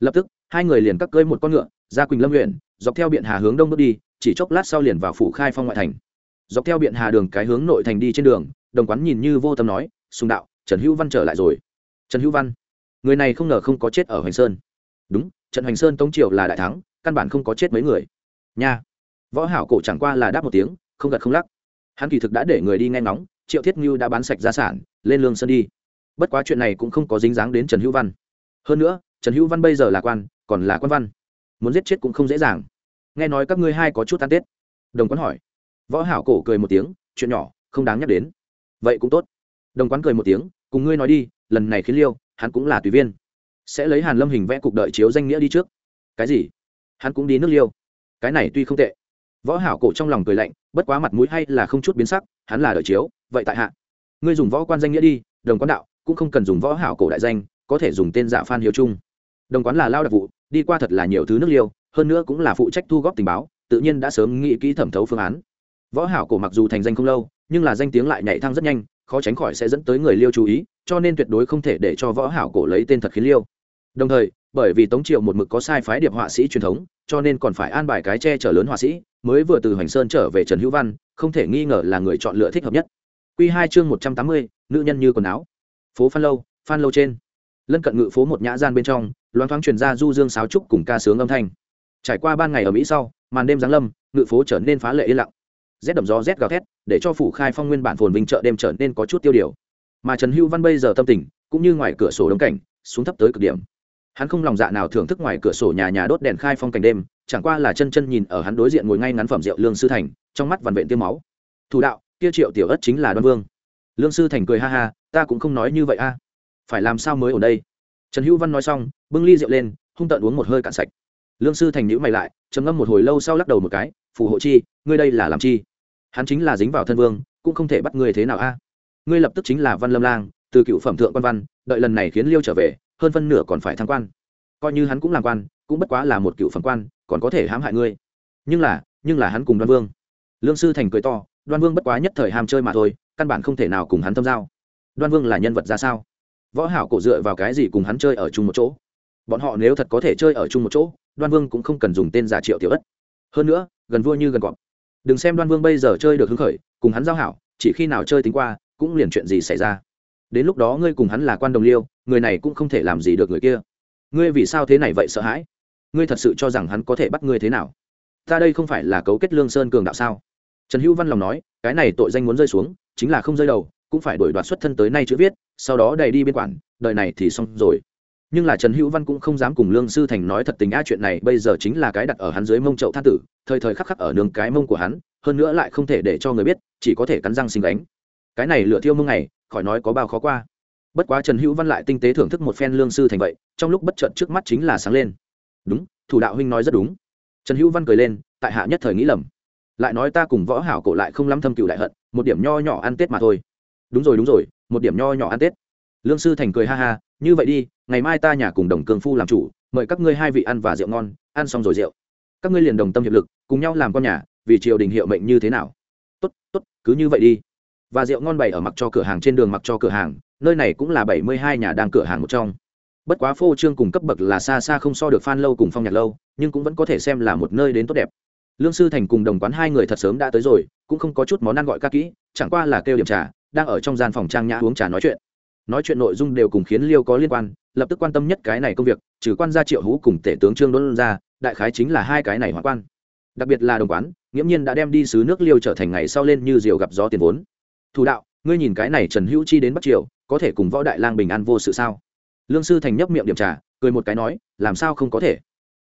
Lập tức hai người liền cắt cưỡi một con ngựa, ra quỳnh lâm huyện, dọc theo biện hà hướng đông bước đi, chỉ chốc lát sau liền vào phủ khai phong ngoại thành. Dọc theo biện hà đường cái hướng nội thành đi trên đường, đồng quán nhìn như vô tâm nói, sùng đạo, trần hữu văn trở lại rồi. Trần hữu văn? Người này không ngờ không có chết ở hoành sơn. Đúng, trận hoành sơn tống triều là đại thắng, căn bản không có chết mấy người. Nha. Võ hảo cổ chẳng qua là đáp một tiếng, không gật không lắc. Hắn kỳ thực đã để người đi nghe ngóng, triệu thiết như đã bán sạch gia sản, lên lương sơn đi. Bất quá chuyện này cũng không có dính dáng đến trần hữu văn. Hơn nữa, trần hữu văn bây giờ là quan còn là quan văn. Muốn giết chết cũng không dễ dàng. Nghe nói các ngươi hai có chút tan tết. Đồng quán hỏi. Võ hảo cổ cười một tiếng, chuyện nhỏ, không đáng nhắc đến. Vậy cũng tốt. Đồng quán cười một tiếng, cùng ngươi nói đi, lần này khiến liêu, hắn cũng là tùy viên. Sẽ lấy hàn lâm hình vẽ cục đợi chiếu danh nghĩa đi trước. Cái gì? Hắn cũng đi nước liêu. Cái này tuy không tệ. Võ hảo cổ trong lòng cười lạnh, bất quá mặt mũi hay là không chút biến sắc, hắn là đợi chiếu, vậy tại hạ. Ngươi dùng võ quan danh nghĩa đi, đồng quán đạo, cũng không cần dùng võ hảo cổ đại danh, có thể dùng tên giả phan hiếu trung. Đồng quán là lao đặc vụ đi qua thật là nhiều thứ nước liêu, hơn nữa cũng là phụ trách thu góp tình báo, tự nhiên đã sớm nghĩ kỹ thẩm thấu phương án. Võ hảo cổ mặc dù thành danh không lâu, nhưng là danh tiếng lại nhảy thăng rất nhanh, khó tránh khỏi sẽ dẫn tới người liêu chú ý, cho nên tuyệt đối không thể để cho võ hảo cổ lấy tên thật khiến liêu. Đồng thời, bởi vì tống triệu một mực có sai phái điệp họa sĩ truyền thống, cho nên còn phải an bài cái che chở lớn họa sĩ, mới vừa từ hoành sơn trở về trần hữu văn, không thể nghi ngờ là người chọn lựa thích hợp nhất. Quy hai chương một trăm tám mươi, nữ nhân như quần áo. Phố phan lâu phan lâu trên. Lân cận ngự phố một nhã gian bên trong loáng thoáng truyền ra du dương sáo trúc cùng ca sướng âm thanh. Trải qua ban ngày ở mỹ sau, màn đêm giáng lâm, ngự phố trở nên phá lệ yên lặng. Rét đậm gió rét gào thét, để cho phủ khai phong nguyên bản phồn vinh chợ đêm trở nên có chút tiêu điều. Mà trần hữu văn bây giờ tâm tình, cũng như ngoài cửa sổ đông cảnh, xuống thấp tới cực điểm. Hắn không lòng dạ nào thưởng thức ngoài cửa sổ nhà nhà đốt đèn khai phong cảnh đêm, chẳng qua là chân chân nhìn ở hắn đối diện ngồi ngay ngắn phẩm rượu lương sư thành, trong mắt vằn vện tiêu máu. Thủ đạo, kia triệu tiểu ất chính là đoan vương. Lương sư thành cười ha ha, ta cũng không nói như vậy a. Phải làm sao mới ở đây? Trần hữu văn nói xong, bưng ly rượu lên, hung tợn uống một hơi cạn sạch. Lương sư thành nhữ mày lại, trầm ngâm một hồi lâu sau lắc đầu một cái, phù hộ chi, ngươi đây là làm chi? Hắn chính là dính vào thân vương, cũng không thể bắt ngươi thế nào a? Ngươi lập tức chính là văn lâm lang, từ cựu phẩm thượng quan văn, đợi lần này khiến liêu trở về, hơn phân nửa còn phải thăng quan. Coi như hắn cũng làm quan, cũng bất quá là một cựu phẩm quan, còn có thể hãm hại ngươi. Nhưng là nhưng là hắn cùng đoan vương. Lương sư thành cười to, đoan vương bất quá nhất thời ham chơi mà thôi, căn bản không thể nào cùng hắn thâm giao. Đoan vương là nhân vật ra sao? Võ hảo cổ dựa vào cái gì cùng hắn chơi ở chung một chỗ? Bọn họ nếu thật có thể chơi ở chung một chỗ, đoan vương cũng không cần dùng tên giả triệu tiểu ất. Hơn nữa, gần vua như gần cọp. Đừng xem đoan vương bây giờ chơi được hứng khởi, cùng hắn giao hảo, chỉ khi nào chơi tính qua, cũng liền chuyện gì xảy ra. Đến lúc đó ngươi cùng hắn là quan đồng liêu, người này cũng không thể làm gì được người kia. Ngươi vì sao thế này vậy sợ hãi? Ngươi thật sự cho rằng hắn có thể bắt ngươi thế nào? Ta đây không phải là cấu kết lương sơn cường đạo sao? Trần hữu văn lòng nói, cái này tội danh muốn rơi xuống, chính là không rơi đầu, cũng phải đổi đoạt xuất thân tới nay chữ viết sau đó đầy đi biên quản, đời này thì xong rồi. Nhưng là trần hữu văn cũng không dám cùng lương sư thành nói thật tình a chuyện này bây giờ chính là cái đặt ở hắn dưới mông chậu than tử, thời thời khắc khắc ở nương cái mông của hắn, hơn nữa lại không thể để cho người biết, chỉ có thể cắn răng xin đánh cái này lựa thiêu mông này, khỏi nói có bao khó qua. Bất quá trần hữu văn lại tinh tế thưởng thức một phen lương sư thành vậy, trong lúc bất chợt trước mắt chính là sáng lên. Đúng, thủ đạo huynh nói rất đúng. Trần hữu văn cười lên, tại hạ nhất thời nghĩ lầm. Lại nói ta cùng võ hảo cổ lại không lắm thâm cựu đại hận, một điểm nho nhỏ ăn tết mà thôi. Đúng rồi đúng rồi một điểm nho nhỏ ăn tết lương sư thành cười ha ha như vậy đi ngày mai ta nhà cùng đồng cương phu làm chủ mời các ngươi hai vị ăn và rượu ngon ăn xong rồi rượu các ngươi liền đồng tâm hiệp lực cùng nhau làm con nhà vì triều đình hiệu mệnh như thế nào tốt tốt cứ như vậy đi và rượu ngon bày ở mặc cho cửa hàng trên đường mặc cho cửa hàng nơi này cũng là bảy mươi hai nhà đang cửa hàng một trong bất quá phô trương cùng cấp bậc là xa xa không so được phan lâu cùng phong nhạc lâu nhưng cũng vẫn có thể xem là một nơi đến tốt đẹp lương sư thành cùng đồng quán hai người thật sớm đã tới rồi cũng không có chút món ăn gọi ca kỹ chẳng qua là kêu điểm trà đang ở trong gian phòng trang nhã uống trà nói chuyện. Nói chuyện nội dung đều cùng khiến liêu có liên quan, lập tức quan tâm nhất cái này công việc, trừ quan gia triệu hú cùng tể tướng trương đôn ra, đại khái chính là hai cái này hóa quan. Đặc biệt là đồng quán, nghiễm nhiên đã đem đi xứ nước liêu trở thành ngày sau lên như diều gặp gió tiền vốn. Thủ đạo, ngươi nhìn cái này trần hữu chi đến bắc triều, có thể cùng võ đại lang bình an vô sự sao? Lương sư thành nhấp miệng điểm trà, cười một cái nói, làm sao không có thể?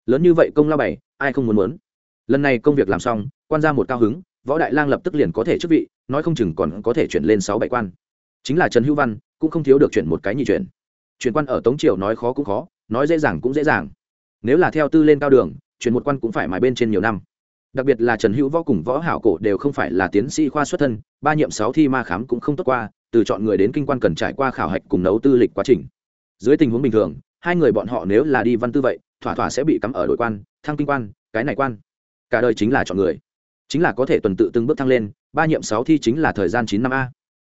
Lớn như vậy công lao bày, ai không muốn muốn? Lần này công việc làm xong, quan ra một cao hứng võ đại lang lập tức liền có thể chức vị, nói không chừng còn có thể chuyển lên sáu bảy quan. Chính là trần hữu văn, cũng không thiếu được chuyển một cái nhị chuyển. Chuyển quan ở tống triều nói khó cũng khó, nói dễ dàng cũng dễ dàng. Nếu là theo tư lên cao đường, chuyển một quan cũng phải mài bên trên nhiều năm. Đặc biệt là trần hữu võ cùng võ hảo cổ đều không phải là tiến sĩ khoa xuất thân, ba nhiệm sáu thi ma khám cũng không tốt qua, từ chọn người đến kinh quan cần trải qua khảo hạch cùng nấu tư lịch quá trình. Dưới tình huống bình thường, hai người bọn họ nếu là đi văn tư vậy, thỏa thỏa sẽ bị cắm ở đội quan, thăng kinh quan, cái này quan. Cả đời chính là chọn người chính là có thể tuần tự từng bước thăng lên, ba nhiệm sáu thi chính là thời gian chín năm a.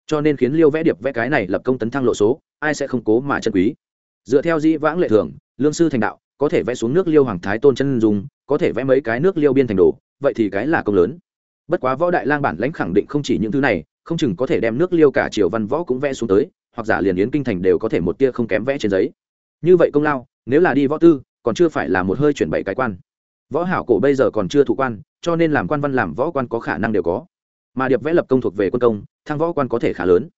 Cho nên khiến liêu vẽ điệp vẽ cái này lập công tấn thăng lộ số, ai sẽ không cố mà chân quý. Dựa theo dĩ vãng lệ thường, lương sư thành đạo, có thể vẽ xuống nước liêu hoàng thái tôn chân dùng có thể vẽ mấy cái nước liêu biên thành đồ, vậy thì cái là công lớn. Bất quá võ đại lang bản lãnh khẳng định không chỉ những thứ này, không chừng có thể đem nước liêu cả triều văn võ cũng vẽ xuống tới, hoặc giả liền yến kinh thành đều có thể một tia không kém vẽ trên giấy. Như vậy công lao, nếu là đi võ tư, còn chưa phải là một hơi chuyển bảy cái quan võ hảo cổ bây giờ còn chưa thụ quan, cho nên làm quan văn làm võ quan có khả năng đều có. Mà điệp vẽ lập công thuộc về quân công, thăng võ quan có thể khá lớn.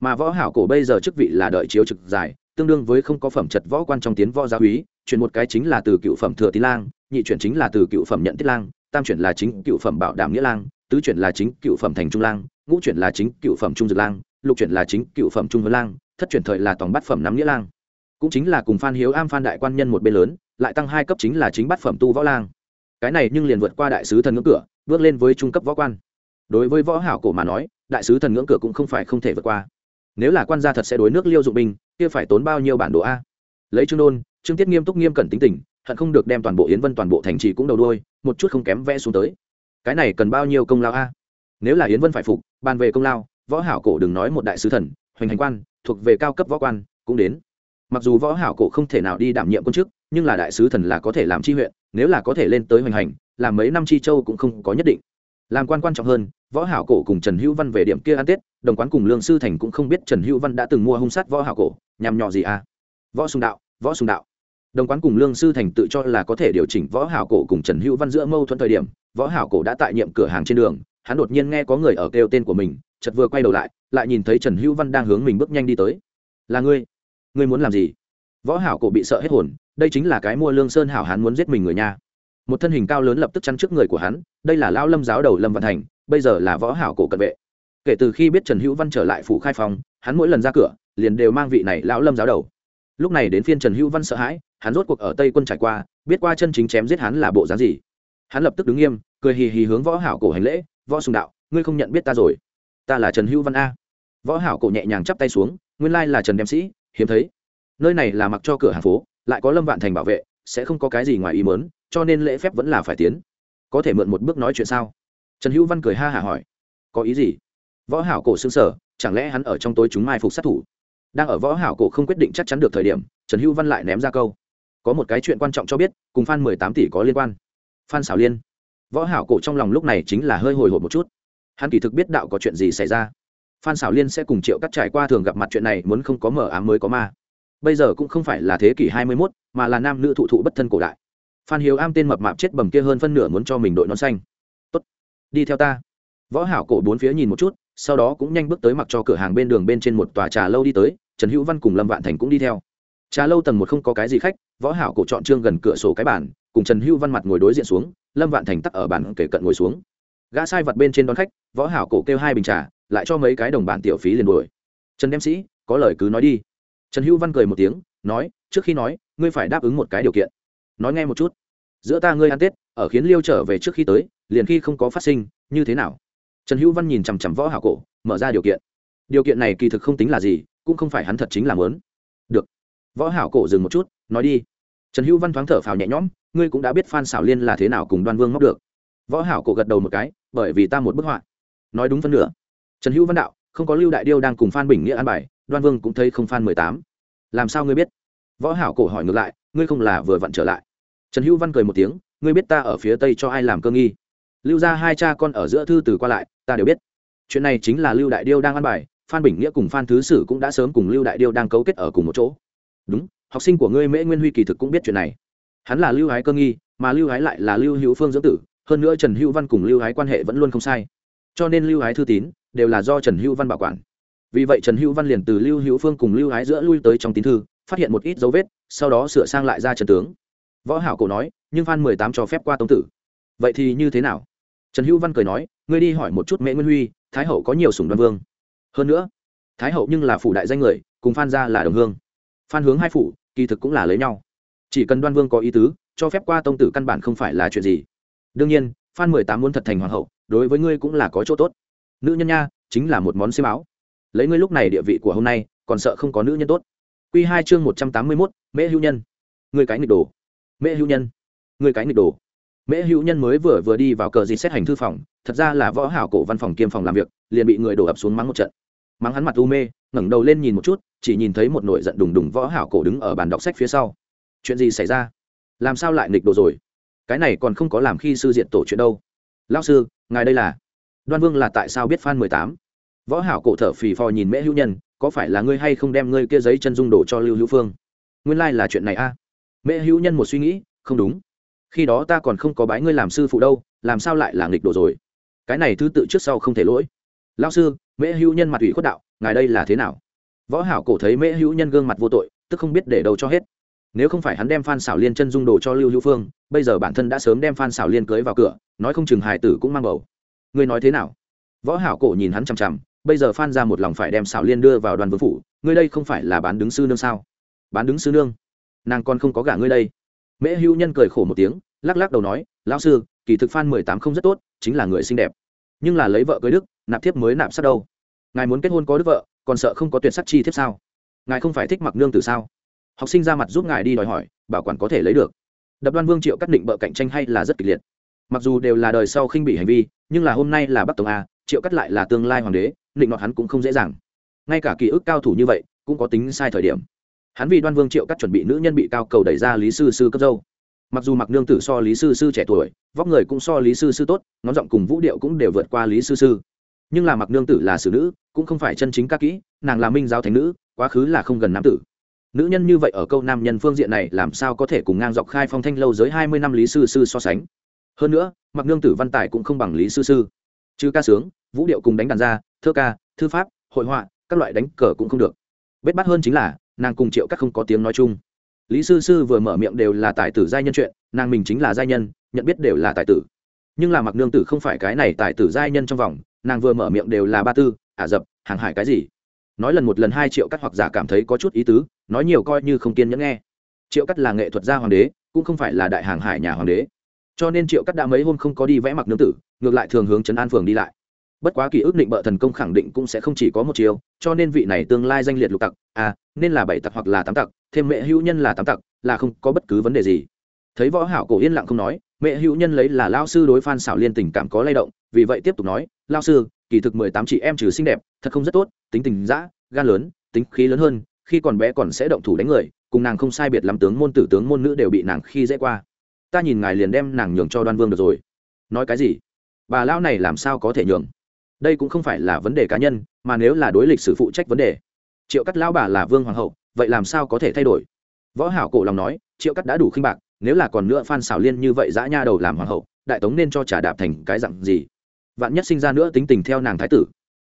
Mà võ hảo cổ bây giờ chức vị là đợi chiếu trực dài tương đương với không có phẩm chất võ quan trong tiến võ gia úy chuyển một cái chính là từ cựu phẩm thừa tín lang, nhị chuyển chính là từ cựu phẩm nhận tiết lang, tam chuyển là chính cựu phẩm bảo đảm nghĩa lang, tứ chuyển là chính cựu phẩm thành trung lang, ngũ chuyển là chính cựu phẩm trung dược lang, lục chuyển là chính cựu phẩm trung vân lang, thất chuyển thời là tổng bát phẩm nắm nghĩa lang. Cũng chính là cùng phan hiếu am phan đại quan nhân một bên lớn, lại tăng hai cấp chính là chính bát phẩm tu võ lang cái này nhưng liền vượt qua đại sứ thần ngưỡng cửa, bước lên với trung cấp võ quan. Đối với võ hảo cổ mà nói, đại sứ thần ngưỡng cửa cũng không phải không thể vượt qua. Nếu là quan gia thật sẽ đối nước liêu dụng binh, kia phải tốn bao nhiêu bản đồ a? Lấy trương đôn, trương tiết nghiêm túc nghiêm cẩn tính tình, hận không được đem toàn bộ yến vân toàn bộ thành trì cũng đầu đuôi, một chút không kém vẽ xuống tới. Cái này cần bao nhiêu công lao a? Nếu là yến vân phải phục, bàn về công lao, võ hảo cổ đừng nói một đại sứ thần, hoành hành quan, thuộc về cao cấp võ quan, cũng đến mặc dù võ hảo cổ không thể nào đi đảm nhiệm quân chức, nhưng là đại sứ thần là có thể làm chi huyện, nếu là có thể lên tới hoành hành, làm mấy năm chi châu cũng không có nhất định. Làm quan quan trọng hơn, võ hảo cổ cùng trần hữu văn về điểm kia ăn tết, đồng quán cùng lương sư thành cũng không biết trần hữu văn đã từng mua hung sát võ hảo cổ, nhằm nhỏ gì à? Võ sùng đạo, võ sùng đạo. Đồng quán cùng lương sư thành tự cho là có thể điều chỉnh võ hảo cổ cùng trần hữu văn giữa mâu thuẫn thời điểm, võ hảo cổ đã tại nhiệm cửa hàng trên đường, hắn đột nhiên nghe có người ở kêu tên của mình, chợt vừa quay đầu lại lại nhìn thấy trần hữu văn đang hướng mình bước nhanh đi tới. Là ngươi? Ngươi muốn làm gì? Võ hảo cổ bị sợ hết hồn, đây chính là cái mua lương sơn hảo hán muốn giết mình người nha. Một thân hình cao lớn lập tức chắn trước người của hắn, đây là lão lâm giáo đầu lâm văn thành, bây giờ là võ hảo cổ cận vệ. Kể từ khi biết trần hữu văn trở lại phủ khai phòng hắn mỗi lần ra cửa, liền đều mang vị này lão lâm giáo đầu. Lúc này đến phiên trần hữu văn sợ hãi, hắn rốt cuộc ở tây quân trải qua, biết qua chân chính chém giết hắn là bộ dáng gì. Hắn lập tức đứng nghiêm, cười hì hì hướng võ hảo cổ hành lễ, võ sùng đạo, ngươi không nhận biết ta rồi. Ta là trần hữu văn a. Võ hảo cổ nhẹ nhàng chắp tay xuống, nguyên lai là trần đem sĩ hiếm thấy. Nơi này là mặc cho cửa hàng phố, lại có lâm vạn thành bảo vệ, sẽ không có cái gì ngoài ý mớn cho nên lễ phép vẫn là phải tiến. Có thể mượn một bước nói chuyện sao? Trần hữu văn cười ha hả hỏi. Có ý gì? Võ hảo cổ xương sở chẳng lẽ hắn ở trong tối chúng mai phục sát thủ? Đang ở võ hảo cổ không quyết định chắc chắn được thời điểm, trần hữu văn lại ném ra câu. Có một cái chuyện quan trọng cho biết, cùng phan mười tám tỷ có liên quan. Phan xảo liên. Võ hảo cổ trong lòng lúc này chính là hơi hồi hộp một chút. Hắn kỳ thực biết đạo có chuyện gì xảy ra phan xảo liên sẽ cùng triệu cắt trải qua thường gặp mặt chuyện này muốn không có mở ám mới có ma. Bây giờ cũng không phải là thế kỷ hai mươi 21, mà là nam nữ thụ thụ bất thân cổ đại. Phan hiếu am tên mập mạp chết bầm kia hơn phân nửa muốn cho mình đội nón xanh. Tốt đi theo ta. Võ hảo cổ bốn phía nhìn một chút sau đó cũng nhanh bước tới mặc cho cửa hàng bên đường bên trên một tòa trà lâu đi tới trần hữu văn cùng lâm vạn thành cũng đi theo. Trà lâu tầng một không có cái gì khách võ hảo cổ chọn trương gần cửa sổ cái bàn cùng trần hữu văn mặt ngồi đối diện xuống lâm vạn thành tắc ở bàn kể cận ngồi xuống. Gã sai vật bên trên đón khách võ hảo cổ kêu hai bình trà lại cho mấy cái đồng bản tiểu phí liền đuổi. Trần đem sĩ, có lời cứ nói đi. Trần hữu văn cười một tiếng, nói, trước khi nói, ngươi phải đáp ứng một cái điều kiện. Nói nghe một chút. Giữa ta ngươi ăn tết, ở khiến liêu trở về trước khi tới, liền khi không có phát sinh, như thế nào? Trần hữu văn nhìn chằm chằm võ hảo cổ, mở ra điều kiện. Điều kiện này kỳ thực không tính là gì, cũng không phải hắn thật chính là muốn. được. Võ hảo cổ dừng một chút, nói đi. Trần hữu văn thoáng thở phào nhẹ nhõm, ngươi cũng đã biết phan xảo liên là thế nào cùng đoan vương móc được. Võ hảo cổ gật đầu một cái, bởi vì ta một bức họa. Nói đúng phân nửa trần hữu văn đạo, không có lưu đại điêu đang cùng phan bình nghĩa an bài, đoan vương cũng thấy không phan mười tám. Làm sao ngươi biết? Võ hảo cổ hỏi ngược lại, ngươi không là vừa vặn trở lại. Trần hữu văn cười một tiếng, ngươi biết ta ở phía tây cho ai làm cơ nghi? Lưu ra hai cha con ở giữa thư từ qua lại, ta đều biết. Chuyện này chính là lưu đại điêu đang ăn bài, phan bình nghĩa cùng phan thứ sử cũng đã sớm cùng lưu đại điêu đang cấu kết ở cùng một chỗ. Đúng, học sinh của ngươi mễ nguyên huy kỳ thực cũng biết chuyện này. Hắn là lưu hái cơ nghi, mà lưu hái lại là lưu hữu phương dưỡng tử, hơn nữa trần hữu văn cùng lưu hái quan hệ vẫn luôn không sai. Cho nên lưu hái thư tín đều là do trần hữu văn bảo quản. Vì vậy trần hữu văn liền từ lưu hữu phương cùng lưu hái giữa lui tới trong tín thư, phát hiện một ít dấu vết, sau đó sửa sang lại ra trần tướng. Võ hảo cổ nói, nhưng phan mười tám cho phép qua tông tử. Vậy thì như thế nào? Trần hữu văn cười nói, ngươi đi hỏi một chút mễ nguyên huy, thái hậu có nhiều sủng đoan vương. Hơn nữa, thái hậu nhưng là phủ đại danh người, cùng phan gia là đồng hương. Phan hướng hai phủ, kỳ thực cũng là lấy nhau. Chỉ cần đoan vương có ý tứ, cho phép qua tông tử căn bản không phải là chuyện gì. Đương nhiên phan mười tám muốn thật thành hoàng hậu, đối với ngươi cũng là có chỗ tốt nữ nhân nha, chính là một món xiêm áo. Lấy ngươi lúc này địa vị của hôm nay, còn sợ không có nữ nhân tốt. Q hai chương một trăm tám mươi mốt, mễ hữu nhân. Người cái nghịch đồ. Mễ hữu nhân. Người cái nghịch đồ. Mễ hữu nhân mới vừa vừa đi vào cờ gì xét hành thư phòng, thật ra là võ hảo cổ văn phòng kiêm phòng làm việc, liền bị người đổ ập xuống mắng một trận. Mắng hắn mặt u mê, ngẩng đầu lên nhìn một chút, chỉ nhìn thấy một nổi giận đùng đùng võ hảo cổ đứng ở bàn đọc sách phía sau. Chuyện gì xảy ra? Làm sao lại nghịch đồ rồi? Cái này còn không có làm khi sư diện tổ chuyện đâu. Lão sư, ngài đây là? Đoan vương là tại sao biết phan mười tám? Võ hảo cổ thở phì phò nhìn mễ hữu nhân, có phải là ngươi hay không đem ngươi kia giấy chân dung đổ cho lưu hữu phương? Nguyên lai là chuyện này a. À? mễ hữu nhân một suy nghĩ, không đúng. Khi đó ta còn không có bái ngươi làm sư phụ đâu, làm sao lại là nghịch đồ rồi? Cái này thứ tự trước sau không thể lỗi. Lao sư, mễ hữu nhân mặt ủy khuất đạo, ngài đây là thế nào? Võ hảo cổ thấy mễ hữu nhân gương mặt vô tội, tức không biết để đâu cho hết. Nếu không phải hắn đem phan xảo liên chân dung đồ cho lưu hữu phương, bây giờ bản thân đã sớm đem phan xảo liên cưới vào cửa, nói không chừng hài tử cũng mang bầu ngươi nói thế nào? Võ hảo cổ nhìn hắn chằm chằm, bây giờ phan ra một lòng phải đem xảo liên đưa vào đoàn vương phủ, ngươi đây không phải là bán đứng sư nương sao? Bán đứng sư nương? Nàng còn không có gả ngươi đây. Mễ hữu nhân cười khổ một tiếng, lắc lắc đầu nói, lão sư, kỳ thực phan mười tám không rất tốt, chính là người xinh đẹp. Nhưng là lấy vợ cưới đức, nạp thiếp mới nạp sát đâu. Ngài muốn kết hôn có đức vợ, còn sợ không có tuyệt sắc chi thiếp sao? Ngài không phải thích mặc nương từ sao? Học sinh ra mặt giúp ngài đi đòi hỏi, bảo quản có thể lấy được. Đập đoan vương triệu cắt định bợ cạnh tranh hay là rất kịch liệt mặc dù đều là đời sau khinh bị hành vi, nhưng là hôm nay là bắc tông a, triệu cắt lại là tương lai hoàng đế, định nọt hắn cũng không dễ dàng. Ngay cả ký ức cao thủ như vậy, cũng có tính sai thời điểm. Hắn vì đoan vương triệu cắt chuẩn bị nữ nhân bị cao cầu đẩy ra lý sư sư cấp dâu. Mặc dù mặc nương tử so lý sư sư trẻ tuổi, vóc người cũng so lý sư sư tốt, ngón giọng cùng vũ điệu cũng đều vượt qua lý sư sư. Nhưng là mặc nương tử là xử nữ, cũng không phải chân chính các kỹ, nàng là minh giáo thánh nữ, quá khứ là không gần nam tử. Nữ nhân như vậy ở câu nam nhân phương diện này làm sao có thể cùng ngang dọc khai phong thanh lâu dưới hai mươi năm lý sư sư so sánh? Hơn nữa mặc nương tử văn tài cũng không bằng lý sư sư. Chứ ca sướng, vũ điệu cùng đánh đàn ra thơ ca, thư pháp, hội họa, các loại đánh cờ cũng không được. Bết bắt hơn chính là, nàng cùng triệu các không có tiếng nói chung. Lý sư sư vừa mở miệng đều là tài tử giai nhân chuyện, nàng mình chính là giai nhân, nhận biết đều là tài tử. Nhưng là mặc nương tử không phải cái này tài tử giai nhân trong vòng, nàng vừa mở miệng đều là ba tư, ả dập hàng hải cái gì. Nói lần một lần hai triệu cắt hoặc giả cảm thấy có chút ý tứ, nói nhiều coi như không kiên nhẫn nghe. Triệu cắt là nghệ thuật gia hoàng đế, cũng không phải là đại hàng hải nhà hoàng đế cho nên triệu cắt đã mấy hôm không có đi vẽ mặc nương tử, ngược lại thường hướng trấn an phường đi lại. Bất quá kỳ ước định bợ thần công khẳng định cũng sẽ không chỉ có một chiều cho nên vị này tương lai danh liệt lục tặc à nên là bảy tặc hoặc là tám tặc, thêm mẹ hữu nhân là tám tặc, là không có bất cứ vấn đề gì. Thấy võ hảo cổ yên lặng không nói, mẹ hữu nhân lấy là lao sư đối phan xảo liên tình cảm có lay động, vì vậy tiếp tục nói, lao sư, kỳ thực mười tám chị em trừ xinh đẹp, thật không rất tốt, tính tình dã, gan lớn, tính khí lớn hơn, khi còn bé còn sẽ động thủ đánh người, cùng nàng không sai biệt lắm, tướng môn tử tướng môn nữ đều bị nàng khi dễ qua ta nhìn ngài liền đem nàng nhường cho đoan vương được rồi. Nói cái gì? Bà lão này làm sao có thể nhường? Đây cũng không phải là vấn đề cá nhân, mà nếu là đối lịch sử phụ trách vấn đề. Triệu cắt lão bà là vương hoàng hậu, vậy làm sao có thể thay đổi? Võ hảo cổ lòng nói, triệu cắt đã đủ khinh bạc, nếu là còn nữa phan xảo liên như vậy dã nha đầu làm hoàng hậu, đại tống nên cho trả đạp thành cái dặn gì? Vạn nhất sinh ra nữa tính tình theo nàng thái tử.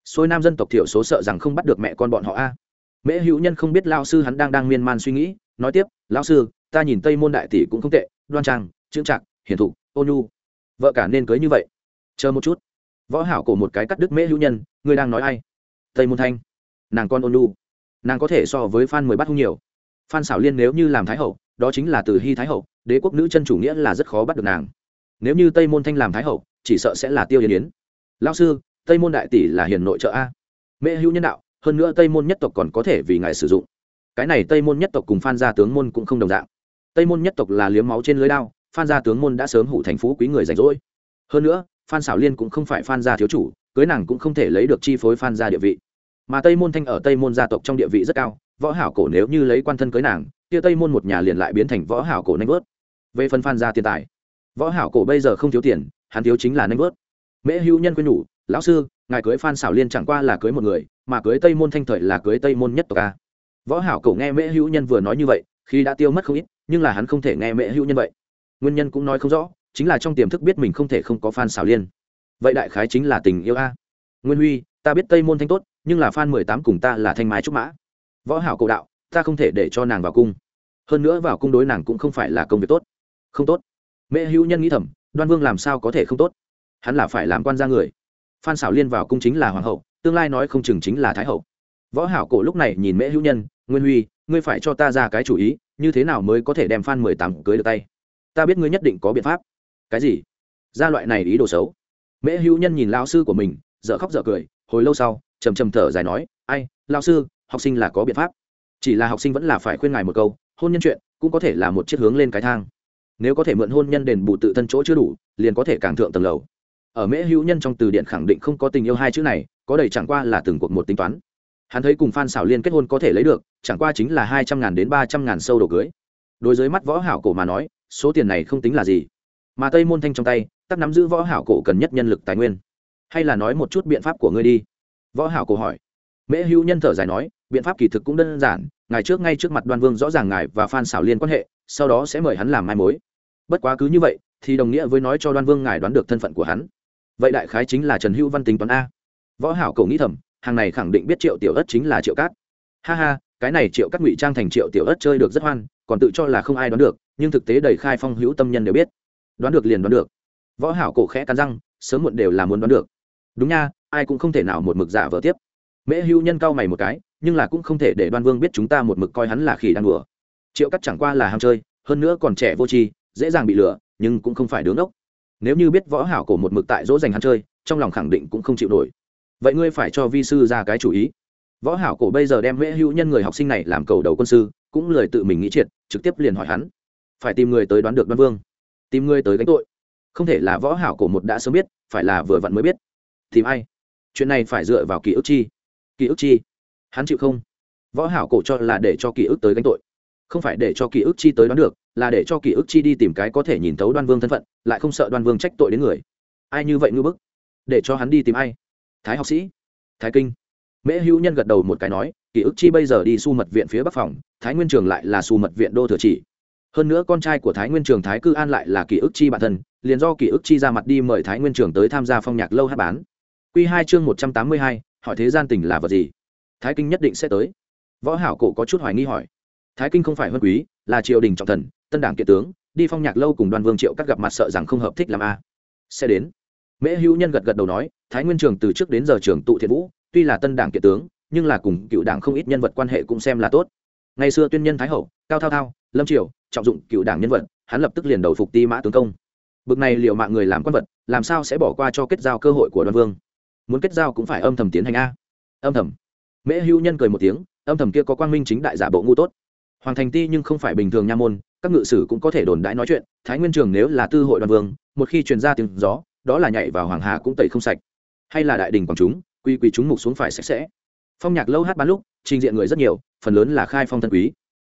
Xôi nam dân tộc thiểu số sợ rằng không bắt được mẹ con bọn họ a. Mễ hữu nhân không biết lao sư hắn đang đang miên man suy nghĩ, nói tiếp, lão sư, ta nhìn tây môn đại tỷ cũng không tệ đoan trang trưng trạc hiển thụ ô nhu. Vợ cả nên cưới như vậy. Chờ một chút. Võ hảo cổ một cái cắt đứt mễ hữu nhân, ngươi đang nói ai? Tây môn thanh. Nàng con ôn nhu. Nàng có thể so với phan mười bắt hung nhiều. Phan xảo liên nếu như làm thái hậu, đó chính là từ hy thái hậu, đế quốc nữ chân chủ nghĩa là rất khó bắt được nàng. Nếu như tây môn thanh làm thái hậu, chỉ sợ sẽ là tiêu yến yến. Lao sư, tây môn đại tỷ là hiền nội trợ a. Mễ hữu nhân đạo, hơn nữa tây môn nhất tộc còn có thể vì ngài sử dụng. Cái này tây môn nhất tộc cùng phan gia tướng môn cũng không đồng dạng tây môn nhất tộc là liếm máu trên lưới đao, phan gia tướng môn đã sớm hủ thành phú quý người rảnh rỗi. Hơn nữa, phan xảo liên cũng không phải phan gia thiếu chủ, cưới nàng cũng không thể lấy được chi phối phan gia địa vị. Mà tây môn thanh ở tây môn gia tộc trong địa vị rất cao, võ hảo cổ nếu như lấy quan thân cưới nàng, kia tây môn một nhà liền lại biến thành võ hảo cổ nanh vớt. Về phần phan gia tiền tài, võ hảo cổ bây giờ không thiếu tiền, hắn thiếu chính là nanh vớt. Mễ hữu nhân quyên nhủ, lão sư, ngài cưới phan xảo liên chẳng qua là cưới một người, mà cưới tây môn thanh thời là cưới tây môn nhất tộc a. Võ hảo cổ nghe mễ hữu nhân vừa nói như vậy khi đã tiêu mất không ít, nhưng là hắn không thể nghe mẹ hữu nhân vậy. Nguyên nhân cũng nói không rõ, chính là trong tiềm thức biết mình không thể không có phan xảo liên. Vậy đại khái chính là tình yêu a. Nguyên huy, ta biết tây môn thanh tốt, nhưng là phan mười tám cùng ta là thanh mái trúc mã. Võ hảo cầu đạo, ta không thể để cho nàng vào cung. Hơn nữa vào cung đối nàng cũng không phải là công việc tốt. Không tốt. Mẹ hữu nhân nghĩ thầm, đoan vương làm sao có thể không tốt? Hắn là phải làm quan gia người. Phan xảo liên vào cung chính là hoàng hậu, tương lai nói không chừng chính là thái hậu. Võ hảo cổ lúc này nhìn mẹ hữu nhân, nguyên huy ngươi phải cho ta ra cái chủ ý, như thế nào mới có thể đem phan mười tám cưới được tay? Ta biết ngươi nhất định có biện pháp. Cái gì? Ra loại này ý đồ xấu. Mễ hữu nhân nhìn lao sư của mình dợ khóc dợ cười, hồi lâu sau, trầm trầm thở dài nói, ai lao sư, học sinh là có biện pháp. Chỉ là học sinh vẫn là phải khuyên ngài một câu, hôn nhân chuyện cũng có thể là một chiếc hướng lên cái thang. Nếu có thể mượn hôn nhân đền bù tự thân chỗ chưa đủ, liền có thể càng thượng tầng lầu. Ở mễ hữu nhân trong từ điện khẳng định không có tình yêu hai chữ này, có đầy chẳng qua là từng cuộc một tính toán hắn thấy cùng phan xảo liên kết hôn có thể lấy được, chẳng qua chính là hai trăm ngàn đến ba trăm ngàn sâu đồ cưới. Đối với mắt võ hảo cổ mà nói, số tiền này không tính là gì. Mà tây môn thanh trong tay, tắc nắm giữ võ hảo cổ cần nhất nhân lực tài nguyên. Hay là nói một chút biện pháp của ngươi đi? Võ hảo cổ hỏi. Mễ hữu nhân thở dài nói, biện pháp kỳ thực cũng đơn giản ngày trước ngay trước mặt đoan vương rõ ràng ngài và phan xảo liên quan hệ, sau đó sẽ mời hắn làm mai mối. Bất quá cứ như vậy, thì đồng nghĩa với nói cho đoan vương ngài đoán được thân phận của hắn. Vậy đại khái chính là trần hữu văn tính toán a. Võ hảo cổ nghĩ thầm hàng này khẳng định biết triệu tiểu ất chính là triệu cát. Ha ha, cái này triệu cát ngụy trang thành triệu tiểu ất chơi được rất hoan, còn tự cho là không ai đoán được, nhưng thực tế đầy khai phong hữu tâm nhân đều biết. Đoán được liền đoán được. Võ hảo cổ khẽ cắn răng, sớm muộn đều là muốn đoán được. Đúng nha, ai cũng không thể nào một mực giả vờ tiếp. Mễ hữu nhân cao mày một cái, nhưng là cũng không thể để đoan vương biết chúng ta một mực coi hắn là khỉ đang đùa. Triệu cắt chẳng qua là ham chơi, hơn nữa còn trẻ vô tri, dễ dàng bị lừa, nhưng cũng không phải đứng ốc. Nếu như biết võ hảo cổ một mực tại dỗ dành hắn chơi, trong lòng khẳng định cũng không chịu nổi vậy ngươi phải cho vi sư ra cái chủ ý. Võ hảo cổ bây giờ đem huệ hữu nhân người học sinh này làm cầu đầu quân sư, cũng lời tự mình nghĩ triệt, trực tiếp liền hỏi hắn. Phải tìm người tới đoán được đoan vương. Tìm người tới gánh tội. Không thể là võ hảo cổ một đã sớm biết, phải là vừa vặn mới biết. Tìm ai? Chuyện này phải dựa vào ký ức chi. Ký ức chi? Hắn chịu không? Võ hảo cổ cho là để cho ký ức tới gánh tội. Không phải để cho ký ức chi tới đoán được, là để cho ký ức chi đi tìm cái có thể nhìn thấu đoan vương thân phận, lại không sợ đoan vương trách tội đến người. Ai như vậy ngư bức? Để cho hắn đi tìm ai? Thái học sĩ. Thái kinh. Mễ hữu nhân gật đầu một cái nói ký ức chi bây giờ đi su mật viện phía bắc phòng, thái nguyên trường lại là su mật viện đô thừa chỉ. Hơn nữa con trai của thái nguyên trường thái cư an lại là ký ức chi bản thân, liền do ký ức chi ra mặt đi mời thái nguyên trường tới tham gia phong nhạc lâu hát bán. Q hai chương một trăm tám mươi hai, hỏi thế gian tình là vật gì? Thái kinh nhất định sẽ tới. Võ hảo cổ có chút hoài nghi hỏi, thái kinh không phải huân quý, là triều đình trọng thần, tân đảng kiện tướng, đi phong nhạc lâu cùng đoàn vương triệu các gặp mặt sợ rằng không hợp thích làm a. Sẽ đến mễ hữu nhân gật gật đầu nói, thái nguyên trường từ trước đến giờ trường tụ thiện vũ, tuy là tân đảng Kiện tướng, nhưng là cùng cựu đảng không ít nhân vật quan hệ cũng xem là tốt. Ngày xưa tuyên nhân thái hậu, cao thao thao, lâm triều, trọng dụng cựu đảng nhân vật, hắn lập tức liền đầu phục ti mã tướng công. Bực này liệu mạng người làm quan vật, làm sao sẽ bỏ qua cho kết giao cơ hội của đoàn vương? Muốn kết giao cũng phải âm thầm tiến hành a. Âm thầm. Mễ hữu nhân cười một tiếng, âm thầm kia có quang minh chính đại giả bộ ngu tốt. Hoàng thành ti nhưng không phải bình thường nha môn, các ngự sử cũng có thể đồn đãi nói chuyện, thái nguyên trường nếu là tư hội đoàn vương, một khi truyền ra tiếng gió đó là nhảy vào hoàng hà cũng tẩy không sạch. Hay là đại đình quảng chúng, quy quy chúng mục xuống phải sạch sẽ. Phong nhạc lâu hát bán lúc, trình diện người rất nhiều, phần lớn là khai phong thân quý.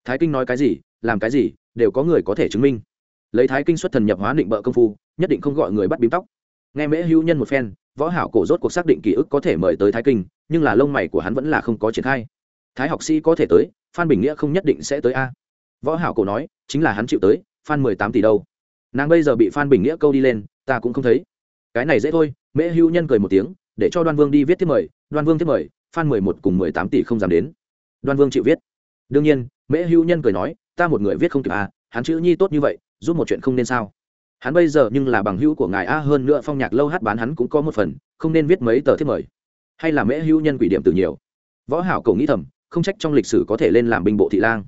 Thái kinh nói cái gì, làm cái gì, đều có người có thể chứng minh. Lấy thái kinh xuất thần nhập hóa định bợ công phu, nhất định không gọi người bắt bím tóc. Nghe mễ hữu nhân một phen, võ hảo cổ rốt cuộc xác định ký ức có thể mời tới thái kinh, nhưng là lông mày của hắn vẫn là không có triển khai. Thái học sĩ có thể tới, phan bình nghĩa không nhất định sẽ tới a. Võ hảo cổ nói, chính là hắn chịu tới, phan mười tám tỷ đâu. Nàng bây giờ bị phan bình nghĩa câu đi lên, ta cũng không thấy cái này dễ thôi, mễ hữu nhân cười một tiếng, để cho đoan vương đi viết tiếp mời, đoan vương tiếp mời phan mười một cùng mười tám tỷ không dám đến. Đoan vương chịu viết. Đương nhiên, mễ hữu nhân cười nói, ta một người viết không kịp à hắn chữ nhi tốt như vậy, giúp một chuyện không nên sao? Hắn bây giờ nhưng là bằng hữu của ngài a, hơn nữa phong nhạc lâu hát bán hắn cũng có một phần, không nên viết mấy tờ thiết mời. Hay là mễ hữu nhân quỷ điểm từ nhiều. Võ hảo cầu nghĩ thầm, không trách trong lịch sử có thể lên làm binh bộ thị lang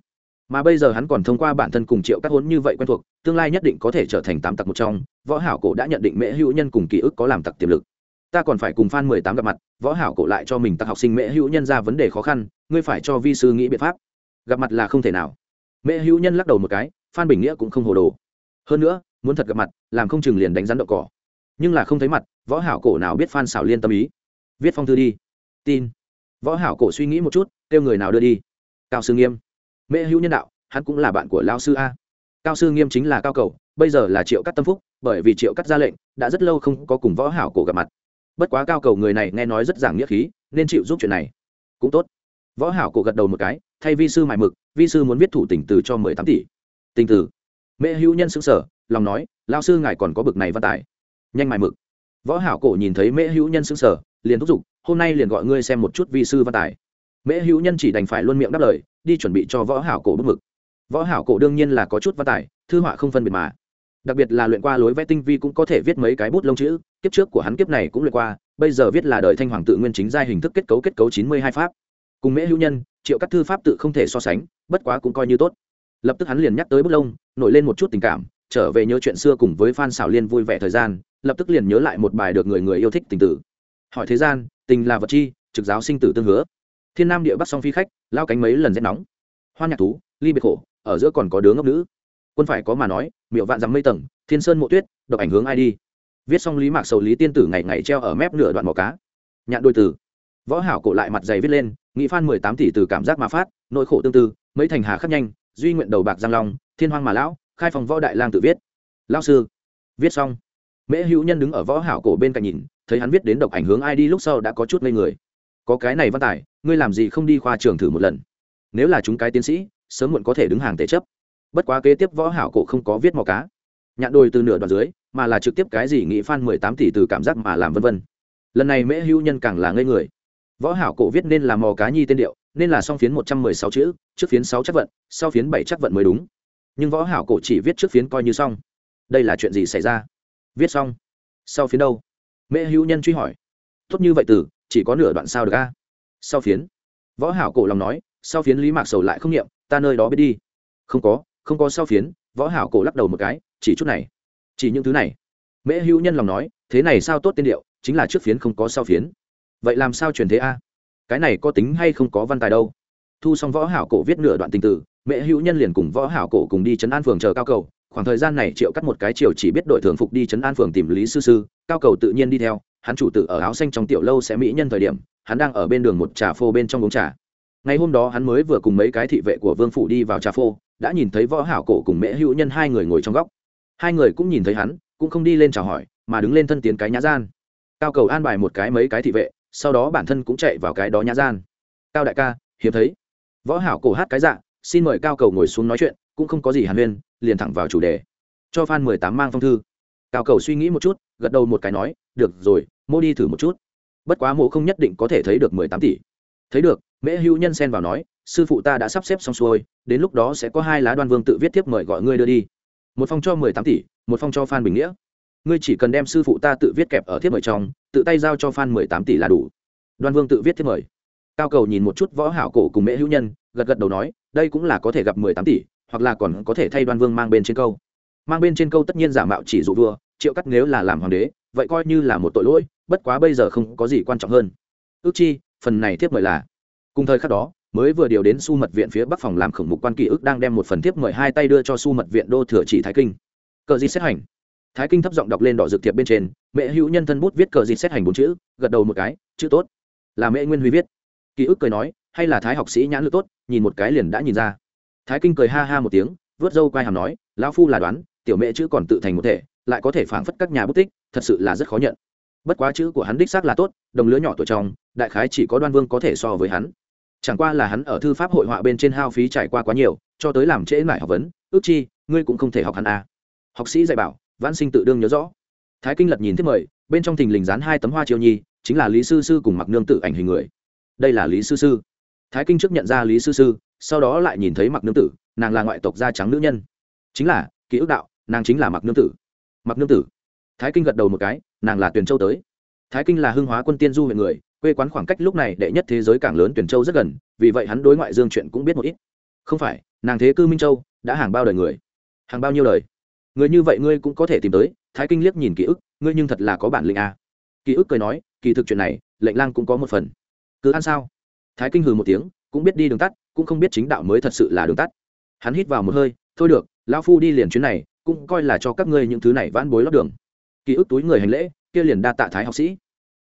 mà bây giờ hắn còn thông qua bản thân cùng triệu các hốn như vậy quen thuộc, tương lai nhất định có thể trở thành tám tặc một trong, võ hảo cổ đã nhận định mễ hữu nhân cùng ký ức có làm tặc tiềm lực. Ta còn phải cùng phan mười tám gặp mặt, võ hảo cổ lại cho mình tặc học sinh mễ hữu nhân ra vấn đề khó khăn, ngươi phải cho vi sư nghĩ biện pháp. Gặp mặt là không thể nào. Mễ hữu nhân lắc đầu một cái, phan bình nghĩa cũng không hồ đồ. Hơn nữa, muốn thật gặp mặt, làm không chừng liền đánh rắn đậu cỏ. Nhưng là không thấy mặt, võ hảo cổ nào biết phan xảo liên tâm ý? Viết phong thư đi. Tin. Võ hảo cổ suy nghĩ một chút, kêu người nào đưa đi? Cao sư nghiêm mễ hữu nhân đạo, hắn cũng là bạn của lao sư a. Cao sư nghiêm chính là cao cầu, bây giờ là triệu cắt tâm phúc, bởi vì triệu cắt ra lệnh, đã rất lâu không có cùng võ hảo cổ gặp mặt. Bất quá cao cầu người này nghe nói rất giảng nghĩa khí, nên chịu giúp chuyện này. Cũng tốt. Võ hảo cổ gật đầu một cái, thay vi sư mài mực, vi sư muốn viết thủ tình từ cho mười tám tỷ. Tình từ. Mẹ hữu nhân sững sở lòng nói lao sư ngài còn có bực này văn tài. Nhanh mài mực. Võ hảo cổ nhìn thấy Mẹ hữu nhân sững sở liền thúc giục, hôm nay liền gọi ngươi xem một chút vi sư văn tài. Mẹ hữu nhân chỉ đành phải luôn miệng đáp lời đi chuẩn bị cho võ hảo cổ bút mực. Võ hảo cổ đương nhiên là có chút văn tài, thư họa không phân biệt mà. Đặc biệt là luyện qua lối vẽ tinh vi cũng có thể viết mấy cái bút lông chữ, kiếp trước của hắn kiếp này cũng luyện qua, bây giờ viết là đời thanh hoàng tự nguyên chính giai hình thức kết cấu kết cấu chín mươi hai pháp. Cùng mễ hữu nhân, triệu các thư pháp tự không thể so sánh, bất quá cũng coi như tốt. Lập tức hắn liền nhắc tới bút lông, nổi lên một chút tình cảm, trở về nhớ chuyện xưa cùng với phan xảo liên vui vẻ thời gian, lập tức liền nhớ lại một bài được người người yêu thích tình tử. Hỏi thế gian, tình là vật chi, trực giáo sinh tử tương hứa thiên nam địa bắc song phi khách, lao cánh mấy lần rét nóng. Hoa nhạc thú, ly biệt khổ, ở giữa còn có đứa ngốc nữ. Quân phải có mà nói, miệu vạn dằm mây tầng, thiên sơn mộ tuyết, độc ảnh hướng ai đi. Viết xong lý mạc sầu lý tiên tử ngày ngày treo ở mép nửa đoạn mỏ cá. Nhạn đôi từ võ hảo cổ lại mặt dày viết lên, nghị phan mười tám tỷ từ cảm giác mà phát, nỗi khổ tương tư, mấy thành hà khắc nhanh, duy nguyện đầu bạc giang long, thiên hoang mà lão, khai phòng võ đại lang tự viết. Lão sư, viết xong. Mễ hữu nhân đứng ở võ hảo cổ bên cạnh nhìn, thấy hắn viết đến độc ảnh hướng ai đi lúc sau đã có chút ngây người có cái này văn tài, ngươi làm gì không đi khoa trường thử một lần? Nếu là chúng cái tiến sĩ, sớm muộn có thể đứng hàng tế chấp. Bất quá kế tiếp võ hảo cổ không có viết mò cá. Nhạn đôi từ nửa đoạn dưới, mà là trực tiếp cái gì nghĩ phan mười tám tỷ từ cảm giác mà làm vân vân. Lần này mễ hữu nhân càng là ngây người. Võ hảo cổ viết nên là mò cá nhi tên điệu, nên là song phiến một trăm mười sáu chữ, trước phiến sáu chắc vận, sau phiến bảy chắc vận mới đúng. Nhưng võ hảo cổ chỉ viết trước phiến coi như xong. Đây là chuyện gì xảy ra? Viết xong. Sau phiến đâu? Mễ hữu nhân truy hỏi. Tốt như vậy từ chỉ có nửa đoạn sao được a? Sau phiến. Võ hảo cổ lòng nói, sau phiến lý mạc sầu lại không nghiệm ta nơi đó biết đi. Không có không có sau phiến, võ hảo cổ lắc đầu một cái, chỉ chút này. Chỉ những thứ này. Mễ hữu nhân lòng nói, thế này sao tốt tiên điệu, chính là trước phiến không có sau phiến. Vậy làm sao truyền thế a? Cái này có tính hay không có văn tài đâu? Thu xong võ hảo cổ viết nửa đoạn tình tử mẹ hữu nhân liền cùng võ hảo cổ cùng đi chấn an phường chờ cao cầu. Khoảng thời gian này triệu cắt một cái chiều chỉ biết đội thường phục đi chấn an phường tìm lý sư sư, cao cầu tự nhiên đi theo hắn chủ tử ở áo xanh trong tiểu lâu sẽ mỹ nhân thời điểm, hắn đang ở bên đường một trà phô bên trong uống trà. Ngày hôm đó hắn mới vừa cùng mấy cái thị vệ của vương phủ đi vào trà phô, đã nhìn thấy võ hảo cổ cùng mẹ hữu nhân hai người ngồi trong góc. Hai người cũng nhìn thấy hắn, cũng không đi lên chào hỏi, mà đứng lên thân tiến cái nhã gian. Cao cầu an bài một cái mấy cái thị vệ, sau đó bản thân cũng chạy vào cái đó nhã gian. Cao đại ca, hiếm thấy. Võ hảo cổ hát cái dạ xin mời cao cầu ngồi xuống nói chuyện, cũng không có gì hàn huyên, liền thẳng vào chủ đề. Cho phan mười tám mang phong thư. Cao cầu suy nghĩ một chút, gật đầu một cái nói, được rồi mô đi thử một chút. Bất quá mộ không nhất định có thể thấy được mười tám tỷ. Thấy được, mễ hữu nhân xen vào nói, sư phụ ta đã sắp xếp xong xuôi, đến lúc đó sẽ có hai lá đoan vương tự viết tiếp mời gọi ngươi đưa đi. Một phong cho mười tám tỷ, một phong cho phan bình nghĩa. Ngươi chỉ cần đem sư phụ ta tự viết kẹp ở thiếp mời trong, tự tay giao cho phan mười tám tỷ là đủ. Đoan vương tự viết thiếp mời. Cao cầu nhìn một chút võ hảo cổ cùng mễ hữu nhân, gật gật đầu nói, đây cũng là có thể gặp mười tám tỷ, hoặc là còn có thể thay đoan vương mang bên trên câu. Mang bên trên câu tất nhiên giả mạo chỉ dụ vua, triệu cắt nếu là làm hoàng đế vậy coi như là một tội lỗi, bất quá bây giờ không có gì quan trọng hơn. Ước chi, phần này tiếp mời là. Cùng thời khắc đó, mới vừa điều đến su mật viện phía bắc phòng làm khổng mục quan kỳ ức đang đem một phần tiếp mời hai tay đưa cho su mật viện đô thừa chỉ thái kinh. Cờ di xét hành. Thái kinh thấp giọng đọc lên đỏ dược thiệp bên trên, mẹ hữu nhân thân bút viết cờ di xét hành bốn chữ, gật đầu một cái, chữ tốt. Là mẹ nguyên huy viết. Ký ức cười nói, hay là thái học sĩ nhãn lực tốt, nhìn một cái liền đã nhìn ra. Thái kinh cười ha ha một tiếng, vớt râu quai hàm nói, lão phu là đoán, tiểu mẹ chữ còn tự thành một thể, lại có thể phảng phất các nhà bút tích thật sự là rất khó nhận. Bất quá chữ của hắn đích xác là tốt, đồng lứa nhỏ tuổi trong, đại khái chỉ có đoan vương có thể so với hắn. Chẳng qua là hắn ở thư pháp hội họa bên trên hao phí trải qua quá nhiều, cho tới làm trễ mải học vấn, ước chi, ngươi cũng không thể học hắn à. học sĩ dạy bảo, vãn sinh tự đương nhớ rõ. Thái kinh lật nhìn thiết mời, bên trong thình lình dán hai tấm hoa chiêu nhi, chính là lý sư sư cùng mặc nương tự ảnh hình người. Đây là lý sư sư. Thái kinh trước nhận ra lý sư sư, sau đó lại nhìn thấy mặc nương tử, nàng là ngoại tộc da trắng nữ nhân. Chính là, ký ức đạo, nàng chính là mặc nương tử. Mặc nương tử thái kinh gật đầu một cái, nàng là tuyền châu tới. Thái kinh là hưng hóa quân tiên du huyện người, quê quán khoảng cách lúc này đệ nhất thế giới càng lớn tuyển châu rất gần, vì vậy hắn đối ngoại dương chuyện cũng biết một ít. Không phải, nàng thế cư minh châu, đã hàng bao đời người. Hàng bao nhiêu đời? Người như vậy ngươi cũng có thể tìm tới, thái kinh liếc nhìn ký ức, ngươi nhưng thật là có bản lĩnh à. ký ức cười nói, kỳ thực chuyện này, lệnh lang cũng có một phần. Cứ ăn sao? Thái kinh hừ một tiếng, cũng biết đi đường tắt, cũng không biết chính đạo mới thật sự là đường tắt. Hắn hít vào một hơi, thôi được, lão phu đi liền chuyến này, cũng coi là cho các ngươi những thứ này vãn bối lót đường ký ức túi người hành lễ kia liền đa tạ thái học sĩ.